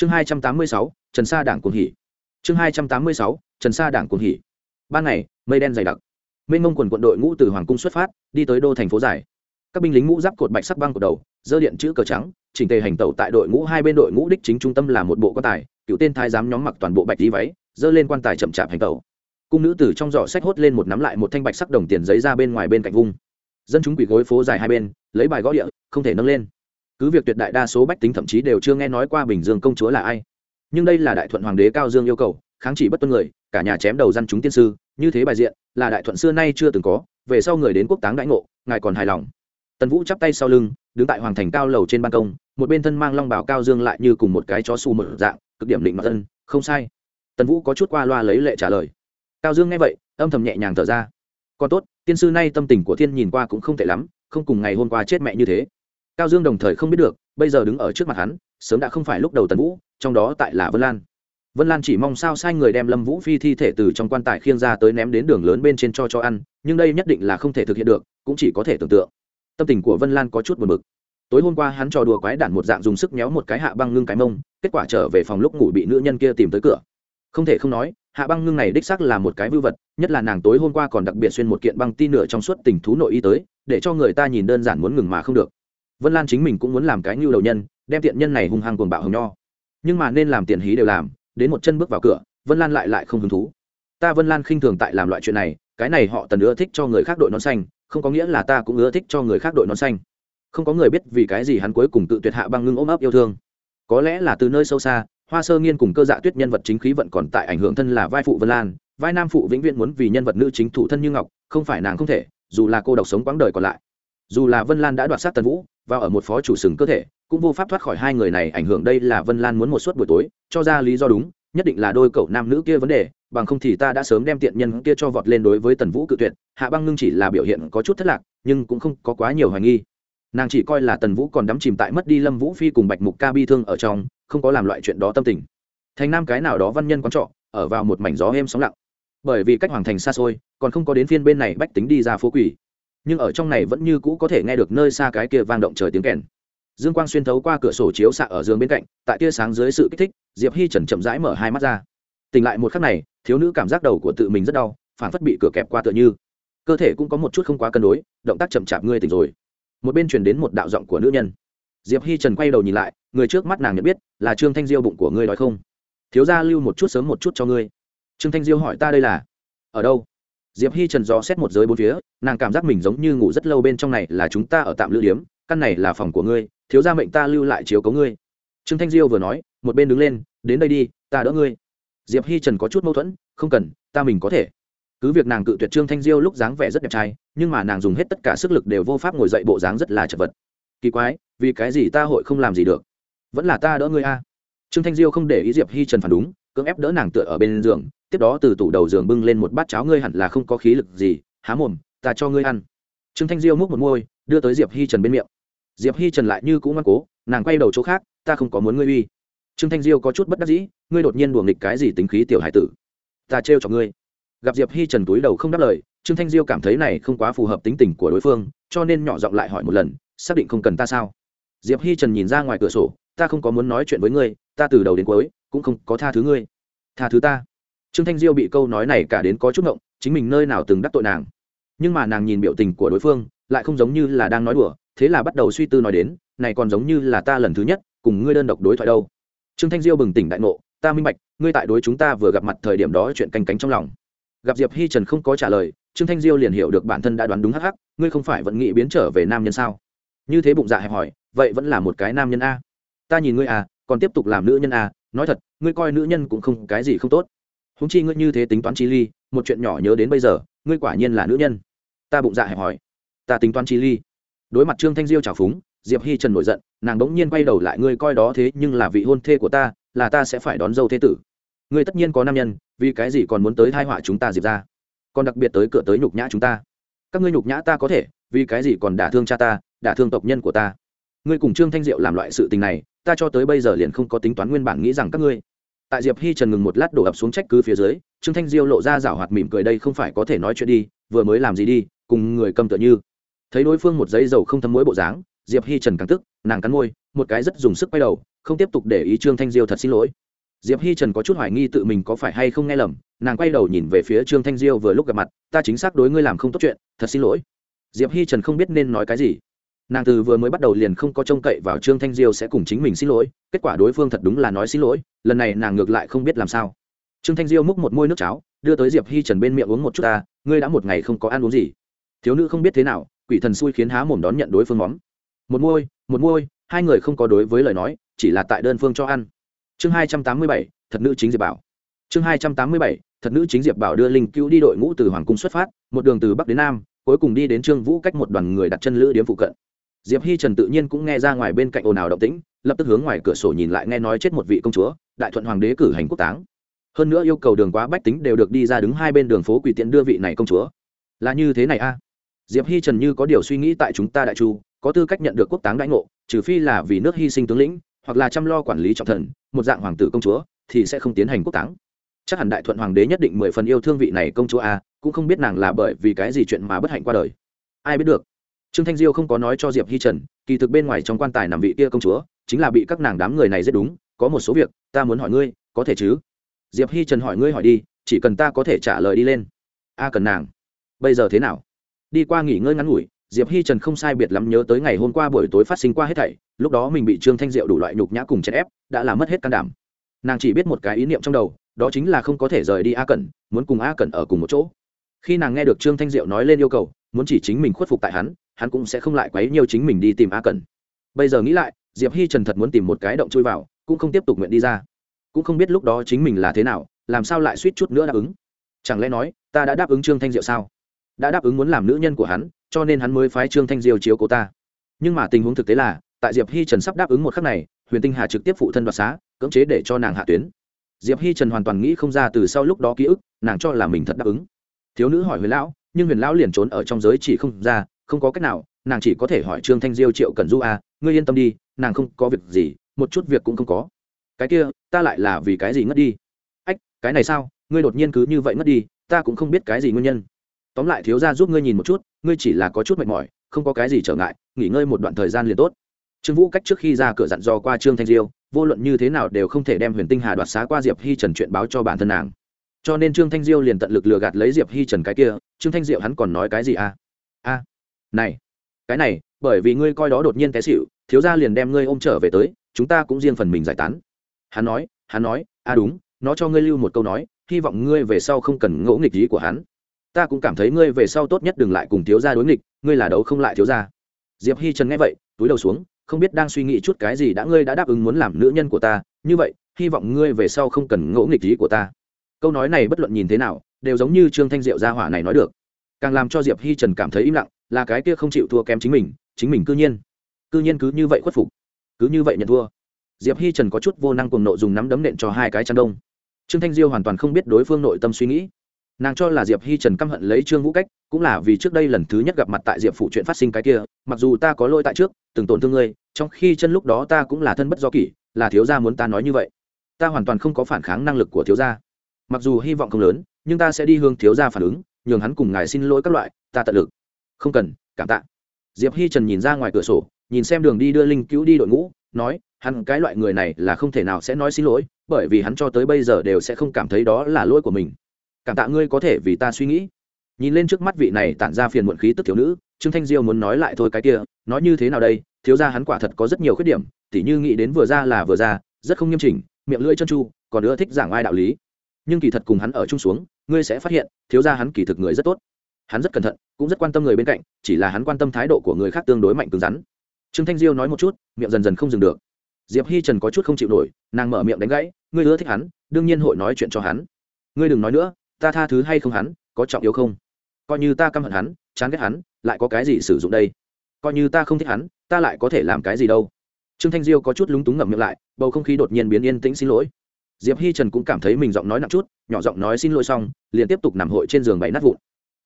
chương hai trăm tám mươi sáu, trần sa đảng cuồng hỉ. Chương hai trăm tám mươi sáu, trần sa đảng cuồng hỉ. Ban ngày, mây đen dày đặc. Mênh mông quần quận đội ngũ từ hoàng cung xuất phát, đi tới đô thành phố dài. Các binh lính ngũ giáp cột bạch sắc băng cột đầu dơ điện chữ cờ trắng, chỉnh tề hành tẩu tại đội ngũ hai bên đội ngũ đích chính trung tâm là một bộ quan tài, cựu tên thái giám nhóm mặc toàn bộ bạch đi váy dơ lên quan tài chậm chạp hành tẩu. Cung nữ tử trong giỏ sách hốt lên một nắm lại một thanh bạch sắc đồng tiền giấy ra bên ngoài bên cạnh vung. Dân chúng quỳ gối phố dài hai bên, lấy bài gõ địa, không thể nâng lên cứ việc tuyệt đại đa số bách tính thậm chí đều chưa nghe nói qua bình dương công chúa là ai. Nhưng đây là đại thuận hoàng đế cao dương yêu cầu, kháng chỉ bất tuân người, cả nhà chém đầu dân chúng tiên sư, như thế bài diện, là đại thuận xưa nay chưa từng có, về sau người đến quốc táng đãi ngộ, ngài còn hài lòng. Tần vũ chắp tay sau lưng, đứng tại hoàng thành cao lầu trên ban công, một bên thân mang long bảo cao dương lại như cùng một cái chó xù một dạng, cực điểm định mặt thân không sai. Tần vũ có chút qua loa lấy lệ trả lời. Cao dương nghe vậy, âm thầm nhẹ nhàng thở ra. Còn tốt, tiên sư nay tâm tình của thiên nhìn qua cũng không tệ lắm, không cùng ngày hôm qua chết mẹ như thế cao dương đồng thời không biết được, bây giờ đứng ở trước mặt hắn, sớm đã không phải lúc đầu tần vũ, trong đó tại là vân lan. Vân lan chỉ mong sao sai người đem lâm vũ phi thi thể từ trong quan tài khiêng ra tới ném đến đường lớn bên trên cho cho ăn, nhưng đây nhất định là không thể thực hiện được, cũng chỉ có thể tưởng tượng. Tâm tình của vân lan có chút buồn bực. Tối hôm qua hắn trò đùa quái đản một dạng dùng sức méo một cái hạ băng ngưng cái mông, kết quả trở về phòng lúc ngủ bị nữ nhân kia tìm tới cửa. Không thể không nói, hạ băng ngưng này đích xác là một cái vưu vật, nhất là nàng tối hôm qua còn đặc biệt xuyên một kiện băng ti nửa trong suốt tình thú nội y tới, để cho người ta nhìn đơn giản muốn ngừng mà không được vân lan chính mình cũng muốn làm cái ngưu đầu nhân, đem tiện nhân này hung hăng cuồng bạo hồng nho. Nhưng mà nên làm tiện hí đều làm, đến một chân bước vào cửa, vân lan lại lại không hứng thú. Ta vân lan khinh thường tại làm loại chuyện này, cái này họ tần ưa thích cho người khác đội nón xanh, không có nghĩa là ta cũng ưa thích cho người khác đội nón xanh. Không có người biết vì cái gì hắn cuối cùng tự tuyệt hạ băng ngưng ôm ấp yêu thương. Có lẽ là từ nơi sâu xa, hoa sơ nghiên cùng cơ dạ tuyết nhân vật chính khí vận còn tại ảnh hưởng thân là vai phụ vân lan, vai nam phụ vĩnh viễn muốn vì nhân vật nữ chính thủ thân như ngọc, không phải nàng không thể, dù là cô độc sống quãng đời còn lại. Dù là vân lan đã đoạt sát tần vũ và ở một phó chủ sừng cơ thể, cũng vô pháp thoát khỏi hai người này, ảnh hưởng đây là vân lan muốn một suốt buổi tối, cho ra lý do đúng, nhất định là đôi cậu nam nữ kia vấn đề, bằng không thì ta đã sớm đem tiện nhân kia cho vọt lên đối với tần vũ cự tuyệt, hạ băng ngưng chỉ là biểu hiện có chút thất lạc, nhưng cũng không có quá nhiều hoài nghi. Nàng chỉ coi là tần vũ còn đắm chìm tại mất đi lâm vũ phi cùng bạch mục ca bi thương ở trong, không có làm loại chuyện đó tâm tình. Thành nam cái nào đó văn nhân quán trọ, ở vào một mảnh gió êm sóng lặng. Bởi vì cách hoàng thành xa xôi, còn không có đến phiên bên này bách tính đi ra phố quỷ nhưng ở trong này vẫn như cũ có thể nghe được nơi xa cái kia vang động trời tiếng kèn. Dương quang xuyên thấu qua cửa sổ chiếu xạ ở giường bên cạnh, tại tia sáng dưới sự kích thích, diệp hi trần chậm rãi mở hai mắt ra. Tỉnh lại một khắc này, thiếu nữ cảm giác đầu của tự mình rất đau, phản phất bị cửa kẹp qua tựa như. Cơ thể cũng có một chút không quá cân đối, động tác chậm chạp ngươi tỉnh rồi. Một bên truyền đến một đạo giọng của nữ nhân. Diệp hi trần quay đầu nhìn lại, người trước mắt nàng nhận biết, là trương thanh diêu bụng của ngươi nói không? Thiếu gia lưu một chút sớm một chút cho ngươi. Trương thanh diêu hỏi ta đây là, ở đâu? Diệp hi trần dò xét một giới bốn phía, nàng cảm giác mình giống như ngủ rất lâu bên trong này là chúng ta ở tạm lữ điếm, căn này là phòng của ngươi, thiếu gia mệnh ta lưu lại chiếu cấu ngươi. Trương thanh diêu vừa nói, một bên đứng lên, đến đây đi, ta đỡ ngươi. Diệp hi trần có chút mâu thuẫn, không cần, ta mình có thể. Cứ việc nàng cự tuyệt trương thanh diêu lúc dáng vẻ rất đẹp trai, nhưng mà nàng dùng hết tất cả sức lực đều vô pháp ngồi dậy bộ dáng rất là chật vật. Kỳ quái, vì cái gì ta hội không làm gì được? Vẫn là ta đỡ ngươi a. Trương thanh diêu không để ý diệp hi trần phản đúng, cưỡng ép đỡ nàng tựa ở bên giường tiếp đó từ tủ đầu giường bưng lên một bát cháo ngươi hẳn là không có khí lực gì, há mồm, ta cho ngươi ăn. Trương thanh diêu múc một môi, đưa tới diệp hi trần bên miệng. Diệp hi trần lại như cũng ngoan cố, nàng quay đầu chỗ khác, ta không có muốn ngươi uy. Trương thanh diêu có chút bất đắc dĩ, ngươi đột nhiên đùa nghịch cái gì tính khí tiểu hải tử? Ta trêu cho ngươi. Gặp diệp hi trần túi đầu không đáp lời, trương thanh diêu cảm thấy này không quá phù hợp tính tình của đối phương, cho nên nhỏ giọng lại hỏi một lần, xác định không cần ta sao? Diệp hi trần nhìn ra ngoài cửa sổ, ta không có muốn nói chuyện với ngươi, ta từ đầu đến cuối cũng không có tha thứ ngươi. Tha thứ ta trương thanh diêu bị câu nói này cả đến có chút ngộng, chính mình nơi nào từng đắc tội nàng. Nhưng mà nàng nhìn biểu tình của đối phương, lại không giống như là đang nói đùa, thế là bắt đầu suy tư nói đến, này còn giống như là ta lần thứ nhất cùng ngươi đơn độc đối thoại đâu. Trương thanh diêu bừng tỉnh đại ngộ, ta minh bạch, ngươi tại đối chúng ta vừa gặp mặt thời điểm đó chuyện canh cánh trong lòng. Gặp diệp hi trần không có trả lời, trương thanh diêu liền hiểu được bản thân đã đoán đúng hắc hắc, ngươi không phải vẫn nghĩ biến trở về nam nhân sao? Như thế bụng dạ hẹp hỏi vậy vẫn là một cái nam nhân a. Ta nhìn ngươi à còn tiếp tục làm nữ nhân à nói thật, ngươi coi nữ nhân cũng không cái gì không tốt húng chi ngươi như thế tính toán chi ly, một chuyện nhỏ nhớ đến bây giờ, ngươi quả nhiên là nữ nhân. Ta bụng dạ hẹp hỏi ta tính toán chi ly. Đối mặt trương thanh diêu trào phúng, diệp hi trần nổi giận, nàng đống nhiên quay đầu lại, ngươi coi đó thế nhưng là vị hôn thê của ta, là ta sẽ phải đón dâu thế tử. Ngươi tất nhiên có nam nhân, vì cái gì còn muốn tới thai họa chúng ta diệp ra còn đặc biệt tới cửa tới nhục nhã chúng ta. Các ngươi nhục nhã ta có thể, vì cái gì còn đả thương cha ta, đả thương tộc nhân của ta? Ngươi cùng trương thanh diệu làm loại sự tình này, ta cho tới bây giờ liền không có tính toán nguyên bản nghĩ rằng các ngươi tại diệp hi trần ngừng một lát đổ ập xuống trách cứ phía dưới, trương thanh diêu lộ ra rảo hoạt mỉm cười đây không phải có thể nói chuyện đi, vừa mới làm gì đi, cùng người cầm tựa như. Thấy đối phương một giấy dầu không thấm mối bộ dáng, diệp hi trần càng tức, nàng cắn môi, một cái rất dùng sức quay đầu, không tiếp tục để ý trương thanh diêu thật xin lỗi. Diệp hi trần có chút hoài nghi tự mình có phải hay không nghe lầm, nàng quay đầu nhìn về phía trương thanh diêu vừa lúc gặp mặt, ta chính xác đối ngươi làm không tốt chuyện, thật xin lỗi. Diệp hi trần không biết nên nói cái gì nàng từ vừa mới bắt đầu liền không có trông cậy vào trương thanh diêu sẽ cùng chính mình xin lỗi, kết quả đối phương thật đúng là nói xin lỗi, lần này nàng ngược lại không biết làm sao. Trương thanh diêu múc một môi nước cháo, đưa tới diệp hi trần bên miệng uống một chút ta, ngươi đã một ngày không có ăn uống gì. Thiếu nữ không biết thế nào, quỷ thần xui khiến há mồm đón nhận đối phương móng. một môi một môi, hai người không có đối với lời nói, chỉ là tại đơn phương cho ăn. Chương hai trăm tám mươi bảy, thật nữ chính diệp bảo. Chương hai trăm tám mươi bảy, thật nữ chính diệp bảo đưa linh cứu đi đội ngũ từ hoàng cung xuất phát, một đường từ bắc đến nam, cuối cùng đi đến trương vũ cách một đoàn người đặt chân lữ điếm phụ cận diệp hi trần tự nhiên cũng nghe ra ngoài bên cạnh ồn ào động tĩnh, lập tức hướng ngoài cửa sổ nhìn lại nghe nói chết một vị công chúa, đại thuận hoàng đế cử hành quốc táng. Hơn nữa yêu cầu đường quá bách tính đều được đi ra đứng hai bên đường phố quỳ tiện đưa vị này công chúa. Là như thế này a? Diệp hi trần như có điều suy nghĩ tại chúng ta đại chu, có tư cách nhận được quốc táng đãi ngộ, trừ phi là vì nước hy sinh tướng lĩnh, hoặc là chăm lo quản lý trọng thần, một dạng hoàng tử công chúa, thì sẽ không tiến hành quốc táng. Chắc hẳn đại thuận hoàng đế nhất định mười phần yêu thương vị này công chúa a, cũng không biết nàng là bởi vì cái gì chuyện mà bất hạnh qua đời. Ai biết được? Trương thanh diêu không có nói cho diệp hi trần, kỳ thực bên ngoài trong quan tài nằm vị kia công chúa, chính là bị các nàng đám người này giết đúng, có một số việc, ta muốn hỏi ngươi, có thể chứ? Diệp hi trần hỏi ngươi hỏi đi, chỉ cần ta có thể trả lời đi lên. A cần nàng, bây giờ thế nào? Đi qua nghỉ ngơi ngắn ngủi, diệp hi trần không sai biệt lắm nhớ tới ngày hôm qua buổi tối phát sinh qua hết thảy, lúc đó mình bị trương thanh diệu đủ loại nhục nhã cùng chèn ép, đã làm mất hết can đảm. Nàng chỉ biết một cái ý niệm trong đầu, đó chính là không có thể rời đi a cẩn muốn cùng a cẩn ở cùng một chỗ. Khi nàng nghe được trương thanh diệu nói lên yêu cầu, muốn chỉ chính mình khuất phục tại hắn hắn cũng sẽ không lại quấy nhiều chính mình đi tìm a cẩn. Bây giờ nghĩ lại, diệp hi trần thật muốn tìm một cái động chui vào, cũng không tiếp tục nguyện đi ra. Cũng không biết lúc đó chính mình là thế nào, làm sao lại suýt chút nữa đáp ứng. Chẳng lẽ nói, ta đã đáp ứng trương thanh diệu sao? Đã đáp ứng muốn làm nữ nhân của hắn, cho nên hắn mới phái trương thanh diêu chiếu cố ta. Nhưng mà tình huống thực tế là, tại diệp hi trần sắp đáp ứng một khắc này, huyền tinh hà trực tiếp phụ thân đoạt xá, cưỡng chế để cho nàng hạ tuyến. Diệp hi trần hoàn toàn nghĩ không ra từ sau lúc đó ký ức, nàng cho là mình thật đáp ứng. Thiếu nữ hỏi huyền lão, nhưng huyền lão liền trốn ở trong giới chỉ không ra không có cách nào nàng chỉ có thể hỏi trương thanh diêu triệu cần du a à, ngươi yên tâm đi nàng không có việc gì một chút việc cũng không có. Cái kia ta lại là vì cái gì ngất đi? Ách cái này sao? Ngươi đột nhiên cứ như vậy ngất đi ta cũng không biết cái gì nguyên nhân. Tóm lại thiếu ra giúp ngươi nhìn một chút ngươi chỉ là có chút mệt mỏi không có cái gì trở ngại nghỉ ngơi một đoạn thời gian liền tốt. Trương vũ cách trước khi ra cửa dặn dò qua trương thanh diêu vô luận như thế nào đều không thể đem huyền tinh hà đoạt xá qua diệp hi trần chuyện báo cho bản thân nàng. Cho nên trương thanh diêu liền tận lực lừa gạt lấy diệp hi trần cái kia trương thanh diệu hắn còn nói cái gì à? A này, cái này, bởi vì ngươi coi đó đột nhiên té xịu thiếu gia liền đem ngươi ôm trở về tới, chúng ta cũng riêng phần mình giải tán. Hắn nói hắn nói a đúng, nó cho ngươi lưu một câu nói, hy vọng ngươi về sau không cần ngỗ nghịch ý của hắn. Ta cũng cảm thấy ngươi về sau tốt nhất đừng lại cùng thiếu gia đối nghịch, ngươi là đấu không lại thiếu gia. Diệp hi trần nghe vậy, túi đầu xuống, không biết đang suy nghĩ chút cái gì đã ngươi đã đáp ứng muốn làm nữ nhân của ta, như vậy, hy vọng ngươi về sau không cần ngỗ nghịch ý của ta. Câu nói này bất luận nhìn thế nào, đều giống như trương thanh diệu gia hỏa này nói được càng làm cho diệp hi trần cảm thấy im lặng, là cái kia không chịu thua kém chính mình chính mình cư nhiên cư nhiên cứ như vậy khuất phục, cứ như vậy nhận thua. Diệp hi trần có chút vô năng cùng nộ dùng nắm đấm nện cho hai cái chăn đông. Trương thanh diêu hoàn toàn không biết đối phương nội tâm suy nghĩ. Nàng cho là diệp hi trần căm hận lấy trương vũ cách, cũng là vì trước đây lần thứ nhất gặp mặt tại diệp phụ chuyện phát sinh cái kia, mặc dù ta có lỗi tại trước, từng tổn thương ngươi, trong khi chân lúc đó ta cũng là thân bất do kỷ, là thiếu gia muốn ta nói như vậy. Ta hoàn toàn không có phản kháng năng lực của thiếu gia. Mặc dù hy vọng không lớn, nhưng ta sẽ đi hướng thiếu gia phản ứng nhường hắn cùng ngài xin lỗi các loại ta tận lực. Không cần cảm tạ. Diệp hi trần nhìn ra ngoài cửa sổ nhìn xem đường đi đưa linh cứu đi đội ngũ nói hắn cái loại người này là không thể nào sẽ nói xin lỗi bởi vì hắn cho tới bây giờ đều sẽ không cảm thấy đó là lỗi của mình. Cảm tạ ngươi có thể vì ta suy nghĩ. Nhìn lên trước mắt vị này tản ra phiền muộn khí tức thiếu nữ trương thanh diêu muốn nói lại thôi cái kia nói như thế nào đây? Thiếu ra hắn quả thật có rất nhiều khuyết điểm tỉ như nghĩ đến vừa ra là vừa ra rất không nghiêm chỉnh miệng lưỡi chân chu, còn nữa thích giảng ai đạo lý nhưng kỳ thật cùng hắn ở chung xuống, ngươi sẽ phát hiện, thiếu ra hắn kỳ thực người rất tốt. Hắn rất cẩn thận, cũng rất quan tâm người bên cạnh, chỉ là hắn quan tâm thái độ của người khác tương đối mạnh cứng rắn. Trương thanh diêu nói một chút, miệng dần dần không dừng được. Diệp hi trần có chút không chịu nổi, nàng mở miệng đánh gãy, ngươi ưa thích hắn, đương nhiên hội nói chuyện cho hắn. Ngươi đừng nói nữa, ta tha thứ hay không hắn, có trọng yếu không? Coi như ta căm hận hắn, chán ghét hắn, lại có cái gì sử dụng đây? Coi như ta không thích hắn, ta lại có thể làm cái gì đâu? Trương thanh diêu có chút lúng túng ngậm miệng lại, bầu không khí đột nhiên biến yên tĩnh xin lỗi diệp hi trần cũng cảm thấy mình giọng nói nặng chút, nhỏ giọng nói xin lỗi xong, liền tiếp tục nằm hội trên giường bày nát vụn.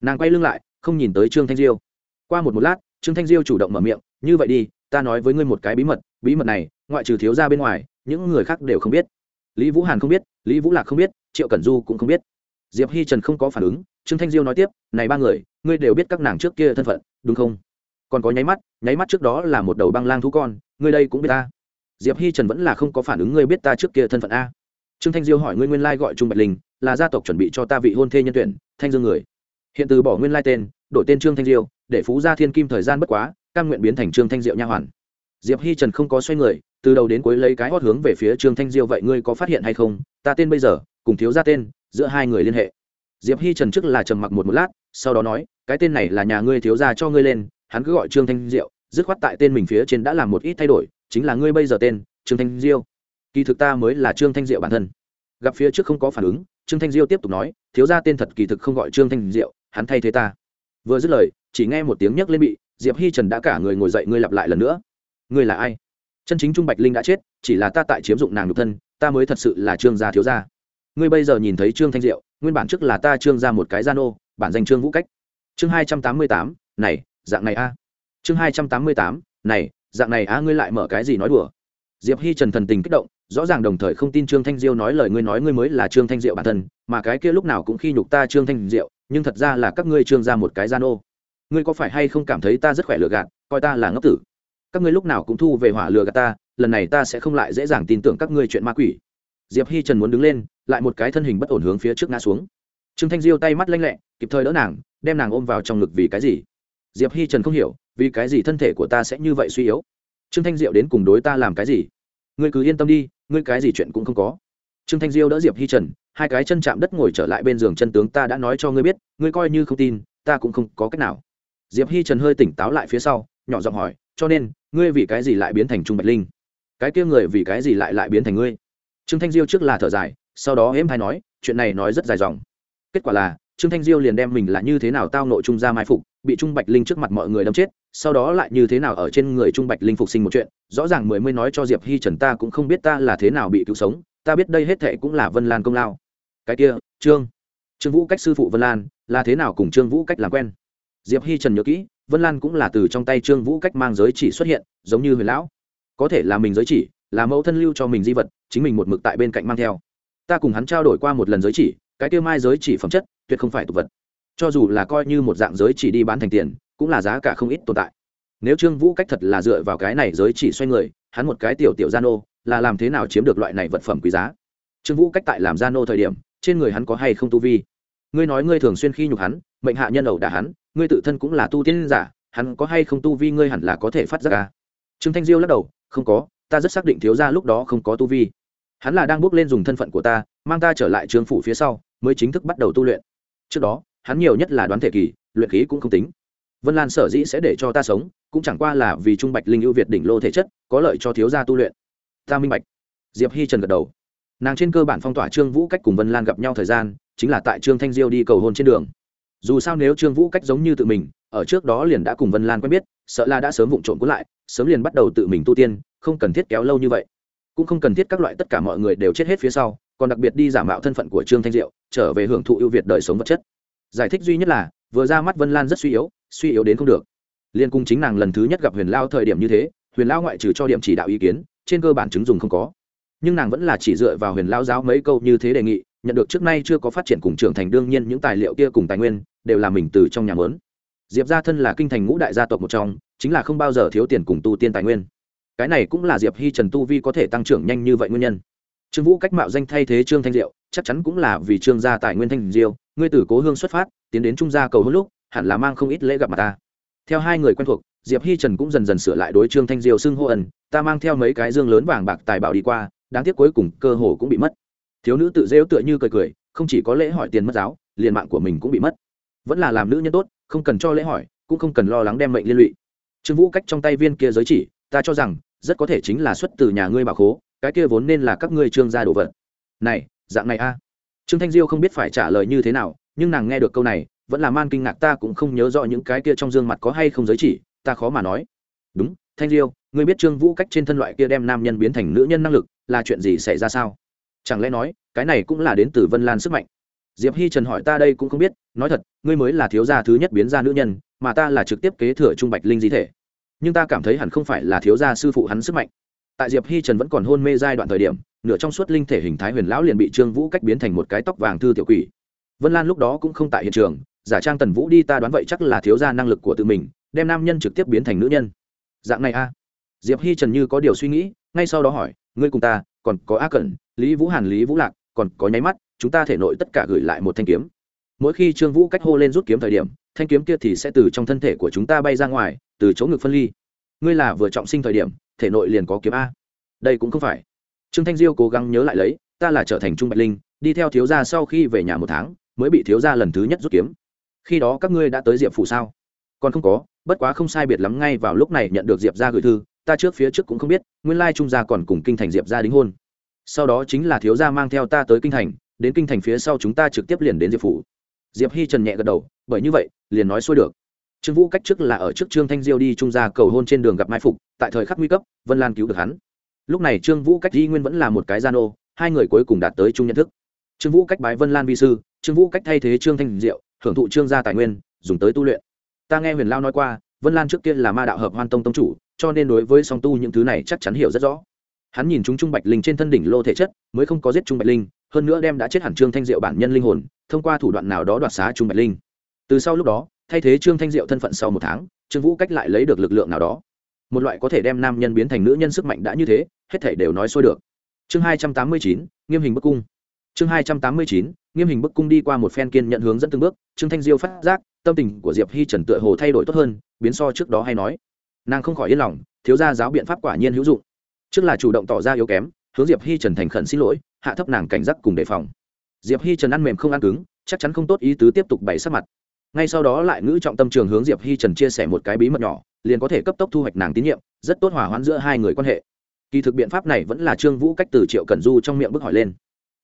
Nàng quay lưng lại, không nhìn tới trương thanh diêu. Qua một một lát, trương thanh diêu chủ động mở miệng, như vậy đi, ta nói với ngươi một cái bí mật bí mật này, ngoại trừ thiếu ra bên ngoài, những người khác đều không biết. Lý vũ hàn không biết, lý vũ lạc không biết, triệu cẩn du cũng không biết. Diệp hi trần không có phản ứng, trương thanh diêu nói tiếp, này ba người, ngươi đều biết các nàng trước kia thân phận, đúng không? Còn có nháy mắt nháy mắt trước đó là một đầu băng lang thú con, ngươi đây cũng biết ta. Diệp hi trần vẫn là không có phản ứng, ngươi biết ta trước kia thân phận a? Trương thanh diêu hỏi ngươi nguyên lai gọi trung bạch linh, là gia tộc chuẩn bị cho ta vị hôn thê nhân tuyển, thanh dương người. Hiện từ bỏ nguyên lai tên, đổi tên trương thanh diêu, để phú gia thiên kim thời gian bất quá căn nguyện biến thành trương thanh diệu nha hoàn. Diệp hi trần không có xoay người, từ đầu đến cuối lấy cái hót hướng về phía trương thanh diêu vậy ngươi có phát hiện hay không? Ta tên bây giờ, cùng thiếu gia tên, giữa hai người liên hệ. Diệp hi trần trước là trầm mặc một một lát, sau đó nói, cái tên này là nhà ngươi thiếu gia cho ngươi lên, hắn cứ gọi trương thanh diệu, dứt khoát tại tên mình phía trên đã làm một ít thay đổi, chính là ngươi bây giờ tên, trương thanh diêu kỳ thực ta mới là trương thanh diệu bản thân. Gặp phía trước không có phản ứng, trương thanh diêu tiếp tục nói, thiếu gia tên thật kỳ thực không gọi trương thanh diệu, hắn thay thế ta. Vừa dứt lời, chỉ nghe một tiếng nhấc lên bị, diệp hi trần đã cả người ngồi dậy, ngươi lặp lại lần nữa. Ngươi là ai? Chân chính trung bạch linh đã chết, chỉ là ta tại chiếm dụng nàng nhục thân, ta mới thật sự là trương gia thiếu gia. Ngươi bây giờ nhìn thấy trương thanh diệu, nguyên bản trước là ta trương ra một cái gia nô, bản danh trương vũ cách. Chương hai trăm tám mươi tám, này, dạng này a. Chương hai trăm tám mươi tám, này, dạng này a, ngươi lại mở cái gì nói đùa? Diệp hi trần thần tình kích động rõ ràng đồng thời không tin trương thanh diêu nói lời ngươi nói ngươi mới là trương thanh diệu bản thân, mà cái kia lúc nào cũng khi nhục ta trương thanh diệu, nhưng thật ra là các ngươi trương ra một cái gian ô ngươi có phải hay không cảm thấy ta rất khỏe lừa gạt, coi ta là ngốc tử? Các ngươi lúc nào cũng thu về hỏa lừa gạt ta, lần này ta sẽ không lại dễ dàng tin tưởng các ngươi chuyện ma quỷ. Diệp hi trần muốn đứng lên, lại một cái thân hình bất ổn hướng phía trước ngã xuống. Trương thanh diêu tay mắt lanh lẹ, kịp thời đỡ nàng, đem nàng ôm vào trong ngực vì cái gì? Diệp hi trần không hiểu, vì cái gì thân thể của ta sẽ như vậy suy yếu? Trương thanh diệu đến cùng đối ta làm cái gì? Ngươi cứ yên tâm đi, ngươi cái gì chuyện cũng không có. Trương thanh diêu đỡ diệp hi trần, hai cái chân chạm đất ngồi trở lại bên giường chân tướng ta đã nói cho ngươi biết, ngươi coi như không tin, ta cũng không có cách nào. Diệp hi trần hơi tỉnh táo lại phía sau, nhỏ giọng hỏi, cho nên, ngươi vì cái gì lại biến thành trung bạch linh? Cái kia người vì cái gì lại lại biến thành ngươi? Trương thanh diêu trước là thở dài, sau đó êm hay nói, chuyện này nói rất dài dòng. Kết quả là trương thanh diêu liền đem mình là như thế nào tao nội trung ra mai phục, bị trung bạch linh trước mặt mọi người đâm chết, sau đó lại như thế nào ở trên người trung bạch linh phục sinh một chuyện, rõ ràng mười mươi nói cho diệp hi trần ta cũng không biết ta là thế nào bị cứu sống, ta biết đây hết thệ cũng là vân lan công lao. Cái kia, trương trương vũ cách sư phụ vân lan, là thế nào cùng trương vũ cách làm quen? Diệp hi trần nhớ kỹ, vân lan cũng là từ trong tay trương vũ cách mang giới chỉ xuất hiện, giống như huyền lão. Có thể là mình giới chỉ, là mẫu thân lưu cho mình di vật, chính mình một mực tại bên cạnh mang theo. Ta cùng hắn trao đổi qua một lần giới chỉ cái tiêu mai giới chỉ phẩm chất tuyệt không phải tục vật. Cho dù là coi như một dạng giới chỉ đi bán thành tiền, cũng là giá cả không ít tồn tại. Nếu trương vũ cách thật là dựa vào cái này giới chỉ xoay người, hắn một cái tiểu tiểu gia nô, là làm thế nào chiếm được loại này vật phẩm quý giá? Trương vũ cách tại làm gia nô thời điểm, trên người hắn có hay không tu vi? Ngươi nói ngươi thường xuyên khi nhục hắn, mệnh hạ nhân ẩu đả hắn, ngươi tự thân cũng là tu tiên giả, hắn có hay không tu vi ngươi hẳn là có thể phát giác ca trương thanh diêu lắc đầu, không có, ta rất xác định thiếu ra lúc đó không có tu vi. Hắn là đang bước lên dùng thân phận của ta, mang ta trở lại trường phủ phía sau mới chính thức bắt đầu tu luyện. Trước đó, hắn nhiều nhất là đoán thể kỳ, luyện khí cũng không tính. Vân lan sở dĩ sẽ để cho ta sống, cũng chẳng qua là vì trung bạch linh ưu việt đỉnh lô thể chất, có lợi cho thiếu gia tu luyện. Ta minh bạch. Diệp hi trần gật đầu. Nàng trên cơ bản phong tỏa trương vũ cách cùng vân lan gặp nhau thời gian, chính là tại trương thanh diêu đi cầu hôn trên đường. Dù sao nếu trương vũ cách giống như tự mình, ở trước đó liền đã cùng vân lan quen biết, sợ là đã sớm vụng trộm cuốn lại, sớm liền bắt đầu tự mình tu tiên, không cần thiết kéo lâu như vậy cũng không cần thiết các loại tất cả mọi người đều chết hết phía sau, còn đặc biệt đi giả mạo thân phận của trương thanh diệu, trở về hưởng thụ ưu việt đời sống vật chất. Giải thích duy nhất là, vừa ra mắt vân lan rất suy yếu suy yếu đến không được. Liên cung chính nàng lần thứ nhất gặp huyền lao thời điểm như thế, huyền lao ngoại trừ cho điểm chỉ đạo ý kiến, trên cơ bản chứng dùng không có. Nhưng nàng vẫn là chỉ dựa vào huyền lao giáo mấy câu như thế đề nghị, nhận được trước nay chưa có phát triển cùng trưởng thành đương nhiên những tài liệu kia cùng tài nguyên, đều là mình từ trong nhà mớn diệp gia thân là kinh thành ngũ đại gia tộc một trong, chính là không bao giờ thiếu tiền cùng tu tiên tài nguyên cái này cũng là diệp hi trần tu vi có thể tăng trưởng nhanh như vậy nguyên nhân. Trương vũ cách mạo danh thay thế trương thanh diệu, chắc chắn cũng là vì trương gia tài nguyên thanh Diệu, ngươi tử cố hương xuất phát, tiến đến trung gia cầu hôn lúc, hẳn là mang không ít lễ gặp mặt ta. Theo hai người quen thuộc, diệp hi trần cũng dần dần sửa lại đối trương thanh Diệu xưng hô ẩn, ta mang theo mấy cái dương lớn vàng bạc tài bảo đi qua, đáng tiếc cuối cùng cơ hồ cũng bị mất. Thiếu nữ tự rêu tựa như cười cười, không chỉ có lễ hỏi tiền mất giáo, liền mạng của mình cũng bị mất. Vẫn là làm nữ nhân tốt, không cần cho lễ hỏi, cũng không cần lo lắng đem mệnh liên lụy. Trương vũ cách trong tay viên kia giới chỉ, ta cho rằng rất có thể chính là xuất từ nhà ngươi bà khố, cái kia vốn nên là các ngươi trương gia đồ vật. Này, dạng này a. Trương thanh diêu không biết phải trả lời như thế nào, nhưng nàng nghe được câu này, vẫn là man kinh ngạc ta cũng không nhớ rõ những cái kia trong dương mặt có hay không giới chỉ, ta khó mà nói. Đúng, thanh diêu, ngươi biết trương vũ cách trên thân loại kia đem nam nhân biến thành nữ nhân năng lực, là chuyện gì xảy ra sao? Chẳng lẽ nói, cái này cũng là đến từ vân lan sức mạnh? Diệp hi trần hỏi ta đây cũng không biết, nói thật, ngươi mới là thiếu gia thứ nhất biến ra nữ nhân, mà ta là trực tiếp kế thừa trung bạch linh di thể nhưng ta cảm thấy hẳn không phải là thiếu gia sư phụ hắn sức mạnh. Tại diệp hi trần vẫn còn hôn mê giai đoạn thời điểm, nửa trong suốt linh thể hình thái huyền lão liền bị trương vũ cách biến thành một cái tóc vàng thư tiểu quỷ. Vân lan lúc đó cũng không tại hiện trường, giả trang tần vũ đi ta đoán vậy chắc là thiếu gia năng lực của tự mình, đem nam nhân trực tiếp biến thành nữ nhân. Dạng này a. Diệp hi trần như có điều suy nghĩ, ngay sau đó hỏi, ngươi cùng ta, còn có a cẩn, lý vũ hàn, lý vũ lạc, còn có nháy mắt, chúng ta thể nội tất cả gửi lại một thanh kiếm. Mỗi khi trương vũ cách hô lên rút kiếm thời điểm, thanh kiếm kia thì sẽ từ trong thân thể của chúng ta bay ra ngoài từ chỗ ngực phân ly. Ngươi là vừa trọng sinh thời điểm, thể nội liền có kiếm a. Đây cũng không phải. Trương thanh diêu cố gắng nhớ lại lấy, ta là trở thành trung bạch linh, đi theo thiếu gia sau khi về nhà một tháng, mới bị thiếu gia lần thứ nhất rút kiếm. Khi đó các ngươi đã tới diệp phủ sao? Còn không có, bất quá không sai biệt lắm ngay vào lúc này nhận được diệp ra gửi thư, ta trước phía trước cũng không biết, nguyên lai trung gia còn cùng kinh thành diệp ra đính hôn. Sau đó chính là thiếu gia mang theo ta tới kinh thành, đến kinh thành phía sau chúng ta trực tiếp liền đến diệp phủ. Diệp hi trần nhẹ gật đầu, bởi như vậy, liền nói xuôi được trương vũ cách trước là ở trước trương thanh diêu đi trung gia cầu hôn trên đường gặp mai phục, tại thời khắc nguy cấp, vân lan cứu được hắn. Lúc này trương vũ cách di nguyên vẫn là một cái gian ô hai người cuối cùng đạt tới chung nhận thức. Trương vũ cách bái vân lan vi sư, trương vũ cách thay thế trương thanh diệu, hưởng thụ trương gia tài nguyên, dùng tới tu luyện. Ta nghe huyền lao nói qua, vân lan trước kia là ma đạo hợp hoan tông tông chủ, cho nên đối với song tu những thứ này chắc chắn hiểu rất rõ. Hắn nhìn chúng trung bạch linh trên thân đỉnh lô thể chất, mới không có giết trung bạch linh, hơn nữa đem đã chết hẳn trương thanh diệu bản nhân linh hồn, thông qua thủ đoạn nào đó đoạt xá trung bạch linh. Từ sau lúc đó thay thế trương thanh diệu thân phận sau một tháng, trương vũ cách lại lấy được lực lượng nào đó. Một loại có thể đem nam nhân biến thành nữ nhân sức mạnh đã như thế, hết thể đều nói xuôi được. Chương hai trăm tám mươi chín, nghiêm hình bức cung. Chương hai trăm tám mươi chín, nghiêm hình bức cung đi qua một phen kiên nhận hướng dẫn từng bước, trương thanh diêu phát giác, tâm tình của diệp hi trần tựa hồ thay đổi tốt hơn, biến so trước đó hay nói. Nàng không khỏi yên lòng, thiếu gia giáo biện pháp quả nhiên hữu dụng. Trước là chủ động tỏ ra yếu kém, hướng diệp hi trần thành khẩn xin lỗi, hạ thấp nàng cảnh giác cùng đề phòng. Diệp hi trần ăn mềm không ăn cứng, chắc chắn không tốt ý tứ tiếp tục bày sắc mặt ngay sau đó lại ngữ trọng tâm trường hướng diệp hi trần chia sẻ một cái bí mật nhỏ, liền có thể cấp tốc thu hoạch nàng tín nhiệm, rất tốt hòa hoãn giữa hai người quan hệ. Kỳ thực biện pháp này vẫn là trương vũ cách từ triệu cần du trong miệng bức hỏi lên.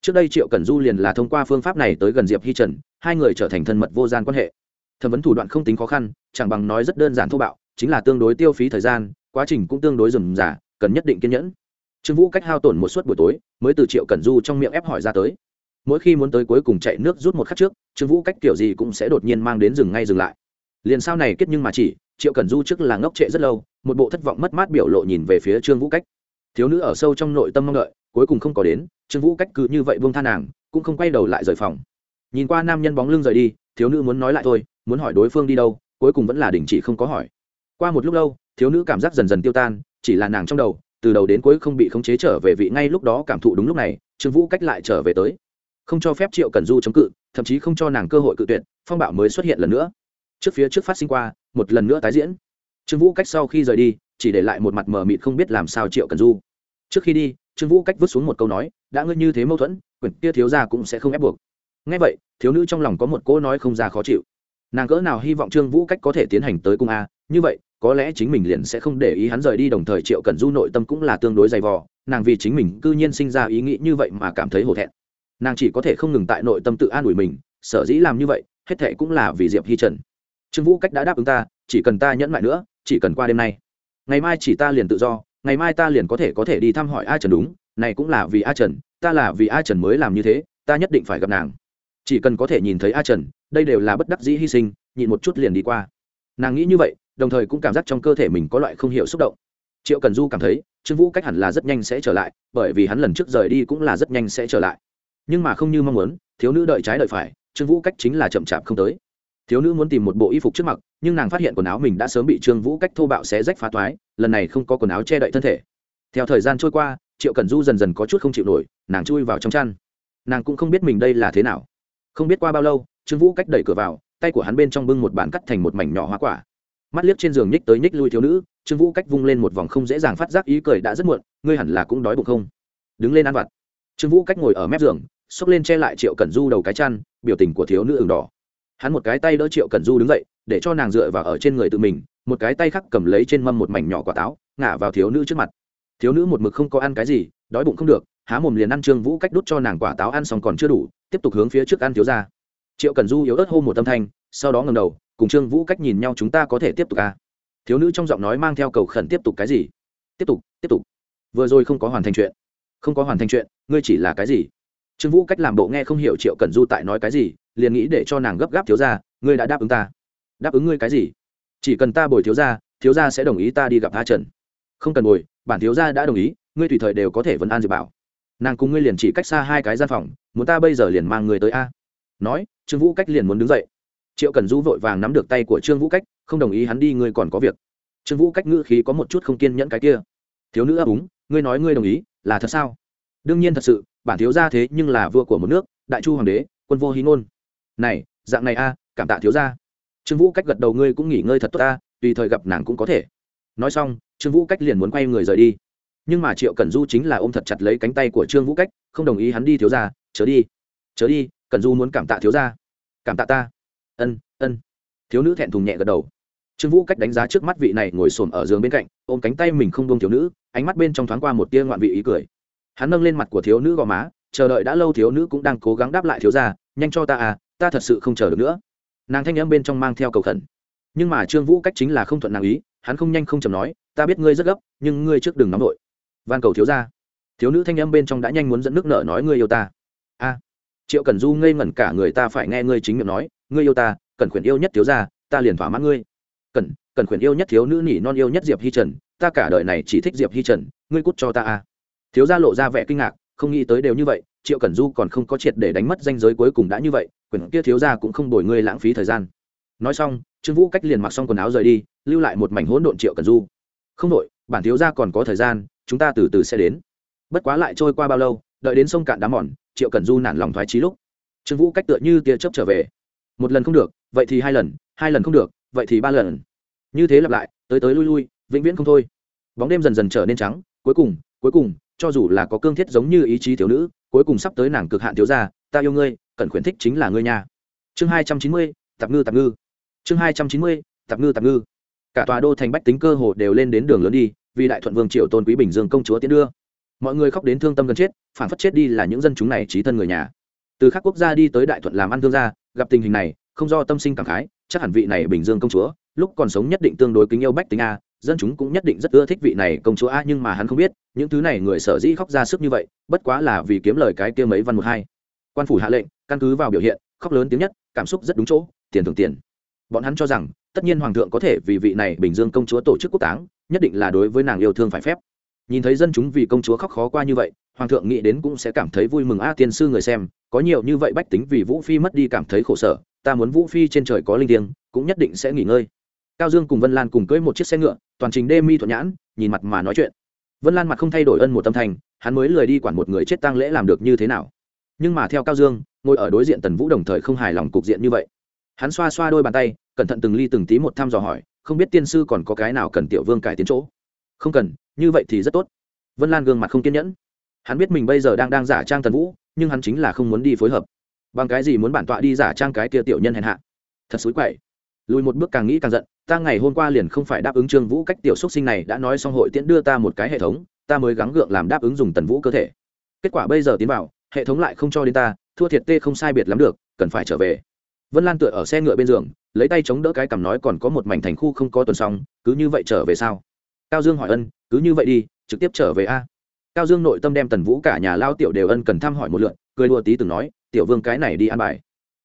Trước đây triệu cần du liền là thông qua phương pháp này tới gần diệp hi trần, hai người trở thành thân mật vô gian quan hệ. Thẩm vấn thủ đoạn không tính khó khăn, chẳng bằng nói rất đơn giản thô bạo, chính là tương đối tiêu phí thời gian, quá trình cũng tương đối rườm rà, cần nhất định kiên nhẫn. Trương vũ cách hao tổn một suốt buổi tối, mới từ triệu cần du trong miệng ép hỏi ra tới mỗi khi muốn tới cuối cùng chạy nước rút một khắc trước, trương vũ cách kiểu gì cũng sẽ đột nhiên mang đến dừng ngay dừng lại. Liền sau này kết nhưng mà chỉ, triệu cần du trước là ngốc trệ rất lâu, một bộ thất vọng mất mát biểu lộ nhìn về phía trương vũ cách. Thiếu nữ ở sâu trong nội tâm mong đợi, cuối cùng không có đến, trương vũ cách cứ như vậy buông tha nàng, cũng không quay đầu lại rời phòng. Nhìn qua nam nhân bóng lưng rời đi, thiếu nữ muốn nói lại thôi, muốn hỏi đối phương đi đâu, cuối cùng vẫn là đình chỉ không có hỏi. Qua một lúc lâu, thiếu nữ cảm giác dần dần tiêu tan, chỉ là nàng trong đầu, từ đầu đến cuối không bị khống chế trở về vị ngay lúc đó cảm thụ đúng lúc này, trương vũ cách lại trở về tới không cho phép triệu cần du chống cự, thậm chí không cho nàng cơ hội cự tuyệt, phong bạo mới xuất hiện lần nữa. Trước phía trước phát sinh qua, một lần nữa tái diễn. Trương vũ cách sau khi rời đi, chỉ để lại một mặt mờ mịt không biết làm sao triệu cần du. Trước khi đi, trương vũ cách vứt xuống một câu nói, đã ngươi như thế mâu thuẫn, quyển kia thiếu ra cũng sẽ không ép buộc. Ngay vậy, thiếu nữ trong lòng có một cô nói không ra khó chịu. Nàng cỡ nào hy vọng trương vũ cách có thể tiến hành tới cung a, như vậy, có lẽ chính mình liền sẽ không để ý hắn rời đi, đồng thời triệu cần du nội tâm cũng là tương đối dày vò, nàng vì chính mình cư nhiên sinh ra ý nghĩ như vậy mà cảm thấy hổ thẹn nàng chỉ có thể không ngừng tại nội tâm tự an ủi mình, sở dĩ làm như vậy, hết thệ cũng là vì diệp hi trần. Trương vũ cách đã đáp ứng ta, chỉ cần ta nhẫn lại nữa, chỉ cần qua đêm nay. Ngày mai chỉ ta liền tự do, ngày mai ta liền có thể có thể đi thăm hỏi a trần đúng, này cũng là vì a trần, ta là vì a trần mới làm như thế, ta nhất định phải gặp nàng. Chỉ cần có thể nhìn thấy a trần, đây đều là bất đắc dĩ hy sinh, nhịn một chút liền đi qua. Nàng nghĩ như vậy, đồng thời cũng cảm giác trong cơ thể mình có loại không hiểu xúc động. Triệu cần du cảm thấy, trương vũ cách hẳn là rất nhanh sẽ trở lại, bởi vì hắn lần trước rời đi cũng là rất nhanh sẽ trở lại nhưng mà không như mong muốn, thiếu nữ đợi trái đợi phải, trương vũ cách chính là chậm chạp không tới. Thiếu nữ muốn tìm một bộ y phục trước mặt, nhưng nàng phát hiện quần áo mình đã sớm bị trương vũ cách thô bạo xé rách phá toái, lần này không có quần áo che đậy thân thể. Theo thời gian trôi qua, triệu cần du dần dần có chút không chịu nổi, nàng chui vào trong chăn. Nàng cũng không biết mình đây là thế nào. Không biết qua bao lâu, trương vũ cách đẩy cửa vào, tay của hắn bên trong bưng một bàn cắt thành một mảnh nhỏ hoa quả. Mắt liếc trên giường nhích tới nhích lui thiếu nữ, trương vũ cách vung lên một vòng không dễ dàng phát giác ý cười đã rất muộn, ngươi hẳn là cũng đói bụng không? Đứng lên ăn vặt. Trương vũ cách ngồi ở mép giường xốc lên che lại triệu cẩn du đầu cái chăn, biểu tình của thiếu nữ ửng đỏ. Hắn một cái tay đỡ triệu cẩn du đứng dậy, để cho nàng dựa vào ở trên người tự mình, một cái tay khác cầm lấy trên mâm một mảnh nhỏ quả táo, ngả vào thiếu nữ trước mặt. Thiếu nữ một mực không có ăn cái gì, đói bụng không được, há mồm liền ăn trương vũ cách đút cho nàng quả táo ăn xong còn chưa đủ, tiếp tục hướng phía trước ăn thiếu ra triệu cần du yếu ớt hô một tâm thanh, sau đó ngầm đầu, cùng trương vũ cách nhìn nhau chúng ta có thể tiếp tục à. thiếu nữ trong giọng nói mang theo cầu khẩn tiếp tục cái gì? Tiếp tục tiếp tục. Vừa rồi không có hoàn thành chuyện. Không có hoàn thành chuyện, ngươi chỉ là cái gì? Trương vũ cách làm bộ nghe không hiểu triệu cần du tại nói cái gì, liền nghĩ để cho nàng gấp gáp thiếu ra ngươi đã đáp ứng ta. Đáp ứng ngươi cái gì? Chỉ cần ta bồi thiếu ra thiếu ra sẽ đồng ý ta đi gặp a trần. Không cần bồi, bản thiếu ra đã đồng ý, ngươi tùy thời đều có thể vấn an dự bảo. Nàng cùng ngươi liền chỉ cách xa hai cái gian phòng, muốn ta bây giờ liền mang người tới a. Nói, trương vũ cách liền muốn đứng dậy. Triệu cần du vội vàng nắm được tay của trương vũ cách, không đồng ý hắn đi, ngươi còn có việc. Trương vũ cách ngữ khí có một chút không kiên nhẫn cái kia. Thiếu nữ ấp úng, ngươi nói ngươi đồng ý, là thật sao? Đương nhiên thật sự, bản thiếu gia thế nhưng là vua của một nước, đại chu hoàng đế, quân vô hí ngôn. Này, dạng này a, cảm tạ thiếu gia. Trương vũ cách gật đầu, ngươi cũng nghỉ ngơi thật tốt ta tùy thời gặp nàng cũng có thể. Nói xong, trương vũ cách liền muốn quay người rời đi. Nhưng mà triệu cẩn du chính là ôm thật chặt lấy cánh tay của trương vũ cách, không đồng ý hắn đi thiếu gia, chớ đi chớ đi, cẩn du muốn cảm tạ thiếu gia. Cảm tạ ta. Ân ân. Thiếu nữ thẹn thùng nhẹ gật đầu. Trương vũ cách đánh giá trước mắt vị này ngồi xổm ở giường bên cạnh, ôm cánh tay mình không buông thiếu nữ, ánh mắt bên trong thoáng qua một tia ngoạn vị ý cười hắn nâng lên mặt của thiếu nữ gò má, chờ đợi đã lâu thiếu nữ cũng đang cố gắng đáp lại thiếu gia, nhanh cho ta à ta thật sự không chờ được nữa. Nàng thanh n bên trong mang theo cầu khẩn. Nhưng mà trương vũ cách chính là không thuận nàng ý, hắn không nhanh không chầm nói, ta biết ngươi rất gấp, nhưng ngươi trước đừng nóng nổi. van cầu thiếu gia. Thiếu nữ thanh n bên trong đã nhanh muốn dẫn nước nở nói, ngươi yêu ta. A. Triệu cần du ngây ngẩn cả người, ta phải nghe ngươi chính miệng nói, ngươi yêu ta cần khuyển yêu nhất thiếu gia, ta liền thỏa mãn ngươi. Cần cần khuyển yêu nhất thiếu nữ nỉ non yêu nhất diệp hi trần, ta cả đời này chỉ thích diệp hi trần, ngươi cút cho ta a thiếu gia lộ ra vẻ kinh ngạc, không nghĩ tới đều như vậy, triệu cẩn du còn không có triệt để đánh mất danh giới cuối cùng đã như vậy quyển kia thiếu gia cũng không đổi ngươi lãng phí thời gian. Nói xong, trương vũ cách liền mặc xong quần áo rời đi, lưu lại một mảnh hỗn độn triệu cẩn du. Không đổi, bản thiếu gia còn có thời gian, chúng ta từ từ sẽ đến. Bất quá lại trôi qua bao lâu, đợi đến sông cạn đá mòn, triệu cẩn du nản lòng thoái trí lúc. Trương vũ cách tựa như tia chớp trở về. Một lần không được, vậy thì hai lần hai lần không được, vậy thì ba lần. Như thế lặp lại, tới tới lui lui, vĩnh viễn không thôi. Bóng đêm dần dần trở nên trắng, cuối cùng cuối cùng cho dù là có cương thiết giống như ý chí thiếu nữ, cuối cùng sắp tới nàng cực hạn thiếu gia, ta yêu ngươi, cần khuyến thích chính là ngươi nha. Chương hai trăm chín mươi, tạp ngư tạp ngư. Chương hai trăm chín mươi, tạp ngư tạp ngư. Cả tòa đô thành bách tính cơ hồ đều lên đến đường lớn đi, vì đại thuận vương triệu tôn quý bình dương công chúa tiến đưa. Mọi người khóc đến thương tâm gần chết, phản phất chết đi là những dân chúng này trí thân người nhà. Từ các quốc gia đi tới đại thuận làm ăn thương gia, gặp tình hình này, không do tâm sinh cảm khái, chắc hẳn vị này bình dương công chúa, lúc còn sống nhất định tương đối kính yêu bách tính a dân chúng cũng nhất định rất ưa thích vị này công chúa a, nhưng mà hắn không biết, những thứ này người sở dĩ khóc ra sức như vậy, bất quá là vì kiếm lời cái kia mấy văn một hai. Quan phủ hạ lệnh, căn cứ vào biểu hiện, khóc lớn tiếng nhất, cảm xúc rất đúng chỗ, tiền thưởng tiền. Bọn hắn cho rằng, tất nhiên hoàng thượng có thể vì vị này bình dương công chúa tổ chức quốc táng, nhất định là đối với nàng yêu thương phải phép. Nhìn thấy dân chúng vì công chúa khóc khó qua như vậy, hoàng thượng nghĩ đến cũng sẽ cảm thấy vui mừng a, tiên sư người xem, có nhiều như vậy bách tính vì vũ phi mất đi cảm thấy khổ sở, ta muốn vũ phi trên trời có linh thiêng, cũng nhất định sẽ nghỉ ngơi. Cao dương cùng vân lan cùng cưỡi một chiếc xe ngựa toàn trình đê mi thuận nhãn, nhìn mặt mà nói chuyện. Vân lan mặt không thay đổi ân một tâm thành, hắn mới lười đi quản một người chết tang lễ làm được như thế nào. Nhưng mà theo cao dương, ngồi ở đối diện tần vũ đồng thời không hài lòng cục diện như vậy. Hắn xoa xoa đôi bàn tay, cẩn thận từng ly từng tí một thăm dò hỏi, không biết tiên sư còn có cái nào cần tiểu vương cải tiến chỗ. Không cần, như vậy thì rất tốt. Vân lan gương mặt không kiên nhẫn. Hắn biết mình bây giờ đang đang giả trang tần vũ, nhưng hắn chính là không muốn đi phối hợp. Bằng cái gì muốn bản tọa đi giả trang cái kia tiểu nhân hèn hạ? Thật xúi quậy. Lùi một bước càng nghĩ càng giận ta ngày hôm qua liền không phải đáp ứng trương vũ cách tiểu xúc sinh này, đã nói xong hội tiễn đưa ta một cái hệ thống, ta mới gắng gượng làm đáp ứng dùng tần vũ cơ thể. Kết quả bây giờ tiến vào, hệ thống lại không cho đến ta, thua thiệt tê không sai biệt lắm được, cần phải trở về. Vân lan tựa ở xe ngựa bên giường, lấy tay chống đỡ cái cằm nói còn có một mảnh thành khu không có tuần xong, cứ như vậy trở về sao? Cao dương hỏi ân, cứ như vậy đi, trực tiếp trở về a. Cao dương nội tâm đem tần vũ cả nhà lao tiểu đều ân cần thăm hỏi một lượn cười đùa tí từng nói, tiểu vương cái này đi ăn bài.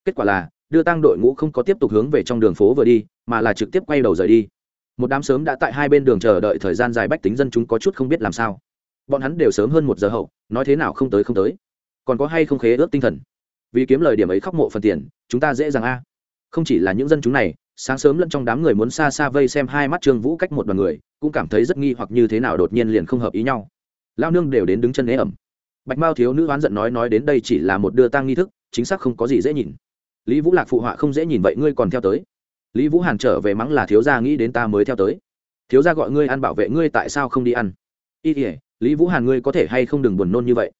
Kết quả là đưa tăng đội ngũ không có tiếp tục hướng về trong đường phố vừa đi, mà là trực tiếp quay đầu rời đi. Một đám sớm đã tại hai bên đường chờ đợi thời gian dài bách tính dân chúng có chút không biết làm sao. Bọn hắn đều sớm hơn một giờ hậu, nói thế nào không tới không tới. Còn có hay không khế ước tinh thần? Vì kiếm lời điểm ấy khóc mộ phần tiền, chúng ta dễ dàng a. Không chỉ là những dân chúng này, sáng sớm lẫn trong đám người muốn xa xa vây xem hai mắt trương vũ cách một đoàn người, cũng cảm thấy rất nghi hoặc như thế nào đột nhiên liền không hợp ý nhau. Lao nương đều đến đứng chân ế ẩm. Bạch mao thiếu nữ oán giận nói nói đến đây chỉ là một đưa tang nghi thức, chính xác không có gì dễ nhìn lý vũ lạc phụ họa không dễ nhìn vậy ngươi còn theo tới. Lý vũ hàn trở về mắng là thiếu gia nghĩ đến ta mới theo tới. Thiếu gia gọi ngươi ăn bảo vệ ngươi tại sao không đi ăn? Y tỉa lý vũ hàn ngươi có thể hay không đừng buồn nôn như vậy?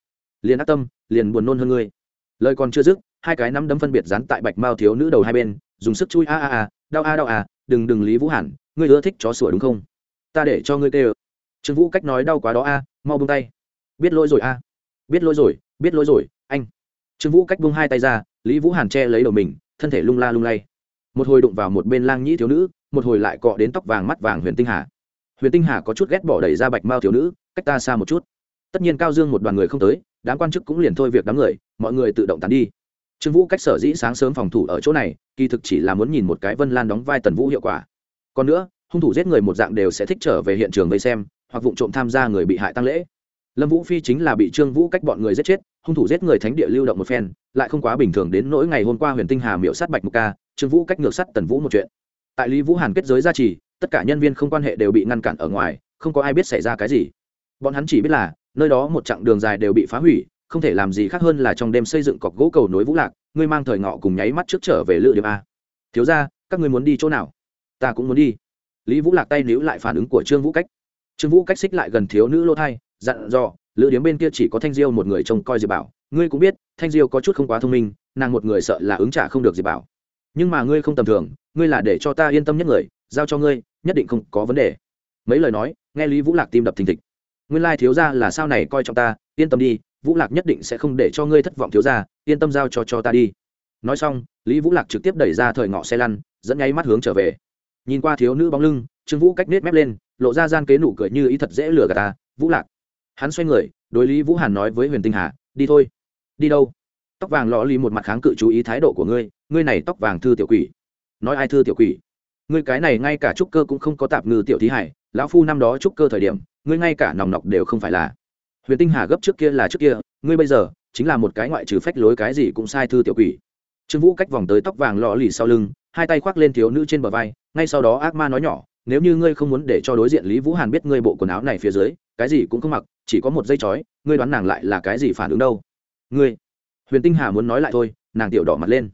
Liền ác tâm, liền buồn nôn hơn ngươi. Lời còn chưa dứt, hai cái nắm đấm phân biệt dán tại bạch mao thiếu nữ đầu hai bên, dùng sức chui a a a, đau a đau a, đừng đừng lý vũ hàn, ngươi ưa thích chó sủa đúng không? Ta để cho ngươi tê trương vũ cách nói đau quá đó a, mau buông tay. Biết lỗi rồi a. Biết lỗi rồi, biết lỗi rồi, anh. Trương vũ cách bung hai tay ra lý vũ hàn che lấy đầu mình, thân thể lung la lung lay. Một hồi đụng vào một bên lang nhĩ thiếu nữ, một hồi lại cọ đến tóc vàng mắt vàng huyền tinh hà. Huyền tinh hà có chút ghét bỏ đẩy ra bạch mao thiếu nữ, cách ta xa một chút. Tất nhiên cao dương một đoàn người không tới, đám quan chức cũng liền thôi việc đám người, mọi người tự động tán đi. Trương vũ cách sở dĩ sáng sớm phòng thủ ở chỗ này, kỳ thực chỉ là muốn nhìn một cái vân lan đóng vai tần vũ hiệu quả. Còn nữa, hung thủ giết người một dạng đều sẽ thích trở về hiện trường vây xem, hoặc vụ trộm tham gia người bị hại tăng lễ lâm vũ phi chính là bị trương vũ cách bọn người giết chết, hung thủ giết người thánh địa lưu động một phen, lại không quá bình thường đến nỗi ngày hôm qua huyền tinh hà miệu sát bạch mục ca, trương vũ cách ngược sắt tần vũ một chuyện. Tại lý vũ hàn kết giới gia trì, tất cả nhân viên không quan hệ đều bị ngăn cản ở ngoài, không có ai biết xảy ra cái gì. Bọn hắn chỉ biết là, nơi đó một chặng đường dài đều bị phá hủy, không thể làm gì khác hơn là trong đêm xây dựng cọc gỗ cầu nối vũ lạc, ngươi mang thời ngọ cùng nháy mắt trước trở về lựa điểm a. Thiếu ra các ngươi muốn đi chỗ nào? Ta cũng muốn đi. Lý vũ lạc tay níu lại phản ứng của trương vũ cách. Trương vũ cách xích lại gần thiếu nữ lô thai dặn dò, lữ điếm bên kia chỉ có thanh diêu một người trông coi diệp bảo. Ngươi cũng biết, thanh diêu có chút không quá thông minh, nàng một người sợ là ứng trả không được diệp bảo. Nhưng mà ngươi không tầm thường, ngươi là để cho ta yên tâm nhất người, giao cho ngươi, nhất định không có vấn đề. Mấy lời nói, nghe lý vũ lạc tim đập thình thịch. Nguyên lai thiếu ra là sao này, coi trọng ta, yên tâm đi, vũ lạc nhất định sẽ không để cho ngươi thất vọng thiếu ra yên tâm giao cho cho ta đi. Nói xong, lý vũ lạc trực tiếp đẩy ra thời ngọ xe lăn, dẫn ngay mắt hướng trở về. Nhìn qua thiếu nữ bóng lưng, trương vũ cách nết mép lên, lộ ra gian kế nụ cười như ý thật dễ lừa gạt ta, vũ lạc hắn xoay người, đối lý vũ hàn nói với huyền tinh hà, đi thôi. Đi đâu? Tóc vàng lọ lì một mặt kháng cự chú ý thái độ của ngươi ngươi này tóc vàng thư tiểu quỷ. Nói ai thư tiểu quỷ? Ngươi cái này ngay cả trúc cơ cũng không có tạp ngư tiểu thí hải, lão phu năm đó trúc cơ thời điểm, ngươi ngay cả nòng nọc đều không phải là. Huyền tinh hà gấp trước kia là trước kia, ngươi bây giờ chính là một cái ngoại trừ phách lối cái gì cũng sai thư tiểu quỷ. Trương vũ cách vòng tới tóc vàng lọ lì sau lưng, hai tay khoác lên thiếu nữ trên bờ vai, ngay sau đó ác ma nói nhỏ nếu như ngươi không muốn để cho đối diện lý vũ hàn biết ngươi bộ quần áo này phía dưới, cái gì cũng không mặc, chỉ có một dây chói, ngươi đoán nàng lại là cái gì phản ứng đâu? Ngươi, huyền tinh hà muốn nói lại thôi, nàng tiểu đỏ mặt lên.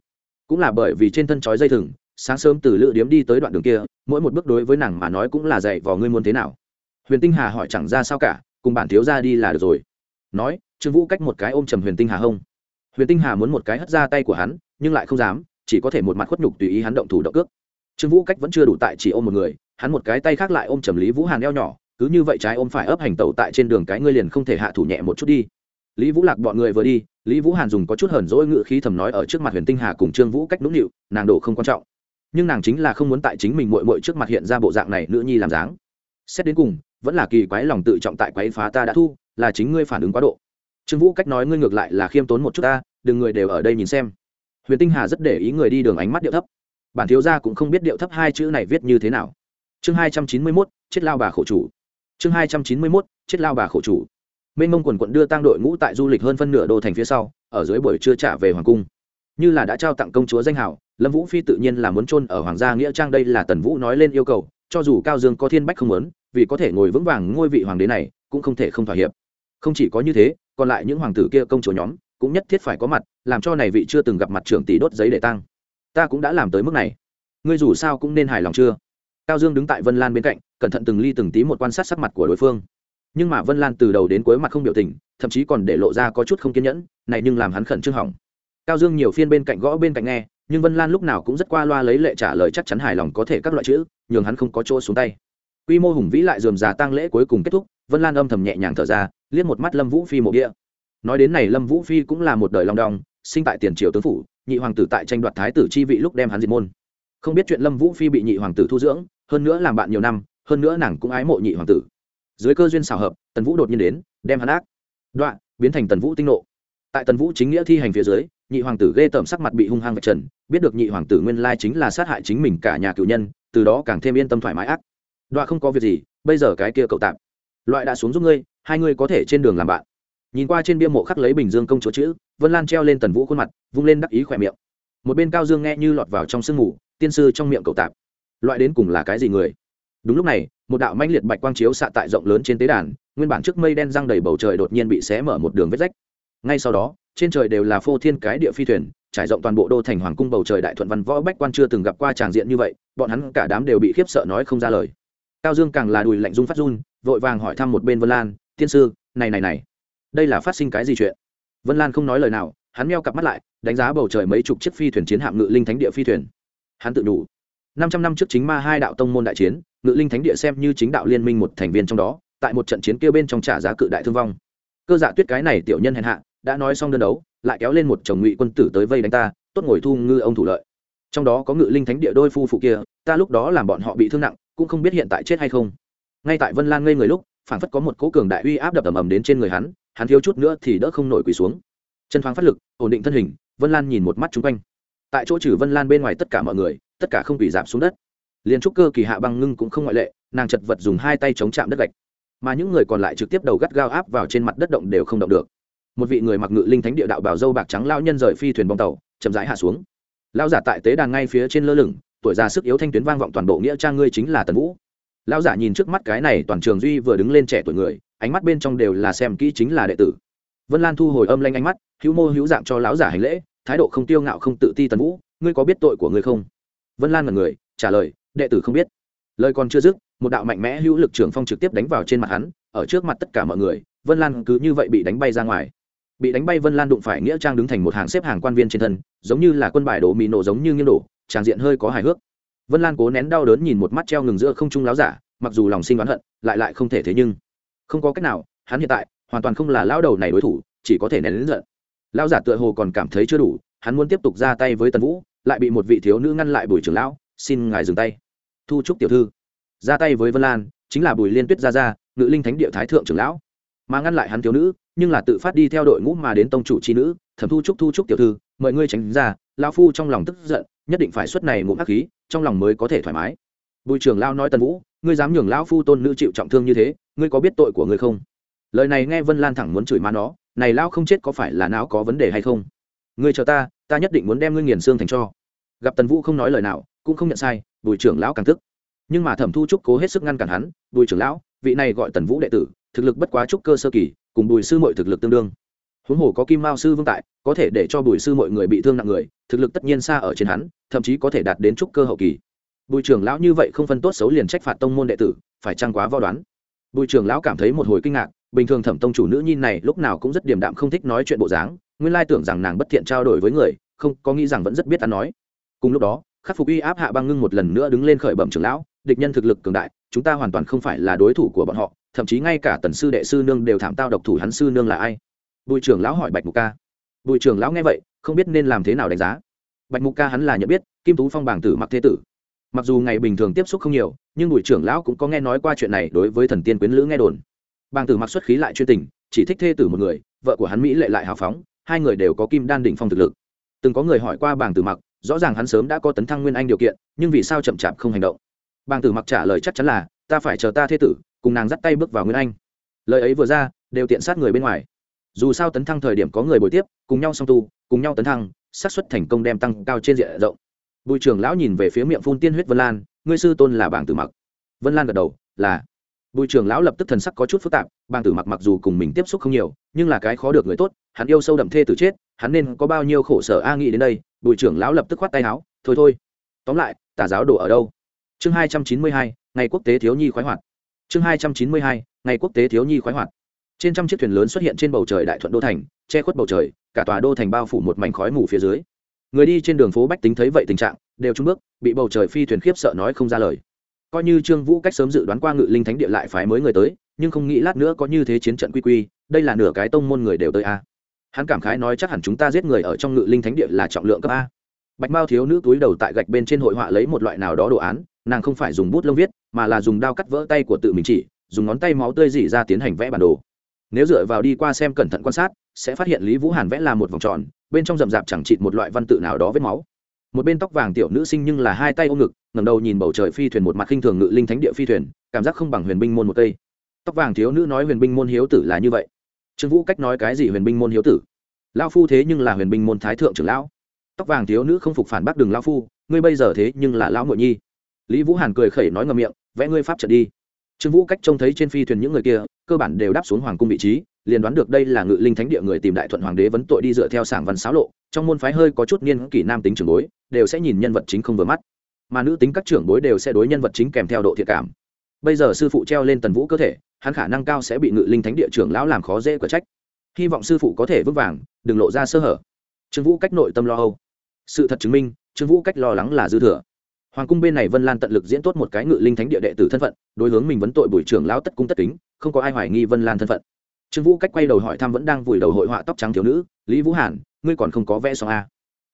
Cũng là bởi vì trên thân chói dây thừng, sáng sớm từ lựa điếm đi tới đoạn đường kia, mỗi một bước đối với nàng mà nói cũng là dạy vào ngươi muốn thế nào. Huyền tinh hà hỏi chẳng ra sao cả, cùng bản thiếu ra đi là được rồi. Nói, trương vũ cách một cái ôm trầm huyền tinh hà hông. Huyền tinh hà muốn một cái hất ra tay của hắn, nhưng lại không dám, chỉ có thể một mặt khuất nhục tùy ý hắn động thủ động cước. Trương vũ cách vẫn chưa đủ tại chỉ ôm một người hắn một cái tay khác lại ôm trầm lý vũ hàn eo nhỏ, cứ như vậy trái ôm phải ấp hành tẩu tại trên đường cái ngươi liền không thể hạ thủ nhẹ một chút đi. Lý vũ lạc bọn người vừa đi, lý vũ hàn dùng có chút hờn dỗi ngự khí thầm nói ở trước mặt huyền tinh hà cùng trương vũ cách nũng nịu, nàng đổ không quan trọng. Nhưng nàng chính là không muốn tại chính mình mội mội trước mặt hiện ra bộ dạng này nữ nhi làm dáng. Xét đến cùng, vẫn là kỳ quái lòng tự trọng tại quái phá ta đã thu, là chính ngươi phản ứng quá độ. Trương vũ cách nói ngươi ngược lại là khiêm tốn một chút ta, đừng người đều ở đây nhìn xem. Huyền tinh hà rất để ý người đi đường ánh mắt điệu thấp. Bản thiếu gia cũng không biết điệu thấp hai chữ này viết như thế nào chương hai trăm chín mươi mốt, chết lao bà khổ chủ. Chương hai trăm chín mươi mốt, chết lao bà khổ chủ. Mênh mông quần quận đưa tang đội ngũ tại du lịch hơn phân nửa đô thành phía sau, ở dưới buổi trưa trả về hoàng cung. Như là đã trao tặng công chúa danh hảo, lâm vũ phi tự nhiên là muốn trôn ở hoàng gia nghĩa trang đây là tần vũ nói lên yêu cầu, cho dù cao dương có thiên bách không muốn, vì có thể ngồi vững vàng ngôi vị hoàng đế này, cũng không thể không thỏa hiệp. Không chỉ có như thế, còn lại những hoàng tử kia công chúa nhóm, cũng nhất thiết phải có mặt, làm cho này vị chưa từng gặp mặt trưởng tỷ đốt giấy để tăng ta cũng đã làm tới mức này. Ngươi dù sao cũng nên hài lòng chưa? Cao dương đứng tại vân lan bên cạnh, cẩn thận từng ly từng tí một quan sát sắc mặt của đối phương. Nhưng mà vân lan từ đầu đến cuối mặt không biểu tình, thậm chí còn để lộ ra có chút không kiên nhẫn, này nhưng làm hắn khẩn trương hỏng. Cao dương nhiều phiên bên cạnh gõ bên cạnh nghe, nhưng vân lan lúc nào cũng rất qua loa lấy lệ trả lời chắc chắn hài lòng có thể các loại chữ, nhường hắn không có chỗ xuống tay. Quy mô hùng vĩ lại dườm già tăng lễ cuối cùng kết thúc, vân lan âm thầm nhẹ nhàng thở ra, liếc một mắt lâm vũ phi mộ địa. Nói đến này lâm vũ phi cũng là một đời long đong, sinh tại tiền triều tướng phủ, nhị hoàng tử tại tranh đoạt thái tử chi vị lúc đem hắn diệt môn. Không biết chuyện lâm vũ phi bị nhị hoàng tử thu dưỡng hơn nữa làm bạn nhiều năm, hơn nữa nàng cũng ái mộ nhị hoàng tử. Dưới cơ duyên xảo hợp, tần vũ đột nhiên đến, đem hắn ác. Đoạn, biến thành tần vũ tinh nộ. Tại tần vũ chính nghĩa thi hành phía dưới, nhị hoàng tử ghê tởm sắc mặt bị hung hăng vạch trần, biết được nhị hoàng tử nguyên lai chính là sát hại chính mình cả nhà cựu nhân, từ đó càng thêm yên tâm thoải mái ác. Đoạn không có việc gì, bây giờ cái kia cậu tạm. Loại đã xuống giúp ngươi, hai ngươi có thể trên đường làm bạn. Nhìn qua trên bia mộ khắc lấy bình dương công chúa chữ, vân lan treo lên tần vũ khuôn mặt, vung lên đắc ý khỏe miệng. Một bên cao dương nghe như lọt vào trong sương mù, tiên sư trong miệng cậu tạp loại đến cùng là cái gì người? Đúng lúc này, một đạo manh liệt bạch quang chiếu xạ tại rộng lớn trên tế đàn, nguyên bản trước mây đen răng đầy bầu trời đột nhiên bị xé mở một đường vết rách. Ngay sau đó, trên trời đều là phô thiên cái địa phi thuyền, trải rộng toàn bộ đô thành hoàng cung bầu trời đại thuận văn võ bách quan chưa từng gặp qua tràng diện như vậy, bọn hắn cả đám đều bị khiếp sợ nói không ra lời. Cao dương càng là đùi lạnh dung phát run, vội vàng hỏi thăm một bên vân lan, tiên sư, này này này, đây là phát sinh cái gì chuyện? Vân lan không nói lời nào, hắn meo cặp mắt lại, đánh giá bầu trời mấy chục chiếc phi thuyền chiến hạm ngự linh thánh địa phi thuyền. Hắn tự đủ năm trăm năm trước chính ma hai đạo tông môn đại chiến, ngự linh thánh địa xem như chính đạo liên minh một thành viên trong đó, tại một trận chiến kia bên trong trả giá cự đại thương vong. Cơ dạ tuyết cái này tiểu nhân hèn hạ, đã nói xong đơn đấu, lại kéo lên một chồng ngụy quân tử tới vây đánh ta, tốt ngồi thu ngư ông thủ lợi. Trong đó có ngự linh thánh địa đôi phu phụ kia, ta lúc đó làm bọn họ bị thương nặng, cũng không biết hiện tại chết hay không. Ngay tại vân lan ngây người lúc phản phất có một cố cường đại uy áp đập ầm ầm đến trên người hắn hắn thiếu chút nữa thì đỡ không nổi quỳ xuống. Chân thoáng phát lực, ổn định thân hình, vân lan nhìn một mắt chung quanh. Tại chỗ trừ vân lan bên ngoài tất cả mọi người tất cả không bị giảm xuống đất. Liền trúc cơ kỳ hạ băng ngưng cũng không ngoại lệ, nàng chật vật dùng hai tay chống chạm đất gạch. Mà những người còn lại trực tiếp đầu gắt gao áp vào trên mặt đất động đều không động được. Một vị người mặc ngự linh thánh địa đạo bảo dâu bạc trắng lao nhân rời phi thuyền bong tàu, chậm rãi hạ xuống. Lao giả tại tế đàn ngay phía trên lơ lửng, tuổi già sức yếu thanh tuyến vang vọng toàn bộ nghĩa trang ngươi chính là tần vũ. Lao giả nhìn trước mắt cái này toàn trường duy vừa đứng lên trẻ tuổi người, ánh mắt bên trong đều là xem kỹ chính là đệ tử. Vân lan thu hồi âm lanh ánh mắt, hữu mô hữu dạng cho lão giả hành lễ, thái độ không tiêu ngạo không tự ti tần vũ, ngươi có biết tội của ngươi không? Vân lan là người, trả lời, đệ tử không biết. Lời còn chưa dứt, một đạo mạnh mẽ hữu lực trưởng phong trực tiếp đánh vào trên mặt hắn, ở trước mặt tất cả mọi người, vân lan cứ như vậy bị đánh bay ra ngoài. Bị đánh bay vân lan đụng phải nghĩa trang đứng thành một hàng xếp hàng quan viên trên thân, giống như là quân bài đổ mì nổ giống như nghiêng đổ, tràng diện hơi có hài hước. Vân lan cố nén đau đớn nhìn một mắt treo ngừng giữa không trung láo giả, mặc dù lòng sinh oán hận, lại lại không thể thế nhưng, không có cách nào, hắn hiện tại hoàn toàn không là lao đầu này đối thủ, chỉ có thể nén lính giận. Lao giả tựa hồ còn cảm thấy chưa đủ, hắn muốn tiếp tục ra tay với tần vũ lại bị một vị thiếu nữ ngăn lại bùi trưởng lão, xin ngài dừng tay. Thu trúc tiểu thư. Ra tay với vân lan, chính là bùi liên tuyết gia gia, ngự linh thánh địa thái thượng trưởng lão. Mà ngăn lại hắn thiếu nữ, nhưng là tự phát đi theo đội ngũ mà đến tông chủ chi nữ, thẩm thu trúc thu trúc tiểu thư, mời ngươi tránh ra. Lao phu trong lòng tức giận, nhất định phải suất này ngụm hắc khí, trong lòng mới có thể thoải mái. Bùi trưởng lao nói tần vũ, ngươi dám nhường lão phu tôn nữ chịu trọng thương như thế, ngươi có biết tội của ngươi không? Lời này nghe vân lan thẳng muốn chửi má nó, này lao không chết có phải là não có vấn đề hay không? Ngươi chờ ta ta nhất định muốn đem ngươi nghiền xương thành cho gặp tần vũ không nói lời nào, cũng không nhận sai, bùi trưởng lão càng tức. Nhưng mà thẩm thu trúc cố hết sức ngăn cản hắn, bùi trưởng lão, vị này gọi tần vũ đệ tử, thực lực bất quá trúc cơ sơ kỳ, cùng bùi sư mọi thực lực tương đương. Huống hồ có kim mao sư vương tại, có thể để cho bùi sư mọi người bị thương nặng người, thực lực tất nhiên xa ở trên hắn, thậm chí có thể đạt đến trúc cơ hậu kỳ. Bùi trưởng lão như vậy không phân tốt xấu liền trách phạt tông môn đệ tử, phải chăng quá vo đoán? Bùi trưởng lão cảm thấy một hồi kinh ngạc, bình thường thẩm tông chủ nữ nhi này lúc nào cũng rất điềm đạm không thích nói chuyện bộ dáng, nguyên lai tưởng rằng nàng bất thiện trao đổi với người, không, có nghĩ rằng vẫn rất biết ăn nói cùng lúc đó, khắc phục uy áp hạ băng ngưng một lần nữa đứng lên khởi bẩm trưởng lão, địch nhân thực lực cường đại, chúng ta hoàn toàn không phải là đối thủ của bọn họ, thậm chí ngay cả tần sư đệ sư nương đều thảm tao độc thủ hắn sư nương là ai? Bùi trưởng lão hỏi bạch mục ca. Bùi trưởng lão nghe vậy, không biết nên làm thế nào đánh giá. Bạch mục ca hắn là nhận biết, kim tú phong bảng tử mặc thế tử. Mặc dù ngày bình thường tiếp xúc không nhiều, nhưng bùi trưởng lão cũng có nghe nói qua chuyện này đối với thần tiên quyến lữ nghe đồn. Bàng tử mặc xuất khí lại chuyên tình, chỉ thích thê tử một người, vợ của hắn mỹ lệ lại hào phóng, hai người đều có kim đan đỉnh phong thực lực. Từng có người hỏi qua bàng tử mặc rõ ràng hắn sớm đã có tấn thăng nguyên anh điều kiện, nhưng vì sao chậm chạp không hành động? Bàng tử mặc trả lời chắc chắn là, ta phải chờ ta thê tử, cùng nàng dắt tay bước vào nguyên anh. Lời ấy vừa ra, đều tiện sát người bên ngoài. Dù sao tấn thăng thời điểm có người bồi tiếp, cùng nhau song tu, cùng nhau tấn thăng, xác suất thành công đem tăng cao trên diện rộng. Bùi trưởng lão nhìn về phía miệng phun tiên huyết vân lan, ngươi sư tôn là bảng tử mặc. Vân lan gật đầu, là. Bùi trưởng lão lập tức thần sắc có chút phức tạp, bàng tử mặc mặc dù cùng mình tiếp xúc không nhiều, nhưng là cái khó được người tốt, hắn yêu sâu đậm thê tử chết hắn nên có bao nhiêu khổ sở a nghĩ đến đây, bùi trưởng lão lập tức khoát tay áo, thôi thôi, tóm lại, tà giáo đồ ở đâu? Chương hai trăm chín mươi hai, ngày quốc tế thiếu nhi khoái hoạt. Chương hai trăm chín mươi hai, ngày quốc tế thiếu nhi khoái hoạt. Trên trăm chiếc thuyền lớn xuất hiện trên bầu trời đại thuận đô thành, che khuất bầu trời, cả tòa đô thành bao phủ một mảnh khói mù phía dưới. Người đi trên đường phố bách tính thấy vậy tình trạng, đều trung bước, bị bầu trời phi thuyền khiếp sợ nói không ra lời. Coi như trương vũ cách sớm dự đoán qua ngự linh thánh địa lại phái mới người tới, nhưng không nghĩ lát nữa có như thế chiến trận quy quy, đây là nửa cái tông môn người đều tới a hắn cảm khái nói chắc hẳn chúng ta giết người ở trong ngự linh thánh địa là trọng lượng cấp a. Bạch mao thiếu nữ túi đầu tại gạch bên trên hội họa lấy một loại nào đó đồ án, nàng không phải dùng bút lông viết, mà là dùng đao cắt vỡ tay của tự mình chỉ, dùng ngón tay máu tươi dỉ ra tiến hành vẽ bản đồ. Nếu dựa vào đi qua xem cẩn thận quan sát, sẽ phát hiện lý vũ hàn vẽ là một vòng tròn, bên trong rậm rạp chẳng chịt một loại văn tự nào đó vết máu. Một bên tóc vàng tiểu nữ sinh nhưng là hai tay ôm ngực ngầm đầu nhìn bầu trời phi thuyền một mặt khinh thường ngự linh thánh địa phi thuyền, cảm giác không bằng huyền binh môn một cây. Tóc vàng thiếu nữ nói huyền binh môn hiếu tử là như vậy trương vũ cách nói cái gì huyền binh môn hiếu tử? Lao phu thế nhưng là huyền binh môn thái thượng trưởng lão. Tóc vàng thiếu nữ không phục phản bác đường lao phu, ngươi bây giờ thế nhưng là lão ngội nhi. Lý vũ hàn cười khẩy nói ngầm miệng, vẽ ngươi pháp trận đi. Trương vũ cách trông thấy trên phi thuyền những người kia, cơ bản đều đáp xuống hoàng cung vị trí, liền đoán được đây là ngự linh thánh địa người tìm đại thuận hoàng đế vấn tội đi dựa theo sảng văn xáo lộ, trong môn phái hơi có chút niên kỷ nam tính trưởng bối, đều sẽ nhìn nhân vật chính không vừa mắt. Mà nữ tính các trưởng bối đều sẽ đối nhân vật chính kèm theo độ thiệt cảm bây giờ sư phụ treo lên tần vũ cơ thể, hắn khả năng cao sẽ bị ngự linh thánh địa trưởng lão làm khó dễ của trách. Hy vọng sư phụ có thể vững vàng, đừng lộ ra sơ hở. Trương vũ cách nội tâm lo âu. Sự thật chứng minh, trương vũ cách lo lắng là dư thừa. Hoàng cung bên này vân lan tận lực diễn tốt một cái ngự linh thánh địa đệ tử thân phận, đối hướng mình vấn tội bùi trưởng lão tất cung tất kính, không có ai hoài nghi vân lan thân phận. Trương vũ cách quay đầu hỏi thăm vẫn đang vùi đầu hội họa tóc trắng thiếu nữ, lý vũ hàn, ngươi còn không có vẽ xong a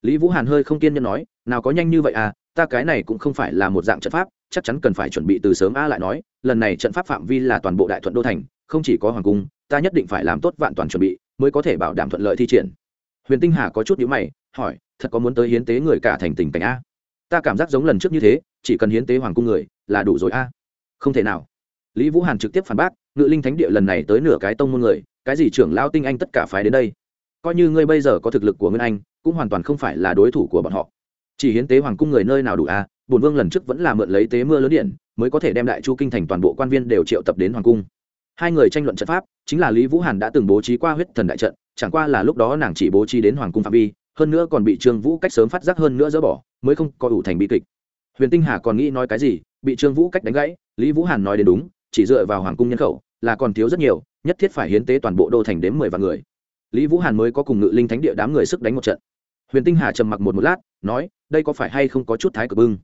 lý vũ hàn hơi không kiên nhẫn nói, nào có nhanh như vậy à ta cái này cũng không phải là một dạng trận pháp chắc chắn cần phải chuẩn bị từ sớm. A lại nói, lần này trận pháp phạm vi là toàn bộ đại thuận đô thành, không chỉ có hoàng cung, ta nhất định phải làm tốt vạn toàn chuẩn bị, mới có thể bảo đảm thuận lợi thi triển. Huyền tinh hà có chút nhữ mày, hỏi, thật có muốn tới hiến tế người cả thành tình cảnh a? Ta cảm giác giống lần trước như thế, chỉ cần hiến tế hoàng cung người, là đủ rồi a. Không thể nào. Lý vũ hàn trực tiếp phản bác, ngự linh thánh địa lần này tới nửa cái tông môn người, cái gì trưởng lao tinh anh tất cả phái đến đây? Coi như ngươi bây giờ có thực lực của nguyên anh, cũng hoàn toàn không phải là đối thủ của bọn họ chỉ hiến tế hoàng cung người nơi nào đủ a bổn vương lần trước vẫn là mượn lấy tế mưa lớn điện, mới có thể đem đại chu kinh thành toàn bộ quan viên đều triệu tập đến hoàng cung. Hai người tranh luận trận pháp, chính là lý vũ hàn đã từng bố trí qua huyết thần đại trận, chẳng qua là lúc đó nàng chỉ bố trí đến hoàng cung phạm vi, hơn nữa còn bị trương vũ cách sớm phát giác hơn nữa dỡ bỏ, mới không có ủ thành bi kịch. Huyền tinh hà còn nghĩ nói cái gì, bị trương vũ cách đánh gãy, lý vũ hàn nói đến đúng, chỉ dựa vào hoàng cung nhân khẩu, là còn thiếu rất nhiều, nhất thiết phải hiến tế toàn bộ đô thành đến mười vạn người. Lý vũ hàn mới có cùng ngự linh thánh địa đám người sức đánh một trận huyền tinh hà trầm mặc một một lát, nói, đây có phải hay không có chút thái cực bưng?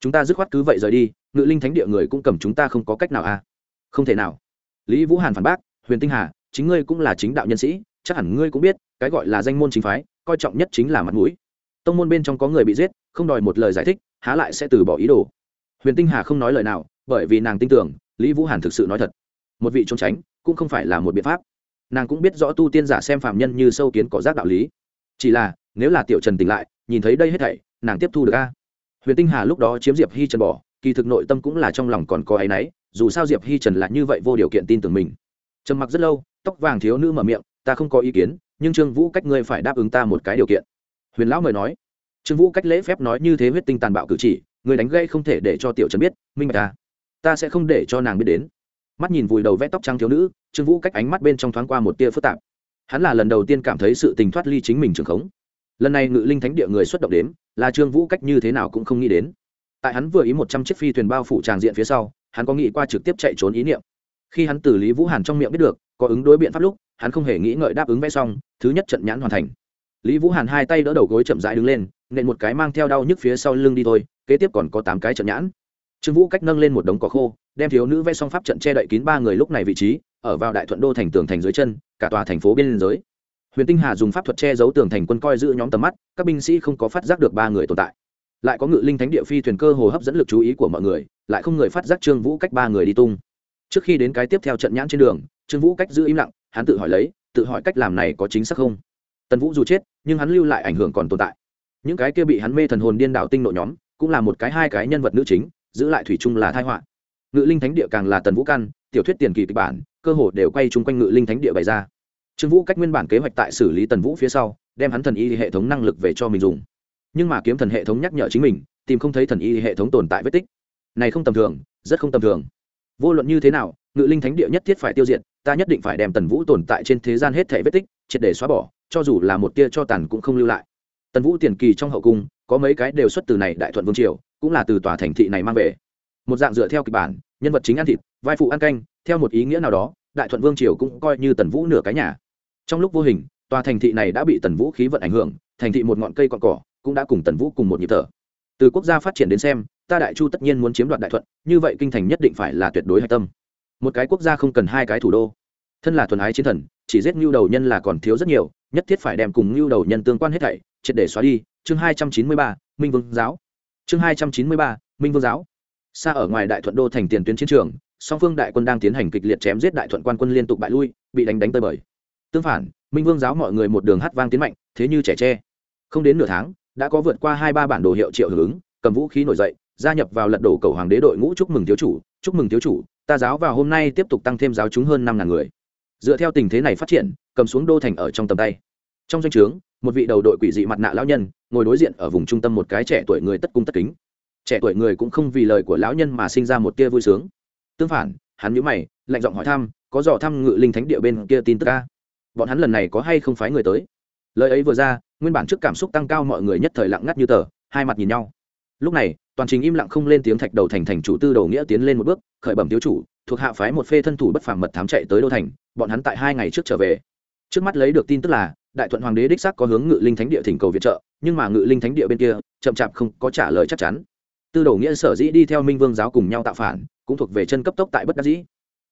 Chúng ta dứt khoát cứ vậy rời đi, ngự linh thánh địa người cũng cầm chúng ta không có cách nào à? Không thể nào. Lý vũ hàn phản bác, huyền tinh hà, chính ngươi cũng là chính đạo nhân sĩ, chắc hẳn ngươi cũng biết, cái gọi là danh môn chính phái, coi trọng nhất chính là mặt mũi. Tông môn bên trong có người bị giết, không đòi một lời giải thích, há lại sẽ từ bỏ ý đồ. Huyền tinh hà không nói lời nào, bởi vì nàng tin tưởng, lý vũ hàn thực sự nói thật. Một vị trốn tránh, cũng không phải là một biện pháp. Nàng cũng biết rõ tu tiên giả xem phạm nhân như sâu kiến có giác đạo lý. Chỉ là nếu là tiểu trần tỉnh lại, nhìn thấy đây hết thảy, nàng tiếp thu được a. Huyền tinh hà lúc đó chiếm diệp hi trần bỏ, kỳ thực nội tâm cũng là trong lòng còn có áy náy, dù sao diệp hi trần là như vậy vô điều kiện tin tưởng mình. Trầm mặc rất lâu, tóc vàng thiếu nữ mở miệng, ta không có ý kiến, nhưng trương vũ cách ngươi phải đáp ứng ta một cái điều kiện. Huyền lão mời nói. Trương vũ cách lễ phép nói như thế huyết tinh tàn bạo cử chỉ người đánh gây không thể để cho tiểu trần biết, minh bạch ta. Ta sẽ không để cho nàng biết đến. Mắt nhìn vùi đầu vét tóc trắng thiếu nữ, trương vũ cách ánh mắt bên trong thoáng qua một tia phức tạp. Hắn là lần đầu tiên cảm thấy sự tình thoát ly chính mình trường khống lần này ngự linh thánh địa người xuất động đến, là trương vũ cách như thế nào cũng không nghĩ đến. Tại hắn vừa ý một trăm chiếc phi thuyền bao phủ tràng diện phía sau, hắn có nghĩ qua trực tiếp chạy trốn ý niệm. Khi hắn từ lý vũ hàn trong miệng biết được, có ứng đối biện pháp lúc, hắn không hề nghĩ ngợi đáp ứng vẽ xong, thứ nhất trận nhãn hoàn thành. Lý vũ hàn hai tay đỡ đầu gối chậm rãi đứng lên, nện một cái mang theo đau nhức phía sau lưng đi thôi, kế tiếp còn có tám cái trận nhãn. Trương vũ cách nâng lên một đống cỏ khô, đem thiếu nữ vẽ xong pháp trận che đậy kín ba người lúc này vị trí, ở vào đại thuận đô thành tường thành dưới chân, cả tòa thành phố biên giới huyền tinh hà dùng pháp thuật che giấu tường thành quân coi giữ nhóm tầm mắt, các binh sĩ không có phát giác được ba người tồn tại. Lại có ngự linh thánh địa phi thuyền cơ hồ hấp dẫn lực chú ý của mọi người, lại không người phát giác trương vũ cách ba người đi tung. Trước khi đến cái tiếp theo trận nhãn trên đường, trương vũ cách giữ im lặng, hắn tự hỏi lấy, tự hỏi cách làm này có chính xác không? Tần vũ dù chết, nhưng hắn lưu lại ảnh hưởng còn tồn tại. Những cái kia bị hắn mê thần hồn điên đạo tinh nội nhóm, cũng là một cái hai cái nhân vật nữ chính, giữ lại thủy chung là thai họa. Ngự linh thánh địa càng là tần vũ căn, tiểu thuyết tiền kỳ kịch bản, cơ hồ đều quay chung quanh ngự linh thánh địa bày ra trương vũ cách nguyên bản kế hoạch tại xử lý tần vũ phía sau, đem hắn thần y hệ thống năng lực về cho mình dùng. Nhưng mà kiếm thần hệ thống nhắc nhở chính mình, tìm không thấy thần y hệ thống tồn tại vết tích. Này không tầm thường, rất không tầm thường. Vô luận như thế nào, ngự linh thánh địa nhất thiết phải tiêu diệt, ta nhất định phải đem tần vũ tồn tại trên thế gian hết thể vết tích, triệt để xóa bỏ, cho dù là một tia cho tàn cũng không lưu lại. Tần vũ tiền kỳ trong hậu cung, có mấy cái đều xuất từ này đại thuận vương triều, cũng là từ tòa thành thị này mang về. Một dạng dựa theo kịch bản, nhân vật chính ăn thịt, vai phụ ăn canh, theo một ý nghĩa nào đó, đại thuận vương triều cũng coi như tần vũ nửa cái nhà trong lúc vô hình, tòa thành thị này đã bị tần vũ khí vận ảnh hưởng, thành thị một ngọn cây cọn cỏ cũng đã cùng tần vũ cùng một nhịp thở. Từ quốc gia phát triển đến xem, ta đại chu tất nhiên muốn chiếm đoạt đại thuận, như vậy kinh thành nhất định phải là tuyệt đối hạch tâm. Một cái quốc gia không cần hai cái thủ đô. Thân là thuần ái chiến thần, chỉ giết ngưu đầu nhân là còn thiếu rất nhiều, nhất thiết phải đem cùng ngưu đầu nhân tương quan hết thảy, triệt để xóa đi. Chương hai trăm chín mươi ba, minh vương giáo. Chương hai trăm chín mươi ba, minh vương giáo. Xa ở ngoài đại thuận đô thành tiền tuyến chiến trường, song phương đại quân đang tiến hành kịch liệt chém giết đại thuận quan quân liên tục bại lui, bị đánh đánh tơi bời tương phản, minh vương giáo mọi người một đường hát vang tiến mạnh, thế như trẻ tre. Không đến nửa tháng, đã có vượt qua hai ba bản đồ hiệu triệu hưởng ứng, cầm vũ khí nổi dậy, gia nhập vào lật đổ cầu hoàng đế đội ngũ chúc mừng thiếu chủ, chúc mừng thiếu chủ, ta giáo vào hôm nay tiếp tục tăng thêm giáo chúng hơn năm ngàn người. Dựa theo tình thế này phát triển, cầm xuống đô thành ở trong tầm tay. Trong danh o trướng, một vị đầu đội quỷ dị mặt nạ lão nhân, ngồi đối diện ở vùng trung tâm một cái trẻ tuổi người tất cung tất kính. Trẻ tuổi người cũng không vì lời của lão nhân mà sinh ra một tia vui sướng. Tương phản, hắn nhíu mày, lạnh giọng hỏi thăm, có dò thăm ngự linh thánh địa bên kia tin tức ca bọn hắn lần này có hay không phái người tới? Lời ấy vừa ra, nguyên bản trước cảm xúc tăng cao mọi người nhất thời lặng ngắt như tờ, hai mặt nhìn nhau. Lúc này, toàn trình im lặng không lên tiếng thạch đầu thành thành chủ tư đầu nghĩa tiến lên một bước, khởi bẩm thiếu chủ, thuộc hạ phái một phê thân thủ bất phàm mật thám chạy tới đô thành, bọn hắn tại hai ngày trước trở về. Trước mắt lấy được tin tức là, đại thuận hoàng đế đích xác có hướng ngự linh thánh địa thỉnh cầu viện trợ, nhưng mà ngự linh thánh địa bên kia, chậm chạp không có trả lời chắc chắn. Tư đầu nghĩa sở dĩ đi theo minh vương giáo cùng nhau tạo phản, cũng thuộc về chân cấp tốc tại bất đắc dĩ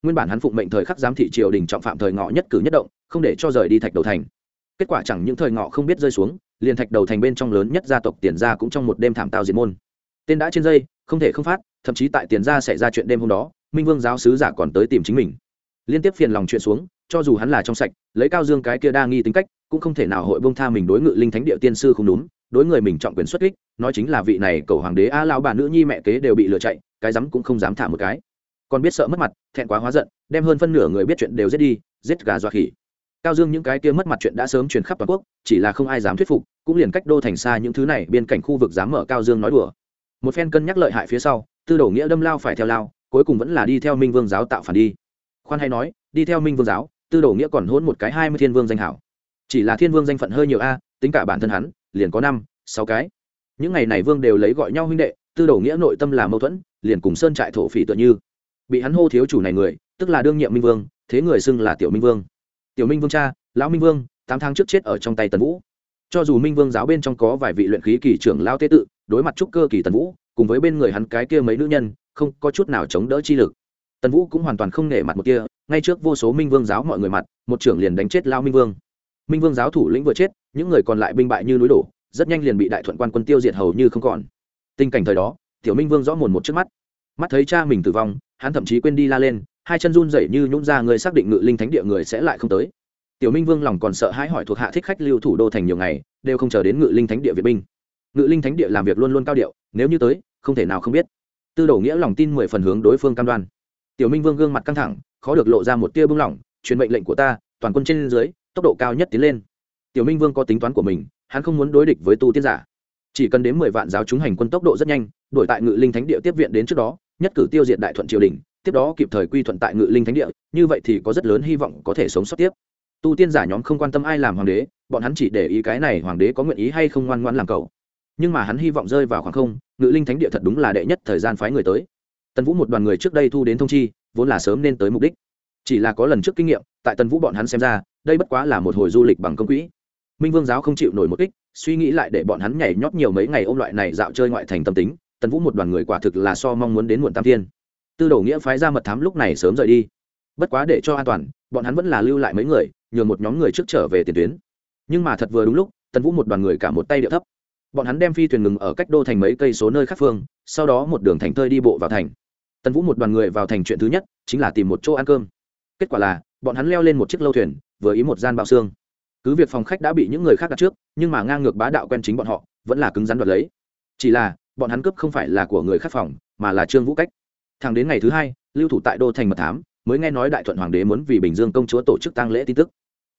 nguyên bản hắn phụng mệnh thời khắc giám thị triều đình trọng phạm thời ngọ nhất cử nhất động, không để cho rời đi thạch đầu thành. Kết quả chẳng những thời ngọ không biết rơi xuống, liền thạch đầu thành bên trong lớn nhất gia tộc tiền gia cũng trong một đêm thảm tao diệt môn. Tên đã trên dây, không thể không phát, thậm chí tại tiền gia xảy ra chuyện đêm hôm đó, minh vương giáo sứ giả còn tới tìm chính mình. Liên tiếp phiền lòng chuyện xuống, cho dù hắn là trong sạch, lấy cao dương cái kia đa nghi tính cách, cũng không thể nào hội bông tha mình đối ngự linh thánh địa tiên sư không đúng, đối người mình trọng quyền xuất kích, nói chính là vị này cầu hoàng đế a lao bà nữ nhi mẹ kế đều bị lừa chạy, cái rắm cũng không dám thả một cái còn biết sợ mất mặt, thẹn quá hóa giận, đem hơn phân nửa người biết chuyện đều giết đi, giết gà dọa khỉ. Cao dương những cái kia mất mặt chuyện đã sớm truyền khắp toàn quốc, chỉ là không ai dám thuyết phục, cũng liền cách đô thành xa những thứ này, bên cạnh khu vực dám mở cao dương nói đùa. Một phen cân nhắc lợi hại phía sau, tư đổ nghĩa đâm lao phải theo lao, cuối cùng vẫn là đi theo minh vương giáo tạo phản đi. Khoan hay nói, đi theo minh vương giáo, tư đồ nghĩa còn hôn một cái hai mươi thiên vương danh hảo. Chỉ là thiên vương danh phận hơi nhiều a, tính cả bản thân hắn, liền có năm, sáu cái. Những ngày này vương đều lấy gọi nhau huynh đệ, tư đồ nghĩa nội tâm là mâu thuẫn, liền cùng sơn trại thổ phỉ tựa như bị hắn hô thiếu chủ này người, tức là đương nhiệm minh vương, thế người xưng là tiểu minh vương. Tiểu minh vương cha, lão minh vương, tám tháng trước chết ở trong tay tần vũ. Cho dù minh vương giáo bên trong có vài vị luyện khí kỳ trưởng lao tế tự, đối mặt trúc cơ kỳ tần vũ, cùng với bên người hắn cái kia mấy nữ nhân, không có chút nào chống đỡ chi lực. Tần vũ cũng hoàn toàn không nể mặt một kia, ngay trước vô số minh vương giáo mọi người mặt, một trưởng liền đánh chết lao minh vương. Minh vương giáo thủ lĩnh vừa chết, những người còn lại binh bại như núi đổ, rất nhanh liền bị đại thuận quan quân tiêu diệt hầu như không còn. Tình cảnh thời đó, tiểu minh vương rõ mồn một trước mắt. Mắt thấy cha mình tử vong hắn thậm chí quên đi la lên, hai chân run rẩy như nhũng ra người xác định ngự linh thánh địa người sẽ lại không tới. Tiểu minh vương lòng còn sợ hãi hỏi thuộc hạ thích khách lưu thủ đô thành nhiều ngày, đều không chờ đến ngự linh thánh địa việt binh. Ngự linh thánh địa làm việc luôn luôn cao điệu, nếu như tới, không thể nào không biết. Tư đồ nghĩa lòng tin mười phần hướng đối phương cam đoan. Tiểu minh vương gương mặt căng thẳng, khó được lộ ra một tia bưng lỏng truyền mệnh lệnh của ta, toàn quân trên dưới, tốc độ cao nhất tiến lên. Tiểu minh vương có tính toán của mình, hắn không muốn đối địch với tu tiên giả. Chỉ cần đến mười vạn giáo chúng hành quân tốc độ rất nhanh đổi tại ngự linh thánh địa tiếp viện đến trước đó nhất cử tiêu diệt đại thuận triều đình, tiếp đó kịp thời quy thuận tại ngự linh thánh địa, như vậy thì có rất lớn hy vọng có thể sống sót tiếp. Tu tiên giả nhóm không quan tâm ai làm hoàng đế, bọn hắn chỉ để ý cái này hoàng đế có nguyện ý hay không ngoan ngoan làm cầu nhưng mà hắn hy vọng rơi vào khoảng không, ngự linh thánh địa thật đúng là đệ nhất thời gian phái người tới. Tần vũ một đoàn người trước đây thu đến thông chi, vốn là sớm nên tới mục đích. Chỉ là có lần trước kinh nghiệm, tại tần vũ bọn hắn xem ra, đây bất quá là một hồi du lịch bằng công quỹ. Minh vương giáo không chịu nổi một kích, suy nghĩ lại để bọn hắn nhảy nhót nhiều mấy ngày ôm loại này dạo chơi ngoại thành tâm tính tần vũ một đoàn người quả thực là so mong muốn đến muộn tam thiên. Tư đồ nghĩa phái ra mật thám lúc này sớm rời đi. Bất quá để cho an toàn, bọn hắn vẫn là lưu lại mấy người, nhường một nhóm người trước trở về tiền tuyến. Nhưng mà thật vừa đúng lúc, tần vũ một đoàn người cả một tay điệu thấp. Bọn hắn đem phi thuyền ngừng ở cách đô thành mấy cây số nơi khác phương, sau đó một đường thành thơi đi bộ vào thành. Tần vũ một đoàn người vào thành chuyện thứ nhất, chính là tìm một chỗ ăn cơm. Kết quả là, bọn hắn leo lên một chiếc lâu thuyền, vừa ý một gian bạo xương. Cứ việc phòng khách đã bị những người khác đặt trước, nhưng mà ngang ngược bá đạo quen chính bọn họ, vẫn là cứng rắn đoạt lấy. Chỉ là bọn hắn cướp không phải là của người khác phòng, mà là trương vũ cách. Thẳng đến ngày thứ hai, lưu thủ tại đô thành mật thám, mới nghe nói đại thuận hoàng đế muốn vì bình dương công chúa tổ chức tăng lễ tin tức.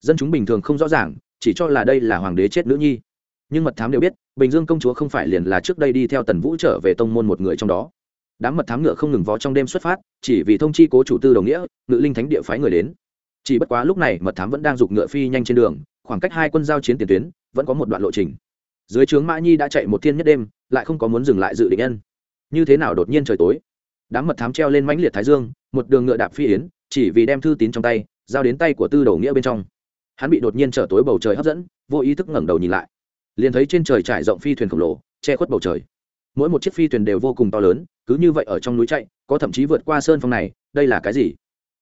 Dân chúng bình thường không rõ ràng, chỉ cho là đây là hoàng đế chết nữ nhi. Nhưng mật thám đều biết, bình dương công chúa không phải liền là trước đây đi theo tần vũ trở về tông môn một người trong đó. Đám mật thám ngựa không ngừng vó trong đêm xuất phát, chỉ vì thông chi cố chủ tư đồng nghĩa, ngự linh thánh địa phái người đến. Chỉ bất quá lúc này mật thám vẫn đang giục ngựa phi nhanh trên đường, khoảng cách hai quân giao chiến tiền tuyến, vẫn có một đoạn lộ trình. Dưới trướng mã nhi đã chạy một thiên nhất đêm lại không có muốn dừng lại dự định nhân. Như thế nào đột nhiên trời tối? Đám mật thám treo lên mãnh liệt thái dương, một đường ngựa đạp phi yến, chỉ vì đem thư tín trong tay, giao đến tay của tư đầu nghĩa bên trong. Hắn bị đột nhiên trở tối bầu trời hấp dẫn, vô ý thức ngẩng đầu nhìn lại. Liền thấy trên trời trải rộng phi thuyền khổng lồ, che khuất bầu trời. Mỗi một chiếc phi thuyền đều vô cùng to lớn, cứ như vậy ở trong núi chạy, có thậm chí vượt qua sơn phong này, đây là cái gì?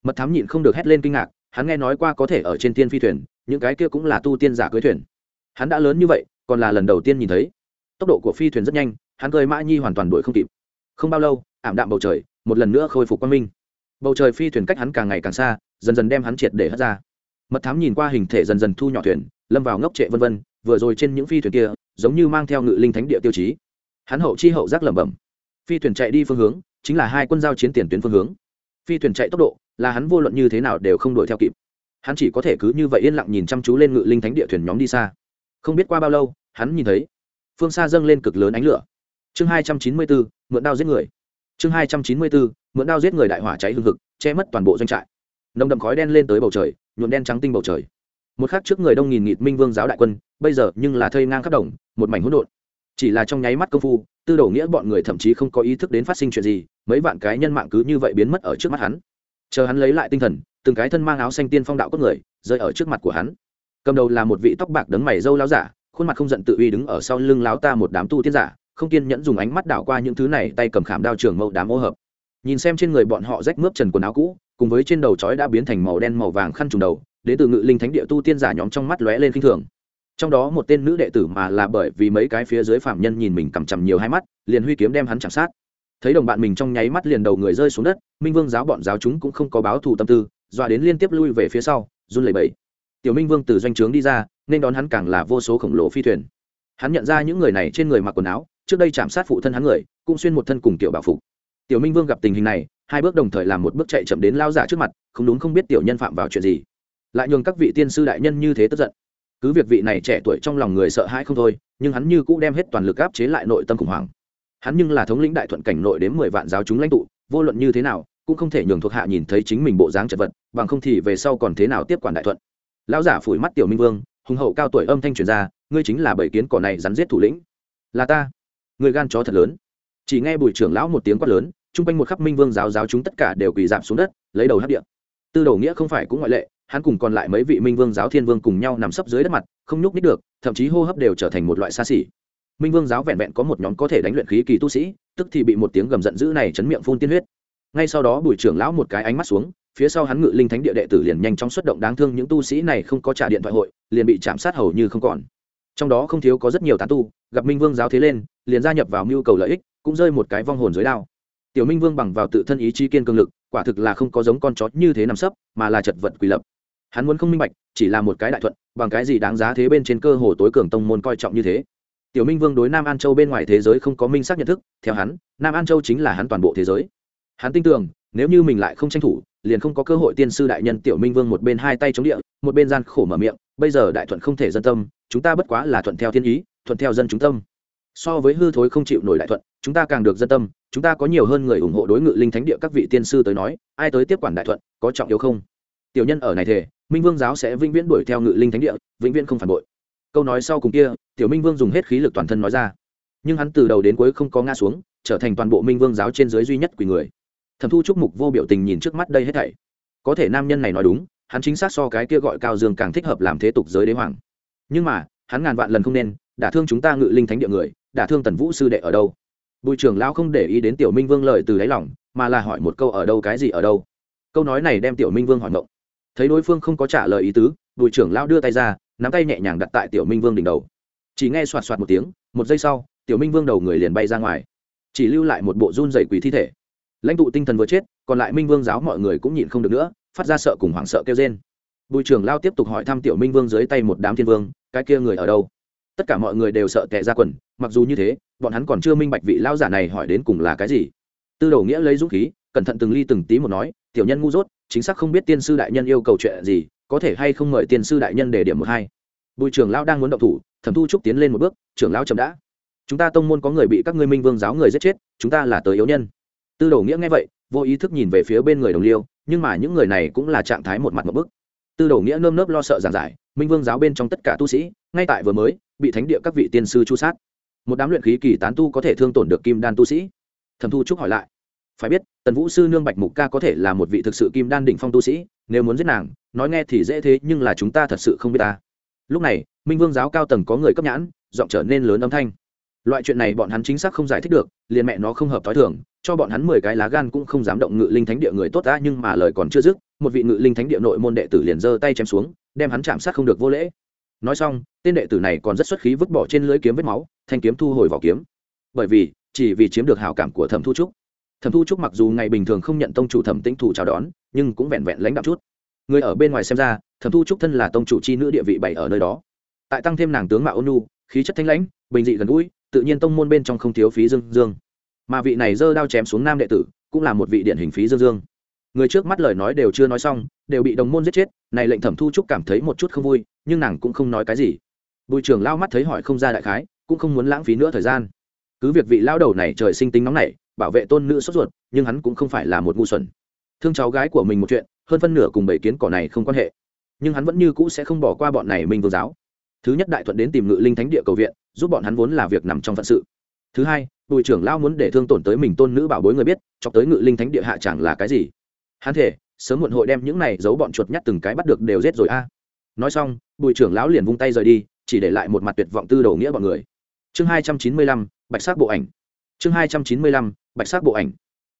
Mật thám nhịn không được hét lên kinh ngạc, hắn nghe nói qua có thể ở trên tiên phi thuyền, những cái kia cũng là tu tiên giả cưới thuyền. Hắn đã lớn như vậy, còn là lần đầu tiên nhìn thấy tốc độ của phi thuyền rất nhanh, hắn cười mã nhi hoàn toàn đuổi không kịp. Không bao lâu, ảm đạm bầu trời, một lần nữa khôi phục quang minh. Bầu trời phi thuyền cách hắn càng ngày càng xa, dần dần đem hắn triệt để hất ra. Mật thám nhìn qua hình thể dần dần thu nhỏ thuyền, lâm vào ngốc trệ vân vân, vừa rồi trên những phi thuyền kia, giống như mang theo ngự linh thánh địa tiêu chí. Hắn hậu chi hậu giác lẩm bẩm. Phi thuyền chạy đi phương hướng, chính là hai quân giao chiến tiền tuyến phương hướng. Phi thuyền chạy tốc độ, là hắn vô luận như thế nào đều không đuổi theo kịp. Hắn chỉ có thể cứ như vậy yên lặng nhìn chăm chú lên ngự linh thánh địa thuyền nhóm đi xa. Không biết qua bao lâu, hắn nhìn thấy phương xa dâng lên cực lớn ánh lửa. Chương hai trăm chín mươi bốn, mượn đao giết người. Chương hai trăm chín mươi bốn, mượn đao giết người đại hỏa cháy hương thực che mất toàn bộ doanh trại. Nồng đậm khói đen lên tới bầu trời, nhuộm đen trắng tinh bầu trời. Một khắc trước người đông nghìn nghịt minh vương giáo đại quân, bây giờ nhưng là thây ngang khắp đồng, một mảnh hỗn độn. Chỉ là trong nháy mắt công phu, tư đổ nghĩa bọn người thậm chí không có ý thức đến phát sinh chuyện gì, mấy vạn cái nhân mạng cứ như vậy biến mất ở trước mắt hắn. Chờ hắn lấy lại tinh thần, từng cái thân mang áo xanh tiên phong đạo cốt người, rơi ở trước mặt của hắn. Cầm đầu là một vị tóc bạc đấng mày dâu láo giả khuôn mặt không giận tự uy đứng ở sau lưng láo ta một đám tu tiên giả, không kiên nhẫn dùng ánh mắt đảo qua những thứ này, tay cầm khảm đao trường mâu đám ô hợp. Nhìn xem trên người bọn họ rách mướp trần quần áo cũ, cùng với trên đầu chói đã biến thành màu đen màu vàng khăn trùng đầu, đến từ ngự linh thánh địa tu tiên giả nhóm trong mắt lóe lên khinh thường. Trong đó một tên nữ đệ tử mà là bởi vì mấy cái phía dưới phạm nhân nhìn mình cầm chằm nhiều hai mắt, liền huy kiếm đem hắn chạm sát. Thấy đồng bạn mình trong nháy mắt liền đầu người rơi xuống đất, minh vương giáo bọn giáo chúng cũng không có báo thù tâm tư, dọa đến liên tiếp lui về phía sau, run lẩy bẩy tiểu minh vương từ doanh trướng đi ra, nên đón hắn càng là vô số khổng lồ phi thuyền. Hắn nhận ra những người này trên người mặc quần áo, trước đây chạm sát phụ thân hắn người, cũng xuyên một thân cùng tiểu bảo phục. Tiểu minh vương gặp tình hình này, hai bước đồng thời làm một bước chạy chậm đến lao giả trước mặt, không đúng không biết tiểu nhân phạm vào chuyện gì. Lại nhường các vị tiên sư đại nhân như thế tức giận. Cứ việc vị này trẻ tuổi trong lòng người sợ hãi không thôi, nhưng hắn như cũ đem hết toàn lực áp chế lại nội tâm khủng hoảng. Hắn nhưng là thống lĩnh đại thuận cảnh nội đến mười vạn giáo chúng lãnh tụ, vô luận như thế nào, cũng không thể nhường thuộc hạ nhìn thấy chính mình bộ dáng chật vật, bằng không thì về sau còn thế nào tiếp quản đại thuận lão giả phủi mắt tiểu minh vương, hùng hậu cao tuổi âm thanh truyền ra, ngươi chính là bảy kiến cỏ này rắn giết thủ lĩnh. Là ta. Người gan chó thật lớn. Chỉ nghe bùi trưởng lão một tiếng quát lớn, chung quanh một khắp minh vương giáo giáo chúng tất cả đều quỳ giảm xuống đất, lấy đầu hấp điện tư đầu nghĩa không phải cũng ngoại lệ, hắn cùng còn lại mấy vị minh vương giáo thiên vương cùng nhau nằm sấp dưới đất mặt, không nhúc nít được, thậm chí hô hấp đều trở thành một loại xa xỉ. Minh vương giáo vẹn vẹn có một nhóm có thể đánh luyện khí kỳ tu sĩ, tức thì bị một tiếng gầm giận dữ này chấn miệng phun tiên huyết. Ngay sau đó bùi trưởng lão một cái ánh mắt xuống phía sau hắn ngự linh thánh địa đệ tử liền nhanh chóng xuất động đáng thương những tu sĩ này không có trả điện thoại hội, liền bị chạm sát hầu như không còn. Trong đó không thiếu có rất nhiều tán tu, gặp minh vương giáo thế lên, liền gia nhập vào mưu cầu lợi ích, cũng rơi một cái vong hồn dưới đao. Tiểu minh vương bằng vào tự thân ý chí kiên cường lực, quả thực là không có giống con chó như thế nằm sấp, mà là chật vật quỷ lập. Hắn muốn không minh bạch, chỉ là một cái đại thuận, bằng cái gì đáng giá thế bên trên cơ hồ tối cường tông môn coi trọng như thế. Tiểu minh vương đối nam an châu bên ngoài thế giới không có minh xác nhận thức, theo hắn, nam an châu chính là hắn toàn bộ thế giới. Hắn tin tưởng nếu như mình lại không tranh thủ, liền không có cơ hội tiên sư đại nhân tiểu minh vương một bên hai tay chống địa, một bên gian khổ mở miệng, bây giờ đại thuận không thể dân tâm, chúng ta bất quá là thuận theo thiên ý, thuận theo dân chúng tâm. So với hư thối không chịu nổi đại thuận, chúng ta càng được dân tâm, chúng ta có nhiều hơn người ủng hộ đối ngự linh thánh địa các vị tiên sư tới nói, ai tới tiếp quản đại thuận, có trọng yếu không? Tiểu nhân ở này thể minh vương giáo sẽ vĩnh viễn đuổi theo ngự linh thánh địa, vĩnh viễn không phản bội. Câu nói sau cùng kia, tiểu minh vương dùng hết khí lực toàn thân nói ra. Nhưng hắn từ đầu đến cuối không có ngã xuống, trở thành toàn bộ minh vương giáo trên dưới duy nhất quỷ người thẩm thu trúc mục vô biểu tình nhìn trước mắt đây hết thảy. Có thể nam nhân này nói đúng, hắn chính xác so cái kia gọi cao dương càng thích hợp làm thế tục giới đế hoàng. Nhưng mà, hắn ngàn vạn lần không nên, đả thương chúng ta ngự linh thánh địa người, đả thương tần vũ sư đệ ở đâu? Bùi trưởng lão không để ý đến tiểu minh vương lời từ đáy lòng, mà là hỏi một câu ở đâu cái gì ở đâu? Câu nói này đem tiểu minh vương hỏi mộng. Thấy đối phương không có trả lời ý tứ, bùi trưởng lão đưa tay ra, nắm tay nhẹ nhàng đặt tại tiểu minh vương đỉnh đầu. Chỉ nghe soạt soạt một tiếng, một giây sau, tiểu minh vương đầu người liền bay ra ngoài. Chỉ lưu lại một bộ run dày quỷ thi thể lãnh tụ tinh thần vừa chết, còn lại minh vương giáo mọi người cũng nhịn không được nữa, phát ra sợ cùng hoảng sợ kêu trên bùi trưởng lao tiếp tục hỏi thăm tiểu minh vương dưới tay một đám thiên vương, cái kia người ở đâu? Tất cả mọi người đều sợ tệ ra quần, mặc dù như thế, bọn hắn còn chưa minh bạch vị lao giả này hỏi đến cùng là cái gì. Tư đầu nghĩa lấy dũng khí, cẩn thận từng ly từng tí một nói, tiểu nhân ngu dốt, chính xác không biết tiên sư đại nhân yêu cầu chuyện gì, có thể hay không mời tiên sư đại nhân để điểm một hai? Bùi trưởng lão đang muốn động thủ, thẩm thu trúc tiến lên một bước, trưởng lão chậm đã. Chúng ta tông môn có người bị các ngươi minh vương giáo người giết chết, chúng ta là tới yếu nhân tư đồ nghĩa nghe vậy, vô ý thức nhìn về phía bên người đồng liêu, nhưng mà những người này cũng là trạng thái một mặt một bức. Tư đồ nghĩa nơm nớp lo sợ giảng giải, minh vương giáo bên trong tất cả tu sĩ, ngay tại vừa mới, bị thánh địa các vị tiên sư chu sát. Một đám luyện khí kỳ tán tu có thể thương tổn được kim đan tu sĩ. Thẩm thu trúc hỏi lại, phải biết, tần vũ sư nương bạch mục ca có thể là một vị thực sự kim đan đỉnh phong tu sĩ, nếu muốn giết nàng, nói nghe thì dễ thế, nhưng là chúng ta thật sự không biết ta. Lúc này, minh vương giáo cao tầng có người cấp nhãn, giọng trở nên lớn âm thanh loại chuyện này bọn hắn chính xác không giải thích được, liền mẹ nó không hợp t h o i thường, cho bọn hắn mười cái lá gan cũng không dám động ngự linh thánh địa người tốt đã nhưng mà lời còn chưa dứt, một vị ngự linh thánh địa nội môn đệ tử liền giơ tay chém xuống, đem hắn chạm sát không được vô lễ. Nói xong, tên đệ tử này còn rất xuất khí vứt bỏ trên lưới kiếm vết máu, thanh kiếm thu hồi vỏ kiếm. Bởi vì, chỉ vì chiếm được hào cảm của thẩm thu trúc. Thẩm thu trúc mặc dù ngày bình thường không nhận tông chủ thẩm tĩnh thủ chào đón, nhưng cũng vẹn vẹn lãnh đạo chút. Người ở bên ngoài xem ra, thẩm thu trúc thân là tông chủ c h i nữ địa vị bảy ở nơi đó. Tại tăng thêm nàng tướng mạo ônu khí chất thanh lãnh, bình dị gần gũi tự nhiên tông môn bên trong không thiếu phí dương dương. Mà vị này giơ đao chém xuống nam đệ tử, cũng là một vị điển hình phí dương dương. Người trước mắt lời nói đều chưa nói xong, đều bị đồng môn giết chết, này lệnh thẩm thu trúc cảm thấy một chút không vui, nhưng nàng cũng không nói cái gì. Bùi trưởng lao mắt thấy hỏi không ra đại khái, cũng không muốn lãng phí nữa thời gian. Cứ việc vị lao đầu này trời sinh tính nóng nảy, bảo vệ tôn nữ sốt ruột, nhưng hắn cũng không phải là một ngu xuẩn. Thương cháu gái của mình một chuyện, hơn phân nửa cùng bảy kiến cỏ này không quan hệ. Nhưng hắn vẫn như cũ sẽ không bỏ qua bọn này minh vương giáo thứ nhất đại thuận đến tìm ngự linh thánh địa cầu viện, giúp bọn hắn vốn là việc nằm trong phận sự. Thứ hai, bùi trưởng lao muốn để thương tổn tới mình tôn nữ bảo bối người biết cho tới ngự linh thánh địa hạ chẳng là cái gì. Hắn thể sớm muộn hội đem những này giấu bọn chuột nhắt từng cái bắt được đều giết rồi a. Nói xong, bùi trưởng lão liền vung tay rời đi, chỉ để lại một mặt tuyệt vọng tư đầu nghĩa bọn người. Chương hai trăm chín mươi lăm, bạch sắc bộ ảnh. Chương hai trăm chín mươi lăm, bạch sắc bộ ảnh.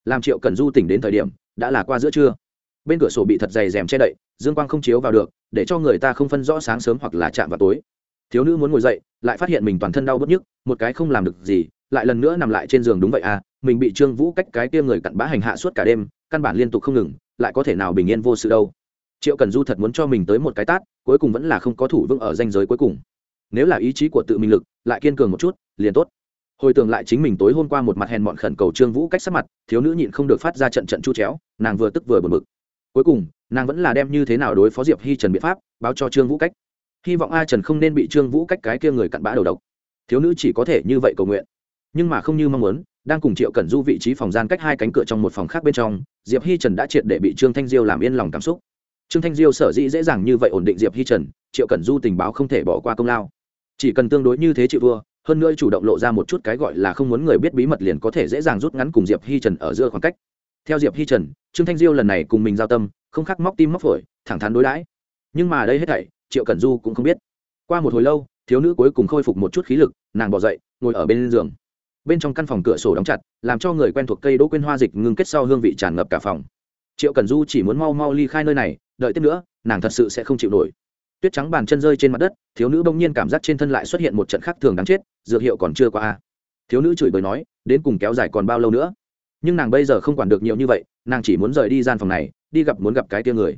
Làm triệu cần du tỉnh đến thời điểm, đã là qua giữa trưa. Bên cửa sổ bị thật dày rèm che đậy, dương quang không chiếu vào được, để cho người ta không phân rõ sáng sớm hoặc là chạm vào tối thiếu nữ muốn ngồi dậy, lại phát hiện mình toàn thân đau bớt nhức, một cái không làm được gì, lại lần nữa nằm lại trên giường đúng vậy à mình bị trương vũ cách cái kia người cặn bã hành hạ suốt cả đêm, căn bản liên tục không ngừng, lại có thể nào bình yên vô sự đâu. Triệu cần du thật muốn cho mình tới một cái tát, cuối cùng vẫn là không có thủ vững ở danh giới cuối cùng. Nếu là ý chí của tự mình lực, lại kiên cường một chút, liền tốt. Hồi tưởng lại chính mình tối hôm qua một mặt hèn mọn khẩn cầu trương vũ cách sắc mặt, thiếu nữ nhịn không được phát ra trận trận chu chéo, nàng vừa tức vừa bực bực. Cuối cùng, nàng vẫn là đem như thế nào đối phó diệp hi trần biện pháp, báo cho trương vũ cách hy vọng a trần không nên bị trương vũ cách cái kia người cặn bã đầu độc. Thiếu nữ chỉ có thể như vậy cầu nguyện. Nhưng mà không như mong muốn đang cùng triệu cẩn du vị trí phòng gian cách hai cánh cửa trong một phòng khác bên trong diệp hi trần đã triệt để bị trương thanh diêu làm yên lòng cảm xúc. Trương thanh diêu sở dĩ dễ dàng như vậy ổn định diệp hi trần triệu cẩn du tình báo không thể bỏ qua công lao. Chỉ cần tương đối như thế chịu vua, hơn nữa chủ động lộ ra một chút cái gọi là không muốn người biết bí mật liền có thể dễ dàng rút ngắn cùng diệp hi trần ở giữa khoảng cách. Theo diệp hi trần trương thanh diêu lần này cùng mình giao tâm không khắc móc tim móc phổi thẳng thắn đối đãi. Nhưng mà đây hết thảy triệu cẩn du cũng không biết. Qua một hồi lâu, thiếu nữ cuối cùng khôi phục một chút khí lực, nàng bỏ dậy, ngồi ở bên giường. Bên trong căn phòng cửa sổ đóng chặt, làm cho người quen thuộc cây đỗ quên hoa dịch ngưng kết sau hương vị tràn ngập cả phòng. Triệu cẩn du chỉ muốn mau mau ly khai nơi này, đợi tiếp nữa, nàng thật sự sẽ không chịu nổi. Tuyết trắng bàn chân rơi trên mặt đất, thiếu nữ bỗng nhiên cảm giác trên thân lại xuất hiện một trận khác thường đáng chết, dược hiệu còn chưa qua a. Thiếu nữ chửi bới nói, đến cùng kéo dài còn bao lâu nữa? Nhưng nàng bây giờ không quản được nhiều như vậy, nàng chỉ muốn rời đi gian phòng này, đi gặp muốn gặp cái tia người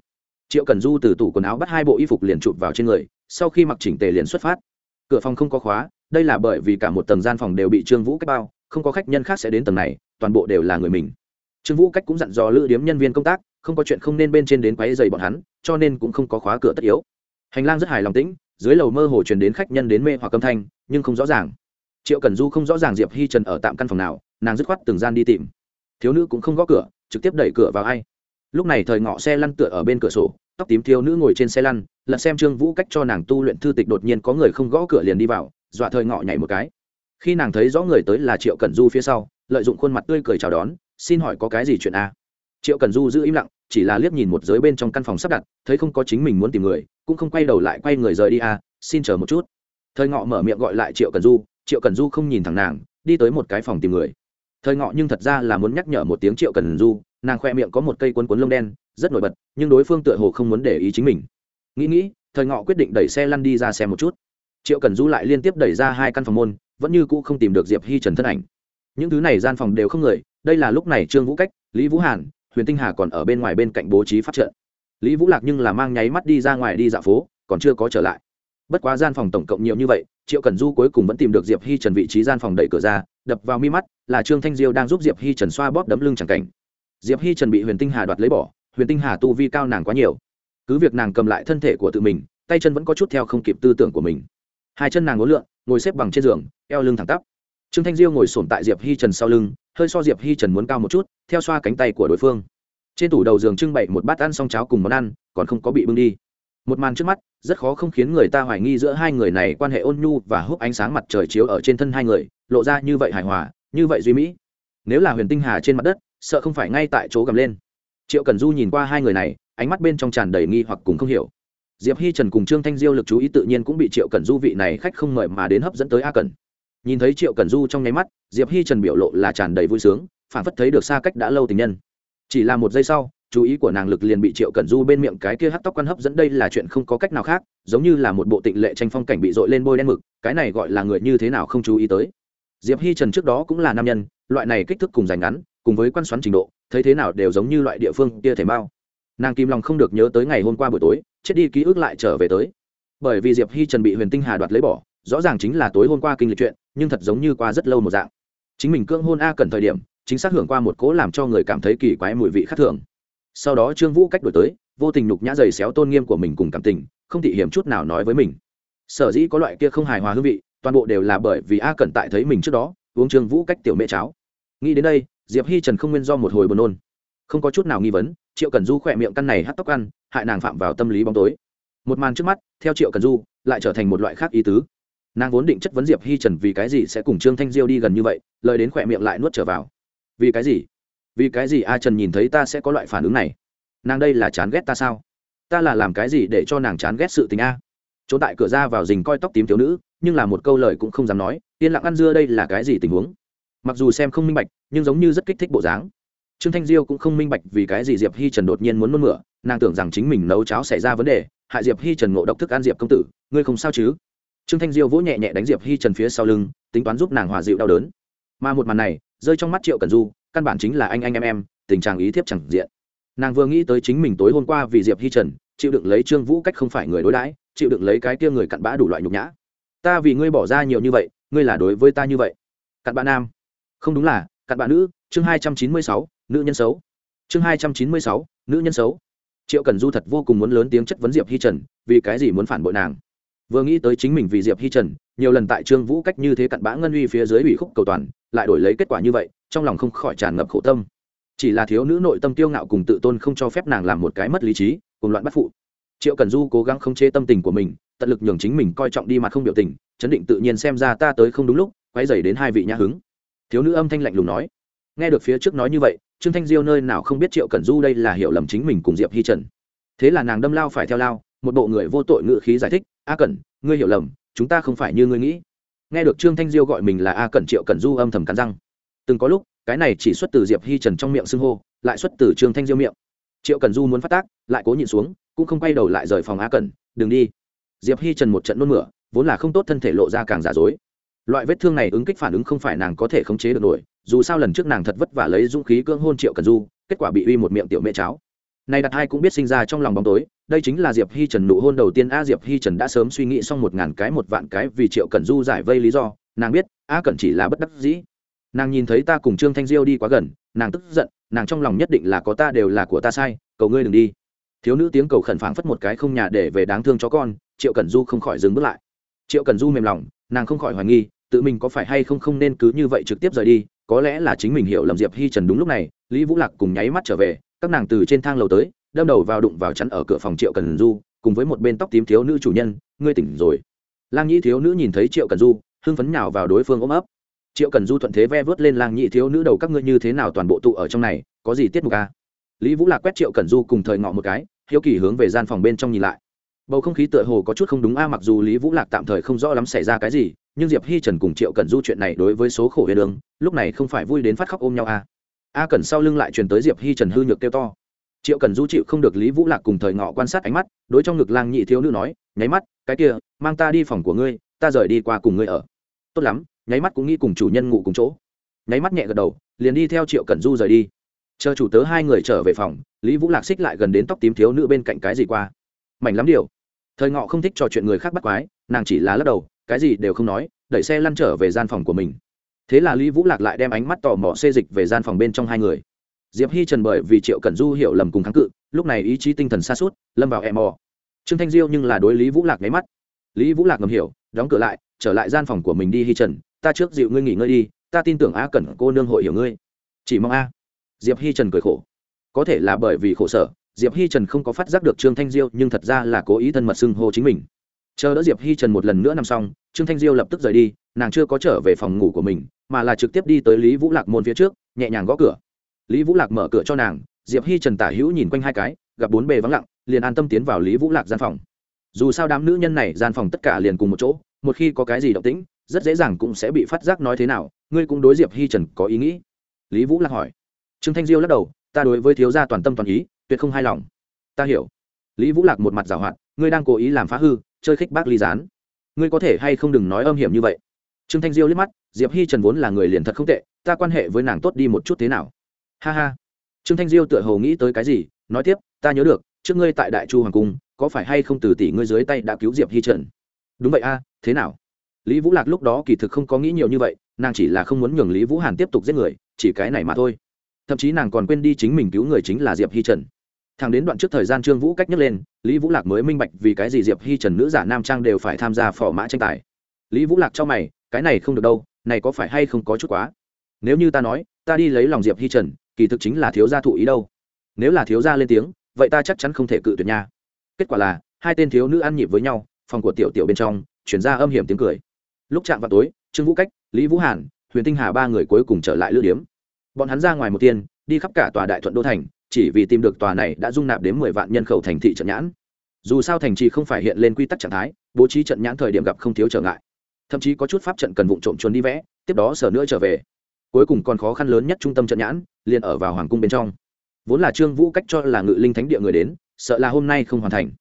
triệu cần du từ tủ quần áo bắt hai bộ y phục liền chụp vào trên người, sau khi mặc chỉnh tề liền xuất phát. Cửa phòng không có khóa, đây là bởi vì cả một tầng gian phòng đều bị trương vũ cách bao, không có khách nhân khác sẽ đến tầng này, toàn bộ đều là người mình. Trương vũ cách cũng dặn dò lữ điếm nhân viên công tác, không có chuyện không nên bên trên đến quáy dày bọn hắn, cho nên cũng không có khóa cửa tất yếu. Hành lang rất hài lòng tĩnh, dưới lầu mơ hồ truyền đến khách nhân đến mê hoặc âm thanh, nhưng không rõ ràng. Triệu cần du không rõ ràng diệp hi trần ở tạm căn phòng nào, nàng dứt khoát từng gian đi tìm. Thiếu nữ cũng không gõ cửa, trực tiếp đẩy cửa vào ai lúc này thời ngọ xe lăn tựa ở bên cửa sổ, tóc tím thiếu nữ ngồi trên xe lăn, lật xem trương vũ cách cho nàng tu luyện thư tịch đột nhiên có người không gõ cửa liền đi vào, dọa thời ngọ nhảy một cái. Khi nàng thấy rõ người tới là triệu cần du phía sau, lợi dụng khuôn mặt tươi cười chào đón, xin hỏi có cái gì chuyện a triệu cần du giữ im lặng, chỉ là liếc nhìn một giới bên trong căn phòng sắp đặt, thấy không có chính mình muốn tìm người, cũng không quay đầu lại quay người rời đi a xin chờ một chút. Thời ngọ mở miệng gọi lại triệu cần du, triệu cần du không nhìn thẳng nàng, đi tới một cái phòng tìm người thời ngọ nhưng thật ra là muốn nhắc nhở một tiếng triệu cần du, nàng khoe miệng có một cây quấn quấn lông đen, rất nổi bật, nhưng đối phương tựa hồ không muốn để ý chính mình. Nghĩ nghĩ, thời ngọ quyết định đẩy xe lăn đi ra xem một chút. Triệu cần du lại liên tiếp đẩy ra hai căn phòng môn, vẫn như cũ không tìm được diệp hi trần thân ảnh. Những thứ này gian phòng đều không người, đây là lúc này trương vũ cách, lý vũ hàn, huyền tinh hà còn ở bên ngoài bên cạnh bố trí phát trợ. lý vũ lạc nhưng là mang nháy mắt đi ra ngoài đi dạo phố, còn chưa có trở lại. Bất quá gian phòng tổng cộng nhiều như vậy, triệu cần du cuối cùng vẫn tìm được diệp hi trần vị trí gian phòng đẩy cửa ra đập vào mi mắt, là trương thanh diêu đang giúp diệp hi trần xoa bóp đấm lưng c cảnh. Diệp hi trần bị huyền tinh hà đoạt lấy bỏ, huyền tinh hà tu vi cao nàng quá nhiều. Cứ việc nàng cầm lại thân thể của tự mình, tay chân vẫn có chút theo không kịp tư tưởng của mình. Hai chân nàng ngố lượn, ngồi xếp bằng trên giường, eo lưng thẳng tắp. Trương thanh diêu ngồi sổm tại diệp hi trần sau lưng, hơi so diệp hi trần muốn cao một chút, theo xoa cánh tay của đối phương. Trên tủ đầu giường trưng bày một bát ăn xong cháo cùng món ăn, còn không có bị bưng đi một màn trước mắt, rất khó không khiến người ta hoài nghi giữa hai người này quan hệ ôn nhu và hút ánh sáng mặt trời chiếu ở trên thân hai người, lộ ra như vậy hài hòa, như vậy duy mỹ. Nếu là huyền tinh hà trên mặt đất, sợ không phải ngay tại chỗ gầm lên. Triệu cần du nhìn qua hai người này, ánh mắt bên trong tràn đầy nghi hoặc cùng không hiểu. Diệp hi trần cùng trương thanh diêu lực chú ý tự nhiên cũng bị triệu cần du vị này khách không mời mà đến hấp dẫn tới a cần nhìn thấy triệu cần du trong nháy mắt, diệp hi trần biểu lộ là tràn đầy vui sướng, phản phất thấy được xa cách đã lâu tình nhân. Chỉ là một giây sau chú ý của nàng lực liền bị triệu cẩn du bên miệng cái kia hắt tóc quan hấp dẫn, đây là chuyện không có cách nào khác, giống như là một bộ tịnh lệ tranh phong cảnh bị dội lên bôi đen mực, cái này gọi là người như thế nào không chú ý tới. Diệp hi trần trước đó cũng là nam nhân, loại này kích thước cùng dành ngắn, cùng với quan xoắn trình độ, thấy thế nào đều giống như loại địa phương kia thể mao nàng kim lòng không được nhớ tới ngày hôm qua buổi tối, chết đi ký ức lại trở về tới. Bởi vì diệp hi trần bị huyền tinh hà đoạt lấy bỏ, rõ ràng chính là tối hôm qua kinh lịch chuyện, nhưng thật giống như qua rất lâu một dạng. Chính mình cưỡng hôn a cần thời điểm, chính xác hưởng qua một cố làm cho người cảm thấy kỳ quái mùi vị khác thường sau đó trương vũ cách đổi tới, vô tình nhục nhã dày xéo tôn nghiêm của mình cùng cảm tình, không thị hiểm chút nào nói với mình. Sở dĩ có loại kia không hài hòa hương vị, toàn bộ đều là bởi vì a cẩn tại thấy mình trước đó, uống trương vũ cách tiểu mẹ cháo nghĩ đến đây, diệp hi trần không nguyên do một hồi buồn nôn. Không có chút nào nghi vấn, triệu cần du khỏe miệng căn này hắt tóc ăn, hại nàng phạm vào tâm lý bóng tối. Một màn trước mắt, theo triệu cần du, lại trở thành một loại khác ý tứ. Nàng vốn định chất vấn diệp hi trần vì cái gì sẽ cùng trương thanh diêu đi gần như vậy, lời đến khỏe miệng lại nuốt trở vào. Vì cái gì? Vì cái gì a trần nhìn thấy ta sẽ có loại phản ứng này? Nàng đây là chán ghét ta sao? Ta là làm cái gì để cho nàng chán ghét sự tình a? Trốn tại cửa ra vào rình coi tóc tím thiếu nữ, nhưng là một câu lời cũng không dám nói, yên lặng ăn dưa đây là cái gì tình huống? Mặc dù xem không minh bạch, nhưng giống như rất kích thích bộ dáng. Trương thanh diêu cũng không minh bạch vì cái gì diệp hi trần đột nhiên muốn nôn mửa, nàng tưởng rằng chính mình nấu cháo xảy ra vấn đề, hại diệp hi trần ngộ độc thức ăn diệp công tử, ngươi không sao chứ? Trương thanh diêu vỗ nhẹ nhẹ đánh diệp hi trần phía sau lưng, tính toán giúp nàng hòa dịu đau đớn. Mà một màn này rơi trong mắt triệu cần du, căn bản chính là anh anh em em, tình trạng ý thiếp chẳng diện. Nàng vừa nghĩ tới chính mình tối hôm qua vì diệp hi trần, chịu đựng lấy trương vũ cách không phải người đối đãi, chịu đựng lấy cái kia người cặn bã đủ loại nhục nhã. Ta vì ngươi bỏ ra nhiều như vậy, ngươi là đối với ta như vậy. Cặn bã nam. Không đúng là, cặn bã nữ, chương hai trăm chín mươi sáu, nữ nhân xấu. Chương hai trăm chín mươi sáu, nữ nhân xấu. Triệu cần du thật vô cùng muốn lớn tiếng chất vấn diệp hi trần, vì cái gì muốn phản bội nàng. Vừa nghĩ tới chính mình vì diệp hi trần, nhiều lần tại trương vũ cách như thế cặn bã ngân uy phía dưới ủy khúc cầu toàn lại đổi lấy kết quả như vậy, trong lòng không khỏi tràn ngập khổ tâm. Chỉ là thiếu nữ nội tâm tiêu ngạo cùng tự tôn không cho phép nàng làm một cái mất lý trí, cùng loạn bắt phụ. Triệu cần du cố gắng không chế tâm tình của mình, tận lực nhường chính mình coi trọng đi mặt không biểu tình, chấn định tự nhiên xem ra ta tới không đúng lúc quay dày đến hai vị nhã hứng. Thiếu nữ âm thanh lạnh lùng nói. Nghe được phía trước nói như vậy, trương thanh diêu nơi nào không biết triệu cần du đây là hiểu lầm chính mình cùng diệp hi trần. Thế là nàng đâm lao phải theo lao, một bộ người vô tội ngự khí giải thích, a cẩn ngươi hiểu lầm, chúng ta không phải như ngươi nghĩ nghe được trương thanh diêu gọi mình là a cẩn triệu cẩn du âm thầm cắn răng. Từng có lúc, cái này chỉ xuất từ diệp hi trần trong miệng xưng hô, lại xuất từ trương thanh diêu miệng. Triệu cẩn du muốn phát tác, lại cố nhịn xuống, cũng không quay đầu lại rời phòng a cẩn, đừng đi. Diệp hi trần một trận nôn mửa, vốn là không tốt thân thể lộ ra càng giả dối. Loại vết thương này ứng kích phản ứng không phải nàng có thể khống chế được nổi, dù sao lần trước nàng thật vất vả lấy dũng khí cưỡng hôn triệu cần du, kết quả bị uy một miệng tiểu mẹ cháo này đặt hai cũng biết sinh ra trong lòng bóng tối, đây chính là diệp hi trần nụ hôn đầu tiên. A diệp hi trần đã sớm suy nghĩ xong một ngàn cái, một vạn cái vì triệu cần du giải vây lý do. Nàng biết, a cần chỉ là bất đắc dĩ. Nàng nhìn thấy ta cùng trương thanh diêu đi quá gần, nàng tức giận, nàng trong lòng nhất định là có ta đều là của ta sai, cầu ngươi đừng đi. Thiếu nữ tiếng cầu khẩn phảng phất một cái không nhà để về đáng thương cho con, triệu cần du không khỏi dừng bước lại. Triệu cần du mềm lòng, nàng không khỏi hoài nghi, tự mình có phải hay không không nên cứ như vậy trực tiếp rời đi, có lẽ là chính mình hiểu lầm diệp hi trần đúng lúc này, lý vũ lạc cùng nháy mắt trở về các nàng từ trên thang lầu tới, đâm đầu vào đụng vào chắn ở cửa phòng triệu cần du, cùng với một bên tóc tím thiếu nữ chủ nhân, ngươi tỉnh rồi. Lang nhĩ thiếu nữ nhìn thấy triệu cần du, hưng phấn nhào vào đối phương ôm ấp. Triệu cần du thuận thế ve vớt lên lang nhị thiếu nữ đầu, các ngươi như thế nào toàn bộ tụ ở trong này, có gì tiết mục à? lý vũ lạc quét triệu cần du cùng thời ngọ một cái, hiếu kỳ hướng về gian phòng bên trong nhìn lại. Bầu không khí tựa hồ có chút không đúng a à, mặc dù lý vũ lạc tạm thời không rõ lắm xảy ra cái gì, nhưng diệp hi trần cùng triệu cần du chuyện này đối với số khổ huyền đường, lúc này không phải vui đến phát khóc ôm nhau a a cần sau lưng lại truyền tới diệp hi trần hư nhược kêu to. Triệu cần du chịu không được lý vũ lạc cùng thời ngọ quan sát ánh mắt, đối trong ngực lang nhị thiếu nữ nói, nháy mắt, cái kia, mang ta đi phòng của ngươi, ta rời đi qua cùng ngươi ở. Tốt lắm, nháy mắt cũng nghĩ cùng chủ nhân ngủ cùng chỗ. Nháy mắt nhẹ gật đầu, liền đi theo triệu cần du rời đi. Chờ chủ tớ hai người trở về phòng, lý vũ lạc xích lại gần đến tóc tím thiếu nữ bên cạnh cái gì qua. Mảnh lắm điều. Thời ngọ không thích trò chuyện người khác bắt quái, nàng chỉ là lắc đầu, cái gì đều không nói, đẩy xe lăn trở về gian phòng của mình thế là lý vũ lạc lại đem ánh mắt tò mò xê dịch về gian phòng bên trong hai người. Diệp hi trần bởi vì triệu cẩn du hiểu lầm cùng kháng cự, lúc này ý chí tinh thần xa suốt lâm vào e mò. Trương thanh diêu nhưng là đối lý vũ lạc nháy mắt. Lý vũ lạc ngầm hiểu, đóng cửa lại, trở lại gian phòng của mình đi hi trần, ta trước dịu ngươi nghỉ ngơi đi, ta tin tưởng a cẩn cô nương hội hiểu ngươi. Chỉ mong a. Diệp hi trần cười khổ. Có thể là bởi vì khổ sở, diệp hi trần không có phát giác được trương thanh diêu, nhưng thật ra là cố ý thân mật xưng hô chính mình chờ đỡ diệp hi trần một lần nữa nằm xong, trương thanh diêu lập tức rời đi, nàng chưa có trở về phòng ngủ của mình, mà là trực tiếp đi tới lý vũ lạc môn phía trước, nhẹ nhàng gõ cửa. Lý vũ lạc mở cửa cho nàng, diệp hi trần tả hữu nhìn quanh hai cái, gặp bốn bề vắng lặng, liền an tâm tiến vào lý vũ lạc gian phòng. Dù sao đám nữ nhân này gian phòng tất cả liền cùng một chỗ, một khi có cái gì động tĩnh, rất dễ dàng cũng sẽ bị phát giác nói thế nào, ngươi cũng đối diệp hi trần có ý nghĩ. Lý vũ lạc hỏi. Trương thanh diêu lắc đầu, ta đối với thiếu gia toàn tâm toàn ý, tuyệt không hài lòng. Ta hiểu. Lý vũ lạc một mặt giảo hoạt, ngươi đang cố ý làm phá hư chơi khích bác ly gián. Ngươi có thể hay không đừng nói âm hiểm như vậy. Trương thanh diêu liếc mắt, diệp hi trần vốn là người liền thật không tệ, ta quan hệ với nàng tốt đi một chút thế nào? Ha ha. Trương thanh diêu tựa hồ nghĩ tới cái gì, nói tiếp, ta nhớ được, trước ngươi tại đại chu hoàng cung, có phải hay không từ tỷ ngươi dưới tay đã cứu diệp hi trần? Đúng vậy a, thế nào? Lý vũ lạc lúc đó kỳ thực không có nghĩ nhiều như vậy, nàng chỉ là không muốn nhường lý vũ hàn tiếp tục giết người, chỉ cái này mà thôi. Thậm chí nàng còn quên đi chính mình cứu người chính là diệp hi trần thằng đến đoạn trước thời gian trương vũ cách nhấc lên, lý vũ lạc mới minh bạch vì cái gì diệp hi trần nữ giả nam trang đều phải tham gia phò mã tranh tài. Lý vũ lạc cho mày, cái này không được đâu, này có phải hay không có chút quá? Nếu như ta nói, ta đi lấy lòng diệp hi trần, kỳ thực chính là thiếu gia thụ ý đâu. Nếu là thiếu gia lên tiếng, vậy ta chắc chắn không thể cự tuyệt nha. Kết quả là, hai tên thiếu nữ ăn nhịp với nhau, phòng của tiểu tiểu bên trong, chuyển ra âm hiểm tiếng cười. Lúc chạm vào tối, trương vũ cách, lý vũ hàn, huyền tinh hà ba người cuối cùng trở lại lữ điếm. Bọn hắn ra ngoài một tiên, đi khắp cả tòa đại thuận đô thành chỉ vì tìm được tòa này đã dung nạp đến mười vạn nhân khẩu thành thị trận nhãn. Dù sao thành trì không phải hiện lên quy tắc trạng thái, bố trí trận nhãn thời điểm gặp không thiếu trở ngại. Thậm chí có chút pháp trận cần vụ trộm chuồn đi vẽ, tiếp đó sở nữa trở về. Cuối cùng còn khó khăn lớn nhất trung tâm trận nhãn, liền ở vào hoàng cung bên trong. Vốn là trương vũ cách cho là ngự linh thánh địa người đến, sợ là hôm nay không hoàn thành.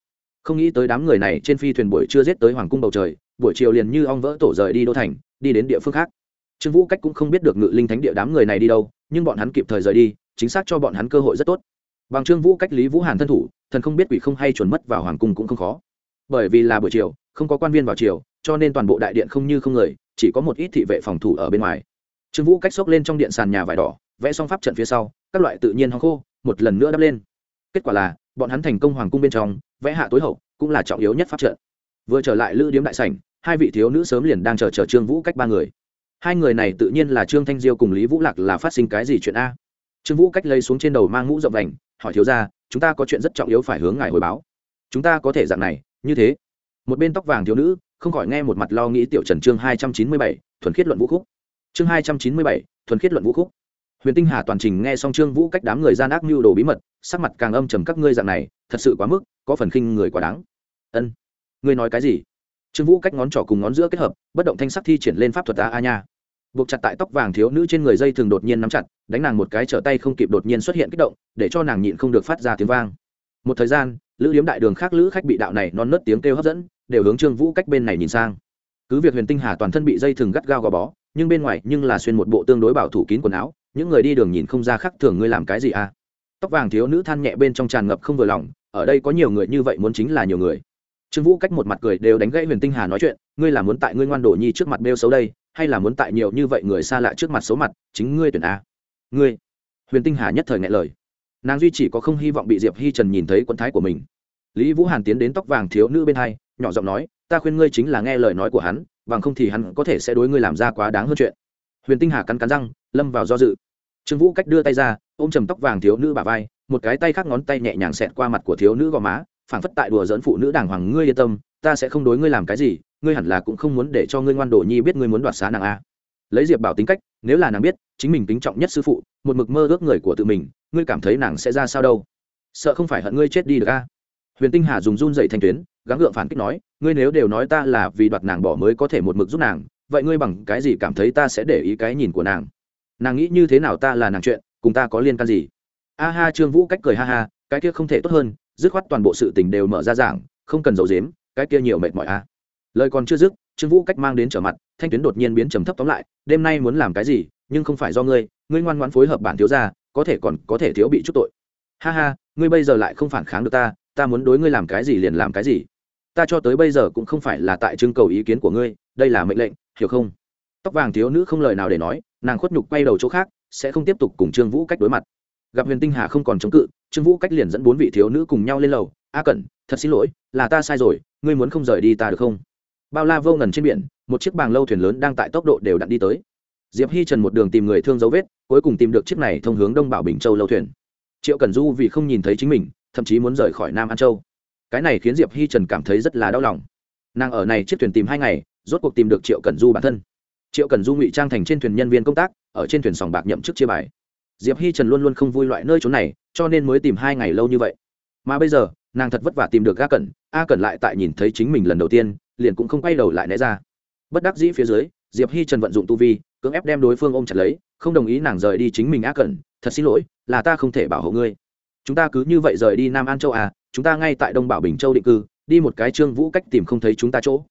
Không nghĩ tới đám người này trên phi thuyền buổi chưa giết tới hoàng cung bầu trời, buổi chiều liền như ong vỡ tổ rời đi đô thành, đi đến địa phương khác trương vũ cách cũng không biết được ngự linh thánh địa đám người này đi đâu, nhưng bọn hắn kịp thời rời đi, chính xác cho bọn hắn cơ hội rất tốt. Bằng trương vũ cách lý vũ hàn thân thủ, thần không biết quỷ không hay chuẩn mất vào hoàng cung cũng không khó. Bởi vì là buổi chiều, không có quan viên vào chiều cho nên toàn bộ đại điện không như không người, chỉ có một ít thị vệ phòng thủ ở bên ngoài. Trương vũ cách xốc lên trong điện sàn nhà vải đỏ, vẽ xong pháp trận phía sau, các loại tự nhiên hong khô, một lần nữa đắp lên. Kết quả là, bọn hắn thành công hoàng cung bên trong, vẽ hạ tối hậu, cũng là trọng yếu nhất pháp trận. Vừa trở lại lữ điếm đại sảnh, hai vị thiếu nữ sớm liền đang chờ chờ trương vũ cách ba người hai người này tự nhiên là trương thanh diêu cùng lý vũ lạc là phát sinh cái gì chuyện a? Trương vũ cách lấy xuống trên đầu mang mũ rộng đành hỏi thiếu ra chúng ta có chuyện rất trọng yếu phải hướng ngài hồi báo. Chúng ta có thể dạng này, như thế. Một bên tóc vàng thiếu nữ, không khỏi nghe một mặt lo nghĩ tiểu trần chương hai trăm chín mươi bảy, thuần khiết luận vũ khúc. Chương hai trăm chín mươi bảy, thuần khiết luận vũ khúc. Huyền tinh hà toàn trình nghe xong trương vũ cách đám người gian ác mưu đồ bí mật, sắc mặt càng âm trầm các ngươi dạng này, thật sự quá mức, có phần khinh người quá đáng. Ân, ngươi nói cái gì? Trương vũ cách ngón trỏ cùng ngón giữa kết hợp, bất động thanh sắc thi triển lên pháp thuật ta a nha buộc chặt tại tóc vàng thiếu nữ trên người dây thường đột nhiên nắm chặt, đánh nàng một cái trở tay không kịp đột nhiên xuất hiện kích động, để cho nàng nhịn không được phát ra tiếng vang. Một thời gian, lữ điếm đại đường khác lữ khách bị đạo này non nớt tiếng kêu hấp dẫn, đều hướng trương vũ cách bên này nhìn sang. Cứ việc huyền tinh hà toàn thân bị dây thừng gắt gao gò bó, nhưng bên ngoài nhưng là xuyên một bộ tương đối bảo thủ kín quần áo, những người đi đường nhìn không ra khác thường ngươi làm cái gì à? Tóc vàng thiếu nữ than nhẹ bên trong tràn ngập không vừa lòng, ở đây có nhiều người như vậy muốn chính là nhiều người trương vũ cách một mặt cười đều đánh gãy huyền tinh hà nói chuyện, ngươi là muốn tại ngươi ngoan đồ nhi trước mặt bêu xấu đây, hay là muốn tại nhiều như vậy người xa lạ trước mặt xấu mặt, chính ngươi tuyển a. Ngươi? Huyền tinh hà nhất thời ngại lời. Nàng duy chỉ có không hy vọng bị diệp hi trần nhìn thấy quân thái của mình. Lý vũ hàn tiến đến tóc vàng thiếu nữ bên hai, nhỏ giọng nói, ta khuyên ngươi chính là nghe lời nói của hắn, bằng không thì hắn có thể sẽ đối ngươi làm ra quá đáng hơn chuyện. Huyền tinh hà cắn cắn răng, lâm vào do dự. Trương vũ cách đưa tay ra, ôm chầm tóc vàng thiếu nữ bà vai, một cái tay khác ngón tay nhẹ nhàng xẹt qua mặt của thiếu nữ gò má phản phất tại đùa dẫn phụ nữ đàng hoàng, ngươi yên tâm, ta sẽ không đối ngươi làm cái gì, ngươi hẳn là cũng không muốn để cho ngươi ngoan đồ nhi biết ngươi muốn đoạt xá nàng a. Lấy diệp bảo tính cách, nếu là nàng biết, chính mình kính trọng nhất sư phụ, một mực mơ ước người của tự mình, ngươi cảm thấy nàng sẽ ra sao đâu? Sợ không phải hận ngươi chết đi được a? Huyền tinh hà dùng run dậy thanh tuyến, gắng gượng phản kích nói, ngươi nếu đều nói ta là vì đoạt nàng bỏ mới có thể một mực giúp nàng, vậy ngươi bằng cái gì cảm thấy ta sẽ để ý cái nhìn của nàng? Nàng nghĩ như thế nào ta là nàng chuyện, cùng ta có liên can gì? A ha, trương vũ cách cười ha ha, cái kia không thể tốt hơn dứt khoát toàn bộ sự tình đều mở ra giảng, không cần giấu dếm cái kia nhiều mệt mỏi a lời còn chưa dứt, trương vũ cách mang đến trở mặt, thanh tuyến đột nhiên biến trầm thấp tóm lại, đêm nay muốn làm cái gì, nhưng không phải do ngươi ngươi ngoan ngoãn phối hợp bản thiếu gia, có thể còn có thể thiếu bị chút tội. Ha ha, ngươi bây giờ lại không phản kháng được ta ta muốn đối ngươi làm cái gì liền làm cái gì. Ta cho tới bây giờ cũng không phải là tại trưng cầu ý kiến của ngươi, đây là mệnh lệnh, hiểu không? Tóc vàng thiếu nữ không lời nào để nói, nàng khuất nhục quay đầu chỗ khác, sẽ không tiếp tục cùng trương vũ cách đối mặt gặp huyền tinh hà không còn chống cự, trương vũ cách liền dẫn bốn vị thiếu nữ cùng nhau lên lầu. A cẩn, thật xin lỗi, là ta sai rồi, ngươi muốn không rời đi ta được không? Bao la vô ngần trên biển, một chiếc bàng lâu thuyền lớn đang tại tốc độ đều đặn đi tới. Diệp hi trần một đường tìm người thương dấu vết, cuối cùng tìm được chiếc này thông hướng đông bảo bình châu lâu thuyền. Triệu cần du vì không nhìn thấy chính mình, thậm chí muốn rời khỏi nam an châu. Cái này khiến diệp hi trần cảm thấy rất là đau lòng. Nàng ở này chiếc thuyền tìm hai ngày, rốt cuộc tìm được triệu cần du bản thân. Triệu cần du ngụy trang thành trên thuyền nhân viên công tác, ở trên thuyền sòng bạc nhậm chức chia bài diệp hi trần luôn luôn không vui loại nơi trốn này, cho nên mới tìm hai ngày lâu như vậy. Mà bây giờ, nàng thật vất vả tìm được a cẩn a cẩn lại tại nhìn thấy chính mình lần đầu tiên, liền cũng không quay đầu lại né ra. Bất đắc dĩ phía dưới, diệp hi trần vận dụng tu vi, cưỡng ép đem đối phương ôm chặt lấy, không đồng ý nàng rời đi chính mình a cẩn, thật xin lỗi, là ta không thể bảo hộ ngươi. Chúng ta cứ như vậy rời đi nam an châu à chúng ta ngay tại đông bảo bình châu định cư, đi một cái trương vũ cách tìm không thấy chúng ta chỗ.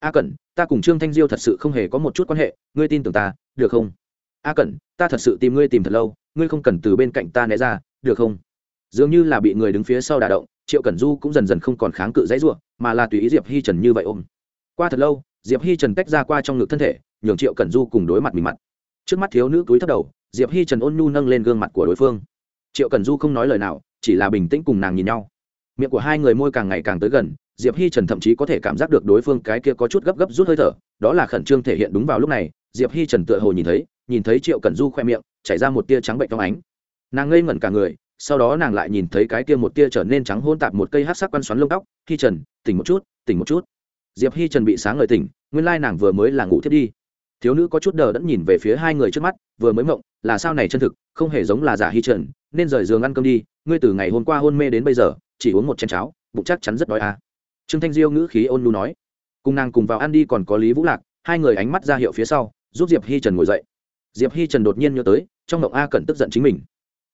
A cẩn, ta cùng trương thanh diêu thật sự không hề có một chút quan hệ, ngươi tin tưởng ta, được không? A cẩn, ta thật sự tìm ngươi tìm thật lâu ngươi không cần từ bên cạnh ta né ra, được không? Dường như là bị người đứng phía sau đà động, triệu cẩn du cũng dần dần không còn kháng cự dãy ruộng mà là tùy ý diệp hi trần như vậy ôm. Qua thật lâu, diệp hi trần tách ra qua trong ngực thân thể, nhường triệu cẩn du cùng đối mặt mình mặt. Trước mắt thiếu nữ túi thấp đầu, diệp hi trần ôn nhu nâng lên gương mặt của đối phương. Triệu cẩn du không nói lời nào, chỉ là bình tĩnh cùng nàng nhìn nhau. Miệng của hai người môi càng ngày càng tới gần, diệp hi trần thậm chí có thể cảm giác được đối phương cái kia có chút gấp gấp rút hơi thở, đó là khẩn trương thể hiện đúng vào lúc này, diệp hi trần tựa hồ nhìn thấy nhìn thấy triệu cẩn du khoe miệng, chảy ra một tia trắng bệnh trong ánh. Nàng ngây ngẩn cả người, sau đó nàng lại nhìn thấy cái tia một tia trở nên trắng hôn tạp một cây hát sắc quăn xoắn lông tóc. Hi trần, tỉnh một chút, tỉnh một chút. Diệp hi trần bị sáng ngời tỉnh, nguyên lai nàng vừa mới là ngủ thiết đi. Thiếu nữ có chút đờ đẫn nhìn về phía hai người trước mắt, vừa mới mộng, là sao này chân thực, không hề giống là giả hi trần, nên rời giường ăn cơm đi, ngươi từ ngày hôm qua hôn mê đến bây giờ, chỉ uống một chén cháo, bụng chắc chắn rất đói à. trương thanh diêu ngữ khí ôn lu nói. Cùng nàng cùng vào ăn đi còn có lý vũ lạc, hai người ánh mắt ra hiệu phía sau, giúp diệp hi trần ngồi dậy diệp hi trần đột nhiên nhớ tới, trong mộng a cần tức giận chính mình.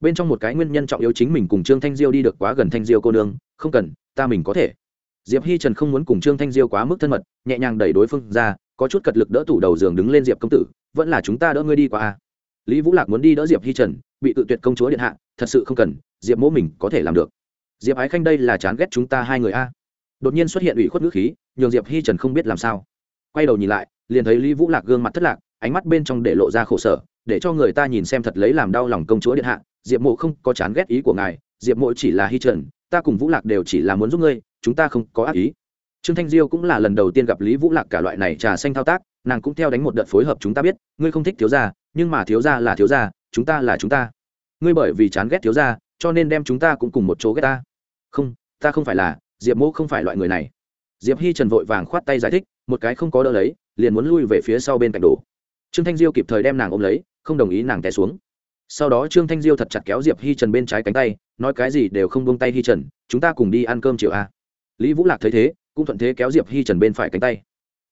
Bên trong một cái nguyên nhân trọng yếu chính mình cùng trương thanh diêu đi được quá gần thanh diêu cô nương, không cần, ta mình có thể. Diệp hi trần không muốn cùng trương thanh diêu quá mức thân mật, nhẹ nhàng đẩy đối phương ra, có chút cật lực đỡ tủ đầu giường đứng lên diệp công tử, vẫn là chúng ta đỡ ngươi đi qua a. Lý vũ lạc muốn đi đỡ diệp hi trần, bị tự tuyệt công chúa điện hạ, thật sự không cần, diệp mỗ mình có thể làm được. Diệp ái khanh đây là chán ghét chúng ta hai người a. Đột nhiên xuất hiện ủy khuất ngữ khí, nhường diệp hi trần không biết làm sao. Quay đầu nhìn lại, liền thấy lý vũ lạc gương mặt thất lạc ánh mắt bên trong để lộ ra khổ sở, để cho người ta nhìn xem thật lấy làm đau lòng công chúa điện hạ. Diệp mộ không có chán ghét ý của ngài, diệp mộ chỉ là hi trần, ta cùng vũ lạc đều chỉ là muốn giúp ngươi, chúng ta không có ác ý. Trương thanh diêu cũng là lần đầu tiên gặp lý vũ lạc cả loại này trà xanh thao tác, nàng cũng theo đánh một đợt phối hợp chúng ta biết, ngươi không thích thiếu gia, nhưng mà thiếu gia là thiếu gia, chúng ta là chúng ta. Ngươi bởi vì chán ghét thiếu gia, cho nên đem chúng ta cũng cùng một chỗ ghét ta. Không ta không phải là, diệp Mộ không phải loại người này. Diệp hi trần vội vàng khoát tay giải thích, một cái không có đỡ lấy, liền muốn lui về phía sau bên cạnh đồ trương thanh diêu kịp thời đem nàng ôm lấy, không đồng ý nàng té xuống. Sau đó trương thanh diêu thật chặt kéo diệp hi trần bên trái cánh tay, nói cái gì đều không buông tay hi trần, chúng ta cùng đi ăn cơm chiều a lý vũ lạc thấy thế, cũng thuận thế kéo diệp hi trần bên phải cánh tay.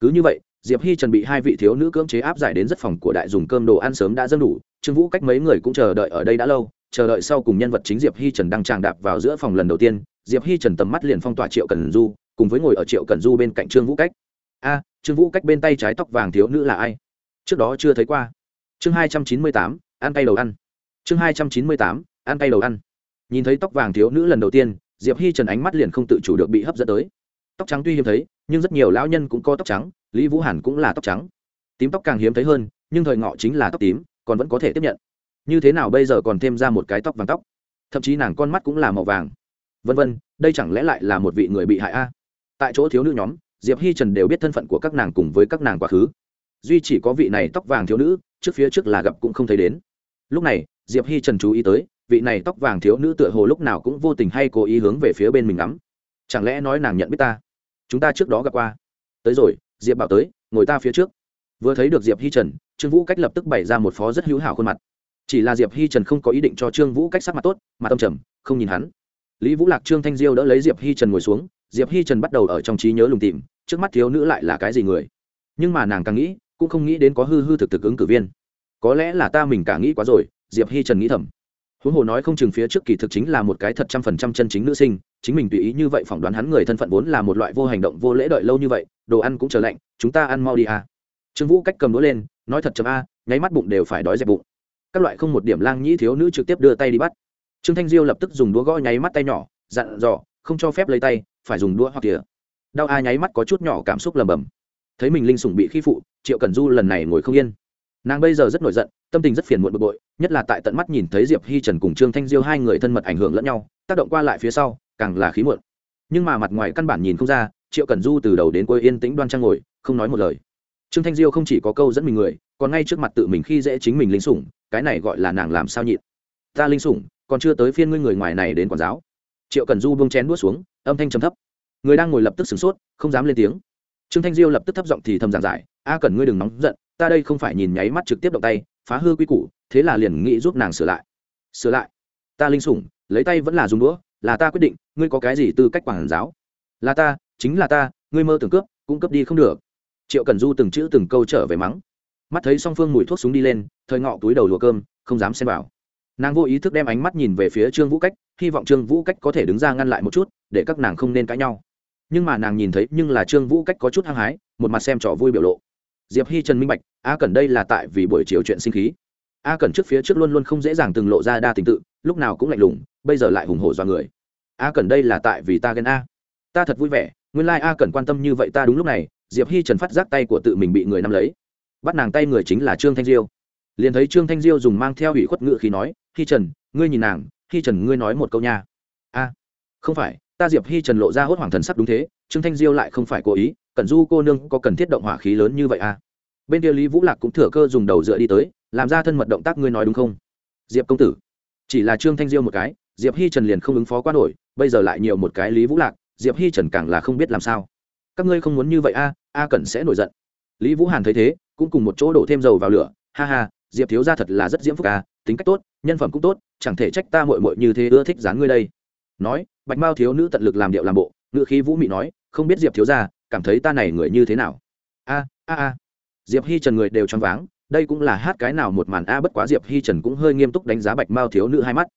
Cứ như vậy, diệp hi trần bị hai vị thiếu nữ cưỡng chế áp giải đến rất phòng của đại dùng cơm đồ ăn sớm đã dâng đủ, trương vũ cách mấy người cũng chờ đợi ở đây đã lâu, chờ đợi sau cùng nhân vật chính diệp hi trần đang tràng đạp vào giữa phòng lần đầu tiên, diệp hi trần tầm mắt liền phong tỏa triệu cần du, cùng với ngồi ở triệu cần du bên cạnh trương vũ cách. A, trương vũ cách bên tay trái tóc vàng thiếu nữ là ai? Trước đó chưa thấy qua. Chương hai trăm chín mươi tám, ăn tay đầu ăn. Chương hai trăm chín mươi tám, ăn tay đầu ăn. Nhìn thấy tóc vàng thiếu nữ lần đầu tiên, diệp hi trần ánh mắt liền không tự chủ được bị hấp dẫn tới. Tóc trắng tuy hiếm thấy, nhưng rất nhiều lão nhân cũng có tóc trắng, lý vũ hàn cũng là tóc trắng. Tím tóc càng hiếm thấy hơn, nhưng thời ngọ chính là tóc tím, còn vẫn có thể tiếp nhận. Như thế nào bây giờ còn thêm ra một cái tóc vàng tóc? Thậm chí nàng con mắt cũng là màu vàng. Vân vân, đây chẳng lẽ lại là một vị người bị hại a? Tại chỗ thiếu nữ nhóm, diệp hi trần đều biết thân phận của các nàng cùng với các nàng quá khứ duy chỉ có vị này tóc vàng thiếu nữ, trước phía trước là gặp cũng không thấy đến. Lúc này, diệp hi trần chú ý tới, vị này tóc vàng thiếu nữ tựa hồ lúc nào cũng vô tình hay cố ý hướng về phía bên mình ngắm. Chẳng lẽ nói nàng nhận biết ta? Chúng ta trước đó gặp qua. Tới rồi, diệp bảo tới, ngồi ta phía trước. Vừa thấy được diệp hi trần, trương vũ cách lập tức bày ra một phó rất hữu hảo khuôn mặt. Chỉ là diệp hi trần không có ý định cho trương vũ cách sắc mặt tốt, mà tâm trầm, không nhìn hắn. Lý vũ lạc, trương thanh diêu đỡ lấy diệp hi trần ngồi xuống, diệp hi trần bắt đầu ở trong trí nhớ lùng tìm, trước mắt thiếu nữ lại là cái gì người? Nhưng mà nàng càng nghĩ cũng không nghĩ đến có hư hư thực thực ứng cử viên. Có lẽ là ta mình cả nghĩ quá rồi, diệp hi trần nghĩ thầm. Huống hồ nói không chừng phía trước kỳ thực chính là một cái thật trăm phần trăm chân chính nữ sinh, chính mình tùy ý như vậy phỏng đoán hắn người thân phận vốn là một loại vô hành động, vô lễ đợi lâu như vậy, đồ ăn cũng trở lạnh, chúng ta ăn mau đi à. trương vũ cách cầm đũa lên, nói thật chậm a, nháy mắt bụng đều phải đói dẹp bụng. Các loại không một điểm lang nhĩ thiếu nữ trực tiếp đưa tay đi bắt. Trương thanh diêu lập tức dùng đũa gõ nháy mắt tay nhỏ, dặn dò, không cho phép lấy tay, phải dùng đũa hoặc tỉa đau a nháy mắt có chút nhỏ cảm xúc lầm bầm thấy mình linh sủng bị khi phụ, triệu cần du lần này ngồi không yên. Nàng bây giờ rất nổi giận, tâm tình rất phiền muộn bực bội, nhất là tại tận mắt nhìn thấy diệp hi trần cùng trương thanh diêu hai người thân mật ảnh hưởng lẫn nhau, tác động qua lại phía sau, càng là khí muộn. Nhưng mà mặt ngoài căn bản nhìn không ra, triệu cần du từ đầu đến cuối yên tĩnh đoan trang ngồi, không nói một lời. Trương thanh diêu không chỉ có câu dẫn mình người, còn ngay trước mặt tự mình khi dễ chính mình linh sủng, cái này gọi là nàng làm sao nhịn. Ta linh sủng, còn chưa tới phiên ngươi người ngoài này đến quản giáo. Triệu cần du bông chén đuốt xuống, âm thanh trầm thấp. Người đang ngồi lập tức sửng sốt, không dám lên tiếng trương thanh diêu lập tức thấp giọng thì thầm giảng giải, a cần ngươi đừng nóng giận, ta đây không phải nhìn nháy mắt trực tiếp động tay, phá hư quy củ, thế là liền nghĩ giúp nàng sửa lại. Sửa lại? Ta linh sủng, lấy tay vẫn là dùng đũa, là ta quyết định, ngươi có cái gì tư cách quản giáo? Là ta, chính là ta, ngươi mơ tưởng cướp, cũng cướp đi không được. Triệu cần du từng chữ từng câu trở về mắng. Mắt thấy song phương mùi thuốc súng đi lên, thời ngọ túi đầu lùa cơm, không dám xem vào. Nàng vô ý thức đem ánh mắt nhìn về phía trương vũ cách, hy vọng trương vũ cách có thể đứng ra ngăn lại một chút, để các nàng không nên cãi nhau nhưng mà nàng nhìn thấy nhưng là trương vũ cách có chút hăng hái, một mặt xem trò vui biểu lộ. Diệp hi trần minh bạch, a cần đây là tại vì buổi chiều chuyện sinh khí. A cần trước phía trước luôn luôn không dễ dàng từng lộ ra đa tình tự, lúc nào cũng lạnh lùng, bây giờ lại hùng hổ do người. A cần đây là tại vì ta ghen a. Ta thật vui vẻ, nguyên lai、like、a cần quan tâm như vậy ta đúng lúc này, diệp hi trần phát giác tay của tự mình bị người nắm lấy. Bắt nàng tay người chính là trương thanh diêu. Liền thấy trương thanh diêu dùng mang theo ủy khuất ngự khi nói hi trần, ngươi nhìn nàng hi trần ngươi nói một câu nha. A, không phải ta diệp hi trần lộ ra hốt hoảng thần sắc đúng thế trương thanh diêu lại không phải cố ý cẩn du cô nương có cần thiết động hỏa khí lớn như vậy à? bên kia lý vũ lạc cũng thừa cơ dùng đầu dựa đi tới làm ra thân mật động tác ngươi nói đúng không? Diệp công tử. Chỉ là trương thanh diêu một cái diệp hi trần liền không ứng phó quá nổi bây giờ lại nhiều một cái lý vũ lạc diệp hi trần càng là không biết làm sao. Các ngươi không muốn như vậy a à, a cẩn sẽ nổi giận. Lý vũ hàn thấy thế cũng cùng một chỗ đổ thêm dầu vào lửa. Ha ha diệp thiếu ra thật là rất diễm phúc à tính cách tốt nhân phẩm cũng tốt chẳng thể trách ta mội mội như thế ưa thích dán ngươi đây. Nói bạch mao thiếu nữ tận lực làm điệu làm bộ ngự khí vũ mị nói, không biết diệp thiếu ra cảm thấy ta này người như thế nào? A a a. Diệp hi trần người đều choáng váng, đây cũng là hát cái nào một màn a, bất quá diệp hi trần cũng hơi nghiêm túc đánh giá bạch mao thiếu nữ hai mắt.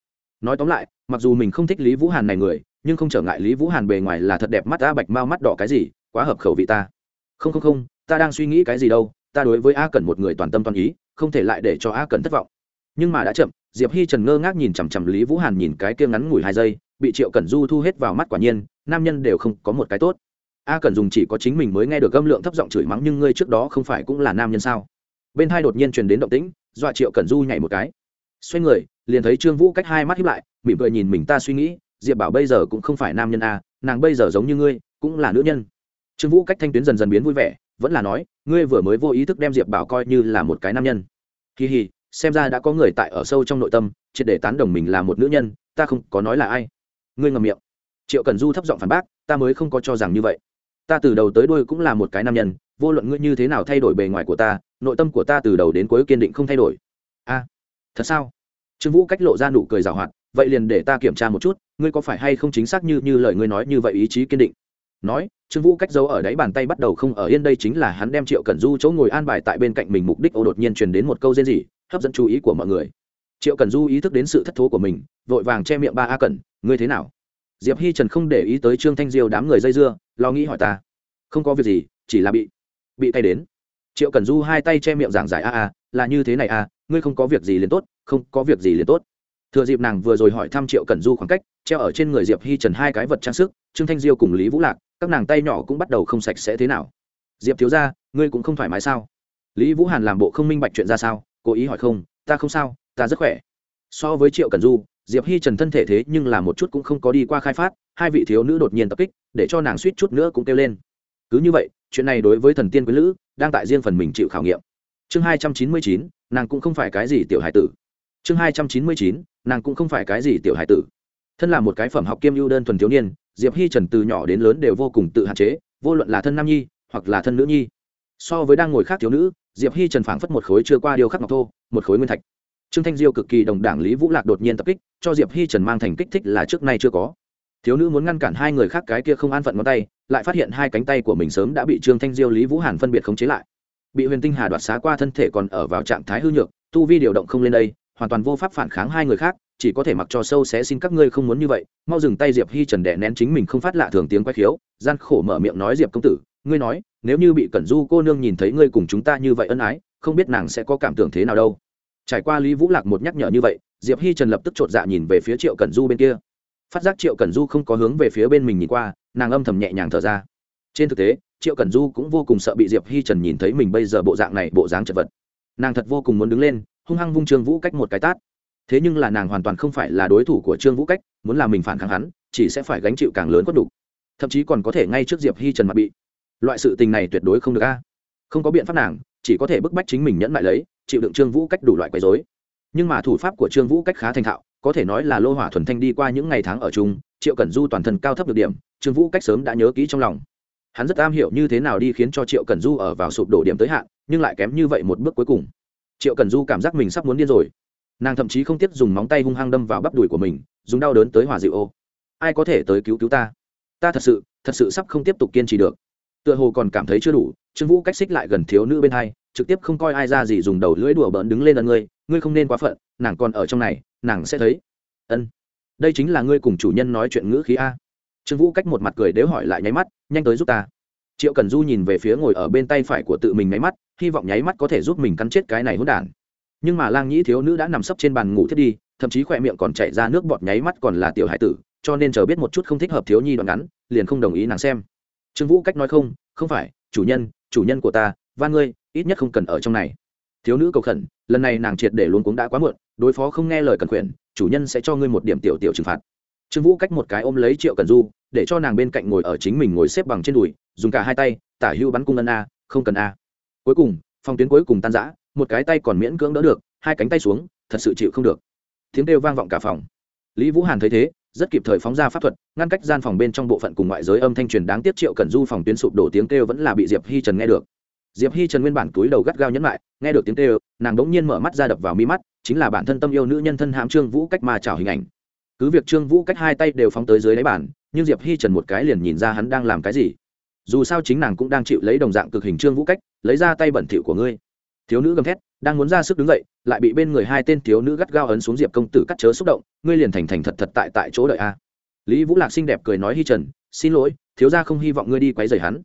Nói tóm lại, mặc dù mình không thích lý vũ hàn này người, nhưng không trở ngại lý vũ hàn bề ngoài là thật đẹp mắt a, bạch mao mắt đỏ cái gì, quá hợp khẩu vị ta. Không không không, ta đang suy nghĩ cái gì đâu, ta đối với a cần một người toàn tâm toàn ý, không thể lại để cho a cần thất vọng. Nhưng mà đã chậm diệp hi trần ngơ ngác nhìn chằm chằm lý vũ hàn nhìn cái kia ngắn ngủi hai giây, bị triệu cẩn du thu hết vào mắt quả nhiên, nam nhân đều không có một cái tốt. A cần dùng chỉ có chính mình mới nghe được âm lượng thấp giọng chửi mắng nhưng ngươi trước đó không phải cũng là nam nhân sao? Bên hai đột nhiên truyền đến động tĩnh, dọa triệu cẩn du nhảy một cái. Xoay người, liền thấy trương vũ cách hai mắt hiếp lại, mỉm cười nhìn mình ta suy nghĩ, diệp bảo bây giờ cũng không phải nam nhân a nàng bây giờ giống như ngươi, cũng là nữ nhân. Trương vũ cách thanh tuyến dần dần biến vui vẻ, vẫn là nói, ngươi vừa mới vô ý thức đem diệp bảo coi như là một cái nam nhân. Kỳ hì xem ra đã có người tại ở sâu trong nội tâm, triệt để tán đồng mình là một nữ nhân, ta không có nói là ai. Ngươi ngầm miệng. Triệu cần du thấp giọng phản bác, ta mới không có cho rằng như vậy. Ta từ đầu tới đuôi cũng là một cái nam nhân, vô luận ngươi như thế nào thay đổi bề ngoài của ta, nội tâm của ta từ đầu đến cuối kiên định không thay đổi. A à, thật sao? Trương vũ cách lộ ra nụ cười rào hoạt, vậy liền để ta kiểm tra một chút, ngươi có phải hay không chính xác như như lời ngươi nói như vậy ý chí kiên định? Nói, trương vũ cách giấu ở đáy bàn tay bắt đầu không ở yên đây chính là hắn đem triệu cẩn du chỗ ngồi an bài tại bên cạnh mình mục đích ô đột nhiên truyền đến một câu rên rỉ, hấp dẫn chú ý của mọi người. Triệu cẩn du ý thức đến sự thất thố của mình, vội vàng che miệng ba a cẩn, ngươi thế nào? Diệp hi trần không để ý tới trương thanh diêu đám người dây dưa, lo nghĩ hỏi ta, không có việc gì, chỉ là bị bị tay đến. Triệu cẩn du hai tay che miệng giảng giải, a a, là như thế này a, ngươi không có việc gì liền tốt, không có việc gì liền tốt. Thừa dịp nàng vừa rồi hỏi thăm triệu cẩn du khoảng cách, treo ở trên người diệp hi trần hai cái vật trang sức, trương thanh diêu cùng lý vũ lạc các nàng tay nhỏ cũng bắt đầu không sạch sẽ thế nào. Diệp thiếu ra ngươi cũng không thoải mái sao? Lý vũ hàn làm bộ không minh bạch chuyện ra sao, cố ý hỏi không, ta không sao, ta rất khỏe. So với triệu cẩn du, diệp hi trần thân thể thế nhưng là một chút cũng không có đi qua khai phát, hai vị thiếu nữ đột nhiên tập kích, để cho nàng suýt chút nữa cũng kêu lên. Cứ như vậy, chuyện này đối với thần tiên quý lữ, đang tại riêng phần mình chịu khảo nghiệm. Chương hai trăm chín mươi chín, nàng cũng không phải cái gì tiểu hải tử. Chương hai trăm chín mươi chín, nàng cũng không phải cái gì tiểu hải tử thân là một cái phẩm học kiêm ưu đơn thuần thiếu niên, diệp hi trần từ nhỏ đến lớn đều vô cùng tự hạn chế, vô luận là thân nam nhi hoặc là thân nữ nhi. So với đang ngồi khác thiếu nữ, diệp hi trần phảng phất một khối chưa qua điều khắc ngọc thô, một khối nguyên thạch. Trương thanh diêu cực kỳ đồng đảng lý vũ lạc đột nhiên tập kích, cho diệp hi trần mang thành kích thích là trước nay chưa có. Thiếu nữ muốn ngăn cản hai người khác cái kia không an phận ngón tay, lại phát hiện hai cánh tay của mình sớm đã bị trương thanh diêu lý vũ hàn phân biệt khống chế lại. Bị huyền tinh hà đoạt xá qua thân thể còn ở vào trạng thái hư nhược, tu vi điều động không lên đây, hoàn toàn vô pháp phản kháng hai người khác chỉ có thể mặc cho sâu xé xin các ngươi không muốn như vậy, mau dừng tay diệp hi trần đẻ nén chính mình không phát lạ thường tiếng quay khiếu, gian khổ mở miệng nói diệp công tử, ngươi nói, nếu như bị cẩn du cô nương nhìn thấy ngươi cùng chúng ta như vậy ân ái, không biết nàng sẽ có cảm tưởng thế nào đâu. Trải qua lý vũ lạc một nhắc nhở như vậy, diệp hi trần lập tức chột dạ nhìn về phía triệu cẩn du bên kia. Phát giác triệu cẩn du không có hướng về phía bên mình nhìn qua, nàng âm thầm nhẹ nhàng thở ra. Trên thực tế, triệu cẩn du cũng vô cùng sợ bị diệp hi trần nhìn thấy mình bây giờ bộ dạng này, bộ dáng chật vật. Nàng thật vô cùng muốn đứng lên, hung hăng vung trương vũ cách một cái tát thế nhưng là nàng hoàn toàn không phải là đối thủ của trương vũ cách, muốn làm mình phản kháng hắn, chỉ sẽ phải gánh chịu càng lớn quất đủ. Thậm chí còn có thể ngay trước diệp hi trần mặt bị. Loại sự tình này tuyệt đối không được a. Không có biện pháp nàng, chỉ có thể bức bách chính mình nhẫn lại lấy, chịu đựng trương vũ cách đủ loại quấy dối nhưng mà thủ pháp của trương vũ cách khá thành thạo, có thể nói là lô hỏa thuần thanh đi qua những ngày tháng ở chung, triệu cẩn du toàn thân cao thấp được điểm, trương vũ cách sớm đã nhớ kỹ trong lòng. Hắn rất am hiểu như thế nào đi khiến cho triệu cẩn du ở vào sụp đổ điểm tới hạn, nhưng lại kém như vậy một bước cuối cùng. Triệu cẩn du cảm giác mình sắp muốn điên rồi nàng thậm chí không tiếc dùng móng tay hung hăng đâm vào bắp đùi của mình, dùng đau đớn tới hòa dịu ô. Ai có thể tới cứu cứu ta? Ta thật sự thật sự sắp không tiếp tục kiên trì được. Tựa hồ còn cảm thấy chưa đủ, trương vũ cách xích lại gần thiếu nữ bên hai, trực tiếp không coi ai ra gì dùng đầu lưỡi đùa bỡn đứng lên ân ngươi ngươi không nên quá phận, nàng còn ở trong này, nàng sẽ thấy. Ân. Đây chính là ngươi cùng chủ nhân nói chuyện ngữ khí a. Trương vũ cách một mặt cười đếu hỏi lại nháy mắt, nhanh tới giúp ta. Triệu cần du nhìn về phía ngồi ở bên tay phải của tự mình nháy mắt, hy vọng nháy mắt có thể giúp mình cắn chết cái này hỗn đản nhưng mà lang nhĩ thiếu nữ đã nằm sấp trên bàn ngủ thiết đi, thậm chí khỏe miệng còn chạy ra nước bọt nháy mắt còn là tiểu hải tử, cho nên chờ biết một chút không thích hợp thiếu nhi đoạn ngắn, liền không đồng ý nàng xem. Trương vũ cách nói không không phải, chủ nhân chủ nhân của ta, van ngươi, ít nhất không cần ở trong này. Thiếu nữ cầu khẩn, lần này nàng triệt để luôn cũng đã quá muộn, đối phó không nghe lời cần quyền chủ nhân sẽ cho ngươi một điểm tiểu tiểu trừng phạt. Trương vũ cách một cái ôm lấy triệu cần du, để cho nàng bên cạnh ngồi ở chính mình ngồi xếp bằng trên đùi, dùng cả hai tay, tả hưu bắn cung ân a, không cần a. Cuối cùng phong tuyến cuối cùng tan giã một cái tay còn miễn cưỡng đỡ được, hai cánh tay xuống, thật sự chịu không được. Tiếng kêu vang vọng cả phòng. Lý vũ hàn thấy thế, rất kịp thời phóng ra pháp thuật, ngăn cách gian phòng bên trong bộ phận cùng ngoại giới âm thanh truyền đáng tiếc triệu cần du phòng tuyến sụp đổ tiếng kêu vẫn là bị diệp hi trần nghe được. Diệp hi trần nguyên bản túi đầu gắt gao nhấn lại, nghe được tiếng kêu, nàng đống nhiên mở mắt ra đập vào mi mắt, chính là bản thân tâm yêu nữ nhân thân hãm trương vũ cách mà trào hình ảnh. Cứ việc trương vũ cách hai tay đều phóng tới dưới đáy bản nhưng diệp hi trần một cái liền nhìn ra hắn đang làm cái gì. Dù sao chính nàng cũng đang chịu lấy đồng dạng cực hình trương vũ cách, lấy ra tay bẩn thỉu của ngươi thiếu nữ gầm thét, đang muốn ra sức đứng dậy, lại bị bên người hai tên thiếu nữ gắt gao ấn xuống diệp công tử cắt chớ xúc động, ngươi liền thành thành thật thật tại tại chỗ đợi a. Lý vũ lạc xinh đẹp cười nói hi trần, xin lỗi, thiếu gia không hy vọng ngươi đi quấy rầy hắn.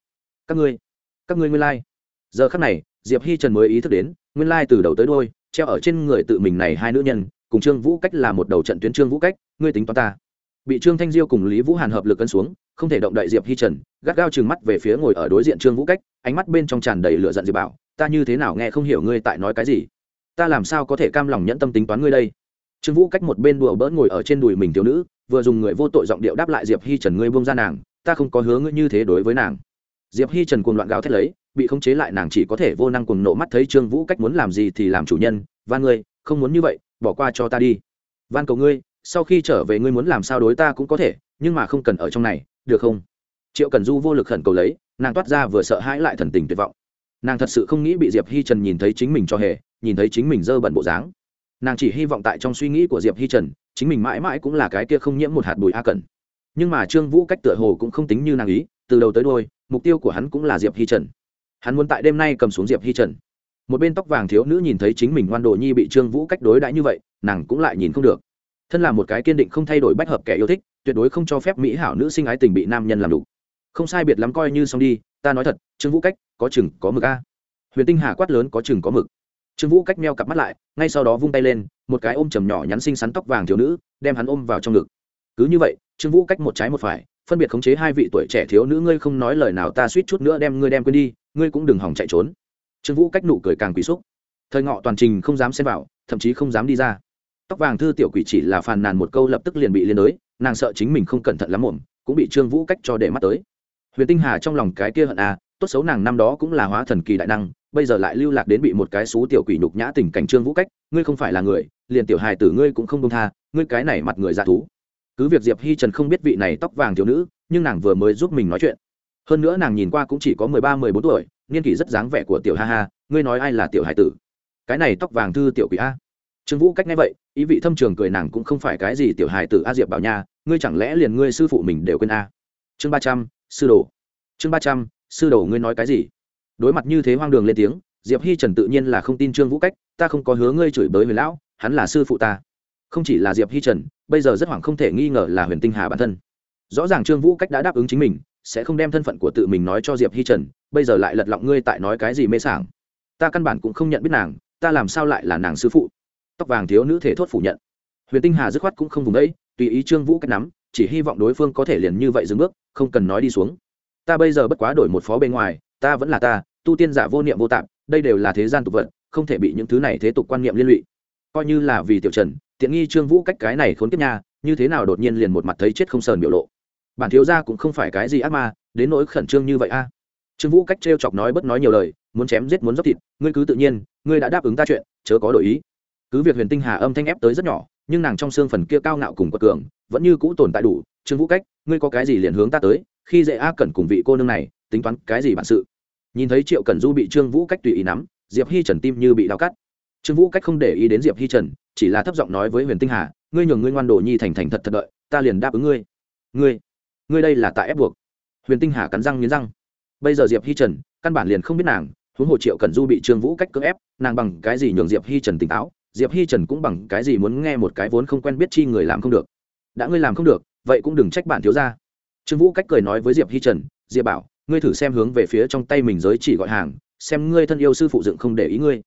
Các ngươi các ngươi nguyên lai、like. giờ khắc này, diệp hi trần mới ý thức đến, nguyên lai từ đầu tới đôi treo ở trên người tự mình này hai nữ nhân, cùng trương vũ cách là một đầu trận tuyến trương vũ cách, ngươi tính toán ta. Bị trương thanh diêu cùng lý vũ hàn hợp lực cân xuống, không thể động đậy diệp hi trần, gắt gao chừng mắt về phía ngồi ở đối diện trương vũ cách, ánh mắt bên trong tràn đầy lửa giận diệp bảo ta như thế nào nghe không hiểu ngươi tại nói cái gì? Ta làm sao có thể cam lòng nhẫn tâm tính toán ngươi đây? Trương vũ cách một bên đùa bỡn ngồi ở trên đùi mình thiếu nữ, vừa dùng người vô tội giọng điệu đáp lại diệp hi trần, ngươi buông ra nàng, ta không có hứa ngươi như thế đối với nàng. Diệp hi trần cuồng loạn gào thét lấy, bị khống chế lại nàng chỉ có thể vô năng cùng nộ mắt thấy trương vũ cách muốn làm gì thì làm chủ nhân, van ngươi, không muốn như vậy, bỏ qua cho ta đi. Van cầu ngươi, sau khi trở về ngươi muốn làm sao đối ta cũng có thể, nhưng mà không cần ở trong này, được không? Triệu cần du vô lực khẩn cầu lấy, nàng toát ra vừa sợ hãi lại thần tình tuyệt vọng nàng thật sự không nghĩ bị diệp hi trần nhìn thấy chính mình cho hề, nhìn thấy chính mình dơ bẩn bộ dáng. Nàng chỉ hy vọng tại trong suy nghĩ của diệp hi trần, chính mình mãi mãi cũng là cái kia không nhiễm một hạt bụi a cẩn. Nhưng mà trương vũ cách tựa hồ cũng không tính như nàng ý, từ đầu tới đôi mục tiêu của hắn cũng là diệp hi trần. Hắn muốn tại đêm nay cầm xuống diệp hi trần. Một bên tóc vàng thiếu nữ nhìn thấy chính mình ngoan đồ nhi bị trương vũ cách đối đãi như vậy, nàng cũng lại nhìn không được. Thân là một cái kiên định không thay đổi bách hợp kẻ yêu thích, tuyệt đối không cho phép mỹ hảo nữ sinh ái tình bị nam nhân làm đủ. Không sai biệt lắm coi như xong đi ta nói thật, trương vũ cách có chừng có mực a. Huyền tinh hà quát lớn có chừng có mực. Trương vũ cách meo cặp mắt lại, ngay sau đó vung tay lên, một cái ôm trầm nhỏ nhắn xinh xắn tóc vàng thiếu nữ, đem hắn ôm vào trong ngực. Cứ như vậy, trương vũ cách một trái một phải, phân biệt khống chế hai vị tuổi trẻ thiếu nữ, ngươi không nói lời nào, ta suýt chút nữa đem ngươi đem quên đi, ngươi cũng đừng hỏng chạy trốn. Trương vũ cách nụ cười càng quỷ xúc. Thời ngọ toàn trình không dám xem vào, thậm chí không dám đi ra. Tóc vàng thư tiểu quỷ chỉ là phàn nàn một câu lập tức liền bị liên đới nàng sợ chính mình không cẩn thận lắm muộn, cũng bị trương vũ cách cho để mắt tới huyền tinh hà trong lòng cái kia hận à tốt xấu nàng năm đó cũng là hóa thần kỳ đại năng, bây giờ lại lưu lạc đến bị một cái xú tiểu quỷ nhục nhã tình cảnh trương vũ cách, ngươi không phải là người, liền tiểu hài tử ngươi cũng không công tha, ngươi cái này mặt người ra thú. Cứ việc diệp hi trần không biết vị này tóc vàng thiếu nữ, nhưng nàng vừa mới giúp mình nói chuyện. Hơn nữa nàng nhìn qua cũng chỉ có mười ba, mười bốn tuổi, niên kỷ rất dáng vẻ của tiểu ha ha, ngươi nói ai là tiểu hải tử? Cái này tóc vàng thư tiểu quỷ a. Trương vũ cách nghe vậy, ý vị thâm trường cười nàng cũng không phải cái gì tiểu hài tử a diệp bảo nha, ngươi chẳng lẽ liền ngươi sư phụ mình đều quên a? Chương ba trăm sư đồ. Chương ba trăm, sư đồ ngươi nói cái gì? Đối mặt như thế hoang đường lên tiếng, diệp hi trần tự nhiên là không tin trương vũ cách, ta không có hứa ngươi chửi bới huyền lão, hắn là sư phụ ta. Không chỉ là diệp hi trần, bây giờ rất hoảng không thể nghi ngờ là huyền tinh hà bản thân. Rõ ràng trương vũ cách đã đáp ứng chính mình, sẽ không đem thân phận của tự mình nói cho diệp hi trần, bây giờ lại lật lọng ngươi tại nói cái gì mê sảng. Ta căn bản cũng không nhận biết nàng, ta làm sao lại là nàng sư phụ? Tóc vàng thiếu nữ thể thốt phủ nhận. Huyền tinh hà dứt khoát cũng không vùng đấy, tùy ý trương vũ cách nắm chỉ hy vọng đối phương có thể liền như vậy dừng bước, không cần nói đi xuống. Ta bây giờ bất quá đổi một phó bên ngoài, ta vẫn là ta, tu tiên giả vô niệm vô tạm đây đều là thế gian tục vật, không thể bị những thứ này thế tục quan niệm liên lụy. Coi như là vì tiểu trần, tiện nghi trương vũ cách cái này khốn kiếp nha, như thế nào đột nhiên liền một mặt thấy chết không sờn biểu lộ. Bản thiếu gia cũng không phải cái gì ác ma, đến nỗi khẩn trương như vậy a. Trương vũ cách trêu chọc nói bất nói nhiều lời, muốn chém giết muốn dốc thịt, ngươi cứ tự nhiên, ngươi đã đáp ứng ta chuyện, chớ có đổi ý. Cứ việc huyền tinh hà âm thanh ép tới rất nhỏ nhưng nàng trong xương phần kia cao ngạo cùng quật cường vẫn như cũ tồn tại đủ. Trương vũ cách, ngươi có cái gì liền hướng ta tới, khi dễ a cẩn cùng vị cô nương này, tính toán cái gì bản sự? Nhìn thấy triệu cẩn du bị trương vũ cách tùy ý nắm, diệp hi trần tim như bị đau cắt. Trương vũ cách không để ý đến diệp hi trần, chỉ là thấp giọng nói với huyền tinh hà, ngươi nhường ngươi ngoan đồ nhi thành thành thật thật đợi, ta liền đáp ứng ngươi. Ngươi ngươi đây là tại ép buộc. Huyền tinh hà cắn răng nghiến răng. Bây giờ diệp hi trần, căn bản liền không biết nàng, huống hồ triệu cẩn du bị trương vũ cách cưỡng ép, nàng bằng cái gì nhường diệp hi trần tỉnh táo? Diệp hi trần cũng bằng cái gì muốn nghe một cái vốn không quen biết chi người làm không được. Đã ngươi làm không được, vậy cũng đừng trách bản thiếu ra trương vũ cách cười nói với diệp hi trần, diệp bảo, ngươi thử xem hướng về phía trong tay mình giới chỉ gọi hàng, xem ngươi thân yêu sư phụ dựng không để ý ngươi.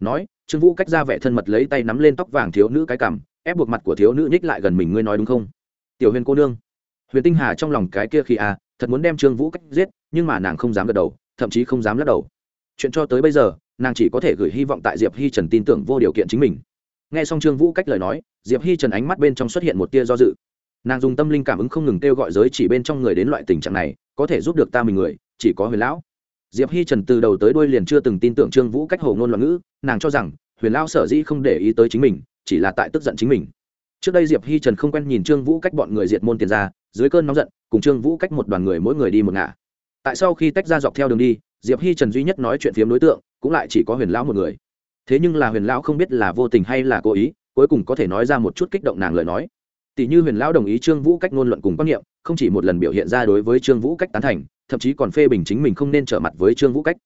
Nói, trương vũ cách ra vẻ thân mật lấy tay nắm lên tóc vàng thiếu nữ cái cằm, ép buộc mặt của thiếu nữ nhích lại gần mình, ngươi nói đúng không? Tiểu huyền cô nương. Huyền tinh hà trong lòng cái kia khi à thật muốn đem trương vũ cách giết, nhưng mà nàng không dám gật đầu, thậm chí không dám lắc đầu. Chuyện cho tới bây giờ nàng chỉ có thể gửi hy vọng tại diệp hi trần tin tưởng vô điều kiện chính mình. Nghe xong trương vũ cách lời nói, diệp hi trần ánh mắt bên trong xuất hiện một tia do dự. Nàng dùng tâm linh cảm ứng không ngừng kêu gọi giới chỉ bên trong người đến loại tình trạng này, có thể giúp được ta mình người, chỉ có huyền lão. Diệp hi trần từ đầu tới đuôi liền chưa từng tin tưởng trương vũ cách hồ ngôn loạn ngữ, nàng cho rằng, huyền lão sở dĩ không để ý tới chính mình, chỉ là tại tức giận chính mình. Trước đây diệp hi trần không quen nhìn trương vũ cách bọn người diệt môn tiền ra, dưới cơn nóng giận, cùng trương vũ cách một đoàn người mỗi người đi một ngả. Tại sau khi tách ra dọc theo đường đi diệp hi trần duy nhất nói chuyện phiếm đối tượng, cũng lại chỉ có huyền lão một người. Thế nhưng là huyền lão không biết là vô tình hay là cố ý, cuối cùng có thể nói ra một chút kích động nàng lời nói. Tỷ như huyền lão đồng ý trương vũ cách ngôn luận cùng quan niệm, không chỉ một lần biểu hiện ra đối với trương vũ cách tán thành, thậm chí còn phê bình chính mình không nên trở mặt với trương vũ cách.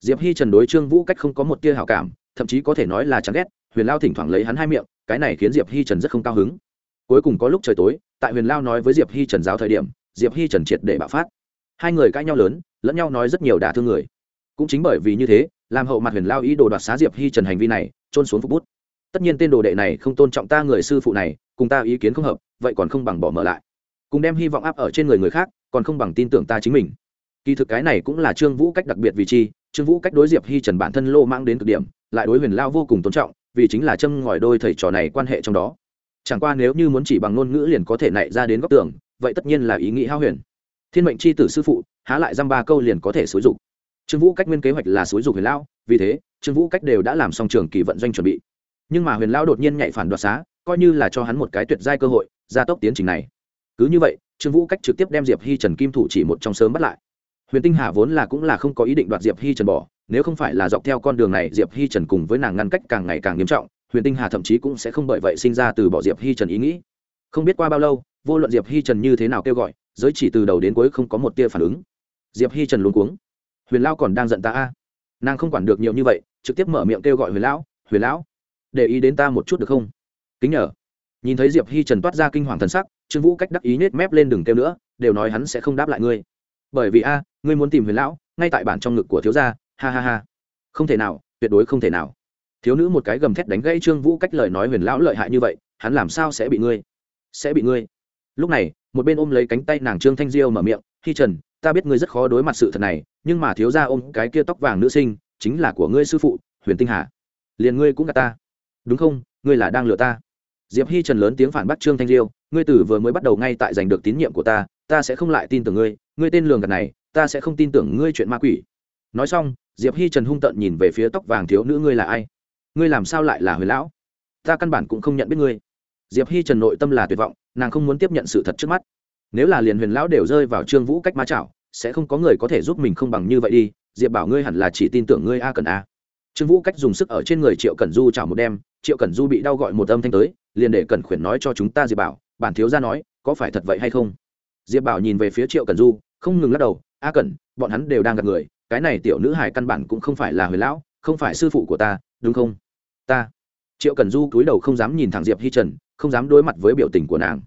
Diệp hi trần đối trương vũ cách không có một tia hảo cảm, thậm chí có thể nói là chán ghét, huyền lao thỉnh thoảng lấy hắn hai miệng, cái này khiến diệp hi trần rất không cao hứng. Cuối cùng có lúc trời tối, tại huyền lao nói với diệp hi trần giáo thời điểm, diệp hi trần triệt để bạo phát hai người cãi nhau lớn, lẫn nhau nói rất nhiều đả thương người. Cũng chính bởi vì như thế, làm hậu mặt huyền lao ý đồ đoạt xá diệp hi trần hành vi này trôn xuống phục bút. Tất nhiên tên đồ đệ này không tôn trọng ta người sư phụ này, cùng ta ý kiến không hợp, vậy còn không bằng bỏ mở lại. Cùng đem hy vọng áp ở trên người người khác, còn không bằng tin tưởng ta chính mình. Kỳ thực cái này cũng là trương vũ cách đặc biệt vì chi, trương vũ cách đối diệp hi trần bản thân lô mang đến cực điểm, lại đối huyền lao vô cùng tôn trọng, vì chính là châm ngòi đôi thầy trò này quan hệ trong đó. Chẳng qua nếu như muốn chỉ bằng ngôn ngữ liền có thể nảy ra đến góc tường vậy tất nhiên là ý nghĩ hao huyền thiên mệnh c h i tử sư phụ, há lại dăm ba câu liền có thể xúi dục. Trương vũ cách nguyên kế hoạch là xúi dục huyền lão vì thế, trương vũ cách đều đã làm xong trường kỳ vận doanh chuẩn bị. Nhưng mà huyền lão đột nhiên nhạy phản đoạt xá, coi như là cho hắn một cái tuyệt giai cơ hội, gia tốc tiến trình này. Cứ như vậy, trương vũ cách trực tiếp đem diệp hi trần kim thủ chỉ một trong sớm bắt lại. Huyền tinh hà vốn là cũng là không có ý định đoạt diệp hi trần bỏ, nếu không phải là dọc theo con đường này, diệp hi trần cùng với nàng ngăn cách càng ngày càng nghiêm trọng, huyền tinh hà thậm chí cũng sẽ không bởi vậy sinh ra từ bỏ diệp hi trần ý nghĩ. Không biết qua bao lâu, vô luận diệp hi trần như thế nào kêu gọi giới chỉ từ đầu đến cuối không có một tia phản ứng. Diệp hi trần luôn cuống. Huyền lao còn đang giận ta a. Nàng không quản được nhiều như vậy, trực tiếp mở miệng kêu gọi huyền lão huyền lão, để ý đến ta một chút được không? Kính nhờ. Nhìn thấy diệp hi trần toát ra kinh hoàng thần sắc, trương vũ cách đắc ý nết mép lên đừng kêu nữa, đều nói hắn sẽ không đáp lại ngươi. Bởi vì a, ngươi muốn tìm huyền lão, ngay tại bản trong ngực của thiếu gia, ha ha ha. Không thể nào, tuyệt đối không thể nào. Thiếu nữ một cái gầm thét đánh gãy trương vũ cách lời nói huyền lão lợi hại như vậy, hắn làm sao sẽ bị ngươi? Sẽ bị ngươi? Lúc này, một bên ôm lấy cánh tay nàng trương thanh diêu mở miệng, hi trần, ta biết ngươi rất khó đối mặt sự thật này, nhưng mà thiếu gia ôm cái kia tóc vàng nữ sinh, chính là của ngươi sư phụ, huyền tinh hà. Liền ngươi cũng gạt ta. Đúng không? Ngươi là đang lừa ta. Diệp hi trần lớn tiếng phản bác trương thanh diêu, ngươi tử vừa mới bắt đầu ngay tại giành được tín nhiệm của ta ta sẽ không lại tin tưởng ngươi ngươi tên lường gạt này, ta sẽ không tin tưởng ngươi chuyện ma quỷ. Nói xong, diệp hi trần hung tợn nhìn về phía tóc vàng thiếu nữ, ngươi là ai? Ngươi làm sao lại là huyền lão? Ta căn bản cũng không nhận biết ngươi. Diệp hi trần nội tâm là tuyệt vọng nàng không muốn tiếp nhận sự thật trước mắt. Nếu là liền huyền lão đều rơi vào trương vũ cách ma chảo, sẽ không có người có thể giúp mình không bằng như vậy đi, diệp bảo ngươi hẳn là chỉ tin tưởng ngươi a cần a. Trương vũ cách dùng sức ở trên người triệu cẩn du chảo một đêm, triệu cẩn du bị đau gọi một âm thanh tới, liền để cẩn khuyển nói cho chúng ta diệp bảo, bản thiếu gia nói, có phải thật vậy hay không? Diệp bảo nhìn về phía triệu cẩn du, không ngừng lắc đầu, a cẩn, bọn hắn đều đang gặp người, cái này tiểu nữ hải căn bản cũng không phải là huyền lão, không phải sư phụ của ta, đúng không? Ta triệu Cần du cúi đầu không dám nhìn thẳng diệp hi trần, không dám đối mặt với biểu tình của nàng.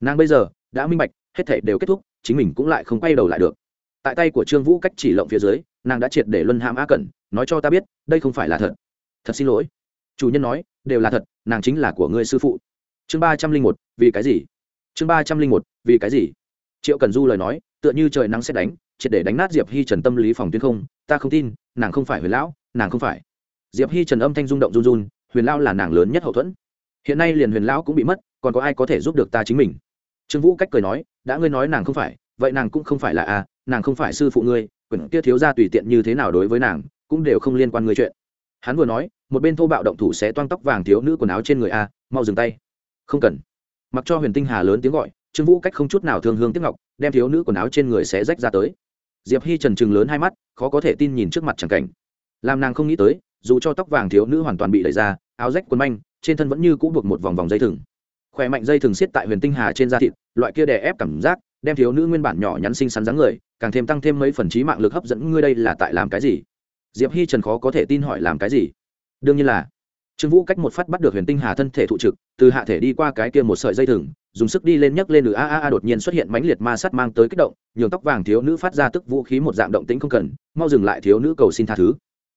Nàng bây giờ đã minh bạch, hết thể đều kết thúc, chính mình cũng lại không quay đầu lại được. Tại tay của trương vũ cách chỉ lộng phía dưới, nàng đã triệt để luân hãm a cẩn, nói cho ta biết, đây không phải là thật. Thật xin lỗi. Chủ nhân nói, đều là thật, nàng chính là của ngươi sư phụ. Chương ba trăm linh một, vì cái gì? Chương ba trăm linh một, vì cái gì? Triệu cần du lời nói, tựa như trời nắng sẽ đánh, triệt để đánh nát diệp hi trần tâm lý phòng tuyến không. Ta không tin, nàng không phải huyền lão, nàng không phải. Diệp hi trần âm thanh rung động run run huyền lão là nàng lớn nhất hậu thuẫn. Hiện nay liền huyền lão cũng bị mất, còn có ai có thể giúp được ta chính mình? Trương vũ cách cười nói, đã ngươi nói nàng không phải, vậy nàng cũng không phải là a, nàng không phải sư phụ ngươi, quyển kia thiếu ra tùy tiện như thế nào đối với nàng, cũng đều không liên quan ngươi chuyện. Hắn vừa nói, một bên thô bạo động thủ sẽ toang tóc vàng thiếu nữ quần áo trên người a, mau dừng tay. Không cần. Mặc cho huyền tinh hà lớn tiếng gọi, trương vũ cách không chút nào thương hương tiếc ngọc, đem thiếu nữ quần áo trên người sẽ rách ra tới. Diệp hi trần trừng lớn hai mắt, khó có thể tin nhìn trước mặt chẳng cảnh. Làm nàng không nghĩ tới, dù cho tóc vàng thiếu nữ hoàn toàn bị đẩy ra áo rách quần manh, trên thân vẫn như cũ buộc một vòng vòng dây thừng. Khỏe mạnh dây thừng xiết tại huyền tinh hà trên da thịt, loại kia đè ép cảm giác, đem thiếu nữ nguyên bản nhỏ nhắn xinh xắn dáng người, càng thêm tăng thêm mấy phần trí mạng lực hấp dẫn. Ngươi đây là tại làm cái gì? Diệp hi trần khó có thể tin hỏi làm cái gì? Đương nhiên là, trương vũ cách một phát bắt được huyền tinh hà thân thể thụ trực, từ hạ thể đi qua cái kia một sợi dây thừng, dùng sức đi lên nhấc lên lửa a a a đột nhiên xuất hiện mãnh liệt ma sát mang tới kích động, nhường tóc vàng thiếu nữ phát ra tức vũ khí một dạng động tĩnh không cần, mau dừng lại thiếu nữ cầu xin tha thứ.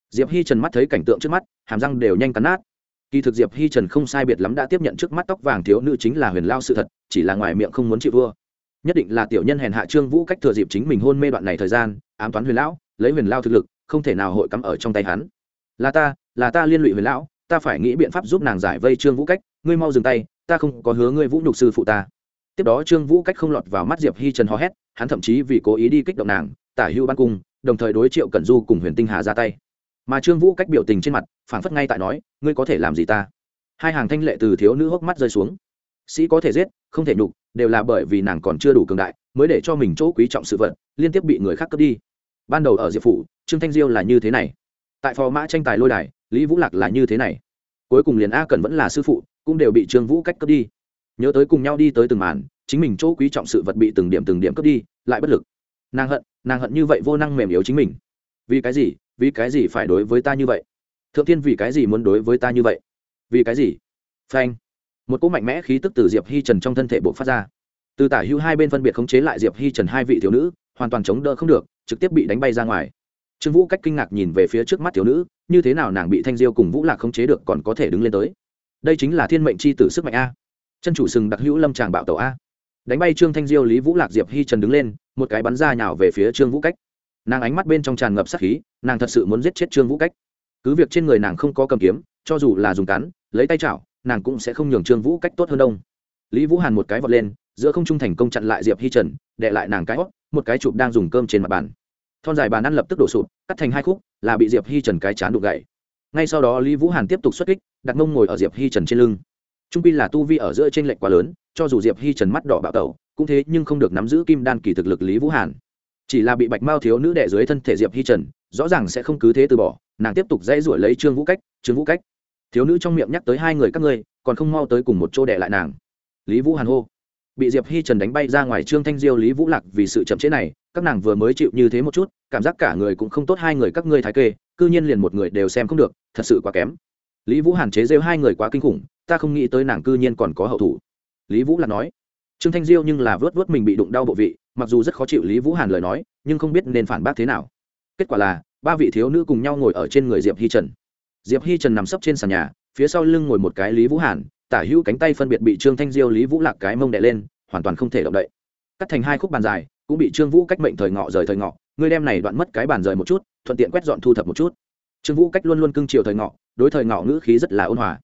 Diệp hi trần mắt thấy cảnh tượng trước mắt, hàm răng đều nhanh cắn nát kỳ thực diệp hi trần không sai biệt lắm đã tiếp nhận trước mắt tóc vàng thiếu nữ chính là huyền lao sự thật, chỉ là ngoài miệng không muốn chịu vua. Nhất định là tiểu nhân hèn hạ trương vũ cách thừa dịp chính mình hôn mê đoạn này thời gian, ám toán huyền lão, lấy huyền lao thực lực, không thể nào hội cắm ở trong tay hắn. Là ta là ta liên lụy huyền lão, ta phải nghĩ biện pháp giúp nàng giải vây trương vũ cách, ngươi mau dừng tay, ta không có hứa ngươi vũ nhục sư phụ ta. Tiếp đó trương vũ cách không lọt vào mắt diệp hi trần hò hét, hắn thậm chí vì cố ý đi kích động nàng, tả hưu ban cung, đồng thời đối triệu cẩn du cùng huyền tinh hà ra tay mà trương vũ cách biểu tình trên mặt, phảng phất ngay tại nói, ngươi có thể làm gì ta? Hai hàng thanh lệ từ thiếu nữ hốc mắt rơi xuống. Sĩ có thể giết, không thể nhục, đều là bởi vì nàng còn chưa đủ cường đại, mới để cho mình chỗ quý trọng sự vật, liên tiếp bị người khác cướp đi. Ban đầu ở diệp phủ, trương thanh diêu là như thế này. Tại phò mã tranh tài lôi đài, lý vũ lạc là như thế này. Cuối cùng liền a cần vẫn là sư phụ, cũng đều bị trương vũ cách cướp đi. Nhớ tới cùng nhau đi tới từng màn, chính mình chỗ quý trọng sự vật bị từng điểm từng điểm cướp đi, lại bất lực. Nàng hận nàng hận như vậy vô năng mềm yếu chính mình. Vì cái gì? Vì cái gì phải đối với ta như vậy? Thượng tiên vì cái gì muốn đối với ta như vậy? Vì cái gì? Phanh. Một cỗ mạnh mẽ khí tức từ diệp hi trần trong thân thể buộc phát ra. Từ tả hữu hai bên phân biệt khống chế lại diệp hi trần hai vị thiếu nữ, hoàn toàn chống đỡ không được, trực tiếp bị đánh bay ra ngoài. Trương vũ cách kinh ngạc nhìn về phía trước mắt thiếu nữ, như thế nào nàng bị thanh diêu cùng vũ lạc khống chế được còn có thể đứng lên tới? Đây chính là thiên mệnh c h i tử sức mạnh a. Chân chủ sừng đặc hữu lâm tràng bạo tàu a. Đánh bay trương thanh diêu, lý vũ lạc, diệp hi trần đứng lên, một cái bắn ra nhào về phía trương vũ cách nàng ánh mắt bên trong tràn ngập sát khí, nàng thật sự muốn giết chết trương vũ cách. Cứ việc trên người nàng không có cầm kiếm, cho dù là dùng cắn, lấy tay chảo, nàng cũng sẽ không nhường trương vũ cách tốt hơn đông lý vũ hàn một cái vọt lên, giữa không trung thành công chặn lại diệp hi trần đệ lại nàng cái hót, một cái chụp đang dùng cơm trên mặt bàn. Thon dài bàn ăn lập tức đổ sụp, cắt thành hai khúc, là bị diệp hi trần cái chán đục gậy ngay sau đó lý vũ hàn tiếp tục xuất kích, đặt mông ngồi ở diệp hi trần trên lưng. Trung pi là tu vi ở giữa trên lệnh quá lớn, cho dù diệp hi trần mắt đỏ bạo tẩu, cũng thế nhưng không được nắm giữ kim đan kỳ thực lực lý vũ hàn chỉ là bị bạch mao thiếu nữ đẻ dưới thân thể diệp hi trần, rõ ràng sẽ không cứ thế từ bỏ, nàng tiếp tục dãy rủi lấy trương vũ cách, trương vũ cách, thiếu nữ trong miệng nhắc tới hai người các ngươi, còn không mau tới cùng một chỗ đẻ lại nàng. Lý vũ hàn hô. Bị diệp hi trần đánh bay ra ngoài trương thanh diêu, lý vũ lạc vì sự chậm chế này, các nàng vừa mới chịu như thế một chút, cảm giác cả người cũng không tốt hai người các ngươi thái kê, cư nhiên liền một người đều xem không được, thật sự quá kém. Lý vũ hàn chế rêu hai người quá kinh khủng, ta không nghĩ tới nàng cư nhiên còn có hậu thủ. Lý vũ lạc nói. Trương thanh diêu nhưng là vớt vớt mình bị đụng đau bộ vị mặc dù rất khó chịu lý vũ hàn lời nói nhưng không biết nên phản bác thế nào kết quả là ba vị thiếu nữ cùng nhau ngồi ở trên người diệp hi trần diệp hi trần nằm sấp trên sàn nhà phía sau lưng ngồi một cái lý vũ hàn tả hữu cánh tay phân biệt bị trương thanh diêu lý vũ lạc cái mông đè lên hoàn toàn không thể động đậy cắt thành hai khúc bàn dài cũng bị trương vũ cách mệnh thời ngọ rời thời ngọ ngươi đem này đoạn mất cái bàn rời một chút thuận tiện quét dọn thu thập một chút trương vũ cách luôn luôn cưng chiều thời ngọ đối thời ngọ ngữ khí rất là ôn hòa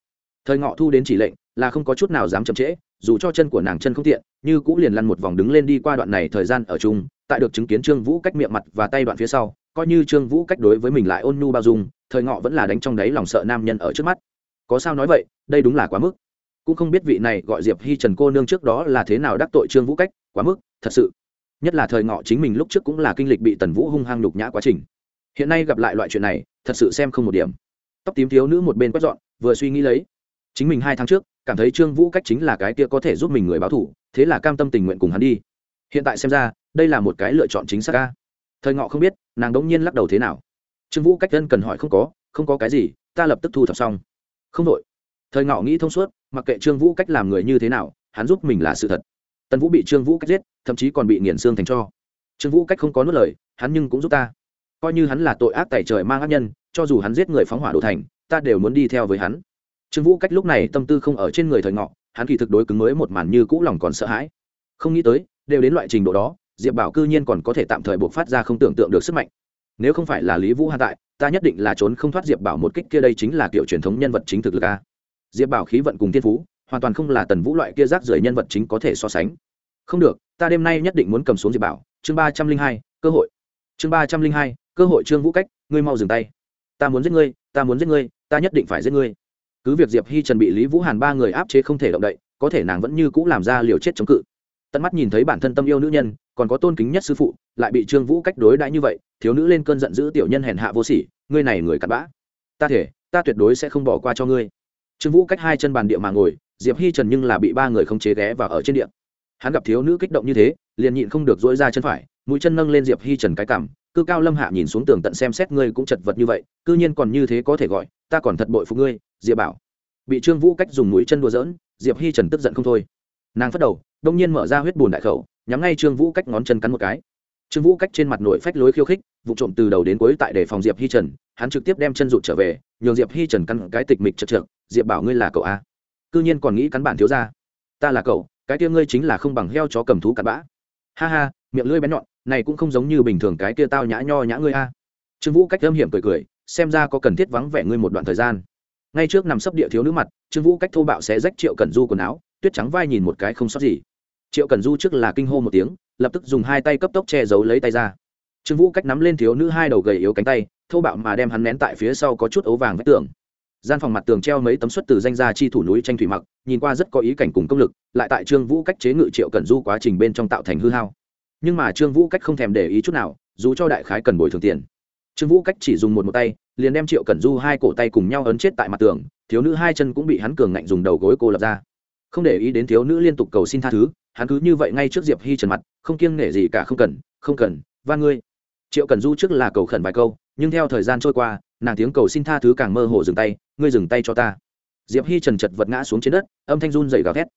thời ngọ thu đến chỉ lệnh, là không có chút nào dám chậm trễ, dù cho chân của nàng chân không tiện, như cũng liền lăn một vòng đứng lên đi qua đoạn này thời gian ở chung, tại được chứng kiến trương vũ cách miệng mặt và tay đoạn phía sau, coi như trương vũ cách đối với mình lại ôn nhu bao dung, thời ngọ vẫn là đánh trong đáy lòng sợ nam nhân ở trước mắt. Có sao nói vậy, đây đúng là quá mức. Cũng không biết vị này gọi diệp hi trần cô nương trước đó là thế nào đắc tội trương vũ cách, quá mức, thật sự. Nhất là thời ngọ chính mình lúc trước cũng là kinh lịch bị tần vũ hung hăng nhục nhã quá trình. Hiện nay gặp lại loại chuyện này, thật sự xem không một điểm. Tóc tím thiếu nữ một bên quét dọn, vừa suy nghĩ lấy chính mình hai tháng trước, cảm thấy trương vũ cách chính là cái kia có thể giúp mình người báo thủ, thế là cam tâm tình nguyện cùng hắn đi. Hiện tại xem ra, đây là một cái lựa chọn chính xác ca thời ngọ không biết, nàng đống nhiên lắc đầu thế nào. Trương vũ cách thân cần hỏi không có không có cái gì, ta lập tức thu thập xong. Không đội thời ngọ nghĩ thông suốt, mặc kệ trương vũ cách làm người như thế nào, hắn giúp mình là sự thật. Tần vũ bị trương vũ cách giết, thậm chí còn bị nghiền xương thành cho. Trương vũ cách không có nuốt lời, hắn nhưng cũng giúp ta. Coi như hắn là tội ác tài trời mang ác nhân, cho dù hắn giết người phóng hỏa đổ thành, ta đều muốn đi theo với hắn trương vũ cách lúc này tâm tư không ở trên người thời ngọ, hắn kỳ thực đối cứng mới một màn như cũ lòng còn sợ hãi. Không nghĩ tới, đều đến loại trình độ đó, diệp bảo cư nhiên còn có thể tạm thời buộc phát ra không tưởng tượng được sức mạnh. Nếu không phải là lý vũ hạ tại, ta nhất định là trốn không thoát diệp bảo một kích kia đây chính là kiểu truyền thống nhân vật chính thực lực a. Diệp bảo khí vận cùng thiên phú, hoàn toàn không là tần vũ loại kia rác rưởi nhân vật chính có thể so sánh. Không được, ta đêm nay nhất định muốn cầm xuống diệp bảo. Chương ba trăm linh hai, cơ hội. Chương ba trăm linh hai, cơ hội trương vũ cách, ngươi mau dừng tay. Ta muốn giết ngươi, ta muốn giết ngươi, ta nhất định phải giết ngươi cứ việc diệp hi trần bị lý vũ hàn ba người áp chế không thể động đậy có thể nàng vẫn như c ũ làm ra liều chết chống cự tận mắt nhìn thấy bản thân tâm yêu nữ nhân còn có tôn kính nhất sư phụ lại bị trương vũ cách đối đãi như vậy thiếu nữ lên cơn giận dữ tiểu nhân hèn hạ vô sỉ, ngươi này người cặn bã. Ta thể, ta tuyệt đối sẽ không bỏ qua cho ngươi. Trương vũ cách hai chân bàn địa mà ngồi, diệp hi trần nhưng là bị ba người không chế ghé và ở trên địa. hắn gặp thiếu nữ kích động như thế, liền nhịn không được dỗi ra chân phải, mũi chân nâng lên diệp hi trần cái cảm cư cao lâm hạ nhìn xuống tường tận xem xét ngươi cũng chật vật như vậy, cư nhiên còn như thế có thể gọi, ta còn thật bội phục ngươi diệp bảo. Bị trương vũ cách dùng mũi chân đùa dỡn diệp hi trần tức giận không thôi. Nàng phất đầu, đông nhiên mở ra huyết bùn đại khẩu, nhắm ngay trương vũ cách ngón chân cắn một cái. Trương vũ cách trên mặt nổi phách lối khiêu khích, vụ trộm từ đầu đến cuối tại để phòng diệp hi trần, hắn trực tiếp đem chân rụt trở về, nhường diệp hi trần cắn cái tịch mịch chật trượt, diệp bảo ngươi là cậu a? Cư nhiên còn nghĩ cắn bản thiếu ra ta là cậu, cái kia ngươi chính là không bằng heo chó cầm thú cặn bã. Ha ha, miệng lưỡi bén nhọn, này cũng không giống như bình thường cái kia tao nhã nho nhã ngươi a. Trương vũ cách âm hiểm cười cười, xem ra có cần thiết vắng vẻ ngươi một đoạn thời gian ngay trước nằm sấp địa thiếu nữ mặt, trương vũ cách thô bạo sẽ rách triệu cần du quần áo, tuyết trắng vai nhìn một cái không sót gì. Triệu cần du trước là kinh hô một tiếng, lập tức dùng hai tay cấp tốc che giấu lấy tay ra. Trương vũ cách nắm lên thiếu nữ hai đầu gầy yếu cánh tay, thô bạo mà đem hắn nén tại phía sau có chút ấu vàng vách tường. Gian phòng mặt tường treo mấy tấm xuất từ danh gia chi thủ núi tranh thủy mặc, nhìn qua rất có ý cảnh cùng công lực, lại tại trương vũ cách chế ngự triệu cần du quá trình bên trong tạo thành hư hao. Nhưng mà trương vũ cách không thèm để ý chút nào, dù cho đại khái cần bồi thường tiền trương vũ cách chỉ dùng một một tay, liền đem triệu cần du hai cổ tay cùng nhau ấn chết tại mặt tường, thiếu nữ hai chân cũng bị hắn cường ngạnh dùng đầu gối cô lập ra. Không để ý đến thiếu nữ liên tục cầu xin tha thứ, hắn cứ như vậy ngay trước diệp hi trần mặt, không kiêng nể gì cả, không cần không cần van ngươi. Triệu cần du trước là cầu khẩn vài câu, nhưng theo thời gian trôi qua, nàng tiếng cầu xin tha thứ càng mơ hồ dừng tay, ngươi dừng tay cho ta. Diệp hi trần chật vật ngã xuống trên đất, âm thanh run dậy gào thét.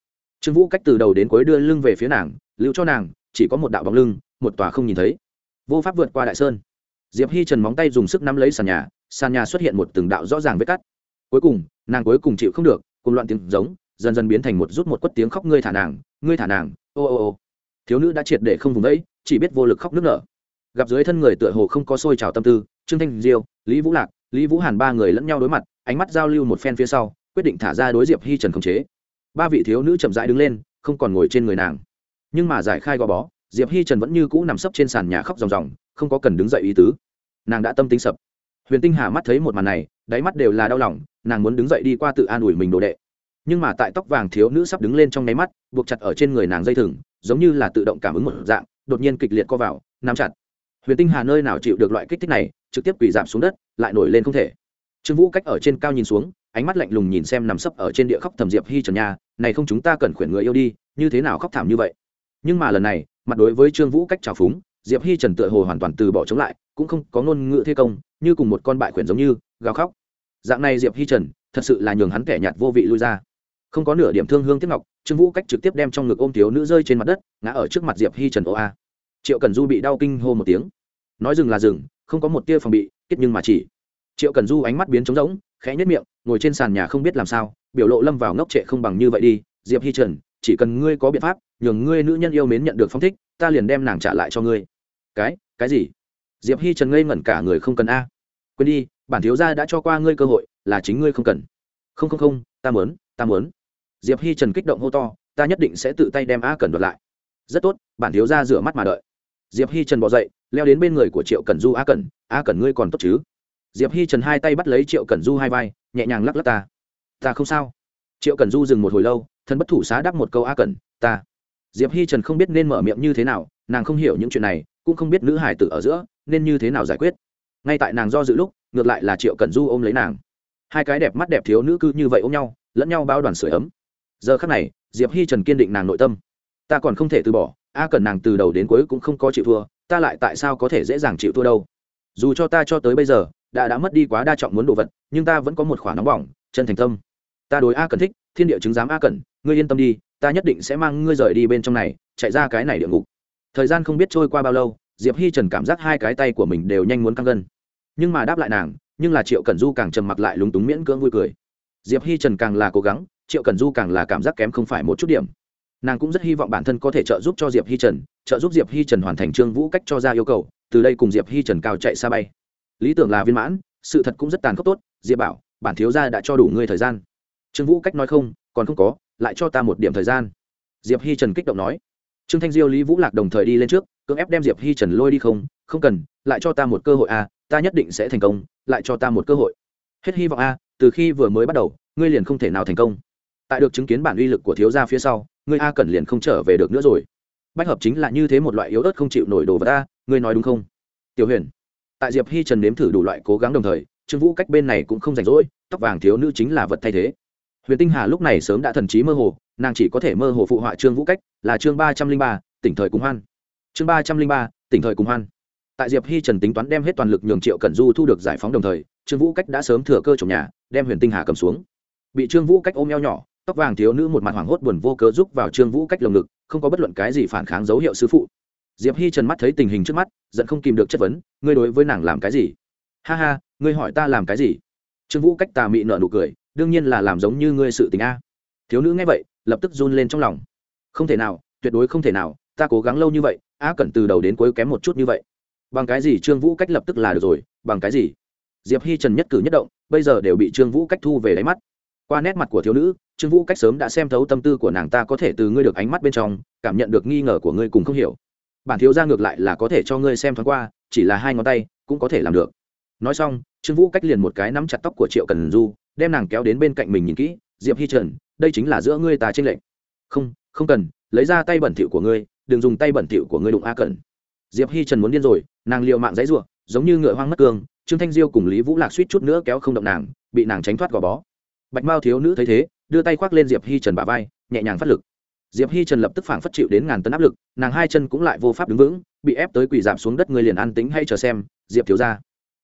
Trương vũ cách từ đầu đến cuối đưa lưng về phía nàng, lưu cho nàng, chỉ có một đạo bóng lưng, một tòa không nhìn thấy. Vô pháp vượt qua đại sơn diệp hi trần móng tay dùng sức nắm lấy sàn nhà sàn nhà xuất hiện một từng đạo rõ ràng vết cắt. Cuối cùng, nàng cuối cùng chịu không được, cùng loạn tiếng giống, dần dần biến thành một rút một quất tiếng khóc ngươi thả nàng, ngươi thả nàng, ô ô ô. Thiếu nữ đã triệt để không vùng đẫy chỉ biết vô lực khóc nức nở. Gặp dưới thân người tựa hồ không có sôi trào tâm tư, trương thanh diêu, lý vũ lạc, lý vũ hàn ba người lẫn nhau đối mặt, ánh mắt giao lưu một phen phía sau, quyết định thả ra đối diệp hi trần khống chế. Ba vị thiếu nữ chậm rãi đứng lên, không còn ngồi trên người nàng. Nhưng mà giải khai gò bó diệp hi trần vẫn như cũ nằm sấp trên sàn nhà khóc ròng ròng, không có cần đứng dậy ý tứ. Nàng đã tâm tính sập. Huyền tinh hà mắt thấy một màn này, đáy mắt đều là đau lòng, nàng muốn đứng dậy đi qua tự an ủi mình đồ đệ. Nhưng mà tại tóc vàng thiếu nữ sắp đứng lên trong nháy mắt, buộc chặt ở trên người nàng dây thừng, giống như là tự động cảm ứng một dạng, đột nhiên kịch liệt co vào, nắm chặt. Huyền tinh hà nơi nào chịu được loại kích thích này, trực tiếp quỳ giảm xuống đất, lại nổi lên không thể. Trương vũ cách ở trên cao nhìn xuống, ánh mắt lạnh lùng nhìn xem nằm sấp ở trên địa khóc thầm diệp hi trần nha, này không chúng ta cần khuyển người yêu đi, như thế nào khóc thảm như vậy? Nhưng mà lần này, mặt đối với trương vũ cách trào phúng, diệp hi trần tựa hồ hoàn toàn từ bỏ chống lại, cũng không có ngôn ngữ thế công, như cùng một con bại khuyển giống như, gào khóc. Dạng này diệp hi trần, thật sự là nhường hắn kẻ nhạt vô vị lui ra. Không có nửa điểm thương hương tiếp ngọc, trương vũ cách trực tiếp đem trong ngực ôm thiếu nữ rơi trên mặt đất, ngã ở trước mặt diệp hi trần ô a. Triệu cần du bị đau kinh hô một tiếng. Nói dừng là dừng, không có một tia phòng bị kết nhưng mà chỉ. Triệu cần du ánh mắt biến trống rỗng, khẽ nhất miệng, ngồi trên sàn nhà không biết làm sao, biểu lộ lâm vào ngốc trệ không bằng như vậy đi, diệp hi trần, chỉ cần ngươi có biện pháp nhường ngươi nữ nhân yêu mến nhận được phong thích, ta liền đem nàng trả lại cho ngươi. Cái cái gì? Diệp hi trần ngây ngẩn cả người không cần a. Quên đi, bản thiếu gia đã cho qua ngươi cơ hội, là chính ngươi không cần. Không không không, ta muốn ta muốn. Diệp hi trần kích động hô to, ta nhất định sẽ tự tay đem a cần đoạt lại. Rất tốt, bản thiếu gia rửa mắt mà đợi. Diệp hi trần bỏ dậy, leo đến bên người của triệu cần du a cần a cần ngươi còn tốt chứ? Diệp hi trần hai tay bắt lấy triệu cần du hai vai, nhẹ nhàng lắc lắc ta. Ta không sao. Triệu cần du dừng một hồi lâu, thân bất thủ xá đáp một câu a cần ta diệp hi trần không biết nên mở miệng như thế nào, nàng không hiểu những chuyện này, cũng không biết nữ hải tử ở giữa nên như thế nào giải quyết. Ngay tại nàng do dự lúc, ngược lại là triệu cần du ôm lấy nàng. Hai cái đẹp mắt đẹp thiếu nữ cư như vậy ôm nhau, lẫn nhau bao đoàn sửa ấm. Giờ khắc này, diệp hi trần kiên định nàng nội tâm. Ta còn không thể từ bỏ, a cần nàng từ đầu đến cuối cũng không có chịu thua, ta lại tại sao có thể dễ dàng chịu thua đâu? Dù cho ta cho tới bây giờ, đã đã mất đi quá đa trọng muốn đồ vật, nhưng ta vẫn có một khoản nóng bỏng, chân thành tâm ta đối a cần thích, thiên địa chứng giám a cần, ngươi yên tâm đi, ta nhất định sẽ mang ngươi rời đi bên trong này, chạy ra cái này địa ngục. Thời gian không biết trôi qua bao lâu, diệp hi trần cảm giác hai cái tay của mình đều nhanh muốn căng gân. Nhưng mà đáp lại nàng, nhưng là triệu cần du càng trầm mặc lại lúng túng miễn cưỡng vui cười. Diệp hi trần càng là cố gắng, triệu cần du càng là cảm giác kém không phải một chút điểm. Nàng cũng rất hy vọng bản thân có thể trợ giúp cho diệp hi trần, trợ giúp diệp hi trần hoàn thành trương vũ cách cho ra yêu cầu, từ đây cùng diệp hi trần cao chạy xa bay. Lý tưởng là viên mãn, sự thật cũng rất tàn khốc tốt, diệp bảo, bản thiếu gia đã cho đủ ngươi thời gian trương vũ cách nói không còn không có lại cho ta một điểm thời gian. Diệp hi trần kích động nói. Trương thanh diêu lý vũ lạc đồng thời đi lên trước cưỡng ép đem diệp hi trần lôi đi không không cần lại cho ta một cơ hội a à, ta nhất định sẽ thành công lại cho ta một cơ hội. Hết hy vọng a à, từ khi vừa mới bắt đầu ngươi liền không thể nào thành công. Tại được chứng kiến bản uy lực của thiếu gia phía sau ngươi a cần liền không trở về được nữa rồi. Bách hợp chính là như thế một loại yếu ớt không chịu nổi đồ vật a ngươi nói đúng không? Tiểu huyền. Tại diệp hi trần nếm thử đủ loại cố gắng đồng thời trương vũ cách bên này cũng không rảnh rỗi tóc vàng thiếu nữ chính là vật thay thế huyền tinh hà lúc này sớm đã thần trí mơ hồ, nàng chỉ có thể mơ hồ phụ họa trương vũ cách là chương ba trăm linh ba, tỉnh thời cùng hoan. Chương ba trăm linh ba, tỉnh thời cùng hoan. Tại diệp hi trần tính toán đem hết toàn lực nhường triệu cẩn du thu được giải phóng đồng thời, trương vũ cách đã sớm thừa cơ trồng nhà, đem huyền tinh hà cầm xuống. Bị trương vũ cách ôm eo nhỏ, tóc vàng thiếu nữ một mặt hoảng hốt buồn vô cớ giúp vào trương vũ cách lồng ngực, không có bất luận cái gì phản kháng dấu hiệu sư phụ. Diệp hi trần mắt thấy tình hình trước mắt, giận không kìm được chất vấn, ngươi đối với nàng làm cái gì? Ha ha, ngươi hỏi ta làm cái gì? Trương vũ cách tà mị nợ nụ cười đương nhiên là làm giống như ngươi sự tình a. Thiếu nữ nghe vậy, lập tức run lên trong lòng. Không thể nào, tuyệt đối không thể nào, ta cố gắng lâu như vậy a cẩn từ đầu đến cuối kém một chút như vậy. Bằng cái gì trương vũ cách lập tức là được rồi, bằng cái gì? Diệp hi trần nhất cử nhất động, bây giờ đều bị trương vũ cách thu về đáy mắt. Qua nét mặt của thiếu nữ, trương vũ cách sớm đã xem thấu tâm tư của nàng ta có thể từ ngươi được ánh mắt bên trong, cảm nhận được nghi ngờ của ngươi cùng không hiểu. Bản thiếu ra ngược lại là có thể cho ngươi xem thoáng qua, chỉ là hai ngón tay cũng có thể làm được. Nói xong, trương vũ cách liền một cái nắm chặt tóc của triệu cần du đem nàng kéo đến bên cạnh mình nhìn kỹ, diệp hi trần, đây chính là giữa ngươi ta trên lệnh không không cần, lấy ra tay bẩn thỉu của ngươi, đừng dùng tay bẩn thỉu của ngươi đụng a cần diệp hi trần muốn điên rồi, nàng liệu mạng dãy ruộng giống như ngựa hoang mất cương, trương thanh diêu cùng lý vũ lạc suýt chút nữa kéo không động nàng, bị nàng tránh thoát gò bó. Bạch mao thiếu nữ thấy thế, đưa tay khoác lên diệp hi trần bả vai, nhẹ nhàng phát lực. Diệp hi trần lập tức phảng phất chịu đến ngàn tấn áp lực, nàng hai chân cũng lại vô pháp đứng vững, bị ép tới quỳ giảm xuống đất người liền an tính hay chờ xem, diệp thiếu ra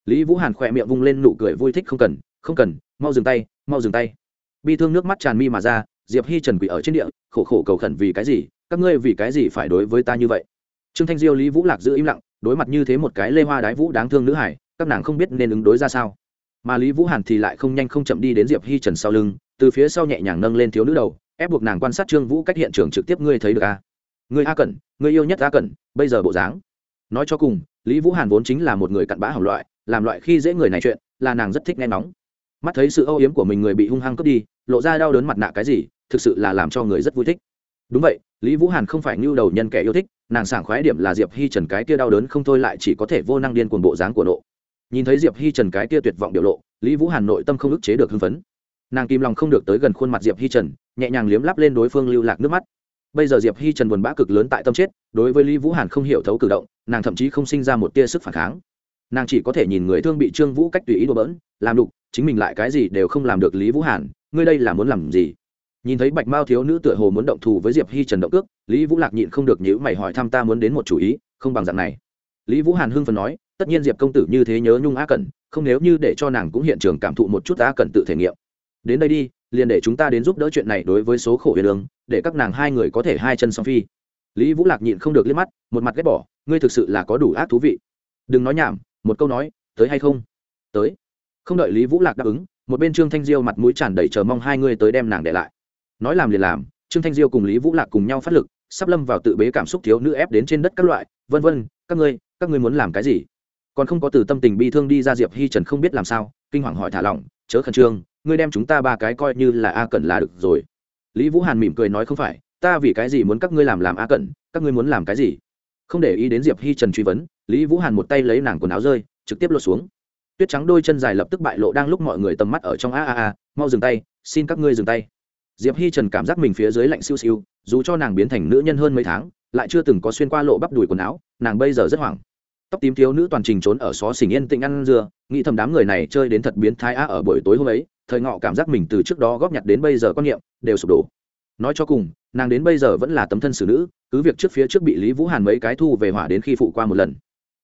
lý vũ hàn khỏe miệng vung lên nụ cười vui thích, không cần không cần mau dừng tay, mau dừng tay. Bi thương nước mắt tràn mi mà ra, diệp hi trần quỷ ở trên địa, khổ khổ cầu khẩn vì cái gì, các ngươi vì cái gì phải đối với ta như vậy? Trương thanh diêu, lý vũ lạc giữ im lặng, đối mặt như thế một cái lê hoa đái vũ đáng thương nữ hải, các nàng không biết nên ứng đối ra sao. Mà lý vũ hàn thì lại không nhanh không chậm đi đến diệp hi trần sau lưng, từ phía sau nhẹ nhàng nâng lên thiếu nữ đầu, ép buộc nàng quan sát trương vũ cách hiện trường trực tiếp ngươi thấy được a à? người a cẩn người yêu nhất a cẩn, bây giờ bộ dáng. Nói cho cùng, lý vũ hàn vốn chính là một người cặn bã hỏng loại, làm loại khi dễ người này chuyện, là nàng rất thích nghe nóng mắt thấy sự âu yếm của mình người bị hung hăng cướp đi, lộ ra đau đớn mặt nạ cái gì, thực sự là làm cho người rất vui thích. Đúng vậy, lý vũ hàn không phải ngưu đầu nhân kẻ yêu thích, nàng sảng khoái điểm là diệp hi trần cái kia đau đớn không thôi lại chỉ có thể vô năng điên cuồng bộ dáng của nộ. Nhìn thấy diệp hi trần cái kia tuyệt vọng biểu lộ, lý vũ hàn nội tâm không ức chế được hưng phấn. Nàng kim lòng không được tới gần khuôn mặt diệp hi trần, nhẹ nhàng liếm lắp lên đối phương lưu lạc nước mắt. Bây giờ diệp hi trần buồn bã cực lớn tại tâm chết, đối với lý vũ hàn không hiểu thấu cử động, nàng thậm chí không sinh ra một tia sức phản kháng nàng chỉ có thể nhìn người thương bị trương vũ cách tùy ý đùa bỡn, làm đục, chính mình lại cái gì đều không làm được lý vũ hàn, ngươi đây là muốn làm gì? Nhìn thấy bạch mao thiếu nữ tựa hồ muốn động thù với diệp hi trần động cước, lý vũ lạc nhịn không được nhữ mày hỏi thăm ta muốn đến một chủ ý, không bằng dạng này. Lý vũ hàn hưng phần nói, tất nhiên diệp công tử như thế nhớ nhung á cẩn, không nếu như để cho nàng cũng hiện trường cảm thụ một chút á cẩn tự thể nghiệm. Đến đây đi, liền để chúng ta đến giúp đỡ chuyện này đối với số khổ huyền đường để các nàng hai người có thể hai chân song phi. Lý vũ lạc nhịn không được liếc mắt, một mặt ghét bỏ, ngươi thực sự là có đủ ác thú vị. Đừng nói nhảm một câu nói, tới hay không? Tới. Không đợi lý vũ lạc đáp ứng, một bên trương thanh diêu mặt mũi tràn đầy chờ mong hai người tới đem nàng để lại. Nói làm liền làm, trương thanh diêu cùng lý vũ lạc cùng nhau phát lực, sắp lâm vào tự bế cảm xúc thiếu nữ ép đến trên đất các loại, vân vân, các ngươi các ngươi muốn làm cái gì? Còn không có từ tâm tình bi thương đi ra diệp hi trần không biết làm sao, kinh hoàng hỏi thả lỏng, chớ khẩn trương, ngươi đem chúng ta ba cái coi như là a cẩn là được rồi. Lý vũ hàn mỉm cười nói, không phải, ta vì cái gì muốn các ngươi làm làm a cẩn, các ngươi muốn làm cái gì? Không để ý đến diệp hi trần truy vấn lý vũ hàn một tay lấy nàng quần áo rơi trực tiếp lột xuống tuyết trắng đôi chân dài lập tức bại lộ đang lúc mọi người tầm mắt ở trong a a a, mau dừng tay, xin các ngươi dừng tay. Diệp hi trần cảm giác mình phía dưới lạnh siêu siêu, dù cho nàng biến thành nữ nhân hơn mấy tháng, lại chưa từng có xuyên qua lộ bắp đùi quần áo, nàng bây giờ rất hoảng. Tóc tím thiếu nữ toàn trình trốn ở xó xỉnh yên tĩnh ăn dưa, nghĩ thầm đám người này chơi đến thật biến thái a ở buổi tối hôm ấy, thời ngọ cảm giác mình từ trước đó góp nhặt đến bây giờ quan niệm, đều sụp đổ nói cho cùng, nàng đến bây giờ vẫn là tấm thân xử nữ, cứ việc trước phía trước bị lý vũ hàn mấy cái thu về hỏa đến khi phụ qua một lần.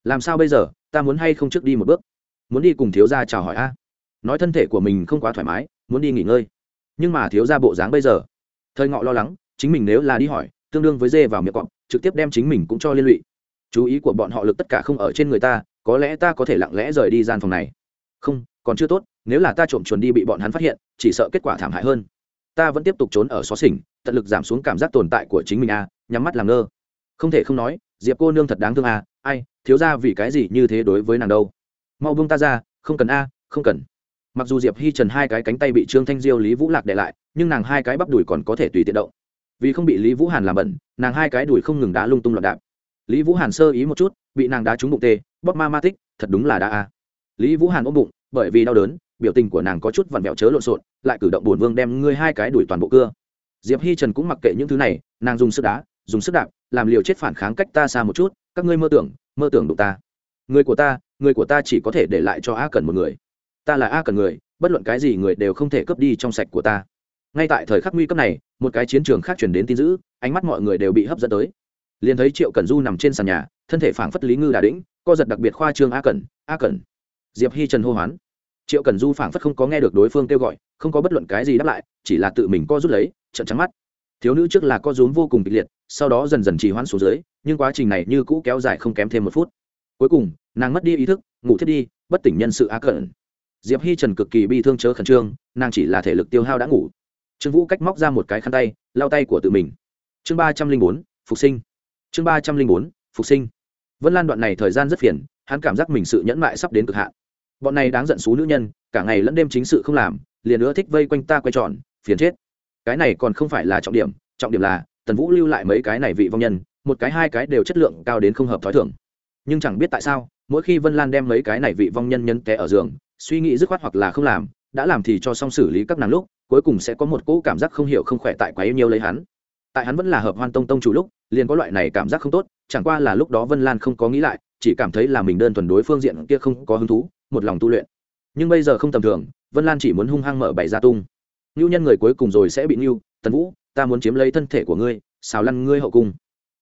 Làm sao bây giờ, ta muốn hay không trước đi một bước? Muốn đi cùng thiếu gia chào hỏi a? Nói thân thể của mình không quá thoải mái, muốn đi nghỉ ngơi. Nhưng mà thiếu gia bộ dáng bây giờ, thời ngọ lo lắng, chính mình nếu là đi hỏi, tương đương với dê vào miệng cọp, trực tiếp đem chính mình cũng cho liên lụy. Chú ý của bọn họ lực tất cả không ở trên người ta, có lẽ ta có thể lặng lẽ rời đi gian phòng này. Không, còn chưa tốt, nếu là ta trộm chuồn đi bị bọn hắn phát hiện, chỉ sợ kết quả thảm hại hơn ta vẫn tiếp tục trốn ở xó xỉnh, tận lực giảm xuống cảm giác tồn tại của chính mình a, nhắm mắt làm ngơ. Không thể không nói, diệp cô nương thật đáng thương a, ai, thiếu ra vì cái gì như thế đối với nàng đâu? Mau buông ta ra, không cần a, không cần. Mặc dù diệp hi trần hai cái cánh tay bị trương thanh diêu, lý vũ lạc để lại, nhưng nàng hai cái bắp đùi còn có thể tùy tiện động. Vì không bị lý vũ hàn làm bẩn, nàng hai cái đùi không ngừng đá lung tung loạn đạp. Lý vũ hàn sơ ý một chút, bị nàng đá trúng bụng tê, bóp ma ma tích, thật đúng là đá a. Lý vũ hàn ôm bụng, bởi vì đau đớn biểu tình của nàng có chút vặn vẹo chớ lộn xộn, lại cử động bổn vương đem ngươi hai cái đuổi toàn bộ cưa. Diệp hi trần cũng mặc kệ những thứ này, nàng dùng sức đá, dùng sức đạp, làm liều chết phản kháng cách ta xa một chút, các ngươi mơ tưởng mơ tưởng đụng ta. Người của ta, người của ta chỉ có thể để lại cho a cần một người. Ta là a cần người, bất luận cái gì người đều không thể cướp đi trong sạch của ta. Ngay tại thời khắc nguy cấp này, một cái chiến trường khác chuyển đến tin dữ, ánh mắt mọi người đều bị hấp dẫn tới. Liền thấy triệu cần du nằm trên sàn nhà, thân thể phảng phất lý ngư đà đĩnh, co giật đặc biệt khoa trương a cần a cần. Diệp hi trần hô hoán triệu cần du phảng phất không có nghe được đối phương kêu gọi, không có bất luận cái gì đáp lại, chỉ là tự mình co rút lấy trận trắng mắt. Thiếu nữ trước là co rúm vô cùng kịch liệt, sau đó dần dần trì hoãn xuống dưới, nhưng quá trình này như cũ kéo dài không kém thêm một phút. Cuối cùng, nàng mất đi ý thức, ngủ thiết đi, bất tỉnh nhân sự á cẩn diệp hi trần cực kỳ bi thương chớ khẩn trương, nàng chỉ là thể lực tiêu hao đã ngủ. Trương vũ cách móc ra một cái khăn tay, lau tay của tự mình. Chương ba trăm linh bốn, phục sinh. Chương ba trăm linh bốn, phục sinh. Vân lan đoạn này thời gian rất phiền, hắn cảm giác mình sự nhẫn mại sắp đến cực hạn bọn này đáng giận xú nữ nhân, cả ngày lẫn đêm chính sự không làm, liền nữa thích vây quanh ta quay tròn, phiền chết. Cái này còn không phải là trọng điểm trọng điểm là, tần vũ lưu lại mấy cái này vị vong nhân, một cái hai cái đều chất lượng cao đến không hợp t h ó i thưởng nhưng chẳng biết tại sao, mỗi khi vân lan đem mấy cái này vị vong nhân nhân té ở giường, suy nghĩ dứt khoát hoặc là không làm, đã làm thì cho xong xử lý các nàng lúc, cuối cùng sẽ có một cỗ cảm giác không hiểu không khỏe tại quá yêu nhiều lấy hắn. Tại hắn vẫn là hợp hoan tông tông chủ lúc, liền có loại này cảm giác không tốt, chẳng qua là lúc đó vân lan không có nghĩ lại, chỉ cảm thấy là mình đơn thuần đối phương diện kia không có hứng thú một lòng tu luyện. Nhưng bây giờ không tầm thường, vân lan chỉ muốn hung hăng mở bày ra tung. Ngưu nhân người cuối cùng rồi sẽ bị ngưu tần vũ, ta muốn chiếm lấy thân thể của ngươi, xào lăn ngươi hậu cung.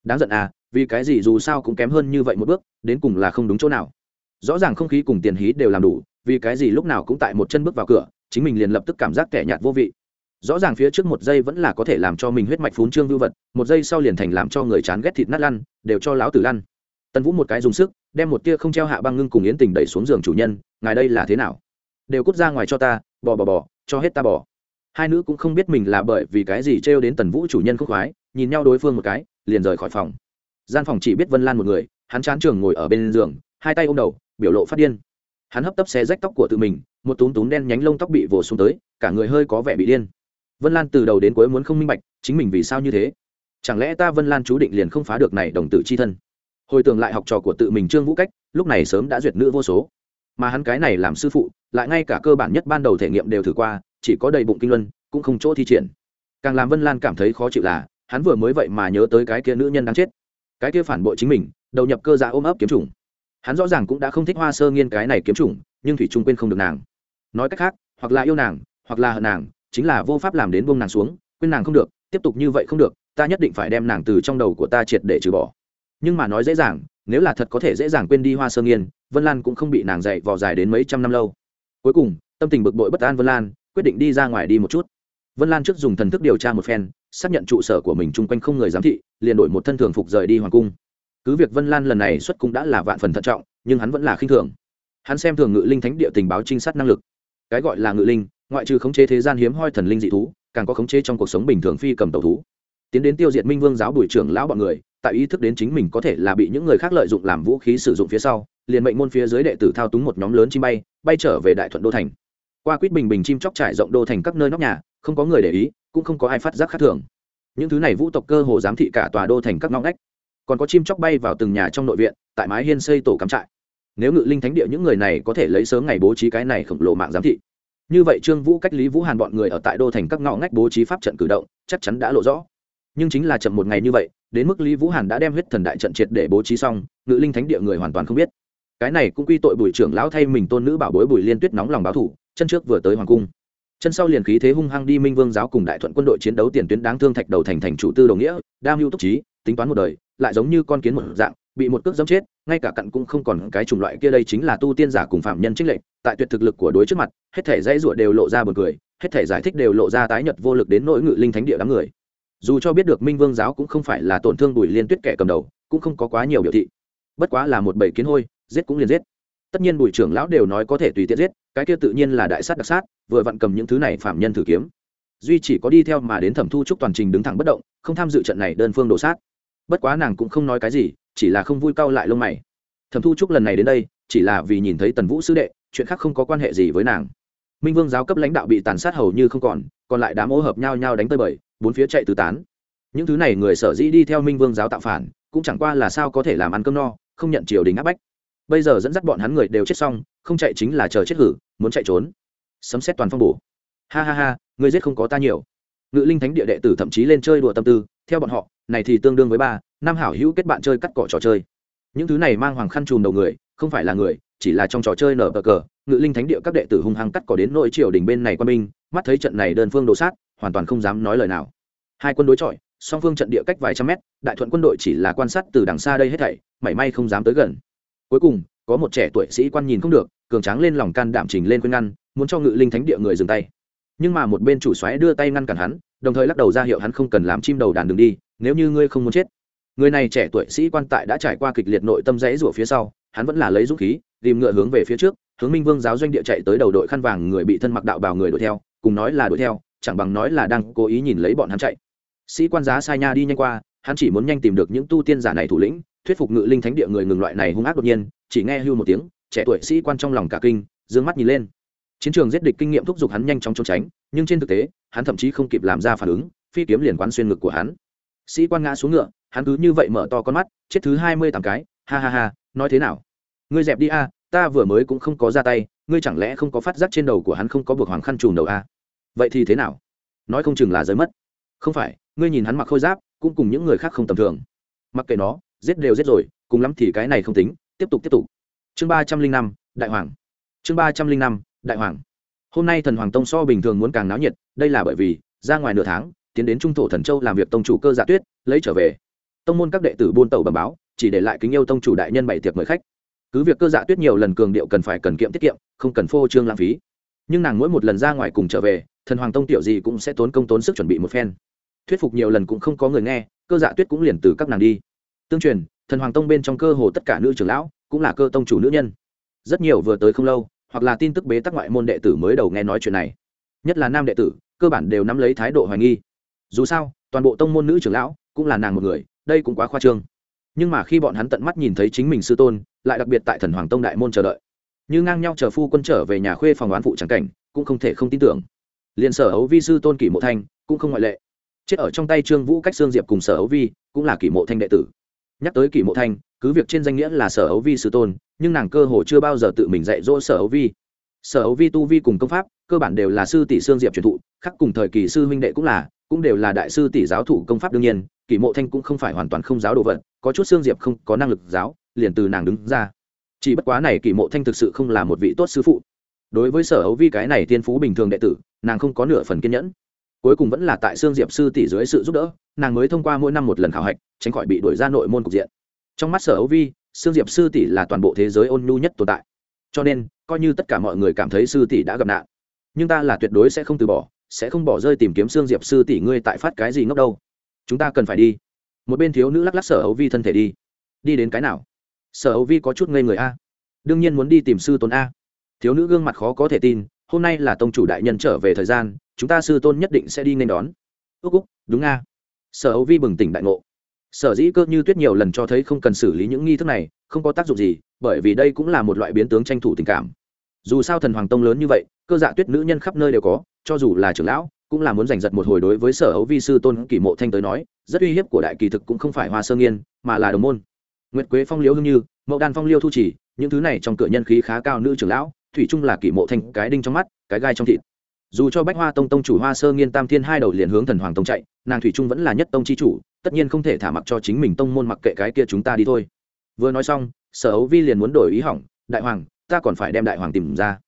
Đáng giận à vì cái gì dù sao cũng kém hơn như vậy một bước, đến cùng là không đúng chỗ nào. Rõ ràng không khí cùng tiền hí đều làm đủ, vì cái gì lúc nào cũng tại một chân bước vào cửa, chính mình liền lập tức cảm giác kẻ nhạt vô vị. Rõ ràng phía trước một giây vẫn là có thể làm cho mình huyết mạch phún trương vưu vật, một giây sau liền thành làm cho người chán ghét thịt nát lăn, đều cho láo tử lăn tần vũ một cái dùng sức, đem một tia không treo hạ băng ngưng cùng yến tình đẩy xuống giường chủ nhân, ngài đây là thế nào? Đều cút ra ngoài cho ta, bò bò bò, cho hết ta bò. Hai nữ cũng không biết mình là bởi vì cái gì trêu đến tần vũ chủ nhân khúc khoái, nhìn nhau đối phương một cái, liền rời khỏi phòng. Gian phòng chỉ biết vân lan một người, hắn chán trường ngồi ở bên giường, hai tay ôm đầu, biểu lộ phát điên. Hắn hấp tấp xé rách tóc của tự mình, một túm túm đen nhánh lông tóc bị vồ xuống tới, cả người hơi có vẻ bị điên. Vân lan từ đầu đến cuối muốn không minh bạch, chính mình vì sao như thế? Chẳng lẽ ta vân lan chú định liền không phá được này đồng tử c h i thân? Hồi tưởng lại học trò của tự mình trương vũ cách, lúc này sớm đã duyệt nữ vô số. Mà hắn cái này làm sư phụ, lại ngay cả cơ bản nhất ban đầu thể nghiệm đều thử qua, chỉ có đầy bụng kinh luân, cũng không chỗ thi triển. Càng làm vân lan cảm thấy khó chịu là, hắn vừa mới vậy mà nhớ tới cái kia nữ nhân đang chết. Cái kia phản bội chính mình, đầu nhập cơ dạ ôm ấp kiếm chủng. Hắn rõ ràng cũng đã không thích hoa sơ nghiên cái này kiếm chủng, nhưng thủy trung quên không được nàng. Nói cách khác, hoặc là yêu nàng, hoặc là hận nàng, chính là vô pháp làm đến buông nàng xuống, quên nàng không được, tiếp tục như vậy không được, ta nhất định phải đem nàng từ trong đầu của ta triệt để trừ bỏ nhưng mà nói dễ dàng, nếu là thật có thể dễ dàng quên đi hoa sơ nghiên, vân lan cũng không bị nàng dạy vò dài đến mấy trăm năm lâu. Cuối cùng, tâm tình bực bội bất an vân lan, quyết định đi ra ngoài đi một chút. Vân lan trước dùng thần thức điều tra một phen, xác nhận trụ sở của mình chung quanh không người giám thị, liền đổi một thân thường phục rời đi hoàng cung. Cứ việc vân lan lần này xuất cung đã là vạn phần thận trọng, nhưng hắn vẫn là khinh thường. Hắn xem thường ngự linh thánh địa tình báo trinh sát năng lực. Cái gọi là ngự linh, ngoại trừ khống chế thế gian hiếm hoi thần linh dị thú, càng có khống chế trong cuộc sống bình thường phi cầm tàu thú. Tiến đến tiêu diệt minh vương giáo bùi trưởng lão bọn người tại ý thức đến chính mình có thể là bị những người khác lợi dụng làm vũ khí sử dụng phía sau, liền mệnh môn phía dưới đệ tử thao túng một nhóm lớn chim bay bay trở về đại thuận đô thành. Qua quýt bình bình chim chóc trải rộng đô thành các nơi nóc nhà, không có người để ý, cũng không có ai phát giác khác thường. Những thứ này vũ tộc cơ hồ giám thị cả tòa đô thành các ngõ ngách. Còn có chim chóc bay vào từng nhà trong nội viện, tại mái hiên xây tổ cắm trại. Nếu ngự linh thánh địa những người này có thể lấy sớm ngày bố trí cái này khổng lồ mạng giám thị. Như vậy trương vũ cách lý vũ hàn bọn người ở tại đô thành các ngõ ngách bố trí pháp trận cử động, chắc chắn đã lộ rõ nhưng chính là chậm một ngày như vậy, đến mức lý vũ hàn đã đem huyết thần đại trận triệt để bố trí xong, ngự linh thánh địa người hoàn toàn không biết. Cái này cũng quy tội bùi trưởng lão thay mình tôn nữ bảo bối bùi liên tuyết nóng lòng báo thủ, chân trước vừa tới hoàng cung. Chân sau liền khí thế hung hăng đi minh vương giáo cùng đại thuận quân đội chiến đấu tiền tuyến đáng thương thạch đầu thành thành chủ tư đồng nghĩa, đam mưu túc trí, tính toán một đời, lại giống như con kiến một dạng, bị một cước dẫm chết, ngay cả cặn cũng không còn cái chủng loại kia đây chính là tu tiên giả cùng phạm nhân trích lệnh tại tuyệt thực lực của đối trước mặt, hết thể dãy ruột đều lộ ra buồn cười, hết thể giải thích đều lộ ra tái nhật vô lực đến nỗi ngự linh thánh địa đám người dù cho biết được minh vương giáo cũng không phải là tổn thương bùi liên tuyết kẻ cầm đầu, cũng không có quá nhiều biểu thị. Bất quá là một bầy kiến hôi, giết cũng liền giết. Tất nhiên bùi trưởng lão đều nói có thể tùy tiện giết, cái kia tự nhiên là đại sát đặc sát, vừa vặn cầm những thứ này phạm nhân thử kiếm. Duy chỉ có đi theo mà đến thẩm thu trúc toàn trình đứng thẳng bất động, không tham dự trận này đơn phương đổ sát. Bất quá nàng cũng không nói cái gì, chỉ là không vui cau lại lông mày. Thẩm thu trúc lần này đến đây, chỉ là vì nhìn thấy tần vũ sứ đệ, chuyện khác không có quan hệ gì với nàng. Minh vương giáo cấp lãnh đạo bị tàn sát hầu như không còn còn lại đám ô hợp nhau nhau đánh tơi bời bốn phía chạy tứ tán. Những thứ này người sở dĩ đi theo minh vương giáo tạo phản, cũng chẳng qua là sao có thể làm ăn cơm no, không nhận triều đình áp bách. Bây giờ dẫn dắt bọn hắn người đều chết xong, không chạy chính là chờ chết hử, muốn chạy trốn. Sấm xét toàn phong bổ. Ha ha ha, người giết không có ta nhiều. Ngự linh thánh địa đệ tử thậm chí lên chơi đùa tâm tư, theo bọn họ, này thì tương đương với ba, năm hảo hữu kết bạn chơi cắt cỏ trò chơi. Những thứ này mang hoàng khăn chùm đầu người, không phải là người, chỉ là trong trò chơi nở bờ cờ ngự linh thánh địa các đệ tử hung hăng cắt cỏ đến nội triều đình bên này quan binh, mắt thấy trận này đơn phương đồ sát, hoàn toàn không dám nói lời nào. Hai quân đối chọi, song phương trận địa cách vài trăm mét, đại thuận quân đội chỉ là quan sát từ đằng xa đây hết thảy, mảy may không dám tới gần. Cuối cùng, có một trẻ tuổi sĩ quan nhìn không được, cường tráng lên lòng can đảm trình lên khuyên ngăn, muốn cho ngự linh thánh địa người dừng tay. Nhưng mà một bên chủ xoáy đưa tay ngăn cản hắn, đồng thời lắc đầu ra hiệu hắn không cần làm chim đầu đàn đường đi, nếu như ngươi không muốn chết. Người này trẻ tuổi sĩ quan tại đã trải qua kịch liệt nội tâm rẽ rủa phía sau, hắn vẫn là lấy dũng khí tìm ngựa hướng về phía trước, hướng minh vương giáo doanh địa chạy tới đầu đội khăn vàng người bị thân mặc đạo bào người đuổi theo, cùng nói là đuổi theo, chẳng bằng nói là đang cố ý nhìn lấy bọn hắn chạy. Sĩ quan giá sai nha đi nhanh qua, hắn chỉ muốn nhanh tìm được những tu tiên giả này thủ lĩnh, thuyết phục ngự linh thánh địa người ngừng loại này hung ác đột nhiên, chỉ nghe hưu một tiếng, trẻ tuổi sĩ quan trong lòng cả kinh d mắt nhìn lên. Chiến trường giết địch kinh nghiệm thúc giục hắn nhanh chóng trốn tránh, nhưng trên thực tế, hắn thậm chí không kịp làm ra phản ứng, phi kiếm liền quán xuyên ngực của hắn. Sĩ quan ngã xuống ngựa, hắn cứ như vậy mở to con mắt, chết thứ hai mươi tám cái, ha ha ha, nói thế nào? Ngươi dẹp đi a, ta vừa mới cũng không có ra tay, ngươi chẳng lẽ không có phát giác trên đầu của hắn không có buộc hoàng khăn trùm đầu a? Vậy thì thế nào? Nói không chừng là giới mất. Không phải, ngươi nhìn hắn mặc khôi giáp, cũng cùng những người khác không tầm thường. Mặc kệ nó, giết đều giết rồi, cùng lắm thì cái này không tính, tiếp tục tiếp tục. Chương ba trăm linh năm, đại hoàng. Chương ba trăm linh năm, đại hoàng. Hôm nay thần hoàng tông so bình thường muốn càng náo nhiệt, đây là bởi vì, ra ngoài nửa tháng, tiến đến trung thổ thần châu làm việc tông chủ cơ dạ tuyết, lấy trở về. Tông môn các đệ tử buôn tàu bầm báo, chỉ để lại kính yêu tông chủ đại nhân bảy tiệc mời khách cứ việc cơ dạ tuyết nhiều lần cường điệu cần phải cần kiệm tiết kiệm, không cần phô trương lãng phí. Nhưng nàng mỗi một lần ra ngoài cùng trở về, thần hoàng tông tiểu gì cũng sẽ tốn công tốn sức chuẩn bị một phen. Thuyết phục nhiều lần cũng không có người nghe, cơ dạ tuyết cũng liền từ các nàng đi. Tương truyền, thần hoàng tông bên trong cơ hồ tất cả nữ trưởng lão cũng là cơ tông chủ nữ nhân. Rất nhiều vừa tới không lâu, hoặc là tin tức bế tắc ngoại môn đệ tử mới đầu nghe nói chuyện này. Nhất là nam đệ tử, cơ bản đều nắm lấy thái độ hoài nghi. Dù sao, toàn bộ tông môn nữ trưởng lão cũng là nàng một người, đây cũng quá khoa trương nhưng mà khi bọn hắn tận mắt nhìn thấy chính mình sư tôn, lại đặc biệt tại thần hoàng tông đại môn chờ đợi. Như ngang nhau chờ phu quân trở về nhà khuê phòng oán phụ trắng cảnh, cũng không thể không tin tưởng. Liền sở ấu vi sư tôn kỷ mộ thanh, cũng không ngoại lệ. Chết ở trong tay trương vũ cách xương diệp cùng sở ấu vi, cũng là kỷ mộ thanh đệ tử. Nhắc tới kỷ mộ thanh, cứ việc trên danh nghĩa là sở ấu vi sư tôn, nhưng nàng cơ hồ chưa bao giờ tự mình dạy dỗ sở ấu vi. Sở ấu vi tu vi cùng công pháp, cơ bản đều là sư tỷ xương diệp truyền thụ, khác cùng thời kỳ sư huynh đệ cũng là cũng đều là đại sư tỷ giáo thủ công pháp đương nhiên, kỷ mộ thanh cũng không phải hoàn toàn không giáo đồ vật, có chút xương diệp không có năng lực giáo, liền từ nàng đứng ra. Chỉ bất quá này kỷ mộ thanh thực sự không là một vị tốt sư phụ. Đối với sở ấu vi cái này tiên phú bình thường đệ tử, nàng không có nửa phần kiên nhẫn. Cuối cùng vẫn là tại xương diệp sư tỷ dưới sự giúp đỡ, nàng mới thông qua mỗi năm một lần khảo hạch, tránh khỏi bị đuổi ra nội môn cục diện. Trong mắt sở ấu vi xương diệp sư tỷ là toàn bộ thế giới ôn nhu nhất tồn tại. Cho nên, coi như tất cả mọi người cảm thấy sư tỷ đã gặp nạn, nhưng ta là tuyệt đối sẽ không từ bỏ sẽ không bỏ rơi tìm kiếm xương diệp sư tỷ ngươi tại phát cái gì ngốc đâu. Chúng ta cần phải đi. Một bên thiếu nữ lắc lắc sở hấu vi thân thể đi. Đi đến cái nào? Sở hấu vi có chút ngây người a. Đương nhiên muốn đi tìm sư tôn a. Thiếu nữ gương mặt khó có thể tin, hôm nay là tông chủ đại nhân trở về thời gian, chúng ta sư tôn nhất định sẽ đi nên đón. Ước úc, đúng a. Sở hấu vi bừng tỉnh đại ngộ. Sở dĩ cơ như tuyết nhiều lần cho thấy không cần xử lý những nghi thức này, không có tác dụng gì, bởi vì đây cũng là một loại biến tướng tranh thủ tình cảm dù sao thần hoàng tông lớn như vậy, cơ dạ tuyết nữ nhân khắp nơi đều có, cho dù là trưởng lão, cũng là muốn giành giật một hồi đối với sở ấu vi sư tôn kỷ mộ thanh tới nói, rất uy hiếp của đại kỳ thực cũng không phải hoa sơ nghiên, mà là đồng môn. Nguyệt quế phong liễu hương như, mậu đan phong liêu thu chỉ, những thứ này trong cửa nhân khí khá cao nữ trưởng lão, thủy chung là kỷ mộ thanh cái đinh trong mắt, cái gai trong thịt. Dù cho bách hoa tông tông chủ hoa sơ nghiên tam thiên hai đầu liền hướng thần hoàng tông chạy, nàng thủy trung vẫn là nhất tông chi chủ, tất nhiên không thể thả mặc cho chính mình tông môn mặc kệ cái kia chúng ta đi thôi. Vừa nói xong, sở ấu vi liền muốn đổi ý hỏng, đại hoàng ta còn phải đem đại hoàng tìm ra.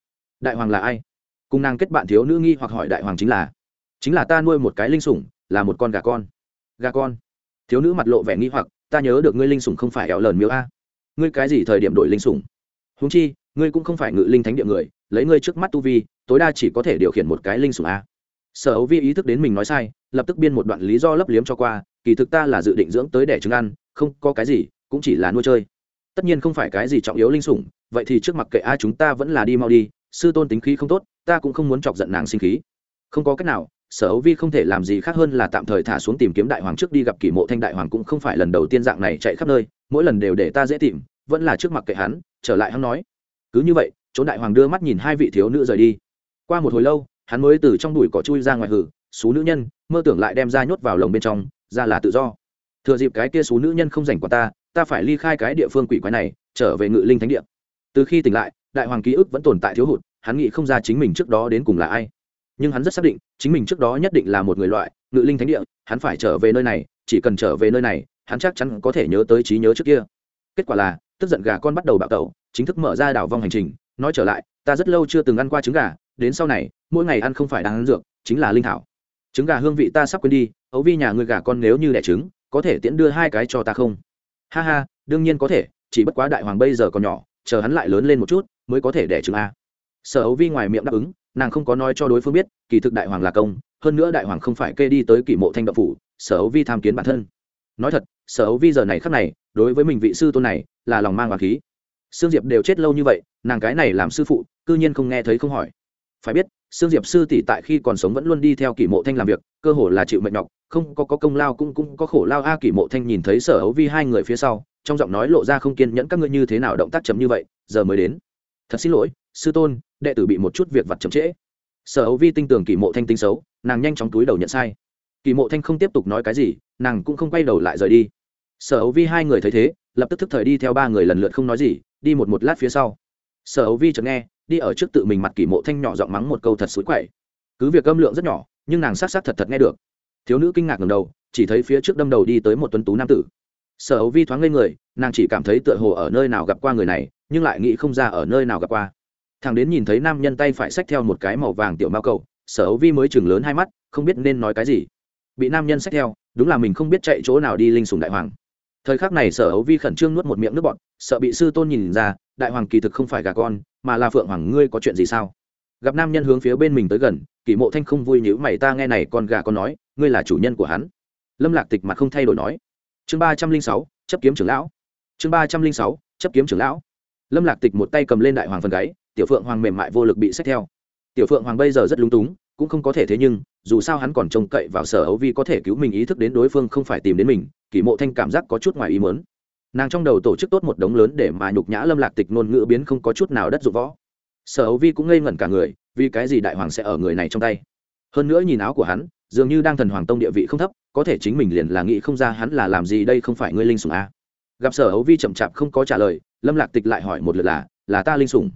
Đại hoàng là ai? Cùng nàng kết bạn thiếu nữ nghi hoặc hỏi đại hoàng chính là chính là ta nuôi một cái linh sủng, là một con gà con. Gà con. Thiếu nữ mặt lộ vẻ nghi hoặc, ta nhớ được ngươi linh sủng không phải éo lờn miếu a. Ngươi cái gì thời điểm đổi linh sủng? Húng chi, ngươi cũng không phải ngự linh thánh địa người, lấy ngươi trước mắt tu vi, tối đa chỉ có thể điều khiển một cái linh sủng a. Sở ấu vi ý thức đến mình nói sai, lập tức biên một đoạn lý do lấp liếm cho qua, kỳ thực ta là dự định dưỡng tới để trứng ăn, không có cái gì, cũng chỉ là nuôi chơi. Tất nhiên không phải cái gì trọng yếu linh sủng vậy thì trước mặt kệ a chúng ta vẫn là đi mau đi, sư tôn tính khí không tốt, ta cũng không muốn chọc giận nàng sinh khí. Không có cách nào, sở ấu vi không thể làm gì khác hơn là tạm thời thả xuống tìm kiếm đại hoàng trước đi gặp kỷ mộ thanh đại hoàng cũng không phải lần đầu tiên dạng này chạy khắp nơi, mỗi lần đều để ta dễ tìm, vẫn là trước mặt kệ hắn, trở lại hắn nói. Cứ như vậy, chỗ đại hoàng đưa mắt nhìn hai vị thiếu nữ rời đi. Qua một hồi lâu, hắn mới từ trong đùi cỏ chui ra ngoài hử xú nữ nhân, mơ tưởng lại đem ra nhốt vào lồng bên trong, ra là tự do. Thừa dịp cái kia xú nữ nhân không dành qua ta ta phải ly khai cái địa phương quỷ quái này, trở về ngự linh thánh địa từ khi tỉnh lại, đại hoàng ký ức vẫn tồn tại thiếu hụt, hắn nghĩ không ra chính mình trước đó đến cùng là ai. Nhưng hắn rất xác định, chính mình trước đó nhất định là một người loại, ngự linh thánh địa, hắn phải trở về nơi này, chỉ cần trở về nơi này, hắn chắc chắn có thể nhớ tới trí nhớ trước kia. Kết quả là, tức giận gà con bắt đầu bạo tẩu, chính thức mở ra đảo vong hành trình, nói trở lại, ta rất lâu chưa từng ăn qua trứng gà, đến sau này, mỗi ngày ăn không phải đang ăn dược, chính là linh thảo. Trứng gà hương vị ta sắp quên đi ấu vi nhà người gà con nếu như đẻ trứng, có thể tiễn đưa hai cái cho ta không? Ha ha, đương nhiên có thể, chỉ bất quá đại hoàng bây giờ còn nhỏ chờ hắn lại lớn lên một chút mới có thể đẻ trứng a. Sở ấu vi ngoài miệng đáp ứng nàng không có nói cho đối phương biết kỳ thực đại hoàng là công hơn nữa đại hoàng không phải kê đi tới kỷ mộ thanh đậu phủ sở ấu vi tham kiến bản thân. Nói thật sở ấu vi giờ này khắc này đối với mình vị sư tôn này là lòng mang hoàng khí. Sương diệp đều chết lâu như vậy nàng cái này làm sư phụ cư nhiên không nghe thấy không hỏi. Phải biết sương diệp sư tỷ tại khi còn sống vẫn luôn đi theo kỷ mộ thanh làm việc cơ hồ là chịu mệnh nhọc không có, có công lao cũng cũng có khổ lao a kỷ mộ thanh nhìn thấy sở ấu vi hai người phía sau trong giọng nói lộ ra không kiên nhẫn các ngươi như thế nào động tác chấm như vậy, giờ mới đến. Thật xin lỗi, sư tôn, đệ tử bị một chút việc vặt chậm trễ. Sở hữu vi tinh tường kỳ mộ thanh tính xấu, nàng nhanh chóng túi đầu nhận sai. Kỳ mộ thanh không tiếp tục nói cái gì, nàng cũng không quay đầu lại rời đi. Sở hữu vi hai người thấy thế, lập tức thức thời đi theo ba người lần lượt không nói gì, đi một một lát phía sau. Sở hữu vi chợt nghe, đi ở trước tự mình mặt kỳ mộ thanh nhỏ giọng mắng một câu thật xối quậy. Cứ việc âm lượng rất nhỏ, nhưng nàng sát sát thật thật nghe được. Thiếu nữ kinh ngạc ngầm đầu, chỉ thấy phía trước đâm đầu đi tới một tuấn tú nam tử sở hữu vi thoáng lên người, nàng chỉ cảm thấy tựa hồ ở nơi nào gặp qua người này, nhưng lại nghĩ không ra ở nơi nào gặp qua. Thằng đến nhìn thấy nam nhân tay phải xách theo một cái màu vàng tiểu mao cầu, sở hữu vi mới chừng lớn hai mắt, không biết nên nói cái gì. Bị nam nhân xách theo, đúng là mình không biết chạy chỗ nào đi linh sùng đại hoàng. Thời khắc này sở hữu vi khẩn trương nuốt một miệng nước bọt, sợ bị sư tôn nhìn ra, đại hoàng kỳ thực không phải gà con, mà là phượng hoàng, ngươi có chuyện gì sao? Gặp nam nhân hướng phía bên mình tới gần, kỷ mộ thanh không vui nhữ mày, ta nghe này con gà con nói, ngươi là chủ nhân của hắn. Lâm lạc tịch mặt không thay đổi nói chương ba trăm linh sáu, chấp kiếm trưởng lão. Chương ba trăm linh sáu, chấp kiếm trưởng lão. Lâm lạc tịch một tay cầm lên đại hoàng phần gáy, tiểu phượng hoàng mềm mại vô lực bị xét theo. Tiểu phượng hoàng bây giờ rất lúng túng, cũng không có thể thế nhưng, dù sao hắn còn trông cậy vào sở ấu vi có thể cứu mình ý thức đến đối phương không phải tìm đến mình kỷ mộ thanh cảm giác có chút ngoài ý mớn nàng trong đầu tổ chức tốt một đống lớn để mà nhục nhã lâm lạc tịch ngôn ngữ biến không có chút nào đất dụng võ. Sở ấu vi cũng ngây ngẩn cả người, vì cái gì đại hoàng sẽ ở người này trong tay? Hơn nữa nhìn áo của hắn, dường như đang thần hoàng tông địa vị không thấp có thể chính mình liền là nghĩ không ra hắn là làm gì đây không phải ngươi linh sủng a gặp sở ấu vi chậm chạp không có trả lời, lâm lạc tịch lại hỏi một lượt là là ta linh sủng?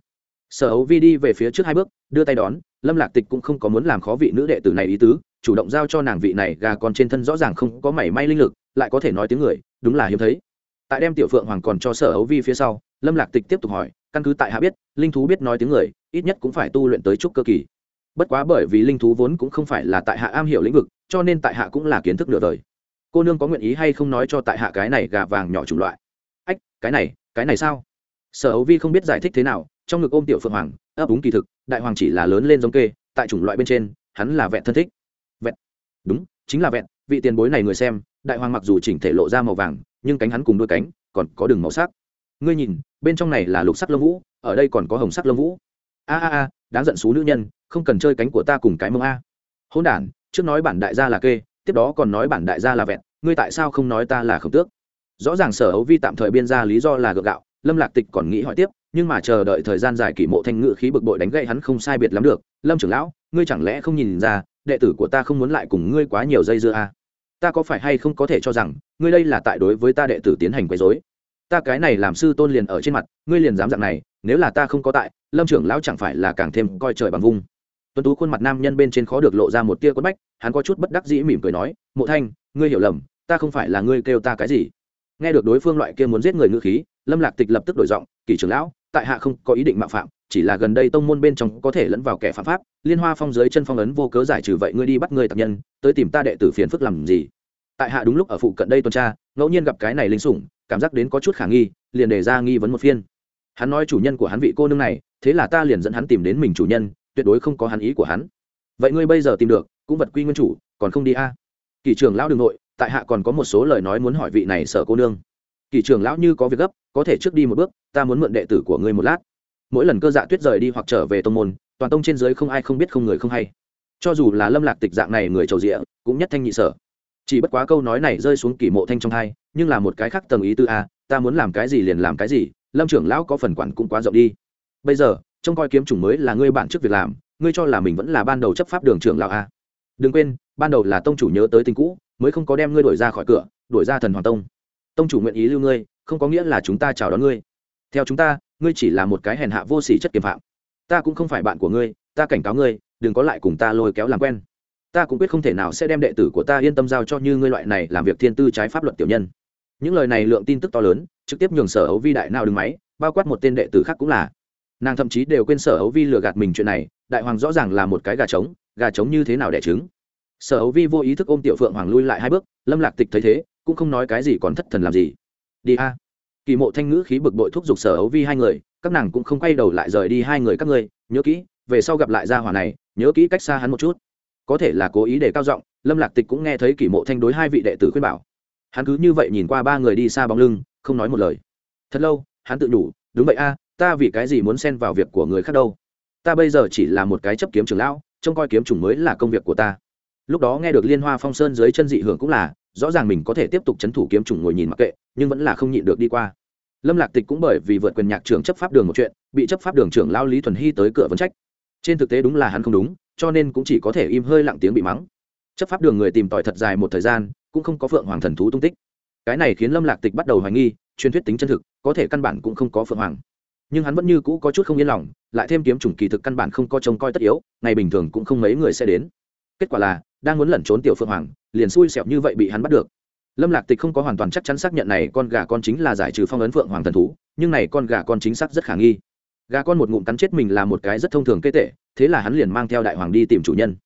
Sở ấu vi đi về phía trước hai bước, đưa tay đón, lâm lạc tịch cũng không có muốn làm khó vị nữ đệ tử này ý tứ, chủ động giao cho nàng vị này gà còn trên thân rõ ràng không có mảy may linh lực, lại có thể nói tiếng người, đúng là hiếm thấy. Tại đem tiểu phượng hoàng còn cho sở ấu vi phía sau, lâm lạc tịch tiếp tục hỏi, căn cứ tại hạ biết, linh thú biết nói tiếng người, ít nhất cũng phải tu luyện tới chút cơ kỳ bất quá bởi vì linh thú vốn cũng không phải là tại hạ am hiểu lĩnh vực, cho nên tại hạ cũng là kiến thức nửa đời. Cô nương có nguyện ý hay không nói cho tại hạ cái này gà vàng nhỏ chủng loại? Ách, cái này cái này sao? Sở ấu vi không biết giải thích thế nào, trong ngực ôm tiểu phượng hoàng, ấp úng kỳ thực, đại hoàng chỉ là lớn lên giống kê, tại chủng loại bên trên, hắn là vẹn thân thích. Vẹn. Đúng, chính là vẹn, vị tiền bối này người xem, đại hoàng mặc dù chỉnh thể lộ ra màu vàng, nhưng cánh hắn cùng đôi cánh, còn có đường màu sắc. Ngươi nhìn, bên trong này là lục sắc lông vũ, ở đây còn có hồng sắc lông vũ. A a a, đáng giận xú nữ nhân không cần chơi cánh của ta cùng cái mông a. Hôn đản, trước nói bản đại gia là kê, tiếp đó còn nói bản đại gia là vẹn, ngươi tại sao không nói ta là khổng tước? Rõ ràng sở ấu vi tạm thời biên ra lý do là gượng gạo, lâm lạc tịch còn nghĩ hỏi tiếp, nhưng mà chờ đợi thời gian dài kỷ mộ thanh ngự khí bực bội đánh gậy hắn không sai biệt lắm được. Lâm trưởng lão, ngươi chẳng lẽ không nhìn ra, đệ tử của ta không muốn lại cùng ngươi quá nhiều dây dưa à? ta có phải hay không có thể cho rằng, ngươi đây là tại đối với ta đệ tử tiến hành quấy dối ta cái này làm sư tôn liền ở trên mặt, ngươi liền dám dạng này, nếu là ta không có tại, lâm trưởng lão chẳng phải là càng thêm coi trời bằng vung tuấn tú khuôn mặt nam nhân bên trên khó được lộ ra một tia quất bách, hắn có chút bất đắc dĩ mỉm cười nói, mộ thanh, ngươi hiểu lầm, ta không phải là ngươi kêu ta cái gì. Nghe được đối phương loại kia muốn giết người ngữ khí, lâm lạc tịch lập tức đổi giọng, kỷ trưởng lão, tại hạ không có ý định mạo phạm, chỉ là gần đây tông môn bên trong có thể lẫn vào kẻ phạm pháp, liên hoa phong dưới chân phong ấn vô cớ giải trừ vậy ngươi đi bắt người tập nhân, tới tìm ta đệ tử phiền phức làm gì? Tại hạ đúng lúc ở phụ cận đây tuần tra, ngẫu nhiên gặp cái này linh sủng, cảm giác đến có chút khả nghi, liền đề ra nghi vấn một phiên. Hắn nói chủ nhân của hắn vị cô nương này, thế là ta liền dẫn hắn tìm đến mình chủ nhân tuyệt đối không có hắn ý của hắn. Vậy ngươi bây giờ tìm được, cũng vật quy nguyên chủ, còn không đi a? À? kỳ trưởng lão đường nội, tại hạ còn có một số lời nói muốn hỏi vị này sở cô nương. Kỳ trưởng lão như có việc gấp, có thể trước đi một bước, ta muốn mượn đệ tử của ngươi một lát. Mỗi lần cơ dạ tuyết rời đi hoặc trở về tông môn, toàn tông trên dưới không ai không biết không người không hay. Cho dù là lâm lạc tịch dạng này người trầu rịa, cũng nhất thanh nhị sở. Chỉ bất quá câu nói này rơi xuống kỷ mộ thanh trong hai nhưng là một cái khác tầng ý tư a, ta muốn làm cái gì liền làm cái gì, lâm trưởng lão có phần quản cũng quá rộng đi. Bây giờ trông coi kiếm chủng mới là ngươi bạn trước việc làm, ngươi cho là mình vẫn là ban đầu chấp pháp đường trưởng lão a. Đừng quên, ban đầu là tông chủ nhớ tới tình cũ, mới không có đem ngươi đuổi ra khỏi cửa, đuổi ra thần hoàng tông. Tông chủ nguyện ý lưu ngươi, không có nghĩa là chúng ta chào đón ngươi. Theo chúng ta, ngươi chỉ là một cái hèn hạ vô sỉ chất kiềm phạm. Ta cũng không phải bạn của ngươi, ta cảnh cáo ngươi, đừng có lại cùng ta lôi kéo làm quen. Ta cũng quyết không thể nào sẽ đem đệ tử của ta yên tâm giao cho như ngươi loại này làm việc thiên tư trái pháp luật tiểu nhân. Những lời này lượng tin tức to lớn, trực tiếp nhường sở ấu vi đại nào đứng máy, bao quát một tên đệ tử khác cũng là nàng thậm chí đều quên sở hấu vi lừa gạt mình chuyện này, đại hoàng rõ ràng là một cái gà trống gà trống như thế nào đẻ trứng. Sở hấu vi vô ý thức ôm tiểu phượng hoàng lui lại hai bước, lâm lạc tịch thấy thế, cũng không nói cái gì còn thất thần làm gì. Đi a. Kỳ mộ thanh ngữ khí bực bội thúc giục sở hấu vi hai người, các nàng cũng không quay đầu lại rời đi hai người các ngươi, nhớ kỹ, về sau gặp lại gia hỏa này, nhớ kỹ cách xa hắn một chút. Có thể là cố ý để cao giọng, lâm lạc tịch cũng nghe thấy kỷ mộ thanh đối hai vị đệ tử khuyên bảo. Hắn cứ như vậy nhìn qua ba người đi xa bóng lưng, không nói một lời. Thật lâu, hắn tự đủ đúng vậy a ta vì cái gì muốn xen vào việc của người khác đâu? Ta bây giờ chỉ là một cái chấp kiếm trưởng lão, trông coi kiếm chủng mới là công việc của ta. Lúc đó nghe được liên hoa phong sơn dưới chân dị hưởng cũng là, rõ ràng mình có thể tiếp tục c h ấ n thủ kiếm chủng ngồi nhìn mặc kệ, nhưng vẫn là không nhịn được đi qua. Lâm lạc tịch cũng bởi vì vượt quyền nhạc trưởng chấp pháp đường một chuyện, bị chấp pháp đường trưởng lao lý thuần hy tới cửa vấn trách. Trên thực tế đúng là hắn không đúng, cho nên cũng chỉ có thể im hơi lặng tiếng bị mắng. Chấp pháp đường người tìm tòi thật dài một thời gian, cũng không có phượng hoàng thần thú tung tích. Cái này khiến lâm lạc tịch bắt đầu hoài nghi, truyền thuyết tính chân thực, có thể căn bản cũng không có phượng hoàng nhưng hắn vẫn như cũ có chút không yên lòng, lại thêm kiếm chủng kỳ thực căn bản không có trông coi tất yếu, ngày bình thường cũng không mấy người sẽ đến. Kết quả là, đang muốn lẩn trốn tiểu phượng hoàng, liền xui xẹo như vậy bị hắn bắt được. Lâm lạc tịch không có hoàn toàn chắc chắn xác nhận này con gà con chính là giải trừ phong ấn phượng hoàng thần thú, nhưng này con gà con chính xác rất khả nghi. Gà con một ngụm cắn chết mình là một cái rất thông thường kê tệ, thế là hắn liền mang theo đại hoàng đi tìm chủ nhân.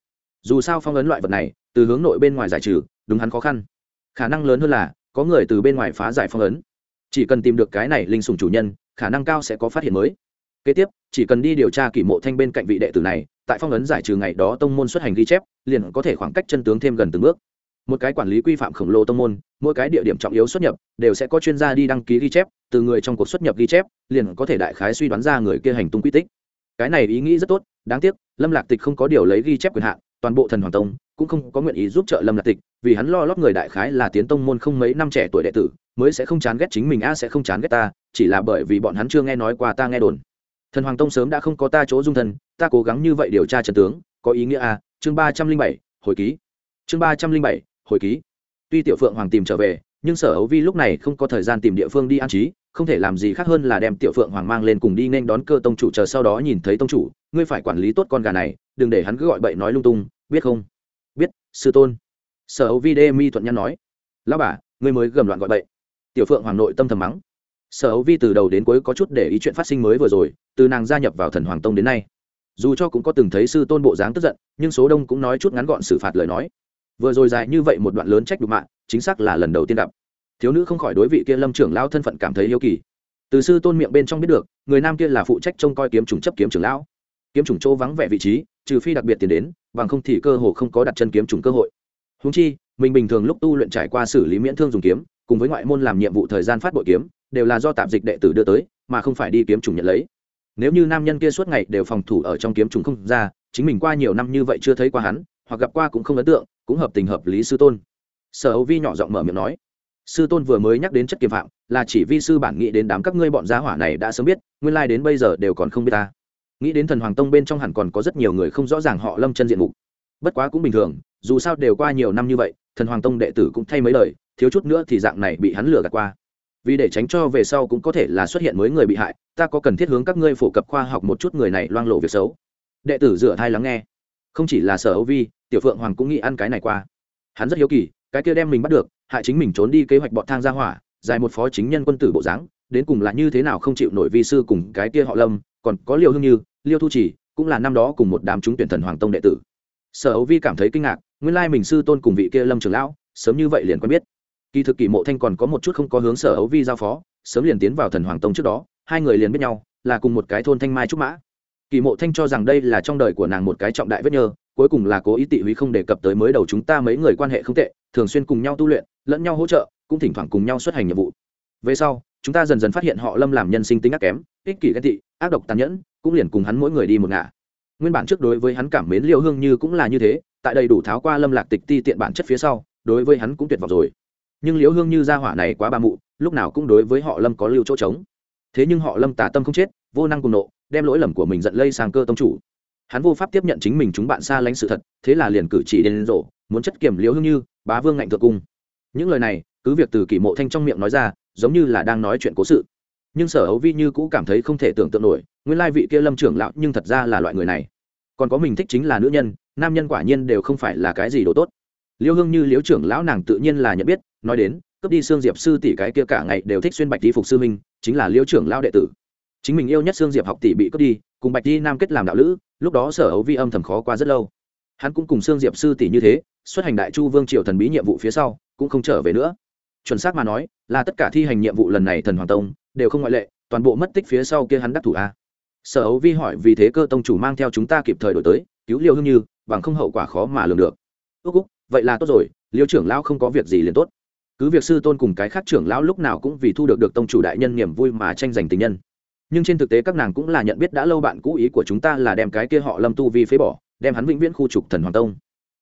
Dù sao phong ấn loại vật này, từ hướng nội bên ngoài giải trừ, đúng hắn khó khăn. Khả năng lớn hơn là, có người từ bên ngoài phá giải phong ấn. Chỉ cần tìm được cái này linh sùng chủ nhân khả năng cao sẽ có phát hiện mới. Kế tiếp, chỉ cần đi điều tra kỷ mộ thanh bên cạnh vị đệ tử này, tại phong ấn giải trừ ngày đó tông môn xuất hành ghi chép, liền có thể khoảng cách chân tướng thêm gần từng bước. Một cái quản lý quy phạm khổng lồ tông môn, mỗi cái địa điểm trọng yếu xuất nhập, đều sẽ có chuyên gia đi đăng ký ghi chép, từ người trong cuộc xuất nhập ghi chép, liền có thể đại khái suy đoán ra người kia hành tung quy tích. Cái này ý nghĩ rất tốt, đáng tiếc, lâm lạc tịch không có điều lấy ghi chép quyền hạn toàn bộ thần hoàng tông cũng không có nguyện ý giúp trợ lâm lạc tịch, vì hắn lo lót người đại khái là tiến tông môn không mấy năm trẻ tuổi đệ tử, mới sẽ không chán ghét chính mình, a sẽ không chán ghét ta, chỉ là bởi vì bọn hắn chưa nghe nói qua ta nghe đồn. Thần hoàng tông sớm đã không có ta chỗ dung thân, ta cố gắng như vậy điều tra trần tướng, có ý nghĩa a? Chương ba trăm linh bảy, hồi ký. Chương ba trăm linh bảy, hồi ký. Tuy tiểu phượng hoàng tìm trở về, nhưng sở ấu vi lúc này không có thời gian tìm địa phương đi an trí không thể làm gì khác hơn là đem tiểu phượng hoàng mang lên cùng đi nên đón cơ tông chủ chờ sau đó nhìn thấy tông chủ, ngươi phải quản lý tốt con gà này, đừng để hắn cứ gọi bậy nói lung tung, biết không? Biết, sư tôn. Sở hữu vi đê mi thuận nhăn nói. Lão bà, ngươi mới gầm loạn gọi bậy. Tiểu phượng hoàng nội tâm thầm mắng. Sở hữu vi từ đầu đến cuối có chút để ý chuyện phát sinh mới vừa rồi, từ nàng gia nhập vào thần hoàng tông đến nay. Dù cho cũng có từng thấy sư tôn bộ dáng tức giận, nhưng số đông cũng nói chút ngắn gọn xử phạt lời nói. Vừa rồi dài như vậy một đoạn lớn trách đục mạng, chính xác là lần đầu tiên gặp thiếu nữ không khỏi đối vị kia lâm trưởng lao thân phận cảm thấy yêu kỳ. Từ sư tôn miệng bên trong biết được, người nam kia là phụ trách trông coi kiếm trùng chấp kiếm trưởng lão. Kiếm trùng chỗ vắng vẻ vị trí, trừ phi đặc biệt tiền đến, bằng không thì cơ hồ không có đặt chân kiếm trùng cơ hội. Húng chi, mình bình thường lúc tu luyện trải qua xử lý miễn thương dùng kiếm, cùng với ngoại môn làm nhiệm vụ thời gian phát bội kiếm, đều là do tạp dịch đệ tử đưa tới, mà không phải đi kiếm trùng nhận lấy. Nếu như nam nhân kia suốt ngày đều phòng thủ ở trong kiếm trùng không ra, chính mình qua nhiều năm như vậy chưa thấy qua hắn, hoặc gặp qua cũng không ấn tượng, cũng hợp tình hợp lý sư tôn. Sở ấu vi nhỏ giọng mở miệng nói sư tôn vừa mới nhắc đến chất kiềm phạm, là chỉ vi sư bản nghĩ đến đám các ngươi bọn gia hỏa này đã sớm biết, nguyên lai、like、đến bây giờ đều còn không biết ta. Nghĩ đến thần hoàng tông bên trong hẳn còn có rất nhiều người không rõ ràng họ lâm chân diện mục. Bất quá cũng bình thường, dù sao đều qua nhiều năm như vậy, thần hoàng tông đệ tử cũng thay mấy lời, thiếu chút nữa thì dạng này bị hắn lừa gạt qua. Vì để tránh cho về sau cũng có thể là xuất hiện mới người bị hại, ta có cần thiết hướng các ngươi phổ cập khoa học một chút người này loang lộ việc xấu. Đệ tử rửa thai lắng nghe. Không chỉ là sở âu vi, tiểu phượng hoàng cũng nghĩ ăn cái này qua. Hắn rất hiếu kỳ, cái kia đem mình bắt được hại chính mình trốn đi kế hoạch bọn thang ra hỏa dài một phó chính nhân quân tử bộ dáng, đến cùng là như thế nào không chịu nổi vi sư cùng cái kia họ lâm, còn có liêu hương như, liêu thu chỉ, cũng là năm đó cùng một đám chúng tuyển thần hoàng tông đệ tử. Sở ấu vi cảm thấy kinh ngạc, nguyên lai mình sư tôn cùng vị kia lâm trường lão, sớm như vậy liền quen biết. Kỳ thực kỳ mộ thanh còn có một chút không có hướng sở ấu vi giao phó, sớm liền tiến vào thần hoàng tông trước đó, hai người liền biết nhau, là cùng một cái thôn thanh mai trúc mã. Kỳ mộ thanh cho rằng đây là trong đời của nàng một cái trọng đại vết nhơ, cuối cùng là cố ý tị húy không đề cập tới mới đầu chúng ta mấy người quan hệ không tệ, thường xuyên cùng nhau tu luyện lẫn nhau hỗ trợ, cũng thỉnh thoảng cùng nhau xuất hành nhiệm vụ. Về sau, chúng ta dần dần phát hiện họ lâm làm nhân sinh tính ác kém, ích kỷ ghen tị, ác độc tàn nhẫn, cũng liền cùng hắn mỗi người đi một ngả. Nguyên bản trước đối với hắn cảm mến liêu hương như cũng là như thế, tại đây đủ tháo qua lâm lạc tịch ti tiện bản chất phía sau, đối với hắn cũng tuyệt vọng rồi. Nhưng liễu hương như gia hỏa này quá ba mụ, lúc nào cũng đối với họ lâm có lưu chỗ trống. Thế nhưng họ lâm tà tâm không chết, vô năng cùng nộ, đem lỗi lầm của mình giận lây sang cơ tông chủ. Hắn vô pháp tiếp nhận chính mình chúng bạn xa lánh sự thật, thế là liền cử chỉ đến rộ, muốn chất kiểm liễu hương như, bá vương ngạnh thượng cung những lời này, cứ việc từ kỷ mộ thanh trong miệng nói ra, giống như là đang nói chuyện cố sự. Nhưng sở hấu vi như cũ cảm thấy không thể tưởng tượng nổi, nguyên lai vị kia lâm trưởng lão nhưng thật ra là loại người này. Còn có mình thích chính là nữ nhân, nam nhân quả nhiên đều không phải là cái gì đồ tốt. Liêu hương như liễu trưởng lão nàng tự nhiên là nhận biết, nói đến, cướp đi xương diệp sư tỷ cái kia cả ngày đều thích xuyên bạch đi phục sư minh chính là liễu trưởng lão đệ tử. Chính mình yêu nhất xương diệp học tỷ bị cướp đi, cùng bạch đi nam kết làm đạo lữ, lúc đó sở hấu vi âm thầm khó qua rất lâu. Hắn cũng cùng xương diệp sư tỷ như thế, xuất hành đại chu vương triều thần bí nhiệm vụ phía sau cũng không trở về nữa. Chuẩn xác mà nói, là tất cả thi hành nhiệm vụ lần này thần hoàng tông đều không ngoại lệ, toàn bộ mất tích phía sau kia hắn đắc thủ a. Sở ấu vi hỏi vì thế cơ tông chủ mang theo chúng ta kịp thời đổi tới, cứu liêu hương như, bằng không hậu quả khó mà lường được. Ước úc, vậy là tốt rồi, liêu trưởng lão không có việc gì liền tốt. Cứ việc sư tôn cùng cái khác trưởng lão lúc nào cũng vì thu được được tông chủ đại nhân niềm vui mà tranh giành tình nhân. Nhưng trên thực tế các nàng cũng là nhận biết đã lâu bạn cũ ý của chúng ta là đem cái kia họ lâm tu vi phế bỏ, đem hắn vĩnh viễn khu trục thần hoàng tông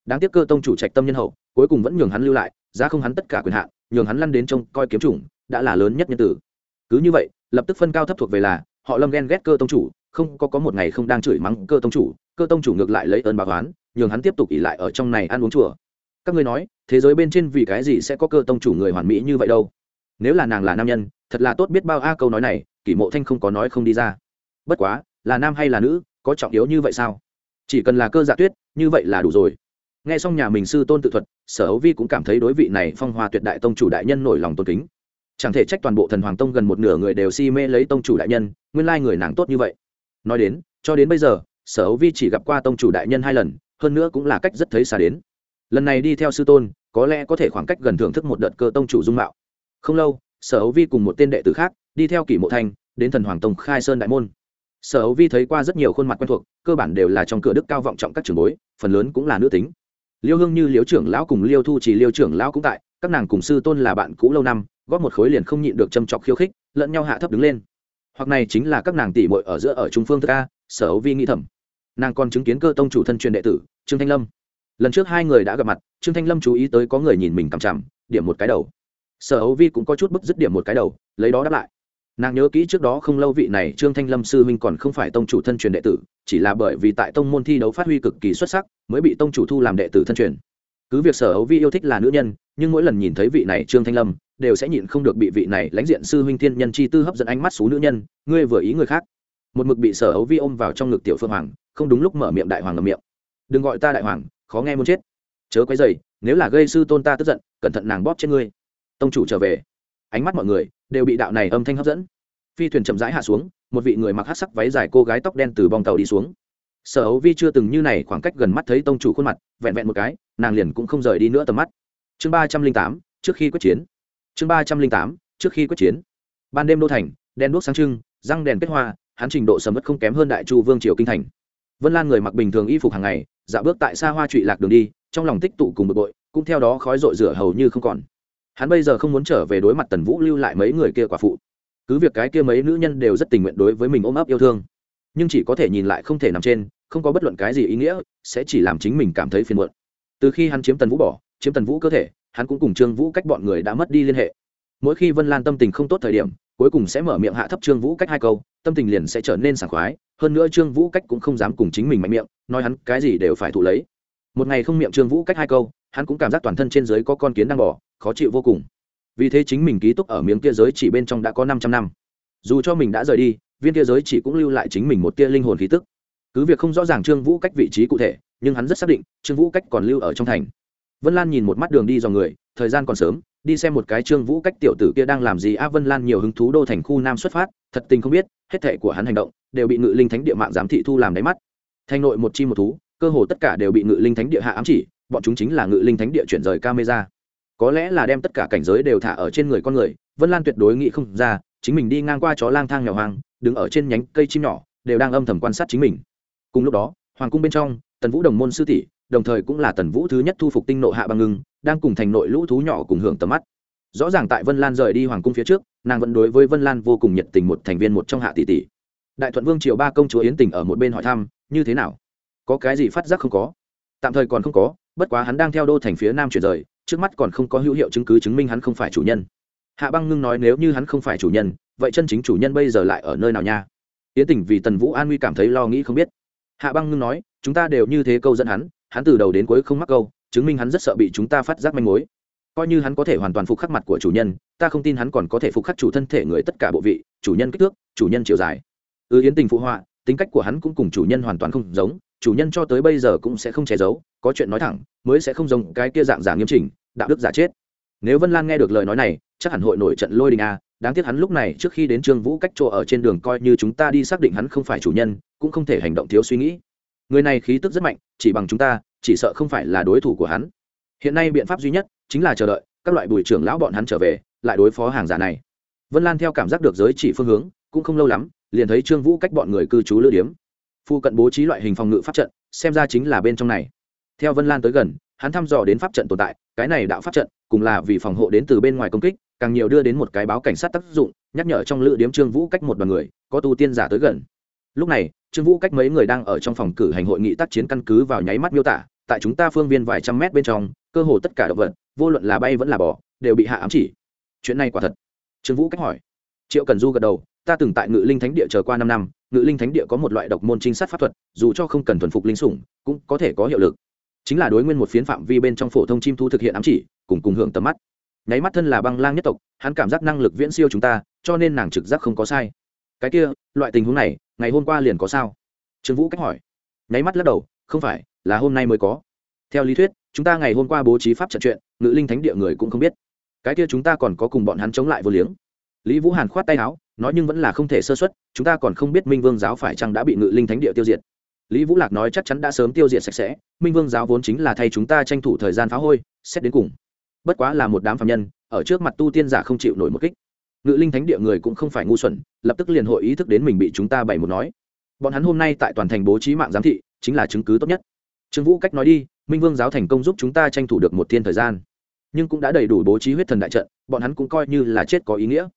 đáng tiếc cơ tông chủ trạch tâm nhân hậu, cuối cùng vẫn nhường hắn lưu lại ra không hắn tất cả quyền hạn, nhường hắn lăn đến trông coi kiếm chủng, đã là lớn nhất nhân tử. Cứ như vậy, lập tức phân cao thấp thuộc về là, họ lâm ghen ghét cơ tông chủ, không có có một ngày không đang chửi mắng cơ tông chủ, cơ tông chủ ngược lại lấy ơn bà oán, nhường hắn tiếp tục ỉ lại ở trong này ăn uống chùa. Các ngươi nói, thế giới bên trên vì cái gì sẽ có cơ tông chủ người hoàn mỹ như vậy đâu? Nếu là nàng là nam nhân, thật là tốt biết bao a câu nói này, kỷ mộ thanh không có nói không đi ra. Bất quá, là nam hay là nữ, có trọng yếu như vậy sao? Chỉ cần là cơ dạ tuyết, như vậy là đủ rồi nghe xong nhà mình sư tôn tự thuật, sở hấu vi cũng cảm thấy đối vị này phong hoa tuyệt đại tông chủ đại nhân nổi lòng tôn kính. Chẳng thể trách toàn bộ thần hoàng tông gần một nửa người đều si mê lấy tông chủ đại nhân, nguyên lai người nàng tốt như vậy. Nói đến, cho đến bây giờ, sở hấu vi chỉ gặp qua tông chủ đại nhân hai lần, hơn nữa cũng là cách rất thấy xa đến. Lần này đi theo sư tôn, có lẽ có thể khoảng cách gần thưởng thức một đợt cơ tông chủ dung mạo. Không lâu, sở hấu vi cùng một tên đệ tử khác, đi theo kỷ mộ thanh đến thần hoàng tông khai sơn đại môn. Sở hấu vi thấy qua rất nhiều khuôn mặt quen thuộc, cơ bản đều là trong cửa đức cao vọng trọng các trường bối, phần lớn cũng là nữ tính liêu hương như, liêu trưởng lão cùng liêu thu chỉ liêu trưởng lão cũng tại, các nàng cùng sư tôn là bạn cũ lâu năm, góp một khối liền không nhịn được châm chọc khiêu khích, lẫn nhau hạ thấp đứng lên. Hoặc này chính là các nàng tỷ muội ở giữa ở trung phương thức a, sở ấu vi nghĩ thầm. Nàng còn chứng kiến cơ tông chủ thân truyền đệ tử, trương thanh lâm. Lần trước hai người đã gặp mặt, trương thanh lâm chú ý tới có người nhìn mình cằm chằm, điểm một cái đầu. Sở ấu vi cũng có chút bức dứt điểm một cái đầu, lấy đó đáp lại nàng nhớ kỹ trước đó không lâu vị này trương thanh lâm sư huynh còn không phải tông chủ thân truyền đệ tử, chỉ là bởi vì tại tông môn thi đấu phát huy cực kỳ xuất sắc, mới bị tông chủ thu làm đệ tử thân truyền. Cứ việc sở ấu vi yêu thích là nữ nhân, nhưng mỗi lần nhìn thấy vị này trương thanh lâm, đều sẽ nhịn không được bị vị này lãnh diện sư huynh thiên nhân chi tư hấp dẫn ánh mắt xú nữ nhân, ngươi vừa ý người khác. Một mực bị sở ấu vi ôm vào trong ngực tiểu phương hoàng, không đúng lúc mở miệng đại hoàng ngầm miệng. Đừng gọi ta đại hoàng, khó nghe muốn chết. Chớ quấy dày nếu là gây sư tôn ta tức giận, cẩn thận nàng bóp trên ngươi. Tông chủ trở về ánh mắt mọi người đều bị đạo này âm thanh hấp dẫn. Phi thuyền chậm rãi hạ xuống, một vị người mặc hát sắc váy dài cô gái tóc đen từ bong tàu đi xuống. Sở ấu vi chưa từng như này khoảng cách gần mắt thấy tông chủ khuôn mặt, vẹn vẹn một cái, nàng liền cũng không rời đi nữa tầm mắt. Chương ba trăm linh tám, trước khi quyết chiến. Chương ba trăm linh tám, trước khi quyết chiến. Ban đêm đô thành đen đuốc sáng trưng, răng đèn kết hoa, hắn trình độ sầm mất không kém hơn đại chu vương triều kinh thành. Vân lan người mặc bình thường y phục hàng ngày, dạo bước tại xa hoa trụy lạc đường đi, trong lòng tích tụ cùng bực bội, cũng theo đó khói rội rửa hầu như không còn hắn bây giờ không muốn trở về đối mặt tần vũ lưu lại mấy người kia quả phụ. Cứ việc cái kia mấy nữ nhân đều rất tình nguyện đối với mình ôm ấp yêu thương, nhưng chỉ có thể nhìn lại không thể nằm trên, không có bất luận cái gì ý nghĩa, sẽ chỉ làm chính mình cảm thấy phiền muộn. Từ khi hắn chiếm tần vũ bỏ, chiếm tần vũ cơ thể, hắn cũng cùng trương vũ cách bọn người đã mất đi liên hệ. Mỗi khi vân lan tâm tình không tốt thời điểm, cuối cùng sẽ mở miệng hạ thấp trương vũ cách hai câu, tâm tình liền sẽ trở nên sảng khoái, hơn nữa trương vũ cách cũng không dám cùng chính mình mạnh miệng, nói hắn cái gì đều phải thụ lấy. Một ngày không miệng trương vũ cách hai câu, hắn cũng cảm giác toàn thân trên giới có con kiến đang bỏ khó chịu vô cùng. Vì thế chính mình ký túc ở miếng kia giới chỉ bên trong đã có 500 năm. Dù cho mình đã rời đi, viên kia giới chỉ cũng lưu lại chính mình một tia linh hồn khí tức. Cứ việc không rõ ràng trương vũ cách vị trí cụ thể, nhưng hắn rất xác định, trương vũ cách còn lưu ở trong thành. Vân lan nhìn một mắt đường đi dò người, thời gian còn sớm, đi xem một cái trương vũ cách tiểu tử kia đang làm gì. A, vân lan nhiều hứng thú đô thành khu nam xuất phát, thật tình không biết, hết thệ của hắn hành động đều bị ngự linh thánh địa mạng giám thị thu làm đáy mắt. Thành nội một chi một thú, cơ hồ tất cả đều bị ngự linh thánh địa hạ ám chỉ, bọn chúng chính là ngự linh thánh địa chuyển rời camera có lẽ là đem tất cả cảnh giới đều thả ở trên người con người, vân lan tuyệt đối nghĩ không ra, chính mình đi ngang qua chó lang thang nhỏ hoang, đứng ở trên nhánh cây chim nhỏ, đều đang âm thầm quan sát chính mình. Cùng lúc đó, hoàng cung bên trong, tần vũ đồng môn sư tỷ, đồng thời cũng là tần vũ thứ nhất thu phục tinh nộ hạ băng ngưng, đang cùng thành nội lũ thú nhỏ cùng hưởng tầm mắt. Rõ ràng tại vân lan rời đi hoàng cung phía trước, nàng vẫn đối với vân lan vô cùng nhiệt tình một thành viên một trong hạ tỷ tỷ. Đại thuận vương triều ba công chúa yến tình ở một bên hỏi thăm, như thế nào? Có cái gì phát giác không có? Tạm thời còn không có, bất quá hắn đang theo đô thành phía nam chuyển rời trước mắt còn không có hữu hiệu chứng cứ chứng minh hắn không phải chủ nhân. Hạ băng ngưng nói nếu như hắn không phải chủ nhân vậy chân chính chủ nhân bây giờ lại ở nơi nào nha? Yến tình vì tần vũ an nguy cảm thấy lo nghĩ không biết. Hạ băng ngưng nói chúng ta đều như thế câu dẫn hắn hắn từ đầu đến cuối không mắc câu chứng minh hắn rất sợ bị chúng ta phát giác manh mối. Coi như hắn có thể hoàn toàn phục khắc mặt của chủ nhân ta không tin hắn còn có thể phục khắc chủ thân thể người tất cả bộ vị chủ nhân kích thước chủ nhân chiều dài. Ư ừ, yến tình phụ họa tính cách của hắn cũng cùng chủ nhân hoàn toàn không giống chủ nhân cho tới bây giờ cũng sẽ không che giấu, có chuyện nói thẳng, mới sẽ không giống cái kia dạng giả nghiêm chỉnh, đạo đức giả chết. Nếu vân lan nghe được lời nói này, chắc hẳn hội nổi trận lôi đình a, đáng tiếc hắn lúc này trước khi đến trương vũ cách chỗ ở trên đường coi như chúng ta đi xác định hắn không phải chủ nhân, cũng không thể hành động thiếu suy nghĩ. Người này khí tức rất mạnh, chỉ bằng chúng ta, chỉ sợ không phải là đối thủ của hắn. Hiện nay biện pháp duy nhất chính là chờ đợi, các loại bùi trưởng lão bọn hắn trở về, lại đối phó hàng giả này. Vân lan theo cảm giác được giới chỉ phương hướng, cũng không lâu lắm, liền thấy trương vũ cách bọn người cư trú lưu điếm phu cận bố trí loại hình phòng ngự pháp trận, xem ra chính là bên trong này. Theo vân lan tới gần, hắn thăm dò đến pháp trận tồn tại, cái này đạo pháp trận, cùng là vì phòng hộ đến từ bên ngoài công kích, càng nhiều đưa đến một cái báo cảnh sát tác dụng, nhắc nhở trong lữ điếm trương vũ cách một đoàn người, có tu tiên giả tới gần. Lúc này, trương vũ cách mấy người đang ở trong phòng cử hành hội nghị tác chiến căn cứ vào nháy mắt miêu tả, tại chúng ta phương viên vài trăm mét bên trong, cơ hồ tất cả động vật, vô luận là bay vẫn là bỏ đều bị hạ ám chỉ. Chuyện này quả thật. Trương vũ cách hỏi. Triệu cần du gật đầu, ta từng tại ngự linh thánh địa chờ qua năm năm ngự linh thánh địa có một loại độc môn trinh sát pháp thuật, dù cho không cần thuần phục linh sủng, cũng có thể có hiệu lực. Chính là đối nguyên một phiến phạm vi bên trong phổ thông chim thu thực hiện ám chỉ, cùng cùng hưởng tầm mắt. Nháy mắt thân là băng lang nhất tộc, hắn cảm giác năng lực viễn siêu chúng ta, cho nên nàng trực giác không có sai. Cái kia, loại tình huống này, ngày hôm qua liền có sao? Trương vũ cách hỏi. Nháy mắt lắc đầu, không phải, là hôm nay mới có. Theo lý thuyết, chúng ta ngày hôm qua bố trí pháp trận chuyện, ngự linh thánh địa người cũng không biết. Cái kia chúng ta còn có cùng bọn hắn chống lại vô liếng lý vũ hàn khoát tay áo, nói nhưng vẫn là không thể sơ xuất chúng ta còn không biết minh vương giáo phải chăng đã bị ngự linh thánh địa tiêu diệt. Lý vũ lạc nói chắc chắn đã sớm tiêu diệt sạch sẽ, minh vương giáo vốn chính là thay chúng ta tranh thủ thời gian phá hôi, xét đến cùng. Bất quá là một đám phạm nhân, ở trước mặt tu tiên giả không chịu nổi một kích. Ngự linh thánh địa người cũng không phải ngu xuẩn, lập tức liền hội ý thức đến mình bị chúng ta bày một nói. Bọn hắn hôm nay tại toàn thành bố trí mạng giám thị, chính là chứng cứ tốt nhất. Trương vũ cách nói đi, minh vương giáo thành công giúp chúng ta tranh thủ được một thiên thời gian. Nhưng cũng đã đầy đủ bố trí huyết thần đại trận, bọn hắn cũng coi như là chết có ý nghĩa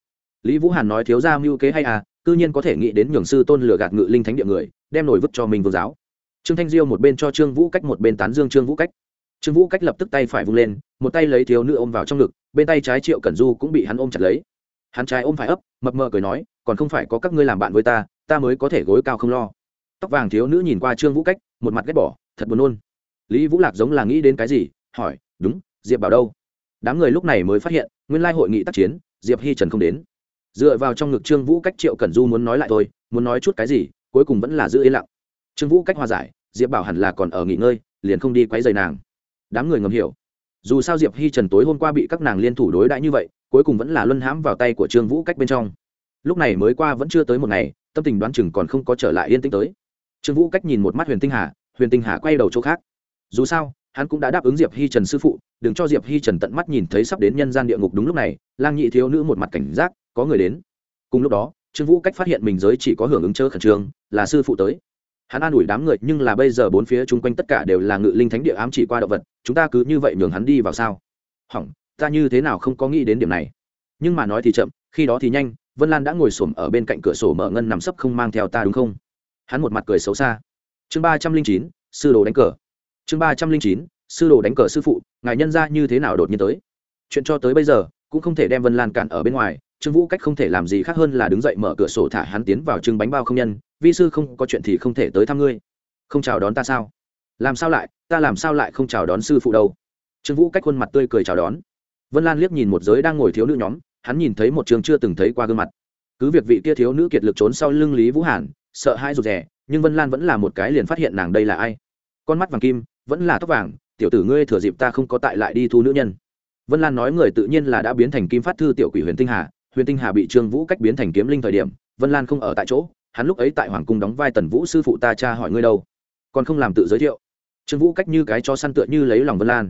lý vũ hàn nói thiếu ra mưu kế hay à cư nhiên có thể nghĩ đến nhường sư tôn lừa gạt ngự linh thánh địa người, đem nổi vứt cho minh vương giáo. Trương thanh diêu một bên cho trương vũ cách, một bên tán dương trương vũ cách. Trương vũ cách lập tức tay phải vung lên, một tay lấy thiếu nữ ôm vào trong ngực, bên tay trái triệu cẩn du cũng bị hắn ôm chặt lấy. Hắn trái ôm phải ấp, mập mờ cười nói, còn không phải có các ngươi làm bạn với ta ta mới có thể gối cao không lo. Tóc vàng thiếu nữ nhìn qua trương vũ cách, một mặt ghét bỏ, thật buồn nôn. Lý vũ lạc giống là nghĩ đến cái gì, hỏi, đúng, diệp bảo đâu? Đám người lúc này mới phát hiện, nguyên lai hội nghị tác chiến, diệp hi trần không đến dựa vào trong ngực trương vũ cách triệu cẩn du muốn nói lại thôi, muốn nói chút cái gì, cuối cùng vẫn là giữ yên lặng. Trương vũ cách hòa giải, diệp bảo hẳn là còn ở nghỉ ngơi, liền không đi quấy rầy nàng. Đám người ngầm hiểu. Dù sao diệp hi trần tối hôm qua bị các nàng liên thủ đối đãi như vậy, cuối cùng vẫn là luân hãm vào tay của trương vũ cách bên trong. Lúc này mới qua vẫn chưa tới một ngày, tâm tình đoán chừng còn không có trở lại yên tĩnh tới. Trương vũ cách nhìn một mắt huyền tinh hà, huyền tinh hà quay đầu chỗ khác. Dù sao, hắn cũng đã đáp ứng diệp hi trần sư phụ, đừng cho diệp hi trần tận mắt nhìn thấy sắp đến nhân gian địa ngục đúng lúc này, lang nhị thiếu nữ một mặt cảnh giác có người đến. Cùng lúc đó, trương vũ cách phát hiện mình giới chỉ có hưởng ứng chớ khẩn trương, là sư phụ tới. Hắn an ủi đám người, nhưng là bây giờ bốn phía chung quanh tất cả đều là ngự linh thánh địa ám chỉ qua động vật, chúng ta cứ như vậy nhường hắn đi vào sao? Hỏng, ta như thế nào không có nghĩ đến điểm này? Nhưng mà nói thì chậm, khi đó thì nhanh, vân lan đã ngồi xổm ở bên cạnh cửa sổ mở ngân nằm sấp không mang theo ta đúng không? Hắn một mặt cười xấu xa. Chương ba trăm linh chín, sư đồ đánh cờ. Chương ba trăm linh chín, sư đồ đánh cờ sư phụ, ngài nhân ra như thế nào đột nhiên tới? Chuyện cho tới bây giờ, cũng không thể đem vân lan cản ở bên ngoài trương vũ cách không thể làm gì khác hơn là đứng dậy mở cửa sổ thả hắn tiến vào trưng bánh bao không nhân, vi sư không, có chuyện thì không thể tới thăm ngươi. Không chào đón ta sao? Làm sao lại, ta làm sao lại không chào đón sư phụ đâu? Trương vũ cách khuôn mặt tươi cười chào đón. Vân lan liếc nhìn một giới đang ngồi thiếu nữ nhóm, hắn nhìn thấy một trường chưa từng thấy qua gương mặt. Cứ việc vị kia thiếu nữ kiệt lực trốn sau lưng lý vũ hàn, sợ hai rụt rè, nhưng vân lan vẫn là một cái liền phát hiện nàng đây là ai. Con mắt vàng kim, vẫn là tóc vàng, tiểu tử ngươi thừa dịp ta không có tại lại đi thu nữ nhân. Vân lan nói người tự nhiên là đã biến thành kim phát thư tiểu quỷ huyền tinh hà huyền tinh hà bị trương vũ cách biến thành kiếm linh thời điểm, vân lan không ở tại chỗ, hắn lúc ấy tại hoàng cung đóng vai tần vũ sư phụ ta cha hỏi ngươi đâu, còn không làm tự giới thiệu. Trương vũ cách như cái cho săn tựa như lấy lòng vân lan.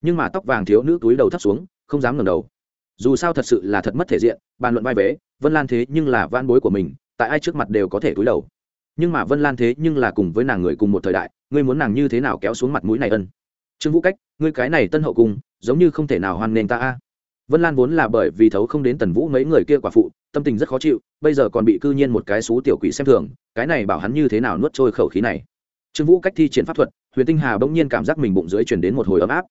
Nhưng mà tóc vàng thiếu nữ túi đầu thấp xuống, không dám ngẩng đầu. Dù sao thật sự là thật mất thể diện, bàn luận vai vế, vân lan thế nhưng là van bối của mình, tại ai trước mặt đều có thể túi đầu. Nhưng mà vân lan thế nhưng là cùng với nàng người cùng một thời đại, ngươi muốn nàng như thế nào kéo xuống mặt mũi này ân? Trương vũ cách, ngươi cái này tân hậu cung, giống như không thể nào hoan nghênh ta a vân lan vốn là bởi vì thấu không đến tần vũ mấy người kia quả phụ, tâm tình rất khó chịu, bây giờ còn bị cư nhiên một cái xú tiểu quỷ xem thường, cái này bảo hắn như thế nào nuốt trôi khẩu khí này. Trương vũ cách thi triển pháp thuật, huyền tinh hà bỗng nhiên cảm giác mình bụng dưới chuyển đến một hồi ấm áp.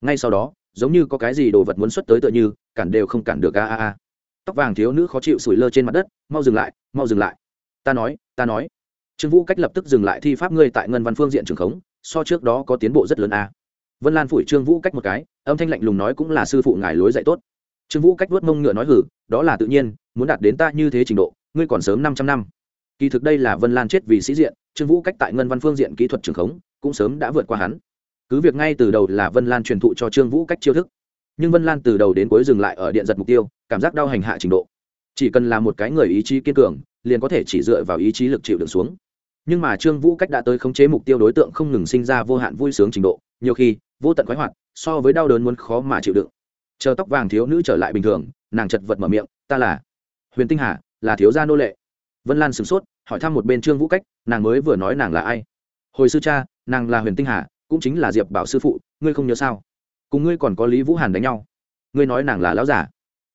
Ngay sau đó, giống như có cái gì đồ vật muốn xuất tới tựa như, cản đều không cản được, a a a. Tóc vàng thiếu nữ khó chịu sủi lơ trên mặt đất, mau dừng lại, mau dừng lại. Ta nói ta nói. Trương vũ cách lập tức dừng lại thi pháp ngươi tại ngân văn phương diện trường khống, so trước đó có tiến bộ rất lớn, a vân lan phủi trương vũ cách một cái, âm thanh lạnh lùng nói cũng là sư phụ ngài lối dạy tốt. Trương vũ cách vuốt mông ngựa nói hử đó là tự nhiên, muốn đạt đến ta như thế trình độ, ngươi còn sớm năm trăm năm. Kỳ thực đây là vân lan chết vì sĩ diện, trương vũ cách tại ngân văn phương diện kỹ thuật trường khống, cũng sớm đã vượt qua hắn. Cứ việc ngay từ đầu là vân lan truyền thụ cho trương vũ cách chiêu thức, nhưng vân lan từ đầu đến cuối dừng lại ở điện giật mục tiêu, cảm giác đau hành hạ trình độ. Chỉ cần là một cái người ý chí kiên cường, liền có thể chỉ dựa vào ý chí lực chịu đựng xuống. Nhưng mà trương vũ cách đã tới khống chế mục tiêu đối tượng không ngừng sinh ra vô hạn vui sướng trình độ nhiều khi, vô tận khoái hoạt, so với đau đớn muốn khó mà chịu đựng. Chờ tóc vàng thiếu nữ trở lại bình thường, nàng chật vật mở miệng, ta là huyền tinh hà, là thiếu gia nô lệ. Vân lan sửng sốt, hỏi thăm một bên trương vũ cách, nàng mới vừa nói nàng là ai. Hồi sư cha, nàng là huyền tinh hà, cũng chính là diệp bảo sư phụ, ngươi không nhớ sao? Cùng ngươi còn có lý vũ hàn đánh nhau. Ngươi nói nàng là lão giả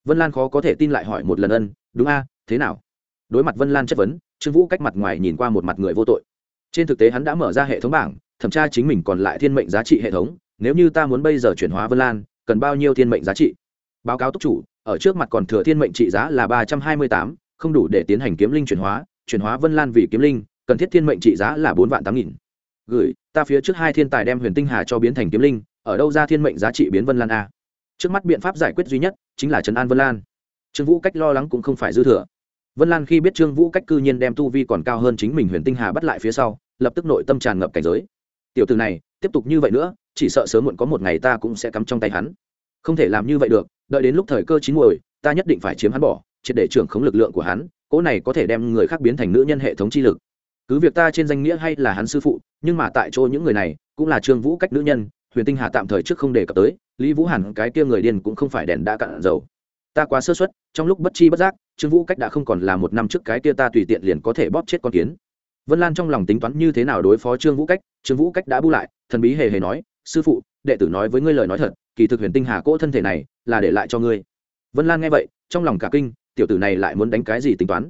vân lan khó có thể tin lại hỏi một lần ân, đúng a, thế nào? Đối mặt vân lan chất vấn, trương vũ cách mặt ngoài nhìn qua một mặt người vô tội. Trên thực tế hắn đã mở ra hệ thống bảng thẩm tra chính mình còn lại thiên mệnh giá trị hệ thống, nếu như ta muốn bây giờ chuyển hóa vân lan, cần bao nhiêu thiên mệnh giá trị? Báo cáo túc chủ, ở trước mặt còn thừa thiên mệnh trị giá là ba trăm hai mươi tám, không đủ để tiến hành kiếm linh chuyển hóa chuyển hóa vân lan vì kiếm linh, cần thiết thiên mệnh trị giá là bốn vạn tám nghìn. Gửi, ta phía trước hai thiên tài đem huyền tinh hà cho biến thành kiếm linh, ở đâu ra thiên mệnh giá trị biến vân lan a? Trước mắt biện pháp giải quyết duy nhất, chính là trấn an vân lan. Trương vũ cách lo lắng cũng không phải dư thừa. Vân lan khi biết trương vũ cách cư nhiên đem tu vi còn cao hơn chính mình huyền tinh hà bắt lại phía sau, lập tức nội tâm tràn ngập cảnh giới tiểu từ này, tiếp tục như vậy nữa, chỉ sợ sớm muộn có một ngày ta cũng sẽ cắm trong tay hắn. Không thể làm như vậy được, đợi đến lúc thời cơ chín muồi, ta nhất định phải chiếm hắn bỏ, triệt để trưởng khống lực lượng của hắn, cỗ này có thể đem người khác biến thành nữ nhân hệ thống chi lực. Cứ việc ta trên danh nghĩa hay là hắn sư phụ, nhưng mà tại chỗ những người này, cũng là trương vũ cách nữ nhân, huyền tinh hà tạm thời trước không đề cập tới, lý vũ hẳn cái kia người điên cũng không phải đèn đã cạn dầu. Ta quá sơ suất, trong lúc bất chi bất giác, trương vũ cách đã không còn là một năm trước cái kia ta tùy tiện liền có thể bóp chết con kiến vân lan trong lòng tính toán như thế nào đối phó trương vũ cách, trương vũ cách đã bu lại, thần bí hề hề nói, sư phụ, đệ tử nói với ngươi lời nói thật, kỳ thực huyền tinh hà cỗ thân thể này là để lại cho ngươi. Vân lan nghe vậy, trong lòng cả kinh, tiểu tử này lại muốn đánh cái gì tính toán?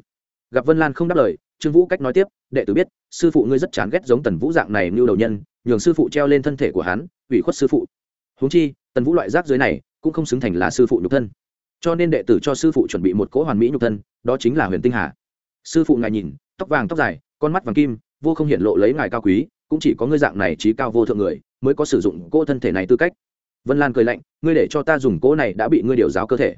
Gặp vân lan không đáp lời, trương vũ cách nói tiếp, đệ tử biết, sư phụ ngươi rất chán ghét giống tần vũ dạng này như đầu nhân, nhường sư phụ treo lên thân thể của hắn, ủy khuất sư phụ. Huống chi, tần vũ loại rác dưới này cũng không xứng thành là sư phụ nhục thân. Cho nên đệ tử cho sư phụ chuẩn bị một cỗ hoàn mỹ nhục thân, đó chính là huyền tinh hà. Sư phụ ngài nhìn, tóc vàng tóc dài con mắt vàng kim, vô không hiện lộ lấy ngài cao quý, cũng chỉ có ngươi dạng này trí cao vô thượng người, mới có sử dụng cỗ thân thể này tư cách. Vân lan cười lạnh, ngươi để cho ta dùng cỗ này đã bị ngươi điều giáo cơ thể.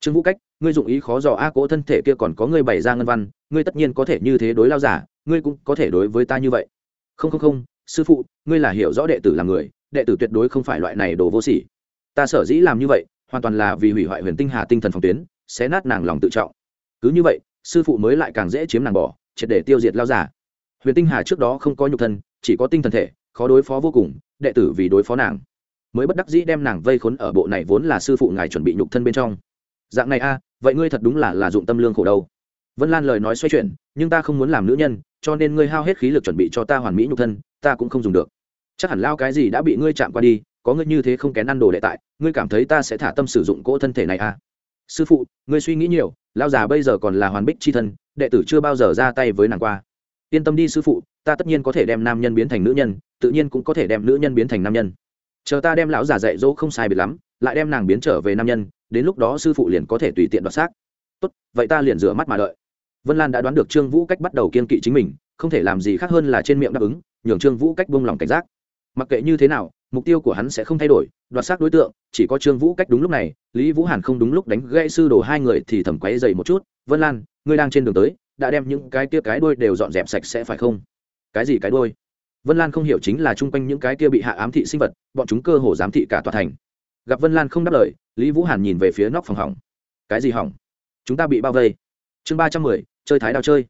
Trương vũ cách, ngươi dụng ý khó dò a, cỗ thân thể kia còn có ngươi bày ra ngân văn, ngươi tất nhiên có thể như thế đối lao giả, ngươi cũng có thể đối với ta như vậy. Không không không, sư phụ, ngươi là hiểu rõ đệ tử là người, đệ tử tuyệt đối không phải loại này đồ vô sỉ. Ta sở dĩ làm như vậy, hoàn toàn là vì hủy hoại huyền tinh hà tinh thần phòng tuyến, xé nát nàng lòng tự trọng. Cứ như vậy, sư phụ mới lại càng dễ chiếm nàng bỏ triệt để tiêu diệt lao giả. Huyền tinh hà trước đó không có nhục thân, chỉ có tinh thần thể, khó đối phó vô cùng, đệ tử vì đối phó nàng. Mới bất đắc dĩ đem nàng vây khốn ở bộ này vốn là sư phụ ngài chuẩn bị nhục thân bên trong. Dạng này a, vậy ngươi thật đúng là là dụng tâm lương khổ đâu. Vân lan lời nói xoay chuyển, nhưng ta không muốn làm nữ nhân, cho nên ngươi hao hết khí lực chuẩn bị cho ta hoàn mỹ nhục thân, ta cũng không dùng được. Chắc hẳn lao cái gì đã bị ngươi chạm qua đi, có ngươi như thế không kén ăn đồ đệ tại, ngươi cảm thấy ta sẽ thả tâm sử dụng cỗ thân thể này à sư phụ, ngươi suy nghĩ nhiều lao già bây giờ còn là hoàn bích c h i thân, đệ tử chưa bao giờ ra tay với nàng qua. Yên tâm đi sư phụ, ta tất nhiên có thể đem nam nhân biến thành nữ nhân, tự nhiên cũng có thể đem nữ nhân biến thành nam nhân. Chờ ta đem lão già dạy dỗ không sai biệt lắm, lại đem nàng biến trở về nam nhân, đến lúc đó sư phụ liền có thể tùy tiện đoạt xác. Tốt, vậy ta liền rửa mắt mà đợi. Vân lan đã đoán được trương vũ cách bắt đầu kiên kỵ chính mình, không thể làm gì khác hơn là trên miệng đáp ứng, nhường trương vũ cách buông lòng cảnh giác mặc kệ như thế nào, mục tiêu của hắn sẽ không thay đổi, đoạt xác đối tượng, chỉ có trương vũ cách đúng lúc này, lý vũ hàn không đúng lúc đánh gãy sư đồ hai người thì thầm quáy dày một chút, vân lan, ngươi đang trên đường tới, đã đem những cái kia cái đôi đều dọn dẹp sạch sẽ phải không? Cái gì cái đôi? vân lan không hiểu chính là chung quanh những cái kia bị hạ ám thị sinh vật, bọn chúng cơ hồ giám thị cả tòa thành. Gặp vân lan không đáp lời, lý vũ hàn nhìn về phía nóc phòng hỏng. Cái gì hỏng? Chúng ta bị bao vây. Chương ba trăm mười, chơi thái đao chơi.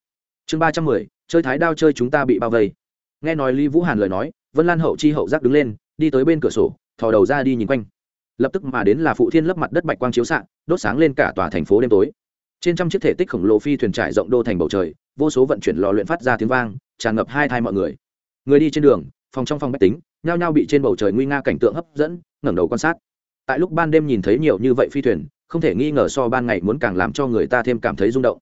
Chương ba trăm mười, chơi thái đao chơi chúng ta bị bao vây. Nghe nói lý vũ hàn lời nói vân lan hậu chi hậu giác đứng lên, đi tới bên cửa sổ, thò đầu ra đi nhìn quanh. Lập tức mà đến là phụ thiên lấp mặt đất bạch quang chiếu s đốt sáng lên cả tòa thành phố đêm tối. Trên trăm chiếc thể tích khổng lồ phi thuyền trải rộng đô thành bầu trời, vô số vận chuyển lò luyện phát ra tiếng vang, tràn ngập hai thai mọi người. Người đi trên đường, phòng trong phòng máy tính, nhao nhao bị trên bầu trời nguy nga cảnh tượng hấp dẫn, ngẩng đầu quan sát. Tại lúc ban đêm nhìn thấy nhiều như vậy phi thuyền, không thể nghi ngờ so ban ngày muốn càng làm cho người ta thêm cảm thấy rung động.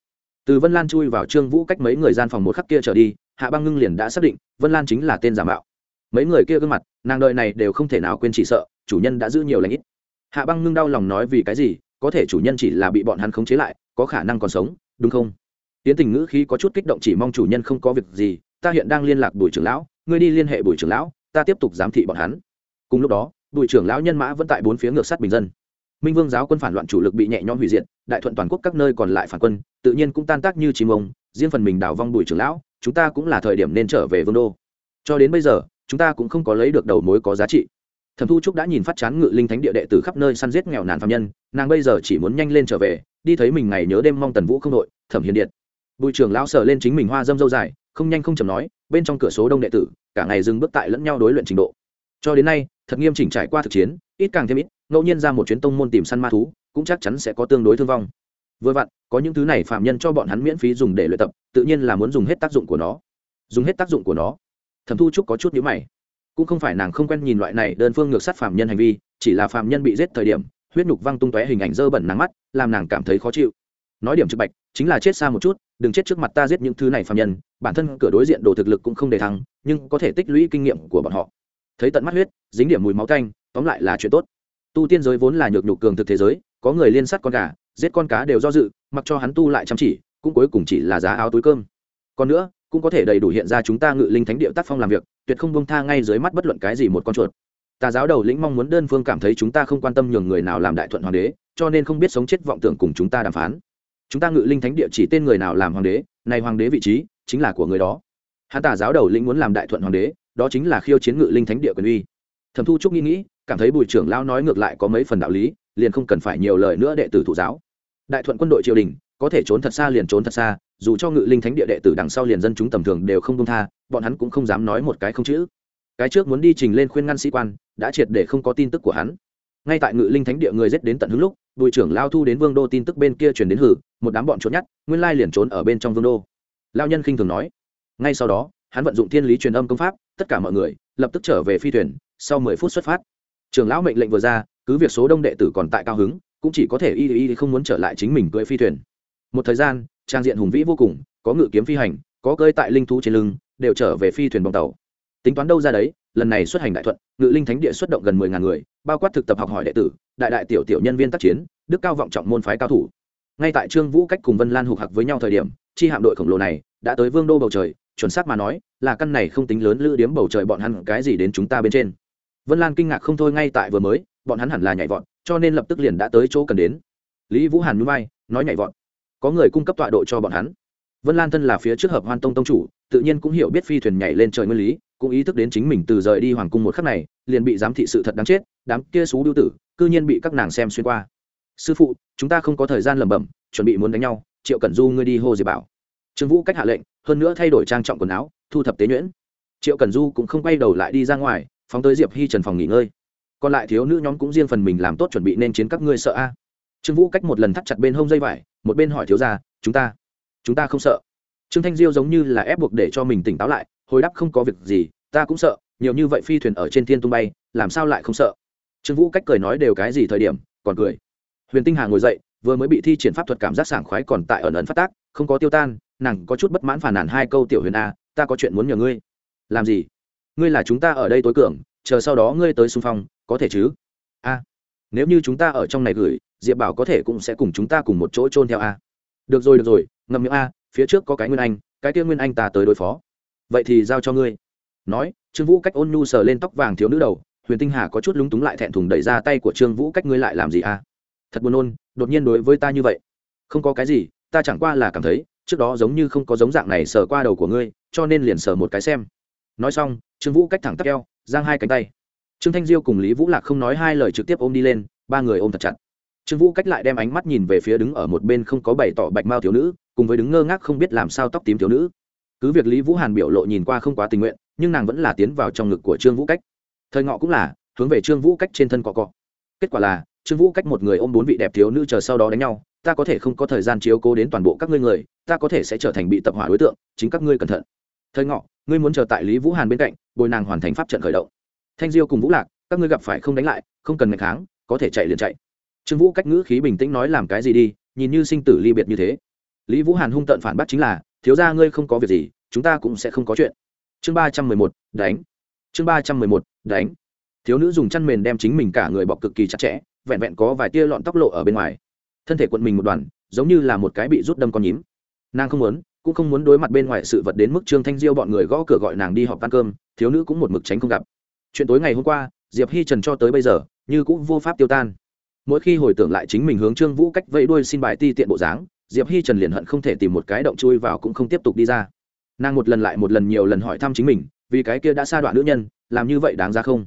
Từ vân lan chui vào trương vũ cách mấy người gian phòng một khắc kia trở đi, hạ băng ngưng liền đã xác định, vân lan chính là tên giả mạo mấy người kia gương mặt, nàng đợi này đều không thể nào quên chỉ sợ, chủ nhân đã giữ nhiều lãnh ít. Hạ băng ngưng đau lòng nói vì cái gì, có thể chủ nhân chỉ là bị bọn hắn khống chế lại, có khả năng còn sống, đúng không? Tiến tình ngữ khi có chút kích động chỉ mong chủ nhân không có việc gì, ta hiện đang liên lạc bùi trưởng lão, ngươi đi liên hệ bùi trưởng lão, ta tiếp tục giám thị bọn hắn. Cùng lúc đó, bùi trưởng lão nhân mã vẫn tại bốn phía ngược sát bình dân. Minh vương giáo quân phản loạn chủ lực bị nhẹ nhõm hủy diệt, đại thuận toàn quốc các nơi còn lại phản quân, tự nhiên cũng tan tác như chim ông, riêng phần mình đào vong bùi trưởng lão, chúng ta cũng là thời điểm nên trở về vương đô. Cho đến bây giờ chúng ta cũng không có lấy được đầu mối có giá trị. Thẩm thu trúc đã nhìn phát chán ngự linh thánh địa đệ tử khắp nơi săn giết nghèo nàn phạm nhân, nàng bây giờ chỉ muốn nhanh lên trở về, đi thấy mình ngày nhớ đêm mong tần vũ không đội, thẩm hiền điện. Bùi trưởng lão sở lên chính mình hoa dâm dâu dài, không nhanh không chầm nói, bên trong cửa số đông đệ tử, cả ngày dừng bước tại lẫn nhau đối luyện trình độ. Cho đến nay, thật nghiêm chỉnh trải qua thực chiến, ít càng thêm ít, ngẫu nhiên ra một chuyến tông môn tìm săn ma thú, cũng chắc chắn sẽ có tương đối thương vong. Vừa vặn, có những thứ này phạm nhân cho bọn hắn miễn phí dùng để luyện tập, tự nhiên là muốn dùng hết tác dụng của nó. Dùng hết tác dụng của nó thẩm thu trúc có chút nhữ mày. Cũng không phải nàng không quen nhìn loại này đơn phương ngược sát phạm nhân hành vi, chỉ là phạm nhân bị giết thời điểm, huyết nhục văng tung tóe hình ảnh dơ bẩn nắng mắt, làm nàng cảm thấy khó chịu. Nói điểm trực bạch, chính là chết xa một chút, đừng chết trước mặt ta giết những thứ này phạm nhân, bản thân cửa đối diện đồ thực lực cũng không để thăng, nhưng có thể tích lũy kinh nghiệm của bọn họ. Thấy tận mắt huyết, dính điểm mùi máu canh tóm lại là chuyện tốt. Tu tiên giới vốn là nhược nhục cường thực thế giới, có người liên sát con gà, giết con cá đều do dự, mặc cho hắn tu lại chăm chỉ, cũng cuối cùng chỉ là giá áo túi cơm. Còn nữa cũng có thể đầy đủ hiện ra chúng ta ngự linh thánh địa tác phong làm việc, tuyệt không bông tha ngay dưới mắt bất luận cái gì một con chuột. Tà giáo đầu lĩnh mong muốn đơn phương cảm thấy chúng ta không quan tâm nhường người nào làm đại thuận hoàng đế, cho nên không biết sống chết vọng tưởng cùng chúng ta đàm phán. Chúng ta ngự linh thánh địa chỉ tên người nào làm hoàng đế, này hoàng đế vị trí, chính là của người đó. Hắn tà giáo đầu lĩnh muốn làm đại thuận hoàng đế, đó chính là khiêu chiến ngự linh thánh địa quyền uy. Thẩm thu trúc nghĩ nghĩ, cảm thấy bùi trưởng lao nói ngược lại có mấy phần đạo lý, liền không cần phải nhiều lời nữa đệ tử thụ giáo. Đại thuận quân đội triều đình có thể trốn thật xa liền trốn thật xa, dù cho ngự linh thánh địa đệ tử đằng sau liền dân chúng tầm thường đều không công tha, bọn hắn cũng không dám nói một cái không chữ. Cái trước muốn đi trình lên khuyên ngăn sĩ quan, đã triệt để không có tin tức của hắn. Ngay tại ngự linh thánh địa người giết đến tận hứng lúc, bùi trưởng lao thu đến vương đô tin tức bên kia chuyển đến hử, một đám bọn trốn nhát, nguyên lai liền trốn ở bên trong vương đô. Lao nhân khinh thường nói. Ngay sau đó, hắn vận dụng thiên lý truyền âm công pháp, tất cả mọi người lập tức trở về phi thuyền, sau mười phút xuất phát. Trưởng lão mệnh lệnh vừa ra, cứ việc số đông đệ tử còn tại cao hứng, cũng chỉ có thể y y không muốn trở lại chính mình cưỡi phi thuyền một thời gian, trang diện hùng vĩ vô cùng, có ngự kiếm phi hành, có cơi tại linh thú trên lưng, đều trở về phi thuyền bong tàu. Tính toán đâu ra đấy, lần này xuất hành đại thuận, ngự linh thánh địa xuất động gần mười ngàn người, bao quát thực tập học hỏi đệ tử, đại đại tiểu tiểu nhân viên tác chiến, đức cao vọng trọng môn phái cao thủ. Ngay tại trương vũ cách cùng vân lan hục hặc với nhau thời điểm, chi hạm đội khổng lồ này đã tới vương đô bầu trời, chuẩn xác mà nói, là căn này không tính lớn lữ điếm bầu trời bọn hắn cái gì đến chúng ta bên trên. Vân lan kinh ngạc không thôi ngay tại vừa mới, bọn hắn hẳn là nhảy vọt, cho nên lập tức liền đã tới chỗ cần đến. Lý vũ hàn núi bay nói nhảy vọt có người cung cấp tọa độ cho bọn hắn. Vân lan thân là phía trước hợp hoan tông tông chủ, tự nhiên cũng hiểu biết phi thuyền nhảy lên trời nguyên lý, cũng ý thức đến chính mình từ rời đi hoàng cung một khắc này, liền bị giám thị sự thật đáng chết, đám kia xú điêu tử, cư nhiên bị các nàng xem xuyên qua. Sư phụ, chúng ta không có thời gian lẩm bẩm, chuẩn bị muốn đánh nhau, triệu cẩn du ngươi đi hô diệp bảo. Trương vũ cách hạ lệnh, hơn nữa thay đổi trang trọng quần áo, thu thập tế nhuyễn. Triệu cẩn du cũng không quay đầu lại đi ra ngoài, phóng tới diệp hi trần phòng nghỉ ngơi. Còn lại thiếu nữ nhóm cũng riêng phần mình làm tốt chuẩn bị nên chiến các ngươi sợ a trương vũ cách một lần thắt chặt bên hông dây vải, một bên hỏi thiếu gia, chúng ta chúng ta không sợ? Trương thanh diêu giống như là ép buộc để cho mình tỉnh táo lại, hồi đáp, không có việc gì, ta cũng sợ, nhiều như vậy phi thuyền ở trên thiên tung bay, làm sao lại không sợ? Trương vũ cách cười nói, đều cái gì thời điểm, còn cười. Huyền tinh hà ngồi dậy, vừa mới bị thi triển pháp thuật cảm giác sảng khoái còn tại ẩn ẩn phát tác, không có tiêu tan, nàng có chút bất mãn phản nàn hai câu tiểu huyền a, ta có chuyện muốn nhờ ngươi. Làm gì? Ngươi là chúng ta ở đây tối cường, chờ sau đó ngươi tới xung phong, có thể chứ? A, nếu như chúng ta ở trong này gửi diệp bảo có thể cũng sẽ cùng chúng ta cùng một chỗ trôn theo a. Được rồi được rồi, ngậm miệng a, phía trước có cái nguyên anh, cái kia nguyên anh ta tới đối phó. Vậy thì giao cho ngươi. Nói, trương vũ cách ôn nhu sờ lên tóc vàng thiếu nữ đầu, huyền tinh hà có chút lúng túng lại thẹn thùng đẩy ra tay của trương vũ cách ngươi lại làm gì a? Thật buồn nôn, đột nhiên đối với ta như vậy. Không có cái gì, ta chẳng qua là cảm thấy, trước đó giống như không có giống dạng này sờ qua đầu của ngươi, cho nên liền sờ một cái xem. Nói xong, trương vũ cách thẳng tắp eo, giang hai cánh tay. Trương thanh diêu cùng lý vũ lạc không nói hai lời trực tiếp ôm đi lên, ba người ôm thật chặt trương vũ cách lại đem ánh mắt nhìn về phía đứng ở một bên không có bày tỏ bạch mao thiếu nữ, cùng với đứng ngơ ngác không biết làm sao tóc tím thiếu nữ. Cứ việc lý vũ hàn biểu lộ nhìn qua không quá tình nguyện, nhưng nàng vẫn là tiến vào trong ngực của trương vũ cách. Thời ngọ cũng là, hướng về trương vũ cách trên thân cọ cọ. Kết quả là, trương vũ cách một người ôm bốn vị đẹp thiếu nữ chờ sau đó đánh nhau, ta có thể không có thời gian chiếu cố đến toàn bộ các ngươi người, ta có thể sẽ trở thành bị tập hỏa đối tượng, chính các ngươi cẩn thận. Thời ngọ, ngươi muốn chờ tại lý vũ hàn bên cạnh, bồi nàng hoàn thành pháp trận khởi động. Thanh diêu cùng vũ lạc, các ngươi gặp phải không đánh lại, không cần ngày kháng, có thể chạy liền chạy trương vũ cách ngữ khí bình tĩnh nói làm cái gì đi, nhìn như sinh tử ly biệt như thế. Lý vũ hàn hung tợn phản bác chính là, thiếu ra ngươi không có việc gì, chúng ta cũng sẽ không có chuyện. Chương ba trăm mười một, đánh. Chương ba trăm mười một, đánh. Thiếu nữ dùng chăn mền đem chính mình cả người bọc cực kỳ chặt chẽ, vẹn vẹn có vài tia lọn tóc lộ ở bên ngoài. Thân thể quận mình một đoàn, giống như là một cái bị rút đâm con nhím. Nàng không muốn, cũng không muốn đối mặt bên ngoài sự vật đến mức trương thanh diêu bọn người gõ cửa gọi nàng đi họp ăn cơm, thiếu nữ cũng một mực tránh không gặp. Chuyện tối ngày hôm qua, diệp hi trần cho tới bây giờ, như cũng vô pháp tiêu tan mỗi khi hồi tưởng lại chính mình hướng trương vũ cách vẫy đuôi xin bài ti tiện bộ dáng, diệp hi trần liền hận không thể tìm một cái động chui vào cũng không tiếp tục đi ra. Nàng một lần lại một lần nhiều lần hỏi thăm chính mình, vì cái kia đã xa đoạn nữ nhân, làm như vậy đáng ra không?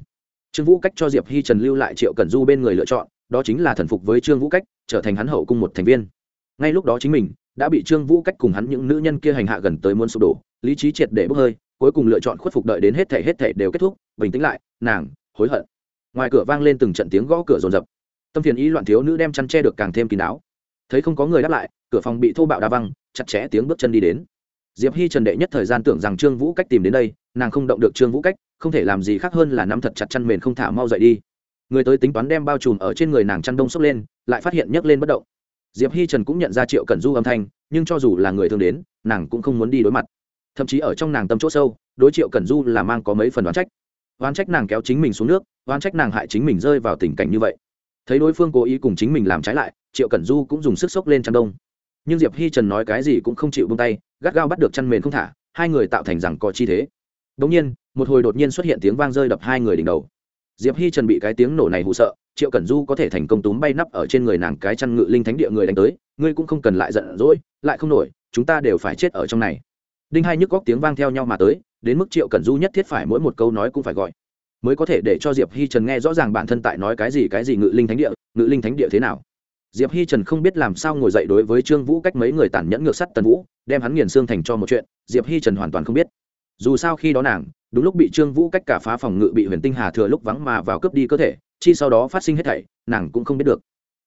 Trương vũ cách cho diệp hi trần lưu lại triệu cẩn du bên người lựa chọn, đó chính là thần phục với trương vũ cách, trở thành hắn hậu cung một thành viên. Ngay lúc đó chính mình đã bị trương vũ cách cùng hắn những nữ nhân kia hành hạ gần tới muốn sụp đổ, lý trí triệt để bốc hơi, cuối cùng lựa chọn khuất phục đợi đến hết thể hết thể đều kết thúc, bình tĩnh lại, nàng hối hận. Ngoài cửa vang lên từng trận tiếng gõ cửa rồn rập tâm phiền ý loạn thiếu nữ đem chăn che được càng thêm kín đáo. Thấy không có người đáp lại, cửa phòng bị thô bạo đa văng, chặt chẽ tiếng bước chân đi đến. Diệp hi trần đệ nhất thời gian tưởng rằng trương vũ cách tìm đến đây, nàng không động được trương vũ cách, không thể làm gì khác hơn là nắm thật chặt chăn mền không thả mau dậy đi. Người tới tính toán đem bao trùm ở trên người nàng chăn đông sốc lên, lại phát hiện nhấc lên bất động. Diệp hi trần cũng nhận ra triệu cẩn du âm thanh, nhưng cho dù là người thương đến, nàng cũng không muốn đi đối mặt. Thậm chí ở trong nàng tâm chỗ sâu, đối triệu cẩn du là mang có mấy phần đoán trách. Đoán trách nàng kéo chính mình xuống nước đoán trách nàng hại chính mình rơi vào tình cảnh như vậy thấy đối phương cố ý cùng chính mình làm trái lại, triệu cẩn du cũng dùng sức sốc lên chăn đông. Nhưng diệp hi trần nói cái gì cũng không chịu bông tay, gắt gao bắt được chăn mền không thả, hai người tạo thành rằng có chi thế. Đ nhiên, một hồi đột nhiên xuất hiện tiếng vang rơi đập hai người đỉnh đầu. Diệp hi trần bị cái tiếng nổ này hụ sợ, triệu cẩn du có thể thành công túm bay nắp ở trên người nàng cái chăn ngự linh thánh địa người đánh tới, ngươi cũng không cần lại giận dỗi, lại không nổi, chúng ta đều phải chết ở trong này. Đinh hai nhức góc tiếng vang theo nhau mà tới, đến mức triệu cẩn du nhất thiết phải mỗi một câu nói cũng phải gọi mới có thể để cho diệp hi trần nghe rõ ràng bản thân tại nói cái gì cái gì ngự linh thánh địa, ngự linh thánh địa thế nào. Diệp hi trần không biết làm sao ngồi dậy đối với trương vũ cách mấy người tàn nhẫn ngược sắt tần vũ, đem hắn nghiền xương thành cho một chuyện, diệp hi trần hoàn toàn không biết. Dù sao khi đó nàng, đúng lúc bị trương vũ cách cả phá phòng ngự bị huyền tinh hà thừa lúc vắng mà vào cướp đi cơ thể, chi sau đó phát sinh hết thảy, nàng cũng không biết được.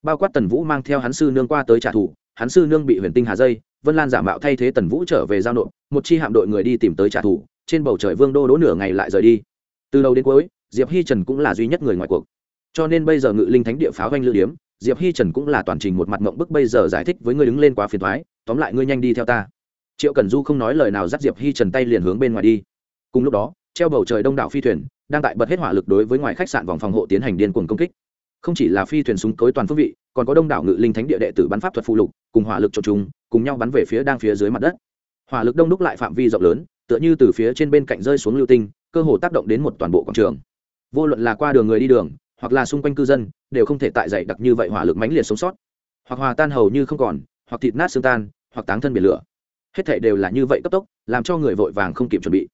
Bao quát tần vũ mang theo hắn sư nương qua tới trả thù, hắn sư nương bị huyền tinh hà dây, vân lan giả mạo thay thế tần vũ trở về giao nộp, một chi hạm đội người đi tìm tới trả thù, trên bầu trời vương đô đỗ nửa ngày lại rời đi từ đầu đến cuối, diệp hi trần cũng là duy nhất người ngoài cuộc. Cho nên bây giờ ngự linh thánh địa pháo vanh lữ điếm, diệp hi trần cũng là toàn trình một mặt mộng bức bây giờ giải thích với ngươi đứng lên quá phiền thoái tóm lại ngươi nhanh đi theo ta. Triệu cần du không nói lời nào dắt diệp hi trần tay liền hướng bên ngoài đi. Cùng lúc đó, treo bầu trời đông đảo phi thuyền, đang tại bật hết hỏa lực đối với ngoài khách sạn vòng phòng hộ tiến hành điên cuồng công kích. Không chỉ là phi thuyền súng cối toàn phương vị, còn có đông đảo ngự linh thánh địa đệ tử bắn pháp thuật phụ lục, cùng hỏa lực trộn chung cùng nhau bắn về phía đang phía dưới mặt đất. Hỏa lực đông đúc lại phạm vi rộng lớn, tựa như từ phía trên bên cạnh rơi xuống lưu tinh cơ hồ tác động đến một toàn bộ quảng trường. Vô luận là qua đường người đi đường, hoặc là xung quanh cư dân, đều không thể tại dậy đặc như vậy hỏa lực mãnh liệt sống sót. Hoặc hòa tan hầu như không còn, hoặc thịt nát xương tan, hoặc táng thân biển lửa. Hết thể đều là như vậy cấp tốc, làm cho người vội vàng không kịp chuẩn bị.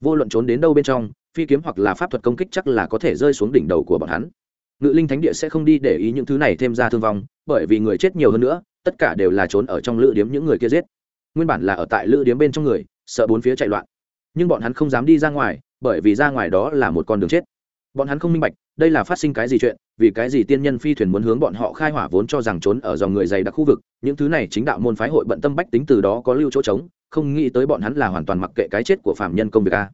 Vô luận trốn đến đâu bên trong, phi kiếm hoặc là pháp thuật công kích chắc là có thể rơi xuống đỉnh đầu của bọn hắn. Ngự linh thánh địa sẽ không đi để ý những thứ này thêm ra thương vong, bởi vì người chết nhiều hơn nữa, tất cả đều là trốn ở trong lữ điếm những người kia giết. Nguyên bản là ở tại lữ điếm bên trong người, sợ bốn phía chạy loạn. Nhưng bọn hắn không dám đi ra ngoài bởi vì ra ngoài đó là một con đường chết. Bọn hắn không minh bạch, đây là phát sinh cái gì chuyện, vì cái gì tiên nhân phi thuyền muốn hướng bọn họ khai hỏa vốn cho rằng trốn ở dòng người dày đặc khu vực, những thứ này chính đạo môn phái hội bận tâm bách tính từ đó có lưu chỗ trống, không nghĩ tới bọn hắn là hoàn toàn mặc kệ cái chết của phạm nhân công việc a.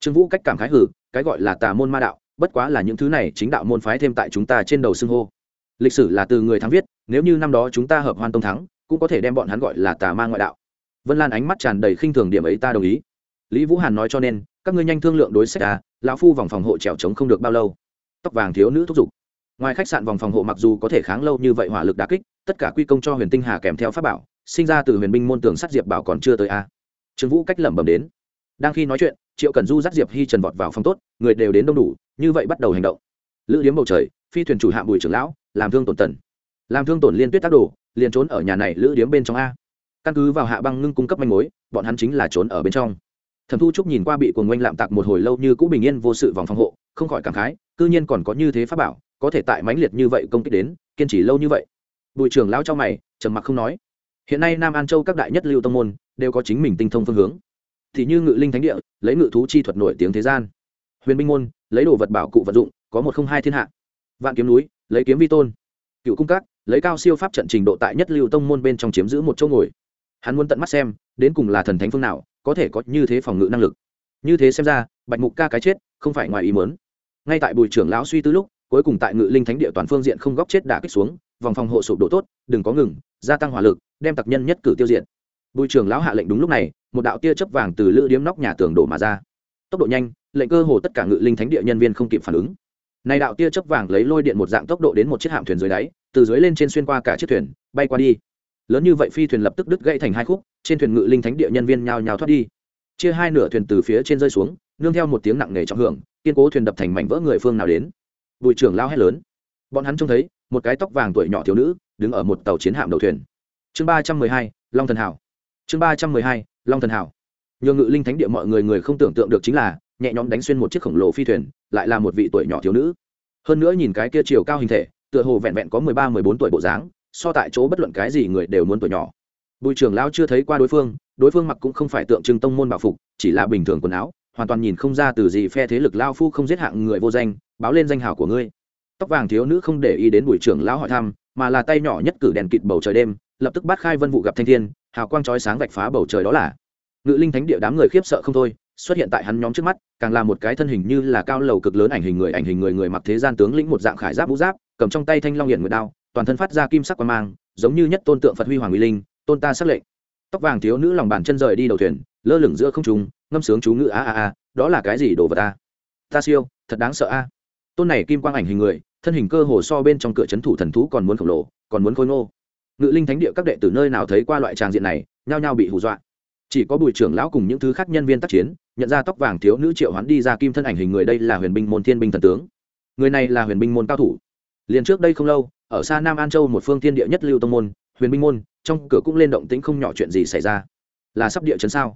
Trương vũ cách cảm khái hử cái gọi là tà môn ma đạo, bất quá là những thứ này chính đạo môn phái thêm tại chúng ta trên đầu xưng hô. Lịch sử là từ người thắng viết, nếu như năm đó chúng ta hợp hoan tông thắng, cũng có thể đem bọn hắn gọi là tà ma ngoại đạo. Vân lan ánh mắt tràn đầy khinh thường điểm ấy ta đồng ý lý vũ hàn nói cho nên, các ngươi nhanh thương lượng đối sách à lão phu vòng phòng hộ trèo trống không được bao lâu. Tóc vàng thiếu nữ thúc giục. Ngoài khách sạn vòng phòng hộ mặc dù có thể kháng lâu như vậy hỏa lực đà kích, tất cả quy công cho huyền tinh hà kèm theo pháp bảo, sinh ra từ huyền binh môn tường sắt diệp bảo còn chưa tới a trương vũ cách lẩm bẩm đến. Đang khi nói chuyện, triệu cần du dắt diệp hi trần vọt vào phòng tốt, người đều đến đông đủ, như vậy bắt đầu hành động. Lữ điếm bầu trời, phi thuyền chủ hạm bùi trưởng lão, làm thương tổn tần. Làm thương tổn liên tuyết tác đồ, liền trốn ở nhà này lữ điếm bên trong a. Căn cứ vào hạ băng ngưng cung cấp manh mối, bọn hắn chính là trốn ở bên trong thẩm thu trúc nhìn qua bị cuồng oanh lạm tạc một hồi lâu như cũ bình yên vô sự vòng phòng hộ, không khỏi cảm khái, cư nhiên còn có như thế pháp bảo, có thể tại mãnh liệt như vậy công kích đến, kiên trì lâu như vậy. Bùi trưởng lão cho mày, trầm mặc không nói. Hiện nay nam an châu các đại nhất lưu tông môn đều có chính mình tinh thông phương hướng. Thì như ngự linh thánh địa, lấy ngự thú chi thuật nổi tiếng thế gian. Huyền binh môn, lấy đồ vật bảo cụ vật dụng, có một không hai thiên hạ. Vạn kiếm núi, lấy kiếm vi tôn. Cựu cung các, lấy cao siêu pháp trận trình độ tại nhất lưu tông môn bên trong chiếm giữ một chỗ ngồi. Hắn muốn tận mắt xem, đến cùng là thần thánh phương nào có thể có như thế phòng ngự năng lực. Như thế xem ra, bạch mục ca cái chết không phải ngoài ý mớn ngay tại bùi trưởng lão suy tư lúc, cuối cùng tại ngự linh thánh địa toàn phương diện không góc chết đã kích xuống, vòng phòng hộ sụp đổ tốt, đừng có ngừng, gia tăng hỏa lực, đem tặc nhân nhất cử tiêu diệt. Bùi trưởng lão hạ lệnh đúng lúc này, một đạo tia chớp vàng từ lữ điếm nóc nhà tường đổ mà ra. Tốc độ nhanh, lệnh cơ hồ tất cả ngự linh thánh địa nhân viên không kịp phản ứng. Này đạo tia chớp vàng lấy lôi điện một dạng tốc độ đến một chiếc hạm thuyền dưới đáy, từ dưới lên trên xuyên qua cả chiếc thuyền, bay qua đi. Lớn như vậy phi thuyền lập tức đứt gãy thành hai khúc trên thuyền ngự linh thánh địa nhân viên nhào nhào thoát đi. Chia hai nửa thuyền từ phía trên rơi xuống, nương theo một tiếng nặng nề trọng hưởng, kiên cố thuyền đập thành mảnh vỡ người phương nào đến. Bùi trưởng lao hét lớn. Bọn hắn trông thấy, một cái tóc vàng tuổi nhỏ thiếu nữ, đứng ở một tàu chiến hạm đầu thuyền. Chương ba trăm mười hai, long thần hảo. Chương ba trăm mười hai, long thần hảo. Nhờ ngự linh thánh địa mọi người người không tưởng tượng được chính là, nhẹ nhõm đánh xuyên một chiếc khổng lồ phi thuyền, lại là một vị tuổi nhỏ thiếu nữ. Hơn nữa nhìn cái kia chiều cao hình thể, tựa hồ vẹn vẹn có mười ba, mười bốn tuổi bộ dáng, so tại chỗ bất luận cái gì người đều muốn tuổi nhỏ bùi trưởng lão chưa thấy qua đối phương đối phương mặc cũng không phải tượng trưng tông môn bảo phục, chỉ là bình thường quần áo, hoàn toàn nhìn không ra từ gì phe thế lực lao phu không giết hạng người vô danh, báo lên danh hào của ngươi. Tóc vàng thiếu nữ không để ý đến bùi trưởng lão hỏi thăm, mà là tay nhỏ nhất cử đèn kịt bầu trời đêm, lập tức bắt khai vân vụ gặp thanh thiên, hào quang chói sáng vạch phá bầu trời đó là. Ngự linh thánh địa đám người khiếp sợ không thôi, xuất hiện tại hắn nhóm trước mắt, càng là một cái thân hình như là cao lầu cực lớn ảnh hình người, ảnh hình người người mặc thế gian tướng lĩnh một dạng khải giáp vũ giáp, cầm trong tay thanh long hiển nguyệt đao, toàn thân phát ra kim sắc quan mang, giống như nhất tôn tượng phật huy hoàng uy linh tôn ta sắc lệnh. Tóc vàng thiếu nữ lòng bàn chân rời đi đầu thuyền, lơ lửng giữa không trùng ngâm sướng chú ngữ a a a, đó là cái gì đồ vật ta ta siêu, thật đáng sợ a. Tôn này kim quang ảnh hình người, thân hình cơ hồ so bên trong cửa c thủ thần thú còn muốn khổng lồ, còn muốn khôi ngô. Ngự linh thánh địa các đệ tử nơi nào thấy qua loại tràng diện này, nhao nhao bị hù dọa. Chỉ có bùi trưởng lão cùng những thứ khác nhân viên tác chiến, nhận ra tóc vàng thiếu nữ triệu hoán đi ra kim thân ảnh hình người đây là huyền binh môn thiên binh thần tướng. Người này là huyền binh môn cao thủ. Liền trước đây không lâu, ở xa nam an châu một phương thiên địa nhất lưu tông môn, huyền binh môn trong cửa cũng lên động tĩnh không nhỏ chuyện gì xảy ra. Là sắp địa chấn sao?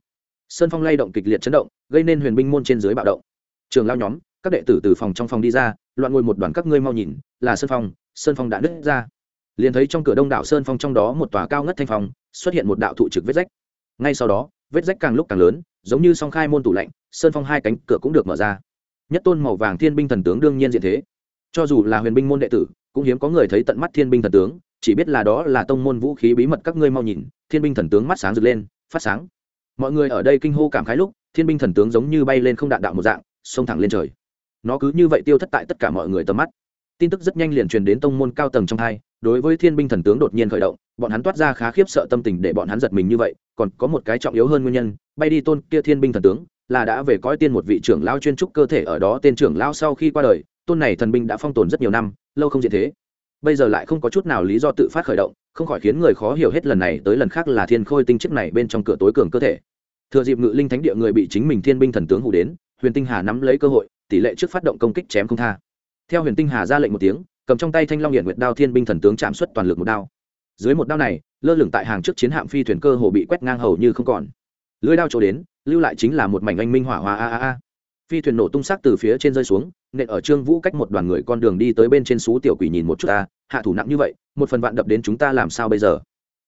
Sơn phong lay động kịch liệt chấn động, gây nên huyền binh môn trên dưới bạo động. Trường lao nhóm, các đệ tử từ phòng trong phòng đi ra, loạn ngồi một đoàn các ngươi mau nhìn, là sơn phong sơn phong đã nứt ra. Liền thấy trong cửa đông đảo sơn phong trong đó một tòa cao ngất thanh phong, xuất hiện một đạo thụ trực vết rách. Ngay sau đó, vết rách càng lúc càng lớn, giống như song khai môn tủ lạnh, sơn phong hai cánh cửa cũng được mở ra. Nhất tôn màu vàng thiên binh thần tướng đương nhiên diện thế. Cho dù là huyền binh môn đệ tử, cũng hiếm có người thấy tận mắt thiên binh thần tướng chỉ biết là đó là tông môn vũ khí bí mật các ngươi mau nhìn, thiên binh thần tướng mắt sáng rực lên, phát sáng. Mọi người ở đây kinh hô cảm khái lúc, thiên binh thần tướng giống như bay lên không đạn đạo một dạng, xông thẳng lên trời. Nó cứ như vậy tiêu thất tại tất cả mọi người tầm mắt. Tin tức rất nhanh liền truyền đến tông môn cao tầng trong hai, đối với thiên binh thần tướng đột nhiên khởi động, bọn hắn toát ra khá khiếp sợ tâm tình để bọn hắn giật mình như vậy, còn có một cái trọng yếu hơn nguyên nhân, bay đi tôn kia thiên binh thần tướng, là đã về coi tiên một vị trưởng lao chuyên trúc cơ thể ở đó, tên trưởng lao sau khi qua đời, tôn này thần binh đã phong tồn rất nhiều năm, lâu không diện thế bây giờ lại không có chút nào lý do tự phát khởi động, không khỏi khiến người khó hiểu hết lần này tới lần khác là thiên khôi tinh chiếc này bên trong cửa tối cường cơ thể. Thừa dịp ngự linh thánh địa người bị chính mình thiên binh thần tướng hủ đến, huyền tinh hà nắm lấy cơ hội, tỷ lệ trước phát động công kích chém không tha. Theo huyền tinh hà ra lệnh một tiếng, cầm trong tay thanh long hiện nguyệt đao thiên binh thần tướng chạm xuất toàn lực một đao. Dưới một đao này, lơ lửng tại hàng trước chiến hạm phi thuyền cơ hồ bị quét ngang hầu như không còn. Lưới đao chỗ đến, lưu lại chính là một mảnh anh minh hỏa hoa a a a. Phi thuyền nổ tung sắc từ phía trên rơi xuống nện ở trương vũ cách một đoàn người con đường đi tới bên trên xú tiểu quỷ nhìn một chút ta, hạ thủ nặng như vậy, một phần vạn đập đến chúng ta làm sao bây giờ?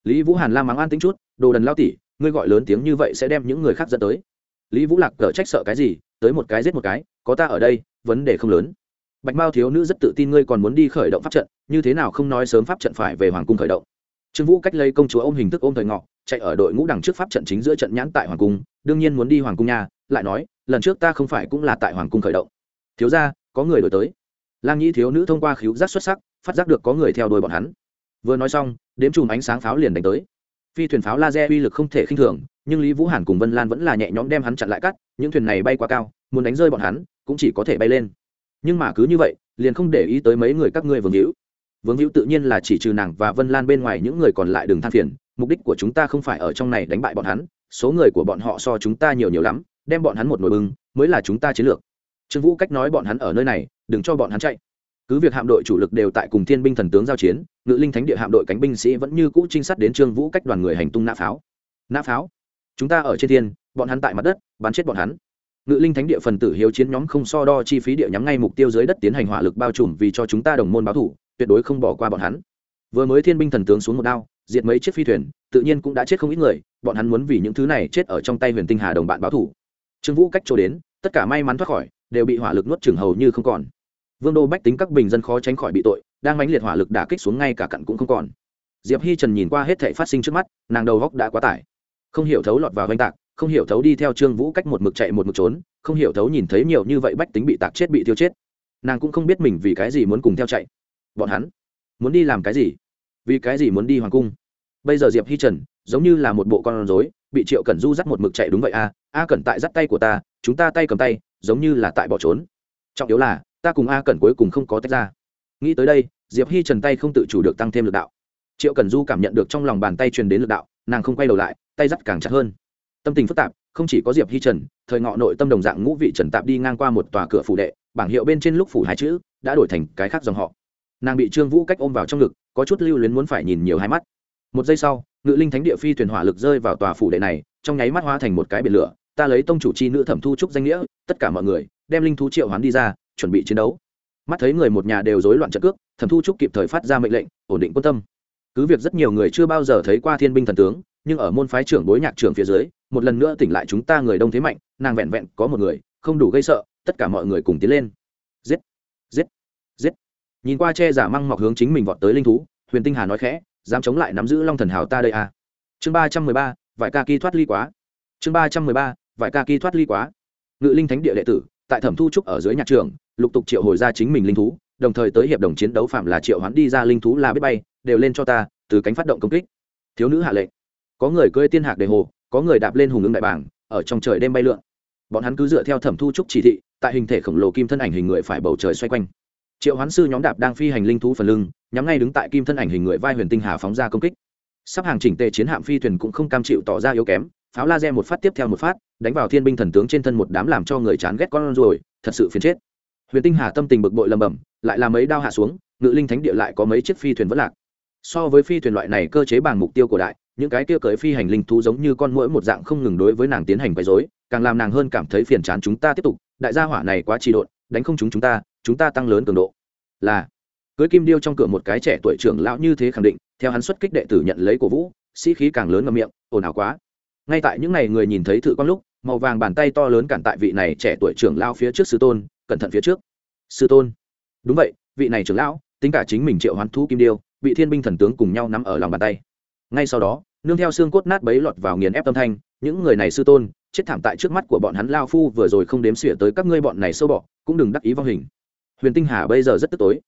Lý vũ hàn la mắng an tính chút, đồ đần lao tỉ, ngươi gọi lớn tiếng như vậy sẽ đem những người khác dẫn tới. Lý vũ lạc cờ trách sợ cái gì, tới một cái giết một cái, có ta ở đây, vấn đề không lớn. Bạch mao thiếu nữ rất tự tin ngươi còn muốn đi khởi động pháp trận, như thế nào không nói sớm pháp trận phải về hoàng cung khởi động. Trương vũ cách lấy công chúa ôm hình thức ôm thời ngọ, chạy ở đội ngũ đằng trước pháp trận chính giữa trận nhãn tại hoàng cung, đương nhiên muốn đi hoàng cung nhà lại nói, lần trước ta không phải cũng là tại hoàng cung khởi động thiếu ra có người đổi tới. Lang nhĩ thiếu nữ thông qua khíu giác xuất sắc, phát giác được có người theo đuôi bọn hắn. Vừa nói xong, đếm chùm ánh sáng pháo liền đánh tới. Phi thuyền pháo laser uy lực không thể khinh thường, nhưng lý vũ hàn cùng vân lan vẫn là nhẹ nhõm đem hắn chặn lại cắt, những thuyền này bay quá cao, muốn đánh rơi bọn hắn, cũng chỉ có thể bay lên. Nhưng mà cứ như vậy, liền không để ý tới mấy người các ngươi vương hữu. Vương hữu tự nhiên là chỉ trừ nàng và vân lan bên ngoài những người còn lại đừng than phiền, mục đích của chúng ta không phải ở trong này đánh bại bọn hắn, số người của bọn họ so chúng ta nhiều nhiều lắm, đem bọn hắn một nồi bưng, mới là chúng ta chiến lược trương vũ cách nói bọn hắn ở nơi này, đừng cho bọn hắn chạy. Cứ việc hạm đội chủ lực đều tại cùng thiên binh thần tướng giao chiến, ngự linh thánh địa hạm đội cánh binh sĩ vẫn như cũ trinh sát đến trương vũ cách đoàn người hành tung nã pháo. Nã pháo? Chúng ta ở trên thiên, bọn hắn tại mặt đất, bắn chết bọn hắn. Ngự linh thánh địa phần tử hiếu chiến nhóm không so đo chi phí địa nhắm ngay mục tiêu dưới đất tiến hành hỏa lực bao trùm vì cho chúng ta đồng môn báo thủ, tuyệt đối không bỏ qua bọn hắn. Vừa mới thiên binh thần tướng xuống một đao, diệt mấy chiếc phi thuyền, tự nhiên cũng đã chết không ít người, bọn hắn muốn vì những thứ này chết ở trong tay huyền tinh hà đồng bạn báo thủ. Trương vũ cách chỗ đến, tất cả may mắn thoát khỏi đều bị hỏa lực nuốt chửng hầu như không còn. Vương đô bách tính các bình dân khó tránh khỏi bị tội đang mãnh liệt hỏa lực đả kích xuống ngay cả cặn cũng không còn. Diệp hi trần nhìn qua hết thảy phát sinh trước mắt nàng đầu góc đã quá tải. Không hiểu thấu lọt vào vanh tạc không hiểu thấu đi theo trương vũ cách một mực chạy một mực trốn không hiểu thấu nhìn thấy nhiều như vậy bách tính bị tạc chết bị tiêu chết. Nàng cũng không biết mình vì cái gì muốn cùng theo chạy. Bọn hắn muốn đi làm cái gì? Vì cái gì muốn đi hoàng cung? Bây giờ diệp hi trần giống như là một bộ con rối bị triệu cẩn du dắt một mực chạy đúng vậy a à, a cẩn tại dắt tay của ta chúng ta tay cầm tay giống như là tại bỏ trốn. Trọng yếu là, ta cùng a cẩn cuối cùng không có tách ra. Nghĩ tới đây, diệp hi trần tay không tự chủ được tăng thêm lực đạo. Triệu cần du cảm nhận được trong lòng bàn tay truyền đến lực đạo, nàng không quay đầu lại, tay dắt càng chặt hơn. Tâm tình phức tạp, không chỉ có diệp hi trần, thời ngọ nội tâm đồng dạng ngũ vị trần tạp đi ngang qua một tòa cửa phủ đệ, bảng hiệu bên trên lúc phủ hai chữ, đã đổi thành cái khác dòng họ. Nàng bị trương vũ cách ôm vào trong ngực, có chút lưu luyến muốn phải nhìn nhiều hai mắt. Một giây sau, ngự linh thánh địa phi thuyền hỏa lực rơi vào tòa phủ đệ này, trong nháy mắt hóa thành một cái biển lửa, ta lấy tông chủ chi nữ thẩm thu trúc danh nghĩa tất cả mọi người, đem linh thú triệu hoán đi ra, chuẩn bị chiến đấu. Mắt thấy người một nhà đều rối loạn trận cước, thẩm thu trúc kịp thời phát ra mệnh lệnh, ổn định quân tâm. Cứ việc rất nhiều người chưa bao giờ thấy qua thiên binh thần tướng, nhưng ở môn phái trưởng bối nhạc trưởng phía dưới, một lần nữa tỉnh lại chúng ta người đông thế mạnh, nàng vẹn vẹn có một người, không đủ gây sợ, tất cả mọi người cùng tiến lên. Giết! Giết! Giết! Nhìn qua che giả măng mọc hướng chính mình vọt tới linh thú, huyền tinh hà nói khẽ, dám chống lại nắm giữ long thần hào ta đây à. chương ba trăm mười ba vải ca kỳ thoát ly quá. Chương ba trăm mười ba vải ca kỳ thoát ly quá ngự linh thánh địa đệ tử, tại thẩm thu trúc ở dưới nhạc trường, lục tục triệu hồi ra chính mình linh thú, đồng thời tới hiệp đồng chiến đấu phạm là triệu hoán đi ra linh thú là biết bay, đều lên cho ta, từ cánh phát động công kích. Thiếu nữ hạ lệnh. Có người cưỡi tiên hạc đề hồ, có người đạp lên hùng ngưng đại bảng ở trong trời đêm bay lượn. Bọn hắn cứ dựa theo thẩm thu trúc chỉ thị, tại hình thể khổng lồ kim thân ảnh hình người phải bầu trời xoay quanh. Triệu hoán sư nhóm đạp đang phi hành linh thú phần lưng, nhắm ngay đứng tại kim thân ảnh hình người vai huyền tinh hà phóng ra công kích. Sắp hàng chỉnh tề chiến hạm phi thuyền cũng không cam chịu tỏ ra yếu kém pháo laser một phát tiếp theo một phát, đánh vào thiên binh thần tướng trên thân một đám làm cho người chán ghét con rồi, thật sự phiền chết. Huyền tinh hà tâm tình bực bội lầm bầm lại làm mấy đao hạ xuống, ngự linh thánh địa lại có mấy chiếc phi thuyền vẫn lạc. So với phi thuyền loại này cơ chế bằng mục tiêu của đại, những cái kia cưỡi phi hành linh thú giống như con muỗi một dạng không ngừng đối với nàng tiến hành quấy rối, càng làm nàng hơn cảm thấy phiền chán chúng ta tiếp tục, đại gia hỏa này quá trì độn, đánh không chúng chúng ta chúng ta tăng lớn cường độ. Là cưới kim điêu trong cửa một cái trẻ tuổi trưởng lão như thế khẳng định, theo hắn xuất kích đệ tử nhận lấy cổ vũ, sĩ khí càng lớn ngầm miệng, ồn ào quá ngay tại những ngày người nhìn thấy thự con lúc, màu vàng bàn tay to lớn cản tại vị này trẻ tuổi trưởng lao phía trước sư tôn, cẩn thận phía trước. Sư tôn. Đúng vậy, vị này trưởng lão, tính cả chính mình triệu hoán thú kim điêu bị thiên binh thần tướng cùng nhau nắm ở lòng bàn tay. Ngay sau đó, nương theo xương cốt nát bấy lọt vào nghiền ép tâm thanh, những người này sư tôn, chết thảm tại trước mắt của bọn hắn lao phu vừa rồi không đếm xỉa tới các ngươi bọn này sâu bọ, cũng đừng đắc ý vong hình. Huyền tinh hà bây giờ rất tức tối.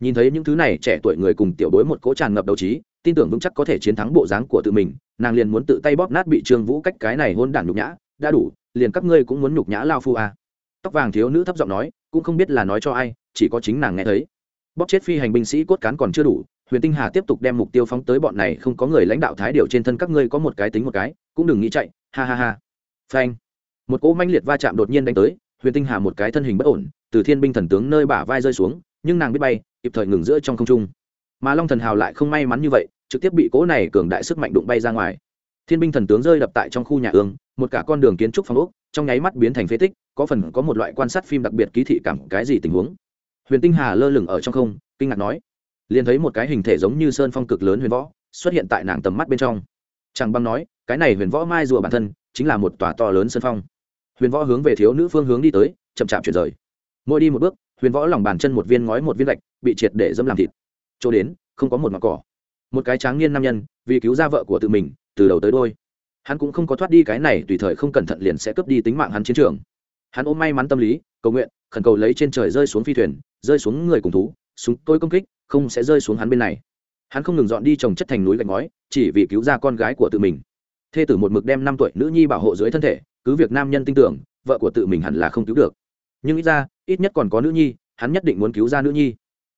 Nhìn thấy những thứ này trẻ tuổi người cùng tiểu bối một cỗ tràn ngập đầu trí tin tưởng vững chắc có thể chiến thắng bộ dáng của tự mình, nàng liền muốn tự tay bóp nát bị trương vũ cách cái này hôn đản nhục nhã. Đã đủ, liền các ngươi cũng muốn nhục nhã lao phu à. tóc vàng thiếu nữ thấp giọng nói, cũng không biết là nói cho ai, chỉ có chính nàng nghe thấy. Bóp chết phi hành binh sĩ cốt cán còn chưa đủ, huyền tinh hà tiếp tục đem mục tiêu phóng tới bọn này không có người lãnh đạo thái điều trên thân các ngươi có một cái tính một cái, cũng đừng nghĩ chạy, ha ha ha. Phanh. Một cỗ manh liệt va chạm đột nhiên đánh tới, huyền tinh hà một cái thân hình bất ổn, từ thiên binh thần tướng nơi bả vai rơi xuống, nhưng nàng biết bay, kịp thời ngừng giữa trong không trung. Mà long thần hào lại không may mắn như vậy trực tiếp bị cỗ này cường đại sức mạnh đụng bay ra ngoài. Thiên binh thần tướng rơi đập tại trong khu nhà ương, một cả con đường kiến trúc phong ốc, trong nháy mắt biến thành phế tích, có phần có một loại quan sát phim đặc biệt ký thị cảm cái gì tình huống. Huyền tinh hà lơ lửng ở trong không, kinh ngạc nói, liền thấy một cái hình thể giống như sơn phong cực lớn huyền võ, xuất hiện tại nàng tầm mắt bên trong. Chẳng băng nói, cái này huyền võ mai rùa bản thân, chính là một tòa to lớn sơn phong. Huyền võ hướng về thiếu nữ phương hướng đi tới, chậm chạp chuyển rời. Mỗi đi một bước, huyền võ lòng bàn chân một viên ngói một viên gạch, bị triệt để dẫm làm thịt. Chỗ đến, không có một mặt cỏ một cái tráng niên nam nhân, vì cứu ra vợ của tự mình, từ đầu tới đôi hắn cũng không có thoát đi cái này, tùy thời không cẩn thận liền sẽ cướp đi tính mạng hắn chiến trường. Hắn ôm may mắn tâm lý, cầu nguyện, khẩn cầu lấy trên trời rơi xuống phi thuyền, rơi xuống người cùng thú, súng tôi công kích, không sẽ rơi xuống hắn bên này. Hắn không ngừng dọn đi trồng chất thành núi gạch ngói, chỉ vì cứu ra con gái của tự mình. Thê tử một mực đem năm tuổi nữ nhi bảo hộ dưới thân thể, cứ việc nam nhân tin tưởng, vợ của tự mình hẳn là không cứu được. Nhưng ít ra, ít nhất còn có nữ nhi, hắn nhất định muốn cứu ra nữ nhi.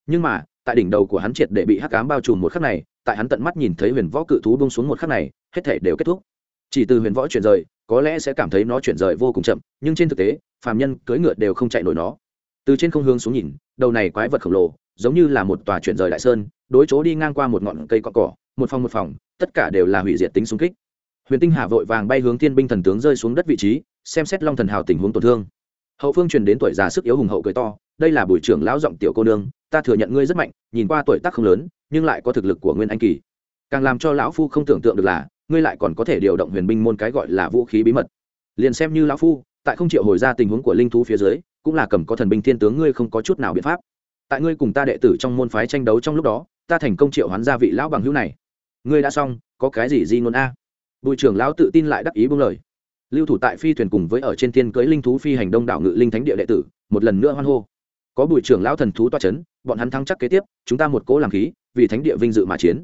Nhưng mà, tại đỉnh đầu của hắn triệt để bị hắc cám bao trùm một khắc này tại hắn tận mắt nhìn thấy huyền võ cự thú bông xuống một khắc này, hết thể đều kết thúc. Chỉ từ huyền võ chuyển rời, có lẽ sẽ cảm thấy nó chuyển rời vô cùng chậm, nhưng trên thực tế, phàm nhân cưỡi ngựa đều không chạy nổi nó. Từ trên không hướng xuống nhìn, đầu này quái vật khổng lồ, giống như là một tòa chuyển rời đại sơn, đối chỗ đi ngang qua một ngọn cây cọ cỏ, một phòng một phòng, tất cả đều là hủy diệt tính xung kích. Huyền tinh hà vội vàng bay hướng thiên binh thần tướng rơi xuống đất vị trí, xem xét long thần hào tình huống tổn thương. Hậu phương truyền đến tuổi già sức yếu hùng hậu cười to, đây là buổi trưởng lão giọng tiểu cô nương ta thừa nhận ngươi rất mạnh, nhìn qua tuổi tác không lớn, nhưng lại có thực lực của nguyên anh kỳ. Càng làm cho lão phu không tưởng tượng được là, ngươi lại còn có thể điều động huyền binh môn cái gọi là vũ khí bí mật. Liền xem như lão phu, tại không triệu hồi ra tình huống của linh thú phía dưới, cũng là cầm có thần binh thiên tướng ngươi không có chút nào biện pháp. Tại ngươi cùng ta đệ tử trong môn phái tranh đấu trong lúc đó, ta thành công triệu hoán gia vị lão bằng hữu này. Ngươi đã xong, có cái gì di ngôn a? Bùi trưởng lão tự tin lại đắc ý buông lời. Lưu thủ tại phi thuyền cùng với ở trên thiên cưới linh thú phi hành đông đảo ngự linh thánh địa đệ tử, một lần nữa hoan hô có bùi trưởng lão thần thú toa c h ấ n bọn hắn thắng chắc kế tiếp, chúng ta một cố làm khí, vì thánh địa vinh dự mà chiến.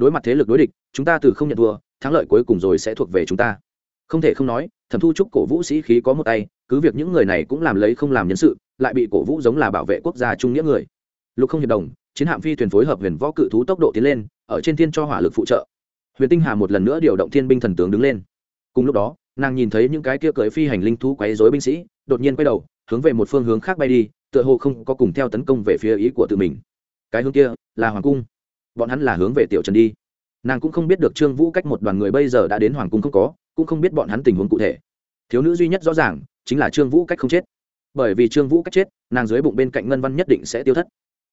Đối mặt thế lực đối địch, chúng ta từ không nhận thua, thắng lợi cuối cùng rồi sẽ thuộc về chúng ta. Không thể không nói, thẩm thu trúc cổ vũ sĩ khí có một tay, cứ việc những người này cũng làm lấy không làm nhân sự, lại bị cổ vũ giống là bảo vệ quốc gia trung nghĩa người. Lục không hiệp đồng, chiến hạm phi thuyền phối hợp huyền võ cự thú tốc độ tiến lên, ở trên thiên cho hỏa lực phụ trợ. Huyền tinh hà một lần nữa điều động thiên binh thần tướng đứng lên. Cùng lúc đó, nàng nhìn thấy những cái kia cưỡi phi hành linh thú quấy rối binh sĩ, đột nhiên quay đầu, hướng về một phương hướng khác bay đi tựa hồ không có cùng theo tấn công về phía ý của tự mình. Cái hướng kia là hoàng cung. Bọn hắn là hướng về tiểu trần đi. Nàng cũng không biết được trương vũ cách một đoàn người bây giờ đã đến hoàng cung không có, cũng không biết bọn hắn tình huống cụ thể. Thiếu nữ duy nhất rõ ràng chính là trương vũ cách không chết. Bởi vì trương vũ cách chết, nàng dưới bụng bên cạnh ngân văn nhất định sẽ tiêu thất.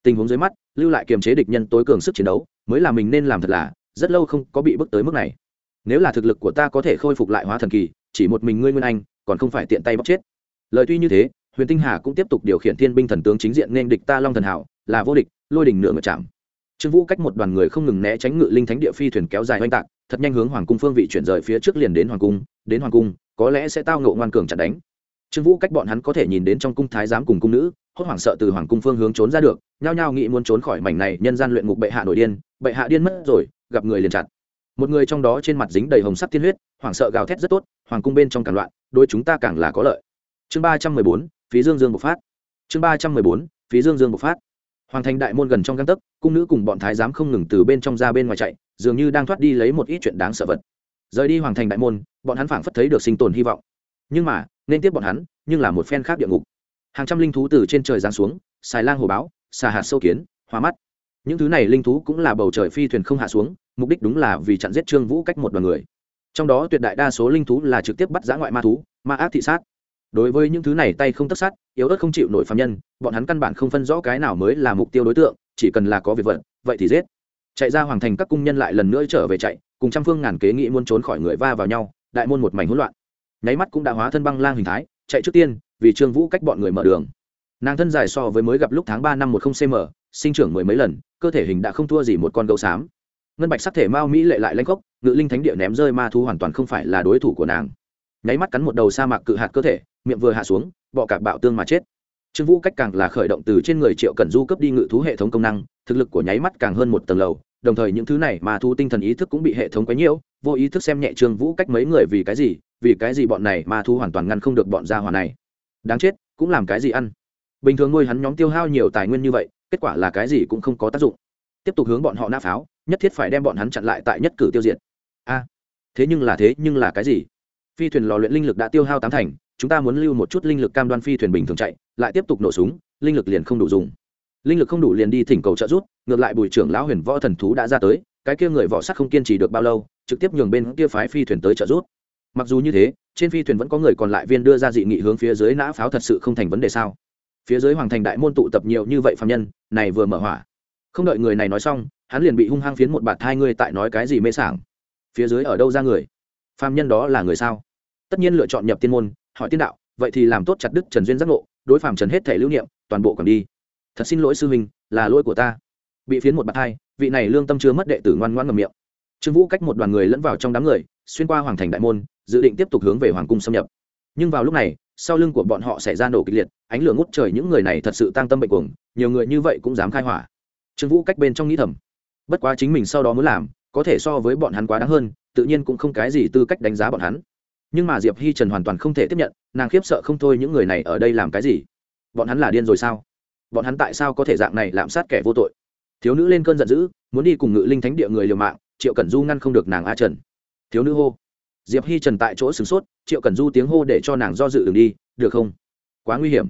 Tình huống dưới mắt, lưu lại kiềm chế địch nhân tối cường sức chiến đấu, mới là mình nên làm thật là, rất lâu không có bị bước tới mức này. Nếu là thực lực của ta có thể khôi phục lại hóa thần kỳ, chỉ một mình ngươi nguyên anh, còn không phải tiện tay bóc chết. Lời tuy như thế huyền tinh hà cũng tiếp tục điều khiển thiên binh thần tướng chính diện nên địch ta long thần hảo, là vô địch, lôi đỉnh nửa ngựa chạm. Trương vũ cách một đoàn người không ngừng né tránh ngự linh thánh địa phi thuyền kéo dài oanh tạc, thật nhanh hướng hoàng cung phương vị chuyển rời phía trước liền đến hoàng cung, đến hoàng cung, có lẽ sẽ tao ngộ ngoan cường chặt đánh. Trương vũ cách bọn hắn có thể nhìn đến trong cung thái giám cùng cung nữ, hốt hoảng sợ từ hoàng cung phương hướng trốn ra được, nhao nhao nghĩ muốn trốn khỏi mảnh này nhân gian luyện ngục bệ hạ nổi điên, bệ hạ điên mất rồi, gặp người liền chặt. Một người trong đó trên mặt dính đầy hồng sắc tiên huyết, hoảng sợ gào thét rất tốt, hoàng cung bên trong càng loạn đôi chúng ta càng là có lợi. Chương ba trăm mười bốn phí dương dương bộc phát. Chương ba trăm mười bốn, phí dương dương bộc phát. Hoàng thành đại môn gần trong găng tấc, cung nữ cùng bọn thái giám không ngừng từ bên trong ra bên ngoài chạy, dường như đang thoát đi lấy một ít chuyện đáng sợ vật. Rời đi hoàng thành đại môn, bọn hắn phảng phất thấy được sinh tồn hy vọng. Nhưng mà, nên tiếp bọn hắn, nhưng là một phen khác địa ngục. Hàng trăm linh thú từ trên trời giáng xuống, xài lang hồ báo, xà hạt sâu kiến hóa mắt. Những thứ này linh thú cũng là bầu trời phi thuyền không hạ xuống, mục đích đúng là vì chặn giết trương vũ cách một đoàn người. Trong đó tuyệt đại đa số linh thú là trực tiếp bắt giã ngoại ma thú, ma ác thị sát đối với những thứ này tay không tất sát, yếu ớt không chịu nổi phạm nhân, bọn hắn căn bản không phân rõ cái nào mới là mục tiêu đối tượng, chỉ cần là có việc vật, vậy thì giết. Chạy ra hoàng thành các cung nhân lại lần nữa trở về chạy, cùng trăm phương ngàn kế nghị muốn trốn khỏi người va vào nhau, đại môn một mảnh hỗn loạn. Nháy mắt cũng đã hóa thân băng lang hình thái, chạy trước tiên, vì trương vũ cách bọn người mở đường. Nàng thân dài so với mới gặp lúc tháng ba năm một không cm sinh trưởng mười mấy lần, cơ thể hình đã không thua gì một con gấu xám. Ngân bạch sắc thể mao mỹ lệ lại lanh gốc ngự linh thánh địa ném rơi ma thú hoàn toàn không phải là đối thủ của nàng nháy mắt cắn một đầu sa mạc cự hạt cơ thể, miệng vừa hạ xuống, bọ cạp bạo tương mà chết. Trương vũ cách càng là khởi động từ trên người triệu cần du cấp đi ngự thú hệ thống công năng, thực lực của nháy mắt càng hơn một tầng lầu, đồng thời những thứ này mà thu tinh thần ý thức cũng bị hệ thống quấy nhiễu, vô ý thức xem nhẹ trương vũ cách mấy người vì cái gì, vì cái gì bọn này mà thu hoàn toàn ngăn không được bọn gia hỏa này. Đáng chết, cũng làm cái gì ăn? Bình thường nuôi hắn nhóm tiêu hao nhiều tài nguyên như vậy, kết quả là cái gì cũng không có tác dụng. Tiếp tục hướng bọn họ nã pháo, nhất thiết phải đem bọn hắn chặn lại tại nhất cử tiêu diệt. A, thế nhưng là thế nhưng là cái gì? Phi thuyền lò luyện linh lực đã tiêu hao tám thành, chúng ta muốn lưu một chút linh lực cam đoan phi thuyền bình thường chạy, lại tiếp tục nổ súng, linh lực liền không đủ dùng. Linh lực không đủ liền đi thỉnh cầu trợ giúp, ngược lại bùi trưởng lão huyền võ thần thú đã ra tới, cái kia người võ sắc không kiên trì được bao lâu, trực tiếp nhường bên kia phái phi thuyền tới trợ giúp. Mặc dù như thế, trên phi thuyền vẫn có người còn lại viên đưa ra dị nghị hướng phía dưới nã pháo thật sự không thành vấn đề sao? Phía dưới hoàng thành đại môn tụ tập nhiều như vậy phạm nhân, này vừa mở hỏa. Không đợi người này nói xong, hắn liền bị hung hăng phiến một bạt hai người tại nói cái gì mê sảng. Phía dưới ở đâu ra người? Phạm nhân đó là người sao? Tất nhiên lựa chọn nhập tiên môn, hỏi tiên đạo, vậy thì làm tốt chặt đức trần duyên giác ngộ, đối phạm trần hết thể lưu niệm, toàn bộ còn đi. Thật xin lỗi sư huynh, là lỗi của ta. Bị phiến một bạt hai, vị này lương tâm chưa mất đệ tử ngoan ngoan ngầm miệng. Trương vũ cách một đoàn người lẫn vào trong đám người, xuyên qua hoàng thành đại môn, dự định tiếp tục hướng về hoàng cung xâm nhập. Nhưng vào lúc này, sau lưng của bọn họ xảy ra nổ kịch liệt, ánh lửa ngút trời những người này thật sự tăng tâm bệnh cuồng, nhiều người như vậy cũng dám khai hỏa. Trương vũ cách bên trong nghĩ thầm, bất quá chính mình sau đó muốn làm, có thể so với bọn hắn quá đáng hơn, tự nhiên cũng không cái gì tư cách đánh giá bọn hắn nhưng mà diệp hi trần hoàn toàn không thể tiếp nhận, nàng khiếp sợ không thôi những người này ở đây làm cái gì? Bọn hắn là điên rồi sao? Bọn hắn tại sao có thể dạng này lạm sát kẻ vô tội? Thiếu nữ lên cơn giận dữ, muốn đi cùng ngự linh thánh địa người liều mạng, triệu cẩn du ngăn không được nàng a trần. Thiếu nữ hô. Diệp hi trần tại chỗ sửng sốt, triệu cẩn du tiếng hô để cho nàng do dự đường đi, được không? Quá nguy hiểm.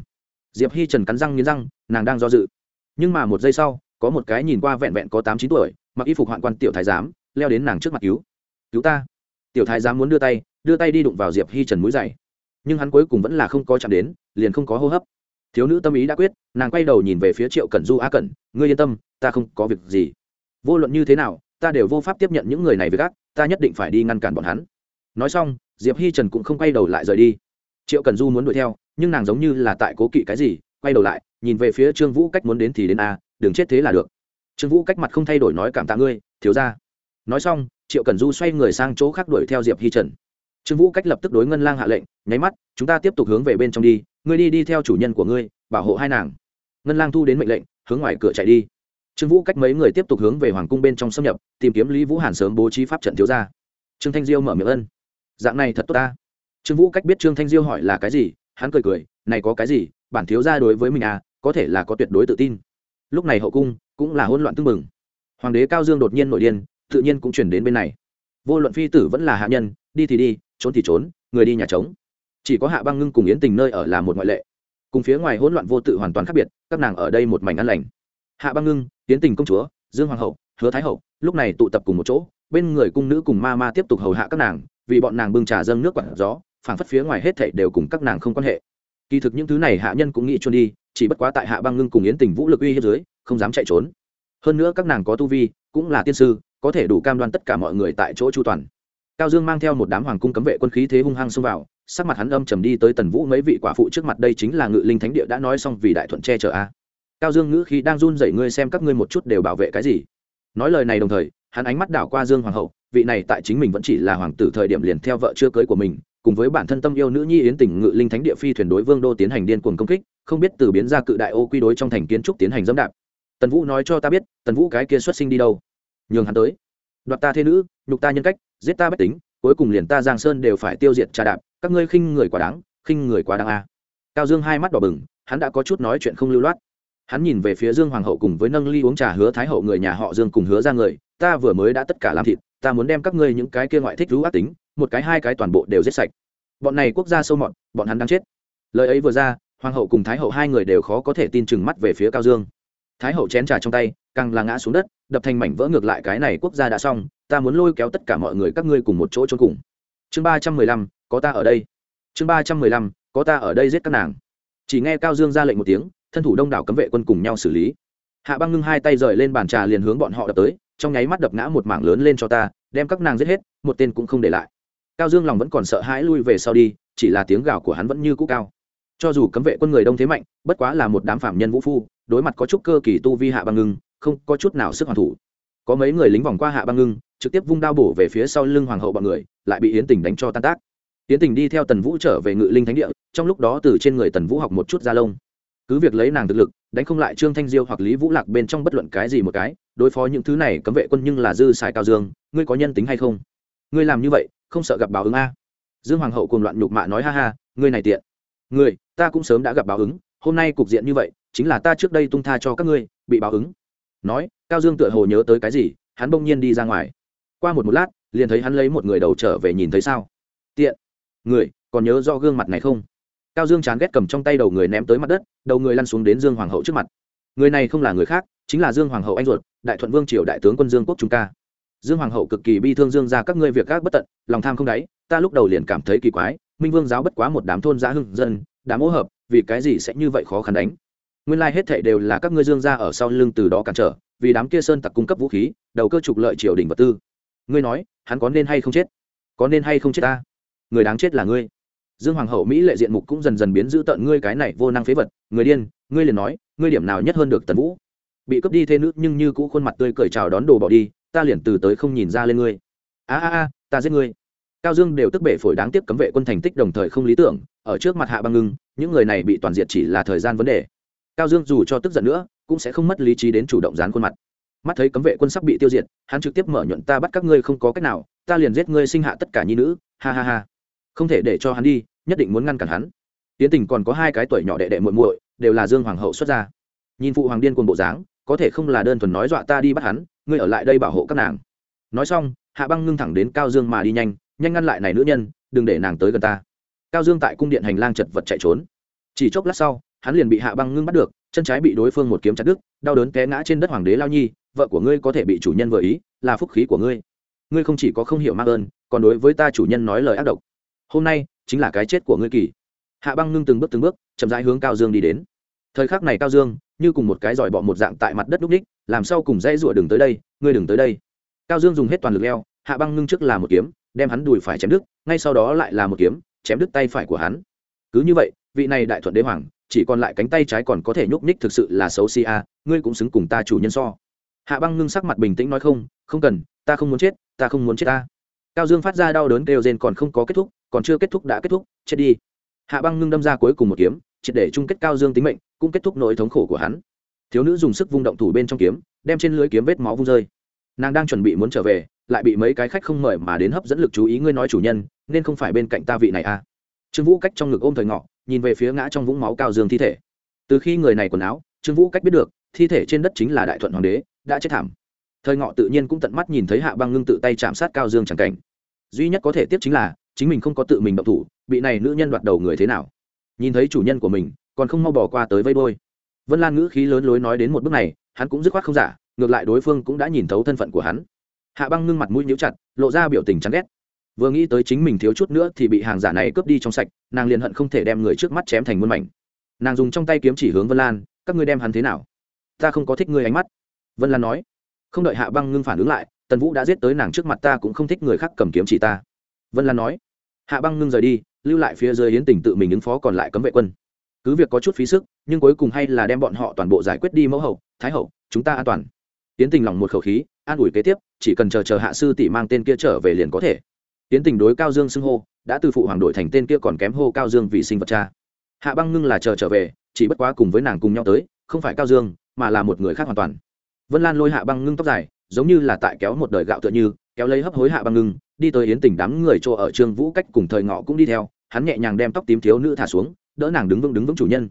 Diệp hi trần cắn răng nghiến răng, nàng đang do dự. Nhưng mà một giây sau, có một cái nhìn qua vẹn vẹn có tám chín tuổi, mặc y phục hoạn quan tiểu thái giám, leo đến nàng trước mặt cứu. Cứu ta tiểu thái giám muốn đưa tay đưa tay đi đụng vào diệp hi trần mũi dày nhưng hắn cuối cùng vẫn là không có chạm đến, liền không có hô hấp. Thiếu nữ tâm ý đã quyết, nàng quay đầu nhìn về phía triệu cẩn du a cẩn, ngươi yên tâm, ta không có việc gì. Vô luận như thế nào, ta đều vô pháp tiếp nhận những người này với gác, ta nhất định phải đi ngăn cản bọn hắn. Nói xong, diệp hi trần cũng không quay đầu lại rời đi. Triệu cần du muốn đuổi theo, nhưng nàng giống như là tại cố kỵ cái gì, quay đầu lại, nhìn về phía trương vũ cách muốn đến thì đến a, đừng chết thế là được. Trương vũ cách mặt không thay đổi nói cảm tạ ngươi, thiếu ra nói xong triệu cần du xoay người sang chỗ khác đuổi theo diệp hi trần trương vũ cách lập tức đối ngân lang hạ lệnh nháy mắt chúng ta tiếp tục hướng về bên trong đi ngươi đi đi theo chủ nhân của ngươi bảo hộ hai nàng ngân lang thu đến mệnh lệnh hướng ngoài cửa chạy đi trương vũ cách mấy người tiếp tục hướng về hoàng cung bên trong xâm nhập tìm kiếm lý vũ hàn sớm bố trí pháp trận thiếu ra trương thanh diêu mở miệng ân dạng này thật tốt ta trương vũ cách biết trương thanh diêu hỏi là cái gì hắn cười cười này có cái gì bản thiếu ra đối với mình à có thể là có tuyệt đối tự tin lúc này hậu cung cũng là hỗn loạn tưng mừng hoàng đế cao dương đột nhiên nổi điên tự nhiên cũng chuyển đến bên này. Vô luận phi tử vẫn là hạ nhân, đi thì đi, trốn thì trốn, người đi nhà trống. Chỉ có hạ băng ngưng cùng yến tình nơi ở là một ngoại lệ. Cùng phía ngoài hỗn loạn vô tự hoàn toàn khác biệt, các nàng ở đây một mảnh ăn lành. Hạ băng ngưng, yến tình công chúa, dương hoàng hậu, hứa thái hậu, lúc này tụ tập cùng một chỗ, bên người cung nữ cùng ma ma tiếp tục hầu hạ các nàng, vì bọn nàng bưng trà dâng nước quặn gió, phảng phất phía ngoài hết thảy đều cùng các nàng không quan hệ. Kỳ thực những thứ này hạ nhân cũng nghĩ trốn đi, chỉ bất quá tại hạ băng ngưng cùng yến tình vũ lực uy hiếp dưới, không dám chạy trốn. Hơn nữa các nàng có tu vi, cũng là tiên sư có thể đủ cam đoan tất cả mọi người tại chỗ chu toàn. Cao dương mang theo một đám hoàng cung cấm vệ quân khí thế hung hăng xông vào, sắc mặt hắn âm trầm đi tới tần vũ mấy vị quả phụ trước mặt, đây chính là ngự linh thánh địa đã nói xong vì đại thuận che chở a. Cao dương ngữ khí đang run rẩy, ngươi xem các ngươi một chút đều bảo vệ cái gì? Nói lời này đồng thời, hắn ánh mắt đảo qua dương hoàng hậu, vị này tại chính mình vẫn chỉ là hoàng tử thời điểm liền theo vợ chưa cưới của mình, cùng với bản thân tâm yêu nữ nhi yến tỉnh ngự linh thánh địa phi thuyền đối vương đô tiến hành điên cuồng công kích, không biết từ biến ra cự đại ô quy đối trong thành kiến trúc tiến hành dẫm đạp. Tần vũ nói cho ta biết, tần vũ cái kia xuất sinh đi đâu? Nhường hắn tới. Đoạt ta thế nữ, nhục ta nhân cách, giết ta bách tính, cuối cùng liền ta giang sơn đều phải tiêu diệt trà đạp, các ngươi khinh người quá đáng, khinh người quá đáng a. Cao dương hai mắt đỏ bừng, hắn đã có chút nói chuyện không lưu loát. Hắn nhìn về phía dương hoàng hậu cùng với nâng ly uống trà hứa thái hậu người nhà họ dương cùng hứa ra người, ta vừa mới đã tất cả làm thịt, ta muốn đem các ngươi những cái kia ngoại thích rú ác tính, một cái hai cái toàn bộ đều giết sạch. Bọn này quốc gia sâu mọt, bọn hắn đang chết. Lời ấy vừa ra, hoàng hậu cùng thái hậu hai người đều khó có thể tin chừng mắt về phía cao dương. Thái hậu chén trà trong tay càng là ngã xuống đất, đập thành mảnh vỡ ngược lại cái này quốc gia đã xong, ta muốn lôi kéo tất cả mọi người các ngươi cùng một chỗ trốn cùng. Chương ba trăm mười lăm, có ta ở đây. Chương ba trăm mười lăm, có ta ở đây giết các nàng. Chỉ nghe cao dương ra lệnh một tiếng, thân thủ đông đảo cấm vệ quân cùng nhau xử lý. Hạ băng ngưng hai tay rời lên bàn trà liền hướng bọn họ đập tới, trong nháy mắt đập ngã một mảng lớn lên cho ta, đem các nàng giết hết, một tên cũng không để lại. Cao dương lòng vẫn còn sợ hãi lui về sau đi, chỉ là tiếng gào của hắn vẫn như cũ cao. Cho dù cấm vệ quân người đông thế mạnh, bất quá là một đám phạm nhân vũ phu, đối mặt có chút cơ kỳ tu vi hạ băng ngưng không có chút nào sức hoàn thủ. Có mấy người lính vòng qua hạ băng ngưng, trực tiếp vung đao bổ về phía sau lưng hoàng hậu bọn người, lại bị yến tình đánh cho tan tác. Yến tình đi theo tần vũ trở về ngự linh thánh địa, trong lúc đó từ trên người tần vũ học một chút da lông. Cứ việc lấy nàng thực lực, đánh không lại trương thanh diêu hoặc lý vũ lạc bên trong bất luận cái gì một cái, đối phó những thứ này cấm vệ quân nhưng là dư xài cao dương, ngươi có nhân tính hay không? Ngươi làm như vậy, không sợ gặp báo ứng a? Dương hoàng hậu cùng loạn nhục mạ nói ha ha, ngươi này tiện. Ngươi, ta cũng sớm đã gặp báo ứng, hôm nay cục diện như vậy, chính là ta trước đây tung tha cho các ngươi, bị báo ứng nói, cao dương tựa hồ nhớ tới cái gì, hắn bỗng nhiên đi ra ngoài. Qua một một lát, liền thấy hắn lấy một người đầu trở về nhìn thấy sao? Tiện! Người, còn nhớ do gương mặt này không? Cao dương chán ghét cầm trong tay đầu người ném tới mặt đất, đầu người lăn xuống đến dương hoàng hậu trước mặt. Người này không là người khác, chính là dương hoàng hậu anh ruột, đại thuận vương triều đại tướng quân dương quốc trung ca. Dương hoàng hậu cực kỳ bi thương dương ra các ngươi việc các bất tận, lòng tham không đáy, ta lúc đầu liền cảm thấy kỳ quái, minh vương giáo bất quá một đám thôn giã hưng dân, đám ô hợp, vì cái gì sẽ như vậy khó khăn đánh? Nguyên lai hết thệ đều là các ngươi dương ra ở sau lưng từ đó cản trở, vì đám kia sơn tặc cung cấp vũ khí, đầu cơ trục lợi triều đình vật tư. Ngươi nói, hắn có nên hay không chết? Có nên hay không chết ta? Người đáng chết là ngươi. Dương hoàng hậu mỹ lệ diện mục cũng dần dần biến giữ tận ngươi cái này vô năng phế vật. Người điên, ngươi liền nói, ngươi điểm nào nhất hơn được tần vũ? Bị cướp đi thê nước nhưng như cũ khuôn mặt tươi cởi chào đón đồ bỏ đi, ta liền từ tới không nhìn ra lên ngươi. A a a, ta giết ngươi. Cao dương đều tức bể phổi đáng tiếc cấm vệ quân thành tích đồng thời không lý tưởng, ở trước mặt hạ băng ngưng, những người này bị toàn diện chỉ là thời gian vấn đề cao dương dù cho tức giận nữa, cũng sẽ không mất lý trí đến chủ động dán khuôn mặt. Mắt thấy cấm vệ quân sắp bị tiêu diệt, hắn trực tiếp mở nhuận ta bắt các ngươi không có cách nào, ta liền giết ngươi sinh hạ tất cả nhi nữ, ha ha ha. Không thể để cho hắn đi, nhất định muốn ngăn cản hắn. Tiến tình còn có hai cái tuổi nhỏ đệ đệ muội muội, đều là dương hoàng hậu xuất gia. Nhìn phụ hoàng điên cuồng bộ dáng, có thể không là đơn thuần nói dọa ta đi bắt hắn, ngươi ở lại đây bảo hộ các nàng. Nói xong, hạ băng ngưng thẳng đến cao dương mà đi nhanh nhanh ngăn lại này nữ nhân, đừng để nàng tới gần ta. Cao dương tại cung điện hành lang chật vật chạy trốn. Chỉ chốc lát sau hắn liền bị hạ băng ngưng bắt được, chân trái bị đối phương một kiếm chặt đứt, đau đớn té ngã trên đất hoàng đế lao nhi, vợ của ngươi có thể bị chủ nhân vừa ý, là phúc khí của ngươi. Ngươi không chỉ có không hiểu mang ơn, còn đối với ta chủ nhân nói lời ác độc. Hôm nay, chính là cái chết của ngươi kỳ. Hạ băng ngưng từng bước từng bước, chậm rãi hướng cao dương đi đến. Thời khắc này cao dương, như cùng một cái giỏi bọ một dạng tại mặt đất núc ních, làm sao cùng dây rụa đừng tới đây, ngươi đừng tới đây. Cao dương dùng hết toàn lực leo, hạ băng ngưng trước là một kiếm, đem hắn đùi phải chém đứt, ngay sau đó lại là một kiếm, chém đứt tay phải của hắn. Cứ như vậy, vị này đại thuận đế hoàng chỉ còn lại cánh tay trái còn có thể nhúc nhích thực sự là xấu xí a, ngươi cũng xứng cùng ta chủ nhân so. Hạ băng ngưng sắc mặt bình tĩnh nói không không cần, ta không muốn chết, ta không muốn chết ta. Cao dương phát ra đau đớn kêu rên còn không có kết thúc, còn chưa kết thúc đã kết thúc, chết đi. Hạ băng ngưng đâm ra cuối cùng một kiếm, triệt để chung kết cao dương tính mệnh, cũng kết thúc nỗi thống khổ của hắn. Thiếu nữ dùng sức vung động thủ bên trong kiếm, đem trên lưới kiếm vết máu vung rơi. Nàng đang chuẩn bị muốn trở về, lại bị mấy cái khách không mời mà đến hấp dẫn lực chú ý ngươi nói chủ nhân, nên không phải bên cạnh ta vị này à. Trương vũ cách trong ngực ôm thời ngọ nhìn về phía ngã trong vũng máu cao dương thi thể. Từ khi người này quần áo, trương vũ cách biết được, thi thể trên đất chính là đại thuận hoàng đế, đã chết thảm. Thời ngọ tự nhiên cũng tận mắt nhìn thấy hạ băng ngưng tự tay chạm sát cao dương c cảnh. Duy nhất có thể tiếp chính là, chính mình không có tự mình động thủ, bị này nữ nhân đoạt đầu người thế nào. Nhìn thấy chủ nhân của mình, còn không mau bỏ qua tới vây đôi vân lan ngữ khí lớn lối nói đến một bước này, hắn cũng dứt khoát không giả, ngược lại đối phương cũng đã nhìn thấu thân phận của hắn. Hạ băng ngưng mặt mũi nhíu chặt, lộ ra biểu tình chán ghét vừa nghĩ tới chính mình thiếu chút nữa thì bị hàng giả này cướp đi trong sạch, nàng liền hận không thể đem người trước mắt chém thành muôn mảnh. Nàng dùng trong tay kiếm chỉ hướng vân lan, các ngươi đem hắn thế nào? Ta không có thích ngươi ánh mắt. Vân lan nói, không đợi hạ băng ngưng phản ứng lại, tần vũ đã giết tới nàng trước mặt ta cũng không thích người khác cầm kiếm chỉ ta. Vân lan nói, hạ băng ngưng rời đi, lưu lại phía dưới hiến tình tự mình ứng phó còn lại cấm vệ quân. Cứ việc có chút phí sức, nhưng cuối cùng hay là đem bọn họ toàn bộ giải quyết đi mẫu hậu, thái hậu, chúng ta an toàn. Hiến tình lòng một khẩu khí, an ủi kế tiếp, chỉ cần chờ chờ hạ sư tỷ mang tên kia trở về liền có thể tiến tình đối cao dương xưng hô, đã từ phụ hoàng đội thành tên kia còn kém hô cao dương vì sinh vật cha. Hạ băng ngưng là chờ trở về, chỉ bất quá cùng với nàng cùng nhau tới, không phải cao dương, mà là một người khác hoàn toàn. Vân lan lôi hạ băng ngưng tóc dài, giống như là tại kéo một đời gạo tựa như, kéo lấy hấp hối hạ băng ngưng, đi tới yến tình đám người chỗ ở trương vũ cách cùng thời ngọ cũng đi theo, hắn nhẹ nhàng đem tóc tím thiếu nữ thả xuống, đỡ nàng đứng vững đứng vững chủ nhân.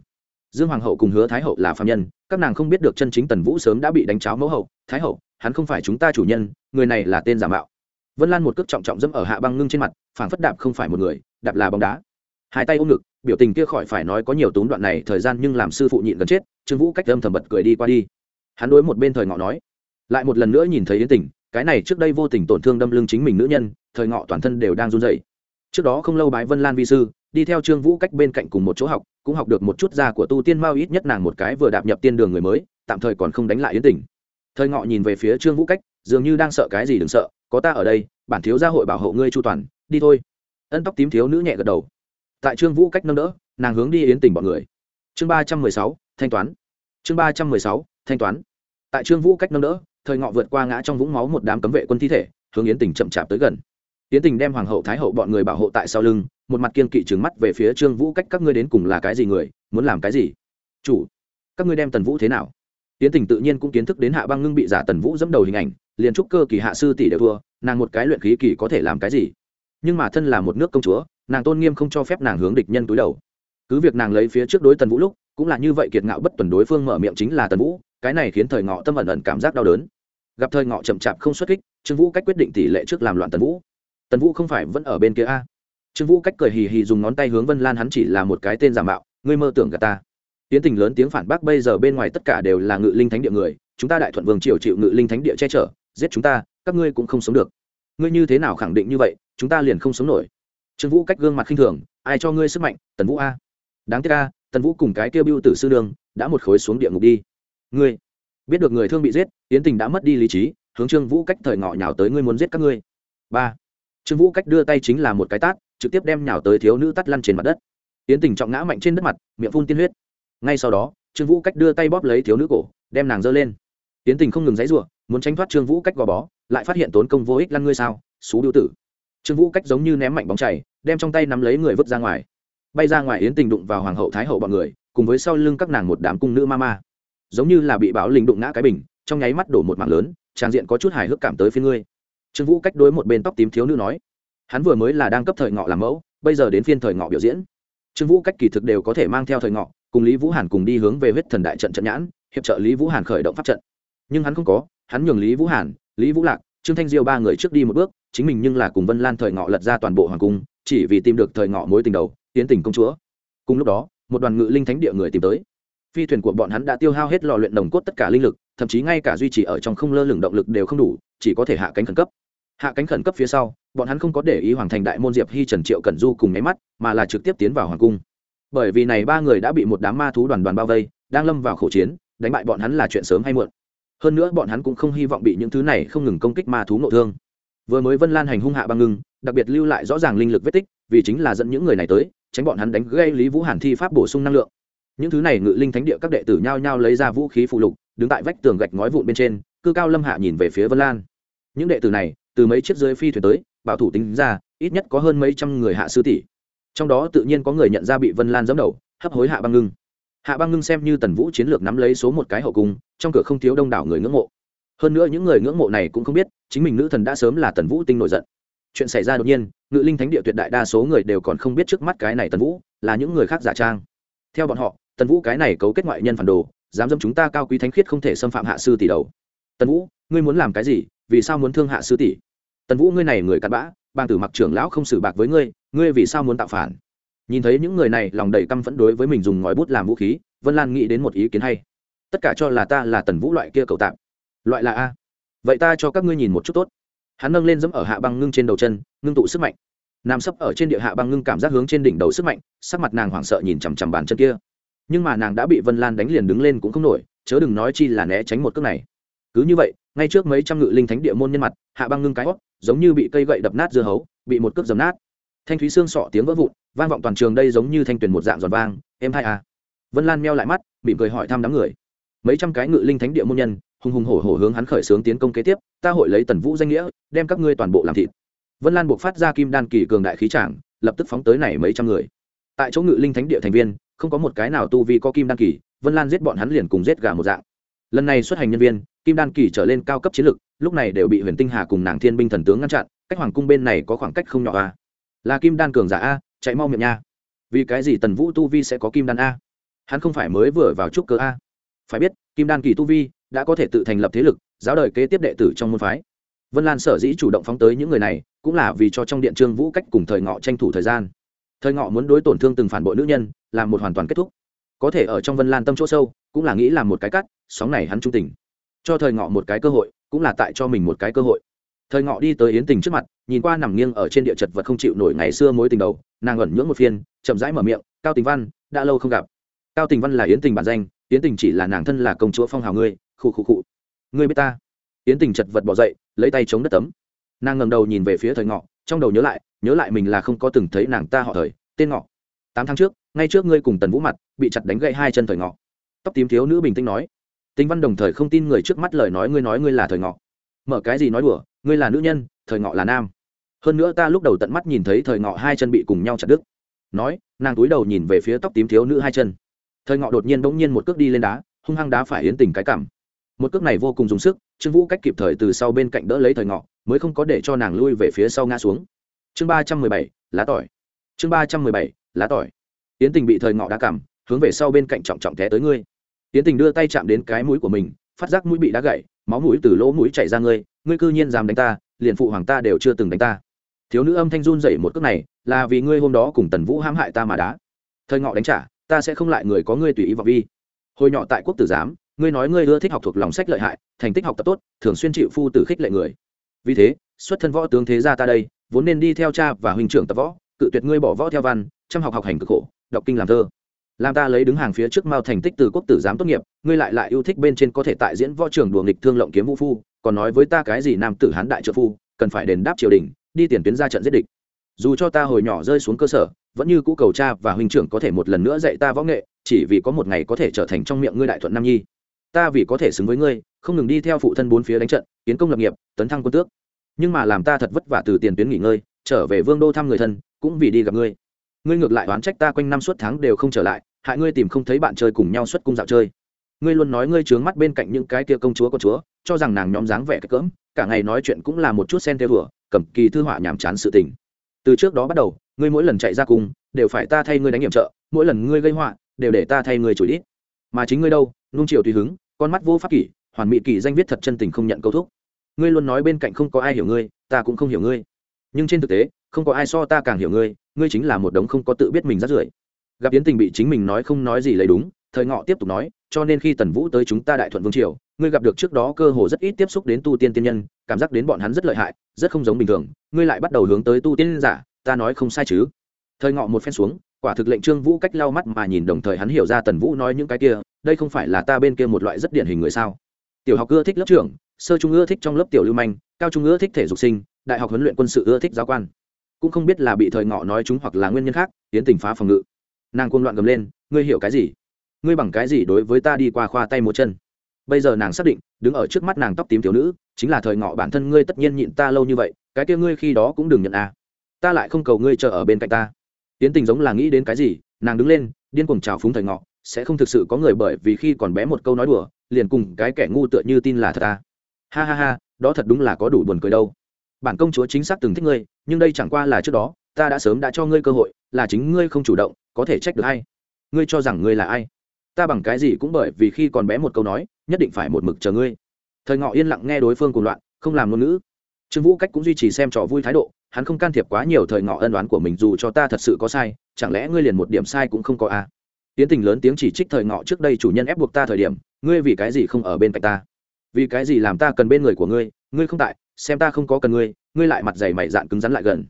Dương hoàng hậu cùng hứa thái hậu là phạm nhân, các nàng không biết được chân chính tần vũ sớm đã bị đánh cháo mẫu hậu. Thái hậu, hắn không phải chúng ta chủ nhân, người này là tên giả mạo vân lan một cước trọng trọng dẫm ở hạ băng ngưng trên mặt, phảng phất đạp không phải một người, đạp là bóng đá. Hai tay ôm ngực, biểu tình kia khỏi phải nói có nhiều tốn đoạn này, thời gian nhưng làm sư phụ nhịn gần chết, trương vũ cách âm thầm bật cười đi qua đi. Hắn đối một bên thời ngọ nói, lại một lần nữa nhìn thấy yến tình, cái này trước đây vô tình tổn thương đâm lưng chính mình nữ nhân, thời ngọ toàn thân đều đang run dậy trước đó không lâu bái vân lan vi sư, đi theo trương vũ cách bên cạnh cùng một chỗ học, cũng học được một chút ra của tu tiên mao ít nhất nàng một cái vừa đạp nhập tiên đường người mới, tạm thời còn không đánh lại yến tình. Thời ngọ nhìn về phía trương vũ cách dường như đang sợ cái gì đừng sợ, có ta ở đây, bản thiếu gia hội bảo hộ ngươi chu toàn, đi thôi. Ân tóc tím thiếu nữ nhẹ gật đầu. Tại trương vũ cách nâng đỡ, nàng hướng đi yến tình bọn người. Chương ba trăm mười sáu, thanh toán. Chương ba trăm mười sáu, thanh toán. Tại trương vũ cách nâng đỡ, thời ngọ vượt qua ngã trong vũng máu một đám cấm vệ quân thi thể, hướng yến tình chậm chạp tới gần. Yến tình đem hoàng hậu, thái hậu bọn người bảo hộ tại sau lưng, một mặt kiên kỵ trừng mắt về phía trương vũ cách các ngươi đến cùng là cái gì người, muốn làm cái gì? Chủ, các ngươi đem tần vũ thế nào? Yến tình tự nhiên cũng kiến thức đến hạ băng ngưng bị giả tần vũ dẫm đầu hình ảnh liền trúc cơ kỳ hạ sư tỷ đều thua, nàng một cái luyện khí kỳ có thể làm cái gì? Nhưng mà thân là một nước công chúa, nàng tôn nghiêm không cho phép nàng hướng địch nhân túi đầu. Cứ việc nàng lấy phía trước đối tần vũ lúc, cũng là như vậy kiệt ngạo bất tuần đối phương mở miệng chính là tần vũ, cái này khiến thời ngọ tâm ẩn ẩn cảm giác đau đớn. Gặp thời ngọ chậm chạp không xuất kích, trương vũ cách quyết định tỷ lệ trước làm loạn tần vũ. Tần vũ không phải vẫn ở bên kia a? Trương vũ cách cười hì hì dùng ngón tay hướng vân lan hắn chỉ là một cái tên giả mạo, ngươi mơ tưởng gà ta. Tiến tình lớn tiếng phản bác bây giờ bên ngoài tất cả đều là ngự linh thánh địa người, chúng ta đại thuận vương triều chịu ngự linh thánh địa che chở giết chúng ta, các ngươi cũng không sống được. Ngươi như thế nào khẳng định như vậy, chúng ta liền không sống nổi. Trương vũ cách gương mặt khinh thường, ai cho ngươi sức mạnh, tần vũ a. Đáng tiếc a, tần vũ cùng cái kêu biêu tử sư đường đã một khối xuống địa ngục đi. Ngươi biết được người thương bị giết, yến tình đã mất đi lý trí, hướng trương vũ cách thời ngọ nhào tới ngươi muốn giết các ngươi. Ba. Trương vũ cách đưa tay chính là một cái tát, trực tiếp đem nhào tới thiếu nữ tắt lăn trên mặt đất. Yến tình trọng ngã mạnh trên đất mặt, miệng phun tiên huyết. Ngay sau đó, trương vũ cách đưa tay bóp lấy thiếu nữ cổ, đem nàng giơ lên. Yến tình không ngừng dãy r u ộ muốn tránh thoát trương vũ cách gò bó, lại phát hiện tốn công vô ích lăn ngươi sao, xú điêu tử. Trương vũ cách giống như ném mạnh bóng chảy đem trong tay nắm lấy người vứt ra ngoài. Bay ra ngoài yến tình đụng vào hoàng hậu thái hậu bọn người, cùng với sau lưng các nàng một đám cung nữ ma ma. Giống như là bị báo linh đụng ngã cái bình, trong nháy mắt đổ một mạng lớn, trang diện có chút hài hước cảm tới phía ngươi. Trương vũ cách đối một bên tóc tím thiếu nữ nói, hắn vừa mới là đang cấp thời ngọ làm mẫu, bây giờ đến phiên thời ngọ biểu diễn. Trương vũ cách kỳ thực đều có thể mang theo thời ngọ, cùng lý vũ hàn cùng đi hướng về huyết thần đại trận trận nhãn, hiệp trợ lý vũ hàn khởi động pháp trận. Nhưng hắn không có hắn nhường lý vũ hàn, lý vũ lạc, trương thanh diêu ba người trước đi một bước, chính mình nhưng là cùng vân lan thời ngọ lật ra toàn bộ hoàng cung, chỉ vì tìm được thời ngọ mối tình đầu, tiến tình công chúa. cùng lúc đó, một đoàn ngự linh thánh địa người tìm tới. phi thuyền của bọn hắn đã tiêu hao hết lò luyện nồng cốt tất cả linh lực, thậm chí ngay cả duy trì ở trong không lơ lửng động lực đều không đủ, chỉ có thể hạ cánh khẩn cấp. hạ cánh khẩn cấp phía sau, bọn hắn không có để ý hoàng thành đại môn diệp hi trần triệu cẩn du cùng nháy mắt, mà là trực tiếp tiến vào hoàng cung. bởi vì này ba người đã bị một đám ma thú đoàn đoàn bao vây, đang lâm vào khẩu chiến, đánh bại bọn hắn là chuyện sớm hay muộn hơn nữa bọn hắn cũng không hy vọng bị những thứ này không ngừng công kích ma thú ngộ thương. Vừa mới vân lan hành hung hạ băng ngưng, đặc biệt lưu lại rõ ràng linh lực vết tích, vì chính là dẫn những người này tới, tránh bọn hắn đánh gây lý vũ hàn thi pháp bổ sung năng lượng. Những thứ này ngự linh thánh địa các đệ tử nhao nhao lấy ra vũ khí phụ lục, đứng tại vách tường gạch ngói vụn bên trên, cư cao lâm hạ nhìn về phía vân lan. Những đệ tử này, từ mấy chiếc dưới phi thuyền tới, bảo thủ tính ra, ít nhất có hơn mấy trăm người hạ sư tỷ. Trong đó tự nhiên có người nhận ra bị vân lan dẫm đầu, hấp hối hạ băng ngưng hạ băng ngưng xem như tần vũ chiến lược nắm lấy số một cái hậu cung, trong cửa không thiếu đông đảo người ngưỡng mộ. Hơn nữa những người ngưỡng mộ này cũng không biết, chính mình nữ thần đã sớm là tần vũ tinh nổi giận. Chuyện xảy ra đột nhiên, ngự linh thánh địa tuyệt đại đa số người đều còn không biết trước mắt cái này tần vũ là những người khác giả trang. Theo bọn họ, tần vũ cái này cấu kết ngoại nhân phản đồ, dám dâm chúng ta cao quý thánh khiết không thể xâm phạm hạ sư tỷ đầu. Tần vũ, ngươi muốn làm cái gì? Vì sao muốn thương hạ sư tỷ? Tần vũ ngươi này người cặn bã bang tử mặc trưởng lão không xử bạc với ngươi ngươi vì sao muốn tạo phản? Nhìn thấy những người này, lòng đầy căm phẫn đối với mình dùng ngòi bút làm vũ khí, vân lan nghĩ đến một ý kiến hay. Tất cả cho là ta là tần vũ loại kia cầu tạm loại là a. Vậy ta cho các ngươi nhìn một chút tốt. Hắn nâng lên dẫm ở hạ băng ngưng trên đầu chân, ngưng tụ sức mạnh. Nằm sấp ở trên địa hạ băng ngưng cảm giác hướng trên đỉnh đầu sức mạnh, sắc mặt nàng hoảng sợ nhìn chằm chằm bàn chân kia. Nhưng mà nàng đã bị vân lan đánh liền đứng lên cũng không nổi, chớ đừng nói chi là né tránh một cước này. Cứ như vậy, ngay trước mấy trăm ngự linh thánh địa môn nhân mặt, hạ băng ngưng cái hót giống như bị cây gậy đập nát dưa hấu, bị một cước dầm nát thanh thúy xương sọ tiếng vỡ vụn, vang vọng toàn trường đây giống như thanh tuyển một dạng giòn vang, em hai à. vân lan meo lại mắt, mỉm cười hỏi thăm đám người mấy trăm cái ngự linh thánh địa môn nhân, hùng hùng hổ hổ hướng hắn khởi xướng tiến công kế tiếp, ta hội lấy tần vũ danh nghĩa, đem các ngươi toàn bộ làm thịt vân lan buộc phát ra kim đan kỳ cường đại khí trảng lập tức phóng tới này mấy trăm người tại chỗ ngự linh thánh địa thành viên, không có một cái nào tu vi có kim đan kỳ, vân lan giết bọn hắn liền cùng giết gà một dạng lần này xuất hành nhân viên, kim đan kỳ trở lên cao cấp chiến lực, lúc này đều bị huyền tinh hà cùng nàng thiên binh thần tướng ngăn chặn, cách hoàng cung bên này có khoảng cách không nhỏ à? Là kim đan cường giả a, chạy mau miệng nha. Vì cái gì tần vũ tu vi sẽ có kim đan a? Hắn không phải mới vừa vào trúc cơ a. Phải biết, kim đan kỳ tu vi đã có thể tự thành lập thế lực, giáo đời kế tiếp đệ tử trong môn phái. Vân lan sở dĩ chủ động phóng tới những người này, cũng là vì cho trong điện trương vũ cách cùng thời ngọ tranh thủ thời gian. Thời ngọ muốn đối tổn thương từng phản bội nữ nhân, làm một hoàn toàn kết thúc. Có thể ở trong vân lan tâm chỗ sâu, cũng là nghĩ làm một cái cắt, sóng này hắn trung tình. Cho thời ngọ một cái cơ hội, cũng là tại cho mình một cái cơ hội thời ngọ đi tới yến tình trước mặt, nhìn qua nằm nghiêng ở trên địa chật vật không chịu nổi ngày xưa mối tình đầu, nàng ẩn nhưỡng một phiên, chậm rãi mở miệng, cao tình văn, đã lâu không gặp. Cao tình văn là yến tình bản danh, yến tình chỉ là nàng thân là công chúa phong hào ngươi, khụ khụ khụ. Ngươi biết ta? Yến tình chật vật bỏ dậy, lấy tay chống đất tấm. Nàng ngầm đầu nhìn về phía thời ngọ, trong đầu nhớ lại nhớ lại mình là không có từng thấy nàng ta họ thời, tên ngọ. Tám tháng trước, ngay trước ngươi cùng tần vũ mặt, bị chặt đánh gậy hai chân thời ngọ. Tóc tím thiếu nữ bình tĩnh nói. Tinh văn đồng thời không tin người trước mắt lời nói, ngươi nói ngươi là thời ngọ. Mở cái gì nói đùa ngươi là nữ nhân, thời ngọ là nam. Hơn nữa ta lúc đầu tận mắt nhìn thấy thời ngọ hai chân bị cùng nhau chặt đứt. Nói, nàng túi đầu nhìn về phía tóc tím thiếu nữ hai chân. Thời ngọ đột nhiên bỗng nhiên một cước đi lên đá, hung hăng đá phải yến tình cái cảm một cước này vô cùng dùng sức, trương vũ cách kịp thời từ sau bên cạnh đỡ lấy thời ngọ, mới không có để cho nàng lui về phía sau ngã xuống. Chương ba trăm mười bảy, lá tỏi. Chương ba trăm mười bảy, lá tỏi. Yến tình bị thời ngọ đá cảm hướng về sau bên cạnh trọng trọng té tới ngươi. Yến tình đưa tay chạm đến cái mũi của mình, phát giác mũi bị đá gậy máu mũi từ lỗ mũi chảy ra ngươi ngươi cư nhiên dám đánh ta, liền phụ hoàng ta đều chưa từng đánh ta. Thiếu nữ âm thanh run dậy một cước này, là vì ngươi hôm đó cùng tần vũ hãm hại ta mà đá. Thời ngọ đánh trả, ta sẽ không lại người có ngươi tùy ý vào vi. Hồi nhỏ tại quốc tử giám, ngươi nói ngươi ưa thích học thuộc lòng sách lợi hại, thành tích học tập tốt, thường xuyên chịu phu tử khích lệ người. Vì thế, xuất thân võ tướng thế gia ta đây, vốn nên đi theo cha và huynh trưởng tập võ, cự tuyệt ngươi bỏ võ theo văn, chăm học học hành cực khổ, đọc kinh làm thơ. Làm ta lấy đứng hàng phía trước mao thành tích từ quốc tử giám tốt nghiệp, ngươi lại lại yêu thích bên trên có thể tại diễn võ trường đùa nghịch thương lộng kiếm vũ phu còn nói với ta cái gì nam tử hán đại trợ phu, cần phải đền đáp triều đình, đi tiền tuyến ra trận giết địch. Dù cho ta hồi nhỏ rơi xuống cơ sở, vẫn như cũ cầu cha và huynh trưởng có thể một lần nữa dạy ta võ nghệ, chỉ vì có một ngày có thể trở thành trong miệng ngươi đại thuận nam nhi. Ta vì có thể xứng với ngươi, không ngừng đi theo phụ thân bốn phía đánh trận, tiến công lập nghiệp, tấn thăng quân tước. Nhưng mà làm ta thật vất vả từ tiền tuyến nghỉ ngơi, trở về vương đô thăm người thân, cũng vì đi gặp ngươi. Ngươi ngược lại oán trách ta quanh năm suốt tháng đều không trở lại, hại ngươi tìm không thấy bạn chơi cùng nhau xuất cung dạo chơi ngươi luôn nói ngươi trướng mắt bên cạnh những cái kia công chúa con chúa cho rằng nàng nhóm dáng vẻ cái cỡm cả ngày nói chuyện cũng là một chút sen theo vừa cầm kỳ thư họa nhàm chán sự tình. Từ trước đó bắt đầu ngươi mỗi lần chạy ra cùng, đều phải ta thay ngươi đánh nhiệm trợ mỗi lần ngươi gây họa đều để ta thay ngươi chủ đi mà chính ngươi đâu nung chiều tùy hứng con mắt vô pháp kỷ hoàn mỹ kỷ danh viết thật chân tình không nhận câu thúc. Ngươi luôn nói bên cạnh không có ai hiểu ngươi ta cũng không hiểu ngươi. Nhưng trên thực tế không có ai so ta càng hiểu ngươi ngươi chính là một đống không có tự biết mình rất rưởi. Gặp yến tình bị chính mình nói không nói gì lấy đúng thời ngọ tiếp tục nói, cho nên khi tần vũ tới chúng ta đại thuận vương triều, ngươi gặp được trước đó cơ hồ rất ít tiếp xúc đến tu tiên tiên nhân, cảm giác đến bọn hắn rất lợi hại, rất không giống bình thường, ngươi lại bắt đầu hướng tới tu tiên giả, ta nói không sai chứ. Thời ngọ một phen xuống, quả thực lệnh trương vũ cách lau mắt mà nhìn đồng thời hắn hiểu ra tần vũ nói những cái kia, đây không phải là ta bên kia một loại rất điển hình người sao? Tiểu học ưa thích lớp trưởng, sơ trung ưa thích trong lớp tiểu lưu manh, cao trung ưa thích thể dục sinh, đại học huấn luyện quân sự ưa thích giáo quan. Cũng không biết là bị thời ngọ nói chúng hoặc là nguyên nhân khác, tiến tình phá phòng ngự. Nàng côn loạn gầm lên, ngươi hiểu cái gì? Ngươi bằng cái gì đối với ta đi qua khoa tay múa chân? Bây giờ nàng xác định, đứng ở trước mắt nàng tóc tím thiếu nữ, chính là thời ngọ bản thân ngươi tất nhiên nhịn ta lâu như vậy, cái kia ngươi khi đó cũng đừng nhận à. ta lại không cầu ngươi chờ ở bên cạnh ta. Tiến tình giống là nghĩ đến cái gì, nàng đứng lên, điên cuồng trào phúng thời ngọ, sẽ không thực sự có người bởi vì khi còn bé một câu nói đùa, liền cùng cái kẻ ngu tựa như tin là thật ta ha ha ha, đó thật đúng là có đủ buồn cười đâu. Bản công chúa chính xác từng thích ngươi, nhưng đây chẳng qua là trước đó, ta đã sớm đã cho ngươi cơ hội, là chính ngươi không chủ động, có thể trách được hay ngươi cho rằng ngươi là ai? Ta bằng cái gì cũng bởi vì khi còn bé một câu nói, nhất định phải một mực chờ ngươi. Thời ngọ yên lặng nghe đối phương cùng loạn, không làm ngôn ngữ. Trương vũ cách cũng duy trì xem trò vui thái độ, hắn không can thiệp quá nhiều thời ngọ ân đoán của mình dù cho ta thật sự có sai, chẳng lẽ ngươi liền một điểm sai cũng không có à? tiến tình lớn tiếng chỉ trích thời ngọ trước đây chủ nhân ép buộc ta thời điểm, ngươi vì cái gì không ở bên cạnh ta? Vì cái gì làm ta cần bên người của ngươi ngươi không tại, xem ta không có cần ngươi ngươi lại mặt dày mày dạn cứng rắn lại gần.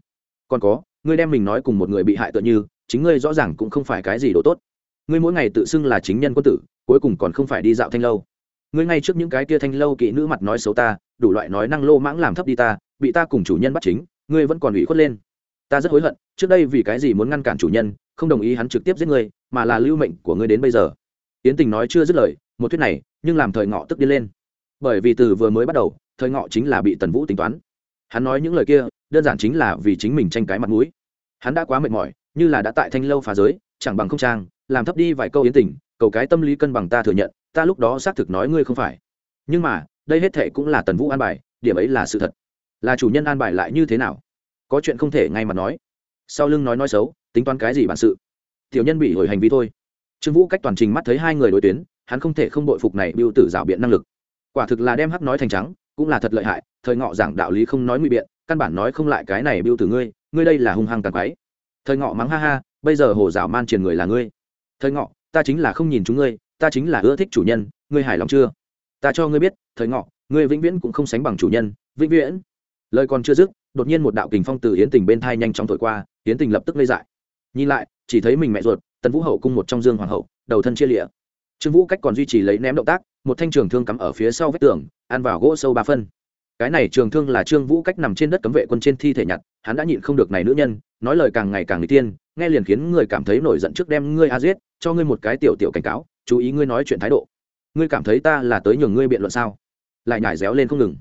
Còn có, ngươi đem mình nói cùng một người bị hại tựa như, chính ngươi rõ ràng cũng không phải cái gì đồ tốt ngươi mỗi ngày tự xưng là chính nhân quân tử, cuối cùng còn không phải đi dạo thanh lâu. Ngươi ngay trước những cái kia thanh lâu kỹ nữ mặt nói xấu ta, đủ loại nói năng lô mãng làm thấp đi ta, bị ta cùng chủ nhân bắt chính, ngươi vẫn còn ủy khuất lên. Ta rất hối hận, trước đây vì cái gì muốn ngăn cản chủ nhân, không đồng ý hắn trực tiếp giết ngươi, mà là lưu mệnh của ngươi đến bây giờ. Yến tình nói chưa dứt lời, một thuyết này, nhưng làm thời ngọ tức đi lên. Bởi vì từ vừa mới bắt đầu, thời ngọ chính là bị tần vũ tính toán. Hắn nói những lời kia, đơn giản chính là vì chính mình tranh cái mặt mũi. Hắn đã quá mệt mỏi, như là đã tại thanh lâu phá giới, chẳng bằng không trang làm thấp đi vài câu yến tình, cầu cái tâm lý cân bằng ta thừa nhận, ta lúc đó xác thực nói ngươi không phải. Nhưng mà, đây hết thệ cũng là tần vũ an bài, điểm ấy là sự thật. Là chủ nhân an bài lại như thế nào? Có chuyện không thể ngay mà nói. Sau lưng nói nói xấu, tính toán cái gì bản sự? Tiểu nhân bị hồi hành vi thôi. Trương vũ cách toàn trình mắt thấy hai người đối tuyến, hắn không thể không đội phục này biêu tử rào biện năng lực. Quả thực là đem hắc nói thành trắng, cũng là thật lợi hại, thời ngọ giảng đạo lý không nói ngụy biện, căn bản nói không lại cái này biêu tử ngươi ngươi đây là hung hăng càng quái thời ngọ mắng ha ha, bây giờ hồ dạo man truyền người là ngươi thời ngọ, ta chính là không nhìn chúng ngươi, ta chính là ưa thích chủ nhân, ngươi hài lòng chưa? Ta cho ngươi biết, thời ngọ, ngươi vĩnh viễn cũng không sánh bằng chủ nhân, vĩnh viễn. Lời còn chưa dứt, đột nhiên một đạo kình phong từ yến tình bên thai nhanh chóng thổi qua, yến tình lập tức lây dại. Nhìn lại, chỉ thấy mình mẹ ruột, tần vũ hậu cung một trong dương hoàng hậu, đầu thân chia lịa. Trương vũ cách còn duy trì lấy ném động tác, một thanh trường thương cắm ở phía sau vách tường, ăn vào gỗ sâu ba phân. Cái này trường thương là trương vũ cách nằm trên đất cấm vệ quân trên thi thể nhặt, hắn đã nhịn không được này nữ nhân, nói lời càng ngày càng n tiên nghe liền khiến người cảm thấy nổi giận trước đem ngươi a giết cho ngươi một cái tiểu tiểu cảnh cáo, chú ý ngươi nói chuyện thái độ. Ngươi cảm thấy ta là tới nhường ngươi biện luận sao? Lại nhải réo lên không ngừng.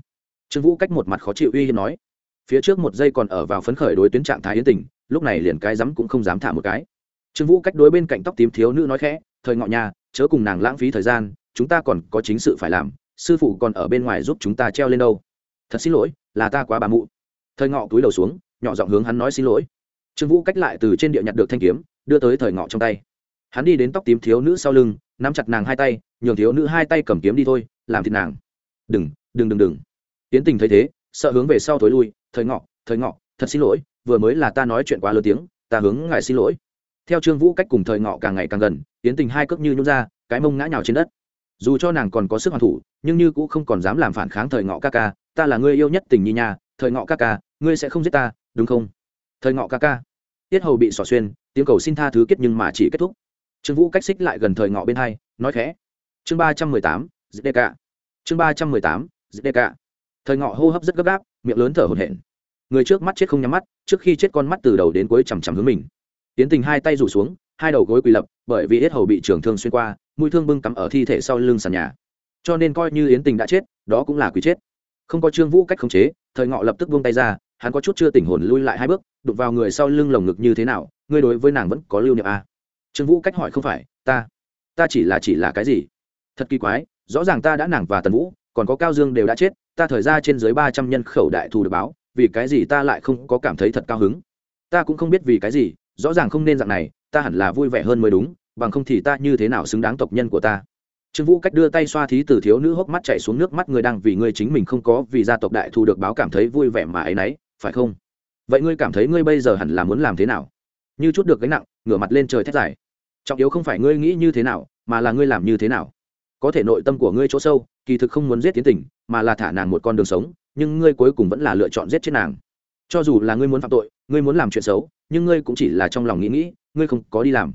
Trương vũ cách một mặt khó chịu uy hiếp nói. Phía trước một giây còn ở vào phấn khởi đối tuyến trạng thái yến tình, lúc này liền cái rắm cũng không dám thả một cái. Trương vũ cách đối bên cạnh tóc tím thiếu nữ nói khẽ, thời ngọ nhà, chớ cùng nàng lãng phí thời gian, chúng ta còn có chính sự phải làm, sư phụ còn ở bên ngoài giúp chúng ta treo lên đâu. Thật xin lỗi, là ta quá bà mụ. Thời ngọ túi đầu xuống, nhỏ giọng hướng hắn nói xin lỗi. Trương vũ cách lại từ trên địa nhặt được thanh kiếm, đưa tới thời ngọ trong tay hắn đi đến tóc tím thiếu nữ sau lưng, nắm chặt nàng hai tay, nhường thiếu nữ hai tay cầm kiếm đi thôi, làm thịt nàng. Đừng đừng đừng đừng. Tiến tình thấy thế, sợ hướng về sau thối lui, thời ngọ thời ngọ, thật xin lỗi, vừa mới là ta nói chuyện quá lớn tiếng, ta hướng ngài xin lỗi. Theo trương vũ cách cùng thời ngọ càng ngày càng gần tiến tình hai cước như nhún ra, cái mông ngã nhào trên đất. Dù cho nàng còn có sức hoàn thủ, nhưng như cũng không còn dám làm phản kháng thời ngọ ca ca, ta là người yêu nhất tình nhi nhà thời ngọ ca ca, ngươi sẽ không giết ta, đúng không? Thời ngọ ca ca. Tiết hầu bị xỏ xuyên, tiếng cầu xin tha thứ kết nhưng mà chỉ kết thúc trương vũ cách xích lại gần thời ngọ bên hai, nói khẽ. Chương ba trăm mười tám dk chương ba trăm mười tám dk thời ngọ hô hấp rất gấp gáp, miệng lớn thở hổn hển. Người trước mắt chết không nhắm mắt, trước khi chết con mắt từ đầu đến cuối chằm chằm hướng mình. Tiến tình hai tay rủ xuống, hai đầu gối quỳ lập, bởi vì yết hầu bị trường thương xuyên qua, mũi thương bưng cắm ở thi thể sau lưng sàn nhà. Cho nên coi như yến tình đã chết, đó cũng là quỷ chết. Không có trương vũ cách khống chế, thời ngọ lập tức buông tay ra, hắn có chút chưa tỉnh hồn lui lại hai bước, đụng vào người sau lưng lồng ngực như thế nào, ngươi đối với nàng vẫn có lưu niệm à? Trương vũ cách hỏi không phải, ta ta chỉ là chỉ là cái gì? Thật kỳ quái, rõ ràng ta đã nàng và tần vũ, còn có cao dương đều đã chết, ta thời ra trên dưới ba trăm nhân khẩu đại thù được báo, vì cái gì ta lại không có cảm thấy thật cao hứng? Ta cũng không biết vì cái gì, rõ ràng không nên dạng này, ta hẳn là vui vẻ hơn mới đúng, bằng không thì ta như thế nào xứng đáng tộc nhân của ta? Trương vũ cách đưa tay xoa thí từ thiếu nữ hốc mắt chạy xuống nước mắt người đang vì ngươi chính mình không có, vì gia tộc đại thù được báo cảm thấy vui vẻ mà ấy y phải không? Vậy ngươi cảm thấy ngươi bây giờ hẳn là muốn làm thế nào? Như chút được gánh nặng, ngửa mặt lên trời thét dài trọng yếu không phải ngươi nghĩ như thế nào, mà là ngươi làm như thế nào. Có thể nội tâm của ngươi chỗ sâu, kỳ thực không muốn giết tiến tình, mà là thả nàng một con đường sống, nhưng ngươi cuối cùng vẫn là lựa chọn giết chết nàng. Cho dù là ngươi muốn phạm tội, ngươi muốn làm chuyện xấu, nhưng ngươi cũng chỉ là trong lòng nghĩ nghĩ, ngươi không có đi làm.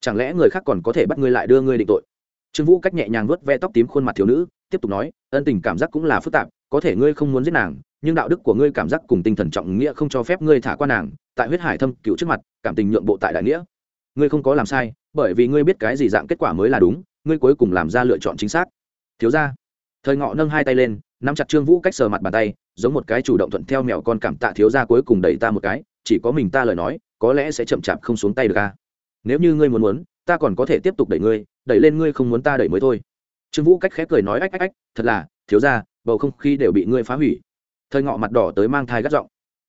Chẳng lẽ người khác còn có thể bắt ngươi lại đưa ngươi định tội? Trương vũ cách nhẹ nhàng vớt ve tóc tím khuôn mặt thiếu nữ, tiếp tục nói, ân tình cảm giác cũng là phức tạp, có thể ngươi không muốn giết nàng, nhưng đạo đức của ngươi cảm giác cùng tinh thần trọng nghĩa không cho phép ngươi thả qua nàng, tại huyết hải thâm cựu trước mặt, cảm tình nhượng bộ tại đại nghĩa ngươi không có làm sai, bởi vì ngươi biết cái gì dạng kết quả mới là đúng, ngươi cuối cùng làm ra lựa chọn chính xác. Thiếu ra thời ngọ nâng hai tay lên, nắm chặt trương vũ cách sờ mặt bàn tay, giống một cái chủ động thuận theo mèo con cảm tạ thiếu ra cuối cùng đẩy ta một cái, chỉ có mình ta lời nói, có lẽ sẽ chậm chạp không xuống tay được ca nếu như ngươi muốn muốn, ta còn có thể tiếp tục đẩy ngươi, đẩy lên ngươi không muốn ta đẩy mới thôi. Trương vũ cách khép cười nói ách ách ách, thật là, thiếu ra bầu không khí đều bị ngươi phá hủy. Thời ngọ mặt đỏ tới mang thai gắt giọng.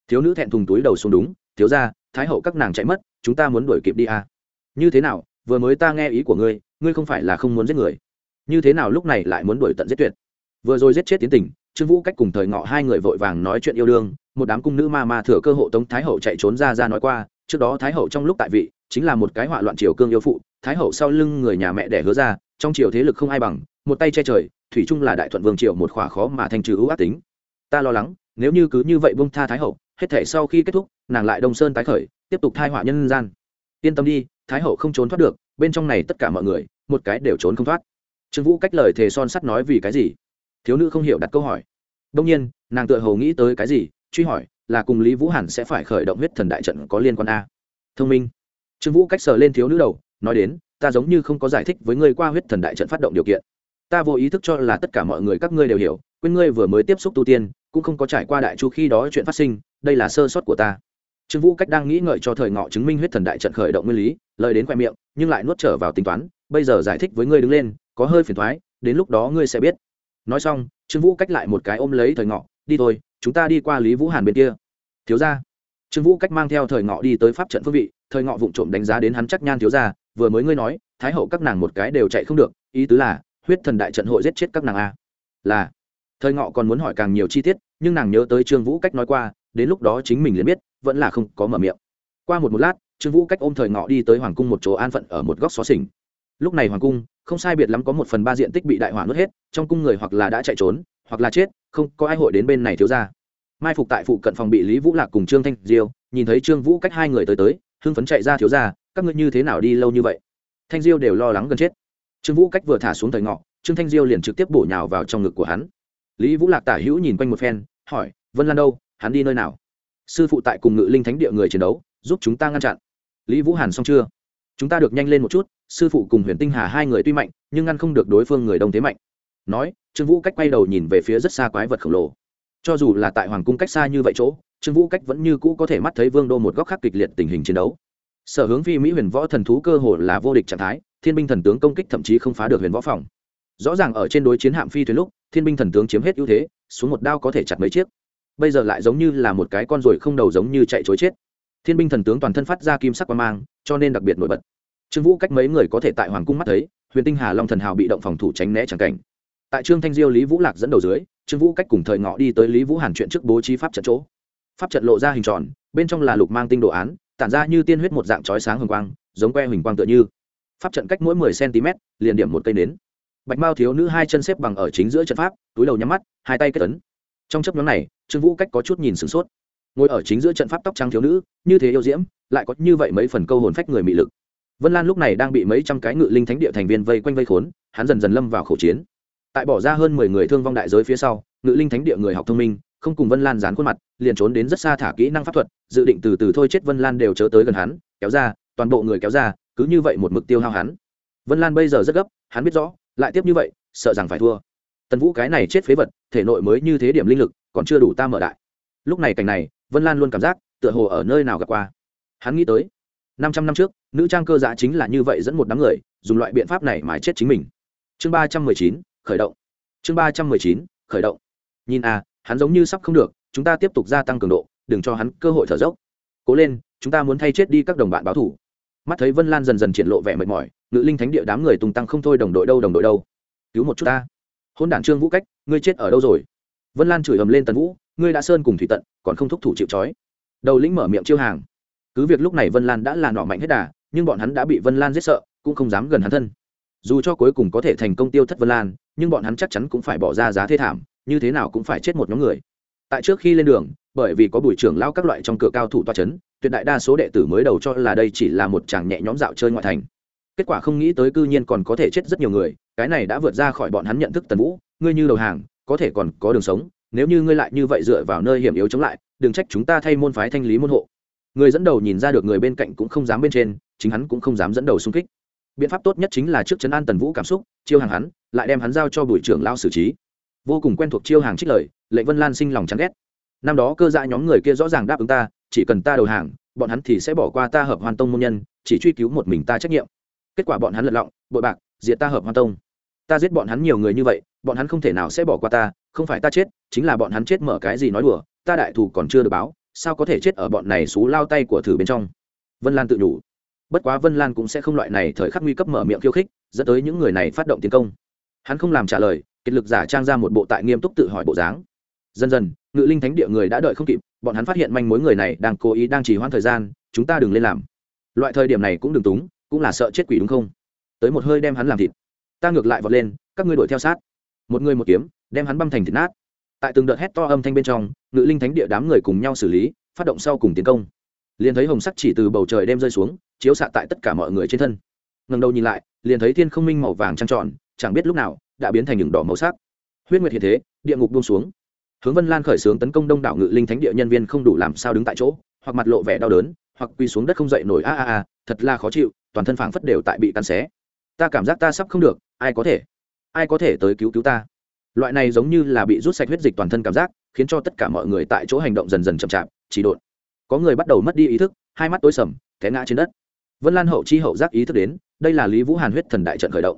Thiếu nữ thẹn thùng túi đầu xuống đúng, thiếu ra thái hậu các nàng chạy mất, chúng ta muốn đuổi kịp đi à như thế nào, vừa mới ta nghe ý của ngươi ngươi không phải là không muốn giết người. Như thế nào lúc này lại muốn đuổi tận giết tuyệt? Vừa rồi giết chết tiến tình, trương vũ cách cùng thời ngọ hai người vội vàng nói chuyện yêu đương, một đám cung nữ ma ma thừa cơ hộ tống thái hậu chạy trốn ra ra nói qua, trước đó thái hậu trong lúc tại vị, chính là một cái họa loạn triều cương yêu phụ, thái hậu sau lưng người nhà mẹ đẻ hứa ra, trong triều thế lực không ai bằng, một tay che trời, thủy chung là đại thuận vương triều một khỏa khó mà thành trừ ưu ác tính. Ta lo lắng, nếu như cứ như vậy bông tha thái hậu, hết thể sau khi kết thúc, nàng lại đông sơn tái khởi, tiếp tục thai họa nhân gian. Yên tâm đi thái hậu không trốn thoát được, bên trong này tất cả mọi người, một cái đều trốn không thoát. Trương vũ cách lời thề son sắt nói vì cái gì? Thiếu nữ không hiểu đặt câu hỏi. Đông nhiên, nàng tự hầu nghĩ tới cái gì, truy hỏi là cùng lý vũ hàn sẽ phải khởi động huyết thần đại trận có liên quan a. Thông minh. Trương vũ cách sờ lên thiếu nữ đầu, nói đến, ta giống như không có giải thích với ngươi qua huyết thần đại trận phát động điều kiện. Ta vô ý thức cho là tất cả mọi người các ngươi đều hiểu, quên ngươi vừa mới tiếp xúc tu tiên, cũng không có trải qua đại chu khi đó chuyện phát sinh, đây là sơ sót của ta trương vũ cách đang nghĩ ngợi cho thời ngọ chứng minh huyết thần đại trận khởi động nguyên lý, lời đến khoe miệng, nhưng lại nuốt trở vào tính toán, bây giờ giải thích với ngươi đứng lên, có hơi phiền thoái, đến lúc đó ngươi sẽ biết. Nói xong, trương vũ cách lại một cái ôm lấy thời ngọ, đi thôi, chúng ta đi qua lý vũ hàn bên kia. Thiếu ra trương vũ cách mang theo thời ngọ đi tới pháp trận phương vị, thời ngọ vụng trộm đánh giá đến hắn chắc nhan thiếu ra vừa mới ngươi nói, thái hậu các nàng một cái đều chạy không được, ý tứ là, huyết thần đại trận hội giết chết các nàng a. Là. Thời ngọ còn muốn hỏi càng nhiều chi tiết, nhưng nàng nhớ tới trương vũ cách nói qua, đến lúc đó chính mình liền biết vẫn là không có mở miệng. Qua một một lát, trương vũ cách ôm thời ngọ đi tới hoàng cung một chỗ an phận ở một góc xó xỉnh. Lúc này hoàng cung, không sai biệt lắm có một phần ba diện tích bị đại hỏa nuốt hết, trong cung người hoặc là đã chạy trốn, hoặc là chết, không có ai hội đến bên này thiếu ra mai phục tại phụ cận phòng bị lý vũ lạc cùng trương thanh diêu, nhìn thấy trương vũ cách hai người tới tới, hưng phấn chạy ra thiếu ra các ngươi như thế nào đi lâu như vậy? Thanh diêu đều lo lắng gần chết. Trương vũ cách vừa thả xuống thời ngọ, trương thanh diêu liền trực tiếp bổ nhào vào trong ngực của hắn. Lý vũ lạc tả hữu nhìn quanh một phen, hỏi, vân lan đâu? Hắn đi nơi nào? Sư phụ tại cùng ngự linh thánh địa người chiến đấu, giúp chúng ta ngăn chặn. Lý vũ hàn xong chưa? Chúng ta được nhanh lên một chút, sư phụ cùng huyền tinh hà hai người tuy mạnh, nhưng ngăn không được đối phương người đông thế mạnh. Nói, trương vũ cách quay đầu nhìn về phía rất xa quái vật khổng lồ. Cho dù là tại hoàng cung cách xa như vậy chỗ, trương vũ cách vẫn như cũ có thể mắt thấy vương đô một góc khác kịch liệt tình hình chiến đấu. Sở hướng phi mỹ huyền võ thần thú cơ hồ là vô địch trạng thái, thiên binh thần tướng công kích thậm chí không phá được huyền võ phòng. Rõ ràng ở trên đối chiến hạm phi thuyền lúc, thiên binh thần tướng chiếm hết ưu thế, xuống một đao có thể chặt mấy chiếc bây giờ lại giống như là một cái con ruồi không đầu giống như chạy chối chết. Thiên binh thần tướng toàn thân phát ra kim sắc qua mang, cho nên đặc biệt nổi bật. Trương vũ cách mấy người có thể tại hoàng cung mắt thấy, huyền tinh hà long thần hào bị động phòng thủ tránh né chẳng cảnh. Tại trương thanh diêu, lý vũ lạc dẫn đầu dưới, trương vũ cách cùng thời ngọ đi tới lý vũ hàn chuyện trước bố trí pháp trận chỗ. Pháp trận lộ ra hình tròn, bên trong là lục mang tinh đồ án, tản ra như tiên huyết một dạng chói sáng hồng quang, giống que huỳnh quang tựa như. Pháp trận cách mỗi mười cm, liền điểm một cây nến. Bạch mao thiếu nữ hai chân xếp bằng ở chính giữa trận pháp, túi đầu nhắm mắt, hai tay kết tấn trong chấp nhóm này trương vũ cách có chút nhìn sửng sốt. Ngồi ở chính giữa trận pháp tóc trắng thiếu nữ, như thế yêu diễm, lại có như vậy mấy phần câu hồn phách người mị lực. Vân lan lúc này đang bị mấy trăm cái ngự linh thánh địa thành viên vây quanh vây khốn, hắn dần dần lâm vào khẩu chiến. Tại bỏ ra hơn mười người thương vong đại giới phía sau, ngự linh thánh địa người học thông minh, không cùng vân lan dán khuôn mặt, liền trốn đến rất xa thả kỹ năng pháp thuật, dự định từ từ thôi chết vân lan đều chớ tới gần hắn, kéo ra, toàn bộ người kéo ra, cứ như vậy một mực tiêu hao hắn. Vân lan bây giờ rất gấp, hắn biết rõ, lại tiếp như vậy, sợ rằng phải thua. Tần vũ cái này chết phế vật, thể nội mới như thế điểm linh lực còn chưa đủ ta mở đại. Lúc này cảnh này, vân lan luôn cảm giác, tựa hồ ở nơi nào gặp qua. Hắn nghĩ tới, năm trăm năm trước, nữ trang cơ dạ chính là như vậy dẫn một đám người, dùng loại biện pháp này mà chết chính mình. Chương ba trăm mười chín, khởi động. Chương ba trăm mười chín, khởi động. Nhìn à hắn giống như sắp không được, chúng ta tiếp tục gia tăng cường độ, đừng cho hắn cơ hội thở dốc. Cố lên, chúng ta muốn thay chết đi các đồng bạn báo thủ. Mắt thấy vân lan dần dần triển lộ vẻ mệt mỏi nữ linh thánh địa đám người tung tăng không thôi đồng đội đâu, đồng đội đâu. Cứu một chút ta. Hôn đản trương vũ cách, ngươi chết ở đâu rồi? Vân lan chửi ầm lên tần vũ, ngươi đã sơn cùng thủy tận, còn không thúc thủ chịu trói. Đầu lĩnh mở miệng chiêu hàng. Cứ việc lúc này vân lan đã là nọ mạnh hết đà, nhưng bọn hắn đã bị vân lan giết sợ, cũng không dám gần hắn thân. Dù cho cuối cùng có thể thành công tiêu thất vân lan, nhưng bọn hắn chắc chắn cũng phải bỏ ra giá thê thảm, như thế nào cũng phải chết một nhóm người. Tại trước khi lên đường, bởi vì có bùi trưởng lao các loại trong cửa cao thủ toa c h ấ n tuyệt đại đa số đệ tử mới đầu cho là đây chỉ là một chàng nhẹ nhóm dạo chơi ngoại thành. Kết quả không nghĩ tới cư nhiên còn có thể chết rất nhiều người, cái này đã vượt ra khỏi bọn hắn nhận thức tần vũ, ngươi như đầu hàng có thể còn có đường sống, nếu như ngươi lại như vậy dựa vào nơi hiểm yếu chống lại, đừng trách chúng ta thay môn phái thanh lý môn hộ. Người dẫn đầu nhìn ra được người bên cạnh cũng không dám bên trên, chính hắn cũng không dám dẫn đầu xung kích. Biện pháp tốt nhất chính là trước chấn an tần vũ cảm xúc, chiêu hàng hắn, lại đem hắn giao cho bùi trưởng lao xử trí. Vô cùng quen thuộc chiêu hàng trích lời lệnh vân lan sinh lòng chán ghét. Năm đó cơ dạ nhóm người kia rõ ràng đáp ứng ta, chỉ cần ta đầu hàng, bọn hắn thì sẽ bỏ qua ta hợp hoàn tông môn nhân, chỉ truy cứu một mình ta trách nhiệm. Kết quả bọn hắn lật lọng, bội bạc, diệt ta hợp hoàn tông. Ta giết bọn hắn nhiều người như vậy bọn hắn không thể nào sẽ bỏ qua ta, không phải ta chết, chính là bọn hắn chết mở cái gì nói đùa, ta đại thù còn chưa được báo, sao có thể chết ở bọn này xú lao tay của thử bên trong? Vân lan tự nhủ. Bất quá vân lan cũng sẽ không loại này thời khắc nguy cấp mở miệng khiêu khích, dẫn tới những người này phát động tiến công. Hắn không làm trả lời, kiệt lực giả trang ra một bộ tại nghiêm túc tự hỏi bộ dáng. Dần dần, ngự linh thánh địa người đã đợi không kịp, bọn hắn phát hiện manh mối người này đang cố ý đang trì hoãn thời gian, chúng ta đừng lên làm. Loại thời điểm này cũng đừng túng, cũng là sợ chết quỷ đúng không? Tới một hơi đem hắn làm thịt. Ta ngược lại vọt lên, các ngươi đuổi theo sát một người một kiếm, đem hắn băm thành thịt nát. Tại từng đợt hét to âm thanh bên trong, ngự linh thánh địa đám người cùng nhau xử lý, phát động sau cùng tiến công. Liền thấy hồng sắc chỉ từ bầu trời đem rơi xuống, chiếu xạ tại tất cả mọi người trên thân. Ngần đầu nhìn lại, liền thấy thiên không minh màu vàng trăng tròn, chẳng biết lúc nào, đã biến thành những đỏ màu sắc. Huyết nguyệt hiện thế, địa ngục buông xuống. Hướng vân lan khởi xướng tấn công đông đảo ngự linh thánh địa nhân viên không đủ làm sao đứng tại chỗ, hoặc mặt lộ vẻ đau đớn, hoặc quỳ xuống đất không dậy nổi, a a a, thật là khó chịu, toàn thân phảng phất đều tại bị tan xé. Ta cảm giác ta sắp không được, ai có thể? Ai có thể tới cứu cứu ta? Loại này giống như là bị rút sạch huyết dịch toàn thân cảm giác, khiến cho tất cả mọi người tại chỗ hành động dần dần chậm chạp, chỉ độn. Có người bắt đầu mất đi ý thức, hai mắt tối sầm, té ngã trên đất. Vân lan hậu chi hậu giác ý thức đến, đây là lý vũ hàn huyết thần đại trận khởi động.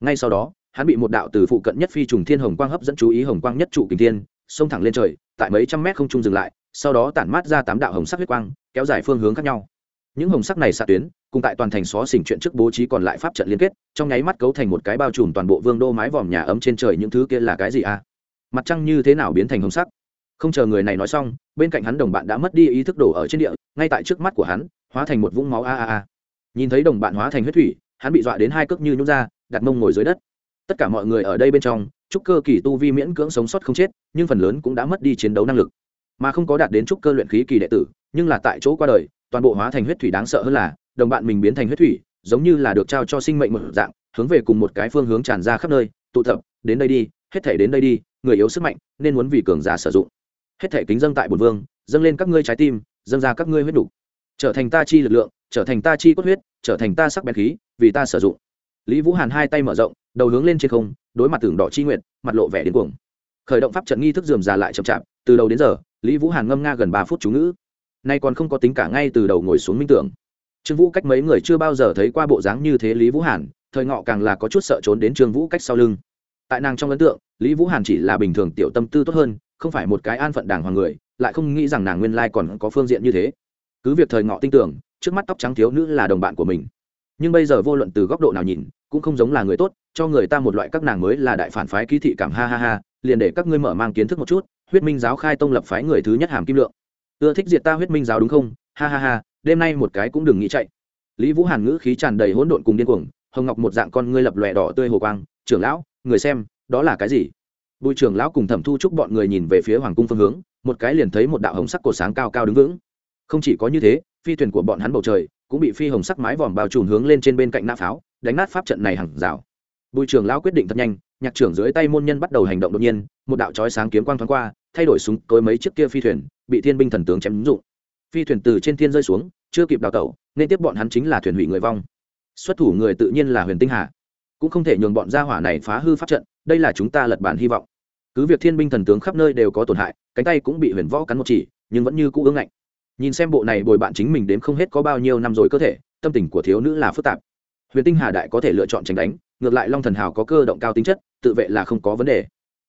Ngay sau đó, hắn bị một đạo từ phụ cận nhất phi trùng thiên hồng quang hấp dẫn chú ý hồng quang nhất trụ kình thiên, xông thẳng lên trời, tại mấy trăm mét không trung dừng lại, sau đó tản mát ra tám đạo hồng sắc huyết quang, kéo dài phương hướng khác nhau. Những hồng sắc này xạ tuyến cùng tại toàn thành xó xỉnh chuyện trước bố trí còn lại pháp trận liên kết, trong nháy mắt cấu thành một cái bao trùm toàn bộ vương đô mái vòm nhà ấm trên trời những thứ kia là cái gì à? Mặt trăng như thế nào biến thành hồng sắc? Không chờ người này nói xong, bên cạnh hắn đồng bạn đã mất đi ý thức đổ ở trên địa, ngay tại trước mắt của hắn, hóa thành một vũng máu a a a. Nhìn thấy đồng bạn hóa thành huyết thủy, hắn bị dọa đến hai cước như nhún ra, đặt mông ngồi dưới đất. Tất cả mọi người ở đây bên trong trúc cơ kỳ tu vi miễn cưỡng sống sót không chết, nhưng phần lớn cũng đã mất đi chiến đấu năng lực. Mà không có đạt đến trúc cơ luyện khí kỳ đệ tử, nhưng là tại chỗ qua đời, toàn bộ hóa thành huyết thủy đáng sợ hơn là đồng bạn mình biến thành huyết thủy, giống như là được trao cho sinh mệnh một dạng, hướng về cùng một cái phương hướng tràn ra khắp nơi, tụ tập, đến đây đi, hết thể đến đây đi, người yếu sức mạnh, nên muốn vì cường giả sử dụng. Hết thể kính dâng tại bồn vương, dâng lên các ngươi trái tim, dâng ra các ngươi huyết đủ. Trở thành ta chi lực lượng, trở thành ta chi cốt huyết, trở thành ta sắc bén khí, vì ta sử dụng. Lý vũ hàn hai tay mở rộng, đầu hướng lên trên không, đối mặt tưởng đỏ chi nguyện mặt lộ vẻ đến cuồng. Khởi động pháp trận nghi thức dườm già lại chậm chạp, từ đầu đến giờ, lý vũ hàn ngâm nga gần ba phút chú ngữ. Nay còn không có tính cả ngay từ đầu ngồi xuống minh tưởng trương vũ cách mấy người chưa bao giờ thấy qua bộ dáng như thế lý vũ hàn, thời ngọ càng là có chút sợ trốn đến trương vũ cách sau lưng. Tại nàng trong ấn tượng, lý vũ hàn chỉ là bình thường tiểu tâm tư tốt hơn, không phải một cái an phận đàng hoàng người, lại không nghĩ rằng nàng nguyên lai còn có phương diện như thế. Cứ việc thời ngọ tin tưởng, trước mắt tóc trắng thiếu nữ là đồng bạn của mình. Nhưng bây giờ vô luận từ góc độ nào nhìn, cũng không giống là người tốt, cho người ta một loại các nàng mới là đại phản phái ký thị cảm ha ha ha, liền để các ngươi mở mang kiến thức một chút, huyết minh giáo khai tông lập phái người thứ nhất hàm kim lượng. Ưa thích diệt ta huyết minh giáo đúng không? Ha ha ha đêm nay một cái cũng đừng nghĩ chạy. Lý vũ hàn ngữ khí tràn đầy hỗn độn cùng điên cuồng, hồng ngọc một dạng con ngươi lập lòe đỏ tươi hồ quang, trưởng lão, người xem, đó là cái gì? Bùi trưởng lão cùng thẩm thu chúc bọn người nhìn về phía hoàng cung phương hướng, một cái liền thấy một đạo hồng sắc cổ sáng cao cao đứng vững. Không chỉ có như thế, phi thuyền của bọn hắn bầu trời cũng bị phi hồng sắc mái vòm bao trùm hướng lên trên bên cạnh nã pháo, đánh nát pháp trận này hàng rào. Bùi trưởng lão quyết định thật nhanh, nhạc trưởng dưới tay môn nhân bắt đầu hành động đột nhiên, một đạo chói sáng kiếm quang thoáng qua, thay đổi súng tối mấy chiếc kia phi thuyền, bị thiên binh thần tướng chém ứng dụng. Phi thuyền từ trên thiên rơi xuống chưa kịp đào tẩu, nên tiếp bọn hắn chính là thuyền hủy người vong. Xuất thủ người tự nhiên là huyền tinh hà. Cũng không thể nhường bọn gia hỏa này phá hư pháp trận, đây là chúng ta lật bản hy vọng. Cứ việc thiên binh thần tướng khắp nơi đều có tổn hại, cánh tay cũng bị huyền võ cắn một chỉ, nhưng vẫn như cũ ương ngạnh. Nhìn xem bộ này bồi bạn chính mình đến không hết có bao nhiêu năm rồi cơ thể, tâm tình của thiếu nữ là phức tạp. Huyền tinh hà đại có thể lựa chọn tránh đánh, ngược lại long thần hào có cơ động cao tính chất, tự vệ là không có vấn đề.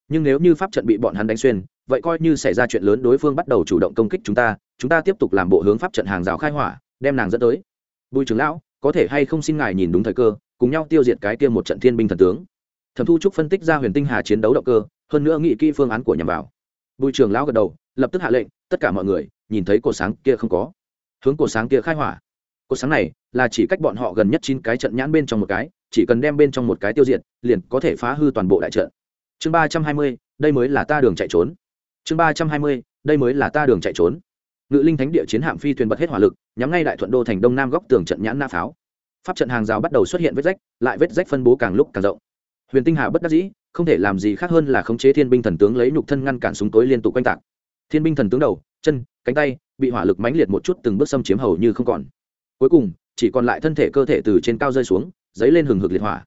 Nhưng nếu như pháp trận bị bọn hắn đánh xuyên, vậy coi như xảy ra chuyện lớn đối phương bắt đầu chủ động công kích chúng ta chúng ta tiếp tục làm bộ hướng pháp trận hàng rào khai hỏa, đem nàng dẫn tới. Bùi trưởng lão, có thể hay không xin ngài nhìn đúng thời cơ, cùng nhau tiêu diệt cái kia một trận thiên binh thần tướng. Thẩm thu trúc phân tích ra huyền tinh hà chiến đấu động cơ, hơn nữa nghị kỹ phương án của nhằm vào. Bùi trưởng lão gật đầu, lập tức hạ lệnh, tất cả mọi người, nhìn thấy cột sáng kia không có. Hướng cột sáng kia khai hỏa. Cột sáng này là chỉ cách bọn họ gần nhất chín cái trận nhãn bên trong một cái, chỉ cần đem bên trong một cái tiêu diệt, liền có thể phá hư toàn bộ đại trận. Chương ba trăm hai mươi, đây mới là ta đường chạy trốn. Chương ba trăm hai mươi, đây mới là ta đường chạy trốn ngự linh thánh địa chiến hạm phi thuyền bật hết hỏa lực, nhắm ngay đại thuận đô thành đông nam góc tường trận nhãn na pháo. Pháp trận hàng rào bắt đầu xuất hiện vết rách, lại vết rách phân bố càng lúc càng rộng. Huyền tinh hà bất đắc dĩ, không thể làm gì khác hơn là khống chế thiên binh thần tướng lấy nhục thân ngăn cản súng tối liên tục quanh tạc. Thiên binh thần tướng đầu, chân, cánh tay bị hỏa lực mãnh liệt một chút, từng bước xâm chiếm hầu như không còn. Cuối cùng, chỉ còn lại thân thể cơ thể từ trên cao rơi xuống, dấy lên hừng hực liệt hỏa.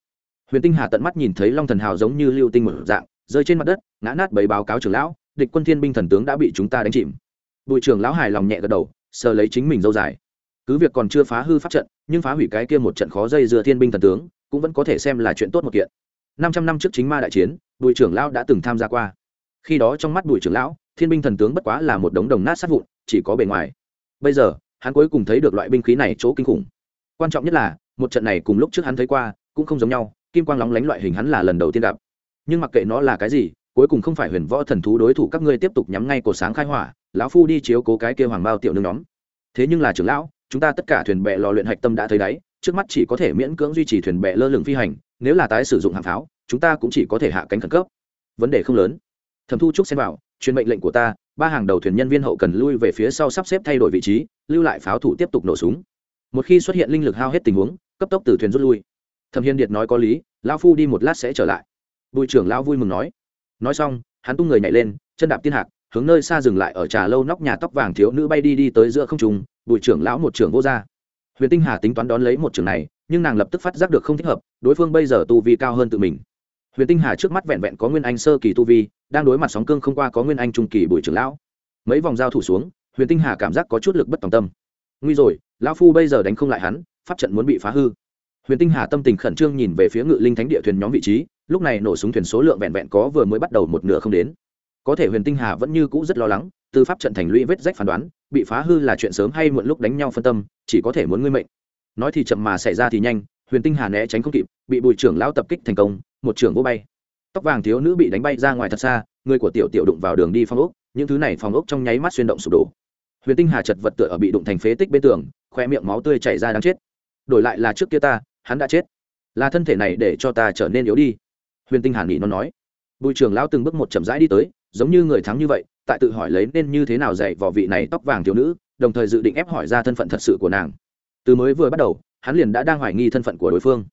Huyền tinh hà tận mắt nhìn thấy long thần hào giống như lưu tinh một dạng, rơi trên mặt đất, ngã nát bấy báo cáo trưởng lão, địch quân thiên binh thần tướng đã bị chúng ta đánh chìm bùi trưởng lão hài lòng nhẹ gật đầu, sờ lấy chính mình dâu dài. Cứ việc còn chưa phá hư pháp trận, nhưng phá hủy cái kia một trận khó dây dựa thiên binh thần tướng, cũng vẫn có thể xem là chuyện tốt một kiện. Năm trăm năm trước chính ma đại chiến, bùi trưởng lão đã từng tham gia qua. Khi đó trong mắt bùi trưởng lão, thiên binh thần tướng bất quá là một đống đồng nát sát vụn, chỉ có bề ngoài. Bây giờ, hắn cuối cùng thấy được loại binh khí này chỗ kinh khủng. Quan trọng nhất là, một trận này cùng lúc trước hắn thấy qua, cũng không giống nhau, kim quang lóng lánh loại hình hắn là lần đầu tiên gặp. Nhưng mặc kệ nó là cái gì, cuối cùng không phải huyền võ thần thú đối thủ các ngươi tiếp tục nhắm ngay cổ sáng khai hỏa lão phu đi chiếu cố cái kia hoàng bao tiểu nương nhóm. Thế nhưng là trưởng lão, chúng ta tất cả thuyền bè lò luyện hạch tâm đã thấy đáy trước mắt chỉ có thể miễn cưỡng duy trì thuyền bè lơ lửng phi hành, nếu là tái sử dụng hàng pháo, chúng ta cũng chỉ có thể hạ cánh khẩn cấp. Vấn đề không lớn. Thẩm thu trúc xem vào, truyền mệnh lệnh của ta, ba hàng đầu thuyền nhân viên hậu cần lui về phía sau sắp xếp thay đổi vị trí, lưu lại pháo thủ tiếp tục nổ súng. Một khi xuất hiện linh lực hao hết tình huống, cấp tốc từ thuyền rút lui. Thẩm hiên điệt nói có lý, lão phu đi một lát sẽ trở lại. Bùi trưởng lão vui mừng nói. Nói xong, hắn tung người nhảy lên, chân đạp tiên hạc hướng nơi xa dừng lại ở trà lâu nóc nhà tóc vàng thiếu nữ bay đi đi tới giữa không trung, bùi trưởng lão một trưởng vô gia. Huyền tinh hà tính toán đón lấy một trưởng này, nhưng nàng lập tức phát giác được không thích hợp, đối phương bây giờ tu vi cao hơn tự mình. Huyền tinh hà trước mắt vẹn vẹn có nguyên anh sơ kỳ tu vi, đang đối mặt sóng cương không qua có nguyên anh trung kỳ bùi trưởng lão. Mấy vòng giao thủ xuống, huyền tinh hà cảm giác có chút lực bất tòng tâm. Nguy rồi, lão phu bây giờ đánh không lại hắn, pháp trận muốn bị phá hư. Huyền tinh hà tâm tình khẩn trương nhìn về phía ngự linh thánh địa thuyền nhóm vị trí, lúc này nổ súng thuyền số lượng vẹn vẹn có vừa mới bắt đầu một nửa không đến có thể huyền tinh hà vẫn như cũ rất lo lắng từ pháp trận thành lũy vết rách phán đoán, bị phá hư là chuyện sớm hay muộn lúc đánh nhau phân tâm, chỉ có thể muốn ngươi mệnh. Nói thì chậm mà xảy ra thì nhanh, huyền tinh hà né tránh không kịp, bị bùi trưởng lão tập kích thành công, một trưởng vô bay. Tóc vàng thiếu nữ bị đánh bay ra ngoài thật xa, người của tiểu tiểu đụng vào đường đi phong ốc, những thứ này phòng ốc trong nháy mắt xuyên động sụp đổ. Huyền tinh hà chật vật tựa ở bị đụng thành phế tích bên tường, khoe miệng máu tươi chảy ra đáng chết. Đổi lại là trước kia ta, hắn đã chết. Là thân thể này để cho ta trở nên yếu đi. Huyền tinh hà nghĩ nó nói. Bùi trưởng lão từng bước một chậm rãi đi tới giống như người thắng như vậy, tại tự hỏi lấy nên như thế nào dạy vỏ vị này tóc vàng thiếu nữ, đồng thời dự định ép hỏi ra thân phận thật sự của nàng. Từ mới vừa bắt đầu, hắn liền đã đang hoài nghi thân phận của đối phương.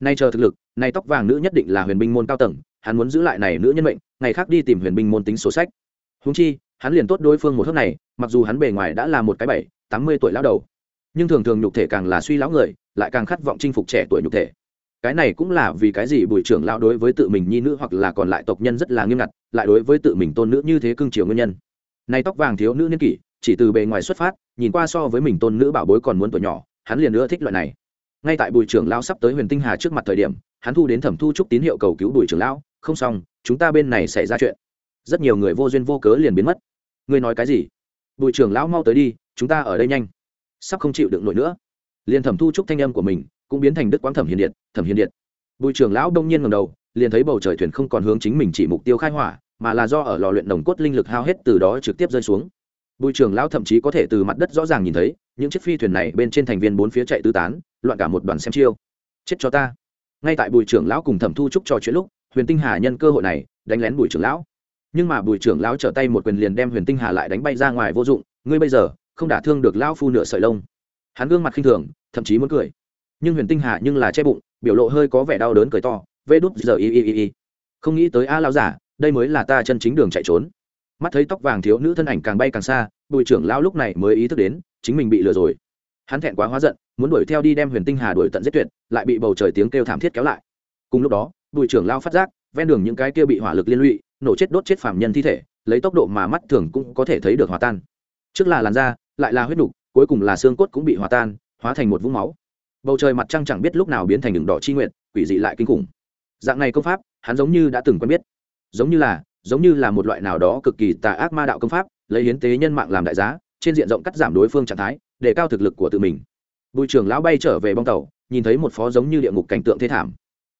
Nay chờ thực lực, nay tóc vàng nữ nhất định là huyền binh môn cao tầng, hắn muốn giữ lại này nữ nhân mệnh, ngày khác đi tìm huyền binh môn tính sổ sách. Húng chi, hắn liền tốt đối phương một hớp này, mặc dù hắn bề ngoài đã là một cái bảy, tám mươi tuổi lão đầu, nhưng thường thường nhục thể càng là suy lão người, lại càng khát vọng chinh phục trẻ tuổi nhục thể cái này cũng là vì cái gì bùi trưởng lão đối với tự mình nhi nữ hoặc là còn lại tộc nhân rất là nghiêm ngặt, lại đối với tự mình tôn nữ như thế cưng chiều nguyên nhân. Này tóc vàng thiếu nữ niên kỷ, chỉ từ bề ngoài xuất phát, nhìn qua so với mình tôn nữ bảo bối còn muốn tuổi nhỏ, hắn liền ưa thích loại này. Ngay tại bùi trưởng lão sắp tới huyền tinh hà trước mặt thời điểm, hắn thu đến thẩm thu trúc tín hiệu cầu cứu bùi trưởng lão, không xong, chúng ta bên này xảy ra chuyện. Rất nhiều người vô duyên vô cớ liền biến mất. Ngươi nói cái gì? Bùi trưởng lão mau tới đi, chúng ta ở đây nhanh. Sắp không chịu đựng nổi nữa. Liền thẩm thu trúc thanh âm của mình cũng biến thành đức quang thẩm hiền điện, thẩm hiền điện. Bùi trưởng lão đông nhiên ngầm đầu, liền thấy bầu trời thuyền không còn hướng chính mình chỉ mục tiêu khai hỏa, mà là do ở lò luyện đồng cốt linh lực hao hết từ đó trực tiếp rơi xuống. Bùi trưởng lão thậm chí có thể từ mặt đất rõ ràng nhìn thấy, những chiếc phi thuyền này bên trên thành viên bốn phía chạy tứ tán, loạn cả một đoàn xem chiêu. Chết cho ta. Ngay tại bùi trưởng lão cùng thẩm thu trúc trò chuyện lúc, huyền tinh hà nhân cơ hội này đánh lén bùi trưởng lão. Nhưng mà bùi trưởng lão trở tay một quyền liền đem huyền tinh hà lại đánh bay ra ngoài vô dụng, ngươi bây giờ không đả thương được lão phu nửa sợi lông. Hắn gương mặt khinh thường, thậm chí muốn cười nhưng huyền tinh hà nhưng là che bụng, biểu lộ hơi có vẻ đau đớn cười to, vê đút giờ y y y y. Không nghĩ tới a lao giả, đây mới là ta chân chính đường chạy trốn. Mắt thấy tóc vàng thiếu nữ thân ảnh càng bay càng xa, bùi trưởng lao lúc này mới ý thức đến, chính mình bị lừa rồi. Hắn thẹn quá hóa giận, muốn đuổi theo đi đem huyền tinh hà đuổi tận giết tuyệt, lại bị bầu trời tiếng kêu thảm thiết kéo lại. Cùng lúc đó, bùi trưởng lao phát giác, ven đường những cái kia bị hỏa lực liên lụy, nổ chết đốt chết phạm nhân thi thể, lấy tốc độ mà mắt thường cũng có thể thấy được hòa tan. Trước là làn da, lại là huyết đục, cuối cùng là xương cốt cũng bị hòa tan, hóa thành một vũng máu bầu trời mặt trăng chẳng biết lúc nào biến thành đường đỏ chi nguyện quỷ dị lại kinh khủng. Dạng này công pháp, hắn giống như đã từng quen biết. Giống như là, giống như là một loại nào đó cực kỳ tà ác ma đạo công pháp, lấy hiến tế nhân mạng làm đại giá, trên diện rộng cắt giảm đối phương trạng thái, để cao thực lực của tự mình. Bùi trưởng lão bay trở về bong tàu, nhìn thấy một phó giống như địa ngục cảnh tượng thế thảm.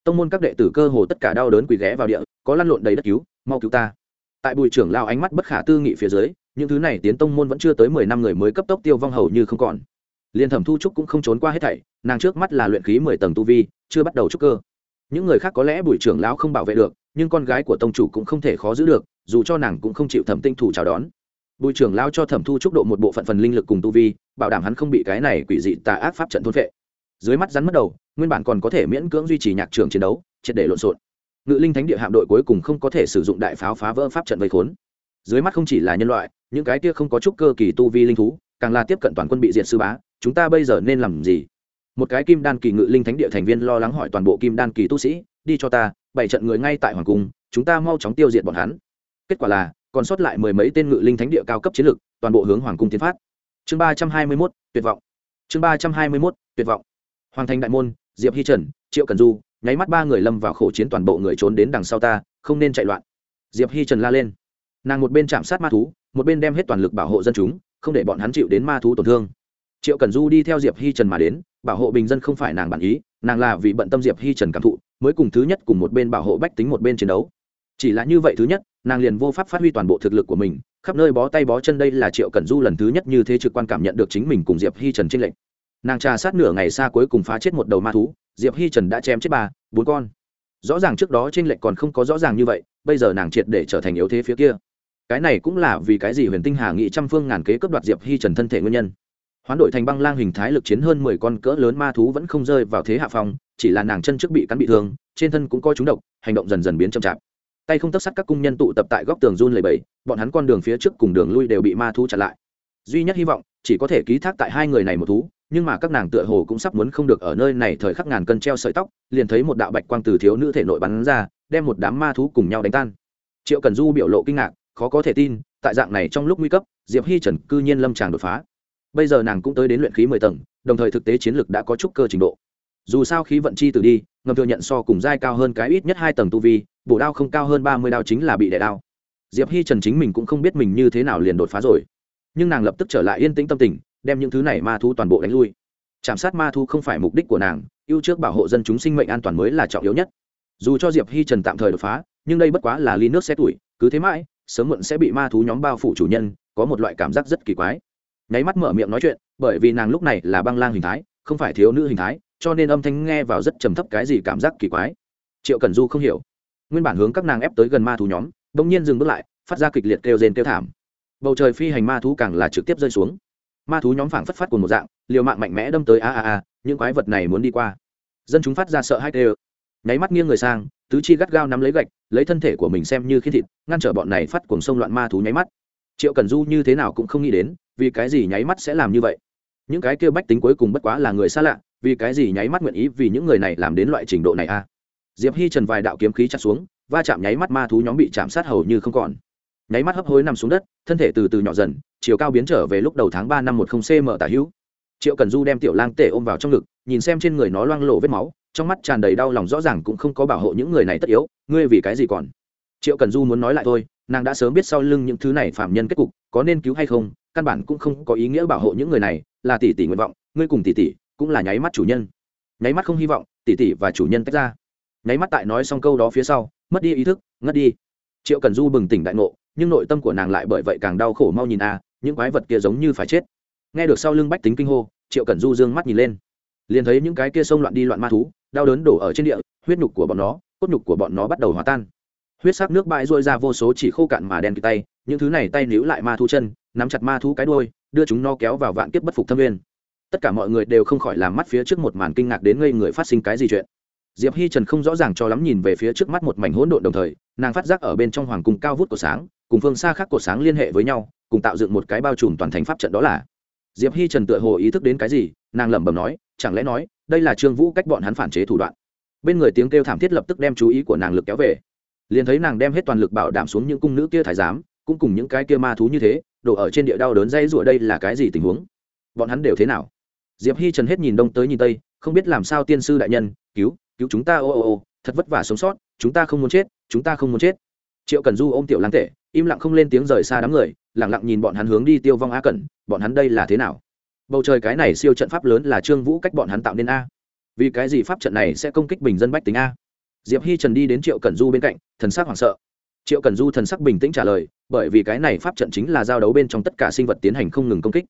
Tông môn các đệ tử cơ hồ tất cả đau đớn quỳ ghé vào địa, có lăn lộn đầy đất cứu, mau cứu ta. Tại bùi trưởng lão ánh mắt bất khả tư nghị phía dưới, những thứ này tiến tông môn vẫn chưa tới mười năm người mới cấp tốc tiêu vong hầu như không còn liên thẩm thu trúc cũng không trốn qua hết thảy, nàng trước mắt là luyện khí mười tầng tu vi, chưa bắt đầu trúc cơ. Những người khác có lẽ bùi trưởng lão không bảo vệ được, nhưng con gái của tông chủ cũng không thể khó giữ được, dù cho nàng cũng không chịu thẩm tinh thủ chào đón. Bùi trưởng Lão cho thẩm thu trúc độ một bộ phận phần linh lực cùng tu vi, bảo đảm hắn không bị cái này quỷ dị tà ác pháp trận thôn vệ dưới mắt rắn mất đầu, nguyên bản còn có thể miễn cưỡng duy trì nhạc trường chiến đấu, triệt để lộn xộn. Ngự linh thánh địa hạm đội cuối cùng không có thể sử dụng đại pháo phá vỡ pháp trận vây khốn. Dưới mắt không chỉ là nhân loại, những cái kia không có chút cơ kỳ tu vi linh thú, càng là tiếp cận toàn quân bị diệt sư bá chúng ta bây giờ nên làm gì? Một cái kim đan kỳ ngự linh thánh địa thành viên lo lắng hỏi toàn bộ kim đan kỳ tu sĩ, đi cho ta, bảy trận người ngay tại hoàng cung, chúng ta mau chóng tiêu diệt bọn hắn. Kết quả là, còn sót lại mười mấy tên ngự linh thánh địa cao cấp chiến lược, toàn bộ hướng hoàng cung tiến phát. Chương ba trăm hai mươi mốt, tuyệt vọng. Chương ba trăm hai mươi mốt, tuyệt vọng. Hoàng thành đại môn, diệp hi trần, triệu cần du, nháy mắt ba người lâm vào khổ chiến toàn bộ người trốn đến đằng sau ta, không nên chạy loạn. Diệp hi trần la lên. Nàng một bên chạm sát ma thú, một bên đem hết toàn lực bảo hộ dân chúng, không để bọn hắn chịu đến ma thú tổn thương triệu cần du đi theo diệp hi trần mà đến, bảo hộ bình dân không phải nàng bản ý, nàng là vì bận tâm diệp hi trần cảm thụ, mới cùng thứ nhất cùng một bên bảo hộ bách tính một bên chiến đấu. Chỉ là như vậy thứ nhất, nàng liền vô pháp phát huy toàn bộ thực lực của mình, khắp nơi bó tay bó chân đây là triệu cẩn du lần thứ nhất như thế trực quan cảm nhận được chính mình cùng diệp hi trần trên lệnh nàng trà sát nửa ngày xa cuối cùng phá chết một đầu ma thú, diệp hi trần đã chém chết ba, bốn con. Rõ ràng trước đó trên lệnh còn không có rõ ràng như vậy, bây giờ nàng triệt để trở thành yếu thế phía kia. Cái này cũng là vì cái gì huyền tinh hà nghị trăm phương ngàn kế cướp đoạt diệp hi trần thân thể nguyên nhân hoán đổi thành băng lang hình thái lực chiến hơn mười con cỡ lớn ma thú vẫn không rơi vào thế hạ phong, chỉ là nàng chân trước bị cắn bị thương, trên thân cũng coi chúng độc, hành động dần dần biến chậm chạp. Tay không tất sắt các cung nhân tụ tập tại góc tường run lầy bầy bọn hắn con đường phía trước cùng đường lui đều bị ma thú chặn lại. Duy nhất hy vọng, chỉ có thể ký thác tại hai người này một thú, nhưng mà các nàng tựa hồ cũng sắp muốn không được ở nơi này thời khắc ngàn cân treo sợi tóc, liền thấy một đạo bạch quang từ thiếu nữ thể nội bắn ra, đem một đám ma thú cùng nhau đánh tan. Triệu cần du biểu lộ kinh ngạc, khó có thể tin, tại dạng này trong lúc nguy cấp, diệp hi trần cư nhiên lâm tràng đột phá bây giờ nàng cũng tới đến luyện khí mười tầng, đồng thời thực tế chiến lực đã có chút cơ trình độ. Dù sao khí vận chi từ đi, ngầm thừa nhận so cùng giai cao hơn cái ít nhất hai tầng tu vi, bổ đao không cao hơn ba mươi đao chính là bị đẻ đao. Diệp hi trần chính mình cũng không biết mình như thế nào liền đột phá rồi. Nhưng nàng lập tức trở lại yên tĩnh tâm tình, đem những thứ này ma thu toàn bộ đánh lui. Chạm sát ma thu không phải mục đích của nàng, ưu trước bảo hộ dân chúng sinh mệnh an toàn mới là trọng yếu nhất. Dù cho diệp hi trần tạm thời đột phá, nhưng đây bất quá là ly nước xe tuổi, cứ thế mãi, sớm muộn sẽ bị ma thú nhóm bao phủ chủ nhân, có một loại cảm giác rất kỳ quái nháy mắt mở miệng nói chuyện, bởi vì nàng lúc này là băng lang hình thái, không phải thiếu nữ hình thái, cho nên âm thanh nghe vào rất trầm thấp cái gì cảm giác kỳ quái. Triệu cần du không hiểu. Nguyên bản hướng các nàng ép tới gần ma thú nhóm đ ỗ n g nhiên dừng bước lại, phát ra kịch liệt kêu rên kêu thảm. Bầu trời phi hành ma thú càng là trực tiếp rơi xuống. Ma thú nhóm phảng phất phát cùng một dạng, liều mạng mạnh mẽ đâm tới a a a, những quái vật này muốn đi qua. Dân chúng phát ra sợ hai tê nháy mắt nghiêng người sang, tứ chi gắt gao nắm lấy gạch, lấy thân thể của mình xem như khiến thịt, ngăn trở bọn này phát cùng sông loạn ma thú nháy mắt triệu cần du như thế nào cũng không nghĩ đến, vì cái gì nháy mắt sẽ làm như vậy. Những cái kêu bách tính cuối cùng bất quá là người xa lạ, vì cái gì nháy mắt nguyện ý vì những người này làm đến loại trình độ này a diệp hi trần vài đạo kiếm khí chặt xuống, va chạm nháy mắt ma thú nhóm bị chạm sát hầu như không còn. Nháy mắt hấp hối nằm xuống đất, thân thể từ từ nhỏ dần, chiều cao biến trở về lúc đầu tháng ba năm một không cm tả hữu. Triệu cần du đem tiểu lang tể ôm vào trong ngực, nhìn xem trên người nó loang lộ vết máu, trong mắt tràn đầy đau lòng rõ ràng cũng không có bảo hộ những người này tất yếu, ngươi vì cái gì còn? Triệu cần du muốn nói lại thôi, nàng đã sớm biết sau lưng những thứ này phạm nhân kết cục, có nên cứu hay không, căn bản cũng không có ý nghĩa bảo hộ những người này, là tỷ tỷ nguyện vọng, ngươi cùng tỷ tỷ cũng là nháy mắt chủ nhân. Nháy mắt không hy vọng, tỷ tỷ và chủ nhân tách ra. Nháy mắt tại nói xong câu đó phía sau, mất đi ý thức, ngất đi. Triệu cần du bừng tỉnh đại ngộ, nhưng nội tâm của nàng lại bởi vậy càng đau khổ mau nhìn a, những quái vật kia giống như phải chết. Nghe được sau lưng bách tính kinh hô, triệu cần du dương mắt nhìn lên. Liền thấy những cái kia sông loạn đi loạn ma thú, đau đớn đổ ở trên địa, huyết nhục của bọn nó, cốt nhục của bọn nó bắt đầu hòa tan huyết sắc nước bãi rôi ra vô số chỉ khô cạn mà đen kịt tay, những thứ này tay níu lại ma thú chân, nắm chặt ma thú cái đôi đưa chúng nó kéo vào vạn kiếp bất phục thâm viên tất cả mọi người đều không khỏi làm mắt phía trước một màn kinh ngạc đến ngây người phát sinh cái gì chuyện. Diệp hi trần không rõ ràng cho lắm nhìn về phía trước mắt một mảnh hỗn độn đồng thời, nàng phát giác ở bên trong hoàng cung cao vút của sáng, cùng phương xa khác của sáng liên hệ với nhau, cùng tạo dựng một cái bao trùm toàn thành pháp trận đó là. Diệp hi trần tựa hồ ý thức đến cái gì, nàng lẩm bẩm nói, chẳng lẽ nói, đây là trương vũ cách bọn hắn phản chế thủ đoạn. Bên người tiếng kêu thảm thiết lập tức đem chú ý của nàng lực kéo về liền thấy nàng đem hết toàn lực bảo đảm xuống những cung nữ kia thái giám, cũng cùng những cái kia ma thú như thế, đổ ở trên địa đau đớn dây rủa đây là cái gì tình huống? Bọn hắn đều thế nào? Diệp hi trần hết nhìn đông tới nhìn tây, không biết làm sao tiên sư đại nhân, cứu cứu chúng ta, ô ô ô, thật vất vả sống sót, chúng ta không muốn chết, chúng ta không muốn chết. Triệu cần du ôm tiểu lang tệ im lặng không lên tiếng rời xa đám người lẳng lặng nhìn bọn hắn hướng đi tiêu vong a cẩn, bọn hắn đây là thế nào? Bầu trời cái này siêu trận pháp lớn là trương vũ cách bọn hắn tạo nên a. Vì cái gì pháp trận này sẽ công kích bình dân bách tính a? Diệp hi trần đi đến triệu cần du bên cạnh, thần sắc hoảng sợ. Triệu cần du thần sắc bình tĩnh trả lời, bởi vì cái này pháp trận chính là giao đấu bên trong tất cả sinh vật tiến hành không ngừng công kích.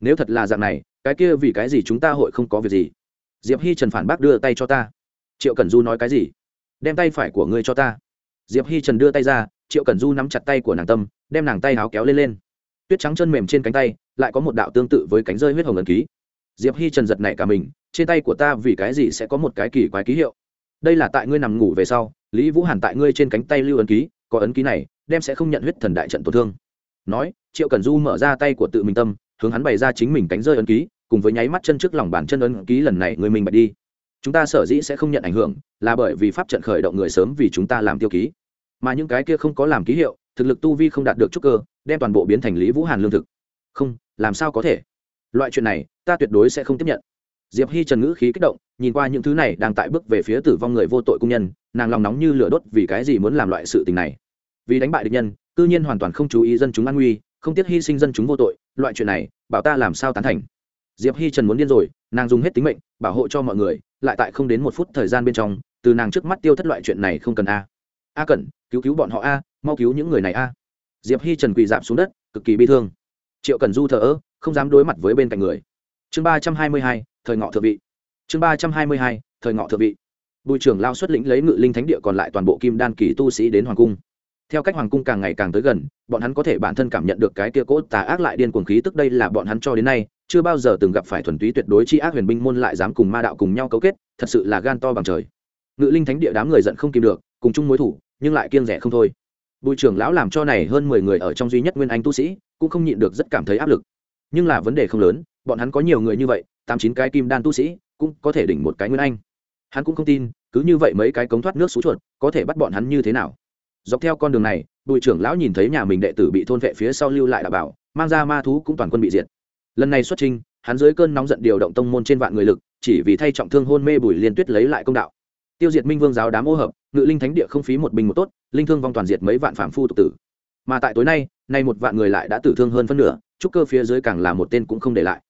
Nếu thật là dạng này, cái kia vì cái gì chúng ta hội không có việc gì? Diệp hi trần phản bác đưa tay cho ta. Triệu cần du nói cái gì? Đem tay phải của ngươi cho ta. Diệp hi trần đưa tay ra, triệu cần du nắm chặt tay của nàng tâm, đem nàng tay háo kéo lên lên. Tuyết trắng chân mềm trên cánh tay, lại có một đạo tương tự với cánh rơi huyết hồng ẩn ký. Diệp hi trần giật nảy cả mình, trên tay của ta vì cái gì sẽ có một cái kỳ quái ký hiệu? Đây là tại ngươi nằm ngủ về sau, lý vũ hàn tại ngươi trên cánh tay lưu ấn ký, có ấn ký này, đem sẽ không nhận huyết thần đại trận tổn thương. Nói, triệu cần du mở ra tay của tự mình tâm, hướng hắn bày ra chính mình cánh rơi ấn ký, cùng với nháy mắt chân trước lòng bàn chân ấn ký lần này người mình bạch đi. Chúng ta sở dĩ sẽ không nhận ảnh hưởng, là bởi vì pháp trận khởi động người sớm vì chúng ta làm tiêu ký. Mà những cái kia không có làm ký hiệu, thực lực tu vi không đạt được chút cơ, đem toàn bộ biến thành lý vũ hàn lương thực. Không, làm sao có thể? Loại chuyện này, ta tuyệt đối sẽ không tiếp nhận diệp hi trần ngữ khí kích động, nhìn qua những thứ này đang tại bước về phía tử vong người vô tội công nhân, nàng lòng nóng như lửa đốt vì cái gì muốn làm loại sự tình này. Vì đánh bại địch nhân, cư nhiên hoàn toàn không chú ý dân chúng an nguy, không tiếc hy sinh dân chúng vô tội, loại chuyện này, bảo ta làm sao tán thành. Diệp hi trần muốn điên rồi, nàng dùng hết tính mệnh, bảo hộ cho mọi người, lại tại không đến một phút thời gian bên trong, từ nàng trước mắt tiêu thất loại chuyện này không cần a. A cần cứu cứu bọn họ a, mau cứu những người này a. Diệp hi trần quỳ dạp xuống đất, cực kỳ bi thương. Triệu cần du thờ ơ, không dám đối mặt với bên cạnh người. Chương ba trăm hai mươi hai thời ngọ thượng vị. Chương ba trăm hai mươi hai, thời ngọ thượng vị. Bùi trưởng lao xuất lĩnh lấy ngự linh thánh địa còn lại toàn bộ kim đan kỳ tu sĩ đến hoàng cung. Theo cách hoàng cung càng ngày càng tới gần, bọn hắn có thể bản thân cảm nhận được cái kia cốt tà ác lại điên cuồng khí tức đây là bọn hắn cho đến nay, chưa bao giờ từng gặp phải thuần túy tuyệt đối chi ác huyền binh môn lại dám cùng ma đạo cùng nhau cấu kết, thật sự là gan to bằng trời. Ngự linh thánh địa đám người giận không kìm được, cùng chung mối thủ, nhưng lại kiêng rẻ không thôi. Bùi trưởng lão làm cho này hơn mười người ở trong duy nhất nguyên anh tu sĩ, cũng không nhịn được rất cảm thấy áp lực. Nhưng là vấn đề không lớn, bọn hắn có nhiều người như vậy tám chín cái kim đan tu sĩ, cũng có thể đỉnh một cái nguyên anh. Hắn cũng không tin, cứ như vậy mấy cái cống thoát nước xú chuột, có thể bắt bọn hắn như thế nào? Dọc theo con đường này, bùi trưởng lão nhìn thấy nhà mình đệ tử bị thôn vệ phía sau lưu lại đảm bảo, mang ra ma thú cũng toàn quân bị diệt. Lần này xuất trình, hắn dưới cơn nóng giận điều động tông môn trên vạn người lực, chỉ vì thay trọng thương hôn mê bùi liên tuyết lấy lại công đạo. Tiêu diệt minh vương giáo đám ô hợp, ngự linh thánh địa không phí một bình một tốt, linh thương vong toàn diệt mấy vạn phạm phu tục tử. Mà tại tối nay nay một vạn người lại đã tử thương hơn phân nửa trúc cơ phía dưới càng là một tên cũng không để lại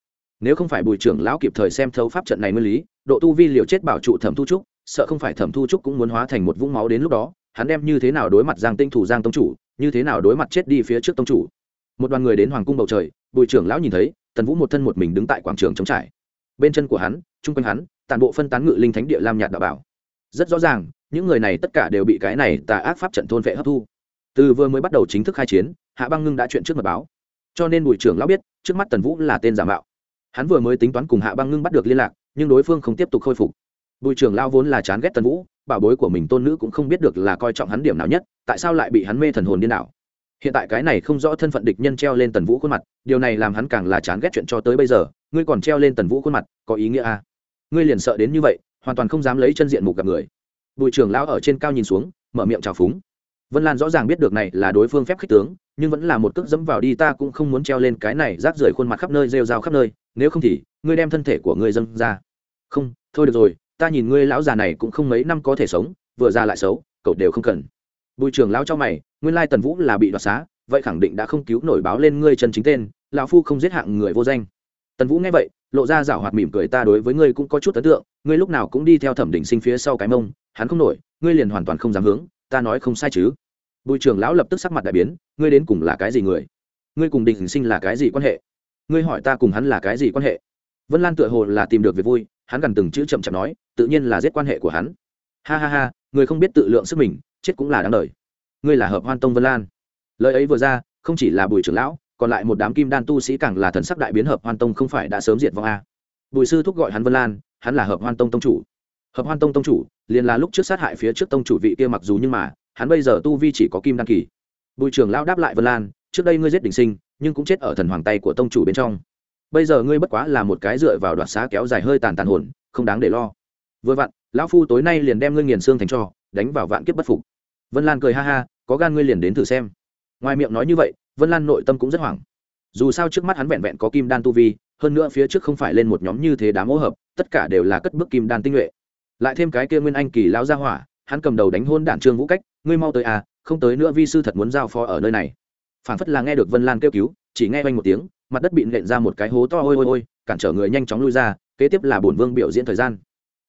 nếu không phải bùi trưởng lão kịp thời xem thấu pháp trận này nguyên lý, độ tu vi liều chết bảo trụ thẩm thu trúc, sợ không phải thẩm thu trúc cũng muốn hóa thành một vũng máu đến lúc đó, hắn đem như thế nào đối mặt giang tinh thủ giang tông chủ, như thế nào đối mặt chết đi phía trước tông chủ. Một đoàn người đến hoàng cung bầu trời, bùi trưởng lão nhìn thấy, tần vũ một thân một mình đứng tại quảng trường trống trải. Bên chân của hắn, chung quanh hắn toàn bộ phân tán ngự linh thánh địa lam nhạt đạo bảo. Rất rõ ràng, những người này tất cả đều bị cái này tà ác pháp trận thôn vệ hấp thu. Từ vừa mới bắt đầu chính thức khai chiến, hạ băng ngưng đã chuyện trước mật báo. Cho nên bùi trưởng lão biết, trước mắt tần vũ là tên giả mạo hắn vừa mới tính toán cùng hạ băng ngưng bắt được liên lạc, nhưng đối phương không tiếp tục khôi phục. Bùi trưởng lao vốn là chán ghét tần vũ, bảo bối của mình tôn nữ cũng không biết được là coi trọng hắn điểm nào nhất, tại sao lại bị hắn mê thần hồn điên đảo. Hiện tại cái này không rõ thân phận địch nhân treo lên tần vũ khuôn mặt, điều này làm hắn càng là chán ghét chuyện cho tới bây giờ, ngươi còn treo lên tần vũ khuôn mặt, có ý nghĩa à? ngươi liền sợ đến như vậy, hoàn toàn không dám lấy chân diện mục gặp người. Bùi trưởng lão ở trên cao nhìn xuống, mở miệng trào phúng. Vân lan rõ ràng biết được này là đối phương phép khích tướng, nhưng vẫn là một cước dẫm vào đi, ta cũng không muốn treo lên cái này rác rưởi khuôn mặt khắp nơi, rêu rao khắp nơi nếu không thì, ngươi đem thân thể của ngươi dâng ra. Không, thôi được rồi, ta nhìn ngươi lão già này cũng không mấy năm có thể sống, vừa ra lại xấu, cậu đều không cần. Bùi trưởng lão cho mày, nguyên lai tần vũ là bị đoạt xá, vậy khẳng định đã không cứu nổi báo lên ngươi chân chính tên, lão phu không giết hạng người vô danh. Tần vũ nghe vậy, lộ ra rảo hoạt mỉm cười, ta đối với ngươi cũng có chút ấn tượng, ngươi lúc nào cũng đi theo thẩm định sinh phía sau cái mông, hắn không nổi, ngươi liền hoàn toàn không dám hướng, ta nói không sai chứ. Bùi trưởng lão lập tức sắc mặt đại biến, ngươi đến cùng là cái gì người? Ngươi cùng định sinh là cái gì quan hệ? Ngươi hỏi ta cùng hắn là cái gì quan hệ? Vân lan tựa hồ là tìm được việc vui, hắn gần từng chữ chậm chậm nói, tự nhiên là giết quan hệ của hắn. Ha ha ha, người không biết tự lượng sức mình, chết cũng là đáng đời. Ngươi là hợp hoan tông vân lan. Lời ấy vừa ra, không chỉ là bùi trưởng lão, còn lại một đám kim đan tu sĩ càng là thần sắc đại biến hợp hoan tông không phải đã sớm diệt vong a. Bùi sư thúc gọi hắn vân lan, hắn là hợp hoan tông tông chủ. Hợp hoan tông tông chủ, liền là lúc trước sát hại phía trước tông chủ vị kia mặc dù nhưng mà, hắn bây giờ tu vi chỉ có kim đan kỳ. Bùi trưởng lão đáp lại vân lan, trước đây ngươi giết đình sinh nhưng cũng chết ở thần hoàng tay của tông chủ bên trong. Bây giờ ngươi bất quá là một cái dựa vào đoạt xá kéo dài hơi tàn tàn hồn, không đáng để lo. Vừa vặn, lão phu tối nay liền đem ngươi nghiền xương thành cho, đánh vào vạn kiếp bất phục. Vân lan cười ha ha, có gan ngươi liền đến thử xem. Ngoài miệng nói như vậy, vân lan nội tâm cũng rất hoảng. Dù sao trước mắt hắn vẹn vẹn có kim đan tu vi, hơn nữa phía trước không phải lên một nhóm như thế đám hỗ hợp, tất cả đều là cất bước kim đan tinh nhuệ. Lại thêm cái kia nguyên anh kỳ lao ra hỏa, hắn cầm đầu đánh hôn đản trương vũ cách, ngươi mau tới à không tới nữa vi sư thật muốn giao phó ở nơi này phản phất là nghe được vân lan kêu cứu, chỉ nghe oanh một tiếng, mặt đất bị nện ra một cái hố to ôi ôi ôi, cản trở người nhanh chóng lui ra, kế tiếp là bổn vương biểu diễn thời gian.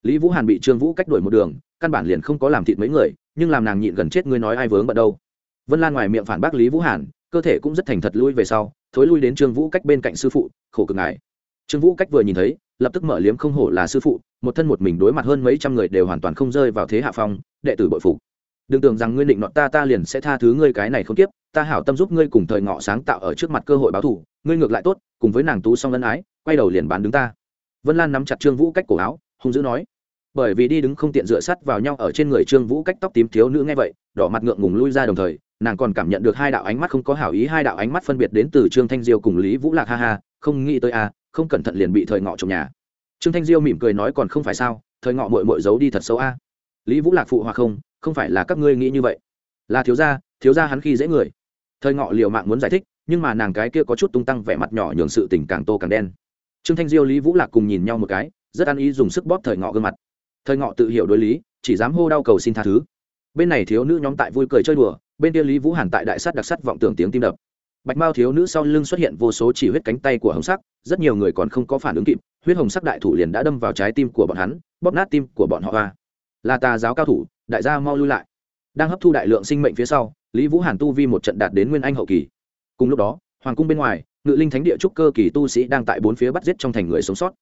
Lý vũ hàn bị trương vũ cách đuổi một đường, căn bản liền không có làm thịt mấy người, nhưng làm nàng nhịn gần chết ngươi nói ai vướng bận đâu. Vân lan ngoài miệng phản bác lý vũ hàn, cơ thể cũng rất thành thật lui về sau, thối lui đến trương vũ cách bên cạnh sư phụ, khổ cực ngài trương vũ cách vừa nhìn thấy, lập tức mở liếm không hổ là sư phụ, một thân một mình đối mặt hơn mấy trăm người đều hoàn toàn không rơi vào thế hạ phong, đệ tử bội phục đừng tưởng rằng ngươi định nọt ta ta liền sẽ tha thứ ngươi cái này không tiếp ta hảo tâm giúp ngươi cùng thời ngọ sáng tạo ở trước mặt cơ hội báo thù. Ngươi ngược lại tốt cùng với nàng tú song ân ái quay đầu liền bán đứng ta. Vân lan nắm chặt trương vũ cách cổ áo hung dữ nói. Bởi vì đi đứng không tiện dựa sắt vào nhau ở trên người trương vũ cách tóc tím thiếu nữ nghe vậy đỏ mặt ngượng ngùng lui ra đồng thời nàng còn cảm nhận được hai đạo ánh mắt không có hảo ý hai đạo ánh mắt phân biệt đến từ trương thanh diêu cùng lý vũ lạc ha ha không nghĩ tới a à, không cẩn thận liền bị thời ngọ trong nhà. Trương thanh diêu mỉm cười nói còn không phải sao thời ngọ mội mội giấu đi thật xấu a lý vũ lạc phụ hoặc không không phải là các ngươi nghĩ như vậy. Là thiếu gia thiếu gia hắn khi dễ người. Thời ngọ liều mạng muốn giải thích, nhưng mà nàng cái kia có chút tung tăng vẻ mặt nhỏ nhường sự tình càng tô càng đen. Trương thanh diêu, lý vũ lạc cùng nhìn nhau một cái, rất ăn ý dùng sức bóp thời ngọ gương mặt. Thời ngọ tự hiểu đối lý, chỉ dám hô đau cầu xin tha thứ. Bên này thiếu nữ nhóm tại vui cười chơi đùa, bên kia lý vũ hàn tại đại sắt đặc sắt vọng tưởng tiếng tim đập. Bạch mao thiếu nữ sau lưng xuất hiện vô số chỉ huyết cánh tay của hồng sắc, rất nhiều người còn không có phản ứng kịp, huyết hồng sắc đại thủ liền đã đâm vào trái tim của bọn hắn, bóp nát tim của bọn họ hoa là tà giáo cao thủ đại gia mau lui lại. Đang hấp thu đại lượng sinh mệnh phía sau, lý vũ hàn tu vi một trận đạt đến nguyên anh hậu kỳ. Cùng lúc đó, hoàng cung bên ngoài, ngự linh thánh địa trúc cơ kỳ tu sĩ đang tại bốn phía bắt giết trong thành người sống sót.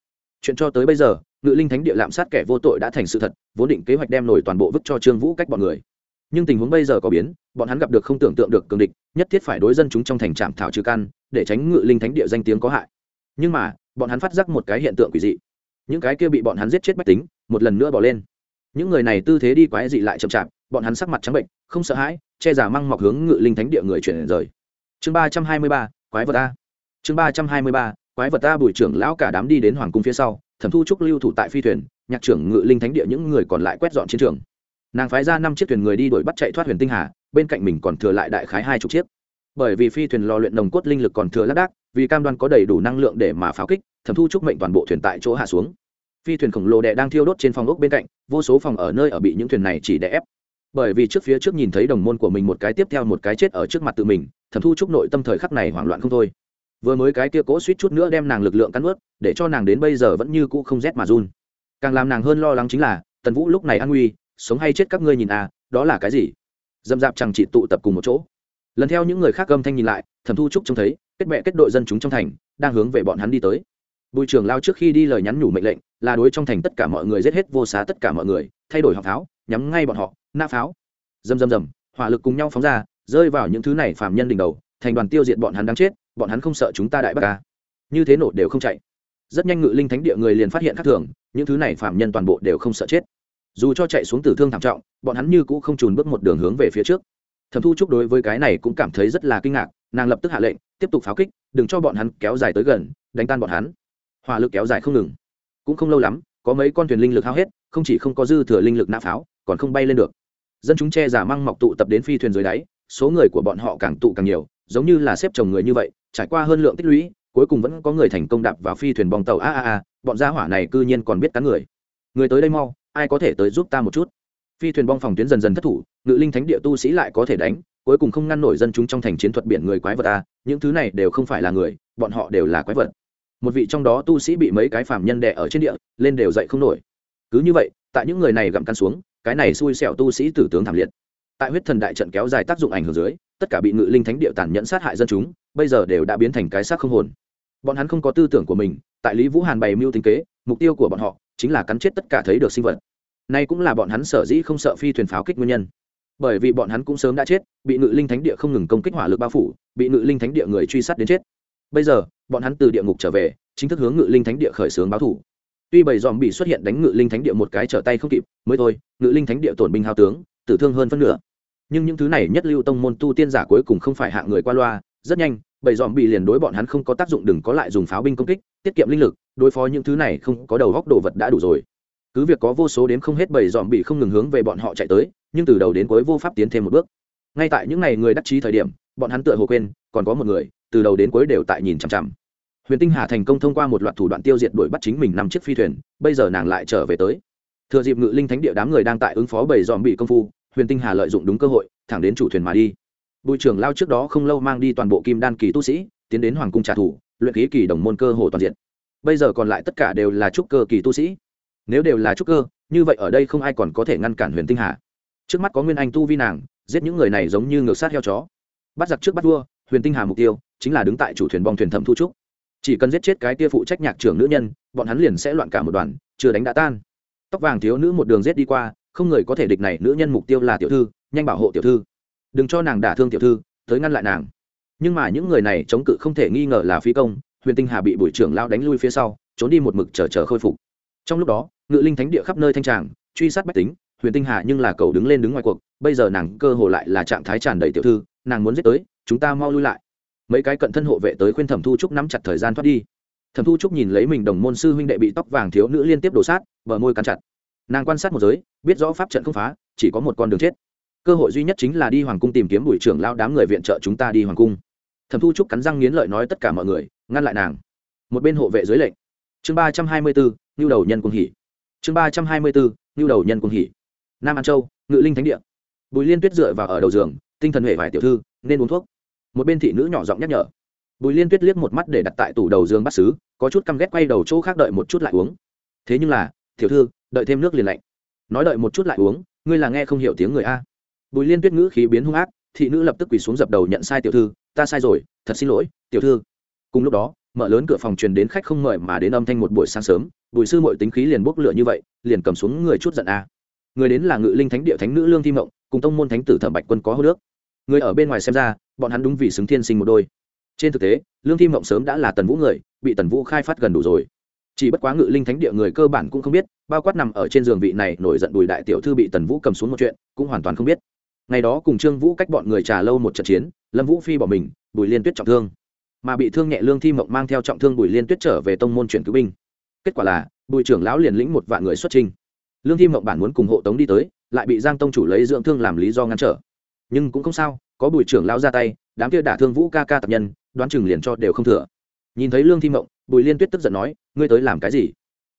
Chuyện cho tới bây giờ, ngự linh thánh địa lạm sát kẻ vô tội đã thành sự thật, vốn định kế hoạch đem nổi toàn bộ vứt cho trương vũ cách bọn người. Nhưng tình huống bây giờ có biến, bọn hắn gặp được không tưởng tượng được cường địch, nhất thiết phải đối dân chúng trong thành trạm thảo trừ căn, để tránh ngự linh thánh địa danh tiếng có hại. Nhưng mà, bọn hắn phát giác một cái hiện tượng quỷ dị. Những cái kia bị bọn hắn giết chết bách tính, một lần nữa bỏ lên những người này tư thế đi quái dị lại chậm chạp, bọn hắn sắc mặt trắng bệnh, không sợ hãi, che giả măng mọc hướng ngự linh thánh địa người chuyển rời. Chương ba trăm hai mươi ba, quái vật ta. chương ba trăm hai mươi ba, quái vật ta bùi trưởng lão cả đám đi đến hoàng cung phía sau, thẩm thu trúc lưu thủ tại phi thuyền, nhạc trưởng ngự linh thánh địa những người còn lại quét dọn chiến trường. Nàng phái ra năm chiếc thuyền người đi đuổi bắt chạy thoát huyền tinh hà, bên cạnh mình còn thừa lại đại khái hai chục chiếc. Bởi vì phi thuyền lò luyện nồng cốt linh lực còn thừa lác đác, vì cam đoan có đầy đủ năng lượng để mà pháo kích, thẩm thu trúc mệnh toàn bộ thuyền tại chỗ hạ xuống phi thuyền khổng lồ đè đang thiêu đốt trên phòng ốc bên cạnh, vô số phòng ở nơi ở bị những thuyền này chỉ đè ép. Bởi vì trước phía trước nhìn thấy đồng môn của mình một cái tiếp theo một cái chết ở trước mặt tự mình, thẩm thu trúc nội tâm thời khắc này hoảng loạn không thôi. Vừa mới cái kia cố suýt chút nữa đem nàng lực lượng cắn ướt để cho nàng đến bây giờ vẫn như cũ không rét mà run. Càng làm nàng hơn lo lắng chính là, tần vũ lúc này an nguy, sống hay chết các ngươi nhìn à đó là cái gì? Dâm dạp chẳng chị tụ tập cùng một chỗ. Lần theo những người khác gâm thanh nhìn lại, thẩm thu trúc trông thấy, kết bệ kết đội dân chúng trong thành, đang hướng về bọn hắn đi tới bùi trưởng lao trước khi đi lời nhắn nhủ mệnh lệnh, là đối trong thành tất cả mọi người giết hết vô xá tất cả mọi người, thay đổi học pháo, nhắm ngay bọn họ, nã pháo. Dầm dầm dầm hỏa lực cùng nhau phóng ra, rơi vào những thứ này phạm nhân đỉnh đầu, thành đoàn tiêu diệt bọn hắn đáng chết, bọn hắn không sợ chúng ta đại bác ca. Như thế nổ đều không chạy. Rất nhanh ngự linh thánh địa người liền phát hiện khác thường, những thứ này phạm nhân toàn bộ đều không sợ chết. Dù cho chạy xuống tử thương thảm trọng, bọn hắn như cũng không trùn bước một đường hướng về phía trước. Thẩm thu trúc đối với cái này cũng cảm thấy rất là kinh ngạc, nàng lập tức hạ lệnh, tiếp tục pháo kích, đừng cho bọn hắn kéo dài tới gần, đánh tan bọn hắn hỏa lực kéo dài không ngừng. Cũng không lâu lắm, có mấy con thuyền linh lực hao hết, không chỉ không có dư thừa linh lực nã pháo, còn không bay lên được. Dân chúng che giả măng mọc tụ tập đến phi thuyền dưới đáy, số người của bọn họ càng tụ càng nhiều, giống như là xếp chồng người như vậy, trải qua hơn lượng tích lũy, cuối cùng vẫn có người thành công đạp vào phi thuyền bong tàu. A a a, bọn gia hỏa này cư nhiên còn biết cắn người. Người tới đây mau, ai có thể tới giúp ta một chút? Phi thuyền bong phòng tuyến dần dần thất thủ, ngự linh thánh địa tu sĩ lại có thể đánh, cuối cùng không ngăn nổi dân chúng trong thành chiến thuật biển người quái vật a. Những thứ này đều không phải là người, bọn họ đều là quái vật một vị trong đó tu sĩ bị mấy cái phạm nhân đè ở trên địa, lên đều dậy không nổi. Cứ như vậy, tại những người này gặm căn xuống, cái này xui xẻo tu sĩ tử tướng thảm liệt. Tại huyết thần đại trận kéo dài tác dụng ảnh hưởng dưới, tất cả bị ngự linh thánh địa tàn nhẫn sát hại dân chúng, bây giờ đều đã biến thành cái xác không hồn. Bọn hắn không có tư tưởng của mình, tại lý vũ hàn bày mưu tính kế, mục tiêu của bọn họ chính là cắn chết tất cả thấy được sinh vật. Nay cũng là bọn hắn sở dĩ không sợ phi thuyền pháo kích nguyên nhân. Bởi vì bọn hắn cũng sớm đã chết, bị ngự linh thánh địa không ngừng công kích hỏa lực bao phủ, bị ngự linh thánh địa người truy sát đến chết. Bây giờ bọn hắn từ địa ngục trở về, chính thức hướng ngự linh thánh địa khởi xướng báo thủ. Tuy bầy dòm bị xuất hiện đánh ngự linh thánh địa một cái trở tay không kịp, mới thôi, ngự linh thánh địa tổn binh hao tướng, tử thương hơn phân nửa. Nhưng những thứ này nhất lưu tông môn tu tiên giả cuối cùng không phải hạng người qua loa, rất nhanh, bầy dòm bị liền đối bọn hắn không có tác dụng đừng có lại dùng pháo binh công kích, tiết kiệm linh lực, đối phó những thứ này không có đầu góc đồ vật đã đủ rồi. Cứ việc có vô số đến không hết bầy dòm bị không ngừng hướng về bọn họ chạy tới, nhưng từ đầu đến cuối vô pháp tiến thêm một bước. Ngay tại những ngày người đắc chí thời điểm, bọn hắn tựa hồ quên, còn có một người từ đầu đến cuối đều tại nhìn chằm chằm. Huyền tinh hà thành công thông qua một loạt thủ đoạn tiêu diệt đuổi bắt chính mình năm chiếc phi thuyền, bây giờ nàng lại trở về tới. Thừa dịp ngự linh thánh địa đám người đang tại ứng phó bảy dòm bị công phu, huyền tinh hà lợi dụng đúng cơ hội, thẳng đến chủ thuyền mà đi. Bùi trưởng lao trước đó không lâu mang đi toàn bộ kim đan kỳ tu sĩ, tiến đến hoàng cung trả thù, luyện khí kỳ đồng môn cơ hồ toàn diện. Bây giờ còn lại tất cả đều là trúc cơ kỳ tu sĩ. Nếu đều là trúc cơ, như vậy ở đây không ai còn có thể ngăn cản huyền tinh hà. Trước mắt có nguyên anh tu vi nàng, giết những người này giống như ngược sát heo chó. Bắt giặc trước bắt vua, huyền tinh hà mục tiêu chính là đứng tại chủ thuyền bong thuyền thẩm thu trúc. Chỉ cần giết chết cái tia phụ trách nhạc trưởng nữ nhân, bọn hắn liền sẽ loạn cả một đoàn, chưa đánh đã tan. Tóc vàng thiếu nữ một đường giết đi qua, không người có thể địch này nữ nhân mục tiêu là tiểu thư, nhanh bảo hộ tiểu thư. Đừng cho nàng đả thương tiểu thư, tới ngăn lại nàng. Nhưng mà những người này chống cự không thể nghi ngờ là phi công, huyền tinh hà bị bùi trưởng lao đánh lui phía sau, trốn đi một mực chờ chờ khôi phục. Trong lúc đó, ngự linh thánh địa khắp nơi thanh tràng, truy sát bách tính, huyền tinh hà nhưng là cầu đứng lên đứng ngoài cuộc, bây giờ nàng cơ hồ lại là trạng thái tràn đầy tiểu thư, nàng muốn giết tới, chúng ta mau lui lại mấy cái cận thân hộ vệ tới khuyên thẩm thu trúc nắm chặt thời gian thoát đi thẩm thu trúc nhìn lấy mình đồng môn sư huynh đệ bị tóc vàng thiếu nữ liên tiếp đổ sát bờ môi cắn chặt nàng quan sát một giới biết rõ pháp trận không phá chỉ có một con đường chết cơ hội duy nhất chính là đi hoàng cung tìm kiếm bùi trưởng lao đám người viện trợ chúng ta đi hoàng cung thẩm thu trúc cắn răng nghiến lợi nói tất cả mọi người ngăn lại nàng một bên hộ vệ dưới lệnh chương ba trăm hai mươi bốn ngưu đầu nhân cung hỉ chương ba trăm hai mươi bốn ngưu đầu nhân cung hỉ nam an châu ngự linh thánh địa bùi liên tuyết dựa vào ở đầu giường tinh thần huệ vải tiểu thư nên uống thuốc một bên thị nữ nhỏ giọng nhắc nhở. Bùi liên tuyết liếc một mắt để đặt tại tủ đầu giường bắt xứ có chút căm ghét quay đầu chỗ khác đợi một chút lại uống. Thế nhưng là, tiểu thư, đợi thêm nước liền lạnh. Nói đợi một chút lại uống, ngươi là nghe không hiểu tiếng người a. Bùi liên tuyết ngữ khí biến hung ác, thị nữ lập tức quỳ xuống dập đầu nhận sai tiểu thư, ta sai rồi, thật xin lỗi, tiểu thư. Cùng lúc đó, mở lớn cửa phòng truyền đến khách không mời mà đến âm thanh một buổi sáng sớm, bùi sư mội tính khí liền bốc lửa như vậy, liền cầm xuống người chút giận a. Người đến là ngự linh thánh địa thánh nữ lương thi mộng, cùng tông môn thánh tử thẩm bạch quân có hô nước người ở bên ngoài xem ra, bọn hắn đúng vì xứng thiên sinh một đôi. Trên thực tế, lương thi mộng sớm đã là tần vũ người, bị tần vũ khai phát gần đủ rồi. Chỉ bất quá ngự linh thánh địa người cơ bản cũng không biết, bao quát nằm ở trên giường vị này nổi giận bùi đại tiểu thư bị tần vũ cầm xuống một chuyện, cũng hoàn toàn không biết. Ngày đó cùng trương vũ cách bọn người trà lâu một trận chiến, lâm vũ phi bỏ mình, bùi liên tuyết trọng thương. Mà bị thương nhẹ lương thi mộng mang theo trọng thương bùi liên tuyết trở về tông môn chuyển cứu binh. Kết quả là, bùi trưởng lão liền lĩnh một vạn người xuất trình lương thi mộng bản muốn cùng hộ tống đi tới, lại bị giang tông chủ lấy dưỡng thương làm lý do ngăn trở nhưng cũng không sao, có bùi trưởng lao ra tay, đám kia đả thương vũ ca ca tập nhân, đoán chừng liền cho đều không thừa. Nhìn thấy lương thi mộng, bùi liên tuyết tức giận nói, ngươi tới làm cái gì?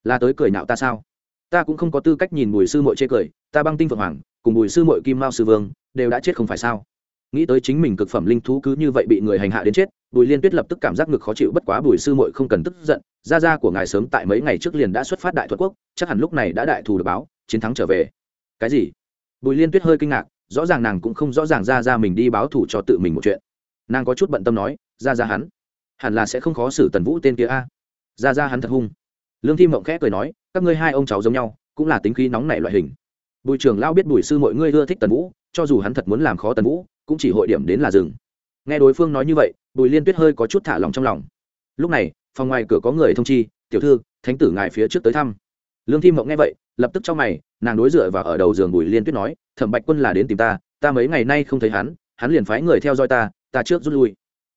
Là tới cười nạo ta sao? Ta cũng không có tư cách nhìn bùi sư mội chê cười, ta băng tinh phượng hoàng, cùng bùi sư mội kim mao sư vương, đều đã chết không phải sao? Nghĩ tới chính mình cực phẩm linh thú cứ như vậy bị người hành hạ đến chết, bùi liên tuyết lập tức cảm giác ngực khó chịu bất quá bùi sư mội không cần tức giận, gia gia của ngài sớm tại mấy ngày trước liền đã xuất phát đại thuật quốc, chắc hẳn lúc này đã đại thù được báo, chiến thắng trở về. Cái gì? Bùi liên tuyết hơi kinh ngạc rõ ràng nàng cũng không rõ ràng ra ra mình đi báo thủ cho tự mình một chuyện. Nàng có chút bận tâm nói, ra ra hắn, hẳn là sẽ không khó xử tần vũ tên kia a. Ra ra hắn thật hung. Lương thi mộng khẽ cười nói, các ngươi hai ông cháu giống nhau, cũng là tính khí nóng nảy loại hình. Bùi trưởng lao biết bùi sư mọi ngươi ưa thích tần vũ, cho dù hắn thật muốn làm khó tần vũ, cũng chỉ hội điểm đến là rừng nghe đối phương nói như vậy, bùi liên tuyết hơi có chút thả lòng trong lòng. Lúc này, phòng ngoài cửa có người thông chi, tiểu thư, thánh tử ngài phía trước tới thăm. Lương thi mộng nghe vậy lập tức cho mày, nàng đối dựa và ở đầu giường bùi liên tuyết nói, thẩm bạch quân là đến tìm ta ta mấy ngày nay không thấy hắn hắn liền phái người theo dõi ta ta trước rút lui.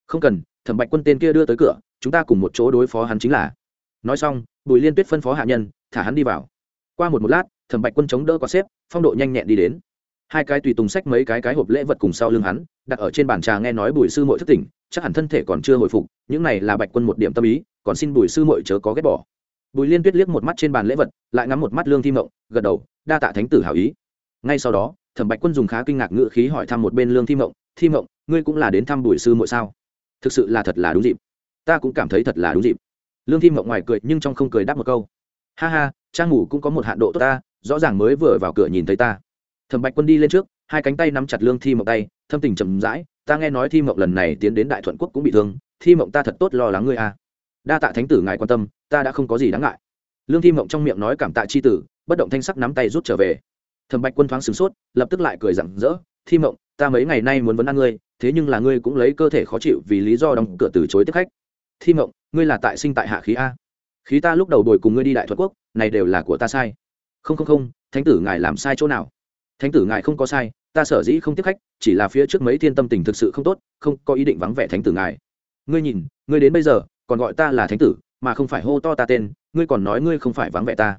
Không cần, thẩm bạch quân tên kia đưa tới cửa, chúng ta cùng một chỗ đối phó hắn chính là. Nói xong, bùi liên tuyết phân phó hạ nhân, thả hắn đi vào. Qua một một lát, thẩm bạch quân chống đỡ có xếp, phong độ nhanh nhẹn đi đến. Hai cái tùy tùng sách mấy cái cái hộp lễ vật cùng sau lưng hắn, đặt ở trên bàn trà nghe nói bùi sư mội thất tỉnh, chắc hẳn thân thể còn chưa hồi phục, những này là bạch quân một điểm tâm ý, còn xin bùi sư mội chớ có ghét bỏ bùi liên tuyết liếc một mắt trên bàn lễ vật, lại ngắm một mắt lương thi mộng, gật đầu, đa tạ thánh tử hảo ý. Ngay sau đó, thẩm bạch quân dùng khá kinh ngạc ngữ khí hỏi thăm một bên lương thi mộng thi mộng, ngươi cũng là đến thăm bùi sư mội sao? Thực sự là thật là đúng dịp. Ta cũng cảm thấy thật là đúng dịp. Lương thi mộng ngoài cười, nhưng trong không cười đáp một câu, ha ha, trang ngủ cũng có một hạn độ tốt ta, rõ ràng mới vừa vào cửa nhìn thấy ta. Thẩm bạch quân đi lên trước, hai cánh tay nắm chặt lương thi mộng tay, thâm tình chậm rãi, ta nghe nói thi mộng lần này tiến đến đại thuận quốc cũng bị thương, thi mộng ta thật tốt lo lắng ngươi à đa tạ thánh tử ngài quan tâm, ta đã không có gì đáng ngại. Lương thi mộng trong miệng nói cảm tạ chi tử, bất động thanh sắc nắm tay rút trở về. Thẩm bạch quân thoáng sửng sốt, lập tức lại cười rặng rỡ, thi mộng, ta mấy ngày nay muốn vấn ăn ngươi, thế nhưng là ngươi cũng lấy cơ thể khó chịu vì lý do đóng cửa từ chối tiếp khách. Thi mộng, ngươi là tại sinh tại hạ khí a. Khí ta lúc đầu đổi cùng ngươi đi đại thuật quốc, này đều là của ta sai. Không không không, thánh tử ngài làm sai chỗ nào? Thánh tử ngài không có sai, ta sở dĩ không tiếp khách, chỉ là phía trước mấy thiên tâm tình thực sự không tốt, không có ý định vắng vẻ thánh tử ngài. Ngươi nhìn, ngươi đến bây giờ còn gọi ta là thánh tử, mà không phải hô to ta tên, ngươi còn nói ngươi không phải vắng vẻ ta.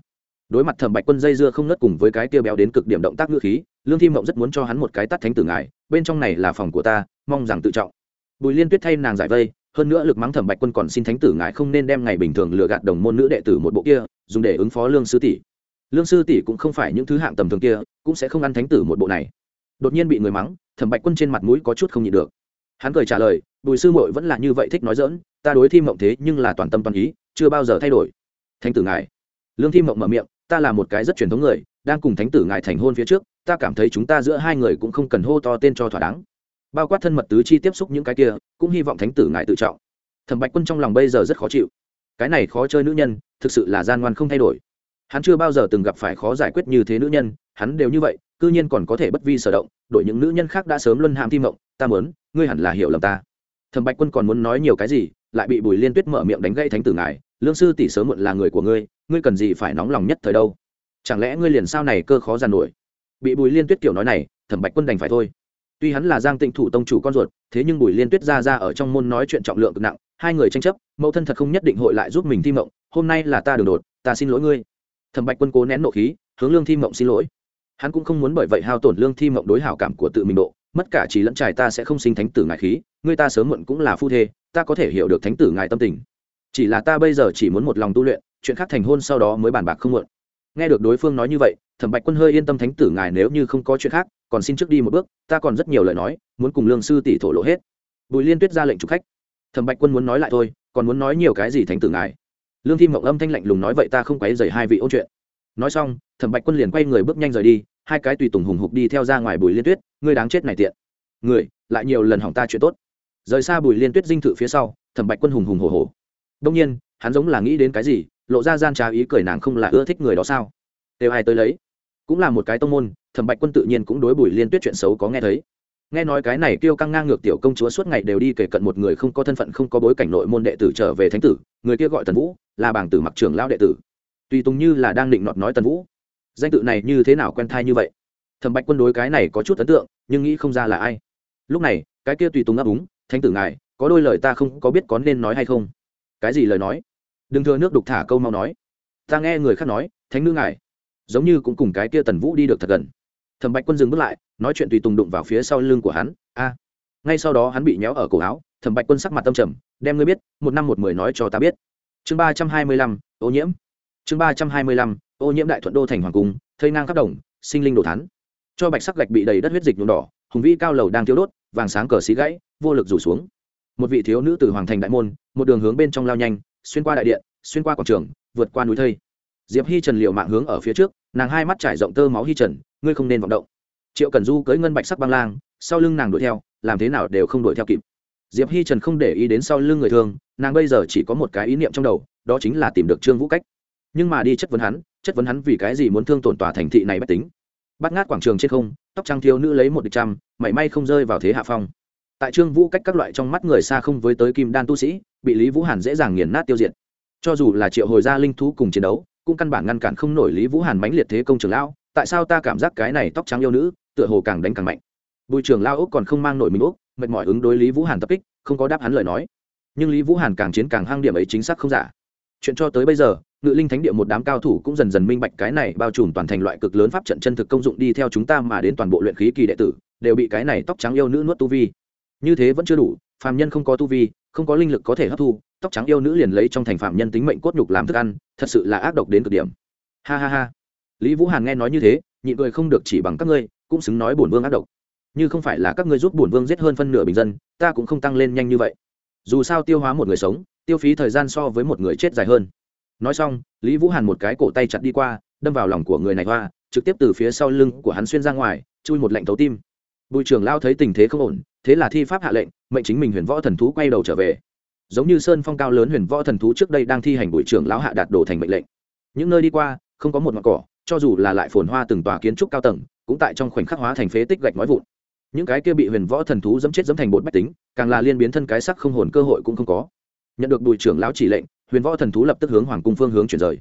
Đối mặt thẩm bạch quân dây dưa không nớt cùng với cái tiêu béo đến cực điểm động tác ngữ khí, lương thi mộng rất muốn cho hắn một cái tắt thánh tử ngài, bên trong này là phòng của ta, mong rằng tự trọng. Bùi liên tuyết thay nàng giải vây, hơn nữa lực mắng thẩm bạch quân còn xin thánh tử ngài không nên đem ngày bình thường lừa gạt đồng môn nữ đệ tử một bộ kia, dùng để ứng phó lương sư tỷ. Lương sư tỷ cũng không phải những thứ hạng tầm thường kia, cũng sẽ không ăn thánh tử một bộ này. Đột nhiên bị người mắng, thẩm bạch quân trên mặt mũi có chút không nhịn được. Hắn cười trả lời, bùi sư muội vẫn là như vậy thích nói dỡn ta đối thi mộng thế nhưng là toàn tâm toàn ý, chưa bao giờ thay đổi. Thánh tử ngài. Lương thi mộng mở miệng, ta là một cái rất truyền thống người, đang cùng thánh tử ngài thành hôn phía trước, ta cảm thấy chúng ta giữa hai người cũng không cần hô to tên cho thỏa đáng. Bao quát thân mật tứ chi tiếp xúc những cái kia, cũng hy vọng thánh tử ngài tự trọng. Thẩm bạch quân trong lòng bây giờ rất khó chịu. Cái này khó chơi nữ nhân, thực sự là gian ngoan không thay đổi. Hắn chưa bao giờ từng gặp phải khó giải quyết như thế nữ nhân, hắn đều như vậy, cư nhiên còn có thể bất vi sở động đội những nữ nhân khác đã sớm luân hãm thi mộng, ta mớn ngươi hẳn là hiểu lầm ta. Thẩm bạch quân còn muốn nói nhiều cái gì lại bị bùi liên tuyết mở miệng đánh gây thánh tử ngài, lương sư tỷ sớm muộn là người của ngươi ngươi cần gì phải nóng lòng nhất thời đâu? Chẳng lẽ ngươi liền sao này cơ khó giàn nổi? Bị bùi liên tuyết kiểu nói này, thẩm bạch quân đành phải thôi. Tuy hắn là giang tịnh thủ tông chủ con ruột, thế nhưng bùi liên tuyết ra ra ở trong môn nói chuyện trọng lượng cực nặng, hai người tranh chấp, mẫu thân thật không nhất định hội lại giúp mình thi mộng, hôm nay là ta đường đột, ta xin lỗi ngươi. Thẩm bạch quân cố nén nộ khí, hướng lương thi mộng xin lỗi. Hắn cũng không muốn bởi vậy hao tổn lương thi mộng đối hảo cảm của tự mình độ, mất cả trí lẫn trải ta sẽ không sinh thánh tử ngài khí, ngươi ta sớm muộn cũng là phu thê ta có thể hiểu được thánh tử ngài tâm tình. Chỉ là ta bây giờ chỉ muốn một lòng tu luyện, chuyện khác thành hôn sau đó mới bàn bạc không muộn. Nghe được đối phương nói như vậy, thẩm bạch quân hơi yên tâm thánh tử ngài nếu như không có chuyện khác, còn xin trước đi một bước, ta còn rất nhiều lời nói, muốn cùng lương sư tỷ thổ lộ hết. Bùi liên tuyết ra lệnh chụp khách. Thẩm bạch quân muốn nói lại thôi, còn muốn nói nhiều cái gì thánh tử ngài? Lương thi mộng âm thanh lạnh lùng nói vậy ta không quấy dày hai vị ôn chuyện. Nói xong, thẩm bạch quân liền quay người bước nhanh rời đi, hai cái tùy tùng hùng hục đi theo ra ngoài bùi liên tuyết, ngươi đáng chết này tiện. Người lại nhiều lần hỏng ta chuyện tốt rời xa bùi liên tuyết dinh thự phía sau, thẩm bạch quân hùng hùng hồ hồ đông nhiên, hắn giống là nghĩ đến cái gì, lộ ra gian trá ý cười nàng không là ưa thích người đó sao? Đều ai tới lấy? Cũng là một cái tông môn, thẩm bạch quân tự nhiên cũng đối bùi liên tuyết chuyện xấu có nghe thấy. Nghe nói cái này kêu căng ngang ngược tiểu công chúa suốt ngày đều đi kể cận một người không có thân phận, không có bối cảnh nội môn đệ tử trở về thánh tử, người kia gọi tần vũ, là bảng tử mặc trưởng lão đệ tử. Tùy tùng như là đang định nọt nói tần vũ. Danh tự này như thế nào quen thai như vậy? Thẩm bạch quân đối cái này có chút ấn tượng, nhưng nghĩ không ra là ai. Lúc này, cái kia tùy tùng ấp úng thánh tử ngài, có đôi lời ta không có biết có nên nói hay không? Cái gì lời nói? Đừng thừa nước đục thả câu mau nói. Ta nghe người khác nói, thánh nữ ngài, giống như cũng cùng cái kia tần vũ đi được thật gần. Thẩm bạch quân dừng bước lại, nói chuyện tùy tùng đụng vào phía sau lưng của hắn, a. Ngay sau đó hắn bị nhéo ở cổ áo, thẩm bạch quân sắc mặt tâm trầm, đem ngươi biết, một năm một mười nói cho ta biết. Chương ba trăm hai mươi lăm, ô nhiễm. Chương ba trăm hai mươi lăm, ô nhiễm đại thuận đô thành hoàng cung, thây ngang khắp đồng, sinh linh đồ thắn cho bạch sắc gạch bị đầy đất huyết dịch nhuộm đỏ, hùng vĩ cao lầu đang thiếu đốt, vàng sáng cờ xí gãy vô lực rủ xuống. Một vị thiếu nữ từ hoàng thành đại môn, một đường hướng bên trong lao nhanh, xuyên qua đại điện, xuyên qua quảng trường, vượt qua núi thây. Diệp hi trần liệu mạng hướng ở phía trước, nàng hai mắt trải rộng tơ máu hi trần, ngươi không nên vọng động. Triệu cần du cưỡi ngân bạch sắc băng lang, sau lưng nàng đuổi theo, làm thế nào đều không đuổi theo kịp. Diệp hi trần không để ý đến sau lưng người thương nàng bây giờ chỉ có một cái ý niệm trong đầu, đó chính là tìm được trương vũ cách. Nhưng mà đi chất vấn hắn, chất vấn hắn vì cái gì muốn thương tổn tòa thành thị này bất tính. Bắt ngát quảng trường trên không, tóc trăng thiếu nữ lấy một địch trăm, mảy may không rơi vào thế hạ phong tại trương vũ cách các loại trong mắt người xa không với tới kim đan tu sĩ, bị lý vũ hàn dễ dàng nghiền nát tiêu diệt. Cho dù là triệu hồi gia linh thú cùng chiến đấu, cũng căn bản ngăn cản không nổi lý vũ hàn mãnh liệt thế công trường lão, tại sao ta cảm giác cái này tóc trắng yêu nữ, tựa hồ càng đánh càng mạnh. Bùi trường lao úc còn không mang nổi mình úc, mệt mỏi ứng đối lý vũ hàn tập kích, không có đáp hắn lời nói. Nhưng lý vũ hàn càng chiến càng hang điểm ấy chính xác không giả. Chuyện cho tới bây giờ, ngự linh thánh địa một đám cao thủ cũng dần dần minh bạch cái này bao trùm toàn thành loại cực lớn pháp trận chân thực công dụng đi theo chúng ta mà đến toàn bộ luyện khí kỳ đệ tử, đều bị cái này tóc trắng yêu nữ nuốt tu vi như thế vẫn chưa đủ, phàm nhân không có tu vi, không có linh lực có thể hấp thu, tóc trắng yêu nữ liền lấy trong thành phạm nhân tính mệnh cốt nhục làm thức ăn, thật sự là ác độc đến cực điểm. Ha ha ha. Lý vũ hàn nghe nói như thế, nhịn cười không được chỉ bằng các ngươi, cũng xứng nói bổn vương ác độc. Như không phải là các ngươi giúp bổn vương giết hơn phân nửa bình dân, ta cũng không tăng lên nhanh như vậy. Dù sao tiêu hóa một người sống, tiêu phí thời gian so với một người chết dài hơn. Nói xong, lý vũ hàn một cái cổ tay chặt đi qua, đâm vào lòng của người này hoa, trực tiếp từ phía sau lưng của hắn xuyên ra ngoài, chui một lạnh thấu tim. Bùi trưởng lao thấy tình thế không ổn thế là thi pháp hạ lệnh, mệnh chính mình huyền võ thần thú quay đầu trở về. Giống như sơn phong cao lớn huyền võ thần thú trước đây đang thi hành buổi trưởng lão hạ đạt đồ thành mệnh lệnh. Những nơi đi qua, không có một ngọn cỏ, cho dù là lại phồn hoa từng tòa kiến trúc cao tầng, cũng tại trong khoảnh khắc hóa thành phế tích gạch nói vụn. Những cái kia bị huyền võ thần thú dẫm chết dẫm thành bột bách tính, càng là liên biến thân cái sắc không hồn cơ hội cũng không có. Nhận được bùi trưởng lão chỉ lệnh, huyền võ thần thú lập tức hướng hoàng cung phương hướng chuyển rời.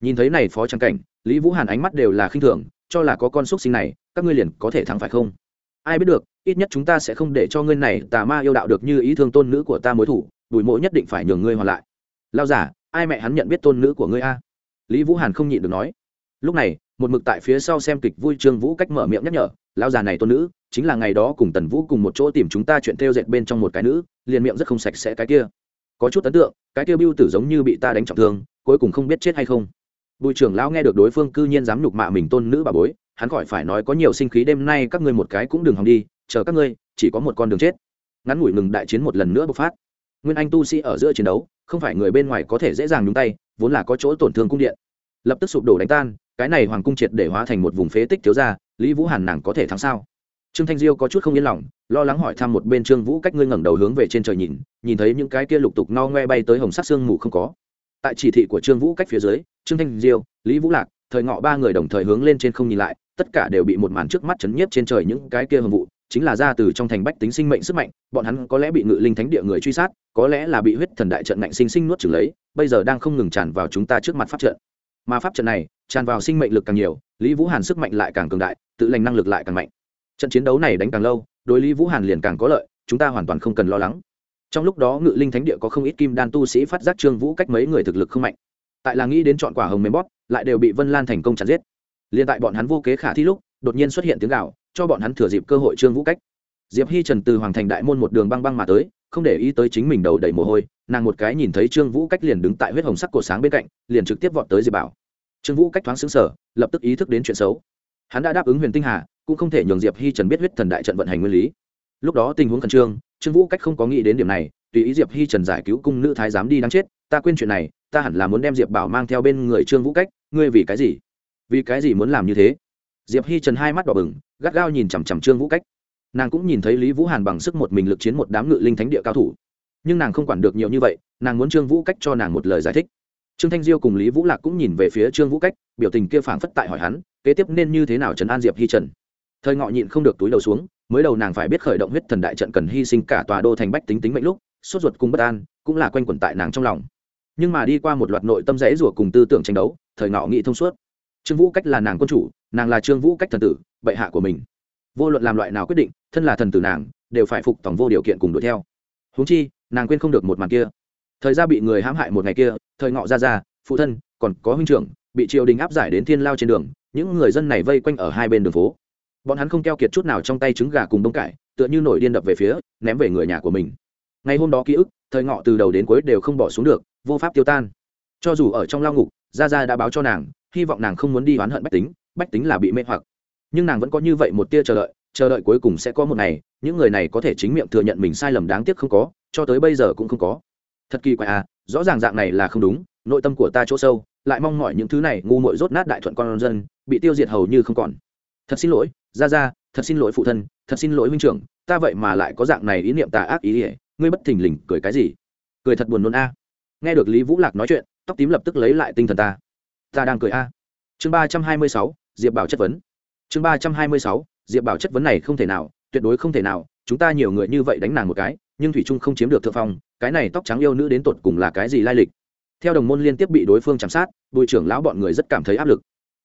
Nhìn thấy này phó trang cảnh, lý vũ hàn ánh mắt đều là khinh thường, cho là có con xúc sinh này, các ngươi liền có thể thắng phải không? Ai biết được ít nhất chúng ta sẽ không để cho ngươi này tà ma yêu đạo được như ý thương tôn nữ của ta mối thủ, bùi mộ nhất định phải nhường ngươi hoàn lại. Lao giả, ai mẹ hắn nhận biết tôn nữ của ngươi a? Lý vũ hàn không nhịn được nói. Lúc này, một mực tại phía sau xem kịch vui trương vũ cách mở miệng nhắc nhở, lão già này tôn nữ, chính là ngày đó cùng tần vũ cùng một chỗ tìm chúng ta chuyện theo dệt bên trong một cái nữ, liền miệng rất không sạch sẽ cái kia. Có chút ấn tượng, cái kia biêu tử giống như bị ta đánh trọng thương, cuối cùng không biết chết hay không. Bùi trưởng lão nghe được đối phương cư nhiên dám nhục mạ mình tôn nữ bà bối, hắn khỏi phải nói có nhiều sinh khí, đêm nay các ngươi một cái cũng đừng hòng đi chờ các ngươi, chỉ có một con đường chết. Ngắn ngủi ngừng đại chiến một lần nữa bộc phát. Nguyên anh tu sĩ ở giữa chiến đấu, không phải người bên ngoài có thể dễ dàng nhúng tay, vốn là có chỗ tổn thương cung điện. Lập tức sụp đổ đánh tan, cái này hoàng cung triệt để hóa thành một vùng phế tích thiếu ra lý vũ hàn nàng có thể thắng sao? Trương thanh diêu có chút không yên lòng, lo lắng hỏi thăm một bên trương vũ cách ngươi ngẩng đầu hướng về trên trời nhìn nhìn thấy những cái kia lục tục no ngoe bay tới hồng sắc sương mù không có. Tại chỉ thị của trương vũ cách phía dưới, trương thanh diêu, lý vũ lạc, thời ngọ ba người đồng thời hướng lên trên không nhìn lại, tất cả đều bị một màn trước mắt chấn nhiếp trên trời những cái kia hồng vụ chính là ra từ trong thành bách tính sinh mệnh sức mạnh, bọn hắn có lẽ bị ngự linh thánh địa người truy sát, có lẽ là bị huyết thần đại trận ngạnh sinh sinh nuốt trừng lấy, bây giờ đang không ngừng tràn vào chúng ta trước mặt pháp trận. Mà pháp trận này, tràn vào sinh mệnh lực càng nhiều, lý vũ hàn sức mạnh lại càng cường đại, tự lành năng lực lại càng mạnh. Trận chiến đấu này đánh càng lâu, đối lý vũ hàn liền càng có lợi, chúng ta hoàn toàn không cần lo lắng. Trong lúc đó ngự linh thánh địa có không ít kim đan tu sĩ phát giác trương vũ cách mấy người thực lực không mạnh. Tại là nghĩ đến chọn quả hồng mềm bóp, lại đều bị vân lan thành công chặt giết. Liền tại bọn hắn vô kế khả thi lúc, đột nhiên xuất hiện tiếng gạo cho bọn hắn thừa dịp cơ hội trương vũ cách. Diệp hi trần từ hoàng thành đại môn một đường băng băng mà tới, không để ý tới chính mình đầu đầy mồ hôi, nàng một cái nhìn thấy trương vũ cách liền đứng tại huyết hồng sắc cổ sáng bên cạnh, liền trực tiếp vọt tới diệp bảo. Trương vũ cách thoáng xứng sở lập tức ý thức đến chuyện xấu. Hắn đã đáp ứng huyền tinh hà, cũng không thể nhường diệp hi trần biết huyết thần đại trận vận hành nguyên lý. Lúc đó tình huống khẩn trương trương vũ cách không có nghĩ đến điểm này, tùy ý diệp hi trần giải cứu cung nữ thái giám đi đáng chết, ta quên chuyện này, ta hẳn là muốn đem diệp bảo mang theo bên người trương vũ cách, ngươi vì cái gì? Vì cái gì muốn làm như thế? Diệp hi trần hai mắt đỏ bừng gắt gao nhìn chằm chằm trương vũ cách. Nàng cũng nhìn thấy lý vũ hàn bằng sức một mình lực chiến một đám ngự linh thánh địa cao thủ. Nhưng nàng không quản được nhiều như vậy, nàng muốn trương vũ cách cho nàng một lời giải thích. Trương thanh diêu cùng lý vũ lạc cũng nhìn về phía trương vũ cách, biểu tình kia phảng phất tại hỏi hắn, kế tiếp nên như thế nào trấn an diệp hi trần? Thời ngọ nhịn không được túi đầu xuống, mới đầu nàng phải biết khởi động huyết thần đại trận cần hy sinh cả tòa đô thành bách tính tính mệnh lúc, sốt ruột cùng bất an, cũng là quanh quẩn tại nàng trong lòng. Nhưng mà đi qua một loạt nội tâm rẽ rủa cùng tư tưởng tranh đấu, thời ngọ nghĩ thông suốt. Trương vũ cách là nàng quân chủ nàng là trương vũ cách thần tử bệ hạ của mình vô luận làm loại nào quyết định thân là thần tử nàng đều phải phục tổng vô điều kiện cùng đuổi theo huống chi nàng quên không được một màn kia thời gian bị người hãm hại một ngày kia thời ngọ ra ra phụ thân còn có huynh trưởng bị triều đình áp giải đến thiên lao trên đường những người dân này vây quanh ở hai bên đường phố bọn hắn không keo kiệt chút nào trong tay trứng gà cùng đông cải tựa như nổi điên đập về phía ném về người nhà của mình ngày hôm đó ký ức thời ngọ từ đầu đến cuối đều không bỏ xuống được vô pháp tiêu tan cho dù ở trong lao ngục gia gia đã báo cho nàng hy vọng nàng không muốn đi oán hận bách tính bách tính là bị mê hoặc. Nhưng nàng vẫn có như vậy một tia chờ đợi chờ đợi cuối cùng sẽ có một ngày, những người này có thể chính miệng thừa nhận mình sai lầm đáng tiếc không có, cho tới bây giờ cũng không có. Thật kỳ quái à rõ ràng dạng này là không đúng, nội tâm của ta chỗ sâu, lại mong mỏi những thứ này ngu muội rốt nát đại thuận con dân, bị tiêu diệt hầu như không còn. Thật xin lỗi ra ra thật xin lỗi phụ thân, thật xin lỗi huynh trưởng, ta vậy mà lại có dạng này ý niệm tà ác ý ỉa ngươi bất thình lình cười cái gì? Cười thật buồn nôn a. Nghe được lý vũ lạc nói chuyện, tóc tím lập tức lấy lại tinh thần ta. Ta đang cười a. Chương ba trăm hai mươi sáu diệp bảo chất vấn. Chương ba trăm hai mươi sáu, diệp bảo chất vấn này không thể nào, tuyệt đối không thể nào, chúng ta nhiều người như vậy đánh nàng một cái, nhưng thủy trung không chiếm được thượng phong, cái này tóc trắng yêu nữ đến tột cùng là cái gì lai lịch? Theo đồng môn liên tiếp bị đối phương chạm sát, bùi trưởng lão bọn người rất cảm thấy áp lực.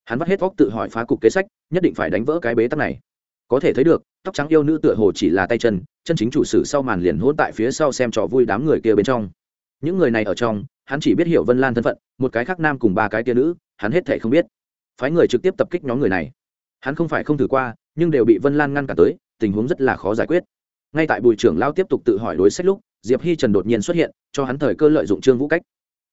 Hắn vắt hết vóc tự hỏi phá cục kế sách, nhất định phải đánh vỡ cái bế tắc này. Có thể thấy được, tóc trắng yêu nữ tựa hồ chỉ là tay chân chân chính chủ sử sau màn liền hôn tại phía sau xem trò vui đám người kia bên trong. Những người này ở trong, hắn chỉ biết hiểu vân lan thân phận, một cái khác nam cùng ba cái kia nữ, hắn hết thể không biết phái người trực tiếp tập kích nhóm người này. Hắn không phải không thử qua, nhưng đều bị vân lan ngăn cả tới, tình huống rất là khó giải quyết. Ngay tại bùi trưởng lao tiếp tục tự hỏi đối sách lúc, diệp hi trần đột nhiên xuất hiện, cho hắn thời cơ lợi dụng trương vũ cách.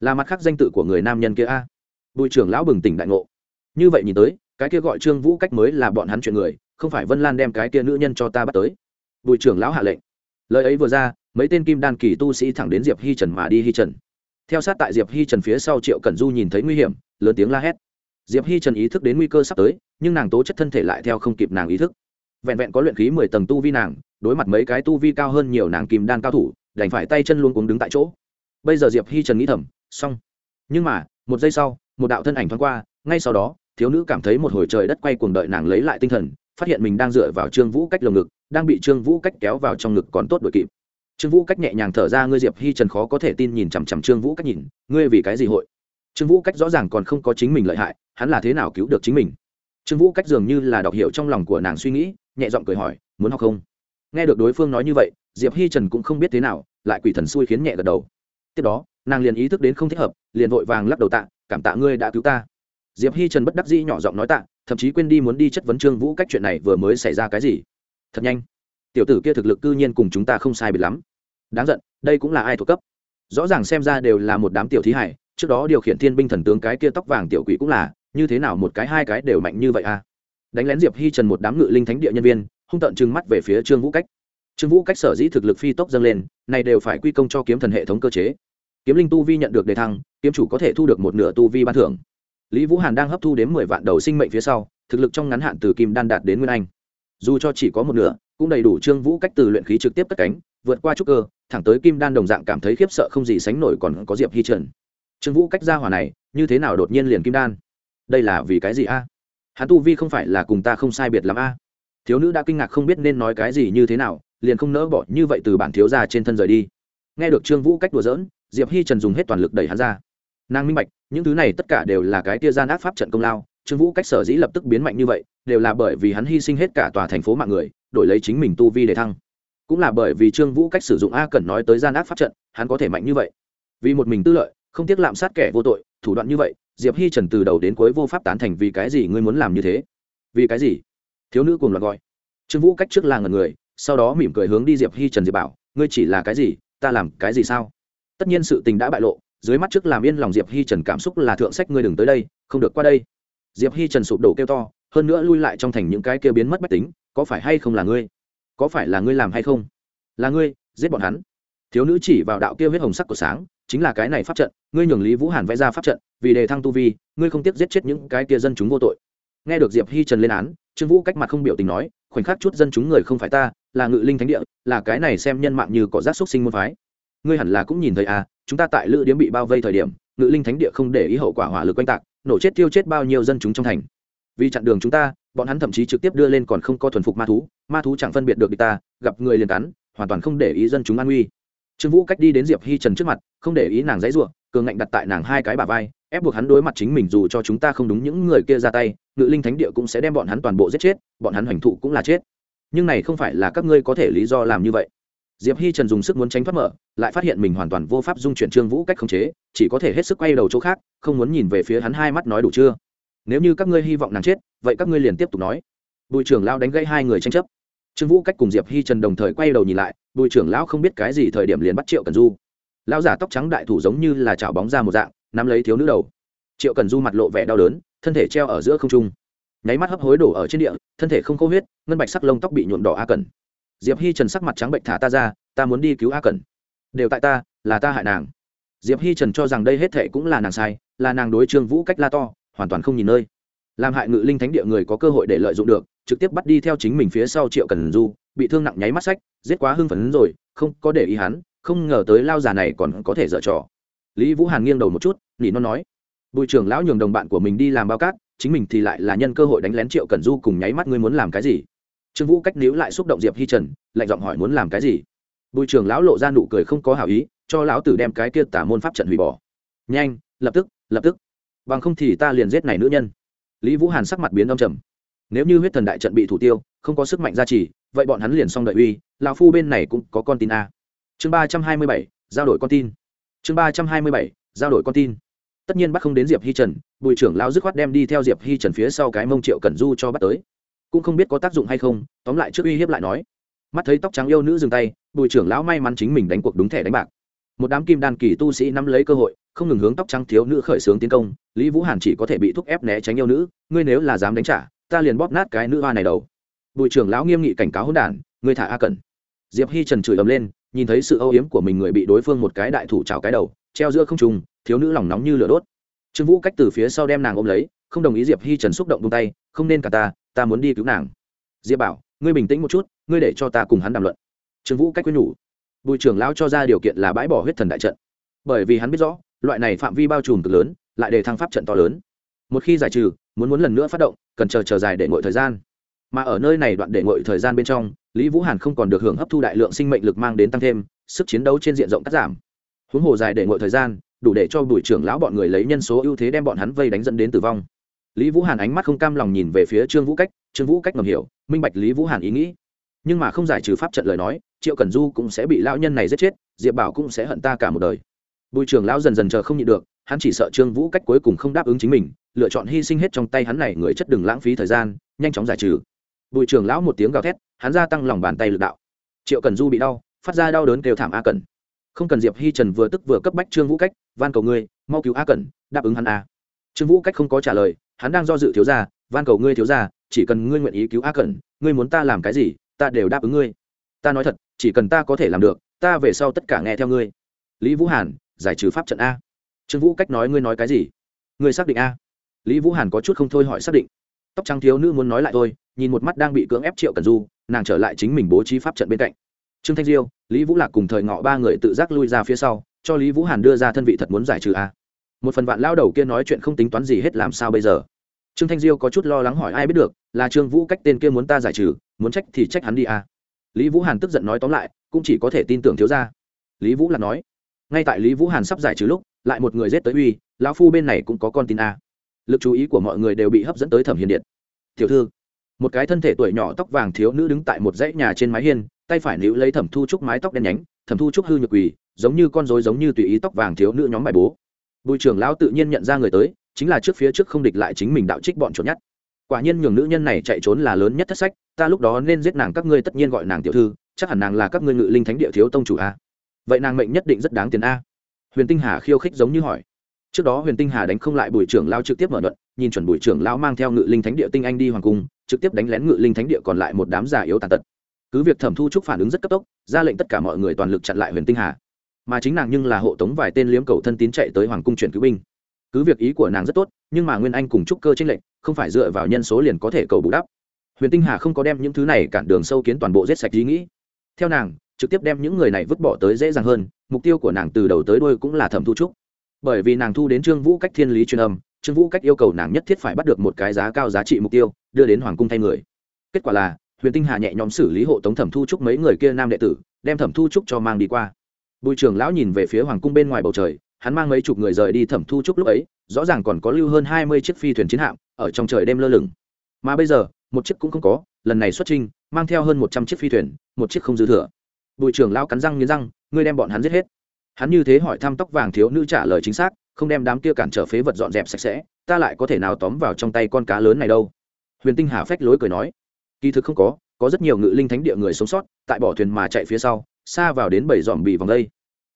Là mặt khác danh tự của người nam nhân kia a. Bùi trưởng lão bừng tỉnh đại ngộ. Như vậy nhìn tới, cái kia gọi trương vũ cách mới là bọn hắn chuyện người, không phải vân lan đem cái kia nữ nhân cho ta bắt tới. Bùi trưởng lão hạ lệnh. Lời ấy vừa ra, mấy tên kim đan kỳ tu sĩ thẳng đến diệp hi trần mà đi hi trần. Theo sát tại diệp hi trần phía sau triệu cẩn du nhìn thấy nguy hiểm, lớn tiếng la hét diệp hi trần ý thức đến nguy cơ sắp tới, nhưng nàng tố chất thân thể lại theo không kịp nàng ý thức. Vẹn vẹn có luyện khí mười tầng tu vi nàng, đối mặt mấy cái tu vi cao hơn nhiều nàng kim đan cao thủ, đành phải tay chân luôn cuống đứng tại chỗ. Bây giờ diệp hi trần nghĩ thầm, xong. Nhưng mà, một giây sau, một đạo thân ảnh thoáng qua, ngay sau đó, thiếu nữ cảm thấy một hồi trời đất quay cuồng đợi nàng lấy lại tinh thần, phát hiện mình đang dựa vào trương vũ cách lồng ngực, đang bị trương vũ cách kéo vào trong ngực còn tốt đội kịp. Trương vũ cách nhẹ nhàng thở ra, ngươi diệp hi trần khó có thể tin nhìn chằm chằm trương vũ cách nhìn, ngươi vì cái gì hội? Trương vũ cách rõ ràng còn không có chính mình lợi hại, hắn là thế nào cứu được chính mình? Trương vũ cách dường như là đọc hiểu trong lòng của nàng suy nghĩ, nhẹ giọng cười hỏi, muốn học không? Nghe được đối phương nói như vậy, diệp hi trần cũng không biết thế nào, lại quỷ thần xui khiến nhẹ gật đầu. Tiếp đó, nàng liền ý thức đến không thích hợp, liền vội vàng lắc đầu tạ, cảm tạ ngươi đã cứu ta. Diệp hi trần bất đắc dĩ nhỏ giọng nói tạ, thậm chí quên đi muốn đi chất vấn trương vũ cách chuyện này vừa mới xảy ra cái gì. Thật nhanh. Tiểu tử kia thực lực cư nhiên cùng chúng ta không sai biệt lắm. Đáng giận, đây cũng là ai thuộc cấp? Rõ ràng xem ra đều là một đám tiểu thí hải trước đó điều khiển thiên binh thần tướng cái kia tóc vàng tiểu quỷ cũng là, như thế nào một cái hai cái đều mạnh như vậy à? Đánh lén diệp hi trần một đám ngự linh thánh địa nhân viên, hung tận trừng mắt về phía trương vũ cách. Trương vũ cách sở dĩ thực lực phi tốc dâng lên, này đều phải quy công cho kiếm thần hệ thống cơ chế. Kiếm linh tu vi nhận được đề thăng, kiếm chủ có thể thu được một nửa tu vi ban thưởng. Lý vũ hàn đang hấp thu đến mười vạn đầu sinh mệnh phía sau, thực lực trong ngắn hạn từ kim đan đạt đến nguyên anh. Dù cho chỉ có một nửa, cũng đầy đủ trương vũ cách từ luyện khí trực tiếp cất cánh, vượt qua trúc cơ, thẳng tới kim đan đồng dạng cảm thấy khiếp sợ không gì sánh nổi còn có diệp hi trần trương vũ cách ra hỏa này, như thế nào đột nhiên liền kim đan? Đây là vì cái gì a? Hắn tu vi không phải là cùng ta không sai biệt lắm a. Thiếu nữ đã kinh ngạc không biết nên nói cái gì như thế nào, liền không nỡ bỏ như vậy từ bản thiếu ra trên thân rời đi. Nghe được trương vũ cách đùa giỡn, diệp hi trần dùng hết toàn lực đẩy hắn ra. Nàng minh bạch, những thứ này tất cả đều là cái tia gian ác pháp trận công lao, trương vũ cách sở dĩ lập tức biến mạnh như vậy, đều là bởi vì hắn hy sinh hết cả tòa thành phố mạng người, đổi lấy chính mình tu vi để thăng. Cũng là bởi vì trương vũ cách sử dụng a cẩn nói tới gian ác pháp trận, hắn có thể mạnh như vậy. Vì một mình tư lợi không tiếc lạm sát kẻ vô tội, thủ đoạn như vậy, diệp hi trần từ đầu đến cuối vô pháp tán thành vì cái gì ngươi muốn làm như thế. Vì cái gì? Thiếu nữ cùng loạt gọi. Trương vũ cách trước là ngần người, sau đó mỉm cười hướng đi diệp hi trần diệp bảo, ngươi chỉ là cái gì? Ta làm cái gì sao? Tất nhiên sự tình đã bại lộ, dưới mắt trước làm yên lòng diệp hi trần cảm xúc là thượng sách ngươi đừng tới đây, không được qua đây. Diệp hi trần sụp đổ kêu to, hơn nữa lui lại trong thành những cái kêu biến mất bách tính, có phải hay không là ngươi? Có phải là ngươi làm hay không? Là ngươi, giết bọn hắn. Thiếu nữ chỉ vào đạo kêu huyết hồng sắc của sáng chính là cái này pháp trận, ngươi nhường lý vũ hàn vẽ ra pháp trận, vì đề thăng tu vi, ngươi không tiếc giết chết những cái kia dân chúng vô tội. Nghe được diệp hi trần lên án, trương vũ cách mặt không biểu tình nói, khoảnh khắc chút dân chúng người không phải ta, là ngự linh thánh địa, là cái này xem nhân mạng như có rác xúc sinh môn phái. Ngươi hẳn là cũng nhìn thấy à chúng ta tại lữ điếm bị bao vây thời điểm, ngự linh thánh địa không để ý hậu quả hỏa lực oanh tạc, nổ chết tiêu chết bao nhiêu dân chúng trong thành. Vì chặn đường chúng ta, bọn hắn thậm chí trực tiếp đưa lên còn không có thuần phục ma thú ma thú chẳng phân biệt được địch ta, gặp người liền cắn, hoàn toàn không để ý dân chúng an nguy trương vũ cách đi đến diệp hi trần trước mặt, không để ý nàng dãy ruộng cường ngạnh đặt tại nàng hai cái bà vai, ép buộc hắn đối mặt chính mình dù cho chúng ta không đúng những người kia ra tay, ngự linh thánh địa cũng sẽ đem bọn hắn toàn bộ giết chết, bọn hắn hoành thụ cũng là chết. Nhưng này không phải là các ngươi có thể lý do làm như vậy. Diệp hi trần dùng sức muốn tránh thoát mở, lại phát hiện mình hoàn toàn vô pháp dung chuyển trương vũ cách khống chế, chỉ có thể hết sức quay đầu chỗ khác, không muốn nhìn về phía hắn hai mắt nói đủ chưa. Nếu như các ngươi hy vọng nàng chết, vậy các ngươi liền tiếp tục nói. Bùi trưởng lao đánh gãy hai người tranh chấp trương vũ cách cùng diệp hi trần đồng thời quay đầu nhìn lại, bùi trưởng lão không biết cái gì thời điểm liền bắt triệu cần du. Lão giả tóc trắng đại thủ giống như là chảo bóng ra một dạng, nắm lấy thiếu nữ đầu. Triệu cần du mặt lộ vẻ đau đớn, thân thể treo ở giữa không trung. Nháy mắt hấp hối đổ ở trên địa, thân thể không khô huyết, ngân bạch sắc lông tóc bị nhuộm đỏ a cần diệp hi trần sắc mặt trắng bệnh thả ta ra, ta muốn đi cứu a cần đều tại ta, là ta hại nàng. Diệp hi trần cho rằng đây hết thệ cũng là nàng sai, là nàng đối trương vũ cách la to, hoàn toàn không nhìn nơi. Làm hại ngự linh thánh địa người có cơ hội để lợi dụng được trực tiếp bắt đi theo chính mình phía sau triệu cần du, bị thương nặng nháy mắt sách, giết quá hưng phấn rồi, không có để ý hắn, không ngờ tới lao già này còn có thể dở trò. Lý vũ hàn nghiêng đầu một chút, nỉ non nói, bùi trưởng lão nhường đồng bạn của mình đi làm bao cát, chính mình thì lại là nhân cơ hội đánh lén triệu cần du cùng nháy mắt ngươi muốn làm cái gì? Trương vũ cách níu lại xúc động diệp hi trần, lạnh giọng hỏi muốn làm cái gì. Bùi trưởng lão lộ ra nụ cười không có hảo ý, cho lão tử đem cái kia tả môn pháp trận hủy bỏ. Nhanh, lập tức lập tức, bằng không thì ta liền giết này nữ nhân. Lý vũ hàn sắc mặt biến âm trầm nếu như huyết thần đại trận bị thủ tiêu, không có sức mạnh gia trì, vậy bọn hắn liền xong đợi uy, lão phu bên này cũng có con tin a. Chương ba trăm hai mươi bảy, giao đổi con tin. Chương ba trăm hai mươi bảy, giao đổi con tin. Tất nhiên bắt không đến diệp hi trần, bùi trưởng lão dứt khoát đem đi theo diệp hi trần phía sau cái mông triệu cần du cho bắt tới. Cũng không biết có tác dụng hay không, tóm lại trước uy hiếp lại nói. Mắt thấy tóc trắng yêu nữ dừng tay, bùi trưởng lão may mắn chính mình đánh cuộc đúng thẻ đánh bạc. Một đám kim đan kỳ tu sĩ nắm lấy cơ hội, không ngừng hướng tóc trắng thiếu nữ khởi xướng tiến công. Lý vũ hàn chỉ có thể bị thúc ép né tránh yêu nữ, ngươi nếu là dám đánh trả ta liền bóp nát cái nữ hoa này đầu. Bùi trưởng lão nghiêm nghị cảnh cáo hôn đản, ngươi thả a cẩn. Diệp hi trần chửi ầm lên, nhìn thấy sự âu yếm của mình người bị đối phương một cái đại thủ chảo cái đầu, treo giữa không trùng thiếu nữ lòng nóng như lửa đốt. Trương vũ cách từ phía sau đem nàng ôm lấy, không đồng ý diệp hi trần xúc động tung tay, không nên cả ta ta muốn đi cứu nàng. Diệp bảo, ngươi bình tĩnh một chút, ngươi để cho ta cùng hắn đàm luận. Trương vũ cách quyết nhủ. Bùi trưởng lão cho ra điều kiện là bãi bỏ huyết thần đại trận. Bởi vì hắn biết rõ, loại này phạm vi bao trùm cực lớn, lại đề thăng pháp trận to lớn. Một khi giải trừ muốn muốn lần nữa phát động, cần chờ chờ dài để ngội thời gian. Mà ở nơi này đoạn để ngội thời gian bên trong, lý vũ hàn không còn được hưởng hấp thu đại lượng sinh mệnh lực mang đến tăng thêm, sức chiến đấu trên diện rộng cắt giảm. Huống hồ dài để ngội thời gian, đủ để cho bùi trưởng lão bọn người lấy nhân số ưu thế đem bọn hắn vây đánh dẫn đến tử vong. Lý vũ hàn ánh mắt không cam lòng nhìn về phía trương vũ cách, trương vũ cách ngầm hiểu, minh bạch lý vũ hàn ý nghĩ. Nhưng mà không giải trừ pháp trận lời nói, triệu cẩn du cũng sẽ bị lão nhân này giết chết, diệp bảo cũng sẽ hận ta cả một đời. Bùi trưởng lão dần dần chờ không nhịn được hắn chỉ sợ trương vũ cách cuối cùng không đáp ứng chính mình, lựa chọn hy sinh hết trong tay hắn này người chất đừng lãng phí thời gian, nhanh chóng giải trừ. Bùi trưởng lão một tiếng gào thét, hắn gia tăng lòng bàn tay lực đạo. Triệu cần du bị đau, phát ra đau đớn kêu thảm a cẩn. Không cần diệp hi trần vừa tức vừa cấp bách trương vũ cách, van cầu ngươi, mau cứu a cẩn, đáp ứng hắn a. Trương vũ cách không có trả lời, hắn đang do dự thiếu gia, van cầu ngươi thiếu gia, chỉ cần ngươi nguyện ý cứu a cẩn, ngươi muốn ta làm cái gì, ta đều đáp ứng ngươi. Ta nói thật, chỉ cần ta có thể làm được, ta về sau tất cả nghe theo ngươi. Lý vũ hàn, giải trừ pháp trận a trương vũ cách nói ngươi nói cái gì ngươi xác định a lý vũ hàn có chút không thôi hỏi xác định tóc trắng thiếu nữ muốn nói lại thôi nhìn một mắt đang bị cưỡng ép triệu cần du nàng trở lại chính mình bố trí pháp trận bên cạnh trương thanh diêu lý vũ lạc cùng thời ngọ ba người tự giác lui ra phía sau cho lý vũ hàn đưa ra thân vị thật muốn giải trừ a một phần vạn lao đầu kia nói chuyện không tính toán gì hết làm sao bây giờ trương thanh diêu có chút lo lắng hỏi ai biết được là trương vũ cách tên kia muốn ta giải trừ muốn trách thì trách hắn đi a lý vũ hàn tức giận nói tóm lại cũng chỉ có thể tin tưởng thiếu ra lý vũ lạc nói ngay tại lý vũ hàn sắp giải trừ lúc, lại một người giết tới uy, lão phu bên này cũng có con tin a. Lực chú ý của mọi người đều bị hấp dẫn tới thẩm hiền điện. Tiểu thư. Một cái thân thể tuổi nhỏ tóc vàng thiếu nữ đứng tại một dãy nhà trên mái hiên, tay phải níu lấy thẩm thu trúc mái tóc đen nhánh, thẩm thu trúc hư nhược quỳ, giống như con rối giống như tùy ý tóc vàng thiếu nữ nhóm bài bố. Bùi trưởng lão tự nhiên nhận ra người tới, chính là trước phía trước không địch lại chính mình đạo trích bọn trốn nhất. Quả nhiên nhường nữ nhân này chạy trốn là lớn nhất thất sách, ta lúc đó nên giết nàng các ngươi, tất nhiên gọi nàng tiểu thư, chắc hẳn nàng là các ngươi ngự linh thánh địa thiếu tông chủ a vậy nàng mệnh nhất định rất đáng tiền a. Huyền tinh hà khiêu khích giống như hỏi. Trước đó huyền tinh hà đánh không lại bùi trưởng lao trực tiếp mở luận nhìn chuẩn bùi trưởng lao mang theo ngự linh thánh địa tinh anh đi hoàng cung, trực tiếp đánh lén ngự linh thánh địa còn lại một đám giả yếu tàn tật. Cứ việc thẩm thu trúc phản ứng rất cấp tốc, ra lệnh tất cả mọi người toàn lực chặn lại huyền tinh hà. Mà chính nàng nhưng là hộ tống vài tên liếm cầu thân tín chạy tới hoàng cung chuyển cứu binh. Cứ việc ý của nàng rất tốt, nhưng mà nguyên anh cùng trúc cơ tranh lệnh không phải dựa vào nhân số liền có thể cầu bù đắp. Huyền tinh hà không có đem những thứ này cản đường sâu kiến toàn bộ giết sạch ý nghĩ. Theo nàng trực tiếp đem những người này vứt bỏ tới dễ dàng hơn, mục tiêu của nàng từ đầu tới đôi cũng là thẩm thu trúc. Bởi vì nàng thu đến trương vũ cách thiên lý truyền âm, trương vũ cách yêu cầu nàng nhất thiết phải bắt được một cái giá cao giá trị mục tiêu, đưa đến hoàng cung thay người. Kết quả là, huyền tinh hà nhẹ nhõm xử lý hộ tống thẩm thu trúc mấy người kia nam đệ tử, đem thẩm thu trúc cho mang đi qua. Bùi trưởng lão nhìn về phía hoàng cung bên ngoài bầu trời, hắn mang mấy chục người rời đi thẩm thu trúc lúc ấy, rõ ràng còn có lưu hơn hai mươi chiếc phi thuyền chiến hạm, ở trong trời đêm lơ lửng. Mà bây giờ, một chiếc cũng không có, lần này xuất trinh mang theo hơn một trăm chiếc phi thuyền, một chiếc không dư thừa bùi trưởng lão cắn răng nghiến răng, ngươi đem bọn hắn giết hết. Hắn như thế hỏi thăm tóc vàng thiếu nữ trả lời chính xác, không đem đám kia cản trở phế vật dọn dẹp sạch sẽ, ta lại có thể nào tóm vào trong tay con cá lớn này đâu? Huyền tinh hà phách lối cười nói, kỳ thực không có có rất nhiều ngự linh thánh địa người sống sót, tại bỏ thuyền mà chạy phía sau, xa vào đến bảy dòm bị vòng đây.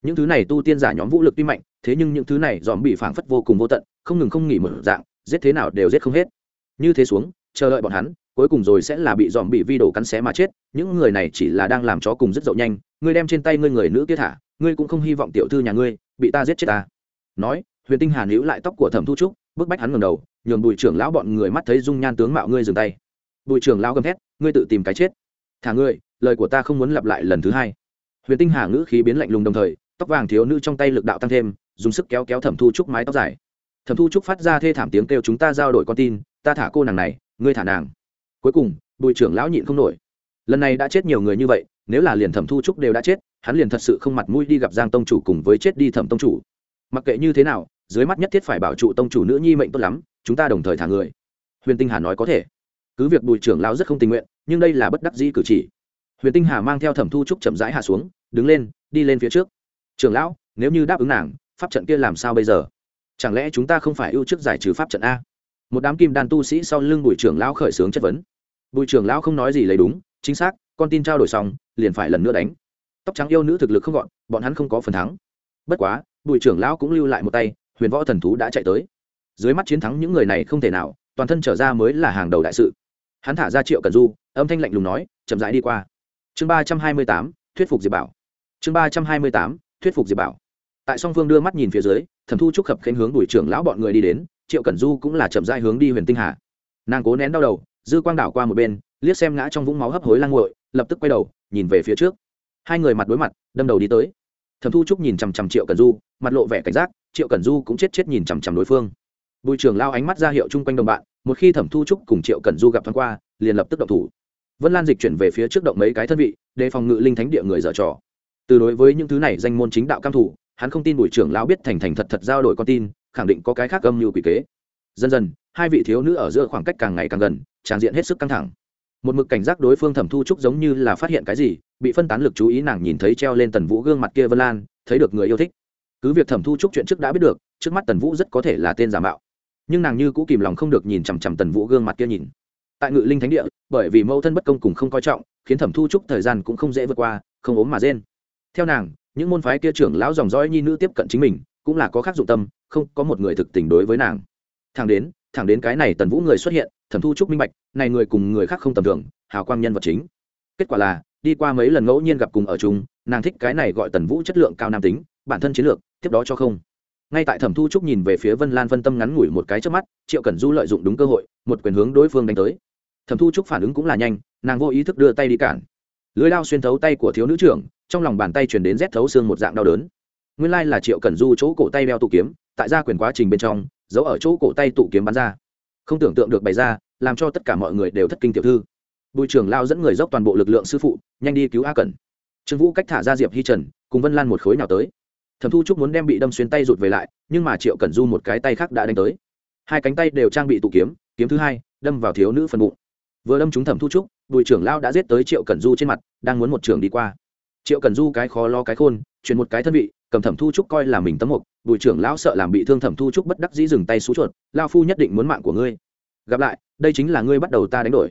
Những thứ này tu tiên giả nhóm vũ lực tuy mạnh, thế nhưng những thứ này dòm bị phảng phất vô cùng vô tận, không ngừng không nghỉ mở dạng, giết thế nào đều giết không hết. Như thế xuống, chờ đợi bọn hắn cuối cùng rồi sẽ là bị dòm bị vi đổ cắn xé mà chết, những người này chỉ là đang làm chó cùng rất dậu nhanh, ngươi đem trên tay ngươi người nữ kia thả, ngươi cũng không hy vọng tiểu thư nhà ngươi bị ta giết chết ta. Nói, huyền tinh hà níu lại tóc của thẩm thu trúc, bức bách hắn ngầm đầu, nhường bùi trưởng lão bọn người mắt thấy dung nhan tướng mạo ngươi dừng tay. Bùi trưởng lão gầm thét, ngươi tự tìm cái chết. Thả ngươi, lời của ta không muốn lặp lại lần thứ hai. Huyền tinh hà ngữ khí biến lạnh lùng đồng thời, tóc vàng thiếu nữ trong tay lực đạo tăng thêm, dùng sức kéo kéo thẩm thu trúc mái tóc dài. Thẩm thu trúc phát ra thê thảm tiếng kêu chúng ta giao đổi con tin, ta thả cô nàng này, ngươi thả nàng cuối cùng, bùi trưởng lão nhịn không nổi. Lần này đã chết nhiều người như vậy, nếu là liền thẩm thu trúc đều đã chết, hắn liền thật sự không mặt mũi đi gặp giang tông chủ cùng với chết đi thẩm tông chủ. Mặc kệ như thế nào, dưới mắt nhất thiết phải bảo trụ tông chủ nữ nhi mệnh tốt lắm, chúng ta đồng thời thả người. Huyền tinh hà nói có thể. Cứ việc bùi trưởng lão rất không tình nguyện, nhưng đây là bất đắc dĩ cử chỉ. Huyền tinh hà mang theo thẩm thu trúc chậm rãi hạ xuống, đứng lên, đi lên phía trước. Trưởng lão, nếu như đáp ứng nàng, pháp trận kia làm sao bây giờ? Chẳng lẽ chúng ta không phải ưu trước giải trừ pháp trận a? Một đám kim đan tu sĩ sau lưng bùi trưởng lão khởi xướng chất vấn. Bùi trưởng lão không nói gì lấy đúng, chính xác, con tin trao đổi xong, liền phải lần nữa đánh. Tóc trắng yêu nữ thực lực không gọn, bọn hắn không có phần thắng. Bất quá, bùi trưởng lão cũng lưu lại một tay, huyền võ thần thú đã chạy tới. Dưới mắt chiến thắng những người này không thể nào, toàn thân trở ra mới là hàng đầu đại sự. Hắn thả ra triệu cần du, âm thanh lạnh lùng nói, chậm rãi đi qua. Chương ba trăm hai mươi tám, thuyết phục diệp bảo. Chương ba trăm hai mươi tám, thuyết phục diệp bảo. Tại song phương đưa mắt nhìn phía dưới thẩm thu trúc khập khánh hướng bùi trưởng lão bọn người đi đến triệu cẩn du cũng là chậm rãi hướng đi huyền tinh hà. Nàng cố nén đau đầu, dư quang đảo qua một bên, liếc xem ngã trong vũng máu hấp hối lang nguội, lập tức quay đầu, nhìn về phía trước. Hai người mặt đối mặt, đâm đầu đi tới. Thẩm thu trúc nhìn chằm chằm triệu Cẩn du, mặt lộ vẻ cảnh giác, triệu Cẩn du cũng chết chết nhìn chằm chằm đối phương. Bùi trưởng lao ánh mắt ra hiệu chung quanh đồng bạn, một khi thẩm thu trúc cùng triệu Cẩn du gặp thoáng qua, liền lập tức động thủ. Vân lan dịch chuyển về phía trước động mấy cái thân vị, đề phòng ngự linh thánh địa người dở trò. Từ đối với những thứ này danh môn chính đạo cam thủ, hắn không tin bùi trưởng lão biết thành thành thật thật giao đổi con tin khẳng định có cái khác âm như quỷ kế. Dần dần, hai vị thiếu nữ ở giữa khoảng cách càng ngày càng gần, tràng diện hết sức căng thẳng. Một mực cảnh giác đối phương thẩm thu trúc giống như là phát hiện cái gì, bị phân tán lực chú ý nàng nhìn thấy treo lên tần vũ gương mặt kia vân lan, thấy được người yêu thích. Cứ việc thẩm thu trúc chuyện trước đã biết được, trước mắt tần vũ rất có thể là tên giả mạo. Nhưng nàng như cũ kìm lòng không được nhìn chằm chằm tần vũ gương mặt kia nhìn. Tại ngự linh thánh địa, bởi vì mẫu thân bất công cùng không coi trọng, khiến thẩm thu trúc thời gian cũng không dễ vượt qua, không ốm mà rên. Theo nàng, những môn phái kia trưởng lão dòng dõi nhi nữ tiếp cận chính mình cũng là có khác dụng tâm, không có một người thực tình đối với nàng. Thẳng đến thẳng đến cái này tần vũ người xuất hiện, thẩm thu trúc minh bạch, này người cùng người khác không tầm thường, hào quang nhân vật chính. Kết quả là, đi qua mấy lần ngẫu nhiên gặp cùng ở chung, nàng thích cái này gọi tần vũ chất lượng cao nam tính, bản thân chiến lược, tiếp đó cho không. Ngay tại thẩm thu trúc nhìn về phía vân lan phân tâm ngắn ngủi một cái trước mắt, triệu cần du lợi dụng đúng cơ hội, một quyền hướng đối phương đánh tới. Thẩm thu trúc phản ứng cũng là nhanh, nàng vô ý thức đưa tay đi cản. Lưới lao xuyên thấu tay của thiếu nữ trưởng, trong lòng bàn tay chuyển đến rét thấu xương một dạng đau đớn nguyên lai là triệu cần du chỗ cổ tay đeo tụ kiếm, tại gia quyền quá trình bên trong, giấu ở chỗ cổ tay tụ kiếm bắn ra. Không tưởng tượng được bày ra, làm cho tất cả mọi người đều thất kinh tiểu thư. Bùi trưởng lao dẫn người dốc toàn bộ lực lượng sư phụ, nhanh đi cứu a cẩn. Trương vũ cách thả ra diệp hi trần, cùng vân lan một khối nào tới. Thẩm thu trúc muốn đem bị đâm xuyên tay rụt về lại, nhưng mà triệu cẩn du một cái tay khác đã đánh tới. Hai cánh tay đều trang bị tụ kiếm kiếm thứ hai, đâm vào thiếu nữ phần bụng. Vừa đâm trúng thẩm thu trúc, bùi trưởng lao đã giết tới triệu cẩn du trên mặt, đang muốn một trường đi qua triệu cẩn du cái khó lo cái khôn, chuyển một cái thân vị, cầm thẩm thu trúc coi là mình tấm mục, bùi trưởng lão sợ làm bị thương thẩm thu trúc bất đắc dĩ dừng tay xú chuột lao phu nhất định muốn mạng của ngươi. Gặp lại, đây chính là ngươi bắt đầu ta đánh đổi.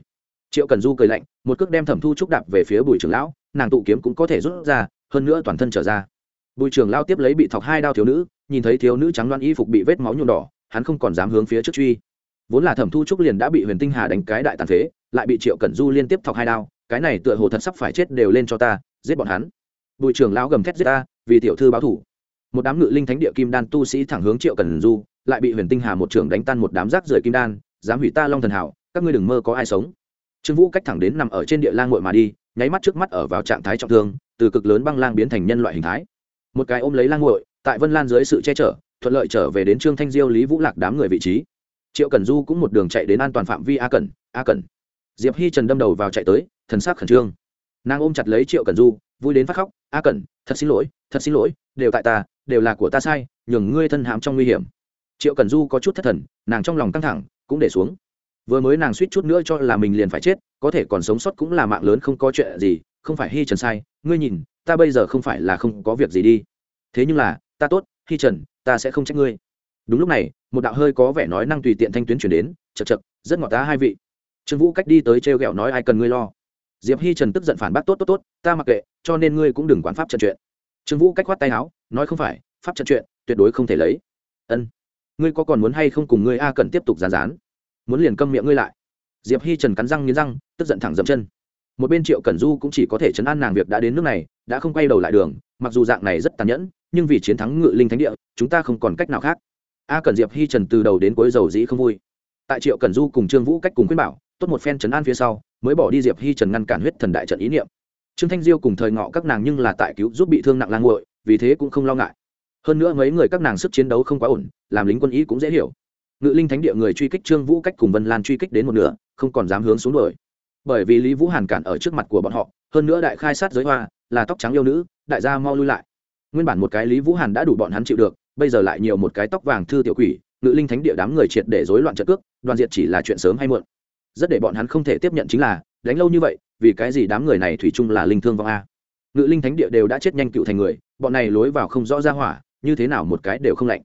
Triệu cẩn du cười lạnh, một cước đem thẩm thu trúc đạp về phía bùi trưởng lão, nàng tụ kiếm cũng có thể rút ra, hơn nữa toàn thân trở ra. Bùi trưởng lao tiếp lấy bị thọc hai đao thiếu nữ, nhìn thấy thiếu nữ trắng loan y phục bị vết máu nhuộm đỏ, hắn không còn dám hướng phía trước truy. Vốn là thẩm thu trúc liền đã bị huyền tinh hà đánh cái đại tàn phế, lại bị triệu cẩn du liên tiếp thọc hai đao, cái này tựa hồ thật sắp phải chết đều lên cho ta giết bọn hắn. Bùi trưởng lão gầm thét giết ta, vì tiểu thư báo thủ. Một đám ngự linh thánh địa kim đan tu sĩ thẳng hướng triệu cần du, lại bị huyền tinh hà một trưởng đánh tan một đám rác rưởi kim đan, dám hủy ta long thần hảo, các ngươi đừng mơ có ai sống. Trương vũ cách thẳng đến nằm ở trên địa lang ngội mà đi, nháy mắt trước mắt ở vào trạng thái trọng thương, từ cực lớn băng lang biến thành nhân loại hình thái. Một cái ôm lấy lang ngội tại vân lan dưới sự che chở, thuận lợi trở về đến trương thanh diêu, lý vũ lạc đám người vị trí. Triệu cần du cũng một đường chạy đến an toàn phạm vi a cẩn a cẩn. Diệp hi trần đâm đầu vào chạy tới, thần sắc khẩn trương nàng ôm chặt lấy triệu cần du, vui đến phát khóc, a cẩn, thật xin lỗi, thật xin lỗi, đều tại ta, đều là của ta sai, nhường ngươi thân hãm trong nguy hiểm. Triệu cần du có chút thất thần, nàng trong lòng căng thẳng, cũng để xuống. Vừa mới nàng suýt chút nữa cho là mình liền phải chết, có thể còn sống sót cũng là mạng lớn không có chuyện gì, không phải hy trần sai, ngươi nhìn, ta bây giờ không phải là không có việc gì đi. Thế nhưng là, ta tốt hy trần, ta sẽ không trách ngươi. Đúng lúc này, một đạo hơi có vẻ nói năng tùy tiện thanh tuyến chuyển đến chật chật rất ngọt ta hai vị. Trương vũ cách đi tới t r e o g ẹ o nói, ai cần ngươi lo? Diệp hi trần tức giận phản bác, tốt tốt tốt, ta mặc kệ, cho nên ngươi cũng đừng quán pháp trận chuyện. Trương vũ cách khoát tay áo, nói, không phải, pháp trận chuyện, tuyệt đối không thể lấy. Ân, ngươi có còn muốn hay không cùng ngươi a cần tiếp tục rán rán muốn liền câm miệng ngươi lại. Diệp hi trần cắn răng nghiến răng, tức giận thẳng dậm chân. Một bên triệu cẩn du cũng chỉ có thể chấn an nàng việc đã đến nước này, đã không quay đầu lại đường, mặc dù dạng này rất tàn nhẫn, nhưng vì chiến thắng ngự linh thánh địa, chúng ta không còn cách nào khác. A cần diệp hi trần từ đầu đến cuối dầu dĩ không vui. Tại triệu cẩn du cùng trương vũ cách cùng khuyên bảo, tốt một phen chấn an phía sau mới bỏ đi diệp hi trần ngăn cản huyết thần đại trận ý niệm. Trương thanh diêu cùng thời ngọ các nàng nhưng là tại cứu giúp bị thương nặng lang nguội vì thế cũng không lo ngại. Hơn nữa mấy người các nàng sức chiến đấu không quá ổn, làm lính quân ý cũng dễ hiểu. Ngự linh thánh địa người truy kích trương vũ cách cùng vân lan truy kích đến một nửa, không còn dám hướng xuống đuổi. Bởi vì lý vũ hàn cản ở trước mặt của bọn họ, hơn nữa đại khai sát giới hoa, là tóc trắng yêu nữ, đại gia mau lui lại. Nguyên bản một cái lý vũ hàn đã đủ bọn hắn chịu được, bây giờ lại nhiều một cái tóc vàng thư tiểu quỷ, ngự linh thánh địa đám người triệt để rối loạn trận cước, đoàn diệt chỉ là chuyện sớm hay muộn rất để bọn hắn không thể tiếp nhận chính là, đánh lâu như vậy, vì cái gì đám người này thủy chung là linh thương vong a? Ngự linh thánh địa đều đã chết nhanh cựu thành người, bọn này lối vào không rõ ra hỏa, như thế nào một cái đều không lạnh.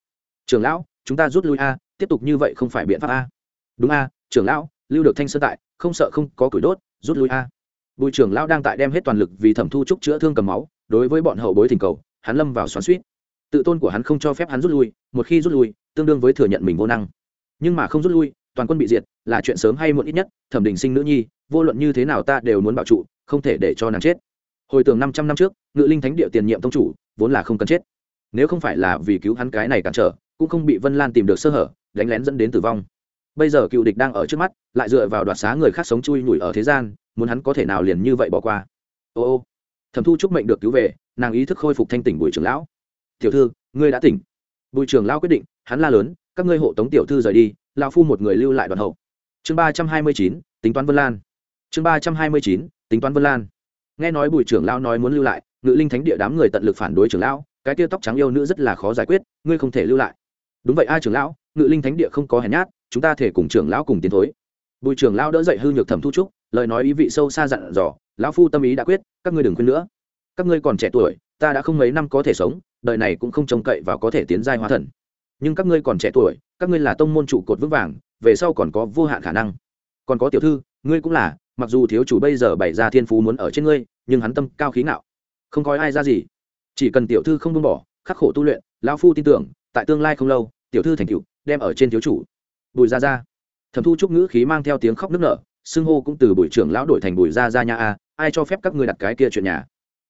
Trường lão, chúng ta rút lui a, tiếp tục như vậy không phải biện pháp a. Đúng a, trưởng lão, lưu được thanh sơn tại, không sợ không có củi đốt, rút lui a. Bùi trưởng lão đang tại đem hết toàn lực vì thẩm thu trúc chữa thương cầm máu, đối với bọn hậu bối thỉnh cầu, hắn lâm vào xoắn suýt tự tôn của hắn không cho phép hắn rút lui, một khi rút lui, tương đương với thừa nhận mình vô năng. Nhưng mà không rút lui toàn quân bị diệt, là chuyện sớm hay muộn ít nhất, thẩm đình sinh nữ nhi, vô luận như thế nào ta đều muốn bảo trụ, không thể để cho nàng chết. Hồi tưởng năm trăm năm trước, ngự linh thánh địa tiền nhiệm tông chủ, vốn là không cần chết. Nếu không phải là vì cứu hắn cái này cản trở, cũng không bị vân lan tìm được sơ hở, đánh lén dẫn đến tử vong. Bây giờ cựu địch đang ở trước mắt, lại dựa vào đoạt xá người khác sống chui nhủi ở thế gian, muốn hắn có thể nào liền như vậy bỏ qua. Ô ô. Thẩm thu chúc mệnh được cứu về, nàng ý thức khôi phục thanh tỉnh bùi trưởng lão. Tiểu thư, ngươi đã tỉnh. Bùi trưởng lão quyết định, hắn la lớn, các ngươi hộ tống tiểu thư rời đi lão phu một người lưu lại đoàn hậu. Chương ba trăm hai mươi chín, tính toán vân lan. Chương ba trăm hai mươi chín, tính toán vân lan. Nghe nói bùi trưởng lão nói muốn lưu lại, ngự linh thánh địa đám người tận lực phản đối trưởng lão, cái tia tóc trắng yêu nữ rất là khó giải quyết, ngươi không thể lưu lại. Đúng vậy ai trưởng lão, ngự linh thánh địa không có hèn nhát, chúng ta thể cùng trưởng lão cùng tiến thối. Bùi trưởng lão đỡ dậy hư nhược thẩm thu trúc, lời nói ý vị sâu xa dặn dò, lão phu tâm ý đã quyết, các ngươi đừng khuyên nữa. Các ngươi còn trẻ tuổi, ta đã không mấy năm có thể sống, đời này cũng không trông cậy và có thể tiến giai hóa thần nhưng các ngươi còn trẻ tuổi, các ngươi là tông môn trụ cột vững vàng, về sau còn có vô hạn khả năng. Còn có tiểu thư, ngươi cũng là, mặc dù thiếu chủ bây giờ bày ra thiên phú muốn ở trên ngươi, nhưng hắn tâm cao khí ngạo. Không coi ai ra gì. Chỉ cần tiểu thư không buông bỏ, khắc khổ tu luyện, lão phu tin tưởng, tại tương lai không lâu, tiểu thư thành cựu đem ở trên thiếu chủ. Bùi ra ra thẩm thu trúc ngữ khí mang theo tiếng khóc nức nở, xưng hô cũng từ bùi trưởng lão đổi thành bùi ra ra nhà a, ai cho phép các ngươi đặt cái kia chuyện nhà?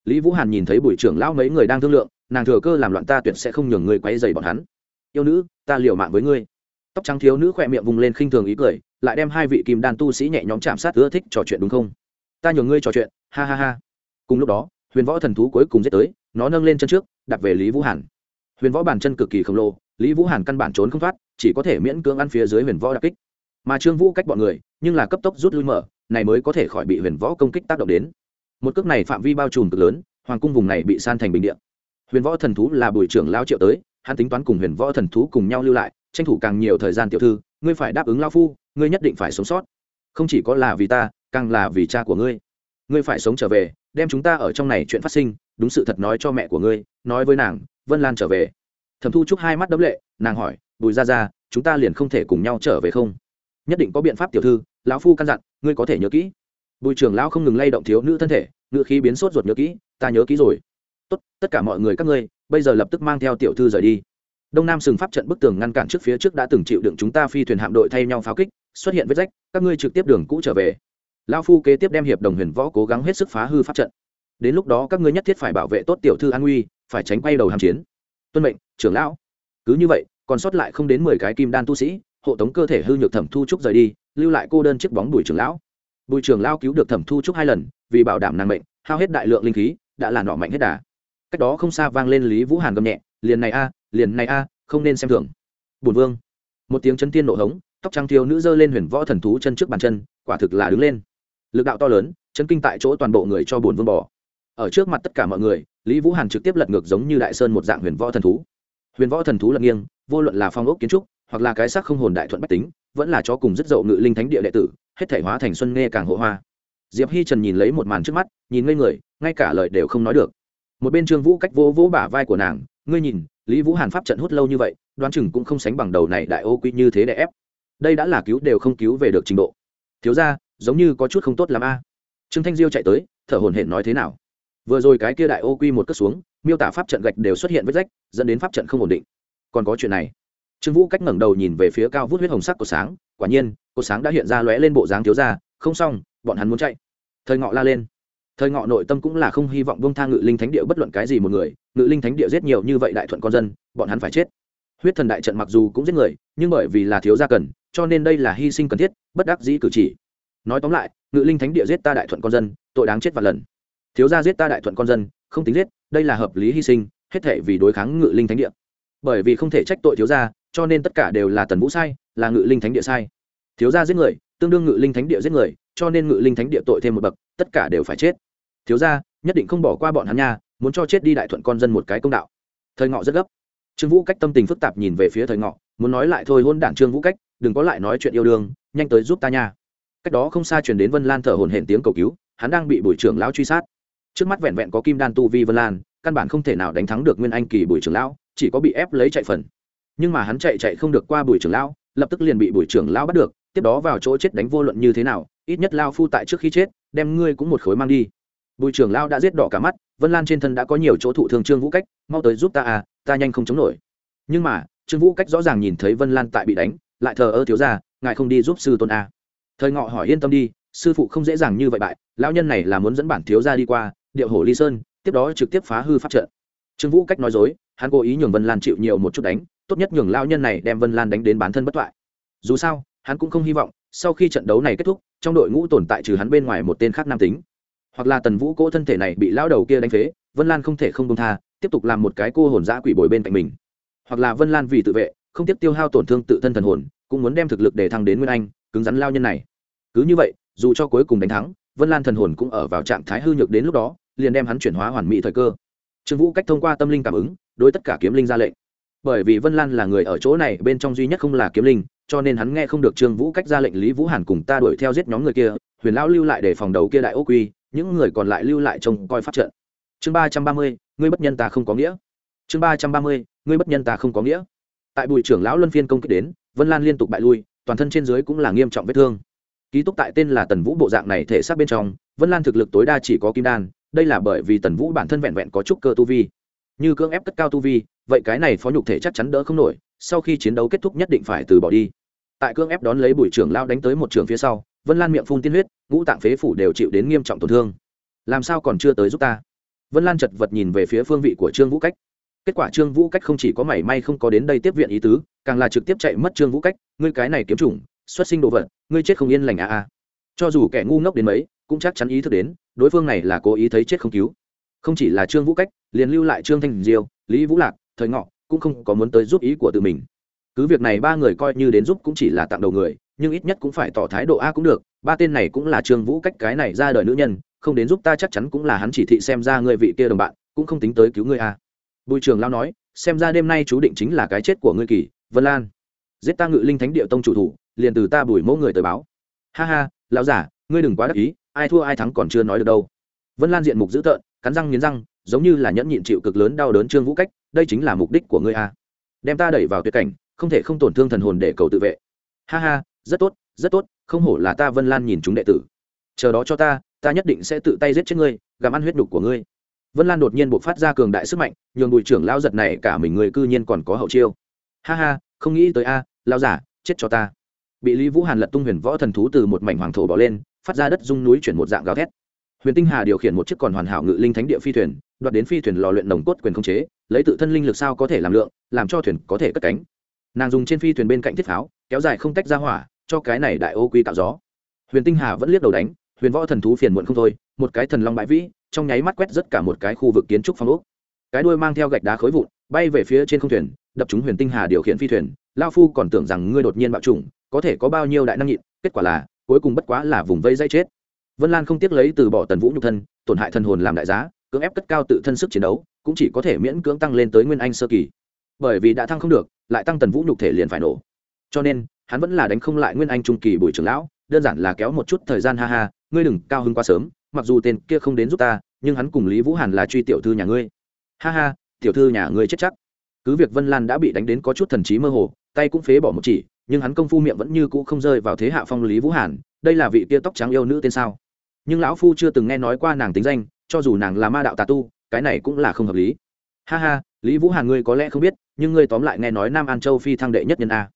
Lý vũ hàn nhìn thấy bùi trưởng lão mấy người đang thương lượng, nàng thừa cơ làm loạn ta tuyệt sẽ không nhường người quay dày bọn hắn yêu nữ, ta liều mạng với ngươi. Tóc trắng thiếu nữ khỏe miệng vùng lên khinh thường ý cười, lại đem hai vị kim đan tu sĩ nhẹ nhõm chạm sát ưa thích trò chuyện đúng không? Ta nhường ngươi trò chuyện, ha ha ha. Cùng lúc đó, huyền võ thần thú cuối cùng giết tới, nó nâng lên chân trước, đặt về lý vũ hàn. Huyền võ bàn chân cực kỳ khổng lồ, lý vũ hàn căn bản trốn không thoát, chỉ có thể miễn cưỡng ăn phía dưới huyền võ đặc kích. Mà trương vũ cách bọn người, nhưng là cấp tốc rút lui mở, này mới có thể khỏi bị huyền võ công kích tác động đến. Một cước này phạm vi bao trùm cực lớn, hoàng cung vùng này bị san thành bình điện huyền võ thần thú là bùi trưởng lao triệu tới hắn tính toán cùng huyền võ thần thú cùng nhau lưu lại, tranh thủ càng nhiều thời gian tiểu thư, ngươi phải đáp ứng lao phu, ngươi nhất định phải sống sót. Không chỉ có là vì ta, càng là vì cha của ngươi. Ngươi phải sống trở về, đem chúng ta ở trong này chuyện phát sinh, đúng sự thật nói cho mẹ của ngươi, nói với nàng, vân lan trở về. Thẩm thu chúc hai mắt đấm lệ, nàng hỏi, bùi ra ra chúng ta liền không thể cùng nhau trở về không? Nhất định có biện pháp tiểu thư, lão phu căn dặn, ngươi có thể nhớ kỹ. Bùi trưởng lão không ngừng lay động thiếu nữ thân thể ngựa khí biến sốt ruột nhớ kỹ, ta nhớ kỹ rồi. Tốt, tất cả mọi người các ngươi bây giờ lập tức mang theo tiểu thư rời đi. Đông nam sừng pháp trận bức tường ngăn cản trước phía trước đã từng chịu đựng chúng ta phi thuyền hạm đội thay nhau pháo kích, xuất hiện vết rách, các ngươi trực tiếp đường cũ trở về. Lao phu kế tiếp đem hiệp đồng huyền võ cố gắng hết sức phá hư pháp trận. Đến lúc đó các ngươi nhất thiết phải bảo vệ tốt tiểu thư an nguy, phải tránh quay đầu hàm chiến. Tuân mệnh, trưởng lão. Cứ như vậy, còn sót lại không đến mười cái kim đan tu sĩ, hộ tống cơ thể hư nhược thẩm thu trúc rời đi, lưu lại cô đơn chiếc bóng bùi trưởng lão. Bùi trưởng lão cứu được thẩm thu trúc hai lần, vì bảo đảm nàng mệnh, hao hết đại lượng linh khí, đã là nọ mạnh hết đà cách đó không xa vang lên lý vũ hàn gầm nhẹ, liền này a, liền này a, không nên xem thường. Bùn vương. Một tiếng chân tiên nổ hống, tóc trắng thiếu nữ giơ lên huyền võ thần thú chân trước bàn chân, quả thực là đứng lên. Lực đạo to lớn chân kinh tại chỗ toàn bộ người cho bùn vương bỏ. Ở trước mặt tất cả mọi người, lý vũ hàn trực tiếp lật ngược giống như đại sơn một dạng huyền võ thần thú. Huyền võ thần thú lật nghiêng, vô luận là phong ốc kiến trúc, hoặc là cái xác không hồn đại thuận bách tính, vẫn là chó cùng rất dậu ngự linh thánh địa đệ tử, hết thể hóa thành xuân nghe càng hộ hoa. Diệp hi trần nhìn lấy một màn trước mắt, nhìn ngây người, ngay cả lời đều không nói được một bên trương vũ cách vỗ vỗ bả vai của nàng, ngươi nhìn, lý vũ hàn pháp trận hút lâu như vậy, đoán chừng cũng không sánh bằng đầu này đại ô quy như thế để ép. Đây đã là cứu đều không cứu về được trình độ. Thiếu ra giống như có chút không tốt l ắ m a. Trương thanh diêu chạy tới, thở hồn hển nói thế nào? Vừa rồi cái kia đại ô quy một cất xuống, miêu tả pháp trận gạch đều xuất hiện vết rách, dẫn đến pháp trận không ổn định. Còn có chuyện này. Trương vũ cách ngẩng đầu nhìn về phía cao vút huyết hồng sắc của sáng, quả nhiên, cột sáng đã hiện ra lóe lên bộ dáng thiếu ra không xong, bọn hắn muốn chạy. Thời ngọ la lên thời ngọ nội tâm cũng là không hy vọng bông tha ngự linh thánh địa bất luận cái gì một người, ngự linh thánh địa giết nhiều như vậy đại thuận con dân, bọn hắn phải chết. Huyết thần đại trận mặc dù cũng giết người, nhưng bởi vì là thiếu gia cần, cho nên đây là hy sinh cần thiết, bất đắc dĩ cử chỉ. Nói tóm lại, ngự linh thánh địa giết ta đại thuận con dân, tội đáng chết vạn lần. Thiếu gia giết ta đại thuận con dân, không tính giết, đây là hợp lý hy sinh, hết thể vì đối kháng ngự linh thánh địa. Bởi vì không thể trách tội thiếu gia, cho nên tất cả đều là tần vũ sai, là ngự linh thánh địa sai. Thiếu gia giết người, tương đương ngự linh thánh địa giết người, cho nên ngự linh thánh địa tội thêm một bậc, tất cả đều phải chết thiếu gia, nhất định không bỏ qua bọn hắn nha, muốn cho chết đi đại thuận con dân một cái công đạo. Thời ngọ rất gấp. Trương vũ cách tâm tình phức tạp nhìn về phía thời ngọ, muốn nói lại thôi hôn đản trương vũ cách, đừng có lại nói chuyện yêu đương, nhanh tới giúp ta nha. Cách đó không xa chuyển đến vân lan thở hồn hển tiếng cầu cứu, hắn đang bị bùi trưởng lão truy sát. Trước mắt vẹn vẹn có kim đan tu vi vân lan, căn bản không thể nào đánh thắng được nguyên anh kỳ bùi trưởng lão, chỉ có bị ép lấy chạy phần. Nhưng mà hắn chạy chạy không được qua bùi trưởng lão, lập tức liền bị bùi trưởng lão bắt được, tiếp đó vào chỗ chết đánh vô luận như thế nào, ít nhất lao phu tại trước khi chết, đem ngươi cũng một khối mang đi bùi trưởng lao đã giết đỏ cả mắt, vân lan trên thân đã có nhiều chỗ thụ thương trương vũ cách, mau tới giúp ta à ta nhanh không chống nổi. Nhưng mà, trương vũ cách rõ ràng nhìn thấy vân lan tại bị đánh, lại thờ ơ thiếu ra ngài không đi giúp sư tôn à. thời ngọ hỏi yên tâm đi, sư phụ không dễ dàng như vậy bại, lão nhân này là muốn dẫn bản thiếu ra đi qua, điệu hổ ly sơn, tiếp đó trực tiếp phá hư pháp trận. Trương vũ cách nói dối, hắn cố ý nhường vân lan chịu nhiều một chút đánh, tốt nhất nhường lao nhân này đem vân lan đánh đến bản thân bất thoại. Dù sao, hắn cũng không hy vọng, sau khi trận đấu này kết thúc, trong đội ngũ tồn tại trừ hắn bên ngoài một tên khác nam tính hoặc là tần vũ cỗ thân thể này bị lão đầu kia đánh phế, vân lan không thể không công tha, tiếp tục làm một cái cô hồn dã quỷ bồi bên cạnh mình. Hoặc là vân lan vì tự vệ, không tiếp tiêu hao tổn thương tự thân thần hồn, cũng muốn đem thực lực để thăng đến nguyên anh, cứng rắn lao nhân này. Cứ như vậy, dù cho cuối cùng đánh thắng, vân lan thần hồn cũng ở vào trạng thái hư nhược đến lúc đó, liền đem hắn chuyển hóa hoàn mỹ thời cơ. Trương vũ cách thông qua tâm linh cảm ứng, đối tất cả kiếm linh ra lệnh. Bởi vì vân lan là người ở chỗ này, bên trong duy nhất không là kiếm linh, cho nên hắn nghe không được trương vũ cách ra lệnh lý vũ hàn cùng ta đuổi theo giết nhóm người kia, huyền lão lưu lại để phòng đầu kia đại ô quy những người còn lại lưu lại trông coi phát trận. Chương ba trăm ba mươi, ngươi bất nhân ta không có nghĩa. Chương ba trăm ba mươi, ngươi bất nhân ta không có nghĩa. Tại bùi trưởng lão luân phiên công kích đến, vân lan liên tục bại lui, toàn thân trên dưới cũng là nghiêm trọng vết thương. Ký túc tại tên là tần vũ bộ dạng này thể xác bên trong, vân lan thực lực tối đa chỉ có kim đan, đây là bởi vì tần vũ bản thân vẹn vẹn có chút cơ tu vi. Như cưỡng ép cất cao tu vi, vậy cái này phó nhục thể chắc chắn đỡ không nổi, sau khi chiến đấu kết thúc nhất định phải từ bỏ đi. Tại cưỡng ép đón lấy bùi trưởng lao đánh tới một trường phía sau vân lan miệng phun tiên huyết ngũ tạng phế phủ đều chịu đến nghiêm trọng tổn thương làm sao còn chưa tới giúp ta vân lan chật vật nhìn về phía phương vị của trương vũ cách kết quả trương vũ cách không chỉ có mảy may không có đến đây tiếp viện ý tứ càng là trực tiếp chạy mất trương vũ cách ngươi cái này kiếm chủng xuất sinh đồ vật ngươi chết không yên lành à à cho dù kẻ ngu ngốc đến mấy cũng chắc chắn ý thức đến đối phương này là cố ý thấy chết không cứu không chỉ là trương vũ cách liền lưu lại trương thanh diêu lý vũ lạc thời ngọ cũng không có muốn tới giúp ý của tự mình cứ việc này ba người coi như đến giúp cũng chỉ là tặng đầu người nhưng ít nhất cũng phải tỏ thái độ a cũng được, ba tên này cũng là trương vũ cách cái này ra đời nữ nhân, không đến giúp ta chắc chắn cũng là hắn chỉ thị xem ra người vị kia đồng bạn, cũng không tính tới cứu ngươi a. Bùi trường lao nói, xem ra đêm nay chú định chính là cái chết của ngươi kỳ, vân lan. Giết ta ngự linh thánh địa tông chủ thủ, liền từ ta bùi mẫu người tới báo. Ha ha, lão giả, ngươi đừng quá đắc ý, ai thua ai thắng còn chưa nói được đâu. Vân lan diện mục dữ tợn, cắn răng nghiến răng, giống như là nhẫn nhịn chịu cực lớn đau đớn trương vũ cách, đây chính là mục đích của ngươi a. Đem ta đẩy vào tuyệt cảnh, không thể không tổn thương thần hồn để cầu tự vệ. Ha ha rất tốt rất tốt, không hổ là ta vân lan nhìn chúng đệ tử. Chờ đó cho ta ta nhất định sẽ tự tay giết chết ngươi, gặm ăn huyết đục của ngươi. Vân lan đột nhiên buộc phát ra cường đại sức mạnh, nhường bùi trưởng lao giật này cả mình người cư nhiên còn có hậu chiêu. Ha ha, không nghĩ tới a lao giả, chết cho ta. Bị lý vũ hàn lật tung huyền võ thần thú từ một mảnh hoàng thổ bỏ lên, phát ra đất dung núi chuyển một dạng gào thét. Huyền tinh hà điều khiển một chiếc còn hoàn hảo ngự linh thánh địa phi thuyền, đoạt đến phi thuyền lò luyện nồng cốt quyền khống chế, lấy tự thân linh lực sao có thể làm lượng, làm cho thuyền có thể cất cánh. Nàng dùng trên phi thuyền bên cạnh thiết pháo kéo dài không tách ra hỏa, cho cái này đại ô quy tạo gió. Huyền tinh hà vẫn liếc đầu đánh, huyền võ thần thú phiền muộn không thôi, một cái thần long bãi vĩ, trong nháy mắt quét rất cả một cái khu vực kiến trúc phong ốc. Cái đuôi mang theo gạch đá khối vụn, bay về phía trên không thuyền, đập chúng huyền tinh hà điều khiển phi thuyền. Lao phu còn tưởng rằng ngươi đột nhiên bạo trùng có thể có bao nhiêu đại năng nhịn, kết quả là, cuối cùng bất quá là vùng vây dây chết. Vân lan không tiếc lấy từ bỏ tần vũ nhục thân, tổn hại thần hồn làm đại giá, cưỡng ép cất cao tự thân sức chiến đấu, cũng chỉ có thể miễn cưỡng tăng lên tới nguyên anh sơ kỳ. Bởi vì đã thăng không được, lại tăng tần vũ nhục thể liền phải nổ cho nên, hắn vẫn là đánh không lại nguyên anh trung kỳ bùi trưởng lão, đơn giản là kéo một chút thời gian, ha ha, ngươi đừng cao hứng quá sớm, mặc dù tên kia không đến giúp ta, nhưng hắn cùng lý vũ hàn là truy tiểu thư nhà ngươi. Ha ha, tiểu thư nhà ngươi chết chắc. Cứ việc vân lan đã bị đánh đến có chút thần trí mơ hồ, tay cũng phế bỏ một chỉ, nhưng hắn công phu miệng vẫn như cũ không rơi vào thế hạ phong lý vũ hàn, đây là vị kia tóc trắng yêu nữ tên sao? Nhưng lão phu chưa từng nghe nói qua nàng tính danh, cho dù nàng là ma đạo tà tu, cái này cũng là không hợp lý. Ha ha, lý vũ hàn ngươi có lẽ không biết, nhưng ngươi tóm lại nghe nói nam an châu phi thăng đệ nhất nhân a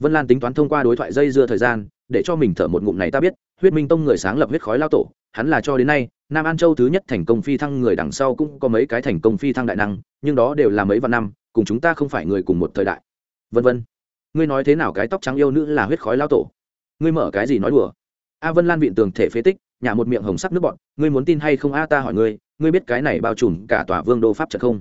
vân lan tính toán thông qua đối thoại dây dưa thời gian, để cho mình thở một ngụm này ta biết, huyết minh tông người sáng lập huyết khói lao tổ, hắn là cho đến nay, nam an châu thứ nhất thành công phi thăng người đằng sau cũng có mấy cái thành công phi thăng đại năng, nhưng đó đều là mấy vạn năm, cùng chúng ta không phải người cùng một thời đại. Vân vân, ngươi nói thế nào cái tóc trắng yêu nữ là huyết khói lao tổ? Ngươi mở cái gì nói đùa? A vân lan viện tường thể phế tích, nhả một miệng hồng sắc nước bọn ngươi muốn tin hay không a ta hỏi ngươi ngươi biết cái này bao trùm cả tòa vương đô pháp trận không?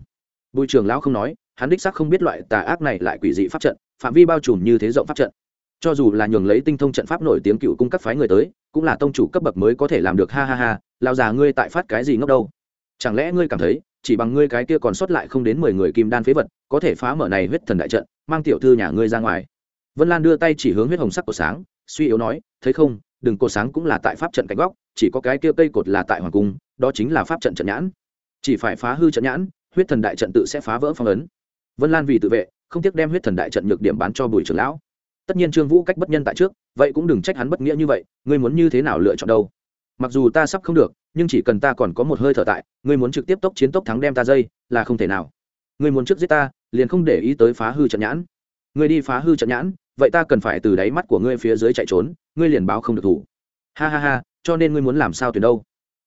Bùi trường lão không nói, hắn đích sắc không biết loại tà ác này lại quỷ dị pháp trận phạm vi bao trùm như thế rộng pháp trận. Cho dù là nhường lấy tinh thông trận pháp nổi tiếng cựu cung các phái người tới, cũng là tông chủ cấp bậc mới có thể làm được, ha ha ha lao già ngươi tại phát cái gì ngốc đâu? Chẳng lẽ ngươi cảm thấy, chỉ bằng ngươi cái kia còn sót lại không đến mười người kim đan phế vật, có thể phá mở này huyết thần đại trận, mang tiểu thư nhà ngươi ra ngoài? Vân lan đưa tay chỉ hướng huyết hồng sắc của sáng, suy yếu nói, thấy không, đừng cột sáng cũng là tại pháp trận cánh góc, chỉ có cái kia cây cột là tại hoàng cung, đó chính là pháp trận trận nhãn. Chỉ phải phá hư trận nhãn, huyết thần đại trận tự sẽ phá vỡ phong ấn. Vân lan vì tự vệ không tiếc đem huyết thần đại trận nhược điểm bán cho bùi trưởng lão. Tất nhiên trương vũ cách bất nhân tại trước, vậy cũng đừng trách hắn bất nghĩa như vậy, ngươi muốn như thế nào lựa chọn đâu? Mặc dù ta sắp không được, nhưng chỉ cần ta còn có một hơi thở tại, ngươi muốn trực tiếp tốc chiến tốc thắng đem ta dây, là không thể nào. Ngươi muốn trước giết ta, liền không để ý tới phá hư trận nhãn. Ngươi đi phá hư trận nhãn, vậy ta cần phải từ đáy mắt của ngươi phía dưới chạy trốn, ngươi liền báo không được thủ. Ha ha ha, cho nên ngươi muốn làm sao tuyển đâu?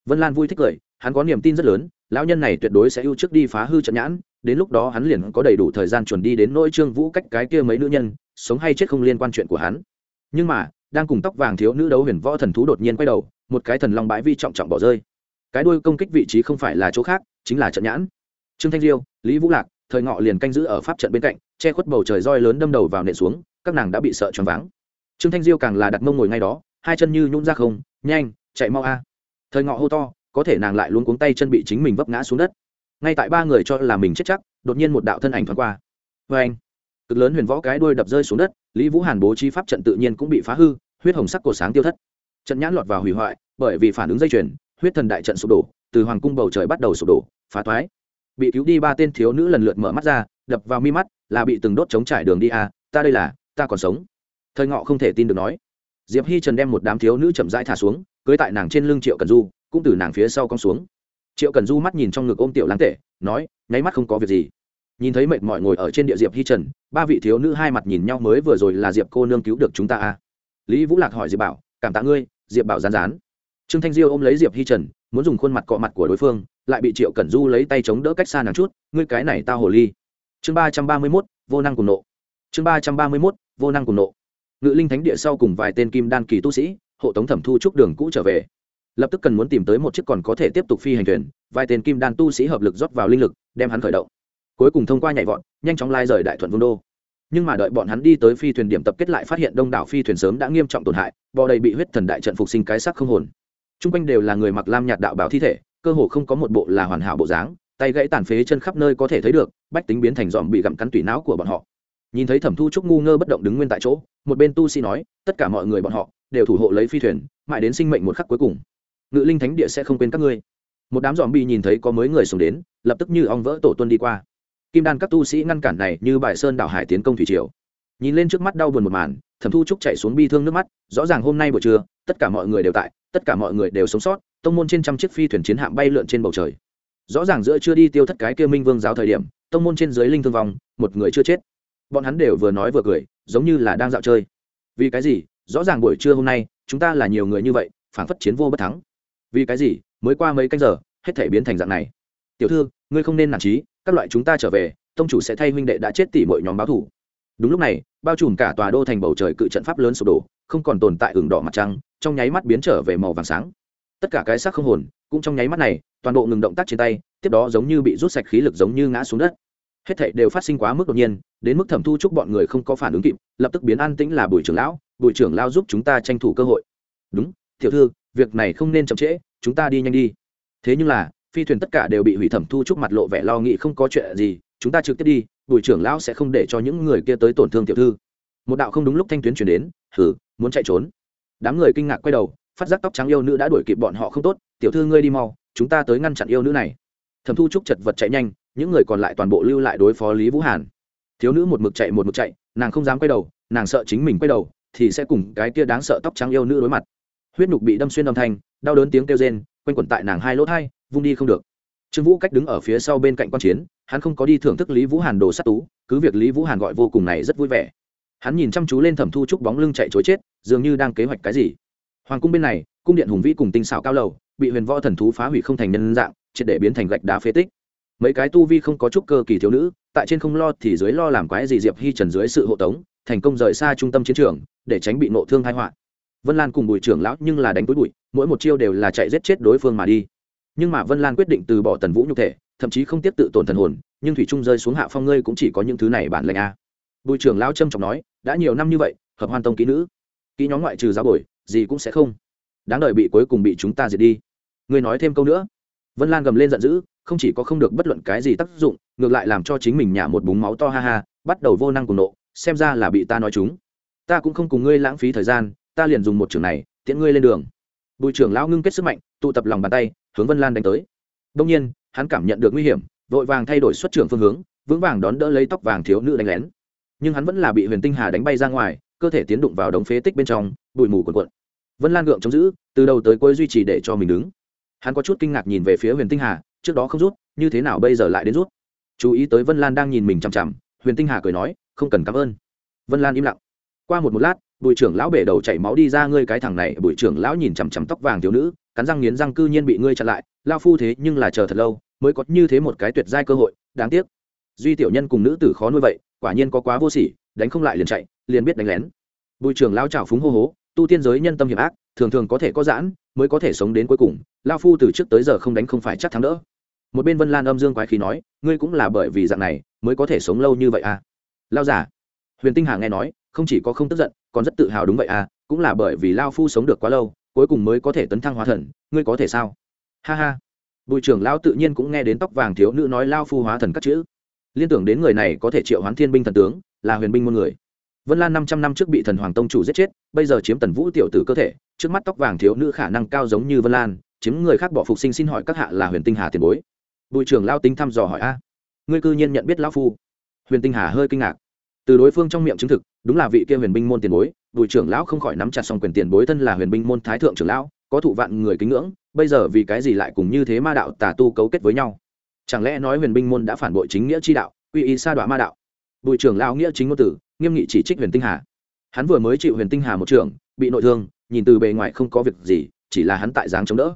Vân lan vui thích cười, hắn có niềm tin rất lớn, lão nhân này tuyệt đối sẽ ưu trước đi phá hư trận nhãn đến lúc đó hắn liền có đầy đủ thời gian chuẩn đi đến nỗi trương vũ cách cái kia mấy nữ nhân, sống hay chết không liên quan chuyện của hắn. Nhưng mà, đang cùng tóc vàng thiếu nữ đấu huyền võ thần thú đột nhiên quay đầu, một cái thần long bãi vi trọng trọng bỏ rơi. Cái đuôi công kích vị trí không phải là chỗ khác, chính là trận nhãn. Trương thanh diêu, lý vũ lạc, thời ngọ liền canh giữ ở pháp trận bên cạnh, che khuất bầu trời roi lớn đâm đầu vào nện xuống, các nàng đã bị sợ choáng váng. Trương thanh diêu càng là đặt mông ngồi ngay đó, hai chân như nhún ra không, nhanh, chạy mau a. Thời ngọ hô to, có thể nàng lại luôn cuống tay chân bị chính mình vấp ngã xuống đất ngay tại ba người cho là mình chết chắc, đột nhiên một đạo thân ảnh thoáng qua. Vê anh, cực lớn huyền võ cái đuôi đập rơi xuống đất, lý vũ hàn bố trí pháp trận tự nhiên cũng bị phá hư, huyết hồng sắc cổ sáng tiêu thất. Trận nhãn lọt vào hủy hoại, bởi vì phản ứng dây chuyền, huyết thần đại trận sụp đổ, từ hoàng cung bầu trời bắt đầu sụp đổ, phá toái. Bị cứu đi ba tên thiếu nữ lần lượt mở mắt ra, đập vào mi mắt, là bị từng đốt chống trải đường đi à ta đây là, ta còn sống. Thời ngọ không thể tin được nói. Diệp hi trần đem một đám thiếu nữ chậm rãi thả xuống, cưới tại nàng trên lưng triệu cần du, cũng từ nàng phía sau cong xuống triệu cần du mắt nhìn trong ngực ôm tiểu láng tệ nói, nháy mắt không có việc gì. Nhìn thấy mệt mỏi ngồi ở trên địa diệp hi trần, ba vị thiếu nữ hai mặt nhìn nhau mới vừa rồi là diệp cô nương cứu được chúng ta à? Lý vũ lạc hỏi diệp bảo, cảm tạ ngươi. Diệp bảo rán rán trương thanh diêu ôm lấy diệp hi trần, muốn dùng khuôn mặt cọ mặt của đối phương, lại bị triệu cẩn du lấy tay chống đỡ cách xa nàng chút, ngươi cái này tao hồ ly. Chương ba trăm ba mươi mốt, vô năng cùng nộ. Chương ba trăm ba mươi mốt, vô năng cùng nộ. Ngự linh thánh địa sau cùng vài tên kim đan kỳ tu sĩ, hộ tống thẩm thu trúc đường cũ trở về lập tức cần muốn tìm tới một chiếc còn có thể tiếp tục phi hành thuyền, vài tên kim đan tu sĩ hợp lực rót vào linh lực, đem hắn khởi động. Cuối cùng thông qua nhảy vọt, nhanh chóng lai rời đại thuận vương đô. Nhưng mà đợi bọn hắn đi tới phi thuyền điểm tập kết lại phát hiện đông đảo phi thuyền sớm đã nghiêm trọng tổn hại, bò đầy bị huyết thần đại trận phục sinh cái sắc không hồn. T r u n g quanh đều là người mặc lam nhạt đạo báo thi thể, cơ hồ không có một bộ là hoàn hảo bộ dáng, tay gãy tàn phế chân khắp nơi có thể thấy được, bách tính biến thành dòm bị gặm cắn tủy não của bọn họ. Nhìn thấy thẩm thu trúc ngu ngơ bất động đứng nguyên tại chỗ, một bên tu sĩ nói, tất cả mọi người bọn họ đều thủ hộ lấy phi thuyền, mãi đến sinh mệnh một khắc cuối cùng ngự linh thánh địa sẽ không quên các ngươi. Một đám dòm bị nhìn thấy có mấy người sống đến, lập tức như ong vỡ tổ tuân đi qua. Kim đan các tu sĩ ngăn cản này như bài sơn đảo hải tiến công thủy triều. Nhìn lên trước mắt đau buồn một màn, thẩm thu trúc chạy xuống bi thương nước mắt, rõ ràng hôm nay buổi trưa, tất cả mọi người đều tại, tất cả mọi người đều sống sót, tông môn trên trăm chiếc phi thuyền chiến hạm bay lượn trên bầu trời. Rõ ràng giữa chưa đi tiêu thất cái kia minh vương giáo thời điểm, tông môn trên dưới linh thương vong, một người chưa chết. Bọn hắn đều vừa nói vừa cười, giống như là đang dạo chơi. Vì cái gì? Rõ ràng buổi trưa hôm nay, chúng ta là nhiều người như vậy phản phất chiến vô bất thắng vì cái gì? Mới qua mấy canh giờ, hết thể biến thành dạng này. Tiểu thư, ngươi không nên nản trí các loại chúng ta trở về, tông chủ sẽ thay huynh đệ đã chết tỷ mọi nhóm báo thủ. Đúng lúc này, bao trùm cả tòa đô thành bầu trời cự trận pháp lớn sụp đổ, không còn tồn tại ửng đỏ mặt trăng, trong nháy mắt biến trở về màu vàng sáng. Tất cả cái xác không hồn, cũng trong nháy mắt này, toàn bộ ngừng động tác trên tay, tiếp đó giống như bị rút sạch khí lực giống như ngã xuống đất. Hết thảy đều phát sinh quá mức đột nhiên, đến mức thẩm thu chúc bọn người không có phản ứng kịp, lập tức biến an tĩnh là bùi trưởng lão, bùi trưởng lão giúp chúng ta tranh thủ cơ hội. Đúng, tiểu thư việc này không nên chậm trễ, chúng ta đi nhanh đi. Thế nhưng là, phi thuyền tất cả đều bị hủy thẩm thu trúc mặt lộ vẻ lo nghĩ không có chuyện gì, chúng ta trực tiếp đi, bùi trưởng lão sẽ không để cho những người kia tới tổn thương tiểu thư. Một đạo không đúng lúc thanh tuyến chuyển đến thử muốn chạy trốn? Đám người kinh ngạc quay đầu, phát giác tóc trắng yêu nữ đã đuổi kịp bọn họ không tốt, tiểu thư ngươi đi mau, chúng ta tới ngăn chặn yêu nữ này. Thẩm thu trúc chật vật chạy nhanh, những người còn lại toàn bộ lưu lại đối phó lý vũ hàn. Thiếu nữ một mực chạy một mực chạy, nàng không dám quay đầu, nàng sợ chính mình quay đầu, thì sẽ cùng cái kia đáng sợ tóc trắng yêu nữ đối mặt huyết nhục bị đâm xuyên âm thanh, đau đớn tiếng kêu rên, quanh quẩn tại nàng hai lỗ thai, vung đi không được. Trương vũ cách đứng ở phía sau bên cạnh quan chiến, hắn không có đi thưởng thức lý vũ hàn đồ sát tú, cứ việc lý vũ hàn gọi vô cùng này rất vui vẻ. Hắn nhìn chăm chú lên thẩm thu trúc bóng lưng chạy chối chết, dường như đang kế hoạch cái gì. Hoàng cung bên này, cung điện hùng vĩ cùng tinh xảo cao lầu, bị huyền võ thần thú phá hủy không thành nhân dạng, triệt để biến thành gạch đá phế tích. Mấy cái tu vi không có chút cơ kỳ thiếu nữ, tại trên không lo thì dưới lo làm quái gì diệp hi trần dưới sự hộ tống, thành công rời xa trung tâm chiến trường, để tránh bị nộ thương tai họa vân lan cùng bùi trưởng lão nhưng là đánh túi bụi, mỗi một chiêu đều là chạy giết chết đối phương mà đi. Nhưng mà vân lan quyết định từ bỏ tần vũ nhục thể, thậm chí không tiếp tự tổn thần hồn, nhưng thủy trung rơi xuống hạ phong ngươi cũng chỉ có những thứ này bản lệnh a. Bùi trưởng lão trâm trọng nói, đã nhiều năm như vậy, hợp hoan tông kỹ nữ, kỹ nhóm ngoại trừ giáo bồi, gì cũng sẽ không. Đáng đợi bị cuối cùng bị chúng ta diệt đi. Ngươi nói thêm câu nữa. Vân lan gầm lên giận dữ, không chỉ có không được bất luận cái gì tác dụng, ngược lại làm cho chính mình nhả một búng máu to ha ha, bắt đầu vô năng cùng nộ, xem ra là bị ta nói chúng. Ta cũng không cùng ngươi lãng phí thời gian ta liền dùng một trường này, tiễn ngươi lên đường. Bùi trưởng lão ngưng kết sức mạnh, tụ tập lòng bàn tay, hướng vân lan đánh tới. Đông nhiên, hắn cảm nhận được nguy hiểm, vội vàng thay đổi xuất trường phương hướng, vững vàng đón đỡ lấy tóc vàng thiếu nữ đánh lén. Nhưng hắn vẫn là bị huyền tinh hà đánh bay ra ngoài, cơ thể tiến đụng vào đống phế tích bên trong, bụi mù quần quận vân lan gượng chống giữ, từ đầu tới cuối duy trì để cho mình đứng. Hắn có chút kinh ngạc nhìn về phía huyền tinh hà, trước đó không rút, như thế nào bây giờ lại đến rút? Chú ý tới vân lan đang nhìn mình chằm chằm, huyền tinh hà cười nói, không cần cảm ơn. Vân lan im lặng. Qua một một lát bùi trưởng lão bể đầu chảy máu đi ra ngươi cái thằng này, bùi trưởng lão nhìn chằm chằm tóc vàng thiếu nữ, cắn răng nghiến răng cư nhiên bị ngươi chặn lại, lao phu thế nhưng là chờ thật lâu, mới có như thế một cái tuyệt giai cơ hội, đáng tiếc. Duy tiểu nhân cùng nữ tử khó nuôi vậy, quả nhiên có quá vô sỉ, đánh không lại liền chạy, liền biết đánh lén. Bùi trưởng lão trào phúng hô hố, tu tiên giới nhân tâm hiểm ác, thường thường có thể có giãn, mới có thể sống đến cuối cùng, lao phu từ trước tới giờ không đánh không phải chắc thắng đỡ. Một bên vân lan âm dương quái khí nói, ngươi cũng là bởi vì dạng này, mới có thể sống lâu như vậy à? Lao giả huyền tinh hà nghe nói không chỉ có không tức giận, còn rất tự hào đúng vậy à cũng là bởi vì lao phu sống được quá lâu, cuối cùng mới có thể tấn thăng hóa thần, ngươi có thể sao? Ha ha. Bùi trưởng lao tự nhiên cũng nghe đến tóc vàng thiếu nữ nói lao phu hóa thần các chữ. Liên tưởng đến người này có thể triệu hoán thiên binh thần tướng, là huyền binh môn người. Vân lan năm trăm năm trước bị thần hoàng tông chủ giết chết, bây giờ chiếm tần vũ tiểu tử cơ thể, trước mắt tóc vàng thiếu nữ khả năng cao giống như vân lan, chiếm người khác bỏ phục sinh xin hỏi các hạ là huyền tinh hà tiền bối. Bùi trưởng lao tính thăm dò hỏi a. Ngươi cư nhiên nhận biết lão phu. Huyền tinh hà hơi kinh ngạc từ đối phương trong miệng chứng thực, đúng là vị kia huyền binh môn tiền bối, bùi trưởng lão không khỏi nắm chặt xong quyền tiền bối thân là huyền binh môn thái thượng trưởng lão, có thụ vạn người kính ngưỡng, bây giờ vì cái gì lại cùng như thế ma đạo tà tu cấu kết với nhau? Chẳng lẽ nói huyền binh môn đã phản bội chính nghĩa chi đạo, quy y sa đọa ma đạo? Bùi trưởng lão nghĩa chính ngôn tử, nghiêm nghị chỉ trích huyền tinh hà. Hắn vừa mới chịu huyền tinh hà một trưởng bị nội thương, nhìn từ bề ngoài không có việc gì, chỉ là hắn tại dáng chống đỡ.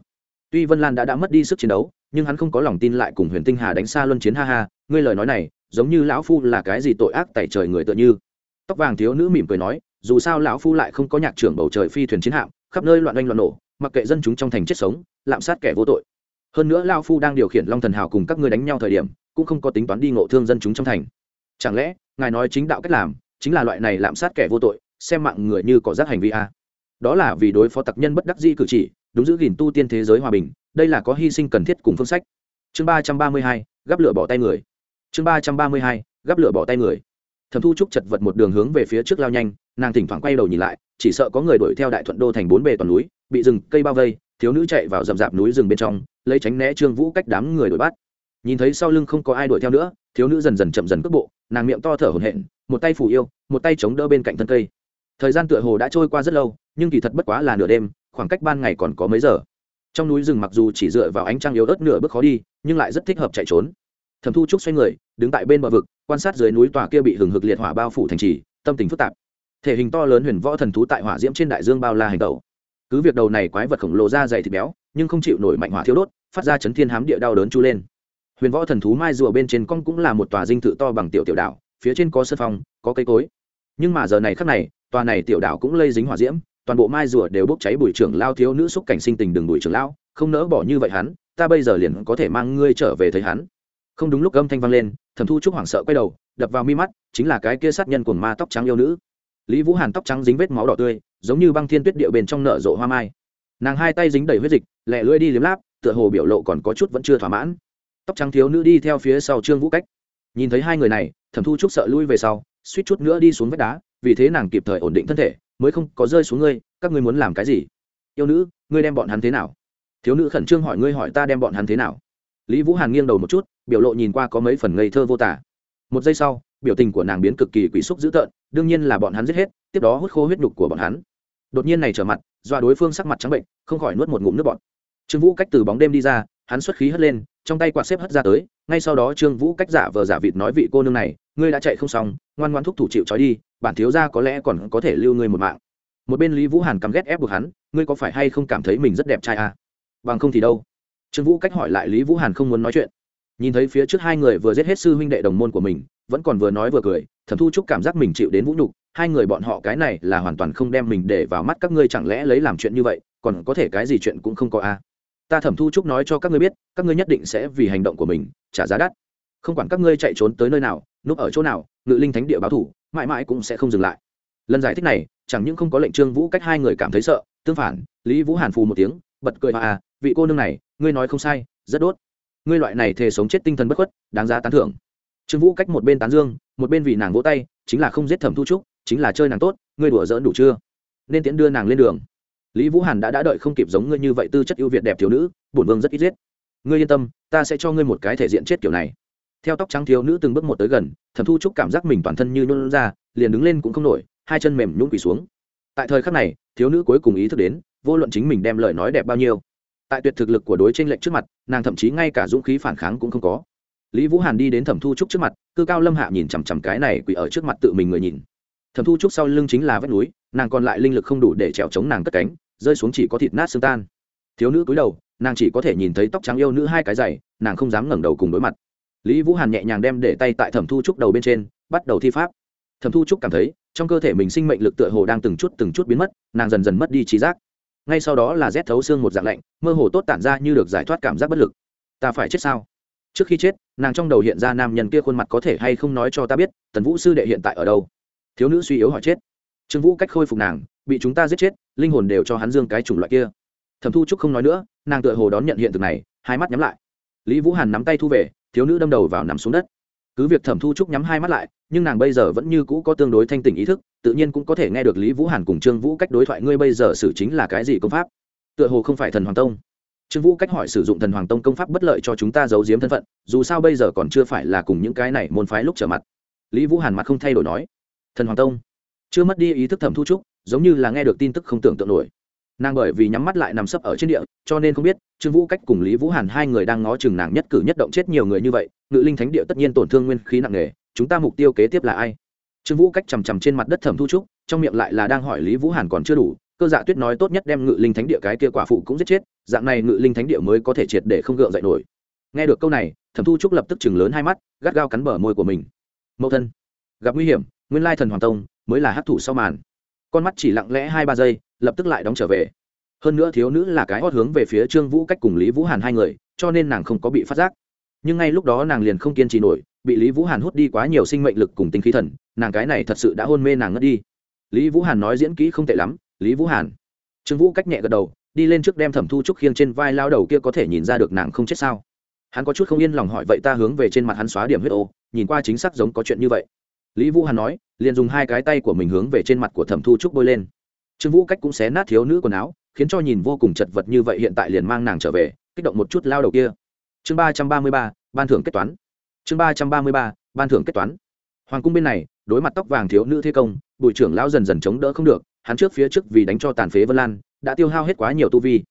Tuy vân lan đã đã mất đi sức chiến đấu, nhưng hắn không có lòng tin lại cùng huyền tinh hà đánh xa luân chiến ha ha, ngươi lời nói này giống như lão phu là cái gì tội ác tại trời người tựa như. Tóc vàng thiếu nữ mỉm cười nói, dù sao lão phu lại không có nhạc trưởng bầu trời phi thuyền chiến hạm, khắp nơi loạn oanh loạn nổ, mặc kệ dân chúng trong thành chết sống, lạm sát kẻ vô tội. Hơn nữa lão phu đang điều khiển long thần hào cùng các ngươi đánh nhau thời điểm, cũng không có tính toán đi ngộ thương dân chúng trong thành. Chẳng lẽ, ngài nói chính đạo cách làm, chính là loại này lạm sát kẻ vô tội, xem mạng người như có rác hành vi a? Đó là vì đối phó tặc nhân bất đắc di cử chỉ, đúng giữ gìn tu tiên thế giới hòa bình, đây là có hy sinh cần thiết cùng phương sách. Chương ba trăm ba mươi hai, gắp lửa bỏ tay người chương ba trăm ba mươi hai, gắp lửa bỏ tay người. Thẩm thu trúc chật vật một đường hướng về phía trước lao nhanh, nàng thỉnh thoảng quay đầu nhìn lại, chỉ sợ có người đuổi theo đại thuận đô thành bốn bề toàn núi, bị rừng, cây bao vây, thiếu nữ chạy vào rậm rạp núi rừng bên trong, lấy tránh né trương vũ cách đám người đuổi bắt. Nhìn thấy sau lưng không có ai đuổi theo nữa, thiếu nữ dần dần chậm dần cước bộ, nàng miệng to thở hổn hển, một tay phủ yêu, một tay chống đỡ bên cạnh thân cây. Thời gian tựa hồ đã trôi qua rất lâu, nhưng kỳ thật bất quá là nửa đêm, khoảng cách ban ngày còn có mấy giờ. Trong núi rừng mặc dù chỉ dựa vào ánh trăng yếu ớt nửa bước khó đi, nhưng lại rất thích hợp chạy trốn thẩm thu trúc xoay người, đứng tại bên bờ vực, quan sát dưới núi tòa kia bị hừng hực liệt hỏa bao phủ thành trì, tâm tình phức tạp. Thể hình to lớn huyền võ thần thú tại hỏa diễm trên đại dương bao la hành tẩu. Cứ việc đầu này quái vật khổng lồ ra dày thịt béo, nhưng không chịu nổi mạnh hỏa thiếu đốt, phát ra chấn thiên hám địa đau đớn chu lên. Huyền võ thần thú mai rùa bên trên con cũng là một tòa dinh thự to bằng tiểu tiểu đảo, phía trên có sân phong có cây cối. Nhưng mà giờ này khắc này, tòa này tiểu đảo cũng lây dính hỏa diễm, toàn bộ mai rùa đều bốc cháy bùi trưởng lao thiếu nữ xúc cảnh sinh tình đừng bùi trưởng lao, không nỡ bỏ như vậy hắn, ta bây giờ liền có thể mang ngươi trở về thấy hắn không đúng lúc âm thanh vang lên, thẩm thu trúc hoảng sợ quay đầu, đập vào mi mắt, chính là cái kia sát nhân cuồng ma tóc trắng yêu nữ. Lý vũ hàn tóc trắng dính vết máu đỏ tươi, giống như băng thiên tuyết điệu bên trong nở rộ hoa mai. Nàng hai tay dính đầy huyết dịch lẹ lưỡi đi liếm láp, tựa hồ biểu lộ còn có chút vẫn chưa thỏa mãn. Tóc trắng thiếu nữ đi theo phía sau trương vũ cách. Nhìn thấy hai người này, thẩm thu trúc sợ lui về sau, suýt chút nữa đi xuống vách đá, vì thế nàng kịp thời ổn định thân thể, mới không có rơi xuống ngươi, các ngươi muốn làm cái gì? Yêu nữ, ngươi đem bọn hắn thế nào? Thiếu nữ khẩn trương hỏi ngươi hỏi ta đem bọn hắn thế nào? Lý vũ hàn nghiêng đầu một chút, biểu lộ nhìn qua có mấy phần ngây thơ vô tả. Một giây sau, biểu tình của nàng biến cực kỳ quỷ xúc dữ tợn, đương nhiên là bọn hắn giết hết, tiếp đó hút khô huyết nhục của bọn hắn. Đột nhiên này trở mặt, dọa đối phương sắc mặt trắng bệnh, không khỏi nuốt một ngụm nước bọn trương vũ cách từ bóng đêm đi ra, hắn xuất khí hất lên, trong tay quạt xếp hất ra tới, ngay sau đó trương vũ cách giả vờ giả vịt nói vị cô nương này, ngươi đã chạy không xong, ngoan ngoan thúc thủ chịu trói đi, bản thiếu ra có lẽ còn có thể lưu ngươi một mạng. Một bên lý vũ hàn căm ghét ép buộc hắn, ngươi có phải hay không cảm thấy mình rất đẹp trai à? bằng không thì đâu? Trương vũ cách hỏi lại lý vũ hàn không muốn nói chuyện. Nhìn thấy phía trước hai người vừa giết hết sư huynh đệ đồng môn của mình, vẫn còn vừa nói vừa cười, thẩm thu chúc cảm giác mình chịu đến vũ nhục, hai người bọn họ cái này là hoàn toàn không đem mình để vào mắt các ngươi chẳng lẽ lấy làm chuyện như vậy, còn có thể cái gì chuyện cũng không có a à. ta thẩm thu chúc nói cho các ngươi biết, các ngươi nhất định sẽ vì hành động của mình trả giá đắt. Không quản các ngươi chạy trốn tới nơi nào, núp ở chỗ nào, ngự linh thánh địa báo thủ, mãi mãi cũng sẽ không dừng lại. Lần giải thích này, chẳng những không có lệnh trương vũ cách hai người cảm thấy sợ, tương phản, lý vũ hàn phù một tiếng, bật cười à, à vị cô nương này ngươi nói không sai, rất đốt. Ngươi loại này thề sống chết tinh thần bất khuất, đáng giá tán thưởng. Trương vũ cách một bên tán dương, một bên vì nàng vỗ tay, chính là không giết thẩm thu trúc, chính là chơi nàng tốt, ngươi đùa dỡn đủ chưa? Nên tiễn đưa nàng lên đường. Lý vũ hàn đã đã đợi không kịp giống ngươi như vậy tư chất ưu việt đẹp thiếu nữ, bổn vương rất ít giết. Ngươi yên tâm, ta sẽ cho ngươi một cái thể diện chết kiểu này. Theo tóc trắng thiếu nữ từng bước một tới gần, thẩm thu trúc cảm giác mình toàn thân như nôn ra, liền đứng lên cũng không nổi, hai chân mềm nhũng quỳ xuống. Tại thời khắc này, thiếu nữ cuối cùng ý thức đến, vô luận chính mình đem lời nói đẹp bao nhiêu tại tuyệt thực lực của đối tranh lệnh trước mặt, nàng thậm chí ngay cả dũng khí phản kháng cũng không có. Lý vũ hàn đi đến thẩm thu trúc trước mặt, cư cao lâm hạ nhìn chằm chằm cái này quỳ ở trước mặt tự mình người nhìn. Thẩm thu trúc sau lưng chính là vách núi, nàng còn lại linh lực không đủ để trèo chống nàng cất cánh, rơi xuống chỉ có thịt nát xương tan. Thiếu nữ cúi đầu, nàng chỉ có thể nhìn thấy tóc trắng yêu nữ hai cái dày nàng không dám ngẩng đầu cùng đối mặt. Lý vũ hàn nhẹ nhàng đem để tay tại thẩm thu trúc đầu bên trên, bắt đầu thi pháp. Thẩm thu trúc cảm thấy, trong cơ thể mình sinh mệnh lực tựa hồ đang từng chút từng chút biến mất, nàng dần dần mất đi trí giác ngay sau đó là rét thấu xương một dạng lạnh, mơ hồ tốt tản ra như được giải thoát cảm giác bất lực. Ta phải chết sao? Trước khi chết, nàng trong đầu hiện ra nam nhân kia khuôn mặt có thể hay không nói cho ta biết, tần vũ sư đệ hiện tại ở đâu? Thiếu nữ suy yếu hỏi chết. Trương vũ cách khôi phục nàng, bị chúng ta giết chết, linh hồn đều cho hắn dương cái chủng loại kia. Thẩm thu trúc không nói nữa, nàng tựa hồ đón nhận hiện thực này, hai mắt nhắm lại. Lý vũ hàn nắm tay thu về, thiếu nữ đâm đầu vào nằm xuống đất cứ việc thẩm thu trúc nhắm hai mắt lại, nhưng nàng bây giờ vẫn như cũ có tương đối thanh tỉnh ý thức, tự nhiên cũng có thể nghe được lý vũ hàn cùng trương vũ cách đối thoại ngươi bây giờ xử chính là cái gì công pháp. Tựa hồ không phải thần hoàng tông. Trương vũ cách hỏi sử dụng thần hoàng tông công pháp bất lợi cho chúng ta giấu giếm thân phận, dù sao bây giờ còn chưa phải là cùng những cái này môn phái lúc trở mặt. Lý vũ hàn mặt không thay đổi nói, thần hoàng tông. Chưa mất đi ý thức thẩm thu trúc, giống như là nghe được tin tức không tưởng tượng nổi nàng bởi vì nhắm mắt lại nằm sấp ở trên địa, cho nên không biết, trương vũ cách cùng lý vũ hàn hai người đang ngó chừng nàng nhất cử nhất động chết nhiều người như vậy, ngự linh thánh địa tất nhiên tổn thương nguyên khí nặng nề, chúng ta mục tiêu kế tiếp là ai? Trương vũ cách chằm chằm trên mặt đất thẩm thu trúc, trong miệng lại là đang hỏi lý vũ hàn còn chưa đủ, cơ dạ tuyết nói tốt nhất đem ngự linh thánh địa cái kia quả phụ cũng giết chết, dạng này ngự linh thánh địa mới có thể triệt để không gượng dậy nổi. Nghe được câu này, thẩm thu trúc lập tức chừng lớn hai mắt, gắt gao cắn bờ môi của mình. Mẫu thân, gặp nguy hiểm, nguyên lai thần hoàng tông mới là hấp thụ sau màn. Con mắt chỉ lặng lẽ hai ba giây lập tức lại đóng trở về. Hơn nữa thiếu nữ là cái hót hướng về phía trương vũ cách cùng lý vũ hàn hai người, cho nên nàng không có bị phát giác. Nhưng ngay lúc đó nàng liền không kiên trì nổi, bị lý vũ hàn hút đi quá nhiều sinh mệnh lực cùng tinh khí thần, nàng cái này thật sự đã hôn mê nàng ngất đi. Lý vũ hàn nói diễn kỹ không tệ lắm, lý vũ hàn. Trương vũ cách nhẹ gật đầu, đi lên trước đem thẩm thu trúc khiêng trên vai lao đầu kia có thể nhìn ra được nàng không chết sao. Hắn có chút không yên lòng hỏi vậy ta hướng về trên mặt hắn xóa điểm huyết ô, nhìn qua chính xác giống có chuyện như vậy. Lý vũ hàn nói, liền dùng hai cái tay của mình hướng về trên mặt của thẩm thu trúc bôi lên trương vũ cách cũng xé nát thiếu nữ quần áo, khiến cho nhìn vô cùng chật vật như vậy hiện tại liền mang nàng trở về, kích động một chút lao đầu kia. Chương ba trăm ba mươi ba, ban thưởng kết toán. Chương ba trăm ba mươi ba, ban thưởng kết toán. Hoàng cung bên này, đối mặt tóc vàng thiếu nữ thế công, bùi trưởng lão dần dần chống đỡ không được, hắn trước phía trước vì đánh cho tàn phế vân lan, đã tiêu hao hết quá nhiều tu vi.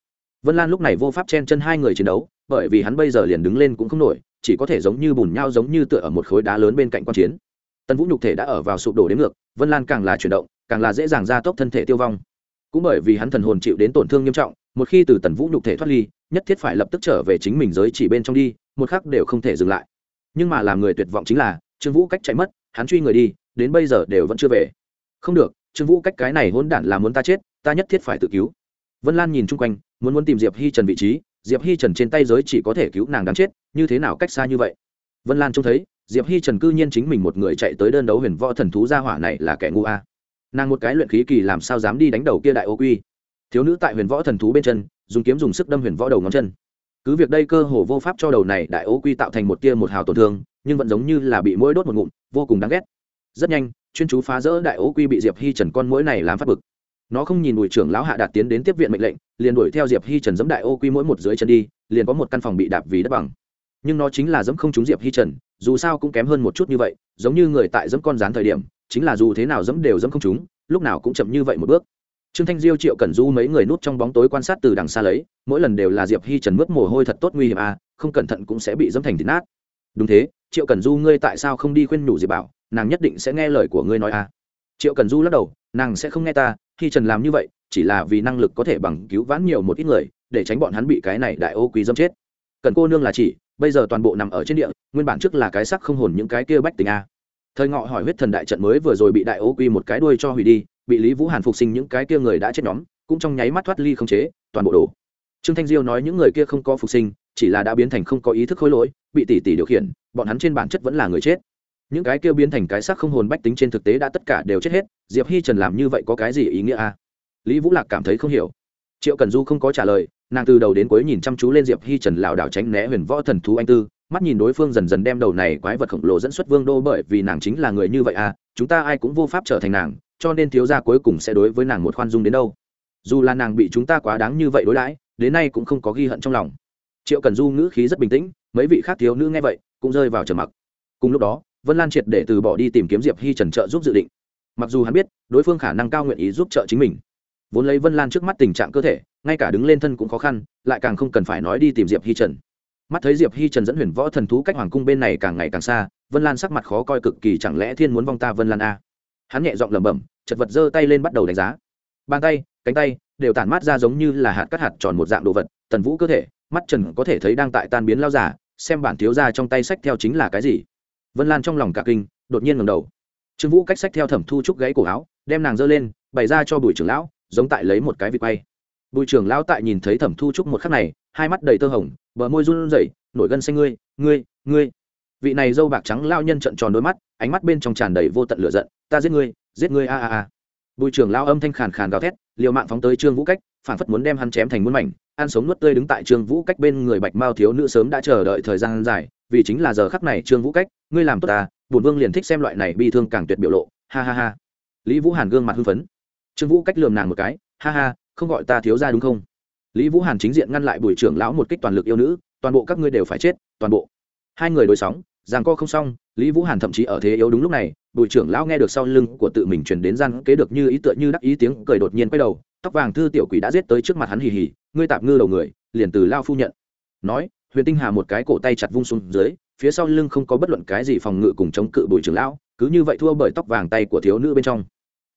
Vân lan lúc này vô pháp chen chân hai người chiến đấu, bởi vì hắn bây giờ liền đứng lên cũng không nổi, chỉ có thể giống như bùn nhau giống như tựa ở một khối đá lớn bên cạnh quan chiến. Tần vũ nhục thể đã ở vào sụp đổ đến ngược, vân lan càng là chuyển động càng là dễ dàng gia tốc thân thể tiêu vong. Cũng bởi vì hắn thần hồn chịu đến tổn thương nghiêm trọng, một khi từ tần vũ nhục thể thoát ly, nhất thiết phải lập tức trở về chính mình giới chỉ bên trong đi, một khắc đều không thể dừng lại. Nhưng mà làm người tuyệt vọng chính là, trương vũ cách chạy mất, hắn truy người đi, đến bây giờ đều vẫn chưa về. Không được, trương vũ cách cái này hôn đản là muốn ta chết, ta nhất thiết phải tự cứu. Vân lan nhìn chung quanh, muốn muốn tìm diệp hi trần vị trí, diệp hi trần trên tay giới chỉ có thể cứu nàng đáng chết, như thế nào cách xa như vậy? Vân lan trông thấy, diệp hi trần cư nhiên chính mình một người chạy tới đơn đấu huyền võ thần thú gia hỏa này là kẻ ngu a nàng một cái luyện khí kỳ làm sao dám đi đánh đầu kia đại ô quy. Thiếu nữ tại huyền võ thần thú bên chân, dùng kiếm dùng sức đâm huyền võ đầu ngón chân. Cứ việc đây cơ hồ vô pháp cho đầu này đại ô quy tạo thành một tia một hào tổn thương, nhưng vẫn giống như là bị mũi đốt một ngụm, vô cùng đáng ghét. Rất nhanh, chuyên chú phá rỡ đại ô quy bị diệp hi trần con mũi này làm phát bực. Nó không nhìn bùi trưởng lão hạ đạt tiến đến tiếp viện mệnh lệnh, liền đuổi theo diệp hi trần dẫm đại ô quy mỗi một dưới chân đi, liền có một căn phòng bị đạp vì đất bằng. Nhưng nó chính là dẫm không trúng diệp hi trần, dù sao cũng kém hơn một chút như vậy, giống như người tại dẫm con rán thời điểm chính là dù thế nào dẫm đều dẫm không chúng, lúc nào cũng chậm như vậy một bước. Trương thanh diêu triệu cẩn du mấy người núp trong bóng tối quan sát từ đằng xa lấy mỗi lần đều là diệp hi trần mướt mồ hôi thật tốt nguy hiểm à không cẩn thận cũng sẽ bị dẫm thành thịt nát. Đúng thế triệu cẩn du ngươi tại sao không đi khuyên nhủ diệp bảo nàng nhất định sẽ nghe lời của ngươi nói à. Triệu cẩn du lắc đầu nàng sẽ không nghe ta khi trần làm như vậy chỉ là vì năng lực có thể bằng cứu vãn nhiều một ít người để tránh bọn hắn bị cái này đại ô quý dâm chết. Cần cô nương là chỉ bây giờ toàn bộ nằm ở trên địa nguyên bản trước là cái sắc không hồn những cái kia bách tình a à thời ngọ hỏi huyết thần đại trận mới vừa rồi bị đại ô quy một cái đuôi cho hủy đi, bị lý vũ hàn phục sinh những cái kia người đã chết nhóm, cũng trong nháy mắt thoát ly không chế, toàn bộ đổ. Trương thanh diêu nói những người kia không có phục sinh, chỉ là đã biến thành không có ý thức khối lỗi, bị tỷ tỷ điều khiển, bọn hắn trên bản chất vẫn là người chết. Những cái kia biến thành cái sắc không hồn bách tính trên thực tế đã tất cả đều chết hết, diệp hi trần làm như vậy có cái gì ý nghĩa a? Lý vũ lạc cảm thấy không hiểu. Triệu cần du không có trả lời, nàng từ đầu đến cuối nhìn chăm chú lên diệp hi trần lảo đảo tránh né huyền võ thần thú anh tư mắt nhìn đối phương dần dần đem đầu này quái vật khổng lồ dẫn xuất vương đô bởi vì nàng chính là người như vậy à chúng ta ai cũng vô pháp trở thành nàng, cho nên thiếu gia cuối cùng sẽ đối với nàng một khoan dung đến đâu. Dù là nàng bị chúng ta quá đáng như vậy đối đãi, đến nay cũng không có ghi hận trong lòng. Triệu cần du ngữ khí rất bình tĩnh, mấy vị khác thiếu nữ nghe vậy, cũng rơi vào trầm mặc. Cùng lúc đó, vân lan triệt để từ bỏ đi tìm kiếm diệp hi trần trợ giúp dự định. Mặc dù hắn biết, đối phương khả năng cao nguyện ý giúp trợ chính mình. Vốn lấy vân lan trước mắt tình trạng cơ thể, ngay cả đứng lên thân cũng khó khăn, lại càng không cần phải nói đi tìm diệp hi trần mắt thấy diệp hi trần dẫn huyền võ thần thú cách hoàng cung bên này càng ngày càng xa vân lan sắc mặt khó coi cực kỳ chẳng lẽ thiên muốn vong ta vân lan a hắn nhẹ giọng lẩm bẩm chật vật giơ tay lên bắt đầu đánh giá bàn tay cánh tay đều tản mát ra giống như là hạt cắt hạt tròn một dạng đồ vật tần vũ cơ thể mắt trần có thể thấy đang tại tan biến lao giả xem bản thiếu ra trong tay sách theo chính là cái gì vân lan trong lòng cả kinh đột nhiên ngầm đầu trương vũ cách sách theo thẩm thu trúc gãy cổ áo đem nàng giơ lên bày ra cho bùi trưởng lão giống tại lấy một cái vịt bay bùi trưởng lão tại nhìn thấy thẩm thu trúc một khắc này hai mắt đầy tơ hồng, bờ môi run rẩy, nổi gân xanh ngươi ngươi ngươi. Vị này dâu bạc trắng lao nhân trận tròn đôi mắt, ánh mắt bên trong tràn đầy vô tận lửa giận, ta giết ngươi giết ngươi, a a a. Bùi trưởng lao âm thanh khàn khàn gào thét, liều mạng phóng tới trương vũ cách, phản phất muốn đem hắn chém thành muôn mảnh, ăn sống nuốt tươi đứng tại trương vũ cách bên người bạch mao thiếu nữ sớm đã chờ đợi thời gian dài, vì chính là giờ khắc này trương vũ cách, ngươi làm tốt ta bùn vương liền thích xem loại này bi thương càng tuyệt biểu lộ, ha ha ha. Lý vũ hàn gương mặt hưng phấn. Trương vũ cách lườm nàng một cái, ha ha, không gọi ta thiếu ra đúng không? Lý vũ hàn chính diện ngăn lại bùi trưởng lão một kích toàn lực yêu nữ, toàn bộ các ngươi đều phải chết, toàn bộ. Hai người đối sóng giằng co không xong, lý vũ hàn thậm chí ở thế yếu đúng lúc này, bùi trưởng lão nghe được sau lưng của tự mình chuyển đến gian kế được như ý tựa như đắc ý tiếng cười đột nhiên quay đầu, tóc vàng thư tiểu quỷ đã giết tới trước mặt hắn hì hì, ngươi tạp ngư đầu người, liền từ lao phu nhận. Nói, huyền tinh hà một cái cổ tay chặt vung xuống dưới, phía sau lưng không có bất luận cái gì phòng ngự cùng chống cự bùi trưởng lão, cứ như vậy thua bởi tóc vàng tay của thiếu nữ bên trong.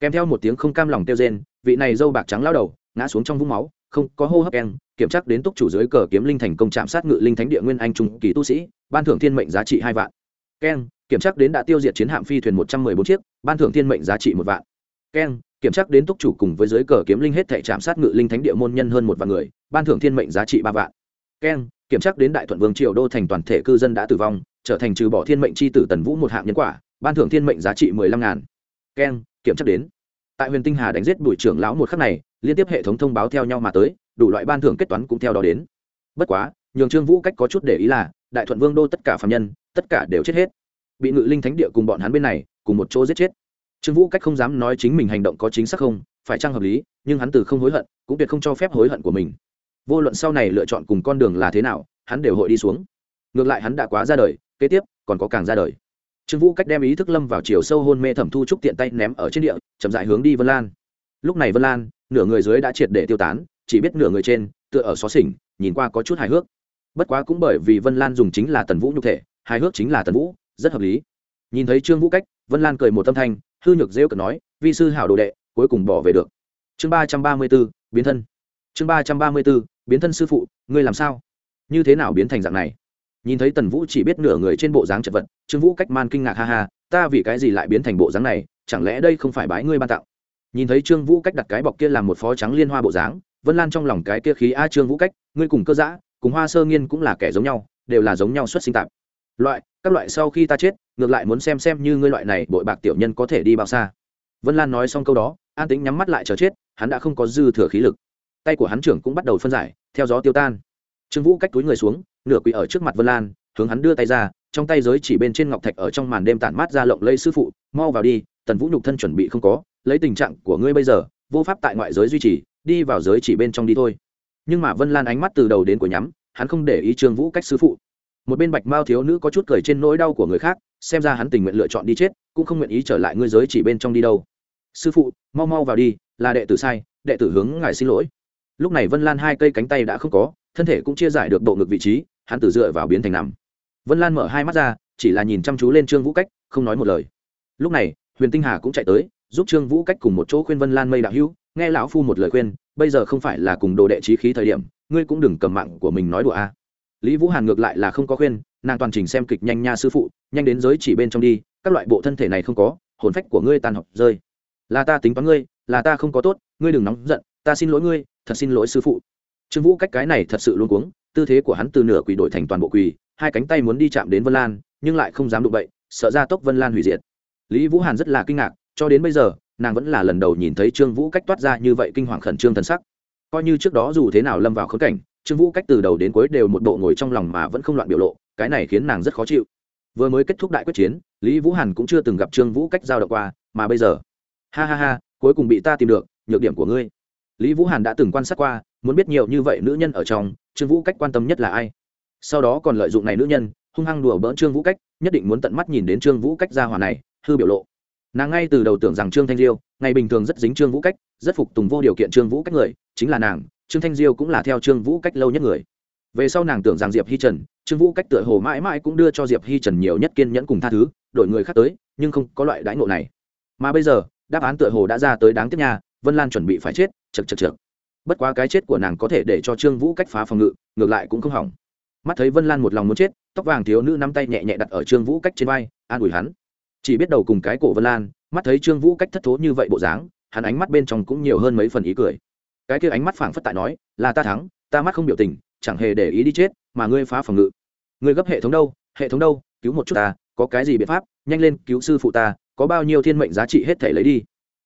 Kèm theo một tiếng không cam lòng tiêu rên, vị này dâu bạc trắng lao đầu, ngã xuống trong vũng máu không có hô hấp keng, kiểm tra đến túc chủ dưới cờ kiếm linh thành công chạm sát ngự linh thánh địa nguyên anh trung kỳ tu sĩ, ban thưởng thiên mệnh giá trị hai vạn. Keng, kiểm tra đến đã tiêu diệt chiến hạm phi thuyền một trăm mười bốn chiếc, ban thưởng thiên mệnh giá trị một vạn. Keng, kiểm tra đến túc chủ cùng với dưới cờ kiếm linh hết thảy chạm sát ngự linh thánh địa môn nhân hơn một vạn người, ban thưởng thiên mệnh giá trị ba vạn. Keng, kiểm tra đến đại thuận vương triều đô thành toàn thể cư dân đã tử vong, trở thành trừ bỏ thiên mệnh c h i tử tần vũ một hạng nhân quả, ban thưởng thiên mệnh giá trị mười lăm ngàn. Keng, kiểm tra đến tại huyền tinh hà đánh giết bùi trưởng lão một khắc này, liên tiếp hệ thống thông báo theo nhau mà tới, đủ loại ban thưởng kết toán cũng theo đó đến. Bất quá, nhường trương vũ cách có chút để ý là, đại thuận vương đô tất cả phạm nhân, tất cả đều chết hết. Bị ngự linh thánh địa cùng bọn hắn bên này, cùng một chỗ giết chết. Trương vũ cách không dám nói chính mình hành động có chính xác không, phải chăng hợp lý, nhưng hắn từ không hối hận, cũng tuyệt không cho phép hối hận của mình. Vô luận sau này lựa chọn cùng con đường là thế nào, hắn đều hội đi xuống. Ngược lại hắn đã quá ra đời, kế tiếp, còn có càng ra đời trương vũ cách đem ý thức lâm vào chiều sâu hôn mê thẩm thu trúc tiện tay ném ở trên địa, chậm dại hướng đi vân lan. Lúc này vân lan, nửa người dưới đã triệt để tiêu tán, chỉ biết nửa người trên, tựa ở xó xỉnh, nhìn qua có chút hài hước. Bất quá cũng bởi vì vân lan dùng chính là tần vũ nhục thể, hài hước chính là tần vũ, rất hợp lý. Nhìn thấy trương vũ cách, vân lan cười một tâm thanh, hư nhược rêu cực nói, vi sư hảo đồ đệ, cuối cùng bỏ về được. Chương ba trăm ba mươi b ố biến thân. Chương ba trăm ba mươi b ố biến thân sư phụ, ngươi làm sao? Như thế nào biến thành dạng này? Nhìn thấy tần vũ chỉ biết nửa người trên bộ dáng chật vật, trương vũ cách man kinh ngạc, ha ha, ta vì cái gì lại biến thành bộ dáng này, chẳng lẽ đây không phải bái ngươi ban tặng? Nhìn thấy trương vũ cách đặt cái bọc kia làm một phó trắng liên hoa bộ dáng, vân lan trong lòng cái kia khí a trương vũ cách, ngươi cùng cơ giã cùng hoa sơ nghiên cũng là kẻ giống nhau, đều là giống nhau xuất sinh tạp. Loại, các loại sau khi ta chết, ngược lại muốn xem xem như ngươi loại này bội bạc tiểu nhân có thể đi bao xa. Vân lan nói xong câu đó, an tính nhắm mắt lại chờ chết, hắn đã không có dư thừa khí lực. Tay của hắn trưởng cũng bắt đầu phân giải, theo gió tiêu tan. Trương vũ cách túi người xuống nửa quỳ ở trước mặt vân lan, hướng hắn đưa tay ra, trong tay giới chỉ bên trên ngọc thạch ở trong màn đêm tản mát ra lộng lây sư phụ, mau vào đi, tần vũ nhục thân chuẩn bị không có, lấy tình trạng của ngươi bây giờ, vô pháp tại ngoại giới duy trì, đi vào giới chỉ bên trong đi thôi. Nhưng mà vân lan ánh mắt từ đầu đến cuối nhắm, hắn không để ý trương vũ cách sư phụ. Một bên bạch mao thiếu nữ có chút cười trên nỗi đau của người khác, xem ra hắn tình nguyện lựa chọn đi chết, cũng không nguyện ý trở lại ngươi giới chỉ bên trong đi đâu. Sư phụ, mau mau vào đi, là đệ tử sai, đệ tử hướng ngài xin lỗi. Lúc này vân lan hai cây cánh tay đã không có, thân thể cũng chia giải được độ ngực vị trí hắn Tử dựa vào biến thành nằm. Vân lan mở hai mắt ra, chỉ là nhìn chăm chú lên trương vũ cách, không nói một lời. Lúc này, huyền tinh hà cũng chạy tới, giúp trương vũ cách cùng một chỗ khuyên vân lan mây đạo hữu, nghe lão phu một lời khuyên, bây giờ không phải là cùng đồ đệ trí khí thời điểm, ngươi cũng đừng cầm mạng của mình nói đùa a. Lý vũ hàn ngược lại là không có khuyên, nàng toàn trình xem kịch nhanh nha sư phụ, nhanh đến giới chỉ bên trong đi, các loại bộ thân thể này không có, hồn phách của ngươi tàn học rơi. Là ta tính toán ngươi, là ta không có tốt, ngươi đừng nóng giận, ta xin lỗi ngươi, thật xin lỗi sư phụ. Trương vũ cách cái này thật sự luôn cuống tư thế của hắn từ nửa quỳ đổi thành toàn bộ quỳ, hai cánh tay muốn đi chạm đến vân lan, nhưng lại không dám đụng bậy, sợ ra tốc vân lan hủy diệt. Lý vũ hàn rất là kinh ngạc, cho đến bây giờ, nàng vẫn là lần đầu nhìn thấy trương vũ cách toát ra như vậy kinh hoàng khẩn trương thần sắc. Coi như trước đó dù thế nào lâm vào khớp cảnh, trương vũ cách từ đầu đến cuối đều một bộ ngồi trong lòng mà vẫn không loạn biểu lộ, cái này khiến nàng rất khó chịu. Vừa mới kết thúc đại quyết chiến, lý vũ hàn cũng chưa từng gặp trương vũ cách giao động qua, mà bây giờ, ha ha ha, cuối cùng bị ta tìm được, nhược điểm của ngươi lý vũ hàn đã từng quan sát qua, muốn biết nhiều như vậy nữ nhân ở trong, trương vũ cách quan tâm nhất là ai? Sau đó còn lợi dụng này nữ nhân, hung hăng đùa bỡn trương vũ cách, nhất định muốn tận mắt nhìn đến trương vũ cách ra hòa này, hư biểu lộ. Nàng ngay từ đầu tưởng rằng trương thanh diêu, ngày bình thường rất dính trương vũ cách, rất phục tùng vô điều kiện trương vũ cách người, chính là nàng, trương thanh diêu cũng là theo trương vũ cách lâu nhất người. Về sau nàng tưởng rằng diệp hi trần, trương vũ cách tựa hồ mãi mãi cũng đưa cho diệp hi trần nhiều nhất kiên nhẫn cùng tha thứ, đổi người khác tới, nhưng không có loại đãi ngộ này. Mà bây giờ, đáp án tựa hồ đã ra tới đáng tiếc nha, vân lan chuẩn bị phải chết chật chật chật bất quá cái chết của nàng có thể để cho trương vũ cách phá phòng ngự, ngược lại cũng không hỏng. Mắt thấy vân lan một lòng muốn chết, tóc vàng thiếu nữ nắm tay nhẹ nhẹ đặt ở trương vũ cách trên vai, an ủi hắn. Chỉ biết đầu cùng cái cổ vân lan, mắt thấy trương vũ cách thất thố như vậy bộ dáng, hắn ánh mắt bên trong cũng nhiều hơn mấy phần ý cười. Cái kia ánh mắt phảng phất tại nói, là ta thắng, ta mắt không biểu tình, chẳng hề để ý đi chết, mà ngươi phá phòng ngự. Ngươi gấp hệ thống đâu, hệ thống đâu, cứu một chút ta, có cái gì biện pháp, nhanh lên cứu sư phụ ta, có bao nhiêu thiên mệnh giá trị hết thể lấy đi.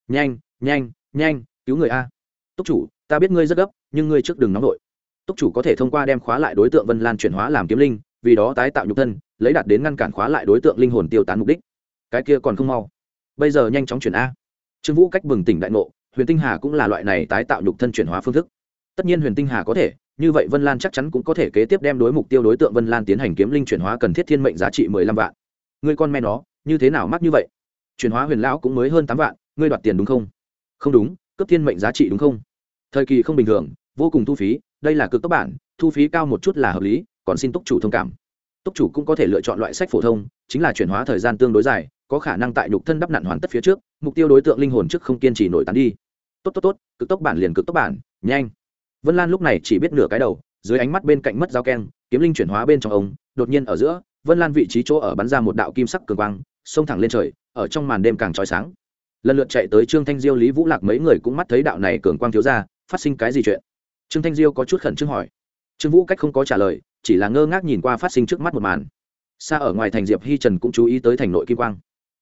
Nhanh nhanh nhanh, cứu người a túc chủ, ta biết ngươi rất gấp, nhưng ngươi trước đừng nóng vội túc chủ có thể thông qua đem khóa lại đối tượng vân lan chuyển hóa làm kiếm linh, vì đó tái tạo nhục thân, lấy đạt đến ngăn cản khóa lại đối tượng linh hồn tiêu tán mục đích. Cái kia còn không mau. Bây giờ nhanh chóng chuyển a. Trương vũ cách bừng tỉnh đại ngộ, huyền tinh hà cũng là loại này tái tạo nhục thân chuyển hóa phương thức. Tất nhiên huyền tinh hà có thể, như vậy vân lan chắc chắn cũng có thể kế tiếp đem đối mục tiêu đối tượng vân lan tiến hành kiếm linh chuyển hóa cần thiết thiên mệnh giá trị mười lăm vạn. Ngươi con mẹ nó, như thế nào mắc như vậy? Chuyển hóa huyền lão cũng mới hơn tám vạn, ngươi đoạt tiền đúng không? Không đúng cấp thiên mệnh giá trị đúng không? Thời kỳ không bình thường, vô cùng thu phí, đây là cực tốc bản, thu phí cao một chút là hợp lý, còn xin túc chủ thông cảm. Túc chủ cũng có thể lựa chọn loại sách phổ thông, chính là chuyển hóa thời gian tương đối dài, có khả năng tại nhục thân đắp nặn hoàn tất phía trước, mục tiêu đối tượng linh hồn trước không kiên trì nổi tán đi. Tốt tốt tốt, cực tốc bản liền cực tốc bản, nhanh. Vân lan lúc này chỉ biết nửa cái đầu, dưới ánh mắt bên cạnh mất dao keng kiếm linh chuyển hóa bên trong ông, đột nhiên ở giữa, vân lan vị trí chỗ ở bắn ra một đạo kim sắc cường quang, xông thẳng lên trời, ở trong màn đêm càng trói sáng lần lượt chạy tới trương thanh diêu, lý vũ lạc mấy người cũng mắt thấy đạo này cường quang thiếu ra phát sinh cái gì chuyện? Trương thanh diêu có chút khẩn trương hỏi. Trương vũ cách không có trả lời, chỉ là ngơ ngác nhìn qua phát sinh trước mắt một màn. Xa ở ngoài thành diệp hi trần cũng chú ý tới thành nội kim quang.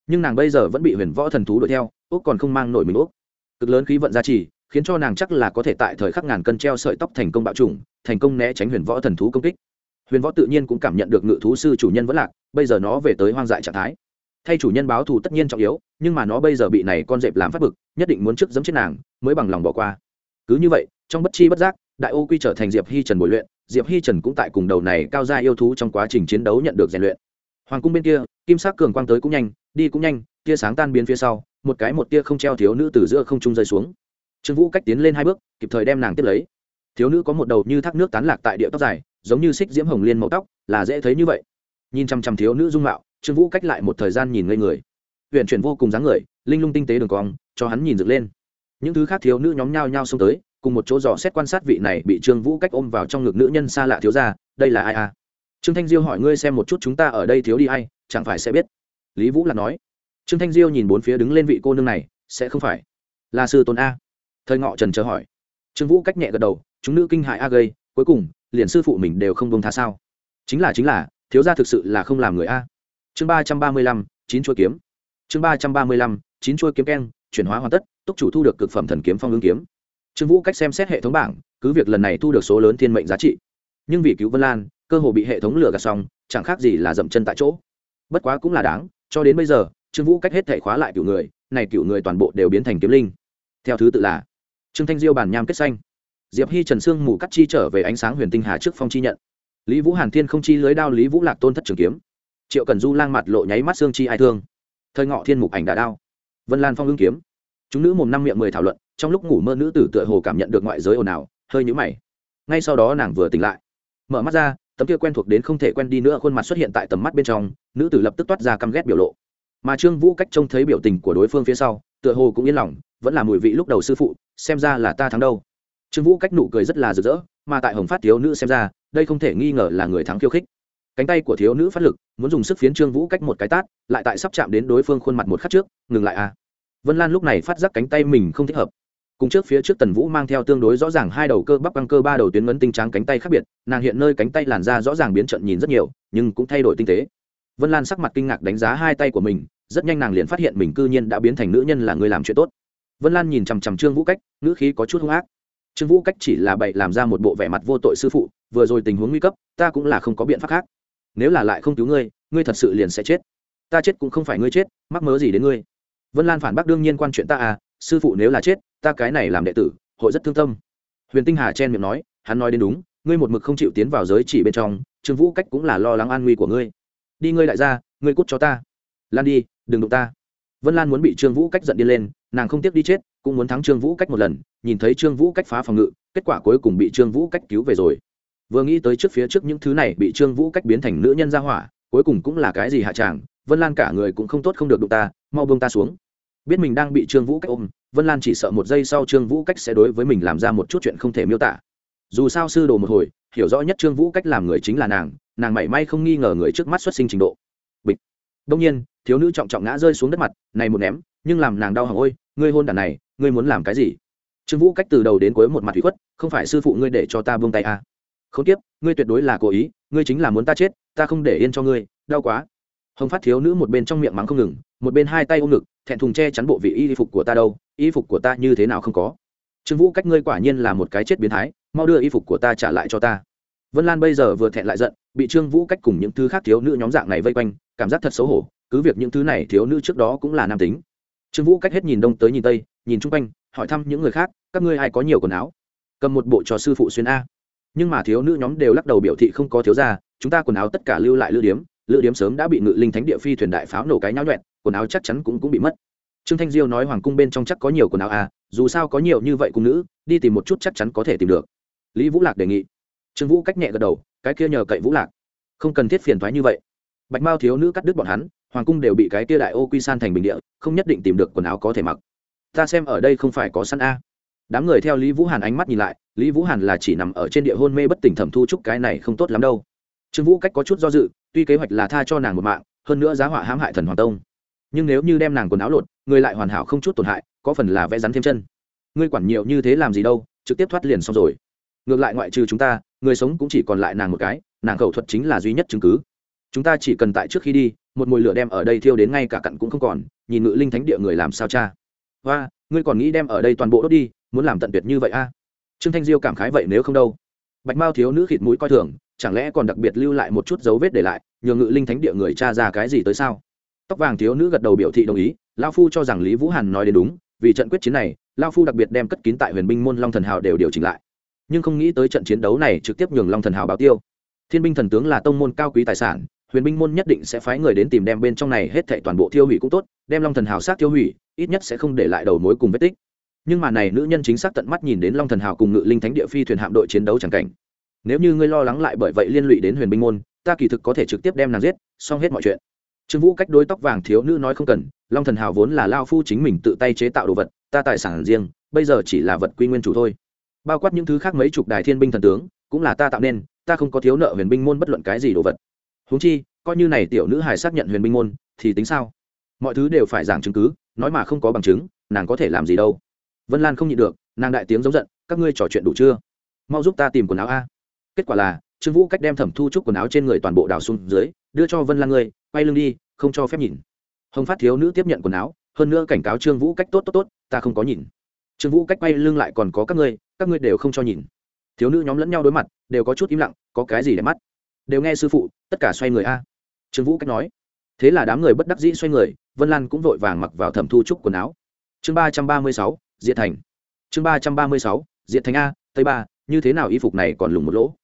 Nhưng nàng bây giờ vẫn bị huyền võ thần thú đuổi theo úc còn không mang nổi mình úc cực lớn khí vận gia trì, khiến cho nàng chắc là có thể tại thời khắc ngàn cân treo sợi tóc thành công bạo trùng thành công né tránh huyền võ thần thú công kích. Huyền võ tự nhiên cũng cảm nhận được ngự thú sư chủ nhân vẫn lạc, bây giờ nó về tới hoang dại trạng thái thay chủ nhân báo thù tất nhiên trọng yếu, nhưng mà nó bây giờ bị này con dẹp làm phát bực, nhất định muốn trước giấm chết nàng, mới bằng lòng bỏ qua. Cứ như vậy, trong bất chi bất giác, đại ô quy trở thành diệp hi trần bồi luyện, diệp hi trần cũng tại cùng đầu này cao gia yêu thú trong quá trình chiến đấu nhận được rèn luyện. Hoàng cung bên kia, kim sắc cường quang tới cũng nhanh, đi cũng nhanh, tia sáng tan biến phía sau, một cái một tia không treo thiếu nữ từ giữa không trung rơi xuống. Trương vũ cách tiến lên hai bước, kịp thời đem nàng tiếp lấy. Thiếu nữ có một đầu như thác nước tán lạc tại địa tóc dài, giống như xích diễm hồng liên màu tóc, là dễ thấy như vậy. Nhìn chăm chăm thiếu nữ dung mạo trương vũ cách lại một thời gian nhìn ngây người. Huyện chuyển vô cùng dáng người, linh lung tinh tế đường cong, cho hắn nhìn dựng lên. Những thứ khác thiếu nữ nhóm nhao nhao xông tới, cùng một chỗ dò xét quan sát vị này bị trương vũ cách ôm vào trong ngực nữ nhân xa lạ thiếu ra đây là ai à? Trương thanh diêu hỏi, ngươi xem một chút chúng ta ở đây thiếu đi ai, chẳng phải sẽ biết? Lý vũ là nói. Trương thanh diêu nhìn bốn phía đứng lên vị cô nương này, sẽ không phải. Là sư tôn a. Thời ngọ trần chờ hỏi. Trương vũ cách nhẹ gật đầu, chúng nữ kinh hại a gây, cuối cùng, liền sư phụ mình đều không bông tha sao? Chính là chính là, thiếu gia thực sự là không làm người a chương ba trăm ba mươi lăm, chín chuôi kiếm. Chương ba trăm ba mươi lăm, chín chuôi kiếm keng, chuyển hóa hoàn tất, túc chủ thu được cực phẩm thần kiếm phong ứng kiếm. Trương vũ cách xem xét hệ thống bảng, cứ việc lần này thu được số lớn thiên mệnh giá trị. Nhưng vì cứu vân lan, cơ hồ bị hệ thống lừa gạt xong, chẳng khác gì là dậm chân tại chỗ. Bất quá cũng là đáng, cho đến bây giờ, trương vũ cách hết thể khóa lại cựu người, này cựu người toàn bộ đều biến thành kiếm linh. Theo thứ tự là, trương thanh diêu bàn nham kết xanh. Diệp hi trần sương mù cắt chi trở về ánh sáng huyền tinh hà trước phong chi nhận. Lý vũ hàn thiên không chi lưới đao, lý vũ lạc tôn thất trường kiếm triệu cần du lang mặt lộ nháy mắt xương chi ai thương. Thời ngọ thiên mục ảnh đà đao. Vân lan phong ương kiếm. Chúng nữ mồm năm miệng mười thảo luận, trong lúc ngủ mơ nữ tử tựa hồ cảm nhận được ngoại giới ồn ào, hơi nhũ mày. Ngay sau đó nàng vừa tỉnh lại, mở mắt ra, tấm kia quen thuộc đến không thể quen đi nữa khuôn mặt xuất hiện tại tầm mắt bên trong, nữ tử lập tức toát ra căm ghét biểu lộ. Mà trương vũ cách trông thấy biểu tình của đối phương phía sau, tựa hồ cũng yên lòng, vẫn là mùi vị lúc đầu sư phụ, xem ra là ta thắng đâu. Trương vũ cách nụ cười rất là rực rỡ, mà tại hồng phát thiếu nữ xem ra, đây không thể nghi ngờ là người thắng khiêu khích cánh tay của thiếu nữ phát lực, muốn dùng sức phiến trương vũ cách một cái tát, lại tại sắp chạm đến đối phương khuôn mặt một khắc trước, ngừng lại à. Vân lan lúc này phát giác cánh tay mình không thích hợp. Cùng trước phía trước tần vũ mang theo tương đối rõ ràng hai đầu cơ bắp căng cơ ba đầu tuyến ngấn tinh trắng cánh tay khác biệt, nàng hiện nơi cánh tay làn ra rõ ràng biến trận nhìn rất nhiều, nhưng cũng thay đổi tinh tế. Vân lan sắc mặt kinh ngạc đánh giá hai tay của mình, rất nhanh nàng liền phát hiện mình cư nhiên đã biến thành nữ nhân là người làm chuyện tốt. Vân lan nhìn chằm chằm trương vũ cách, ngữ khí có chút hung ác. Trương vũ cách chỉ là bậy làm ra một bộ vẻ mặt vô tội sư phụ, vừa rồi tình huống nguy cấp, ta cũng là không có biện pháp khác nếu là lại không cứu ngươi ngươi thật sự liền sẽ chết. Ta chết cũng không phải ngươi chết, mắc mớ gì đến ngươi. Vân lan phản bác đương nhiên quan chuyện ta à sư phụ nếu là chết, ta cái này làm đệ tử, hội rất thương tâm. Huyền tinh hà chen miệng nói, hắn nói đến đúng, ngươi một mực không chịu tiến vào giới chỉ bên trong, trương vũ cách cũng là lo lắng an nguy của ngươi. Đi ngươi đại gia, ngươi cút cho ta. Lan đi, đừng đụng ta. Vân lan muốn bị trương vũ cách giận đi lên, nàng không tiếc đi chết, cũng muốn thắng trương vũ cách một lần, nhìn thấy trương vũ cách phá phòng ngự, kết quả cuối cùng bị trương vũ cách cứu về rồi vừa nghĩ tới trước phía trước những thứ này bị trương vũ cách biến thành nữ nhân ra hỏa, cuối cùng cũng là cái gì hạ tràng, vân lan cả người cũng không tốt không được đụng ta, mau bông ta xuống. Biết mình đang bị trương vũ cách ôm, vân lan chỉ sợ một giây sau trương vũ cách sẽ đối với mình làm ra một chút chuyện không thể miêu tả. Dù sao sư đồ một hồi, hiểu rõ nhất trương vũ cách làm người chính là nàng nàng mảy may không nghi ngờ người trước mắt xuất sinh trình độ. Bịch. Đông nhiên, thiếu nữ trọng trọng ngã rơi xuống đất mặt, này một ném, nhưng làm nàng đau hỏng, ôi, ngươi hôn đàn này, ngươi muốn làm cái gì? Trương vũ cách từ đầu đến cuối một mặt hủy khuất, không phải sư phụ ngươi để cho ta buông tay à không tiếp, ngươi tuyệt đối là cố ý, ngươi chính là muốn ta chết, ta không để yên cho ngươi, đau quá. Hồng phát thiếu nữ một bên trong miệng mắng không ngừng, một bên hai tay ôm ngực, thẹn thùng che chắn bộ vị y phục của ta đâu, y phục của ta như thế nào không có. Trương vũ cách ngươi quả nhiên là một cái chết biến thái, mau đưa y phục của ta trả lại cho ta. Vân lan bây giờ vừa thẹn lại giận, bị trương vũ cách cùng những thứ khác thiếu nữ nhóm dạng này vây quanh, cảm giác thật xấu hổ, cứ việc những thứ này thiếu nữ trước đó cũng là nam tính. Trương vũ cách hết nhìn đông tới nhìn tây, nhìn chung quanh, hỏi thăm những người khác, các ngươi ai có nhiều quần áo? Cầm một bộ cho sư phụ xuyên a nhưng mà thiếu nữ nhóm đều lắc đầu biểu thị không có thiếu ra chúng ta quần áo tất cả lưu lại lữ điếm lữ điếm sớm đã bị ngự linh thánh địa phi thuyền đại pháo nổ cái nháo nhuẹn, quần áo chắc chắn cũng cũng bị mất. Trương thanh diêu nói hoàng cung bên trong chắc có nhiều quần áo à dù sao có nhiều như vậy cung nữ, đi tìm một chút chắc chắn có thể tìm được. Lý vũ lạc đề nghị. Trương vũ cách nhẹ gật đầu, cái kia nhờ cậy vũ lạc. Không cần thiết phiền thoái như vậy. Bạch mao thiếu nữ cắt đứt bọn hắn, hoàng cung đều bị cái kia đại ô quy san thành bình địa, không nhất định tìm được quần áo có thể mặc. Ta xem ở đây không phải có săn a đám người theo lý vũ hàn ánh mắt nhìn lại, lý vũ hàn là chỉ nằm ở trên địa hôn mê bất tỉnh thẩm thu trúc cái này không tốt lắm đâu. Trương vũ cách có chút do dự, tuy kế hoạch là tha cho nàng một mạng, hơn nữa giá họa hãm hại thần hoàng tông. Nhưng nếu như đem nàng quần áo lột, người lại hoàn hảo không chút tổn hại, có phần là vẽ rắn thêm chân. Ngươi quản nhiều như thế làm gì đâu, trực tiếp thoát liền xong rồi. Ngược lại ngoại trừ chúng ta, người sống cũng chỉ còn lại nàng một cái, nàng khẩu thuật chính là duy nhất chứng cứ. Chúng ta chỉ cần tại trước khi đi, một mùi lửa đem ở đây thiêu đến ngay cả cặn cũng không còn, nhìn ngự linh thánh địa người làm sao cha. Và ngươi còn nghĩ đem ở đây toàn bộ đốt đi muốn làm tận tuyệt như vậy a? À? trương thanh diêu cảm khái vậy nếu không đâu. Bạch mao thiếu nữ khịt mũi coi thường, chẳng lẽ còn đặc biệt lưu lại một chút dấu vết để lại, nhờ ngự linh thánh địa người cha ra cái gì tới sao? Tóc vàng thiếu nữ gật đầu biểu thị đồng ý lao phu cho rằng lý vũ hàn nói đến đúng, vì trận quyết chiến này lao phu đặc biệt đem cất kín tại huyền binh môn long thần hào đều điều chỉnh lại. Nhưng không nghĩ tới trận chiến đấu này trực tiếp nhường long thần hào báo tiêu. Thiên binh thần tướng là tông môn cao quý tài sản, huyền binh môn nhất định sẽ phái người đến tìm đem bên trong này hết thệ toàn bộ tiêu hủy cũng tốt, đem long thần hào sát tiêu hủy, ít nhất sẽ không để lại đầu mối cùng vết tích nhưng mà này nữ nhân chính xác tận mắt nhìn đến long thần hào cùng ngự linh thánh địa phi thuyền hạm đội chiến đấu chẳng cảnh. Nếu như ngươi lo lắng lại bởi vậy liên lụy đến huyền binh môn, ta kỳ thực có thể trực tiếp đem nàng giết, xong hết mọi chuyện. Trương vũ cách đôi tóc vàng thiếu nữ nói không cần, long thần hào vốn là lao phu chính mình tự tay chế tạo đồ vật, ta tài sản riêng, bây giờ chỉ là vật quy nguyên chủ thôi. Bao quát những thứ khác mấy chục đài thiên binh thần tướng, cũng là ta tạo nên, ta không có thiếu nợ huyền binh môn bất luận cái gì đồ vật. Huống chi, coi như này tiểu nữ hài xác nhận huyền binh môn, thì tính sao? Mọi thứ đều phải giảng chứng cứ, nói mà không có bằng chứng, nàng có thể làm gì đâu? Vân lan không nhịn được, nàng đại tiếng giống giận, các ngươi trò chuyện đủ chưa? Mau giúp ta tìm quần áo a. Kết quả là, trương vũ cách đem thẩm thu trúc quần áo trên người toàn bộ đào xuống dưới, đưa cho vân lan ngươi, quay lưng đi, không cho phép nhìn. Hồng phát thiếu nữ tiếp nhận quần áo, hơn nữa cảnh cáo trương vũ cách tốt tốt tốt, ta không có nhìn. Trương vũ cách quay lưng lại còn có các ngươi các ngươi đều không cho nhìn. Thiếu nữ nhóm lẫn nhau đối mặt, đều có chút im lặng, có cái gì để mắt? Đều nghe sư phụ, tất cả xoay người a. Trương vũ cách nói. Thế là đám người bất đắc dĩ xoay người, vân lan cũng vội vàng mặc vào thẩm thu trúc quần áo. Chương ba trăm ba mươi sáu diệt thành. Chương ba trăm ba mươi sáu, diệt thành a, tây ba, như thế nào y phục này còn lùng một lỗ?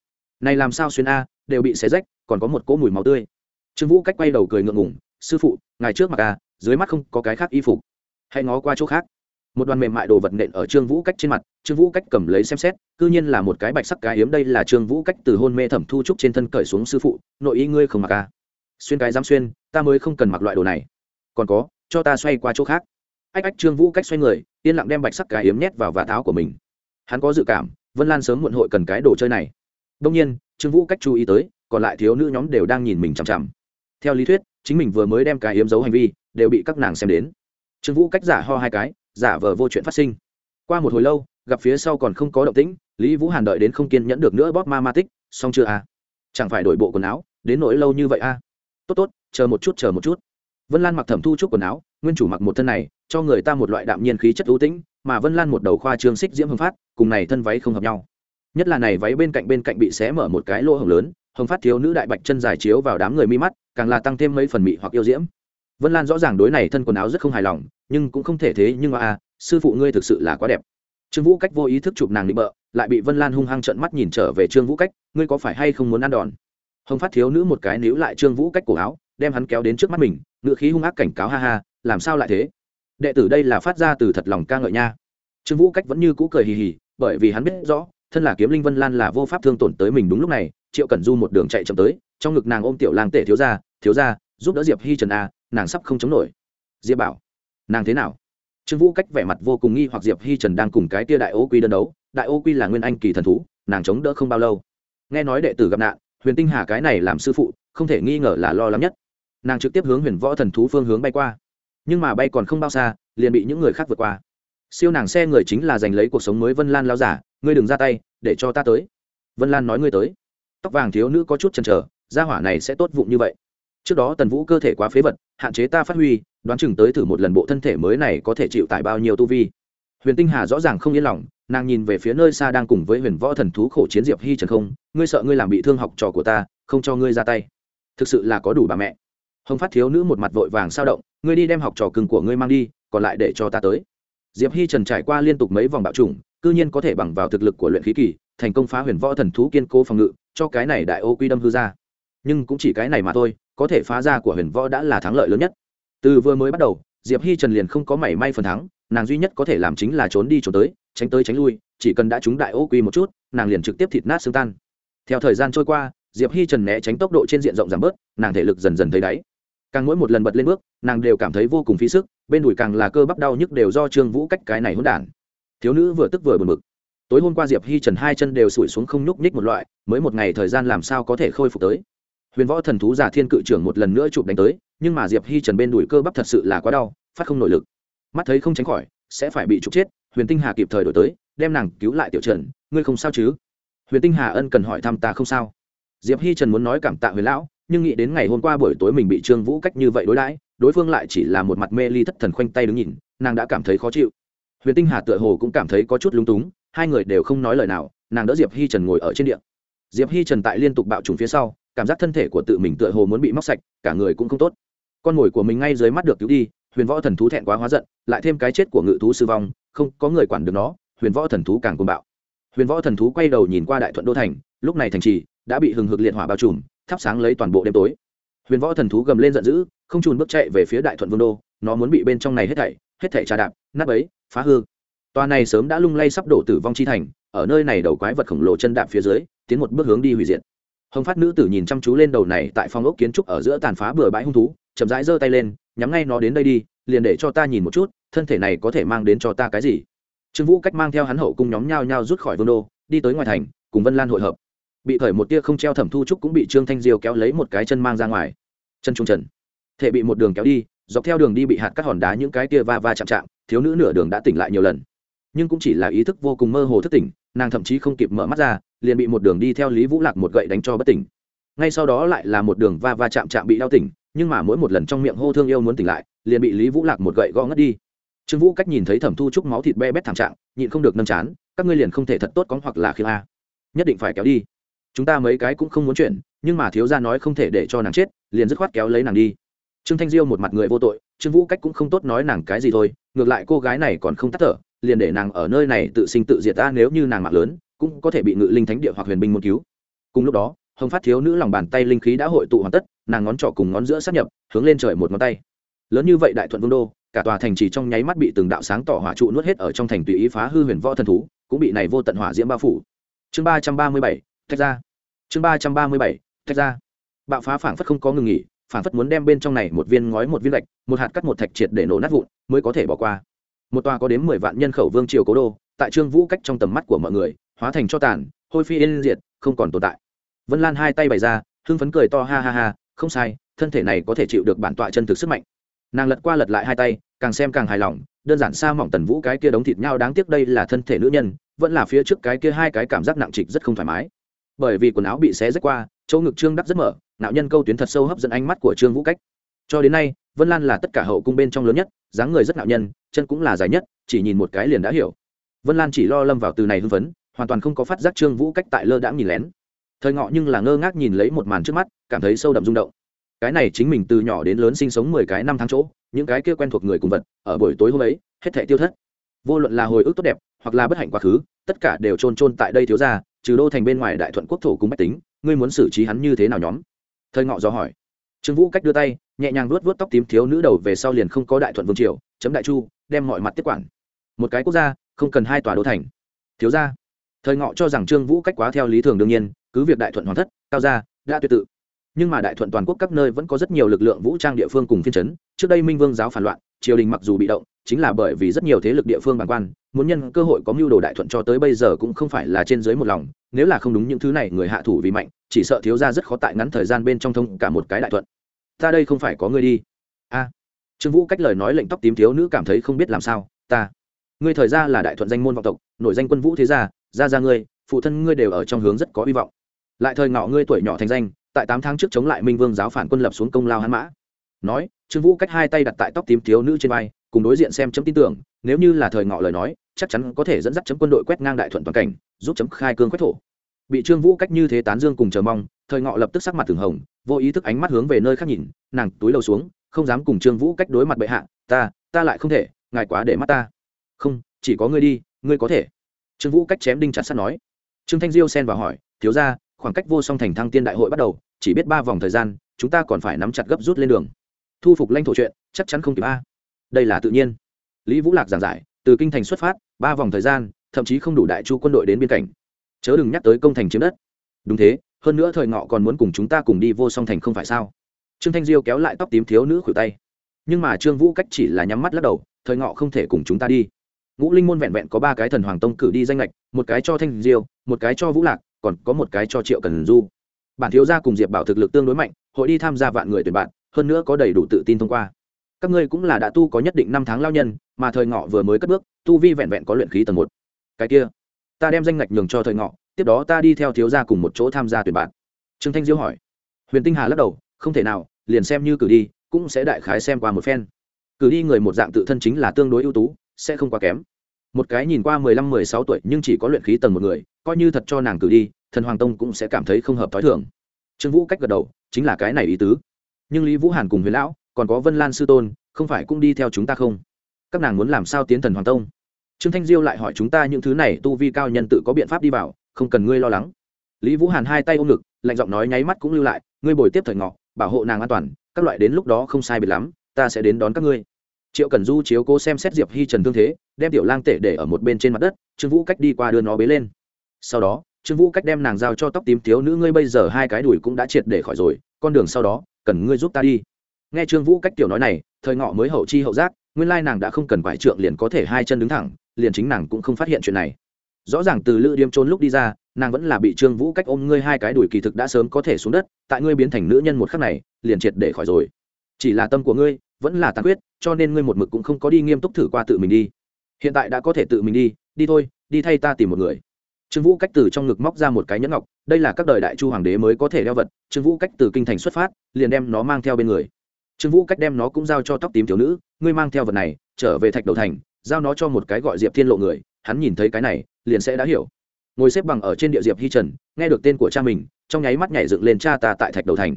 Này làm sao xuyên a, đều bị xé rách, còn có một cỗ mùi máu tươi. Trương vũ cách quay đầu cười ngượng ngủng sư phụ ngày trước mặc a, dưới mắt không có cái khác y phục. Hãy ngó qua chỗ khác. Một đoàn mềm mại đồ vật nện ở trương vũ cách trên mặt, trương vũ cách cầm lấy xem xét c ư nhiên là một cái bạch sắc cái hiếm đây là trương vũ cách từ hôn mê thẩm thu trúc trên thân cởi xuống sư phụ, nội ý ngươi không mặc a. Xuyên cái dám xuyên, ta mới không cần mặc loại đồ này. Còn có, cho ta xoay qua chỗ khác. Ách ách, trương vũ cách xoay người yên lặng đem bạch sắc cái yếm nhét vào và tháo của mình. Hắn có dự cảm, vân lan sớm muộn hội cần cái đồ chơi này. Đông nhiên, trương vũ cách chú ý tới, còn lại thiếu nữ nhóm đều đang nhìn mình chằm chằm. Theo lý thuyết, chính mình vừa mới đem cái yếm giấu hành vi, đều bị các nàng xem đến. Trương vũ cách giả ho hai cái, giả vờ vô chuyện phát sinh. Qua một hồi lâu, gặp phía sau còn không có động tĩnh, lý vũ hàn đợi đến không kiên nhẫn được nữa bóp ma ma tích, xong chưa à? Chẳng phải đổi bộ quần áo, đến nỗi lâu như vậy à? Tốt tốt, chờ một chút, chờ một chút. Vân lan mặc thẩm thu chút quần áo, nguyên chủ mặc một thân này cho người ta một loại đạm nhiên khí chất ưu tĩnh, mà vân lan một đầu khoa trương xích diễm hồng phát, cùng này thân váy không hợp nhau. Nhất là này váy bên cạnh bên cạnh bị xé mở một cái lỗ hồng lớn, hồng phát thiếu nữ đại bạch chân dài chiếu vào đám người mi mắt, càng là tăng thêm mấy phần mị hoặc yêu diễm. Vân lan rõ ràng đối này thân quần áo rất không hài lòng, nhưng cũng không thể thế, nhưng mà a sư phụ ngươi thực sự là quá đẹp. Trương vũ cách vô ý thức chụp nàng định bợ, lại bị vân lan hung hăng trợn mắt nhìn trở về trương vũ cách, ngươi có phải hay không muốn ăn đòn? Hồng phát thiếu nữ một cái níu lại trương vũ cách cổ áo, đem hắn kéo đến trước mắt mình ngựa khí hung ác cảnh cáo, ha ha, làm sao lại thế? Đệ tử đây là phát ra từ thật lòng ca ngợi nha. Trương vũ cách vẫn như cũ cười hì hì, bởi vì hắn biết rõ, thân là kiếm linh vân lan là vô pháp thương tổn tới mình đúng lúc này, triệu cẩn du một đường chạy chậm tới, trong ngực nàng ôm tiểu lang tể thiếu ra thiếu ra giúp đỡ diệp hi trần a nàng sắp không chống nổi. Diệp bảo, nàng thế nào? Trương vũ cách vẻ mặt vô cùng nghi hoặc diệp hi trần đang cùng cái tia đại ô quy đơn đấu, đại ô quy là nguyên anh kỳ thần thú, nàng chống đỡ không bao lâu. Nghe nói đệ tử gặp nạn, huyền tinh hà cái này làm sư phụ, không thể nghi ngờ là lo lắng nhất. Nàng trực tiếp hướng huyền võ thần thú phương hướng bay qua nhưng mà bay còn không bao xa, liền bị những người khác vượt qua. Siêu nàng xe người chính là giành lấy cuộc sống mới vân lan lao giả, ngươi đừng ra tay, để cho ta tới. Vân lan nói ngươi tới. Tóc vàng thiếu nữ có chút chần chờ, gia hỏa này sẽ tốt vụng như vậy. Trước đó tần vũ cơ thể quá phế vật, hạn chế ta phát huy, đoán chừng tới thử một lần bộ thân thể mới này có thể chịu tải bao nhiêu tu vi. Huyền tinh hà rõ ràng không yên lòng, nàng nhìn về phía nơi xa đang cùng với huyền võ thần thú khổ chiến diệp hi trần không, ngươi sợ ngươi làm bị thương học trò của ta, không cho ngươi ra tay. Thực sự là có đủ bà mẹ. Hồng phát thiếu nữ một mặt vội vàng sao động ngươi đi đem học trò cưng của ngươi mang đi, còn lại để cho ta tới. Diệp hi trần trải qua liên tục mấy vòng bạo chủng, cư nhiên có thể bằng vào thực lực của luyện khí kỳ, thành công phá huyền võ thần thú kiên cố phòng ngự, cho cái này đại ô quy đâm hư ra. Nhưng cũng chỉ cái này mà thôi, có thể phá ra của huyền võ đã là thắng lợi lớn nhất. Từ vừa mới bắt đầu, diệp hi trần liền không có mảy may phần thắng, nàng duy nhất có thể làm chính là trốn đi trốn tới, tránh tới tránh lui, chỉ cần đã trúng đại ô quy một chút, nàng liền trực tiếp thịt nát xương tan. Theo thời gian trôi qua, diệp hi trần né tránh tốc độ trên diện rộng giảm bớt, nàng thể lực dần dần thấy đáy càng mỗi một lần bật lên bước, nàng đều cảm thấy vô cùng phí sức, bên đùi càng là cơ bắp đau nhức đều do trương vũ cách cái này hỗn đản. Thiếu nữ vừa tức vừa buồn bực. Tối hôm qua diệp hi trần hai chân đều sủi xuống không nhúc nhích một loại, mới một ngày thời gian làm sao có thể khôi phục tới. Huyền võ thần thú giả thiên cự trưởng một lần nữa chụp đánh tới, nhưng mà diệp hi trần bên đùi cơ bắp thật sự là quá đau, phát không nội lực. Mắt thấy không tránh khỏi, sẽ phải bị trục chết, huyền tinh hà kịp thời đổi tới, đem nàng cứu lại tiểu trần, ngươi không sao chứ? Huyền tinh hà ân cần hỏi thăm ta không sao. Diệp hi trần muốn nói cảm tạ huyền lão nhưng nghĩ đến ngày hôm qua buổi tối mình bị trương vũ cách như vậy đối đãi, đối phương lại chỉ là một mặt mê ly thất thần khoanh tay đứng nhìn, nàng đã cảm thấy khó chịu. Huyền tinh hà tựa hồ cũng cảm thấy có chút lung túng, hai người đều không nói lời nào, nàng đỡ diệp hi trần ngồi ở trên điện. Diệp hi trần tại liên tục bạo trùng phía sau, cảm giác thân thể của tự mình tựa hồ muốn bị móc sạch, cả người cũng không tốt. Con mồi của mình ngay dưới mắt được cứu đi, huyền võ thần thú thẹn quá hóa giận, lại thêm cái chết của ngự thú sư vong, không có người quản được nó, huyền võ thần thú càng côn bạo. Huyền võ thần thú quay đầu nhìn qua đại thuận đô thành, lúc này thành trì, đã bị hừng hực liệt hỏa bao trùm thắp sáng lấy toàn bộ đêm tối. Huyền võ thần thú gầm lên giận dữ, không trùn bước chạy về phía đại thuận vương đô, nó muốn bị bên trong này hết thảy hết thảy trà đạp, nát ấy phá hư. Tòa này sớm đã lung lay sắp đổ tử vong chi thành, ở nơi này đầu quái vật khổng lồ chân đạp phía dưới, tiến một bước hướng đi hủy diệt. Hồng phát nữ tử nhìn chăm chú lên đầu này tại phong ốc kiến trúc ở giữa tàn phá bừa bãi hung thú, chậm rãi giơ tay lên, nhắm ngay nó đến đây đi, liền để cho ta nhìn một chút, thân thể này có thể mang đến cho ta cái gì? Trương vũ cách mang theo hắn hậu cung nhóm nhao nhao rút khỏi vương đô, đi tới ngoài thành, cùng vân lan hội hợp bị khởi một tia không treo thẩm thu trúc cũng bị trương thanh diêu kéo lấy một cái chân mang ra ngoài. Chân trung trần. Thể bị một đường kéo đi, dọc theo đường đi bị hạt các hòn đá những cái tia va va chạm chạm, thiếu nữ nửa đường đã tỉnh lại nhiều lần. Nhưng cũng chỉ là ý thức vô cùng mơ hồ thức tỉnh, nàng thậm chí không kịp mở mắt ra, liền bị một đường đi theo lý vũ lạc một gậy đánh cho bất tỉnh. Ngay sau đó lại là một đường va va chạm chạm bị đau tỉnh, nhưng mà mỗi một lần trong miệng hô thương yêu muốn tỉnh lại, liền bị lý vũ lạc một gậy gõ ngất đi. Trương vũ cách nhìn thấy thẩm thu trúc máu thịt be bét thảm trạng, nhịn không được nâm chán, các ngươi liền không thể thật tốt có hoặc là khiêng a. Nhất định phải kéo đi chúng ta mấy cái cũng không muốn chuyện nhưng mà thiếu gia nói không thể để cho nàng chết, liền dứt khoát kéo lấy nàng đi. Trương thanh diêu một mặt người vô tội, trương vũ cách cũng không tốt nói nàng cái gì thôi, ngược lại cô gái này còn không tắt thở, liền để nàng ở nơi này tự sinh tự diệt ta nếu như nàng mạng lớn, cũng có thể bị ngự linh thánh địa hoặc huyền binh muốn cứu. Cùng lúc đó, hồng phát thiếu nữ lòng bàn tay linh khí đã hội tụ hoàn tất, nàng ngón trỏ cùng ngón giữa sát nhập, hướng lên trời một ngón tay. Lớn như vậy đại thuận vương đô, cả tòa thành chỉ trong nháy mắt bị từng đạo sáng tỏ hỏa trụ nuốt hết ở trong thành tùy ý phá hư huyền võ thần thú, cũng bị này vô tận hỏa diễm bao phủ. Chương ba trăm ba mươi bảy, thách ra chương ba trăm ba mươi bảy, thách ra. Bạo phá phảng phất không có ngừng nghỉ, phảng phất muốn đem bên trong này một viên ngói một viên gạch một hạt cắt một thạch triệt để nổ nát vụn, mới có thể bỏ qua. Một tòa có đến mười vạn nhân khẩu vương triều cố đô, tại trương vũ cách trong tầm mắt của mọi người, hóa thành cho tàn, hôi phi yên diệt, không còn tồn tại. Vân lan hai tay bày ra, hưng phấn cười to ha ha ha, không sai, thân thể này có thể chịu được bản tọa chân thực sức mạnh. Nàng lật qua lật lại hai tay, càng xem càng hài lòng, đơn giản xa mỏng tần vũ cái kia đống thịt nhau đáng tiếc đây là thân thể nữ nhân, vẫn là phía trước cái kia hai cái cảm giác nặng trịch rất không thoải mái bởi vì quần áo bị xé rách qua, chỗ ngực trương đắp rất mở nạo nhân câu tuyến thật sâu hấp dẫn ánh mắt của trương vũ cách. Cho đến nay, vân lan là tất cả hậu cung bên trong lớn nhất, dáng người rất nạo nhân, chân cũng là dài nhất, chỉ nhìn một cái liền đã hiểu. Vân lan chỉ lo lâm vào từ này hưng phấn, hoàn toàn không có phát giác trương vũ cách tại lơ đãng nhìn lén. Thời ngọ nhưng là ngơ ngác nhìn lấy một màn trước mắt, cảm thấy sâu đậm rung động. Cái này chính mình từ nhỏ đến lớn sinh sống mười cái năm tháng chỗ, những cái kia quen thuộc người cùng vật, ở buổi tối hôm ấy, hết thể tiêu thất. Vô luận là hồi ức tốt đẹp, hoặc là bất hạnh quá khứ, tất cả đều trôn trôn tại đây thiếu ra trừ đô thành bên ngoài đại thuận quốc thổ cùng bách tính, ngươi muốn xử trí hắn như thế nào nhóm? Thời ngọ do hỏi. Trương vũ cách đưa tay, nhẹ nhàng vuốt vuốt tóc tím thiếu nữ đầu về sau liền không có đại thuận vương triều, chấm đại chu, đem mọi mặt tiếp quản. Một cái quốc gia, không cần hai tòa đô thành. Thiếu gia. Thời ngọ cho rằng trương vũ cách quá theo lý thường đương nhiên, cứ việc đại thuận hoàn thất, cao gia, đã tuyệt tự. Nhưng mà đại thuận toàn quốc các nơi vẫn có rất nhiều lực lượng vũ trang địa phương cùng phiên chấn, trước đây minh vương giáo phản loạn, triều đình mặc dù bị động chính là bởi vì rất nhiều thế lực địa phương bản quan, muốn nhân cơ hội có mưu đồ đại thuận cho tới bây giờ cũng không phải là trên dưới một lòng, nếu là không đúng những thứ này người hạ thủ vì mạnh, chỉ sợ thiếu ra rất khó tại ngắn thời gian bên trong thông cả một cái đại thuận. Ta đây không phải có người đi. A. Trương vũ cách lời nói lệnh tóc tím thiếu nữ cảm thấy không biết làm sao. Ta. Ngươi thời gia là đại thuận danh môn vọng tộc, nổi danh quân vũ thế gia gia gia ngươi, phụ thân ngươi đều ở trong hướng rất có hy vọng. Lại thời ngọ ngươi tuổi nhỏ thành danh, tại tám tháng trước chống lại minh vương giáo phản quân lập xuống công lao hãn mã. Nói, trương vũ cách hai tay đặt tại tóc tím thiếu nữ trên vai cùng đối diện xem chấm tin tưởng, nếu như là thời ngọ lời nói, chắc chắn có thể dẫn dắt chấm quân đội quét ngang đại thuận toàn cảnh, giúp chấm khai cương quét thổ. Bị trương vũ cách như thế tán dương cùng chờ mong, thời ngọ lập tức sắc mặt thường hồng, vô ý thức ánh mắt hướng về nơi khác nhìn, nàng túi đầu xuống, không dám cùng trương vũ cách đối mặt bệ hạ, ta ta lại không thể, ngài quá để mắt ta. Không, chỉ có ngươi đi, ngươi có thể. Trương vũ cách chém đinh chặt sắt nói. Trương thanh diêu xen vào hỏi, thiếu ra khoảng cách vô song thành thăng tiên đại hội bắt đầu, chỉ biết ba vòng thời gian, chúng ta còn phải nắm chặt gấp rút lên đường. Thu phục lãnh thổ chuyện, chắc chắn không kịp a đây là tự nhiên. Lý vũ lạc giảng giải, từ kinh thành xuất phát, ba vòng thời gian, thậm chí không đủ đại chu quân đội đến biên cảnh. Chớ đừng nhắc tới công thành chiếm đất. Đúng thế, hơn nữa thời ngọ còn muốn cùng chúng ta cùng đi vô song thành không phải sao? Trương thanh diêu kéo lại tóc tím thiếu nữ khuỷu tay. Nhưng mà trương vũ cách chỉ là nhắm mắt lắc đầu, thời ngọ không thể cùng chúng ta đi. Ngũ linh môn vẹn vẹn có ba cái thần hoàng tông cử đi danh lệch một cái cho thanh diêu, một cái cho vũ lạc, còn có một cái cho triệu cần du. Bản thiếu gia cùng diệp bảo thực lực tương đối mạnh, hội đi tham gia vạn người tuyển bạn, hơn nữa có đầy đủ tự tin thông qua các ngươi cũng là đã tu có nhất định năm tháng lao nhân, mà thời ngọ vừa mới cất bước, tu vi vẹn vẹn có luyện khí tầng một. Cái kia, ta đem danh ngạch nhường cho thời ngọ, tiếp đó ta đi theo thiếu gia cùng một chỗ tham gia tuyển bạn. Trương thanh diêu hỏi. Huyền tinh hà lắc đầu, không thể nào, liền xem như cử đi, cũng sẽ đại khái xem qua một phen. Cử đi người một dạng tự thân chính là tương đối ưu tú, sẽ không quá kém. Một cái nhìn qua mười lăm, mười sáu tuổi nhưng chỉ có luyện khí tầng một người, coi như thật cho nàng cử đi, thần hoàng tông cũng sẽ cảm thấy không hợp t h ó i thường. Trương vũ cách gật đầu, chính là cái này ý tứ. Nhưng lý vũ hàn cùng huyền lão còn có vân lan sư tôn, không phải cũng đi theo chúng ta không? Các nàng muốn làm sao tiến thần hoàng tông? Trương thanh diêu lại hỏi chúng ta những thứ này, tu vi cao nhân tự có biện pháp đi vào, không cần ngươi lo lắng. Lý vũ hàn hai tay ôm ngực, lạnh giọng nói nháy mắt cũng lưu lại, ngươi bồi tiếp thời ngọ, bảo hộ nàng an toàn, các loại đến lúc đó không sai biệt lắm, ta sẽ đến đón các ngươi. Triệu cần du chiếu cố xem xét diệp hi trần thương thế, đem tiểu lang tể để ở một bên trên mặt đất, trương vũ cách đi qua đưa nó bế lên. Sau đó, trương vũ cách đem nàng giao cho tóc tím thiếu nữ, ngươi bây giờ hai cái đùi cũng đã triệt để khỏi rồi, con đường sau đó, cần ngươi giúp ta đi nghe trương vũ cách tiểu nói này, thời ngọ mới hậu chi hậu giác, nguyên lai nàng đã không cần quải trượng liền có thể hai chân đứng thẳng, liền chính nàng cũng không phát hiện chuyện này. Rõ ràng từ lữ điếm trốn lúc đi ra, nàng vẫn là bị trương vũ cách ôm ngươi hai cái đùi kỳ thực đã sớm có thể xuống đất, tại ngươi biến thành nữ nhân một khắc này, liền triệt để khỏi rồi. Chỉ là tâm của ngươi, vẫn là tàn quyết cho nên ngươi một mực cũng không có đi nghiêm túc thử qua tự mình đi. Hiện tại đã có thể tự mình đi đi thôi, đi thay ta tìm một người. Trương vũ cách từ trong ngực móc ra một cái nhẫn ngọc, đây là các đời đại chu hoàng đế mới có thể đeo vật, trương vũ cách từ kinh thành xuất phát, liền đem nó mang theo bên người trương vũ cách đem nó cũng giao cho tóc tím thiếu nữ, ngươi mang theo vật này, trở về thạch đầu thành, giao nó cho một cái gọi diệp thiên lộ người, hắn nhìn thấy cái này, liền sẽ đã hiểu. Ngồi xếp bằng ở trên địa diệp hi trần, nghe được tên của cha mình, trong nháy mắt nhảy dựng lên cha ta tại thạch đầu thành.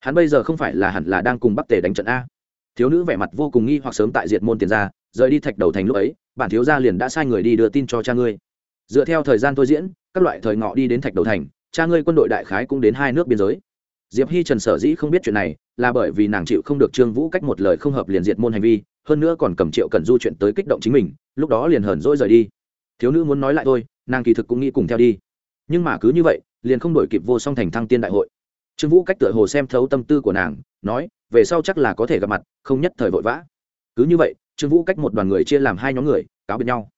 Hắn bây giờ không phải là hẳn là đang cùng bắc tề đánh trận a. Thiếu nữ vẻ mặt vô cùng nghi hoặc sớm tại diệt môn tiền ra, rời đi thạch đầu thành lúc ấy, bản thiếu gia liền đã sai người đi đưa tin cho cha ngươi. Dựa theo thời gian tôi diễn, các loại thời ngọ đi đến thạch đầu thành, cha ngươi quân đội đại khái cũng đến hai nước biên giới diệp hi trần sở dĩ không biết chuyện này là bởi vì nàng chịu không được trương vũ cách một lời không hợp liền diệt môn hành vi, hơn nữa còn cầm triệu cần du chuyện tới kích động chính mình, lúc đó liền hờn dỗi rời đi. Thiếu nữ muốn nói lại thôi, nàng kỳ thực cũng nghĩ cùng theo đi. Nhưng mà cứ như vậy, liền không đổi kịp vô song thành thăng tiên đại hội. Trương vũ cách tựa hồ xem thấu tâm tư của nàng, nói, về sau chắc là có thể gặp mặt, không nhất thời vội vã. Cứ như vậy, trương vũ cách một đoàn người chia làm hai nhóm người, cáo biệt nhau.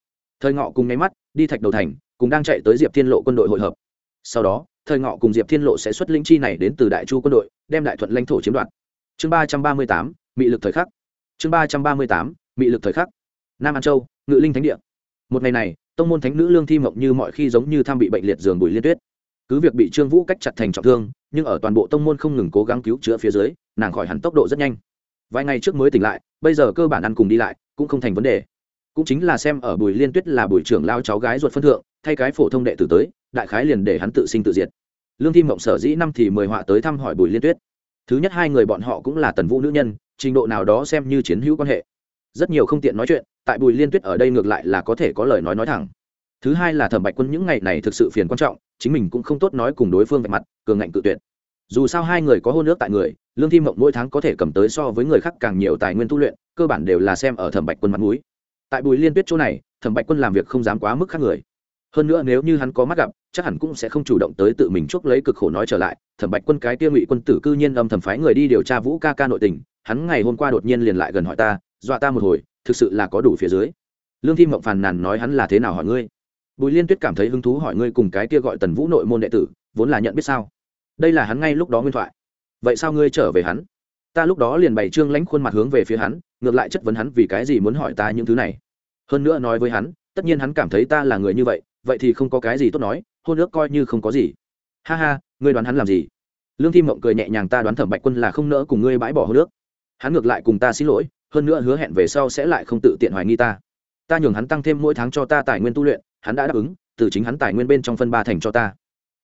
Thời ngọ cùng nháy mắt, đi thạch đầu thành, cùng đang chạy tới diệp thiên lộ quân đội hội hợp. Sau đó thời ngọ cùng diệp thiên lộ sẽ xuất linh chi này đến từ đại chu quân đội, đem đại thuận lãnh thổ chiếm đoạt. Chương ba trăm ba mươi tám bị lực thời khắc. Chương ba trăm ba mươi tám bị lực thời khắc. Nam an châu, ngự linh thánh địa. Một ngày này, tông môn thánh nữ lương thi mộng như mọi khi giống như tham bị bệnh liệt giường bùi liên tuyết. Cứ việc bị trương vũ cách chặt thành trọng thương, nhưng ở toàn bộ tông môn không ngừng cố gắng cứu chữa phía dưới, nàng khỏi hẳn tốc độ rất nhanh. Vài ngày trước mới tỉnh lại, bây giờ cơ bản ăn cùng đi lại, cũng không thành vấn đề. Cũng chính là xem ở bùi liên tuyết là bùi trưởng lao cháu gái ruột phân thượng, thay cái phổ thông đệ tử tới đại khái liền để hắn tự sinh tự diệt. Lương thi mộng sở dĩ năm thì mời họa tới thăm hỏi bùi liên tuyết. Thứ nhất hai người bọn họ cũng là tần vũ nữ nhân, trình độ nào đó xem như chiến hữu quan hệ. Rất nhiều không tiện nói chuyện, tại bùi liên tuyết ở đây ngược lại là có thể có lời nói nói thẳng. Thứ hai là thẩm bạch quân những ngày này thực sự phiền quan trọng, chính mình cũng không tốt nói cùng đối phương về mặt, cường ngạnh cự tuyệt. Dù sao hai người có hôn ước tại người, lương thi mộng mỗi tháng có thể cầm tới so với người khác càng nhiều tài nguyên tu luyện, cơ bản đều là xem ở thẩm bạch quân mặt mũi. Tại bùi liên tuyết chỗ này, thẩm bạch quân làm việc không dám quá mức khác người. Hơn nữa nếu như hắn có mắt gặp chắc hẳn cũng sẽ không chủ động tới tự mình chuốc lấy cực khổ nói trở lại, thẩm bạch quân cái tiêu ngụy quân tử cư nhiên âm thầm phái người đi điều tra vũ ca ca nội tình, hắn ngày hôm qua đột nhiên liền lại gần hỏi ta, dọa ta một hồi, thực sự là có đủ phía dưới. Lương thi mộng phàn nàn nói hắn là thế nào hỏi ngươi? Bùi liên tuyết cảm thấy hứng thú hỏi ngươi cùng cái kia gọi tần vũ nội môn đệ tử, vốn là nhận biết sao? Đây là hắn ngay lúc đó nguyên thoại. Vậy sao ngươi trở về hắn? Ta lúc đó liền bày trương lãnh khuôn mặt hướng về phía hắn, ngược lại chất vấn hắn vì cái gì muốn hỏi ta những thứ này. Hơn nữa nói với hắn, tất nhiên hắn cảm thấy ta là người như vậy vậy thì không có cái gì tốt nói hôn ước coi như không có gì. Ha ha, ngươi đoán hắn làm gì? Lương thi mộng cười nhẹ nhàng, ta đoán thẩm bạch quân là không nỡ cùng ngươi bãi bỏ hôn ước. Hắn ngược lại cùng ta xin lỗi, hơn nữa hứa hẹn về sau sẽ lại không tự tiện hoài nghi ta. Ta nhường hắn tăng thêm mỗi tháng cho ta tài nguyên tu luyện, hắn đã đáp ứng, từ chính hắn tài nguyên bên trong phân ba thành cho ta.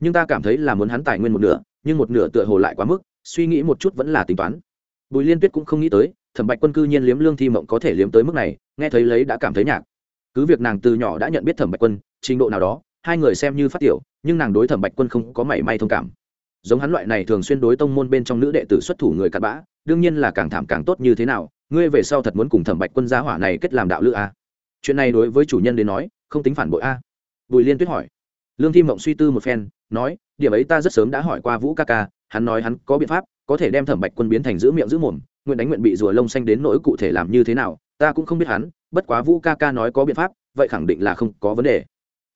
Nhưng ta cảm thấy là muốn hắn tài nguyên một nửa, nhưng một nửa tựa hồ lại quá mức, suy nghĩ một chút vẫn là tính toán. Bùi liên tuyết cũng không nghĩ tới, thẩm bạch quân cư nhiên liếm lương thi mộng có thể liếm tới mức này, nghe thấy lấy đã cảm thấy nhạc. Cứ việc nàng từ nhỏ đã nhận biết thẩm bạch quân, trình độ nào đó hai người xem như phát tiểu, nhưng nàng đối thẩm bạch quân không có mảy may thông cảm. Giống hắn loại này thường xuyên đối tông môn bên trong nữ đệ tử xuất thủ người cặn bã, đương nhiên là càng thảm càng tốt như thế nào, ngươi về sau thật muốn cùng thẩm bạch quân gia hỏa này kết làm đạo lữ a? Chuyện này đối với chủ nhân đến nói, không tính phản bội a. Bùi liên tuyết hỏi. Lương thi mộng suy tư một phen, nói, điểm ấy ta rất sớm đã hỏi qua vũ ca ca, hắn nói hắn có biện pháp, có thể đem thẩm bạch quân biến thành giữ miệng giữ mồm, nguyện đánh nguyện bị rùa lông xanh đến nỗi cụ thể làm như thế nào, ta cũng không biết hắn, bất quá vũ ca ca nói có biện pháp, vậy khẳng định là không có vấn đề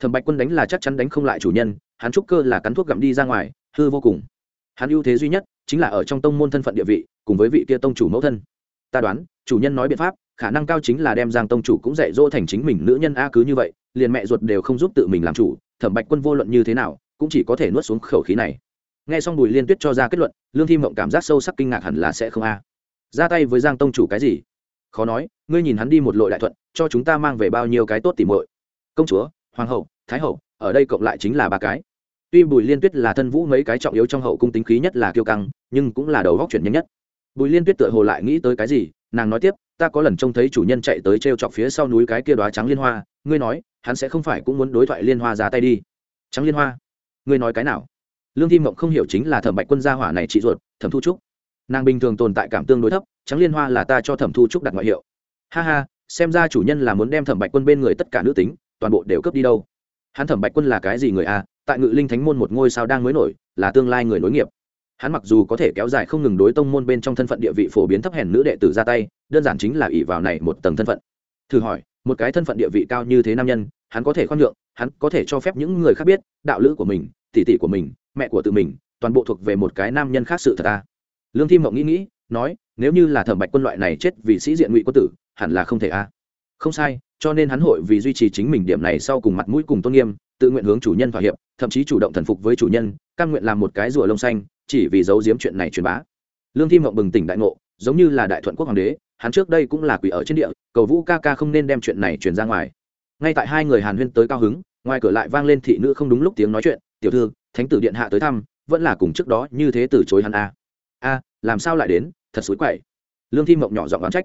thẩm bạch quân đánh là chắc chắn đánh không lại chủ nhân, hắn trúc cơ là cắn thuốc gặm đi ra ngoài, hư vô cùng. Hắn ưu thế duy nhất chính là ở trong tông môn thân phận địa vị, cùng với vị kia tông chủ mẫu thân. Ta đoán, chủ nhân nói biện pháp, khả năng cao chính là đem giang tông chủ cũng dạy dỗ thành chính mình nữ nhân a cứ như vậy, liền mẹ ruột đều không giúp tự mình làm chủ, thẩm bạch quân vô luận như thế nào, cũng chỉ có thể nuốt xuống khẩu khí này. Nghe xong bùi liên tuyết cho ra kết luận, lương thi mộng cảm giác sâu sắc kinh ngạc hẳn là sẽ không a. Ra tay với giang tông chủ cái gì? Khó nói, ngươi nhìn hắn đi một lội đại thuận, cho chúng ta mang về bao nhiêu cái tốt tỉ mội công chúa hoàng hậu, thái hậu, ở đây cộng lại chính là ba cái. Tuy bùi liên tuyết là thân vũ mấy cái trọng yếu trong hậu cung tính khí nhất là kiêu căng, nhưng cũng là đầu góc chuyển nhanh nhất. Bùi liên tuyết tựa hồ lại nghĩ tới cái gì, nàng nói tiếp, ta có lần trông thấy chủ nhân chạy tới t r e o chọc phía sau núi cái kia đoá trắng liên hoa, ngươi nói, hắn sẽ không phải cũng muốn đối thoại liên hoa ra tay đi. Trắng liên hoa? Ngươi nói cái nào? Lương thi mộng không hiểu chính là thẩm bạch quân gia hỏa này chị ruột, thẩm thu trúc. Nàng bình thường tồn tại cảm tương đối thấp, trắng liên hoa là ta cho thẩm thu trúc đặt ngoại hiệu. Ha ha, xem ra chủ nhân là muốn đem thẩm bạch quân bên người tất cả nữ tính toàn bộ đều cướp đi đâu. Hắn thẩm bạch quân là cái gì người a? Tại ngự linh thánh môn một ngôi sao đang mới nổi, là tương lai người nối nghiệp. Hắn mặc dù có thể kéo dài không ngừng đối tông môn bên trong thân phận địa vị phổ biến thấp hèn nữ đệ tử ra tay, đơn giản chính là ỷ vào này một tầng thân phận. Thử hỏi, một cái thân phận địa vị cao như thế nam nhân, hắn có thể khoan nhượng, hắn có thể cho phép những người khác biết đạo lữ của mình, tỷ tỷ của mình, mẹ của tự mình, toàn bộ thuộc về một cái nam nhân khác sự thật ta. Lương thi mộng nghĩ nghĩ, nói, nếu như là thẩm bạch quân loại này chết vì sĩ diện ngụy quân tử, hẳn là không thể a không sai, cho nên hắn hội vì duy trì chính mình điểm này sau cùng mặt mũi cùng tôn nghiêm, tự nguyện hướng chủ nhân thỏa hiệp, thậm chí chủ động thần phục với chủ nhân căn nguyện làm một cái rùa lông xanh, chỉ vì giấu giếm chuyện này truyền bá. Lương thi mộng bừng tỉnh đại ngộ, giống như là đại thuận quốc hoàng đế, hắn trước đây cũng là quỷ ở trên địa, cầu vũ ca ca không nên đem chuyện này truyền ra ngoài. Ngay tại hai người hàn huyên tới cao hứng, ngoài cửa lại vang lên thị nữ không đúng lúc tiếng nói chuyện, tiểu thư, thánh tử điện hạ tới thăm, vẫn là cùng trước đó như thế từ chối hắn a. A, làm sao lại đến, thật xối quậy. Lương thi mộng nhỏ giọng oán trách.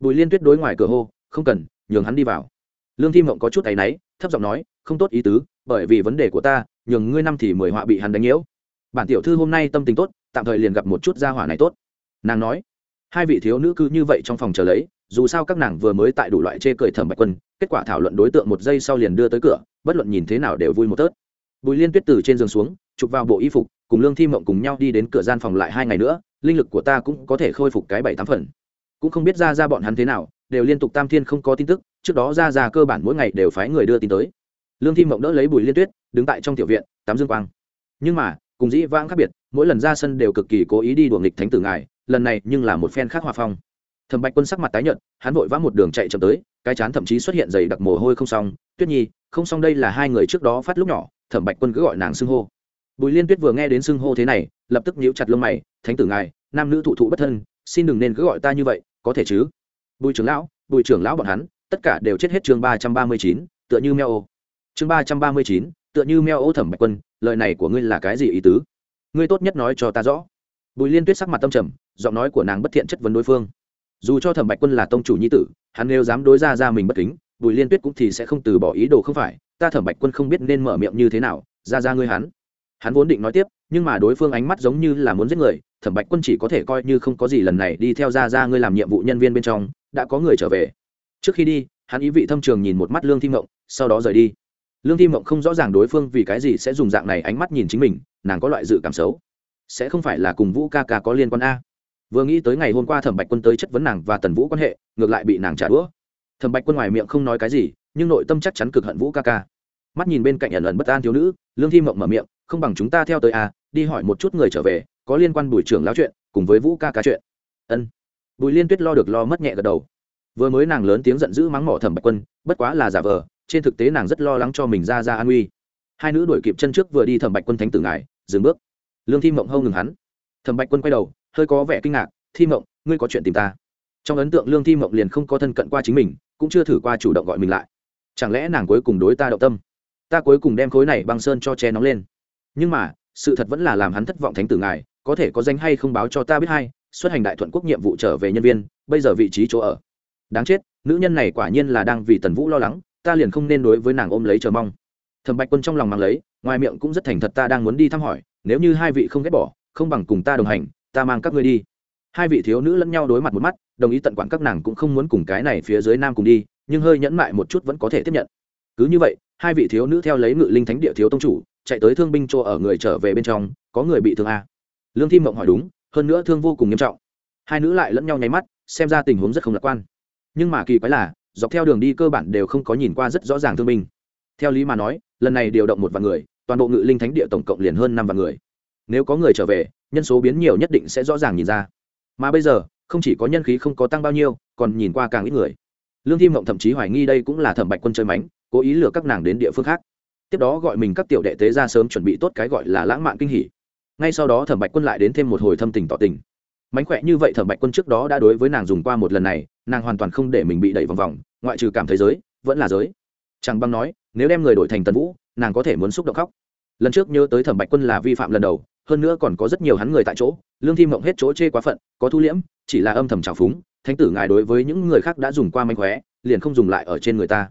Bùi liên tuyết đối ngoài cửa hô không cần, nhường hắn đi vào. Lương thi mộng có chút tay náy, thấp giọng nói, không tốt ý tứ, bởi vì vấn đề của ta, nhường ngươi năm thì mười họa bị hắn đánh nhiễu. Bản tiểu thư hôm nay tâm tình tốt, tạm thời liền gặp một chút gia hỏa này tốt. Nàng nói, hai vị thiếu nữ cứ như vậy trong phòng chờ lấy, dù sao các nàng vừa mới tại đủ loại chê cười thẩm bạch quân, kết quả thảo luận đối tượng một giây sau liền đưa tới cửa, bất luận nhìn thế nào đều vui một tớt. Bùi liên tuyết từ trên giường xuống, chụp vào bộ y phục, cùng lương thi mộng cùng nhau đi đến cửa gian phòng lại hai ngày nữa, linh lực của ta cũng có thể khôi phục cái bảy tám phần. Cũng không biết ra ra bọn hắn thế nào đều liên tục tam thiên không có tin tức, trước đó ra ra cơ bản mỗi ngày đều phái người đưa tin tới. Lương thi mộng đỡ lấy bùi liên tuyết, đứng tại trong tiểu viện, tắm dương quang. Nhưng mà, cùng dĩ vãng khác biệt, mỗi lần ra sân đều cực kỳ cố ý đi đuổi nghịch thánh tử ngài, lần này nhưng là một phen khác hòa phong. Thẩm bạch quân sắc mặt tái nhợt, hắn vội vã một đường chạy chậm tới, cái chán thậm chí xuất hiện dày đặc mồ hôi không xong. Tuyết nhi, không xong đây là hai người trước đó phát lúc nhỏ, thẩm bạch quân cứ gọi nàng xưng hô. Bùi liên tuyết vừa nghe đến xưng hô thế này, lập tức nhíu chặt lông mày, thánh tử ngài, nam nữ thụ thụ bất thân, xin đừng nên cứ gọi ta như vậy, có thể chứ? Bùi trưởng lão, bùi trưởng lão bọn hắn, tất cả đều chết hết chương ba trăm ba mươi chín, tựa như meo ô. Chương ba trăm ba mươi chín, tựa như meo ô thẩm bạch quân, lời này của ngươi là cái gì ý tứ? Ngươi tốt nhất nói cho ta rõ. Bùi liên tuyết sắc mặt tâm trầm, giọng nói của nàng bất thiện chất vấn đối phương. Dù cho thẩm bạch quân là tông chủ nhi tử, hắn nếu dám đối ra ra mình bất kính, bùi liên tuyết cũng thì sẽ không từ bỏ ý đồ không phải. Ta thẩm bạch quân không biết nên mở miệng như thế nào, ra ra ngươi hắn. Hắn vốn định nói tiếp, nhưng mà đối phương ánh mắt giống như là muốn giết người, thẩm bạch quân chỉ có thể coi như không có gì lần này đi theo ra ra ngươi làm nhiệm vụ nhân viên bên trong đã có người trở về. Trước khi đi, hắn ý vị thâm trường nhìn một mắt lương thi mộng, sau đó rời đi. Lương thi mộng không rõ ràng đối phương vì cái gì sẽ dùng dạng này ánh mắt nhìn chính mình, nàng có loại dự cảm xấu. Sẽ không phải là cùng vũ ca ca có liên quan a. Vừa nghĩ tới ngày hôm qua thẩm bạch quân tới chất vấn nàng và tần vũ quan hệ, ngược lại bị nàng trả đũa. Thẩm bạch quân ngoài miệng không nói cái gì, nhưng nội tâm chắc chắn cực hận vũ ca ca. Mắt nhìn bên cạnh ẩn ẩn bất an thiếu nữ, lương thi mộng mở miệng, không bằng chúng ta theo tới a, đi hỏi một chút người trở về, có liên quan bùi trưởng lão chuyện, cùng với vũ ca ca chuyện. Ân bùi liên tuyết lo được lo mất nhẹ gật đầu. Vừa mới nàng lớn tiếng giận dữ mắng mỏ thẩm bạch quân, bất quá là giả vờ, trên thực tế nàng rất lo lắng cho mình ra ra an nguy. hai nữ đuổi kịp chân trước vừa đi thẩm bạch quân thánh tử ngài, dừng bước. Lương thi mộng hâu ngừng hắn. Thẩm bạch quân quay đầu, hơi có vẻ kinh ngạc, thi mộng, ngươi có chuyện tìm ta? Trong ấn tượng lương thi mộng liền không có thân cận qua chính mình, cũng chưa thử qua chủ động gọi mình lại. Chẳng lẽ nàng cuối cùng đối ta động tâm? Ta cuối cùng đem khối này băng sơn cho che nóng lên. Nhưng mà, sự thật vẫn là làm hắn thất vọng thánh tử ngài, có thể có danh hay không báo cho ta biết hay xuất hành đại thuận quốc nhiệm vụ trở về nhân viên, bây giờ vị trí chỗ ở. Đáng chết, nữ nhân này quả nhiên là đang vì tần vũ lo lắng, ta liền không nên đối với nàng ôm lấy chờ mong. Thẩm bạch quân trong lòng mang lấy, ngoài miệng cũng rất thành thật ta đang muốn đi thăm hỏi, nếu như hai vị không ghét bỏ, không bằng cùng ta đồng hành, ta mang các ngươi đi. Hai vị thiếu nữ lẫn nhau đối mặt một mắt, đồng ý tận quản các nàng cũng không muốn cùng cái này phía dưới nam cùng đi, nhưng hơi nhẫn mại một chút vẫn có thể tiếp nhận. Cứ như vậy, hai vị thiếu nữ theo lấy ngự linh thánh địa thiếu tông chủ, chạy tới thương binh chỗ ở người trở về bên trong, có người bị thương a lương thi mộng hỏi đúng hơn nữa thương vô cùng nghiêm trọng. Hai nữ lại lẫn nhau nháy mắt, xem ra tình huống rất không lạc quan. Nhưng mà kỳ quái là, dọc theo đường đi cơ bản đều không có nhìn qua rất rõ ràng thương binh. Theo lý mà nói, lần này điều động một vạn người, toàn bộ ngự linh thánh địa tổng cộng liền hơn năm vạn người. Nếu có người trở về, nhân số biến nhiều nhất định sẽ rõ ràng nhìn ra. Mà bây giờ, không chỉ có nhân khí không có tăng bao nhiêu, còn nhìn qua càng ít người. Lương thi mộng thậm chí hoài nghi đây cũng là thẩm bạch quân chơi mánh, cố ý lừa các nàng đến địa phương khác. Tiếp đó gọi mình các tiểu đệ tế ra sớm chuẩn bị tốt cái gọi là lãng mạn kinh hỉ ngay sau đó thẩm bạch quân lại đến thêm một hồi thâm tình tỏ tình mánh khỏe như vậy thẩm bạch quân trước đó đã đối với nàng dùng qua một lần này nàng hoàn toàn không để mình bị đẩy vòng vòng ngoại trừ cảm thấy giới vẫn là giới chẳng băng nói nếu đem người đổi thành tần vũ nàng có thể muốn xúc động khóc lần trước nhớ tới thẩm bạch quân là vi phạm lần đầu hơn nữa còn có rất nhiều hắn người tại chỗ lương thi mộng hết chỗ chê quá phận có thu liễm chỉ là âm thầm trào phúng thánh tử ngài đối với những người khác đã dùng qua mánh khóe liền không dùng lại ở trên người ta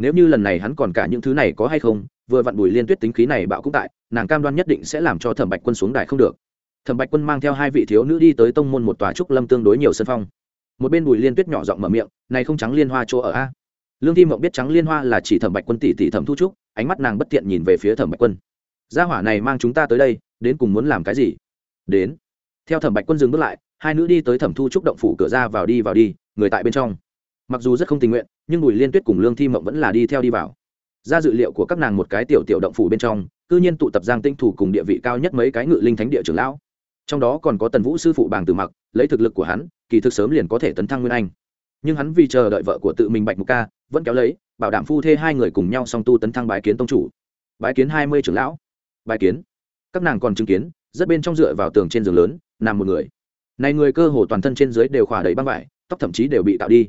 nếu như lần này hắn còn cả những thứ này có hay không, vừa vặn bùi liên tuyết tính khí này bạo cũng tại, nàng cam đoan nhất định sẽ làm cho thẩm bạch quân xuống đài không được. Thẩm bạch quân mang theo hai vị thiếu nữ đi tới tông môn một tòa trúc lâm tương đối nhiều sân phong. Một bên bùi liên tuyết nhỏ giọng mở miệng, này không trắng liên hoa chỗ ở a? Lương thi mộng biết trắng liên hoa là chỉ thẩm bạch quân tỷ tỷ thẩm thu trúc, ánh mắt nàng bất tiện nhìn về phía thẩm bạch quân. Gia hỏa này mang chúng ta tới đây, đến cùng muốn làm cái gì? Đến. Theo thẩm bạch quân dừng bước lại, hai nữ đi tới thẩm thu trúc động phủ cửa ra vào đi vào đi, người tại bên trong mặc dù rất không tình nguyện, nhưng bùi liên tuyết cùng lương thi mộng vẫn là đi theo đi vào. Ra dự liệu của các nàng một cái tiểu tiểu động phủ bên trong, cư nhiên tụ tập giang tinh thủ cùng địa vị cao nhất mấy cái ngự linh thánh địa trưởng lão. Trong đó còn có tần vũ sư phụ bàng từ mặc, lấy thực lực của hắn, kỳ thực sớm liền có thể tấn thăng nguyên anh. Nhưng hắn vì chờ đợi vợ của tự mình bạch mục ca, vẫn kéo lấy, bảo đảm phu thê hai người cùng nhau song tu tấn thăng bái kiến tông chủ. Bái kiến hai mươi trưởng lão. Bái kiến. Các nàng còn chứng kiến, rất bên trong dựa vào tường trên giường lớn, nằm một người. Này người cơ hồ toàn thân trên dưới đều khỏa đầy băng vải, tóc thậm chí đều bị tạo đi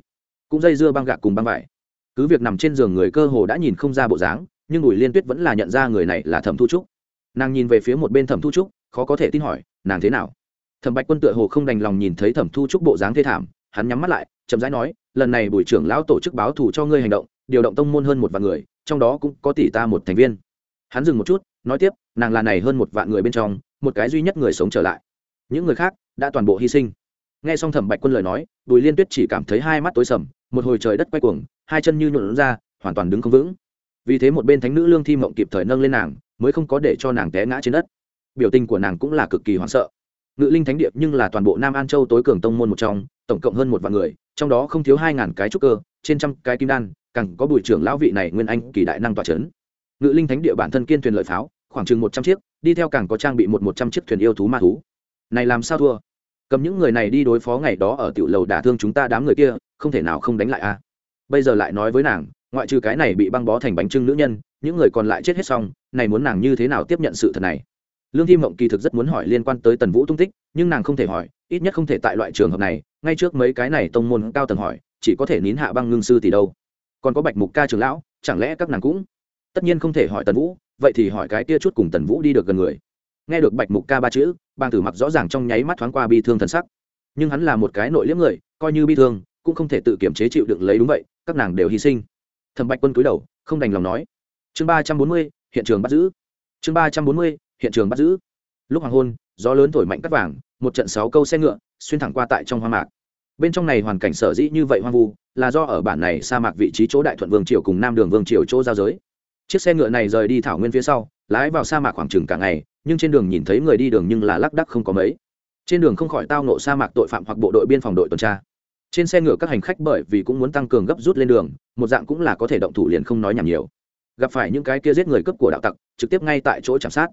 cũng dây dưa băng gạc cùng băng vải. Cứ việc nằm trên giường người cơ hồ đã nhìn không ra bộ dáng, nhưng bùi liên tuyết vẫn là nhận ra người này là thẩm thu trúc. Nàng nhìn về phía một bên thẩm thu trúc, khó có thể tin hỏi, nàng thế nào? Thẩm bạch quân tựa hồ không đành lòng nhìn thấy thẩm thu trúc bộ dáng thê thảm, hắn nhắm mắt lại, chậm rãi nói, lần này bùi trưởng lão tổ chức báo thù cho ngươi hành động, điều động tông môn hơn một vạn người, trong đó cũng có tỷ ta một thành viên. Hắn dừng một chút, nói tiếp, nàng là này hơn một vạn người bên trong, một cái duy nhất người sống trở lại. Những người khác đã toàn bộ hy sinh. Nghe xong thẩm bạch quân lời nói, bùi liên tuyết chỉ cảm thấy hai mắt tối sầm một hồi trời đất quay cuồng, hai chân như nhuộn ra, hoàn toàn đứng không vững. Vì thế một bên thánh nữ lương thi mộng kịp thời nâng lên nàng, mới không có để cho nàng té ngã trên đất. Biểu tình của nàng cũng là cực kỳ hoảng sợ. Ngự linh thánh điệp nhưng là toàn bộ nam an châu tối cường tông môn một trong, tổng cộng hơn một vạn người, trong đó không thiếu hai ngàn cái trúc cơ, trên trăm cái kim đan cẳng có bùi trưởng lão vị này nguyên anh kỳ đại năng tòa c h ấ n ngự linh thánh địa bản thân kiên thuyền lợi pháo, khoảng chừng một trăm chiếc, đi theo càng có trang bị một một trăm chiếc thuyền yêu thú ma thú. Này làm sao thua? Cầm những người này đi đối phó ngày đó ở tiểu lầu đả thương chúng ta đám người kia, không thể nào không đánh lại a. Bây giờ lại nói với nàng, ngoại trừ cái này bị băng bó thành bánh trưng nữ nhân, những người còn lại chết hết xong, này muốn nàng như thế nào tiếp nhận sự thật này? Lương thi mộng kỳ thực rất muốn hỏi liên quan tới tần vũ tung tích, nhưng nàng không thể hỏi, ít nhất không thể tại loại trường hợp này, ngay trước mấy cái này tông môn cao tầng hỏi, chỉ có thể nín hạ băng ngưng sư tỷ đâu. Còn có bạch mục ca trường lão, chẳng lẽ các nàng cũng? Tất nhiên không thể hỏi tần vũ, vậy thì hỏi cái kia chút cùng tần vũ đi được gần người nghe được bạch mục ca ba chữ bang tử mặc rõ ràng trong nháy mắt thoáng qua bi thương thần sắc. Nhưng hắn là một cái nội liếm người, coi như bi thương, cũng không thể tự kiểm chế chịu đựng lấy đúng vậy, các nàng đều hy sinh. Thẩm bạch quân cúi đầu, không đành lòng nói. Chương ba trăm bốn mươi, hiện trường bắt giữ. Chương ba trăm bốn mươi, hiện trường bắt giữ. Lúc hoàng hôn, gió lớn thổi mạnh cắt vàng, một trận sáu câu xe ngựa, xuyên thẳng qua tại trong hoa mạc. Bên trong này hoàn cảnh sở dĩ như vậy hoang vu, là do ở bản này sa mạc vị trí chỗ đại thuận vương triều cùng nam đường vương triều chỗ giao giới. Chiếc xe ngựa này rời đi thảo nguyên phía sau lái vào sa mạc khoảng chừng cả ngày, nhưng trên đường nhìn thấy người đi đường nhưng là lác đắc không có mấy. Trên đường không khỏi tao nộ sa mạc tội phạm hoặc bộ đội biên phòng đội tuần tra. Trên xe ngựa các hành khách bởi vì cũng muốn tăng cường gấp rút lên đường, một dạng cũng là có thể động thủ liền không nói nhảm nhiều. Gặp phải những cái kia giết người cướp của đạo tặc, trực tiếp ngay tại chỗ chạm sát.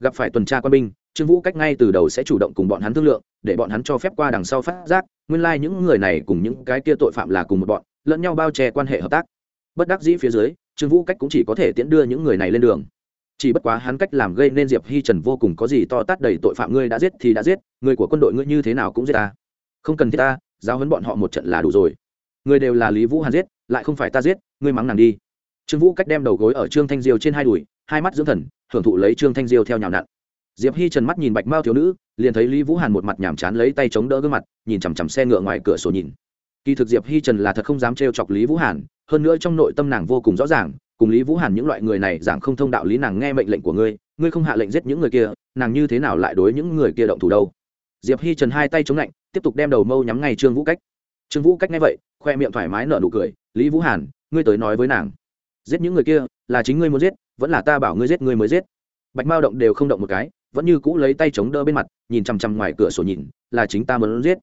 Gặp phải tuần tra quân binh, trương vũ cách ngay từ đầu sẽ chủ động cùng bọn hắn thương lượng, để bọn hắn cho phép qua đằng sau phát giác, nguyên lai、like、những người này cùng những cái kia tội phạm là cùng một bọn, lẫn nhau bao che quan hệ hợp tác. Bất đắc dĩ phía dưới, trương vũ cách cũng chỉ có thể tiễn đưa những người này lên đường chỉ bất quá hắn cách làm gây nên diệp hi trần vô cùng có gì to tát đầy tội phạm ngươi đã giết thì đã giết, người của quân đội ngươi như thế nào cũng giết ta. Không cần thiết ta giao hấn bọn họ một trận là đủ rồi. Người đều là lý vũ hàn giết, lại không phải ta giết, ngươi mắng nàng đi. Trương vũ cách đem đầu gối ở trương thanh diêu trên hai đùi, hai mắt dưỡng thần, hưởng thụ lấy trương thanh diêu theo nhào nặn. Diệp hi trần mắt nhìn bạch mao thiếu nữ, liền thấy lý vũ hàn một mặt nhàm chán lấy tay chống đỡ gương mặt, nhìn chằm chằm xe ngựa ngoài cửa sổ nhìn. Kỳ thực diệp hi trần là thật không dám trêu chọc lý vũ hàn, hơn nữa trong nội tâm nàng vô cùng rõ ràng cùng lý vũ hàn những loại người này giảng không thông đạo lý nàng nghe mệnh lệnh của ngươi ngươi không hạ lệnh giết những người kia, nàng như thế nào lại đối những người kia động thủ đâu? Diệp hi trần hai tay chống lạnh, tiếp tục đem đầu mâu nhắm ngay trương vũ cách. Trương vũ cách nghe vậy, khoe miệng thoải mái nở nụ cười, lý vũ hàn, ngươi tới nói với nàng. Giết những người kia, là chính ngươi muốn giết, vẫn là ta bảo ngươi giết ngươi mới giết. Bạch mao động đều không động một cái, vẫn như cũ lấy tay chống đỡ bên mặt, nhìn chằm chằm ngoài cửa sổ nhìn, là chính ta muốn giết.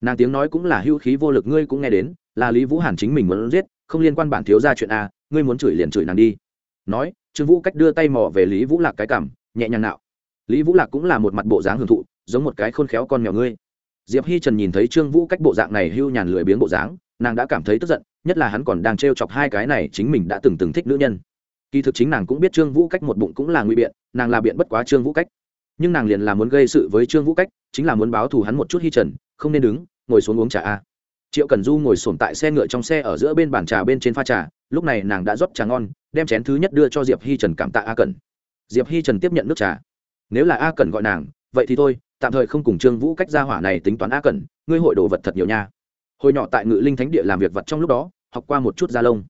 Nàng tiếng nói cũng là hưu khí vô lực, ngươi cũng nghe đến, là lý vũ hàn chính mình muốn giết, không liên quan bản thiếu ra chuyện a ngươi muốn chửi liền chửi nàng đi. Nói, trương vũ cách đưa tay mò về lý vũ lạc cái cảm, nhẹ nhàng nạo. Lý vũ lạc cũng là một mặt bộ dáng hưởng thụ, giống một cái khôn khéo con mèo ngươi. Diệp hi trần nhìn thấy trương vũ cách bộ dạng này hưu nhàn lười biếng bộ dáng, nàng đã cảm thấy tức giận, nhất là hắn còn đang t r e o chọc hai cái này chính mình đã từng từng thích nữ nhân. Kỳ thực chính nàng cũng biết trương vũ cách một bụng cũng là nguy biện, nàng là biện bất quá trương vũ cách. Nhưng nàng liền là muốn gây sự với trương vũ cách, chính là muốn báo thù hắn một chút hi trần, không nên đứng, ngồi xuống uống trà a. Triệu cần du ngồi sổm tại xe ngựa trong xe ở giữa bên bàn trà bên trên pha trà lúc này nàng đã rót trà ngon, đem chén thứ nhất đưa cho diệp hi trần cảm tạ a cần diệp hi trần tiếp nhận nước trà. Nếu là a cần gọi nàng, vậy thì thôi, tạm thời không cùng trương vũ cách ra hỏa này tính toán a cần ngươi hội đồ vật thật nhiều nha. Hồi nhỏ tại ngự linh thánh địa làm việc vật trong lúc đó, học qua một chút gia lông.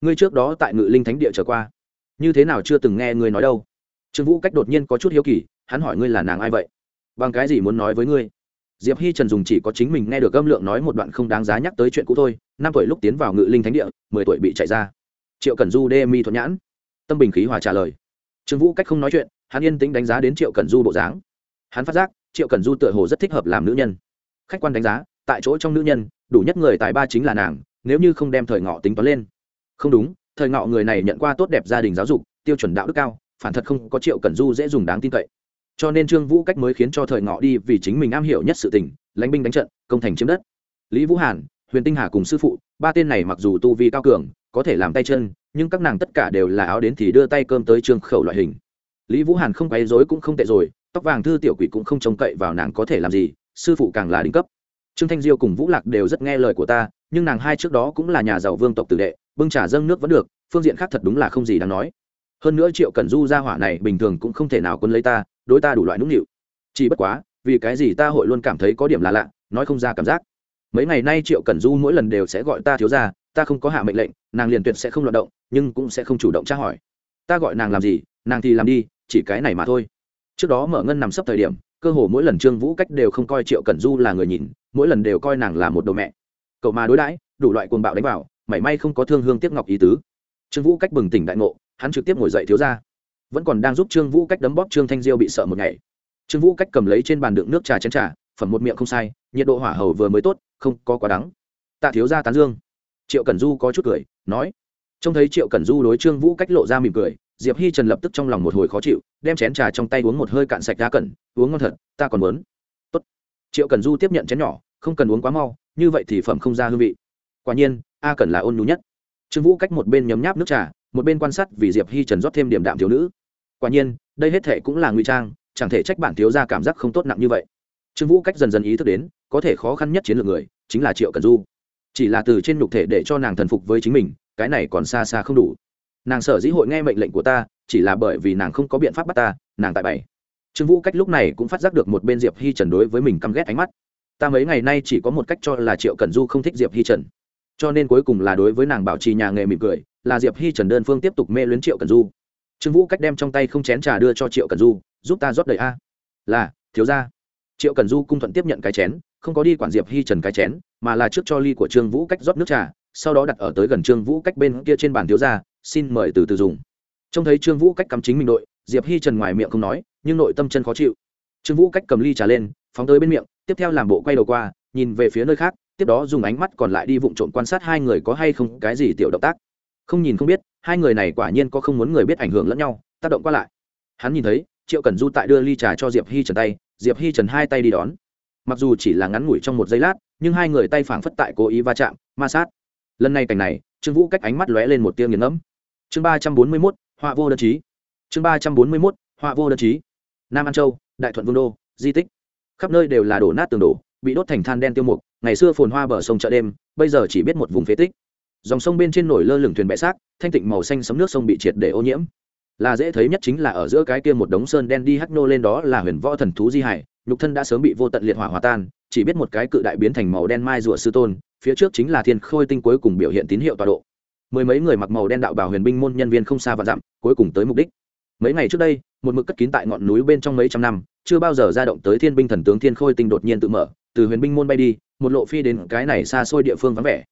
Ngươi trước đó tại ngự linh thánh địa trở qua. Như thế nào chưa từng nghe ngươi nói đâu? Trương vũ cách đột nhiên có chút hiếu kỳ, hắn hỏi ngươi là nàng ai vậy? Bằng cái gì muốn nói với ngươi? Diệp hi trần dùng chỉ có chính mình nghe được âm lượng nói một đoạn không đáng giá nhắc tới chuyện cũ thôi năm tuổi lúc tiến vào ngự linh thánh địa, mười tuổi bị chạy ra. Triệu cần du đê mi thuận nhãn. Tâm bình khí hòa trả lời. Trương vũ cách không nói chuyện, hắn yên tĩnh đánh giá đến triệu cần du bộ dáng. Hắn phát giác, triệu cần du tựa hồ rất thích hợp làm nữ nhân. Khách quan đánh giá, tại chỗ trong nữ nhân, đủ nhất người tài ba chính là nàng, nếu như không đem thời ngọ tính toán lên. Không đúng, thời ngọ người này nhận qua tốt đẹp gia đình giáo dục, tiêu chuẩn đạo đức cao, phản thật không có triệu cần du dễ dùng đáng tin cậy. Cho nên trương vũ cách mới khiến cho thời ngọ đi vì chính mình am hiểu nhất sự tình, lãnh binh đánh trận, công thành chiếm đất. Lý vũ hàn huyền tinh hà cùng sư phụ, ba tên này mặc dù tu vi cao cường, có thể làm tay chân, nhưng các nàng tất cả đều là áo đến thì đưa tay cơm tới trương khẩu loại hình. Lý vũ hàn không quấy dối cũng không tệ rồi, tóc vàng thư tiểu quỷ cũng không trông cậy vào nàng có thể làm gì, sư phụ càng là đỉnh cấp. Trương thanh diêu cùng vũ lạc đều rất nghe lời của ta, nhưng nàng hai trước đó cũng là nhà giàu vương tộc tử đệ, bưng trà dâng nước vẫn được, phương diện khác thật đúng là không gì đáng nói. Hơn nữa triệu cần du ra hỏa này bình thường cũng không thể nào quân lấy ta, đối ta đủ loại nũng nịu. Chỉ bất quá, vì cái gì ta hội luôn cảm thấy có điểm là lạ, nói không ra cảm giác mấy ngày nay triệu cần du mỗi lần đều sẽ gọi ta thiếu ra ta không có hạ mệnh lệnh, nàng liền tuyệt sẽ không loạt động, nhưng cũng sẽ không chủ động tra hỏi. Ta gọi nàng làm gì, nàng thì làm đi, chỉ cái này mà thôi. Trước đó mở ngân nằm sấp thời điểm, cơ hồ mỗi lần trương vũ cách đều không coi triệu cần du là người nhìn, mỗi lần đều coi nàng là một đồ mẹ. Cậu mà đối đãi, đủ loại cuồng bạo đánh vào, mảy may không có thương hương tiếc ngọc ý tứ. Trương vũ cách bừng tỉnh đại ngộ, hắn trực tiếp ngồi dậy thiếu ra vẫn còn đang giúp trương vũ cách đấm bóp trương thanh diêu bị sợ một ngày. Trương vũ cách cầm lấy trên bàn đựng nước trà chén trà, phẩm một miệng không sai, nhiệt độ hỏa hầu vừa mới tốt không có quá đắng. Tạ thiếu gia tán dương. Triệu cẩn du có chút cười, nói, trông thấy triệu cẩn du đối trương vũ cách lộ ra mỉm cười, diệp hi trần lập tức trong lòng một hồi khó chịu, đem chén trà trong tay uống một hơi cạn sạch đá cẩn, uống ngon thật, ta còn muốn. Tốt. Triệu cẩn du tiếp nhận chén nhỏ, không cần uống quá mau, như vậy thì phẩm không ra hương vị. Quả nhiên, a cẩn là ôn nhu nhất. Trương vũ cách một bên nhấm nháp nước trà, một bên quan sát vì diệp hi trần rót thêm điểm đạm thiếu nữ. Quả nhiên, đây hết thể cũng là nguy trang, chẳng thể trách bản thiếu gia cảm giác không tốt nặng như vậy trương vũ cách dần dần ý thức đến, có thể khó khăn nhất chiến lược người, chính là triệu cần du. Chỉ là từ trên nhục thể để cho nàng thần phục với chính mình, cái này còn xa xa không đủ. Nàng sở dĩ hội nghe mệnh lệnh của ta, chỉ là bởi vì nàng không có biện pháp bắt ta, nàng tại bảy trương vũ cách lúc này cũng phát giác được một bên diệp hi trần đối với mình căm ghét ánh mắt. Ta mấy ngày nay chỉ có một cách cho là triệu cần du không thích diệp hi trần. Cho nên cuối cùng là đối với nàng bảo trì nhà nghề mỉm cười, là diệp hi trần đơn phương tiếp tục mê luyến triệu cần du. Trương vũ cách đem trong tay không chén trà đưa cho triệu cần du, giúp ta rót đầy a. Là, thiếu ra triệu cần du cung thuận tiếp nhận cái chén, không có đi quản diệp hi trần cái chén, mà là trước cho ly của trương vũ cách rót nước trà, sau đó đặt ở tới gần trương vũ cách bên kia trên bàn thiếu ra xin mời từ từ dùng. Trông thấy trương vũ cách cắm chính mình đội diệp hi trần ngoài miệng không nói, nhưng nội tâm chân khó chịu. Trương vũ cách cầm ly trà lên, phóng tới bên miệng, tiếp theo làm bộ quay đầu qua, nhìn về phía nơi khác, tiếp đó dùng ánh mắt còn lại đi vụng trộm quan sát hai người có hay không cái gì tiểu động tác. Không nhìn không biết, hai người này quả nhiên có không muốn người biết ảnh hưởng lẫn nhau, tác động qua lại. Hắn nhìn thấy, triệu cần du tại đưa ly trà cho diệp hi trần tay diệp hi trần hai tay đi đón. Mặc dù chỉ là ngắn ngủi trong một giây lát, nhưng hai người tay phảng phất tại cố ý va chạm, ma sát. Lần này cảnh này, trương vũ cách ánh mắt lóe lên một tia nghiền ngẫm. Chương ba trăm bốn mươi mốt, họa vô đơn chí. Chương ba trăm bốn mươi mốt, họa vô đơn chí. Nam an châu, đại thuận vương đô, di tích. Khắp nơi đều là đổ nát tường đổ, bị đốt thành than đen tiêu mục, ngày xưa phồn hoa bờ sông chợ đêm, bây giờ chỉ biết một vùng phế tích. Dòng sông bên trên nổi lơ lửng thuyền bẹ xác, thanh tịnh màu xanh sấm nước sông bị triệt để ô nhiễm là dễ thấy nhất chính là ở giữa cái kia một đống sơn đen đi hắc nô lên đó là huyền võ thần thú di hải, nhục thân đã sớm bị vô tận liệt hỏa hòa tan, chỉ biết một cái cự đại biến thành màu đen mai rùa sư tôn, phía trước chính là thiên khôi tinh cuối cùng biểu hiện tín hiệu tọa độ. Mười mấy người mặc màu đen đạo bào huyền binh môn nhân viên không xa và dặm, cuối cùng tới mục đích. Mấy ngày trước đây, một mực cất kín tại ngọn núi bên trong mấy trăm năm, chưa bao giờ ra động tới thiên binh thần tướng thiên khôi tinh đột nhiên tự mở, từ huyền binh môn bay đi, một lộ phi đến cái này xa xôi địa phương vắng vẻ.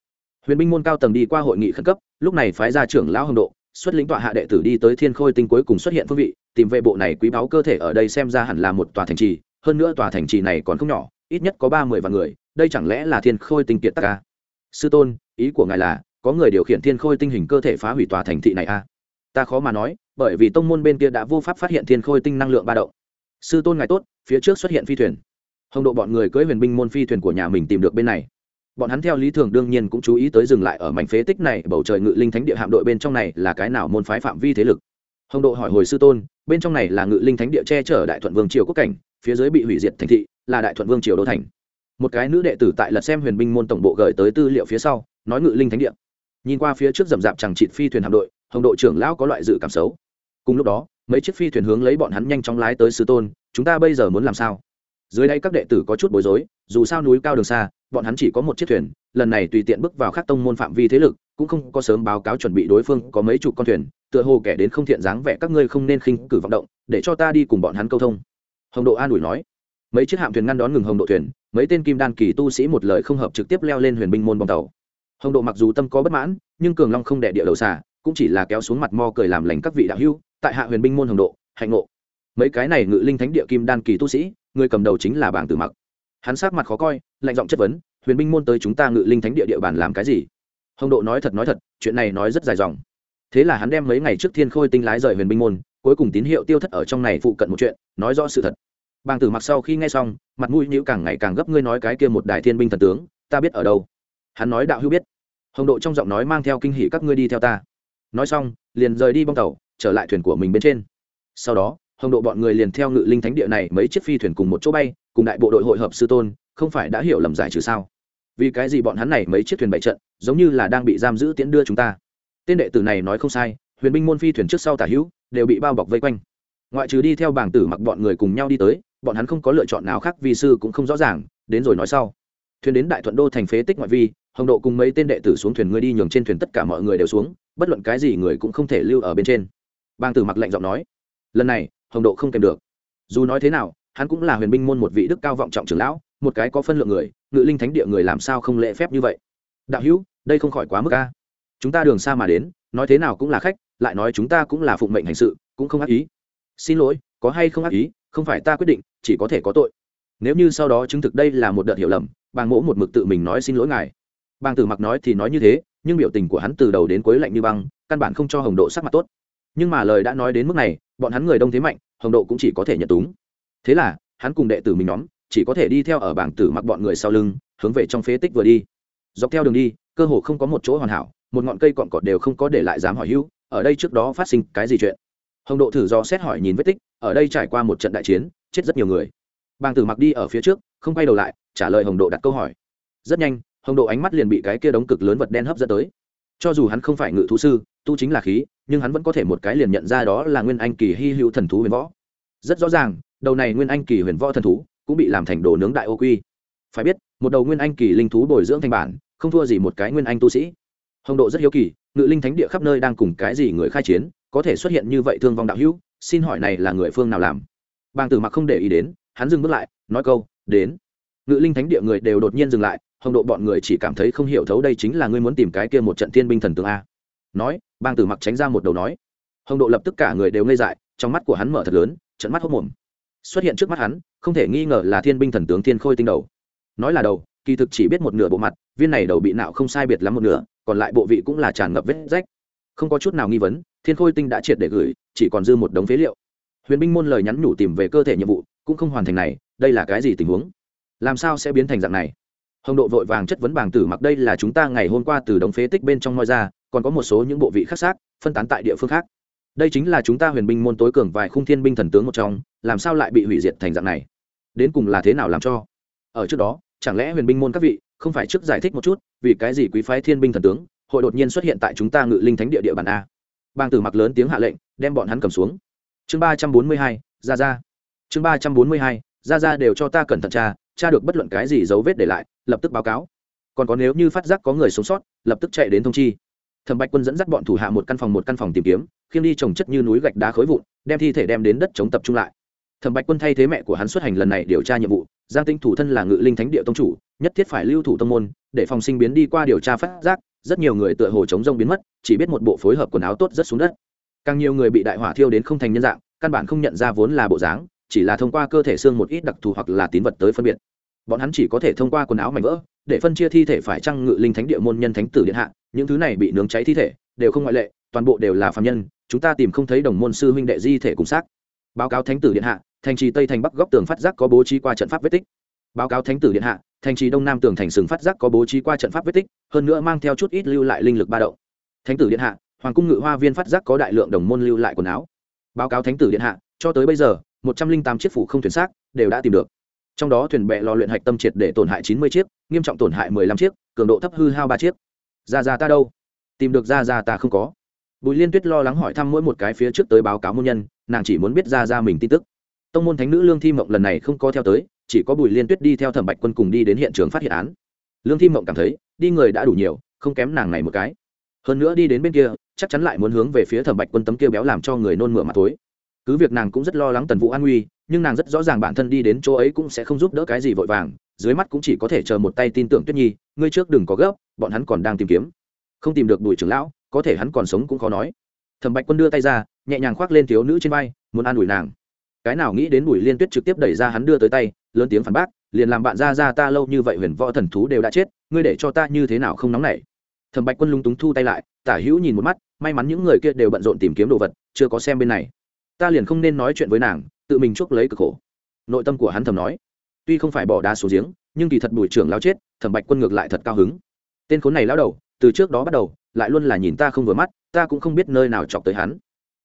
Huyền binh môn cao tầng đi qua hội nghị khẩn cấp, lúc này phái ra trưởng lão hồng độ xuất lĩnh tọa hạ đệ tử đi tới thiên khôi tinh cuối cùng xuất hiện phương vị, tìm vệ bộ này quý báu cơ thể ở đây xem ra hẳn là một tòa thành trì, hơn nữa tòa thành trì này còn không nhỏ, ít nhất có ba mươi vạn người, đây chẳng lẽ là thiên khôi tinh kiệt tắc cả sư tôn, ý của ngài là, có người điều khiển thiên khôi tinh hình cơ thể phá hủy tòa thành thị này à? ta khó mà nói, bởi vì tông môn bên kia đã vô pháp phát hiện thiên khôi tinh năng lượng ba động. Sư tôn ngài tốt, phía trước xuất hiện phi thuyền. Hồng độ bọn người cưỡi huyền binh môn phi thuyền của nhà mình tìm được bên này bọn hắn theo lý thường đương nhiên cũng chú ý tới dừng lại ở mảnh phế tích này, bầu trời ngự linh thánh địa hạm đội bên trong này là cái nào môn phái phạm vi thế lực. Hồng độ hỏi hồi sư tôn, bên trong này là ngự linh thánh địa che chở đại thuận vương triều quốc cảnh, phía dưới bị hủy diệt thành thị, là đại thuận vương triều đô thành. Một cái nữ đệ tử tại lật xem huyền binh môn tổng bộ gửi tới tư liệu phía sau, nói ngự linh thánh địa. Nhìn qua phía trước rầm rạp chẳng trịt phi thuyền hạm đội, hồng độ trưởng lão có loại dự cảm xấu. Cùng lúc đó, mấy chiếc phi thuyền hướng lấy bọn hắn nhanh chóng lái tới sư tôn, chúng ta bây giờ muốn làm sao? Dưới đây các đệ tử có chút bối rối dù sao núi cao đường xa, bọn hắn chỉ có một chiếc thuyền, lần này tùy tiện bước vào khắc tông môn phạm vi thế lực, cũng không có sớm báo cáo chuẩn bị đối phương có mấy chục con thuyền, tựa hồ kẻ đến không thiện dáng vẻ các ngươi không nên khinh cử vọng động, để cho ta đi cùng bọn hắn câu thông. Hồng độ an ủi nói. Mấy chiếc hạm thuyền ngăn đón ngừng hồng độ thuyền, mấy tên kim đan kỳ tu sĩ một lời không hợp trực tiếp leo lên huyền binh môn bong tàu. Hồng độ mặc dù tâm có bất mãn, nhưng cường long không đẻ địa đầu xả cũng chỉ là kéo xuống mặt mo cười làm lành các vị đạo hưu tại hạ huyền binh môn hồng độ, hạnh ngộ. Mấy cái này ngự linh thánh địa kim đan kỳ tu sĩ, người cầm đầu chính là bảng tử mặc hắn sát mặt khó coi, lạnh giọng chất vấn, huyền binh môn tới chúng ta ngự linh thánh địa địa bàn làm cái gì? Hồng độ nói thật nói thật, chuyện này nói rất dài dòng. Thế là hắn đem mấy ngày trước thiên khôi tinh lái rời huyền binh môn, cuối cùng tín hiệu tiêu thất ở trong này phụ cận một chuyện, nói rõ sự thật. Bàng tử mặc sau khi nghe xong, mặt mũi nhữ càng ngày càng gấp, ngươi nói cái kia một đại thiên binh thần tướng, ta biết ở đâu? Hắn nói, đạo hữu biết. Hồng độ trong giọng nói mang theo kinh hỷ các ngươi đi theo ta. Nói xong, liền rời đi bong tàu, trở lại thuyền của mình bên trên. Sau đó, hồng độ bọn người liền theo ngự linh thánh địa này mấy chiếc phi thuyền cùng một chỗ bay cùng đại bộ đội hội hợp sư tôn, không phải đã hiểu lầm giải trừ sao? Vì cái gì bọn hắn này mấy chiếc thuyền bảy trận, giống như là đang bị giam giữ tiễn đưa chúng ta? Tên đệ tử này nói không sai, huyền binh môn phi thuyền trước sau tả hữu, đều bị bao bọc vây quanh. Ngoại trừ đi theo bảng tử mặc bọn người cùng nhau đi tới, bọn hắn không có lựa chọn nào khác vì sư cũng không rõ ràng, đến rồi nói sau. Thuyền đến đại thuận đô thành phế tích ngoại vi, hồng độ cùng mấy tên đệ tử xuống thuyền ngươi đi nhường trên thuyền tất cả mọi người đều xuống, bất luận cái gì người cũng không thể lưu ở bên trên. Bang tử mặc lạnh giọng nói, lần này, hồng độ không kèm được. Dù nói thế nào hắn cũng là huyền binh môn một vị đức cao vọng trọng trưởng lão, một cái có phân lượng người, ngự linh thánh địa người làm sao không lễ phép như vậy? Đạo hữu, đây không khỏi quá mức ca chúng ta đường xa mà đến, nói thế nào cũng là khách, lại nói chúng ta cũng là phụng mệnh hành sự, cũng không ác ý. Xin lỗi, có hay không ác ý, không phải ta quyết định, chỉ có thể có tội. Nếu như sau đó chứng thực đây là một đợt hiểu lầm, bàng mỗ một mực tự mình nói xin lỗi ngài. Bàng tử mặc nói thì nói như thế, nhưng biểu tình của hắn từ đầu đến cuối lạnh như băng, căn bản không cho hồng độ sắc mặt tốt. Nhưng mà lời đã nói đến mức này, bọn hắn người đông thế mạnh, hồng độ cũng chỉ có thể nhận túng thế là, hắn cùng đệ tử mình nhóm, chỉ có thể đi theo ở bảng tử mặc bọn người sau lưng, hướng về trong phế tích vừa đi. Dọc theo đường đi, cơ hồ không có một chỗ hoàn hảo, một ngọn cây cọn cọt đều không có để lại dám hỏi hữu, ở đây trước đó phát sinh cái gì chuyện? Hồng độ thử do xét hỏi nhìn vết tích, ở đây trải qua một trận đại chiến, chết rất nhiều người. Bàng tử mặc đi ở phía trước, không quay đầu lại, trả lời hồng độ đặt câu hỏi. Rất nhanh, hồng độ ánh mắt liền bị cái kia đống cực lớn vật đen hấp dẫn tới. Cho dù hắn không phải ngự thú sư, tu chính là khí, nhưng hắn vẫn có thể một cái liền nhận ra đó là nguyên anh kỳ hy hữu thần thú huyền võ. Rất rõ ràng đầu này nguyên anh kỳ huyền võ thần thú cũng bị làm thành đồ nướng đại ô quy. Phải biết, một đầu nguyên anh kỳ linh thú bồi dưỡng thành bản, không thua gì một cái nguyên anh tu sĩ. Hồng độ rất hiếu kỳ, ngự linh thánh địa khắp nơi đang cùng cái gì người khai chiến, có thể xuất hiện như vậy thương vong đạo hữu, xin hỏi này là người phương nào làm? Bàng tử mặc không để ý đến, hắn dừng bước lại, nói câu, đến. Ngự linh thánh địa người đều đột nhiên dừng lại, hồng độ bọn người chỉ cảm thấy không hiểu thấu đây chính là ngươi muốn tìm cái kia một trận thiên binh thần tướng a. Nói bang tử mặc tránh ra một đầu nói. Hồng độ lập tức cả người đều ngây dại, trong mắt của hắn mở thật lớn trận mắt hốc mồm xuất hiện trước mắt hắn, không thể nghi ngờ là thiên binh thần tướng thiên khôi tinh đầu. Nói là đầu, kỳ thực chỉ biết một nửa bộ mặt, viên này đầu bị nạo không sai biệt lắm một nửa, còn lại bộ vị cũng là tràn ngập vết rách. Không có chút nào nghi vấn, thiên khôi tinh đã triệt để gửi, chỉ còn dư một đống phế liệu. Huyền binh môn lời nhắn nhủ tìm về cơ thể nhiệm vụ, cũng không hoàn thành này, đây là cái gì tình huống? Làm sao sẽ biến thành dạng này? Hồng độ vội vàng chất vấn bàng tử mặc đây là chúng ta ngày hôm qua từ đống phế tích bên trong moi ra, còn có một số những bộ vị khác xác, phân tán tại địa phương khác. Đây chính là chúng ta huyền binh môn tối cường vài khung thiên binh thần tướng một trong làm sao lại bị hủy diệt thành dạng này? Đến cùng là thế nào làm cho? Ở trước đó, chẳng lẽ huyền binh môn các vị không phải trước giải thích một chút vì cái gì quý phái thiên binh thần tướng hội đột nhiên xuất hiện tại chúng ta ngự linh thánh địa địa bàn a? Bang tử mặc lớn tiếng hạ lệnh, đem bọn hắn cầm xuống. Chương ba trăm bốn mươi hai ra ra chương ba trăm bốn mươi hai ra ra đều cho ta cẩn thận tra tra được bất luận cái gì dấu vết để lại, lập tức báo cáo. Còn có nếu như phát giác có người sống sót, lập tức chạy đến thông chi. Thẩm bạch quân dẫn dắt bọn thủ hạ một căn phòng một căn phòng tìm kiếm, khiêng đi trồng chất như núi gạch đá khối vụn, đem thi thể đem đến đất chống tập trung lại thẩm bạch quân thay thế mẹ của hắn xuất hành lần này điều tra nhiệm vụ, giang tinh thủ thân là ngự linh thánh địa tông chủ, nhất thiết phải lưu thủ tông môn, để phòng sinh biến đi qua điều tra phát giác, rất nhiều người tựa hồ chống rông biến mất, chỉ biết một bộ phối hợp quần áo tốt rất xuống đất. Càng nhiều người bị đại hỏa thiêu đến không thành nhân dạng, căn bản không nhận ra vốn là bộ dáng, chỉ là thông qua cơ thể xương một ít đặc thù hoặc là tín vật tới phân biệt. Bọn hắn chỉ có thể thông qua quần áo mảnh vỡ, để phân chia thi thể phải trăng ngự linh thánh địa môn nhân thánh tử điện hạ, những thứ này bị nướng cháy thi thể, đều không ngoại lệ, toàn bộ đều là phạm nhân, chúng ta tìm không thấy đồng môn sư huynh đệ di thể cùng xác báo cáo thánh tử điện hạ, thành trì tây thành bắc góc tường phát giác có bố trí qua trận pháp vết tích. Báo cáo thánh tử điện hạ, thành trì đông nam tường thành sừng phát giác có bố trí qua trận pháp vết tích, hơn nữa mang theo chút ít lưu lại linh lực ba động. Thánh tử điện hạ, hoàng cung ngự hoa viên phát giác có đại lượng đồng môn lưu lại quần áo. Báo cáo thánh tử điện hạ, cho tới bây giờ, một trăm linh tám chiếc phủ không thuyền xác đều đã tìm được. Trong đó thuyền bè lò luyện hạch tâm triệt để tổn hại chín mươi chiếc, nghiêm trọng tổn hại mười lăm chiếc, cường độ thấp hư hao ba chiếc. Ra ra ta đâu? Tìm được ra ra ta không có. Bùi liên tuyết lo lắng hỏi thăm mỗi một cái phía trước tới báo cáo môn nhân nàng chỉ muốn biết ra ra mình tin tức. Tông môn thánh nữ lương thi mộng lần này không có theo tới, chỉ có bùi liên tuyết đi theo thẩm bạch quân cùng đi đến hiện trường phát hiện án. Lương thi mộng cảm thấy, đi người đã đủ nhiều, không kém nàng này một cái. Hơn nữa đi đến bên kia, chắc chắn lại muốn hướng về phía thẩm bạch quân tấm kia béo làm cho người nôn mửa mặt tối cứ việc nàng cũng rất lo lắng tần vũ an nguy nhưng nàng rất rõ ràng bản thân đi đến chỗ ấy cũng sẽ không giúp đỡ cái gì vội vàng, dưới mắt cũng chỉ có thể chờ một tay tin tưởng tuyết nhi, ngươi trước đừng có gấp, bọn hắn còn đang tìm kiếm. Không tìm được bùi trưởng lão, có thể hắn còn sống cũng khó nói. Thẩm bạch quân đưa tay ra nhẹ nhàng khoác lên thiếu nữ trên vai, muốn an ủi nàng. Cái nào nghĩ đến bùi liên tuyết trực tiếp đẩy ra hắn đưa tới tay, lớn tiếng phản bác, liền làm bạn ra ra ta lâu như vậy huyền võ thần thú đều đã chết, ngươi để cho ta như thế nào không nóng nảy? Thẩm bạch quân lung túng thu tay lại, tả hữu nhìn một mắt, may mắn những người kia đều bận rộn tìm kiếm đồ vật, chưa có xem bên này. Ta liền không nên nói chuyện với nàng, tự mình chuốc lấy cực khổ. Nội tâm của hắn thầm nói. Tuy không phải bỏ đá xuống giếng, nhưng kỳ thật bùi trưởng lao chết, thẩm bạch quân ngược lại thật cao hứng. Tên khốn này lao đầu, từ trước đó bắt đầu, lại luôn là nhìn ta không vừa mắt, ta cũng không biết nơi nào chọc tới hắn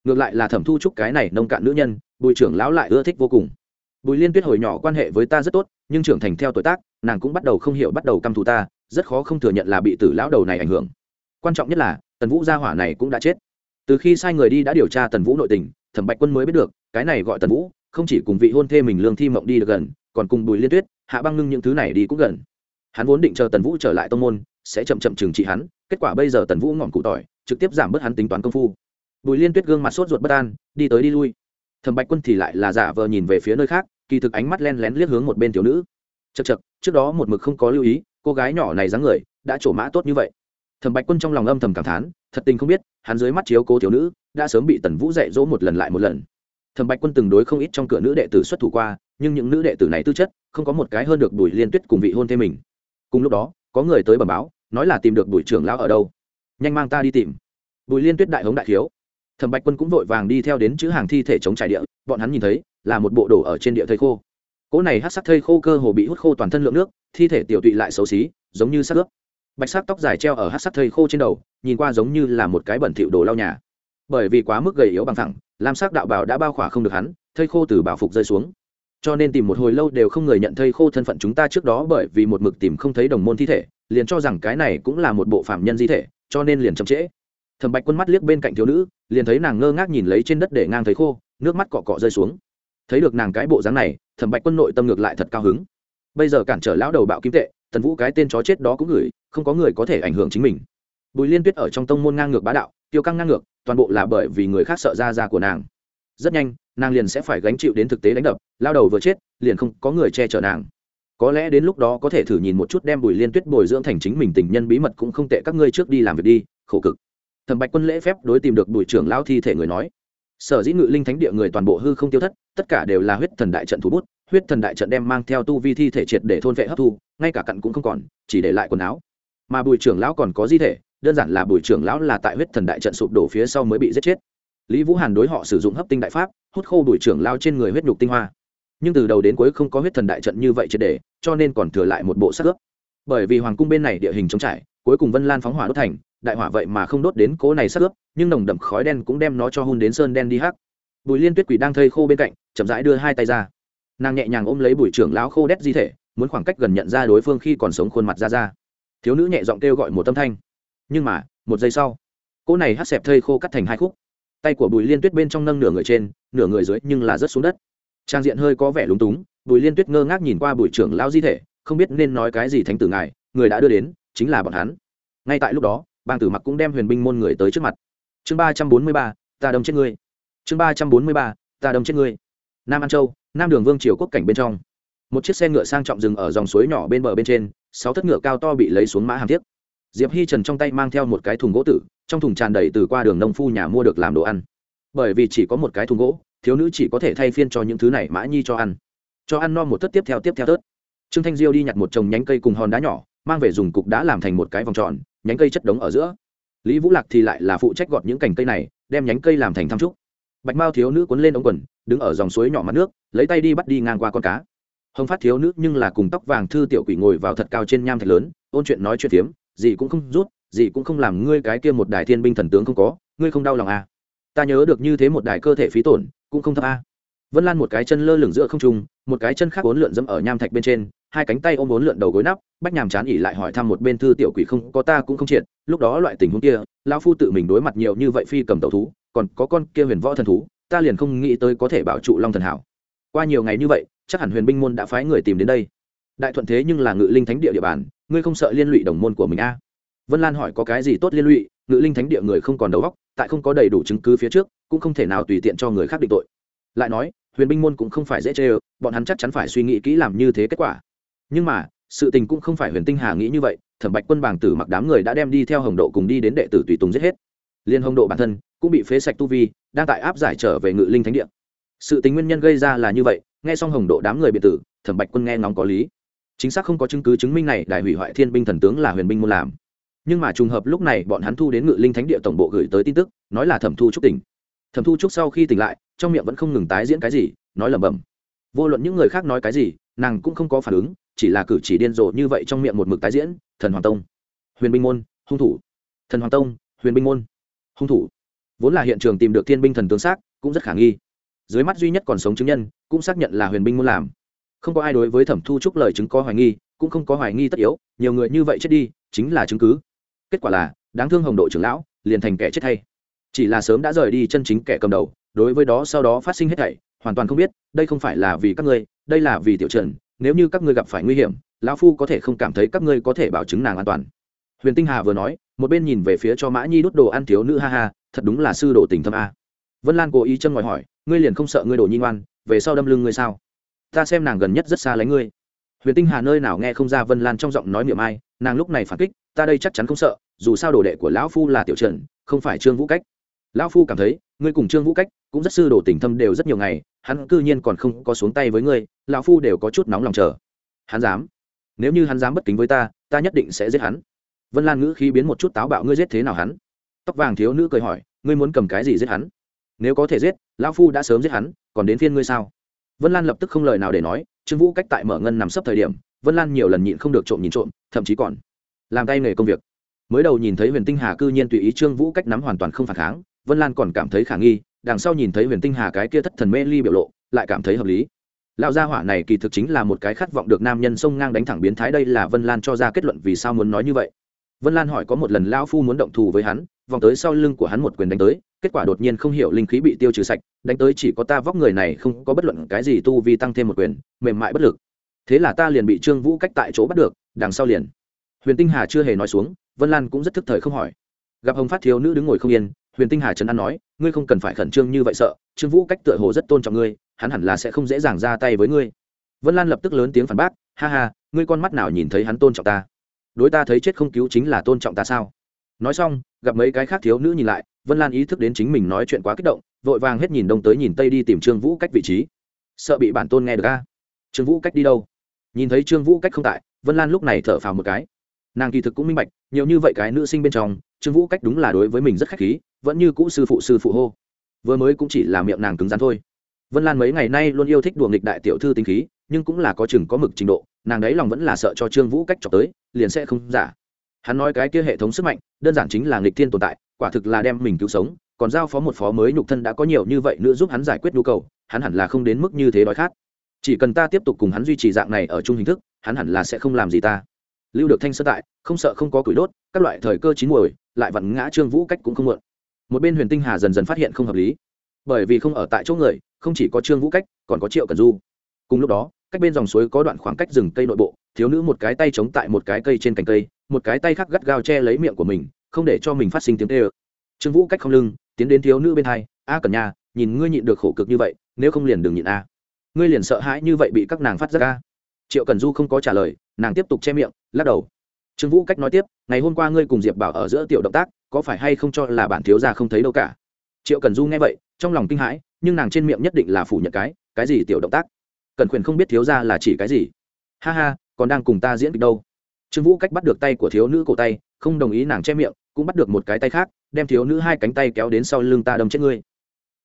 ngược lại là thẩm thu trúc cái này nông cạn nữ nhân, bùi trưởng lão lại ưa thích vô cùng. Bùi liên tuyết hồi nhỏ quan hệ với ta rất tốt, nhưng trưởng thành theo tuổi tác, nàng cũng bắt đầu không hiểu bắt đầu căm thù ta, rất khó không thừa nhận là bị tử lão đầu này ảnh hưởng. Quan trọng nhất là, tần vũ gia hỏa này cũng đã chết. Từ khi sai người đi đã điều tra tần vũ nội tình, thẩm bạch quân mới biết được, cái này gọi tần vũ, không chỉ cùng vị hôn thê mình lương thi mộng đi được gần, còn cùng bùi liên tuyết, hạ băng ngưng những thứ này đi cũng gần. Hắn vốn định chờ tần vũ trở lại tông môn, sẽ chậm chậm trừng trị hắn, kết quả bây giờ tần vũ ngọn cụ tỏi, trực tiếp giảm bớt hắn tính toán công phu bùi liên tuyết gương mặt sốt ruột bất an, đi tới đi lui. Thẩm bạch quân thì lại là giả vờ nhìn về phía nơi khác, kỳ thực ánh mắt len lén liếc hướng một bên thiếu nữ. Chật chật trước đó một mực không có lưu ý, cô gái nhỏ này dáng người, đã trổ mã tốt như vậy. Thẩm bạch quân trong lòng âm thầm cảm thán, thật tình không biết, hắn dưới mắt chiếu cố thiếu nữ, đã sớm bị tần vũ dạy dỗ một lần lại một lần. Thẩm bạch quân từng đối không ít trong cửa nữ đệ tử xuất thủ qua, nhưng những nữ đệ tử này tư chất, không có một cái hơn được bùi liên tuyết cùng vị hôn thê mình. Cùng lúc đó, có người tới bẩm báo, nói là tìm được bùi trưởng lão ở đâu. Nhanh mang ta đi tìm. Bùi liên tuyết đại hống đại thiếu thẩm bạch quân cũng vội vàng đi theo đến chữ hàng thi thể chống trải địa, bọn hắn nhìn thấy, là một bộ đồ ở trên địa thây khô. Cỗ này hát sắc thây khô cơ hồ bị hút khô toàn thân lượng nước, thi thể tiểu tụy lại xấu xí, giống như sắc ướp. Bạch sắc tóc dài treo ở hát sắc thây khô trên đầu, nhìn qua giống như là một cái bẩn thịu đồ lau nhà. Bởi vì quá mức gầy yếu bằng thẳng, lam sắc đạo bảo đã bao khỏa không được hắn, thây khô từ bảo phục rơi xuống. Cho nên tìm một hồi lâu đều không người nhận thây khô thân phận chúng ta trước đó bởi vì một mực tìm không thấy đồng môn thi thể, liền cho rằng cái này cũng là một bộ phạm nhân di thể, cho nên liền chậm trễ. Thẩm bạch quân mắt liếc bên cạnh thiếu nữ liền thấy nàng ngơ ngác nhìn lấy trên đất để ngang thấy khô, nước mắt cọ cọ rơi xuống. Thấy được nàng cái bộ dáng này, thẩm bạch quân nội tâm ngược lại thật cao hứng. Bây giờ cản trở lão đầu bạo kim tệ, tần vũ cái tên chó chết đó cũng gửi, không có người có thể ảnh hưởng chính mình. Bùi liên tuyết ở trong tông môn ngang ngược bá đạo, tiêu căng ngang ngược, toàn bộ là bởi vì người khác sợ ra ra của nàng. Rất nhanh, nàng liền sẽ phải gánh chịu đến thực tế đánh đập lao đầu vừa chết, liền không có người che chở nàng. Có lẽ đến lúc đó có thể thử nhìn một chút đem bùi liên tuyết bồi dưỡng thành chính mình tình nhân bí mật cũng không tệ, các ngươi trước đi làm việc đi, khổ cực thẩm bạch quân lễ phép đối tìm được bùi trưởng lao thi thể người nói. Sở dĩ ngự linh thánh địa người toàn bộ hư không tiêu thất, tất cả đều là huyết thần đại trận thủ bút, huyết thần đại trận đem mang theo tu vi thi thể triệt để thôn vệ hấp thu, ngay cả cặn cũng không còn, chỉ để lại quần áo. Mà bùi trưởng lão còn có di thể, đơn giản là bùi trưởng lão là tại huyết thần đại trận sụp đổ phía sau mới bị giết chết. Lý vũ hàn đối họ sử dụng hấp tinh đại pháp, hút khô bùi trưởng lao trên người huyết nhục tinh hoa. Nhưng từ đầu đến cuối không có huyết thần đại trận như vậy triệt để, cho nên còn thừa lại một bộ sắc ướp. Bởi vì hoàng cung bên này địa hình trống trải, cuối cùng vân lan phóng hỏa đốt thành đại hỏa vậy mà không đốt đến cố này sắc ướp, nhưng nồng đậm khói đen cũng đem nó cho hun đến sơn đen đi hắc. Bùi liên tuyết quỷ đang thây khô bên cạnh, chậm rãi đưa hai tay ra. Nàng nhẹ nhàng ôm lấy bùi trưởng lão khô đét di thể, muốn khoảng cách gần nhận ra đối phương khi còn sống khuôn mặt ra ra. Thiếu nữ nhẹ giọng kêu gọi một tâm thanh. Nhưng mà, một giây sau, cỗ này hắt xẹp thây khô cắt thành hai khúc. Tay của bùi liên tuyết bên trong nâng nửa người trên, nửa người dưới nhưng là rớt xuống đất. Trang diện hơi có vẻ lúng túng, bùi liên tuyết ngơ ngác nhìn qua bùi trưởng lão di thể, không biết nên nói cái gì thánh tử ngài, người đã đưa đến, chính là bọn hắn. Ngay tại lúc đó bàng tử mặc cũng đem huyền binh môn người tới trước mặt. Chương ba trăm bốn mươi ba, ta đâm chết ngươi. Chương ba trăm bốn mươi ba, ta đâm chết ngươi. Nam an châu, nam đường vương triều quốc cảnh bên trong. Một chiếc xe ngựa sang trọng dừng ở dòng suối nhỏ bên bờ bên trên, sáu thất ngựa cao to bị lấy xuống mã hàm thiết. Diệp hi trần trong tay mang theo một cái thùng gỗ tử, trong thùng tràn đầy từ qua đường nông phu nhà mua được làm đồ ăn. Bởi vì chỉ có một cái thùng gỗ, thiếu nữ chỉ có thể thay phiên cho những thứ này mã nhi cho ăn. Cho ăn no một thất tiếp theo tiếp theo tớt trương thanh diêu đi nhặt một chồng nhánh cây cùng hòn đá nhỏ, mang về dùng cục đá làm thành một cái vòng tròn nhánh cây chất đống ở giữa lý vũ lạc thì lại là phụ trách gọt những cành cây này đem nhánh cây làm thành thăm trúc bạch mao thiếu nữ cuốn lên ống quần đứng ở dòng suối nhỏ mặt nước lấy tay đi bắt đi ngang qua con cá hồng phát thiếu nữ nhưng là cùng tóc vàng thư tiểu quỷ ngồi vào thật cao trên nham thạch lớn ôn chuyện nói chuyện tiếm, gì cũng không rút gì cũng không làm ngươi cái kia một đài thiên binh thần tướng không có ngươi không đau lòng à. ta nhớ được như thế một đài cơ thể phí tổn cũng không thấp à. vân lan một cái chân lơ lửng giữa không trung một cái chân khác bốn lượn dẫm ở nham thạch bên trên hai cánh tay ôm bốn lượn đầu gối nắp, bách nhàm chán ỉ lại hỏi thăm một bên thư tiểu quỷ không, có ta cũng không triệt. Lúc đó loại tình huống kia, lão phu tự mình đối mặt nhiều như vậy phi cầm tàu thú, còn có con kia huyền võ thần thú, ta liền không nghĩ tới có thể bảo trụ long thần hảo. Qua nhiều ngày như vậy, chắc hẳn huyền binh môn đã phái người tìm đến đây. Đại thuận thế nhưng là ngự linh thánh địa địa bàn, ngươi không sợ liên lụy đồng môn của mình a? À? vân lan hỏi, có cái gì tốt liên lụy? Ngự linh thánh địa người không còn đầu óc, tại không có đầy đủ chứng cứ phía trước, cũng không thể nào tùy tiện cho người khác định tội. Lại nói, huyền binh môn cũng không phải dễ chê ơ, bọn hắn chắc chắn phải suy nghĩ kỹ làm như thế kết quả nhưng mà, sự tình cũng không phải huyền tinh hà nghĩ như vậy, thẩm bạch quân bảng tử mặc đám người đã đem đi theo hồng độ cùng đi đến đệ tử tùy tùng giết hết. Liên hồng độ bản thân cũng bị phế sạch tu vi, đang tại áp giải trở về ngự linh thánh địa. Sự tính nguyên nhân gây ra là như vậy, nghe xong hồng độ đám người biệt tử, thẩm bạch quân nghe ngóng có lý. Chính xác không có chứng cứ chứng minh này, đại hủy hoại thiên binh thần tướng là huyền binh muốn làm. Nhưng mà trùng hợp lúc này bọn hắn thu đến ngự linh thánh địa tổng bộ gửi tới tin tức, nói là thẩm thu trúc tỉnh. Thẩm thu trúc sau khi tỉnh lại, trong miệng vẫn không ngừng tái diễn cái gì, nói lẩm bẩm. Vô luận những người khác nói cái gì, nàng cũng không có phản ứng chỉ là cử chỉ điên rồ như vậy trong miệng một mực tái diễn, thần hoàng tông. Huyền binh môn, hung thủ. Thần hoàng tông, huyền binh môn, hung thủ. Vốn là hiện trường tìm được thiên binh thần tướng xác, cũng rất khả nghi. Dưới mắt duy nhất còn sống chứng nhân, cũng xác nhận là huyền binh môn làm. Không có ai đối với thẩm thu trúc lời chứng có hoài nghi, cũng không có hoài nghi tất yếu, nhiều người như vậy chết đi, chính là chứng cứ. Kết quả là, đáng thương hồng đội trưởng lão, liền thành kẻ chết thay. Chỉ là sớm đã rời đi chân chính kẻ cầm đầu, đối với đó sau đó phát sinh hết thảy, hoàn toàn không biết, đây không phải là vì các ngươi, đây là vì tiểu trần nếu như các ngươi gặp phải nguy hiểm, lão phu có thể không cảm thấy các ngươi có thể bảo chứng nàng an toàn. Huyền tinh hà vừa nói, một bên nhìn về phía cho mã nhi đốt đồ ăn thiếu nữ ha ha, thật đúng là sư đồ tình thâm a. Vân lan cố ý chân ngoài hỏi, ngươi liền không sợ ngươi đồ nhi ngoan, về sau đâm lưng ngươi sao? Ta xem nàng gần nhất rất xa lánh ngươi. Huyền tinh hà nơi nào nghe không ra vân lan trong giọng nói miệng ai, nàng lúc này phản kích, ta đây chắc chắn không sợ, dù sao đồ đệ của lão phu là tiểu trần, không phải trương vũ cách. Lão phu cảm thấy, ngươi cùng trương vũ cách cũng rất sư đồ tình thâm đều rất nhiều ngày hắn cư nhiên còn không có xuống tay với ngươi, lão phu đều có chút nóng lòng chờ. Hắn dám. Nếu như hắn dám bất kính với ta ta nhất định sẽ giết hắn. Vân lan ngữ khí biến một chút táo bạo, ngươi giết thế nào hắn? Tóc vàng thiếu nữ cười hỏi, ngươi muốn cầm cái gì giết hắn? Nếu có thể giết, lão phu đã sớm giết hắn, còn đến phiên ngươi sao? Vân lan lập tức không lời nào để nói, trương vũ cách tại mở ngân nằm sấp thời điểm, vân lan nhiều lần nhịn không được trộm nhìn trộm, thậm chí còn làm tay nghề công việc. Mới đầu nhìn thấy huyền tinh hà cư nhiên tùy ý trương vũ cách nắm hoàn toàn không phản kháng, vân lan còn cảm thấy khả nghi đằng sau nhìn thấy huyền tinh hà cái kia thất thần mê ly biểu lộ, lại cảm thấy hợp lý. Lão gia hỏa này kỳ thực chính là một cái khát vọng được nam nhân sông ngang đánh thẳng biến thái, đây là vân lan cho ra kết luận vì sao muốn nói như vậy. Vân lan hỏi có một lần lão phu muốn động thù với hắn, vòng tới sau lưng của hắn một quyền đánh tới, kết quả đột nhiên không hiểu linh khí bị tiêu trừ sạch, đánh tới chỉ có ta vóc người này không có bất luận cái gì tu vi tăng thêm một quyền, mềm mại bất lực. Thế là ta liền bị trương vũ cách tại chỗ bắt được, đằng sau liền. Huyền tinh hà chưa hề nói xuống, vân lan cũng rất thức thời không hỏi. Gặp hồng phát thiếu nữ đứng ngồi không yên huyền tinh hà trấn an nói, ngươi không cần phải khẩn trương như vậy sợ, trương vũ cách tựa hồ rất tôn trọng ngươi, hắn hẳn là sẽ không dễ dàng ra tay với ngươi. Vân lan lập tức lớn tiếng phản bác, ha ha, ngươi con mắt nào nhìn thấy hắn tôn trọng ta? Đối ta thấy chết không cứu chính là tôn trọng ta sao? Nói xong, gặp mấy cái khác thiếu nữ nhìn lại, vân lan ý thức đến chính mình nói chuyện quá kích động, vội vàng hết nhìn đông tới nhìn tây đi tìm trương vũ cách vị trí. Sợ bị bản tôn nghe được ca trương vũ cách đi đâu? Nhìn thấy trương vũ cách không tại, vân lan lúc này thở phào một cái. Nàng kỳ thực cũng minh bạch, nhiều như vậy cái nữ sinh bên trong trương vũ cách đúng là đối với mình rất khách khí, vẫn như cũ sư phụ sư phụ hô. Vừa mới cũng chỉ là miệng nàng cứng rắn thôi. Vân lan mấy ngày nay luôn yêu thích đùa nghịch đại tiểu thư tính khí, nhưng cũng là có chừng có mực trình độ, nàng đấy lòng vẫn là sợ cho trương vũ cách chọc tới, liền sẽ không giả. Hắn nói cái kia hệ thống sức mạnh, đơn giản chính là nghịch thiên tồn tại, quả thực là đem mình cứu sống, còn giao phó một phó mới nhục thân đã có nhiều như vậy nữa giúp hắn giải quyết nhu cầu, hắn hẳn là không đến mức như thế đói khát. Chỉ cần ta tiếp tục cùng hắn duy trì dạng này ở chung hình thức, hắn hẳn là sẽ không làm gì ta lưu được thanh sơ tại, không sợ không có củi đốt, các loại thời cơ chín muồi, lại vặn ngã trương vũ cách cũng không mượn một bên huyền tinh hà dần dần phát hiện không hợp lý. Bởi vì không ở tại chỗ người, không chỉ có trương vũ cách, còn có triệu cần du. Cùng lúc đó, cách bên dòng suối có đoạn khoảng cách rừng cây nội bộ, thiếu nữ một cái tay chống tại một cái cây trên cành cây, một cái tay khác gắt gao che lấy miệng của mình, không để cho mình phát sinh tiếng tê ơ. Trương vũ cách không lưng, tiến đến thiếu nữ bên hai, a cần nhà nhìn ngươi nhịn được khổ cực như vậy, nếu không liền đừng nhịn a. Ngươi liền sợ hãi như vậy bị các nàng phát giác a. Triệu cần du không có trả lời nàng tiếp tục che miệng, lắc đầu. Trương vũ cách nói tiếp, ngày hôm qua ngươi cùng diệp bảo ở giữa tiểu động tác, có phải hay không cho là bản thiếu gia không thấy đâu cả? Triệu cần du nghe vậy, trong lòng kinh hãi, nhưng nàng trên miệng nhất định là phủ nhận cái cái gì tiểu động tác? Cần quyền không biết thiếu gia là chỉ cái gì. Ha ha, còn đang cùng ta diễn kịch đâu. Trương vũ cách bắt được tay của thiếu nữ cổ tay, không đồng ý nàng che miệng, cũng bắt được một cái tay khác, đem thiếu nữ hai cánh tay kéo đến sau lưng ta đâm chết ngươi.